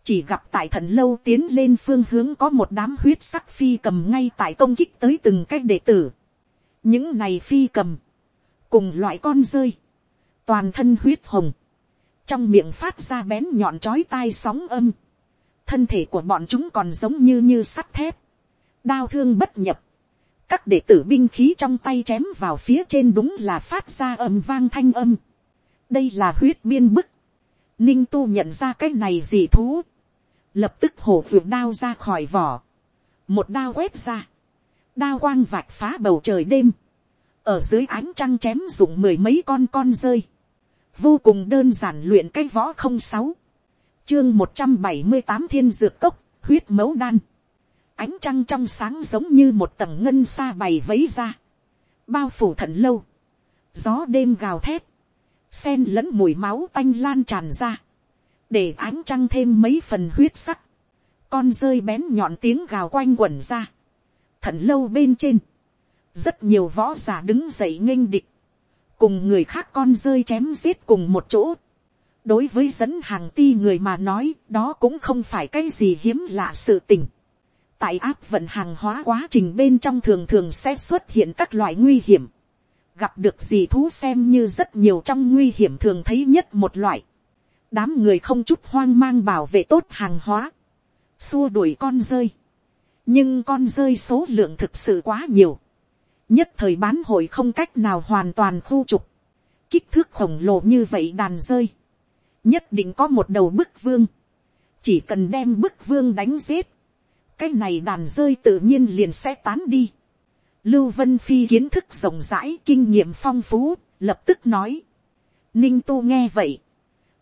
chỉ gặp tại thần lâu tiến lên phương hướng có một đám huyết sắc phi cầm ngay tại công kích tới từng cách đệ tử. những này phi cầm, cùng loại con rơi, toàn thân huyết hồng, trong miệng phát ra bén nhọn chói tai sóng âm, thân thể của bọn chúng còn giống như như sắt thép, đao thương bất nhập, các đệ tử binh khí trong tay chém vào phía trên đúng là phát ra âm vang thanh âm đây là huyết biên bức. ninh tu nhận ra cái này gì thú. lập tức hổ vượt đao ra khỏi vỏ. một đao quét ra. đao quang vạch phá bầu trời đêm ở dưới ánh trăng chém dụng mười mấy con con rơi. vô cùng đơn giản luyện cái võ không sáu, chương một trăm bảy mươi tám thiên dược cốc, huyết mấu đan, ánh trăng trong sáng giống như một tầng ngân xa bày vấy ra, bao phủ thận lâu, gió đêm gào thét, sen lẫn mùi máu tanh lan tràn ra, để ánh trăng thêm mấy phần huyết sắc, con rơi bén nhọn tiếng gào quanh quẩn ra, thận lâu bên trên, rất nhiều võ giả đứng dậy nghênh địch, cùng người khác con rơi chém giết cùng một chỗ. đối với dẫn hàng ti người mà nói đó cũng không phải cái gì hiếm lạ sự tình. tại áp vận hàng hóa quá trình bên trong thường thường sẽ xuất hiện các loại nguy hiểm. gặp được gì thú xem như rất nhiều trong nguy hiểm thường thấy nhất một loại. đám người không chút hoang mang bảo vệ tốt hàng hóa. xua đuổi con rơi. nhưng con rơi số lượng thực sự quá nhiều nhất thời bán hội không cách nào hoàn toàn khu trục, kích thước khổng lồ như vậy đàn rơi, nhất định có một đầu bức vương, chỉ cần đem bức vương đánh giết, cái này đàn rơi tự nhiên liền sẽ tán đi. Lưu Vân Phi kiến thức rộng rãi, kinh nghiệm phong phú, lập tức nói. Ninh Tu nghe vậy,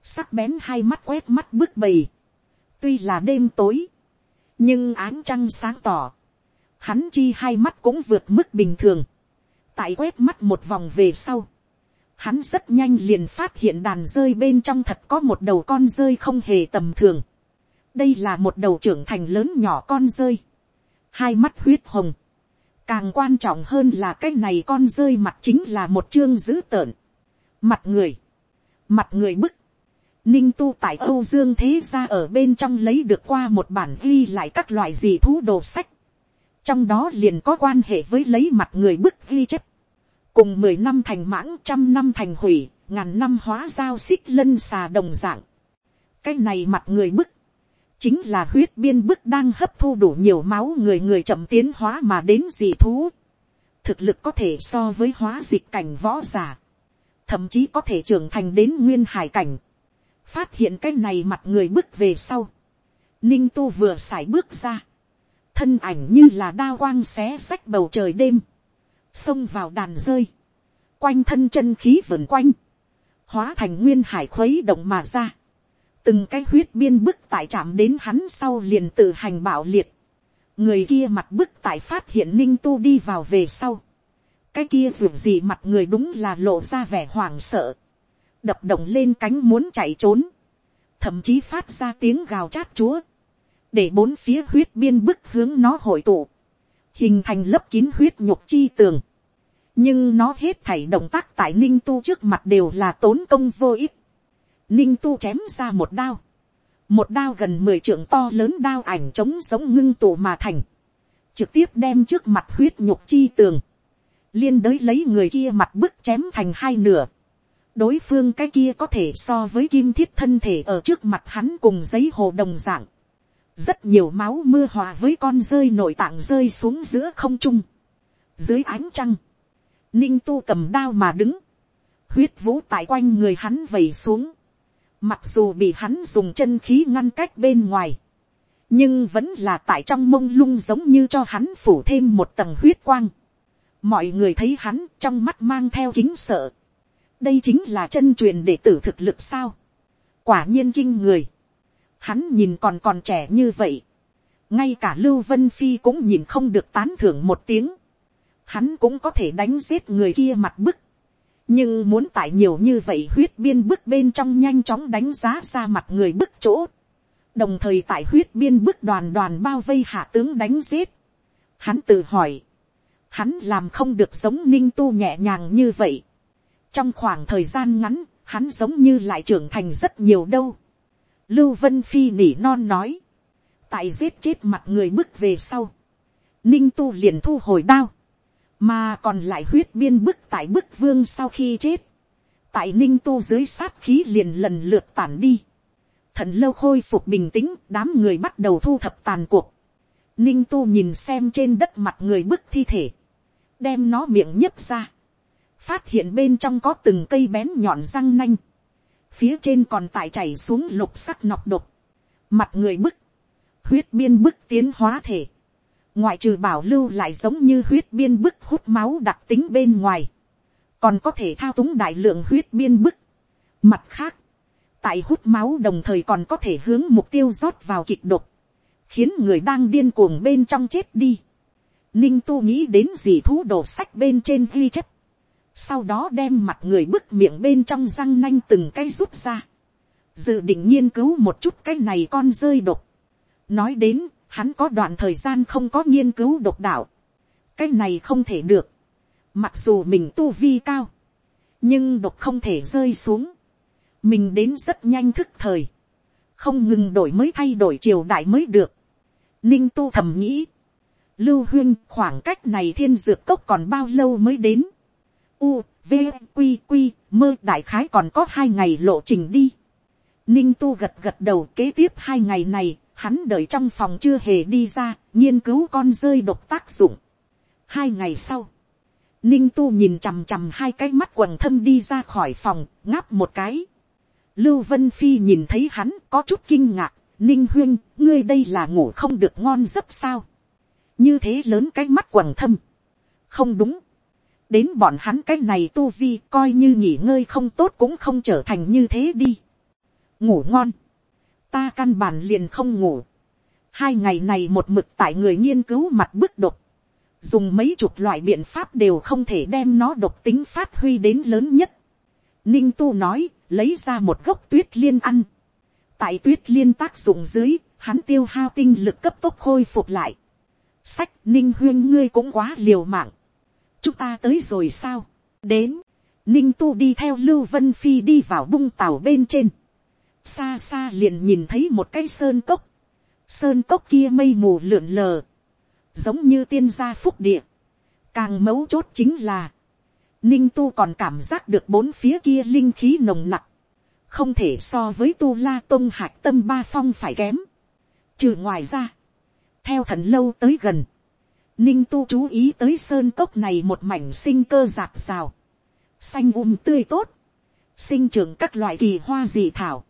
sắc bén hai mắt quét mắt bức bầy. Tuy là đêm tối, nhưng áng trăng sáng tỏ, hắn chi hai mắt cũng vượt mức bình thường, tại quét mắt một vòng về sau, hắn rất nhanh liền phát hiện đàn rơi bên trong thật có một đầu con rơi không hề tầm thường, đây là một đầu trưởng thành lớn nhỏ con rơi, hai mắt huyết hồng, càng quan trọng hơn là cái này con rơi mặt chính là một chương dữ tợn, mặt người, mặt người bức, ninh tu tại âu dương thế gia ở bên trong lấy được qua một bản ghi lại các loại gì thú đồ sách, trong đó liền có quan hệ với lấy mặt người bức ghi chép, cùng mười năm thành mãng trăm năm thành hủy, ngàn năm hóa giao xích lân xà đồng dạng. cái này mặt người bức, chính là huyết biên bức đang hấp thu đủ nhiều máu người người chậm tiến hóa mà đến dị thú. thực lực có thể so với hóa dịch cảnh võ giả, thậm chí có thể trưởng thành đến nguyên hải cảnh. phát hiện cái này mặt người bức về sau, ninh tu vừa x bước ra, thân ảnh như là đa quang xé xách bầu trời đêm, xông vào đàn rơi, quanh thân chân khí vườn quanh, hóa thành nguyên hải khuấy động mà ra, từng cái huyết biên bức tại chạm đến hắn sau liền tự hành bạo liệt, người kia mặt bức tại phát hiện ninh tu đi vào về sau, cái kia ruột gì mặt người đúng là lộ ra vẻ hoảng sợ, đập động lên cánh muốn chạy trốn, thậm chí phát ra tiếng gào chát chúa, để bốn phía huyết biên bức hướng nó hội tụ, hình thành lớp kín huyết nhục chi tường. nhưng nó hết thảy động tác tại ninh tu trước mặt đều là tốn công vô ích. ninh tu chém ra một đao, một đao gần mười trượng to lớn đao ảnh trống sống ngưng tụ mà thành, trực tiếp đem trước mặt huyết nhục chi tường, liên đới lấy người kia mặt bức chém thành hai nửa. đối phương cái kia có thể so với kim thiết thân thể ở trước mặt hắn cùng giấy hồ đồng dạng rất nhiều máu mưa hòa với con rơi nội tạng rơi xuống giữa không trung. dưới ánh trăng, ninh tu cầm đao mà đứng, huyết vũ tại quanh người hắn vẩy xuống, mặc dù bị hắn dùng chân khí ngăn cách bên ngoài, nhưng vẫn là tại trong mông lung giống như cho hắn phủ thêm một tầng huyết quang. mọi người thấy hắn trong mắt mang theo kính sợ. đây chính là chân truyền để tử thực lực sao. quả nhiên kinh người Hắn nhìn còn còn trẻ như vậy. Ngay cả Lưu Vân Phi cũng nhìn không được tán thưởng một tiếng. Hắn cũng có thể đánh giết người kia mặt bức. Nhưng muốn tại nhiều như vậy huyết biên bức bên trong nhanh chóng đánh giá ra mặt người bức chỗ. Đồng thời tại huyết biên bức đoàn đoàn bao vây hạ tướng đánh giết. Hắn tự hỏi. Hắn làm không được giống ninh tu nhẹ nhàng như vậy. Trong khoảng thời gian ngắn, hắn giống như lại trưởng thành rất nhiều đâu Lưu Vân Phi nỉ non nói. Tại giết chết mặt người bước về sau. Ninh tu liền thu hồi đao. Mà còn lại huyết biên bức tại bức vương sau khi chết. Tại ninh tu dưới sát khí liền lần lượt tản đi. Thần lâu khôi phục bình tĩnh, đám người bắt đầu thu thập tàn cuộc. Ninh tu nhìn xem trên đất mặt người bức thi thể. Đem nó miệng nhấp ra. Phát hiện bên trong có từng cây bén nhọn răng nanh phía trên còn tại chảy xuống lục sắc nọc độc, mặt người bức, huyết biên bức tiến hóa thể, ngoại trừ bảo lưu lại giống như huyết biên bức hút máu đặc tính bên ngoài, còn có thể thao túng đại lượng huyết biên bức, Mặt khác, tại hút máu đồng thời còn có thể hướng mục tiêu rót vào kịch độc, khiến người đang điên cuồng bên trong chết đi. Ninh tu nghĩ đến gì thú đổ sách bên trên ghi chép, sau đó đem mặt người bức miệng bên trong răng nanh từng cái rút ra, dự định nghiên cứu một chút cái này con rơi độc. nói đến, hắn có đoạn thời gian không có nghiên cứu độc đạo, cái này không thể được, mặc dù mình tu vi cao, nhưng độc không thể rơi xuống, mình đến rất nhanh thức thời, không ngừng đổi mới thay đổi triều đại mới được. Ninh tu thầm nghĩ, lưu huyên khoảng cách này thiên dược cốc còn bao lâu mới đến. U, v, q, q, mơ đại khái còn có hai ngày lộ trình đi. Ninh tu gật gật đầu kế tiếp hai ngày này, hắn đợi trong phòng chưa hề đi ra, nghiên cứu con rơi độc tác dụng. Hai ngày sau, Ninh tu nhìn chằm chằm hai cái mắt quần thâm đi ra khỏi phòng, ngáp một cái. Lưu Vân Phi nhìn thấy hắn có chút kinh ngạc, Ninh Huyên, ngươi đây là ngủ không được ngon giấc sao. Như thế lớn cái mắt quần thâm. Không đúng. Đến bọn hắn cái này tu vi coi như nghỉ ngơi không tốt cũng không trở thành như thế đi. Ngủ ngon. Ta căn bản liền không ngủ. Hai ngày này một mực tại người nghiên cứu mặt bức độc dùng mấy chục loại biện pháp đều không thể đem nó độc tính phát huy đến lớn nhất. Ninh tu nói, lấy ra một gốc tuyết liên ăn. tại tuyết liên tác dụng dưới, hắn tiêu hao tinh lực cấp tốc khôi phục lại. sách ninh huyên ngươi cũng quá liều mạng chúng ta tới rồi sao. đến, ninh tu đi theo lưu vân phi đi vào bung tàu bên trên. xa xa liền nhìn thấy một cái sơn cốc. sơn cốc kia mây mù lượn lờ giống như tiên gia phúc địa. Càng mấu chốt chính là, ninh tu còn cảm giác được bốn phía kia linh khí nồng nặc, không thể so với tu la tôn hạc tâm ba phong phải kém. Trừ ngoài ra, theo thần lâu tới gần, ninh tu chú ý tới sơn cốc này một mảnh sinh cơ giạt rào, xanh um tươi tốt, sinh trưởng các loại kỳ hoa dị thảo,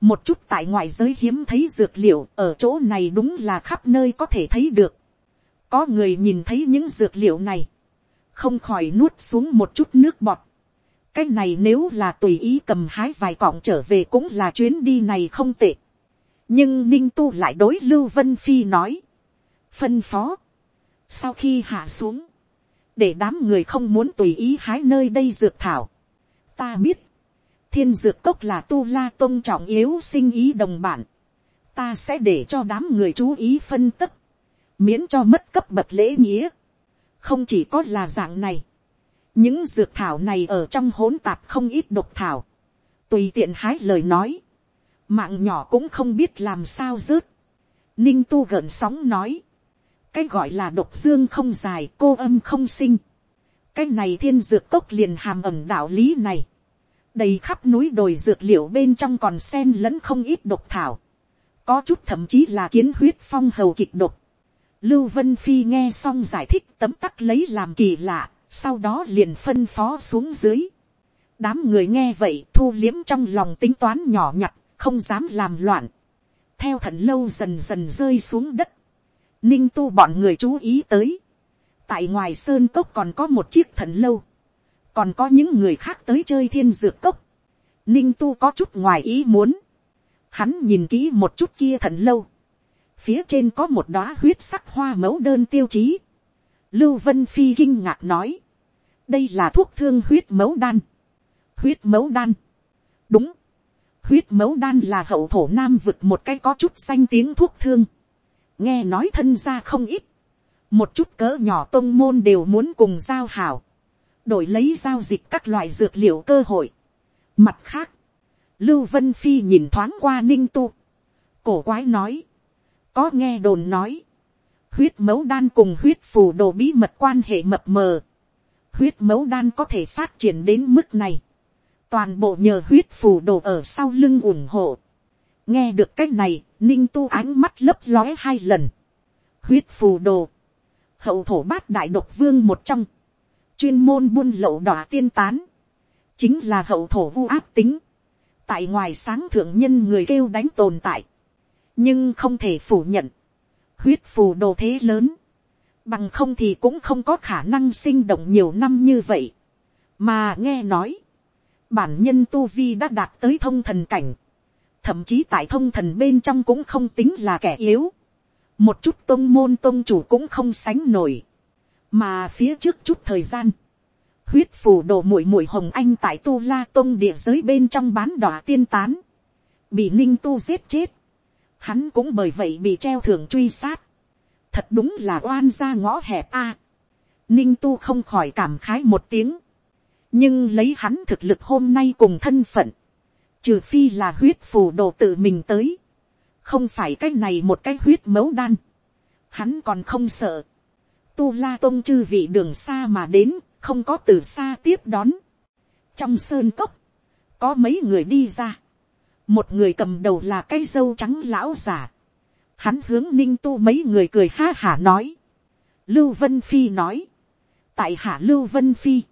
một chút tại ngoài giới hiếm thấy dược liệu ở chỗ này đúng là khắp nơi có thể thấy được. Có người nhìn thấy những dược liệu này. Không khỏi nuốt xuống một chút nước bọt. Cái này nếu là tùy ý cầm hái vài cọng trở về cũng là chuyến đi này không tệ. Nhưng Ninh Tu lại đối Lưu Vân Phi nói. Phân phó. Sau khi hạ xuống. Để đám người không muốn tùy ý hái nơi đây dược thảo. Ta biết. Thiên dược cốc là tu la tôn trọng yếu sinh ý đồng bản. Ta sẽ để cho đám người chú ý phân tích miễn cho mất cấp bậc lễ nghĩa. không chỉ có là dạng này, những dược thảo này ở trong hỗn tạp không ít độc thảo, tùy tiện hái lời nói, mạng nhỏ cũng không biết làm sao rớt. ninh tu gợn sóng nói, cái gọi là độc dương không dài cô âm không sinh, cái này thiên dược cốc liền hàm ẩm đạo lý này, đầy khắp núi đồi dược liệu bên trong còn sen lẫn không ít độc thảo, có chút thậm chí là kiến huyết phong hầu kịch độc, Lưu Vân Phi nghe xong giải thích tấm tắc lấy làm kỳ lạ, sau đó liền phân phó xuống dưới. Đám người nghe vậy thu liếm trong lòng tính toán nhỏ nhặt, không dám làm loạn. Theo thận lâu dần dần rơi xuống đất. Ninh tu bọn người chú ý tới. Tại ngoài sơn cốc còn có một chiếc thần lâu. Còn có những người khác tới chơi thiên dược cốc. Ninh tu có chút ngoài ý muốn. Hắn nhìn kỹ một chút kia thần lâu phía trên có một đóa huyết sắc hoa mẫu đơn tiêu chí. Lưu Vân Phi kinh ngạc nói, đây là thuốc thương huyết mẫu đan. Huyết mẫu đan. Đúng. Huyết mẫu đan là hậu thổ nam vực một cái có chút xanh tiếng thuốc thương. Nghe nói thân gia không ít. Một chút cỡ nhỏ tôn môn đều muốn cùng giao hảo. Đổi lấy giao dịch các loại dược liệu cơ hội. Mặt khác. Lưu Vân Phi nhìn thoáng qua ninh tu. Cổ quái nói có nghe đồn nói, huyết mấu đan cùng huyết phù đồ bí mật quan hệ mập mờ, huyết mấu đan có thể phát triển đến mức này, toàn bộ nhờ huyết phù đồ ở sau lưng ủng hộ nghe được cái này, ninh tu ánh mắt lấp lói hai lần. huyết phù đồ, hậu thổ bát đại độc vương một trong, chuyên môn buôn lậu đỏ tiên tán, chính là hậu thổ vu áp tính, tại ngoài sáng thượng nhân người kêu đánh tồn tại, nhưng không thể phủ nhận, huyết phù đồ thế lớn, bằng không thì cũng không có khả năng sinh động nhiều năm như vậy, mà nghe nói, bản nhân tu vi đã đạt tới thông thần cảnh, thậm chí tại thông thần bên trong cũng không tính là kẻ yếu, một chút tôn môn tôn chủ cũng không sánh nổi, mà phía trước chút thời gian, huyết phù đồ muội muội hồng anh tại tu la tôn địa giới bên trong bán đỏ tiên tán, bị ninh tu giết chết, hắn cũng bởi vậy bị treo thưởng truy sát, thật đúng là oan ra ngõ hẹp a, ninh tu không khỏi cảm khái một tiếng, nhưng lấy hắn thực lực hôm nay cùng thân phận, trừ phi là huyết phù đồ tự mình tới, không phải cái này một cái huyết mấu đan, hắn còn không sợ, tu la tôn chư vị đường xa mà đến, không có từ xa tiếp đón. trong sơn cốc, có mấy người đi ra, một người cầm đầu là cái dâu trắng lão giả, hắn hướng ninh tu mấy người cười ha hả nói, lưu vân phi nói, tại hạ lưu vân phi,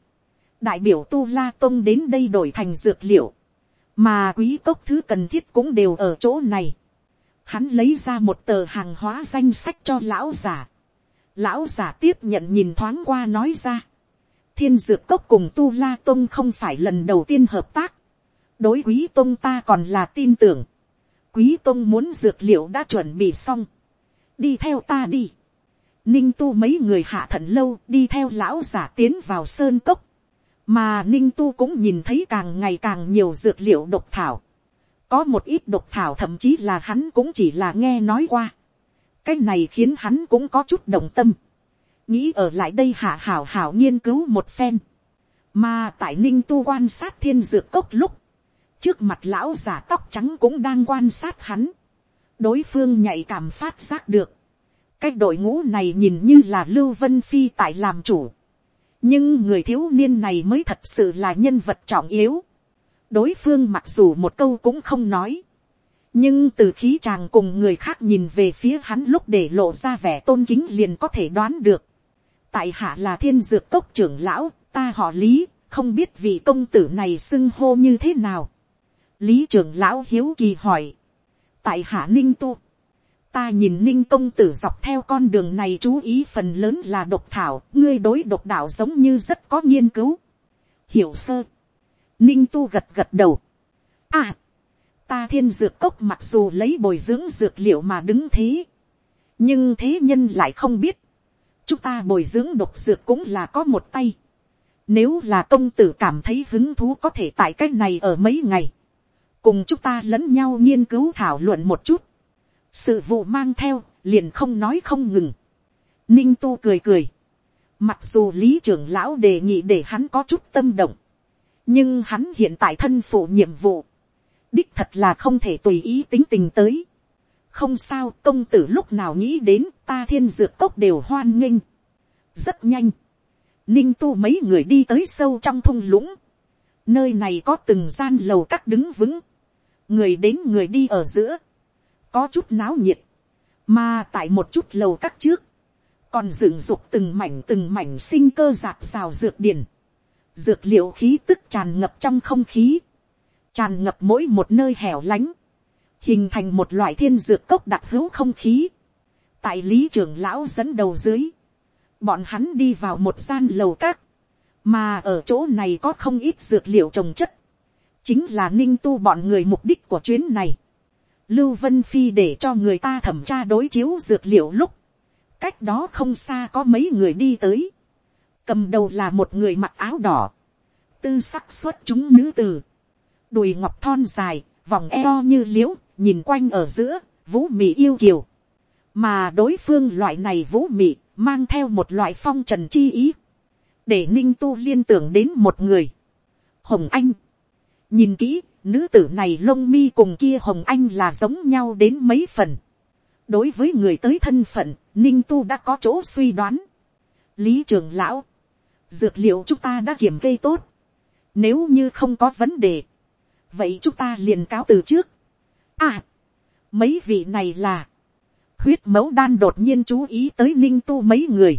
đại biểu tu la tôn đến đây đổi thành dược liệu, mà quý cốc thứ cần thiết cũng đều ở chỗ này. Hắn lấy ra một tờ hàng hóa danh sách cho lão giả. Lão giả tiếp nhận nhìn thoáng qua nói ra. Thiên dược cốc cùng tu la tôn không phải lần đầu tiên hợp tác. đối quý tôn ta còn là tin tưởng. quý tôn muốn dược liệu đã chuẩn bị xong. đi theo ta đi. ninh tu mấy người hạ thận lâu, đi theo lão giả tiến vào sơn cốc mà ninh tu cũng nhìn thấy càng ngày càng nhiều dược liệu độc thảo. có một ít độc thảo thậm chí là hắn cũng chỉ là nghe nói qua. cái này khiến hắn cũng có chút đồng tâm. nghĩ ở lại đây hạ hảo hảo nghiên cứu một phen. mà tại ninh tu quan sát thiên dược cốc lúc, trước mặt lão giả tóc trắng cũng đang quan sát hắn. đối phương nhạy cảm phát giác được. cái đội ngũ này nhìn như là lưu vân phi tại làm chủ nhưng người thiếu niên này mới thật sự là nhân vật trọng yếu. đối phương mặc dù một câu cũng không nói, nhưng từ khí chàng cùng người khác nhìn về phía hắn lúc để lộ ra vẻ tôn kính liền có thể đoán được. tại hạ là thiên dược cốc trưởng lão, ta họ lý, không biết vị công tử này xưng hô như thế nào. lý trưởng lão hiếu kỳ hỏi. tại hạ ninh tu ta nhìn ninh công tử dọc theo con đường này chú ý phần lớn là độc thảo, ngươi đối độc đạo giống như rất có nghiên cứu. hiểu sơ. ninh tu gật gật đầu. à, ta thiên dược cốc mặc dù lấy bồi dưỡng dược liệu mà đứng thế, nhưng thế nhân lại không biết, chúng ta bồi dưỡng độc dược cũng là có một tay. Nếu là công tử cảm thấy hứng thú có thể tại cách này ở mấy ngày, cùng chúng ta lẫn nhau nghiên cứu thảo luận một chút, sự vụ mang theo, liền không nói không ngừng. Ninh tu cười cười. Mặc dù lý trưởng lão đề nghị để hắn có chút tâm động. Nhưng hắn hiện tại thân phụ nhiệm vụ. Đích thật là không thể tùy ý tính tình tới. Không sao công tử lúc nào nghĩ đến ta thiên dược cốc đều hoan nghênh. Rất nhanh. Ninh tu mấy người đi tới sâu trong thung lũng. Nơi này có từng gian lầu các đứng vững. Người đến người đi ở giữa có chút náo nhiệt, mà tại một chút lầu các trước, còn dựng dục từng mảnh từng mảnh sinh cơ giạt rào dược điển, dược liệu khí tức tràn ngập trong không khí, tràn ngập mỗi một nơi hẻo lánh, hình thành một loại thiên dược cốc đặc hữu không khí. tại lý trưởng lão dẫn đầu dưới, bọn hắn đi vào một gian lầu các, mà ở chỗ này có không ít dược liệu trồng chất, chính là ninh tu bọn người mục đích của chuyến này. Lưu Vân Phi để cho người ta thẩm tra đối chiếu dược liệu lúc. Cách đó không xa có mấy người đi tới. Cầm đầu là một người mặc áo đỏ. Tư sắc xuất chúng nữ tử. Đùi ngọc thon dài, vòng eo như liễu, nhìn quanh ở giữa, vũ mị yêu kiều. Mà đối phương loại này vũ mị, mang theo một loại phong trần chi ý. Để ninh tu liên tưởng đến một người. Hồng Anh. Nhìn kỹ, Nữ tử này lông mi cùng kia hồng anh là giống nhau đến mấy phần. Đối với người tới thân phận, Ninh Tu đã có chỗ suy đoán. Lý trường lão, dược liệu chúng ta đã kiểm kê tốt. Nếu như không có vấn đề, vậy chúng ta liền cáo từ trước. À, mấy vị này là, huyết mẫu đan đột nhiên chú ý tới ninh tu mấy người.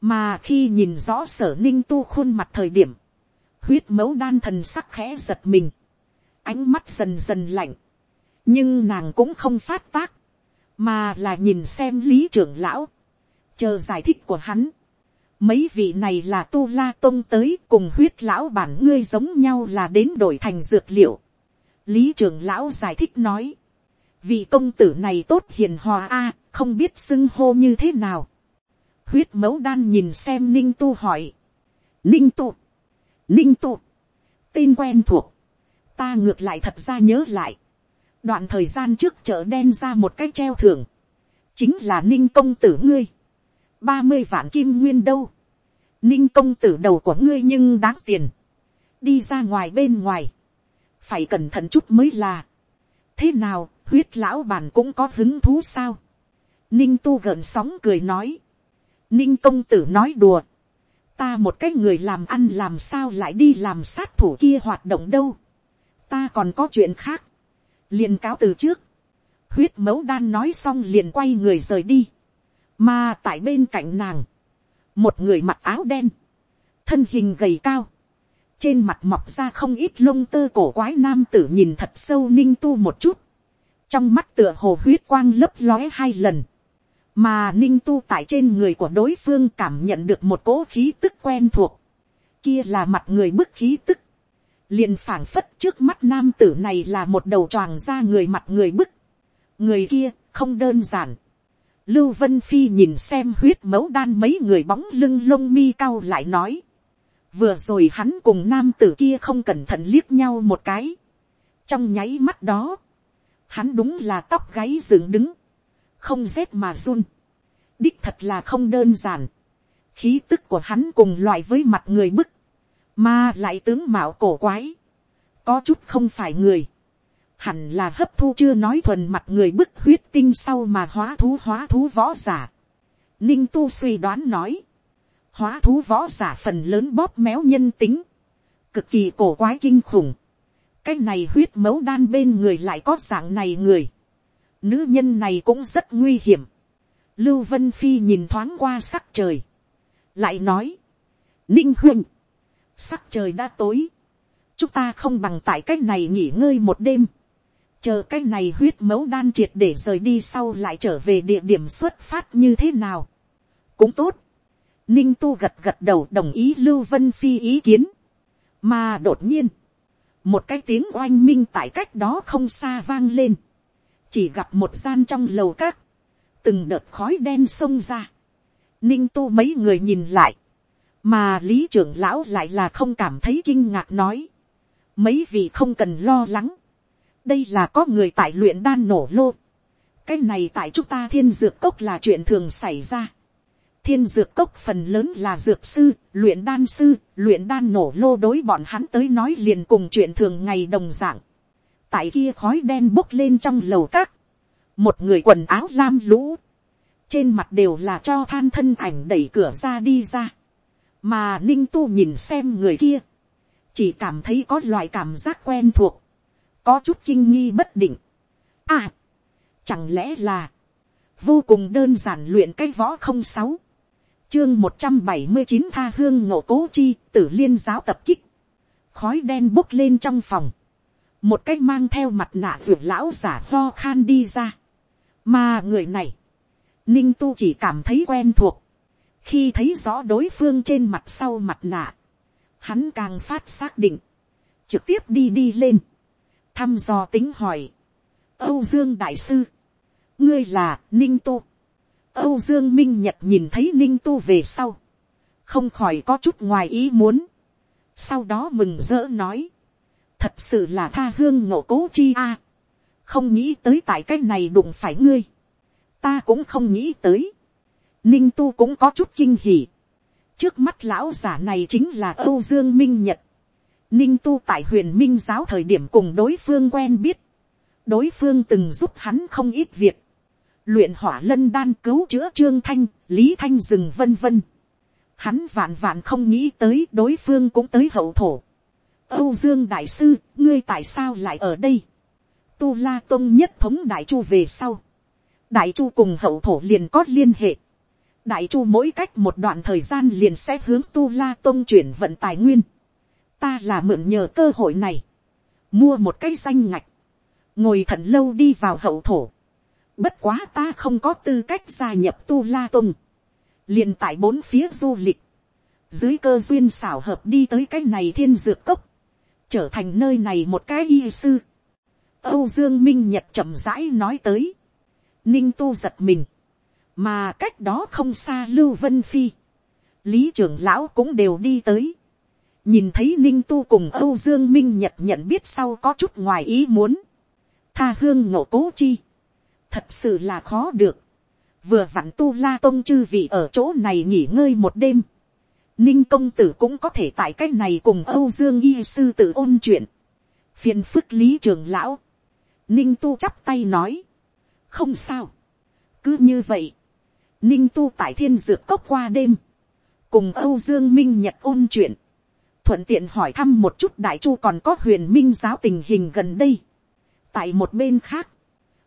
Mà khi nhìn rõ sở ninh tu khuôn mặt thời điểm, huyết mẫu đan thần sắc khẽ giật mình ánh mắt dần dần lạnh, nhưng nàng cũng không phát tác, mà là nhìn xem lý trưởng lão, chờ giải thích của hắn, mấy vị này là tu la tôn tới cùng huyết lão bản ngươi giống nhau là đến đổi thành dược liệu. lý trưởng lão giải thích nói, vị công tử này tốt hiền hòa a, à, không biết xưng hô như thế nào. huyết mẫu đan nhìn xem ninh tu hỏi, ninh tu, ninh tu, tên quen thuộc, ta ngược lại thật ra nhớ lại, đoạn thời gian trước chợ đen ra một cái treo thưởng, chính là ninh công tử ngươi, ba mươi vạn kim nguyên đâu, ninh công tử đầu của ngươi nhưng đáng tiền, đi ra ngoài bên ngoài, phải cẩn thận chút mới là, thế nào, huyết lão bản cũng có hứng thú sao, ninh tu gợn sóng cười nói, ninh công tử nói đùa, ta một cái người làm ăn làm sao lại đi làm sát thủ kia hoạt động đâu, ta còn có chuyện khác, liền cáo từ trước, huyết mấu đan nói xong liền quay người rời đi, mà tại bên cạnh nàng, một người mặc áo đen, thân hình gầy cao, trên mặt mọc ra không ít lông tơ cổ quái nam tử nhìn thật sâu ninh tu một chút, trong mắt tựa hồ huyết quang lấp lóe hai lần, mà ninh tu tại trên người của đối phương cảm nhận được một cỗ khí tức quen thuộc, kia là mặt người bức khí tức, liền phảng phất trước mắt nam tử này là một đầu tròn ra người mặt người bức, người kia không đơn giản, lưu vân phi nhìn xem huyết mẫu đan mấy người bóng lưng lông mi cao lại nói, vừa rồi hắn cùng nam tử kia không cẩn thận liếc nhau một cái, trong nháy mắt đó, hắn đúng là tóc gáy dựng đứng, không rét mà run, đích thật là không đơn giản, khí tức của hắn cùng loại với mặt người bức, mà lại tướng mạo cổ quái, có chút không phải người, hẳn là hấp thu chưa nói thuần mặt người bức huyết tinh sau mà hóa thú hóa thú võ giả. Ninh tu suy đoán nói, hóa thú võ giả phần lớn bóp méo nhân tính, cực kỳ cổ quái kinh khủng. cái này huyết mấu đan bên người lại có dạng này người. Nữ nhân này cũng rất nguy hiểm. Lưu Vân Phi nhìn thoáng qua sắc trời. Lại nói. Ninh huynh. Sắc trời đã tối. Chúng ta không bằng tại cách này nghỉ ngơi một đêm. Chờ cách này huyết mấu đan triệt để rời đi sau lại trở về địa điểm xuất phát như thế nào. Cũng tốt. Ninh tu gật gật đầu đồng ý Lưu Vân Phi ý kiến. Mà đột nhiên. Một cái tiếng oanh minh tại cách đó không xa vang lên. Chỉ gặp một gian trong lầu các từng đợt khói đen xông ra, ninh tu mấy người nhìn lại, mà lý trưởng lão lại là không cảm thấy kinh ngạc nói, mấy vị không cần lo lắng, đây là có người tại luyện đan nổ lô, cái này tại chúng ta thiên dược cốc là chuyện thường xảy ra, thiên dược cốc phần lớn là dược sư, luyện đan sư, luyện đan nổ lô đối bọn hắn tới nói liền cùng chuyện thường ngày đồng dạng. tại kia khói đen bốc lên trong lầu các, một người quần áo lam lũ, trên mặt đều là cho than thân ảnh đẩy cửa ra đi ra, mà ninh tu nhìn xem người kia, chỉ cảm thấy có loại cảm giác quen thuộc, có chút kinh nghi bất định. À, chẳng lẽ là, vô cùng đơn giản luyện cái võ không sáu, chương một trăm bảy mươi chín tha hương ngộ cố chi tử liên giáo tập kích, khói đen bốc lên trong phòng, một cái mang theo mặt nạ ruột lão giả ho khan đi ra, mà người này, ninh tu chỉ cảm thấy quen thuộc, khi thấy rõ đối phương trên mặt sau mặt nạ, hắn càng phát xác định, trực tiếp đi đi lên, thăm dò tính hỏi, âu dương đại sư, ngươi là ninh tu, âu dương minh nhật nhìn thấy ninh tu về sau, không khỏi có chút ngoài ý muốn, sau đó mừng rỡ nói, thật sự là tha hương ngộ cố chi a, không nghĩ tới tại cái này đụng phải ngươi, ta cũng không nghĩ tới. Ninh tu cũng có chút kinh hỉ. Trước mắt lão giả này chính là Âu Dương Minh Nhật. Ninh tu tại huyền Minh giáo thời điểm cùng đối phương quen biết. Đối phương từng giúp hắn không ít việc. Luyện hỏa lân đan cứu chữa Trương Thanh, Lý Thanh rừng vân vân. Hắn vạn vạn không nghĩ tới đối phương cũng tới hậu thổ. Âu Dương Đại Sư, ngươi tại sao lại ở đây? Tu La Tông nhất thống Đại Chu về sau đại chu cùng hậu thổ liền có liên hệ đại chu mỗi cách một đoạn thời gian liền sẽ hướng tu la tôn chuyển vận tài nguyên. ta là mượn nhờ cơ hội này, mua một cái danh ngạch, ngồi thận lâu đi vào hậu thổ. bất quá ta không có tư cách gia nhập tu la tôn. liền tại bốn phía du lịch, dưới cơ duyên xảo hợp đi tới cái này thiên dược cốc, trở thành nơi này một cái y sư. Âu Dương Minh Nhật chậm rãi nói tới, ninh tu giật mình, mà cách đó không xa lưu vân phi, lý trưởng lão cũng đều đi tới, nhìn thấy ninh tu cùng âu dương minh nhật nhận biết sau có chút ngoài ý muốn, tha hương ngộ cố chi, thật sự là khó được, vừa vặn tu la tôn chư vị ở chỗ này nghỉ ngơi một đêm, ninh công tử cũng có thể tại cách này cùng âu dương y sư tự ôn chuyện, phiền phức lý trường lão, ninh tu chắp tay nói, không sao, cứ như vậy, ninh tu tại thiên dược cốc qua đêm, cùng âu dương minh nhật ôn chuyện, thuận tiện hỏi thăm một chút đại chu còn có huyền minh giáo tình hình gần đây. tại một bên khác,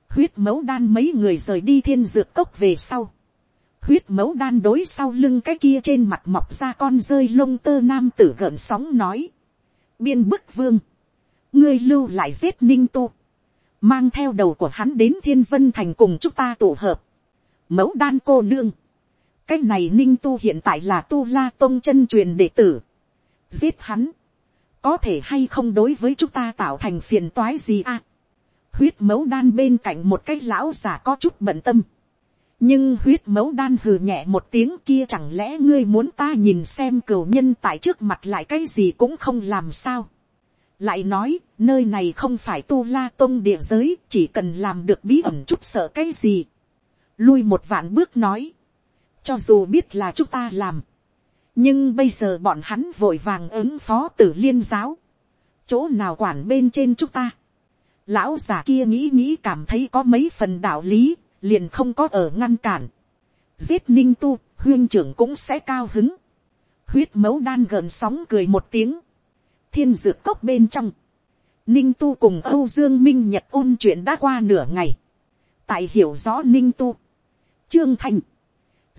huyết mẫu đan mấy người rời đi thiên dược cốc về sau. huyết mẫu đan đối sau lưng cái kia trên mặt mọc ra con rơi lông tơ nam tử gợn sóng nói. biên bức vương, ngươi lưu lại giết ninh tu, mang theo đầu của hắn đến thiên vân thành cùng chúng ta tổ hợp mẫu đan cô nương, cái này ninh tu hiện tại là tu la tôn chân truyền đệ tử giết hắn, có thể hay không đối với chúng ta tạo thành phiền toái gì à. huyết mẫu đan bên cạnh một cái lão già có chút bận tâm. nhưng huyết mẫu đan hừ nhẹ một tiếng kia chẳng lẽ ngươi muốn ta nhìn xem cửu nhân tại trước mặt lại cái gì cũng không làm sao. lại nói, nơi này không phải tu la tôn địa giới, chỉ cần làm được bí ẩn chút sợ cái gì lui một vạn bước nói, cho dù biết là chúng ta làm, nhưng bây giờ bọn hắn vội vàng ứng phó tử liên giáo, chỗ nào quản bên trên chúng ta. lão già kia nghĩ nghĩ cảm thấy có mấy phần đạo lý, liền không có ở ngăn cản. giết ninh tu, huyên trưởng cũng sẽ cao hứng. huyết mấu đan gợn sóng cười một tiếng. thiên dược cốc bên trong. ninh tu cùng âu dương minh nhật ôn chuyện đã qua nửa ngày. tại hiểu rõ ninh tu trương thành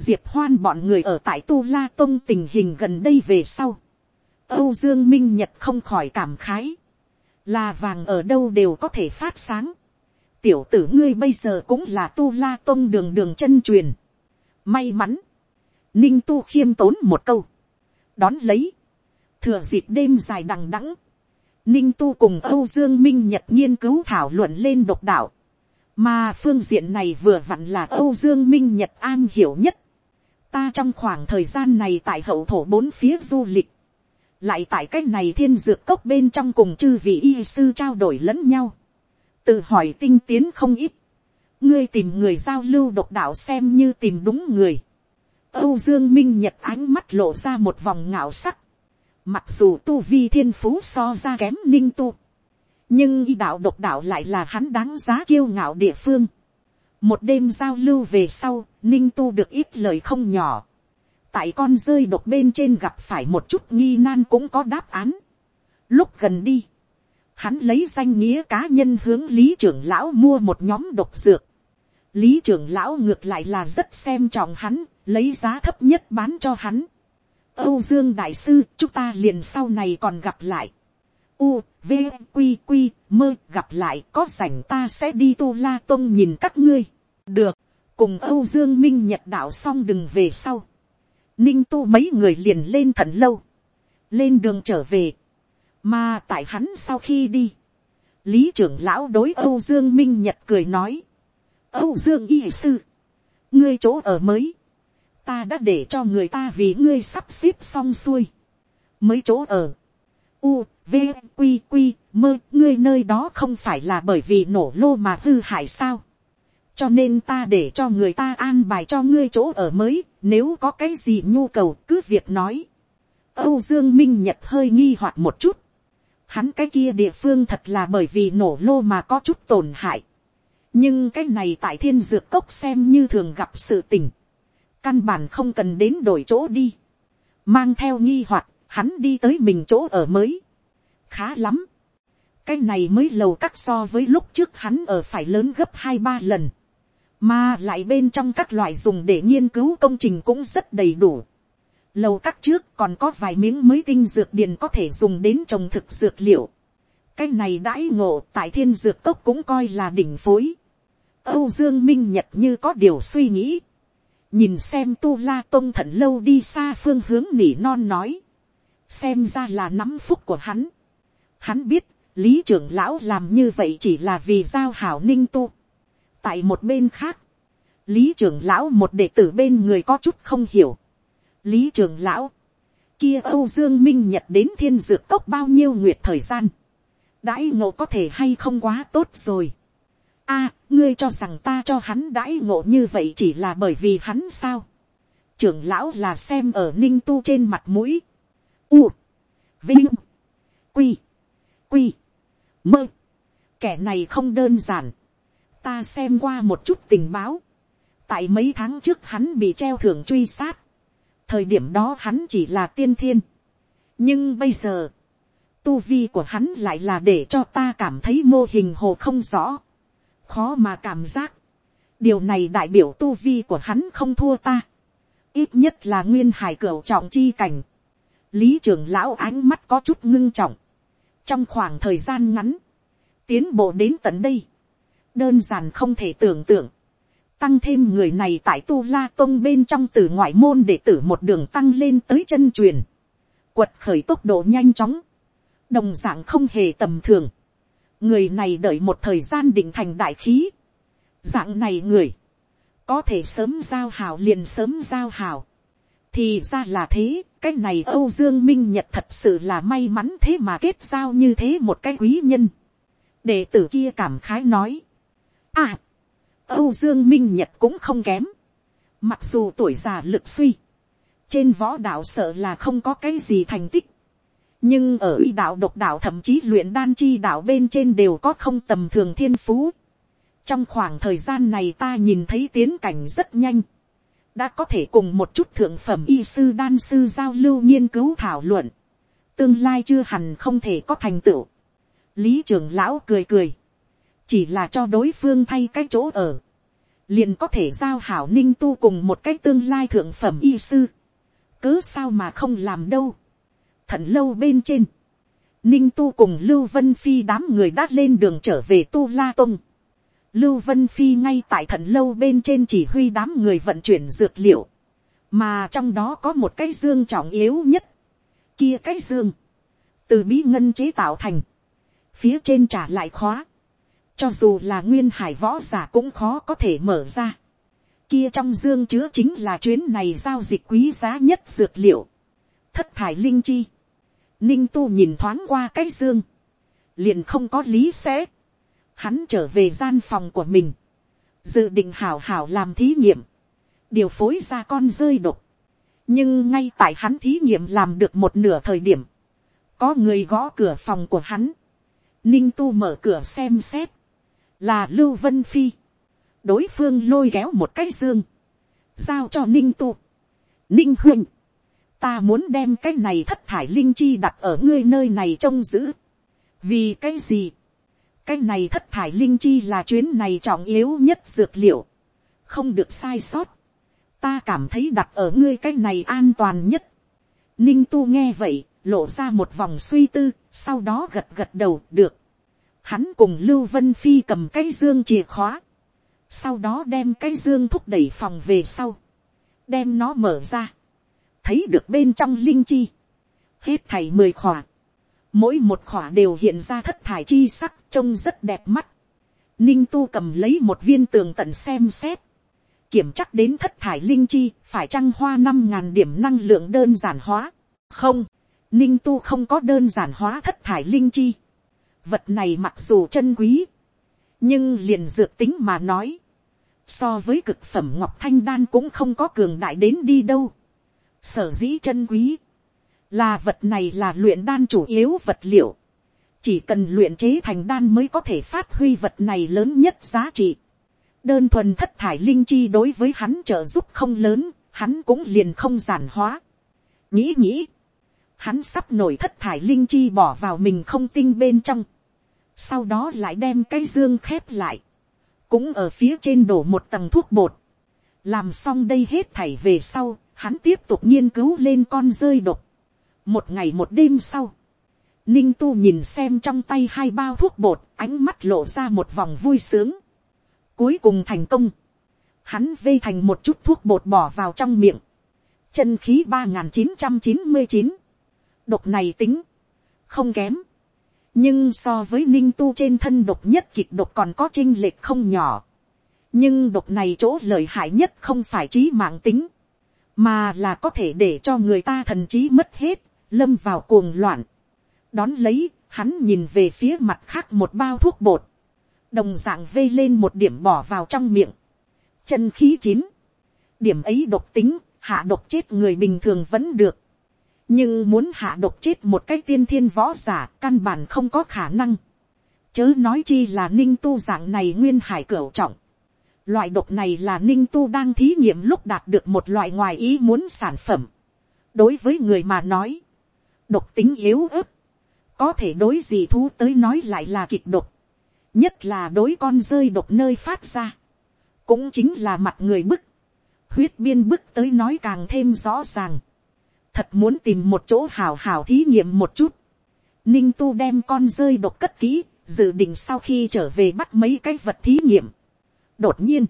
diệp hoan bọn người ở tại tu la tông tình hình gần đây về sau. âu dương minh nhật không khỏi cảm khái. là vàng ở đâu đều có thể phát sáng. tiểu tử ngươi bây giờ cũng là tu la tông đường đường chân truyền. may mắn. ninh tu khiêm tốn một câu. đón lấy. thừa dịp đêm dài đằng đẵng. ninh tu cùng âu dương minh nhật nghiên cứu thảo luận lên độc đạo mà phương diện này vừa vặn là âu dương minh nhật an hiểu nhất. Ta trong khoảng thời gian này tại hậu thổ bốn phía du lịch, lại tại cái này thiên dược cốc bên trong cùng chư vị y sư trao đổi lẫn nhau, tự hỏi tinh tiến không ít, ngươi tìm người giao lưu độc đạo xem như tìm đúng người, âu dương minh nhật ánh mắt lộ ra một vòng ngạo sắc, mặc dù tu vi thiên phú so ra kém ninh tu, nhưng y đạo độc đạo lại là hắn đáng giá kiêu ngạo địa phương, một đêm giao lưu về sau, ninh tu được ít lời không nhỏ. tại con rơi độc bên trên gặp phải một chút nghi nan cũng có đáp án. lúc gần đi, hắn lấy danh nghĩa cá nhân hướng lý trưởng lão mua một nhóm độc dược. lý trưởng lão ngược lại là rất xem trọng hắn, lấy giá thấp nhất bán cho hắn. âu dương đại sư, chúng ta liền sau này còn gặp lại. U, V, Q Q mơ gặp lại có sảnh ta sẽ đi tu la tông nhìn các ngươi. Được, cùng Âu Dương Minh nhật đạo xong đừng về sau. Ninh tu mấy người liền lên thần lâu. Lên đường trở về. Mà tại hắn sau khi đi. Lý trưởng lão đối Âu Dương Minh Nhật cười nói. Âu Dương y sư. Ngươi chỗ ở mới. Ta đã để cho người ta vì ngươi sắp xếp xong xuôi. Mới chỗ ở. U, V, Quy, Quy, mơ, ngươi nơi đó không phải là bởi vì nổ lô mà hư hại sao cho nên ta để cho người ta an bài cho ngươi chỗ ở mới, nếu có cái gì nhu cầu cứ việc nói. Âu Dương Minh Nhật hơi nghi hoặc một chút. Hắn cái kia địa phương thật là bởi vì nổ lô mà có chút tổn hại. Nhưng cái này tại thiên dược cốc xem như thường gặp sự tình. Căn bản không cần đến đổi chỗ đi. Mang theo nghi hoặc hắn đi tới mình chỗ ở mới. Khá lắm. Cái này mới lầu cắt so với lúc trước hắn ở phải lớn gấp hai ba lần mà lại bên trong các loại dùng để nghiên cứu công trình cũng rất đầy đủ. Lầu các trước còn có vài miếng mới tinh dược điền có thể dùng đến trồng thực dược liệu. Cái này đãi ngộ tại thiên dược cốc cũng coi là đỉnh phối. Âu Dương Minh Nhật như có điều suy nghĩ. nhìn xem tu la tôn thận lâu đi xa phương hướng nỉ non nói, xem ra là nắm phúc của hắn. Hắn biết, lý trưởng lão làm như vậy chỉ là vì giao hảo ninh tu. tại một bên khác, lý trưởng lão một đệ tử bên người có chút không hiểu. lý trưởng lão, kia âu dương minh nhật đến thiên dược cốc bao nhiêu nguyệt thời gian. đãi ngộ có thể hay không quá tốt rồi. a, ngươi cho rằng ta cho hắn đãi ngộ như vậy chỉ là bởi vì hắn sao. trưởng lão là xem ở ninh tu trên mặt mũi u, vinh, quy, quy, mơ. kẻ này không đơn giản. ta xem qua một chút tình báo. tại mấy tháng trước hắn bị treo thưởng truy sát. thời điểm đó hắn chỉ là tiên thiên. nhưng bây giờ, tu vi của hắn lại là để cho ta cảm thấy mô hình hồ không rõ khó mà cảm giác. điều này đại biểu tu vi của hắn không thua ta. ít nhất là nguyên hải cửu trọng chi cảnh lý trưởng lão ánh mắt có chút ngưng trọng. trong khoảng thời gian ngắn, tiến bộ đến tận đây, đơn giản không thể tưởng tượng. tăng thêm người này tại tu la tông bên trong từ ngoại môn để tử một đường tăng lên tới chân truyền. quật khởi tốc độ nhanh chóng. đồng d ạ n g không hề tầm thường người này đợi một thời gian định thành đại khí. dạng này người, có thể sớm giao hảo liền sớm giao hảo thì ra là thế, cái này âu dương minh nhật thật sự là may mắn thế mà kết giao như thế một cái quý nhân. đệ tử kia cảm khái nói. à, âu dương minh nhật cũng không kém. mặc dù tuổi già lực suy, trên võ đạo sợ là không có cái gì thành tích nhưng ở y đạo độc đạo thậm chí luyện đan chi đạo bên trên đều có không tầm thường thiên phú. trong khoảng thời gian này ta nhìn thấy tiến cảnh rất nhanh, đã có thể cùng một chút thượng phẩm y sư đan sư giao lưu nghiên cứu thảo luận, tương lai chưa hẳn không thể có thành tựu. lý trưởng lão cười cười, chỉ là cho đối phương thay cái chỗ ở, liền có thể giao hảo ninh tu cùng một cái tương lai thượng phẩm y sư, cứ sao mà không làm đâu? Thận lâu bên trên, ninh tu cùng lưu vân phi đám người đã lên đường trở về tu la tông lưu vân phi ngay tại thận lâu bên trên chỉ huy đám người vận chuyển dược liệu, mà trong đó có một cái dương trọng yếu nhất, kia cái dương, từ bí ngân chế tạo thành, phía trên trả lại khóa, cho dù là nguyên hải võ giả cũng khó có thể mở ra. Kia trong dương chứa chính là chuyến này giao dịch quý giá nhất dược liệu. Thất thải linh chi. Ninh tu nhìn thoáng qua cái dương. Liền không có lý xét Hắn trở về gian phòng của mình. Dự định hảo hảo làm thí nghiệm. Điều phối ra con rơi độc. Nhưng ngay tại hắn thí nghiệm làm được một nửa thời điểm. Có người gõ cửa phòng của hắn. Ninh tu mở cửa xem xét. Là Lưu Vân Phi. Đối phương lôi kéo một cái dương. Giao cho Ninh tu. Ninh huynh ta muốn đem cái này thất thải linh chi đặt ở ngươi nơi này trông giữ. vì cái gì, cái này thất thải linh chi là chuyến này trọng yếu nhất dược liệu, không được sai sót. ta cảm thấy đặt ở ngươi cái này an toàn nhất. ninh tu nghe vậy, lộ ra một vòng suy tư, sau đó gật gật đầu được. hắn cùng lưu vân phi cầm cái dương chìa khóa, sau đó đem cái dương thúc đẩy phòng về sau, đem nó mở ra thấy được bên trong linh chi, hết thảy mười khỏa, mỗi một khỏa đều hiện ra thất thải chi sắc trông rất đẹp mắt. Ninh tu cầm lấy một viên tường tận xem xét, kiểm chắc đến thất thải linh chi phải trăng hoa năm ngàn điểm năng lượng đơn giản hóa. không, ninh tu không có đơn giản hóa thất thải linh chi. vật này mặc dù chân quý, nhưng liền dược tính mà nói, so với cực phẩm ngọc thanh đan cũng không có cường đại đến đi đâu sở dĩ chân quý, là vật này là luyện đan chủ yếu vật liệu, chỉ cần luyện chế thành đan mới có thể phát huy vật này lớn nhất giá trị. đơn thuần thất thải linh chi đối với hắn trợ giúp không lớn, hắn cũng liền không giản hóa. nghĩ nghĩ, hắn sắp nổi thất thải linh chi bỏ vào mình không tinh bên trong, sau đó lại đem cái dương khép lại, cũng ở phía trên đổ một tầng thuốc bột, làm xong đây hết thảy về sau, hắn tiếp tục nghiên cứu lên con rơi độc một ngày một đêm sau, ninh tu nhìn xem trong tay hai bao thuốc bột, ánh mắt lộ ra một vòng vui sướng. cuối cùng thành công, hắn vây thành một chút thuốc bột bỏ vào trong miệng, chân khí ba n g h n chín trăm chín mươi chín, độc này tính, không kém, nhưng so với ninh tu trên thân độc nhất kịch độc còn có chinh lệch không nhỏ, nhưng độc này chỗ lợi hại nhất không phải trí mạng tính, mà là có thể để cho người ta thần trí mất hết, lâm vào cuồng loạn. đón lấy, hắn nhìn về phía mặt khác một bao thuốc bột, đồng d ạ n g vây lên một điểm bỏ vào trong miệng, chân khí chín, điểm ấy độc tính, hạ độc chết người bình thường vẫn được, nhưng muốn hạ độc chết một cái tiên thiên võ giả căn bản không có khả năng, chớ nói chi là ninh tu dạng này nguyên hải cửu trọng, loại độc này là ninh tu đang thí nghiệm lúc đạt được một loại ngoài ý muốn sản phẩm, đối với người mà nói, độc tính yếu ớt, có thể đối gì thú tới nói lại là kịch độc, nhất là đối con rơi độc nơi phát ra, cũng chính là mặt người bức, huyết biên bức tới nói càng thêm rõ ràng, thật muốn tìm một chỗ hào hào thí nghiệm một chút, ninh tu đem con rơi độc cất kỹ, dự định sau khi trở về bắt mấy cái vật thí nghiệm. đột nhiên,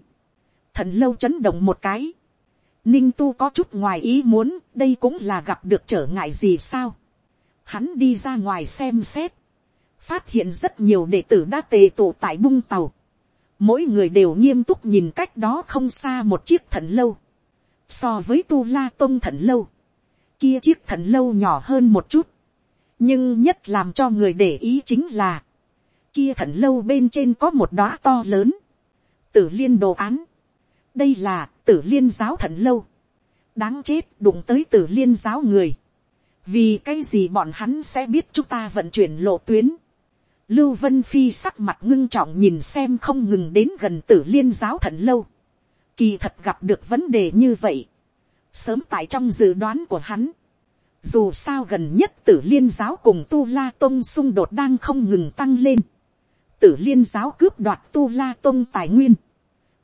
thần lâu chấn động một cái, ninh tu có chút ngoài ý muốn, đây cũng là gặp được trở ngại gì sao hắn đi ra ngoài xem xét, phát hiện rất nhiều đệ tử đã tề tụ tại bung tàu, mỗi người đều nghiêm túc nhìn cách đó không xa một chiếc thần lâu, so với tu la tôn thần lâu, kia chiếc thần lâu nhỏ hơn một chút, nhưng nhất làm cho người để ý chính là, kia thần lâu bên trên có một đóa to lớn, tử liên đồ án, đây là tử liên giáo thần lâu, đáng chết đụng tới tử liên giáo người, vì cái gì bọn hắn sẽ biết chúng ta vận chuyển lộ tuyến, Lưu Vân Phi sắc mặt ngưng trọng nhìn xem không ngừng đến gần tử liên giáo thần lâu. Kỳ thật gặp được vấn đề như vậy. Sớm tại trong dự đoán của hắn. Dù sao gần nhất tử liên giáo cùng Tu La Tông xung đột đang không ngừng tăng lên. Tử liên giáo cướp đoạt Tu La Tông tài nguyên.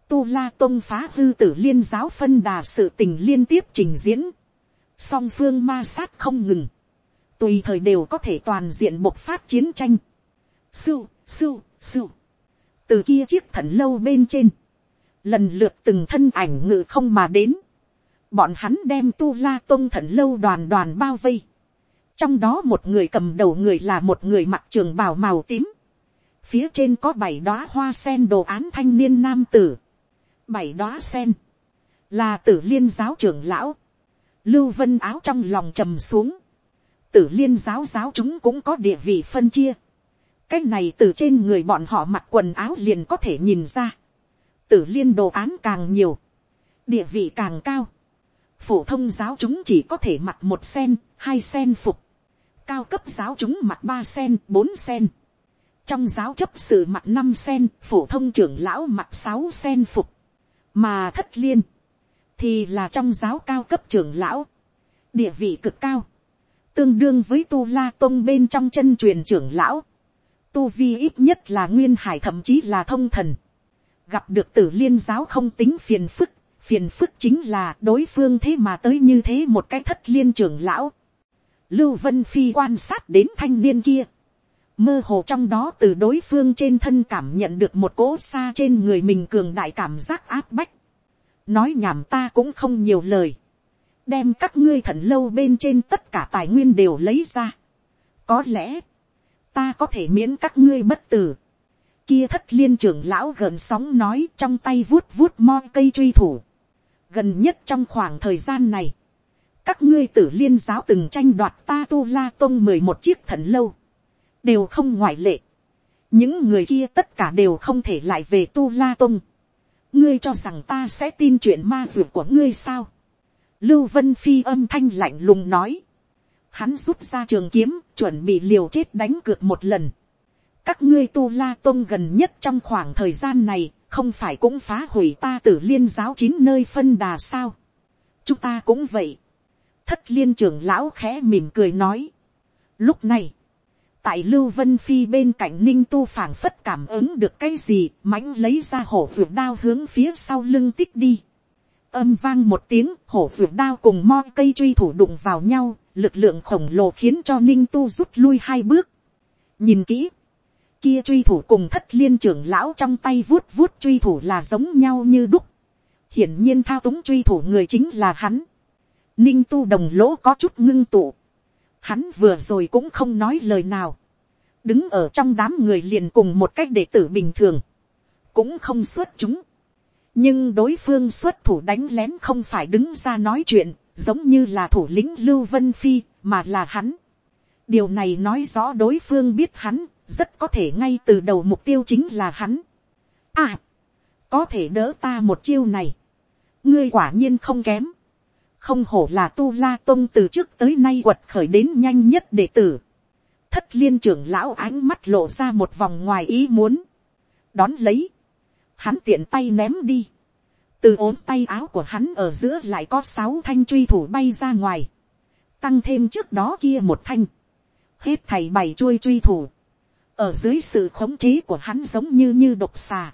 Tu La Tông phá hư tử liên giáo phân đà sự tình liên tiếp trình diễn. Song phương ma sát không ngừng. Tùy thời đều có thể toàn diện bộc phát chiến tranh. Sưu, sưu, sưu. từ kia chiếc thần lâu bên trên, lần lượt từng thân ảnh ngự không mà đến, bọn hắn đem tu la tôn thần lâu đoàn đoàn bao vây, trong đó một người cầm đầu người là một người mặc trường bào màu tím, phía trên có bảy đoá hoa sen đồ án thanh niên nam tử, bảy đoá sen, là tử liên giáo trưởng lão, lưu vân áo trong lòng trầm xuống, tử liên giáo giáo chúng cũng có địa vị phân chia, cái này từ trên người bọn họ mặc quần áo liền có thể nhìn ra. tử liên đồ án càng nhiều, địa vị càng cao. phổ thông giáo chúng chỉ có thể mặc một sen, hai sen phục. cao cấp giáo chúng mặc ba sen, bốn sen. trong giáo chấp sự mặc năm sen, phổ thông trưởng lão mặc sáu sen phục. mà thất liên, thì là trong giáo cao cấp trưởng lão, địa vị cực cao, tương đương với tu la tôn bên trong chân truyền trưởng lão tu vi ít nhất là nguyên hải thậm chí là thông thần. Gặp được tử liên giáo không tính phiền phức, phiền phức chính là đối phương thế mà tới như thế một cái thất liên trưởng lão. Lưu Vân Phi quan sát đến thanh niên kia. Mơ hồ trong đó từ đối phương trên thân cảm nhận được một cỗ xa trên người mình cường đại cảm giác áp bách. Nói nhảm ta cũng không nhiều lời. Đem các ngươi thần lâu bên trên tất cả tài nguyên đều lấy ra. Có lẽ ta có thể miễn các ngươi bất tử. Kia thất liên trưởng lão gần sóng nói trong tay vuốt vuốt mo cây truy thủ. Gần nhất trong khoảng thời gian này, các ngươi tử liên giáo từng tranh đoạt ta tu la tôn mười một chiếc thần lâu, đều không ngoại lệ. những người kia tất cả đều không thể lại về tu la tôn ngươi cho rằng ta sẽ tin chuyện ma dược của ngươi sao. lưu vân phi âm thanh lạnh lùng nói hắn rút ra trường kiếm, chuẩn bị liều chết đánh cược một lần. các ngươi tu la tôn gần nhất trong khoảng thời gian này, không phải cũng phá hủy ta tử liên giáo chín nơi phân đà sao. chúng ta cũng vậy. thất liên trưởng lão khẽ mỉm cười nói. lúc này, tại lưu vân phi bên cạnh ninh tu phảng phất cảm ứng được cái gì, mãnh lấy ra hổ vượt đao hướng phía sau lưng tích đi. âm vang một tiếng, hổ vượt đao cùng mo cây truy thủ đụng vào nhau, lực lượng khổng lồ khiến cho ninh tu rút lui hai bước. nhìn kỹ, kia truy thủ cùng thất liên trưởng lão trong tay vuốt vuốt truy thủ là giống nhau như đúc. hiển nhiên thao túng truy thủ người chính là hắn. ninh tu đồng lỗ có chút ngưng tụ hắn vừa rồi cũng không nói lời nào. đứng ở trong đám người liền cùng một cách đệ tử bình thường. cũng không xuất chúng. nhưng đối phương xuất thủ đánh lén không phải đứng ra nói chuyện, giống như là thủ lĩnh lưu vân phi, mà là hắn. điều này nói rõ đối phương biết hắn, rất có thể ngay từ đầu mục tiêu chính là hắn. à, có thể đỡ ta một chiêu này. ngươi quả nhiên không kém không hổ là tu la tôn từ trước tới nay quật khởi đến nhanh nhất đệ tử. thất liên trưởng lão ánh mắt lộ ra một vòng ngoài ý muốn. đón lấy. hắn tiện tay ném đi. từ ốm tay áo của hắn ở giữa lại có sáu thanh truy thủ bay ra ngoài. tăng thêm trước đó kia một thanh. hết thầy bày chuôi truy thủ. ở dưới sự khống chế của hắn giống như như độc xà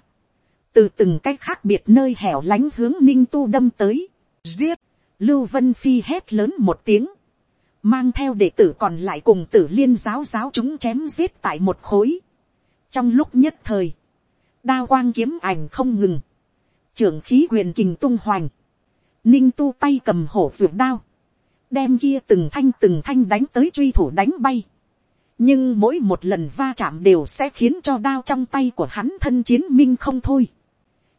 từ từng cách khác biệt nơi hẻo lánh hướng ninh tu đâm tới, giết, lưu vân phi hét lớn một tiếng, mang theo đệ tử còn lại cùng tử liên giáo giáo chúng chém giết tại một khối. trong lúc nhất thời, đao quang kiếm ảnh không ngừng, trưởng khí quyền kình tung hoành, ninh tu tay cầm hổ vượt đao, đem kia từng thanh từng thanh đánh tới truy thủ đánh bay. nhưng mỗi một lần va chạm đều sẽ khiến cho đao trong tay của hắn thân chiến minh không thôi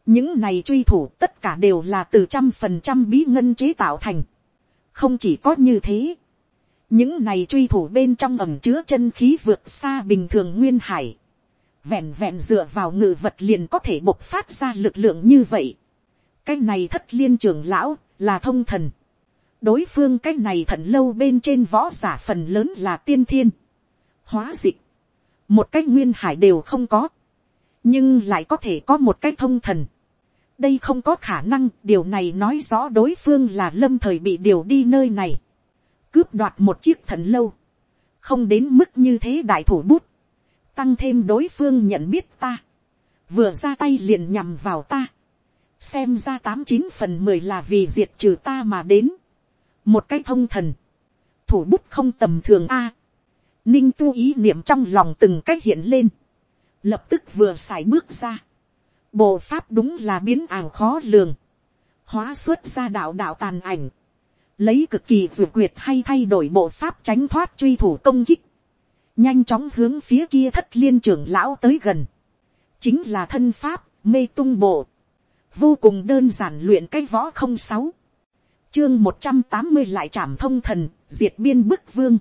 những này truy thủ tất cả đều là từ trăm phần trăm bí ngân chế tạo thành. không chỉ có như thế, những này truy thủ bên trong ẩm chứa chân khí vượt xa bình thường nguyên hải. vẹn vẹn dựa vào ngự vật liền có thể bộc phát ra lực lượng như vậy. cái này thất liên trưởng lão là thông thần. đối phương cái này thận lâu bên trên võ giả phần lớn là tiên thiên. hóa dịch. một cái nguyên hải đều không có. nhưng lại có thể có một cái thông thần đây không có khả năng, điều này nói rõ đối phương là lâm thời bị điều đi nơi này. Cướp đoạt một chiếc thần lâu. Không đến mức như thế đại thủ bút. Tăng thêm đối phương nhận biết ta. Vừa ra tay liền nhằm vào ta. Xem ra tám chín phần mười là vì diệt trừ ta mà đến. Một cái thông thần. Thủ bút không tầm thường a. Ninh tu ý niệm trong lòng từng cách hiện lên. Lập tức vừa x bước ra bộ pháp đúng là biến ảo khó lường, hóa xuất ra đạo đạo tàn ảnh, lấy cực kỳ vượt quyệt hay thay đổi bộ pháp tránh thoát truy thủ công kích, nhanh chóng hướng phía kia thất liên trưởng lão tới gần, chính là thân pháp mê tung bộ, vô cùng đơn giản luyện cái võ không sáu, chương một trăm tám mươi lại trảm thông thần, diệt biên bức vương,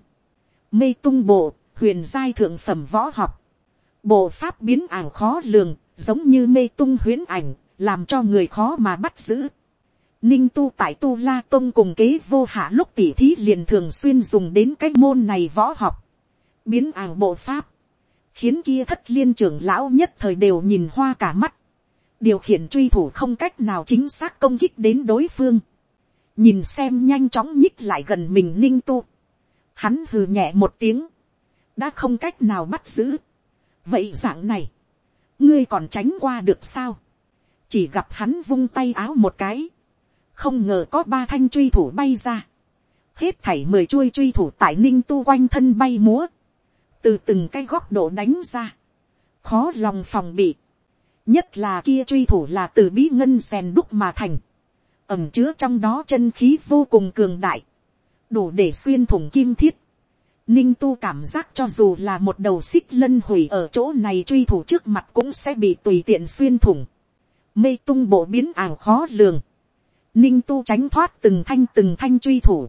mê tung bộ, huyền giai thượng phẩm võ học, bộ pháp biến ảo khó lường, giống như mê tung huyễn ảnh, làm cho người khó mà bắt giữ. Ninh tu tại tu la tông cùng kế vô hạ lúc tỉ thí liền thường xuyên dùng đến cái môn này võ học. Biến ảo bộ pháp. Khiến kia thất liên trưởng lão nhất thời đều nhìn hoa cả mắt. Điều khiển truy thủ không cách nào chính xác công kích đến đối phương. Nhìn xem nhanh chóng nhích lại gần mình ninh tu. Hắn hừ nhẹ một tiếng. Đã không cách nào bắt giữ. Vậy dạng này ngươi còn tránh qua được sao, chỉ gặp hắn vung tay áo một cái, không ngờ có ba thanh truy thủ bay ra, hết thảy mười chuôi truy thủ tại ninh tu quanh thân bay múa, từ từng cái góc độ đánh ra, khó lòng phòng bị, nhất là kia truy thủ là từ bí ngân rèn đúc mà thành, ẩm chứa trong đó chân khí vô cùng cường đại, đủ để xuyên thủng kim thiết, Ninh tu cảm giác cho dù là một đầu xích lân hủy ở chỗ này truy thủ trước mặt cũng sẽ bị tùy tiện xuyên thủng. Mê tung bộ biến ảo khó lường. Ninh tu tránh thoát từng thanh từng thanh truy thủ.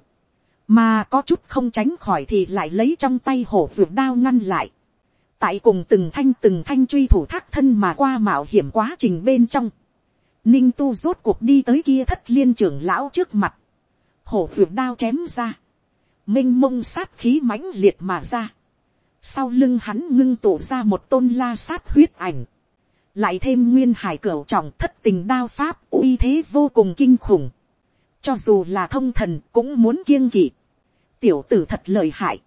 Mà có chút không tránh khỏi thì lại lấy trong tay hổ vượt đao ngăn lại. Tại cùng từng thanh từng thanh truy thủ thác thân mà qua mạo hiểm quá trình bên trong. Ninh tu rốt cuộc đi tới kia thất liên trưởng lão trước mặt. Hổ vượt đao chém ra minh mông sát khí mãnh liệt mà ra. Sau lưng hắn ngưng tụ ra một tôn la sát huyết ảnh. Lại thêm nguyên hải cửa trọng thất tình đao pháp, uy thế vô cùng kinh khủng. Cho dù là thông thần cũng muốn kiêng kỵ. Tiểu tử thật lợi hại.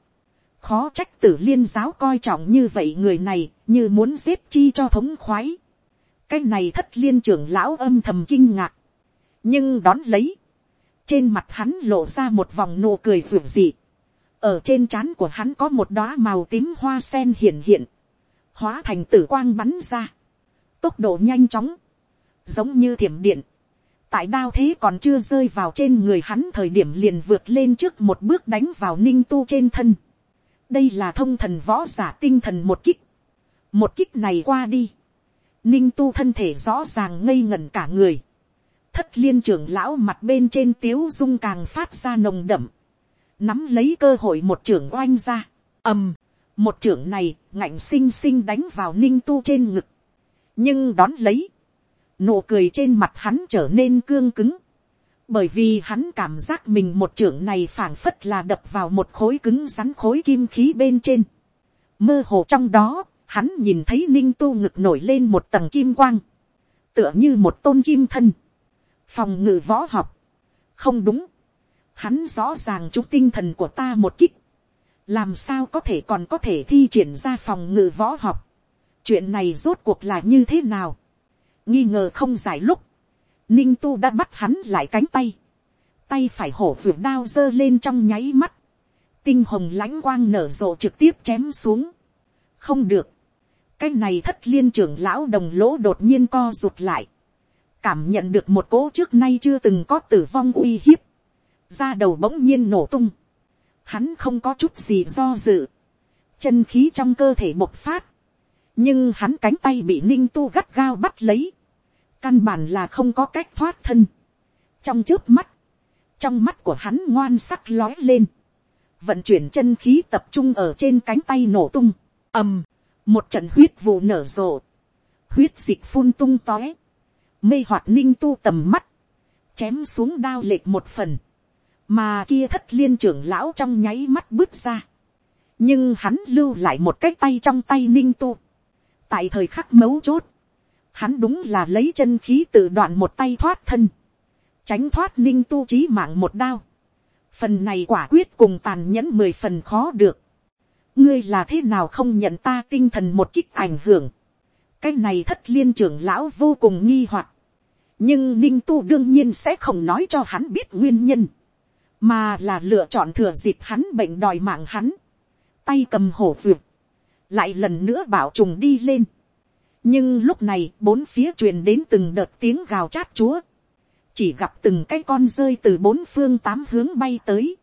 Khó trách tử liên giáo coi trọng như vậy người này, như muốn giết chi cho thống khoái. Cái này thất liên trưởng lão âm thầm kinh ngạc. Nhưng đón lấy trên mặt hắn lộ ra một vòng nụ cười ruột dị. ở trên trán của hắn có một đóa màu tím hoa sen hiện hiện, hóa thành tử quang bắn ra, tốc độ nhanh chóng, giống như thiểm điện, tại đao thế còn chưa rơi vào trên người hắn thời điểm liền vượt lên trước một bước đánh vào ninh tu trên thân. đây là thông thần võ giả tinh thần một kích. một kích này qua đi. ninh tu thân thể rõ ràng ngây ngẩn cả người thất liên trưởng lão mặt bên trên tiếu dung càng phát ra nồng đậm. nắm lấy cơ hội một trưởng oanh ra. ầm, một trưởng này ngạnh xinh xinh đánh vào ninh tu trên ngực. nhưng đón lấy nụ cười trên mặt hắn trở nên cương cứng, bởi vì hắn cảm giác mình một trưởng này phảng phất là đập vào một khối cứng rắn khối kim khí bên trên. mơ hồ trong đó, hắn nhìn thấy ninh tu ngực nổi lên một tầng kim quang, tựa như một tôn kim thân, phòng ngự võ học, không đúng, hắn rõ ràng chúc tinh thần của ta một kích, làm sao có thể còn có thể thi triển ra phòng ngự võ học, chuyện này rốt cuộc là như thế nào, nghi ngờ không giải lúc, ninh tu đã bắt hắn lại cánh tay, tay phải hổ vượt đao giơ lên trong nháy mắt, tinh hồng lãnh quang nở rộ trực tiếp chém xuống, không được, cái này thất liên trưởng lão đồng lỗ đột nhiên co rụt lại, cảm nhận được một cỗ trước nay chưa từng có tử vong uy hiếp, da đầu bỗng nhiên nổ tung, hắn không có chút gì do dự, chân khí trong cơ thể bộc phát, nhưng hắn cánh tay bị ninh tu gắt gao bắt lấy, căn bản là không có cách thoát thân. trong trước mắt, trong mắt của hắn ngoan sắc lói lên, vận chuyển chân khí tập trung ở trên cánh tay nổ tung, ầm, một trận huyết vụ nở rộ, huyết dịch phun tung tóe, mê hoạt ninh tu tầm mắt, chém xuống đao lệch một phần, mà kia thất liên trưởng lão trong nháy mắt bước ra, nhưng hắn lưu lại một cái tay trong tay ninh tu, tại thời khắc mấu chốt, hắn đúng là lấy chân khí tự đoạn một tay thoát thân, tránh thoát ninh tu trí mạng một đao. phần này quả quyết cùng tàn nhẫn mười phần khó được. ngươi là thế nào không nhận ta tinh thần một kích ảnh hưởng cái này thất liên trưởng lão vô cùng nghi hoặc. nhưng ninh tu đương nhiên sẽ không nói cho hắn biết nguyên nhân, mà là lựa chọn thừa dịp hắn bệnh đòi mạng hắn, tay cầm hổ vượt, lại lần nữa bảo trùng đi lên. Nhưng lúc này bốn phía truyền đến từng đợt tiếng gào chát chúa, chỉ gặp từng cái con rơi từ bốn phương tám hướng bay tới,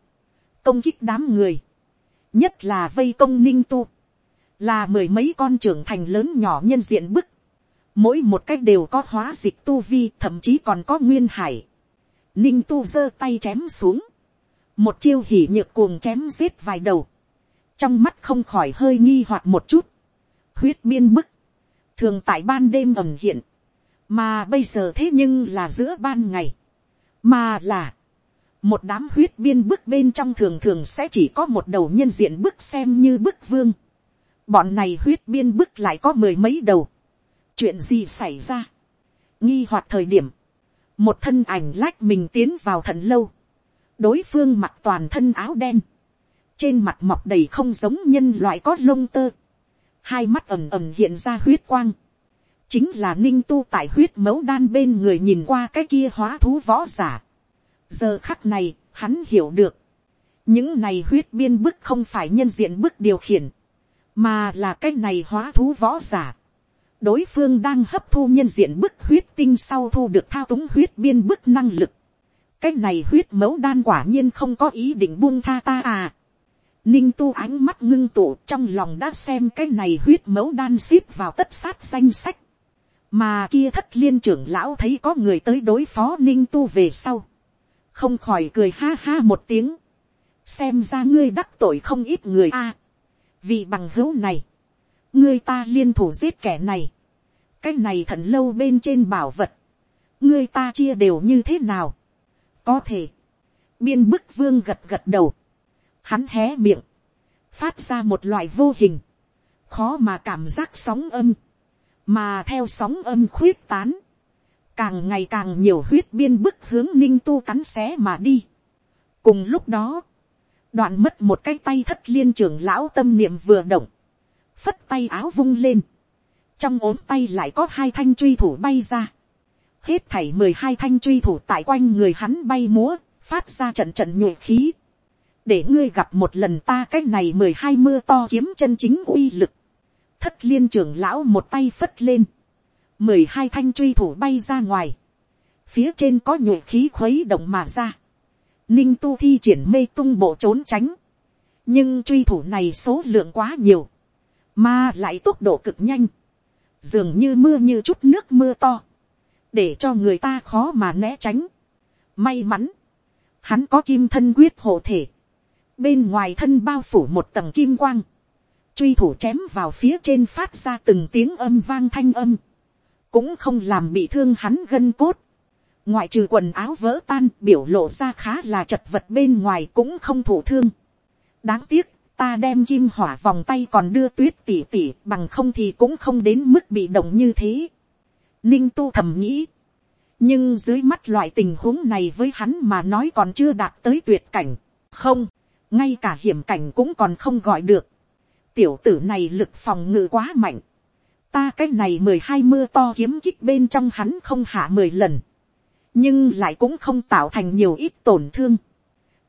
công kích đám người, nhất là vây công ninh tu, là mười mấy con trưởng thành lớn nhỏ nhân diện bức, mỗi một cách đều có hóa dịch tu vi thậm chí còn có nguyên hải, ninh tu giơ tay chém xuống, một chiêu hỉ nhược cuồng chém giết vài đầu, trong mắt không khỏi hơi nghi hoặc một chút, huyết biên bức, thường tại ban đêm ẩm hiện, mà bây giờ thế nhưng là giữa ban ngày, mà là, một đám huyết biên bức bên trong thường thường sẽ chỉ có một đầu nhân diện bức xem như bức vương, bọn này huyết biên bức lại có mười mấy đầu, chuyện gì xảy ra, nghi hoặc thời điểm, một thân ảnh lách mình tiến vào thần lâu, đối phương mặc toàn thân áo đen, trên mặt mọc đầy không giống nhân loại có lông tơ, hai mắt ầm ầm hiện ra huyết quang, chính là ninh tu tại huyết mẫu đan bên người nhìn qua cái kia hóa thú võ giả. giờ khắc này, hắn hiểu được, những này huyết biên bức không phải nhân diện bức điều khiển, mà là cái này hóa thú võ giả. đối phương đang hấp thu nhân diện bức huyết tinh sau thu được thao túng huyết biên bức năng lực. cái này huyết mẫu đan quả nhiên không có ý định buông tha ta à. Ninh tu ánh mắt ngưng tụ trong lòng đã xem cái này huyết mẫu đan ship vào tất sát danh sách. Mà kia thất liên trưởng lão thấy có người tới đối phó ninh tu về sau. Không khỏi cười ha ha một tiếng. Xem ra ngươi đắc tội không ít người a vì bằng hữu này. Ngươi ta liên thủ giết kẻ này. Cái này thận lâu bên trên bảo vật. Ngươi ta chia đều như thế nào. Có thể. Biên bức vương gật gật đầu hắn hé miệng, phát ra một loại vô hình, khó mà cảm giác sóng âm, mà theo sóng âm khuyết tán, càng ngày càng nhiều huyết biên bức hướng ninh tu cắn xé mà đi. cùng lúc đó, đoạn mất một cái tay thất liên trưởng lão tâm niệm vừa động, phất tay áo vung lên, trong ốm tay lại có hai thanh truy thủ bay ra, hết thảy mười hai thanh truy thủ tại quanh người hắn bay múa, phát ra trận trận nhuệ khí, để ngươi gặp một lần ta cái này mười hai mưa to kiếm chân chính uy lực. thất liên trưởng lão một tay phất lên, mười hai thanh truy thủ bay ra ngoài, phía trên có nhuệ khí khuấy động mà ra, ninh tu thi triển mê tung bộ trốn tránh, nhưng truy thủ này số lượng quá nhiều, mà lại tốc độ cực nhanh, dường như mưa như chút nước mưa to, để cho người ta khó mà né tránh. May mắn, hắn có kim thân quyết hộ thể, bên ngoài thân bao phủ một tầng kim quang, truy thủ chém vào phía trên phát ra từng tiếng âm vang thanh âm, cũng không làm bị thương hắn gân cốt, ngoại trừ quần áo vỡ tan biểu lộ ra khá là chật vật bên ngoài cũng không thủ thương. đáng tiếc, ta đem kim hỏa vòng tay còn đưa tuyết tỉ tỉ bằng không thì cũng không đến mức bị động như thế. ninh tu thầm nghĩ. nhưng dưới mắt loại tình huống này với hắn mà nói còn chưa đạt tới tuyệt cảnh. không, ngay cả hiểm cảnh cũng còn không gọi được. tiểu tử này lực phòng ngự quá mạnh. ta cái này mười hai mưa to kiếm kích bên trong hắn không hạ mười lần nhưng lại cũng không tạo thành nhiều ít tổn thương.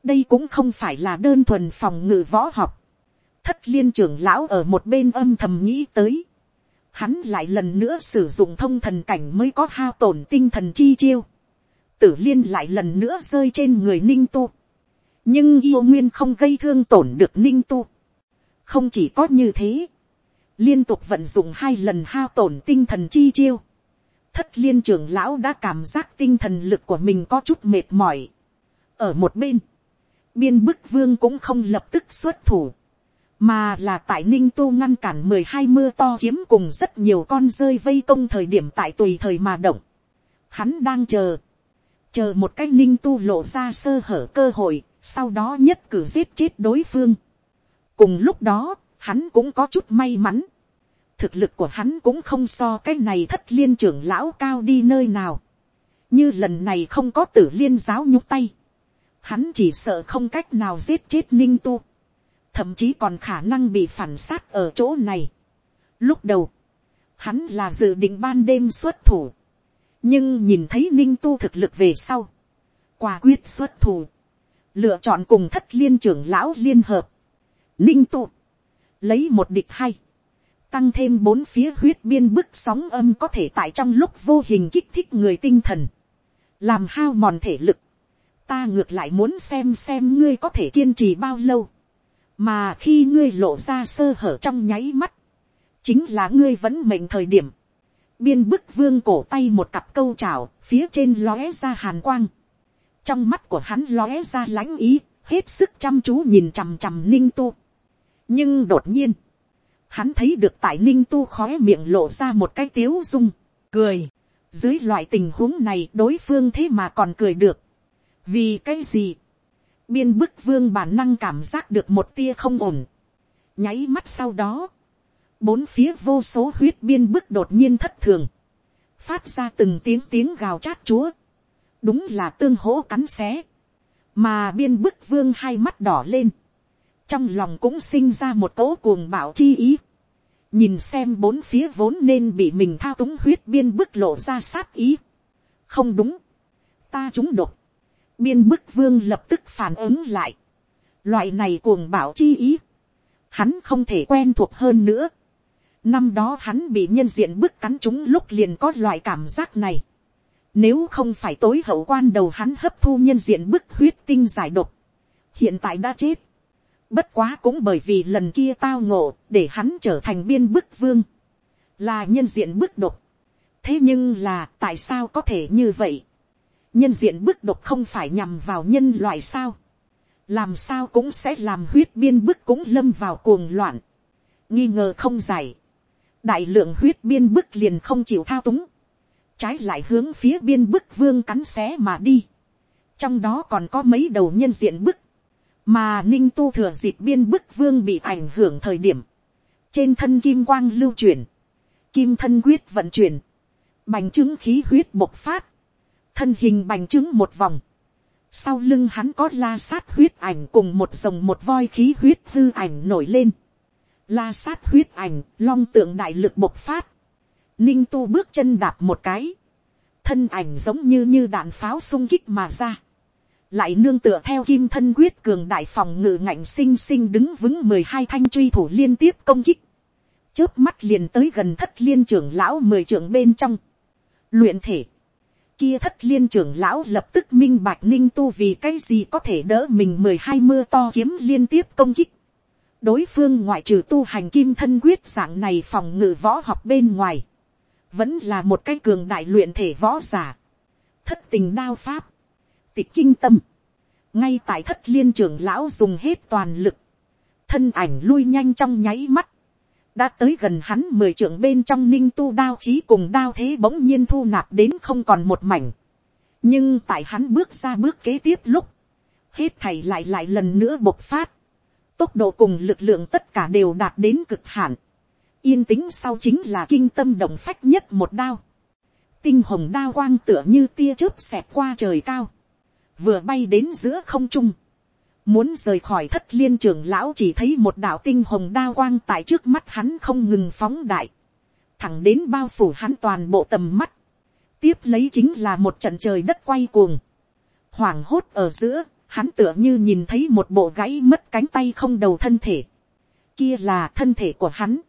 đây cũng không phải là đơn thuần phòng ngự võ học. thất liên trưởng lão ở một bên âm thầm nghĩ tới. hắn lại lần nữa sử dụng thông thần cảnh mới có hao tổn tinh thần chi chiêu. tử liên lại lần nữa rơi trên người ninh tu nhưng yêu nguyên không gây thương tổn được ninh tu. không chỉ có như thế, liên tục vận dụng hai lần hao tổn tinh thần chi chiêu thất liên trưởng lão đã cảm giác tinh thần lực của mình có chút mệt mỏi. ở một bên, biên bức vương cũng không lập tức xuất thủ, mà là tại ninh tu ngăn cản mười hai mưa to kiếm cùng rất nhiều con rơi vây công thời điểm tại tùy thời mà động. Hắn đang chờ, chờ một cái ninh tu lộ ra sơ hở cơ hội, sau đó nhất cử giết chết đối phương. cùng lúc đó, hắn cũng có chút may mắn thực lực của hắn cũng không so cái này thất liên trưởng lão cao đi nơi nào. như lần này không có tử liên giáo nhúc tay. hắn chỉ sợ không cách nào giết chết ninh tu. thậm chí còn khả năng bị phản sát ở chỗ này. lúc đầu, hắn là dự định ban đêm xuất thủ. nhưng nhìn thấy ninh tu thực lực về sau. quả quyết xuất thủ lựa chọn cùng thất liên trưởng lão liên hợp, ninh tu lấy một địch hay, tăng thêm bốn phía huyết biên bức sóng âm có thể tại trong lúc vô hình kích thích người tinh thần, làm hao mòn thể lực, ta ngược lại muốn xem xem ngươi có thể kiên trì bao lâu, mà khi ngươi lộ ra sơ hở trong nháy mắt, chính là ngươi vẫn mệnh thời điểm, biên bức vương cổ tay một cặp câu trào, phía trên lóe ra hàn quang, trong mắt của hắn lóe ra lãnh ý, hết sức chăm chú nhìn chằm chằm ninh tu. nhưng đột nhiên, hắn thấy được tại ninh tu khói miệng lộ ra một cái tiếu dung, cười. dưới loại tình huống này đối phương thế mà còn cười được. vì cái gì, biên bức vương bản năng cảm giác được một tia không ổn. nháy mắt sau đó, bốn phía vô số huyết biên bức đột nhiên thất thường, phát ra từng tiếng tiếng gào chát chúa, đúng là tương hỗ cắn xé, mà biên bức vương hai mắt đỏ lên, trong lòng cũng sinh ra một cỗ cuồng bạo chi ý, nhìn xem bốn phía vốn nên bị mình thao túng huyết biên bức lộ ra sát ý, không đúng, ta chúng đột, biên bức vương lập tức phản ứng lại, loại này cuồng bạo chi ý, hắn không thể quen thuộc hơn nữa, năm đó hắn bị nhân diện bức cắn chúng lúc liền có loại cảm giác này, nếu không phải tối hậu quan đầu hắn hấp thu nhân diện bức huyết tinh giải độc. Hiện tại đã chết. Bất quá cũng bởi vì lần kia tao ngộ để hắn trở thành biên bức vương. Là nhân diện bức độc. Thế nhưng là tại sao có thể như vậy? Nhân diện bức độc không phải nhằm vào nhân loại sao? Làm sao cũng sẽ làm huyết biên bức cũng lâm vào cuồng loạn. Nghi ngờ không giải. Đại lượng huyết biên bức liền không chịu thao túng trái lại hướng phía biên bức vương cắn xé mà đi. trong đó còn có mấy đầu nhân diện bức, mà ninh tu thừa dịp biên bức vương bị ảnh hưởng thời điểm, trên thân kim quang lưu chuyển, kim thân quyết vận chuyển, bành trướng khí huyết bộc phát, thân hình bành trướng một vòng, sau lưng hắn có la sát huyết ảnh cùng một dòng một voi khí huyết hư ảnh nổi lên, la sát huyết ảnh, long tượng đại lực bộc phát, ninh tu bước chân đạp một cái, thân ảnh giống như như đạn pháo sung kích mà ra, lại nương tựa theo kim thân quyết cường đại phòng ngự ngạnh sinh sinh đứng vững mười hai thanh truy thủ liên tiếp công kích, chớp mắt liền tới gần thất liên trưởng lão mười trưởng bên trong, luyện thể, kia thất liên trưởng lão lập tức minh bạch ninh tu vì cái gì có thể đỡ mình mười hai mưa to kiếm liên tiếp công kích. đối phương ngoại trừ tu hành kim thân quyết dạng này phòng ngự võ học bên ngoài, vẫn là một cái cường đại luyện thể võ giả. thất tình đao pháp, tịch kinh tâm, ngay tại thất liên trưởng lão dùng hết toàn lực, thân ảnh lui nhanh trong nháy mắt, đã tới gần hắn mười trưởng bên trong ninh tu đao khí cùng đao thế bỗng nhiên thu nạp đến không còn một mảnh. nhưng tại hắn bước ra bước kế tiếp lúc, hết thầy lại lại lần nữa bộc phát, tốc độ cùng lực lượng tất cả đều đạt đến cực hạn. yên tĩnh sau chính là kinh tâm động phách nhất một đao. tinh hồng đao quang tựa như tia chớp xẹt qua trời cao, vừa bay đến giữa không trung Muốn rời khỏi thất liên trưởng lão chỉ thấy một đạo tinh hồng đao quang tại trước mắt hắn không ngừng phóng đại. Thẳng đến bao phủ hắn toàn bộ tầm mắt. Tiếp lấy chính là một trận trời đất quay cuồng. Hoảng hốt ở giữa, hắn tựa như nhìn thấy một bộ gãy mất cánh tay không đầu thân thể. Kia là thân thể của hắn.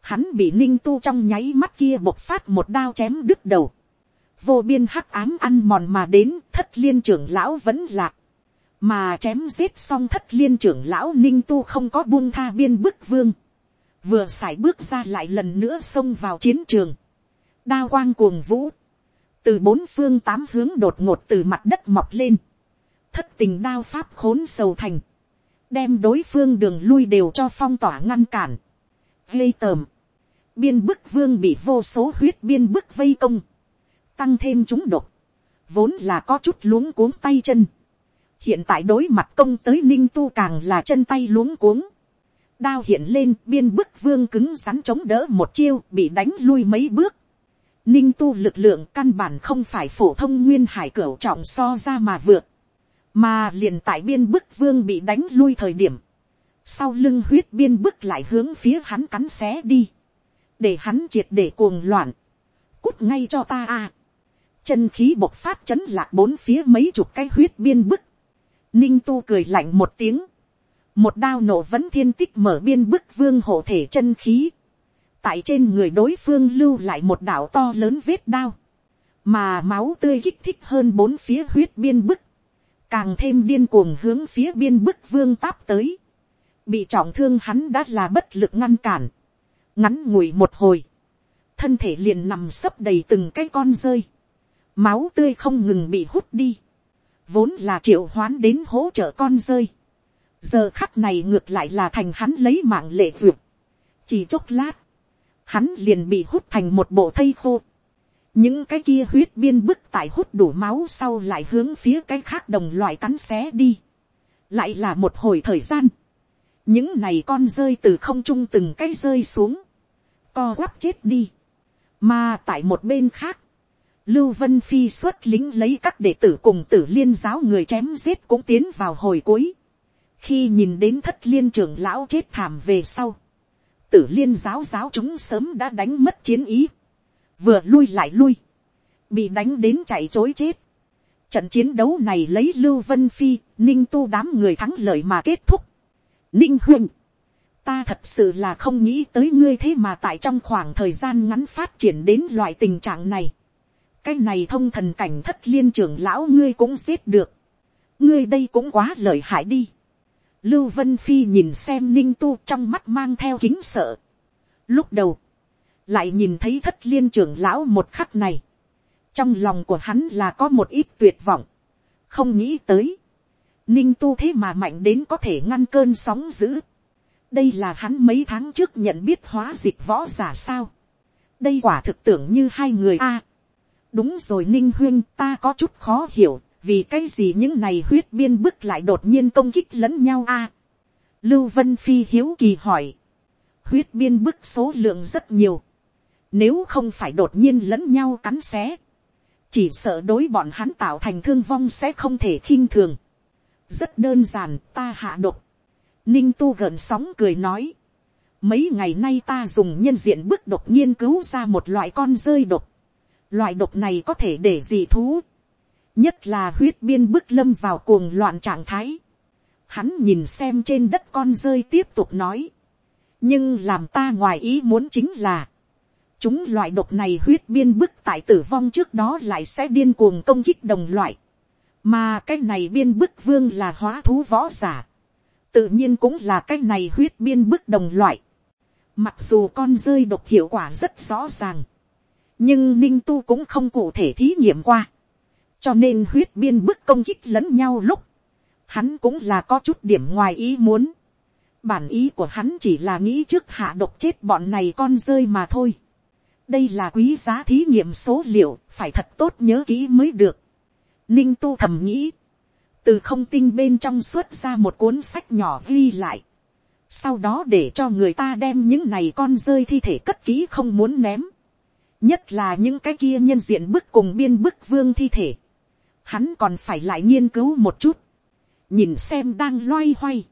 Hắn bị ninh tu trong nháy mắt kia bộc phát một đao chém đứt đầu. Vô biên hắc ám ăn mòn mà đến thất liên trưởng lão vẫn lạc. Mà chém giết xong thất liên trưởng lão ninh tu không có buông tha biên bức vương, vừa x à i bước ra lại lần nữa xông vào chiến trường, đa quang cuồng vũ, từ bốn phương tám hướng đột ngột từ mặt đất mọc lên, thất tình đao pháp khốn sầu thành, đem đối phương đường lui đều cho phong tỏa ngăn cản, ghê tờm, biên bức vương bị vô số huyết biên bức vây công, tăng thêm chúng độc, vốn là có chút luống cuống tay chân, hiện tại đối mặt công tới ninh tu càng là chân tay luống cuống. đao hiện lên biên bức vương cứng rắn chống đỡ một chiêu bị đánh lui mấy bước. ninh tu lực lượng căn bản không phải phổ thông nguyên hải cửu trọng so ra mà vượt. mà liền tại biên bức vương bị đánh lui thời điểm. sau lưng huyết biên bức lại hướng phía hắn cắn xé đi. để hắn triệt để cuồng loạn. cút ngay cho ta a chân khí bộc phát chấn lạc bốn phía mấy chục cái huyết biên bức Ninh tu cười lạnh một tiếng. Một đao nổ vẫn thiên tích mở biên bức vương hộ thể chân khí. Tại trên người đối phương lưu lại một đảo to lớn vết đao. Mà máu tươi kích thích hơn bốn phía huyết biên bức. Càng thêm điên cuồng hướng phía biên bức vương táp tới. Bị trọng thương hắn đã là bất lực ngăn cản. Ngắn ngủi một hồi. Thân thể liền nằm sấp đầy từng cái con rơi. Máu tươi không ngừng bị hút đi vốn là triệu hoán đến hỗ trợ con rơi. giờ khắc này ngược lại là thành hắn lấy mạng lệ duyệt, chỉ chốc lát, hắn liền bị hút thành một bộ thây khô. những cái kia huyết biên bức tại hút đủ máu sau lại hướng phía cái khác đồng loại cắn xé đi. lại là một hồi thời gian. những này con rơi từ không trung từng cái rơi xuống. co quắp chết đi. mà tại một bên khác, Lưu Vân Phi xuất lính lấy các đệ tử cùng tử liên giáo người chém giết cũng tiến vào hồi cuối. Khi nhìn đến thất liên trưởng lão chết thảm về sau. Tử liên giáo giáo chúng sớm đã đánh mất chiến ý. Vừa lui lại lui. Bị đánh đến chạy chối chết. Trận chiến đấu này lấy Lưu Vân Phi, Ninh Tu đám người thắng lợi mà kết thúc. Ninh Huynh. Ta thật sự là không nghĩ tới ngươi thế mà tại trong khoảng thời gian ngắn phát triển đến loại tình trạng này cái này thông thần cảnh thất liên trưởng lão ngươi cũng giết được. ngươi đây cũng quá lợi hại đi. lưu vân phi nhìn xem ninh tu trong mắt mang theo kính sợ. lúc đầu, lại nhìn thấy thất liên trưởng lão một khắc này. trong lòng của hắn là có một ít tuyệt vọng. không nghĩ tới. ninh tu thế mà mạnh đến có thể ngăn cơn sóng dữ. đây là hắn mấy tháng trước nhận biết hóa dịch võ giả sao. đây quả thực tưởng như hai người a đúng rồi ninh huyên, ta có chút khó hiểu, vì cái gì những này huyết biên bức lại đột nhiên công kích lẫn nhau a? Lưu vân phi hiếu kỳ hỏi. Huyết biên bức số lượng rất nhiều. Nếu không phải đột nhiên lẫn nhau cắn xé, chỉ sợ đối bọn hắn tạo thành thương vong sẽ không thể khinh thường. Rất đơn giản, ta hạ độc. Ninh tu gợn sóng cười nói. Mấy ngày nay ta dùng nhân diện bức độc nghiên cứu ra một loại con rơi độc. Loại độc này có thể để gì thú. Nhất là huyết biên bức lâm vào cuồng loạn trạng thái. Hắn nhìn xem trên đất con rơi tiếp tục nói. Nhưng làm ta ngoài ý muốn chính là. chúng loại độc này huyết biên bức tại tử vong trước đó lại sẽ điên cuồng công kích đồng loại, mà cái này biên bức vương là hóa thú võ giả, tự nhiên cũng là cái này huyết biên bức đồng loại, mặc dù con rơi độc hiệu quả rất rõ ràng, nhưng ninh tu cũng không cụ thể thí nghiệm qua, cho nên huyết biên bức công kích lẫn nhau lúc, hắn cũng là có chút điểm ngoài ý muốn, bản ý của hắn chỉ là nghĩ trước hạ độc chết bọn này con rơi mà thôi. đây là quý giá thí nghiệm số liệu, phải thật tốt nhớ kỹ mới được. ninh tu thầm nghĩ, từ không tinh bên trong xuất ra một cuốn sách nhỏ ghi lại, sau đó để cho người ta đem những này con rơi thi thể cất kỹ không muốn ném, nhất là những cái kia nhân diện bức cùng biên bức vương thi thể, hắn còn phải lại nghiên cứu một chút, nhìn xem đang loay hoay,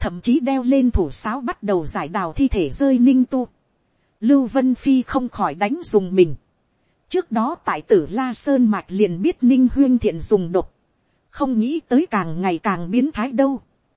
thậm chí đeo lên thủ sáo bắt đầu giải đào thi thể rơi ninh tu. Lưu Vân Phi không khỏi đánh dùng mình. Trước đó tại tử La Sơn Mạch liền biết ninh huyên thiện dùng độc. Không nghĩ tới càng ngày càng biến thái đâu.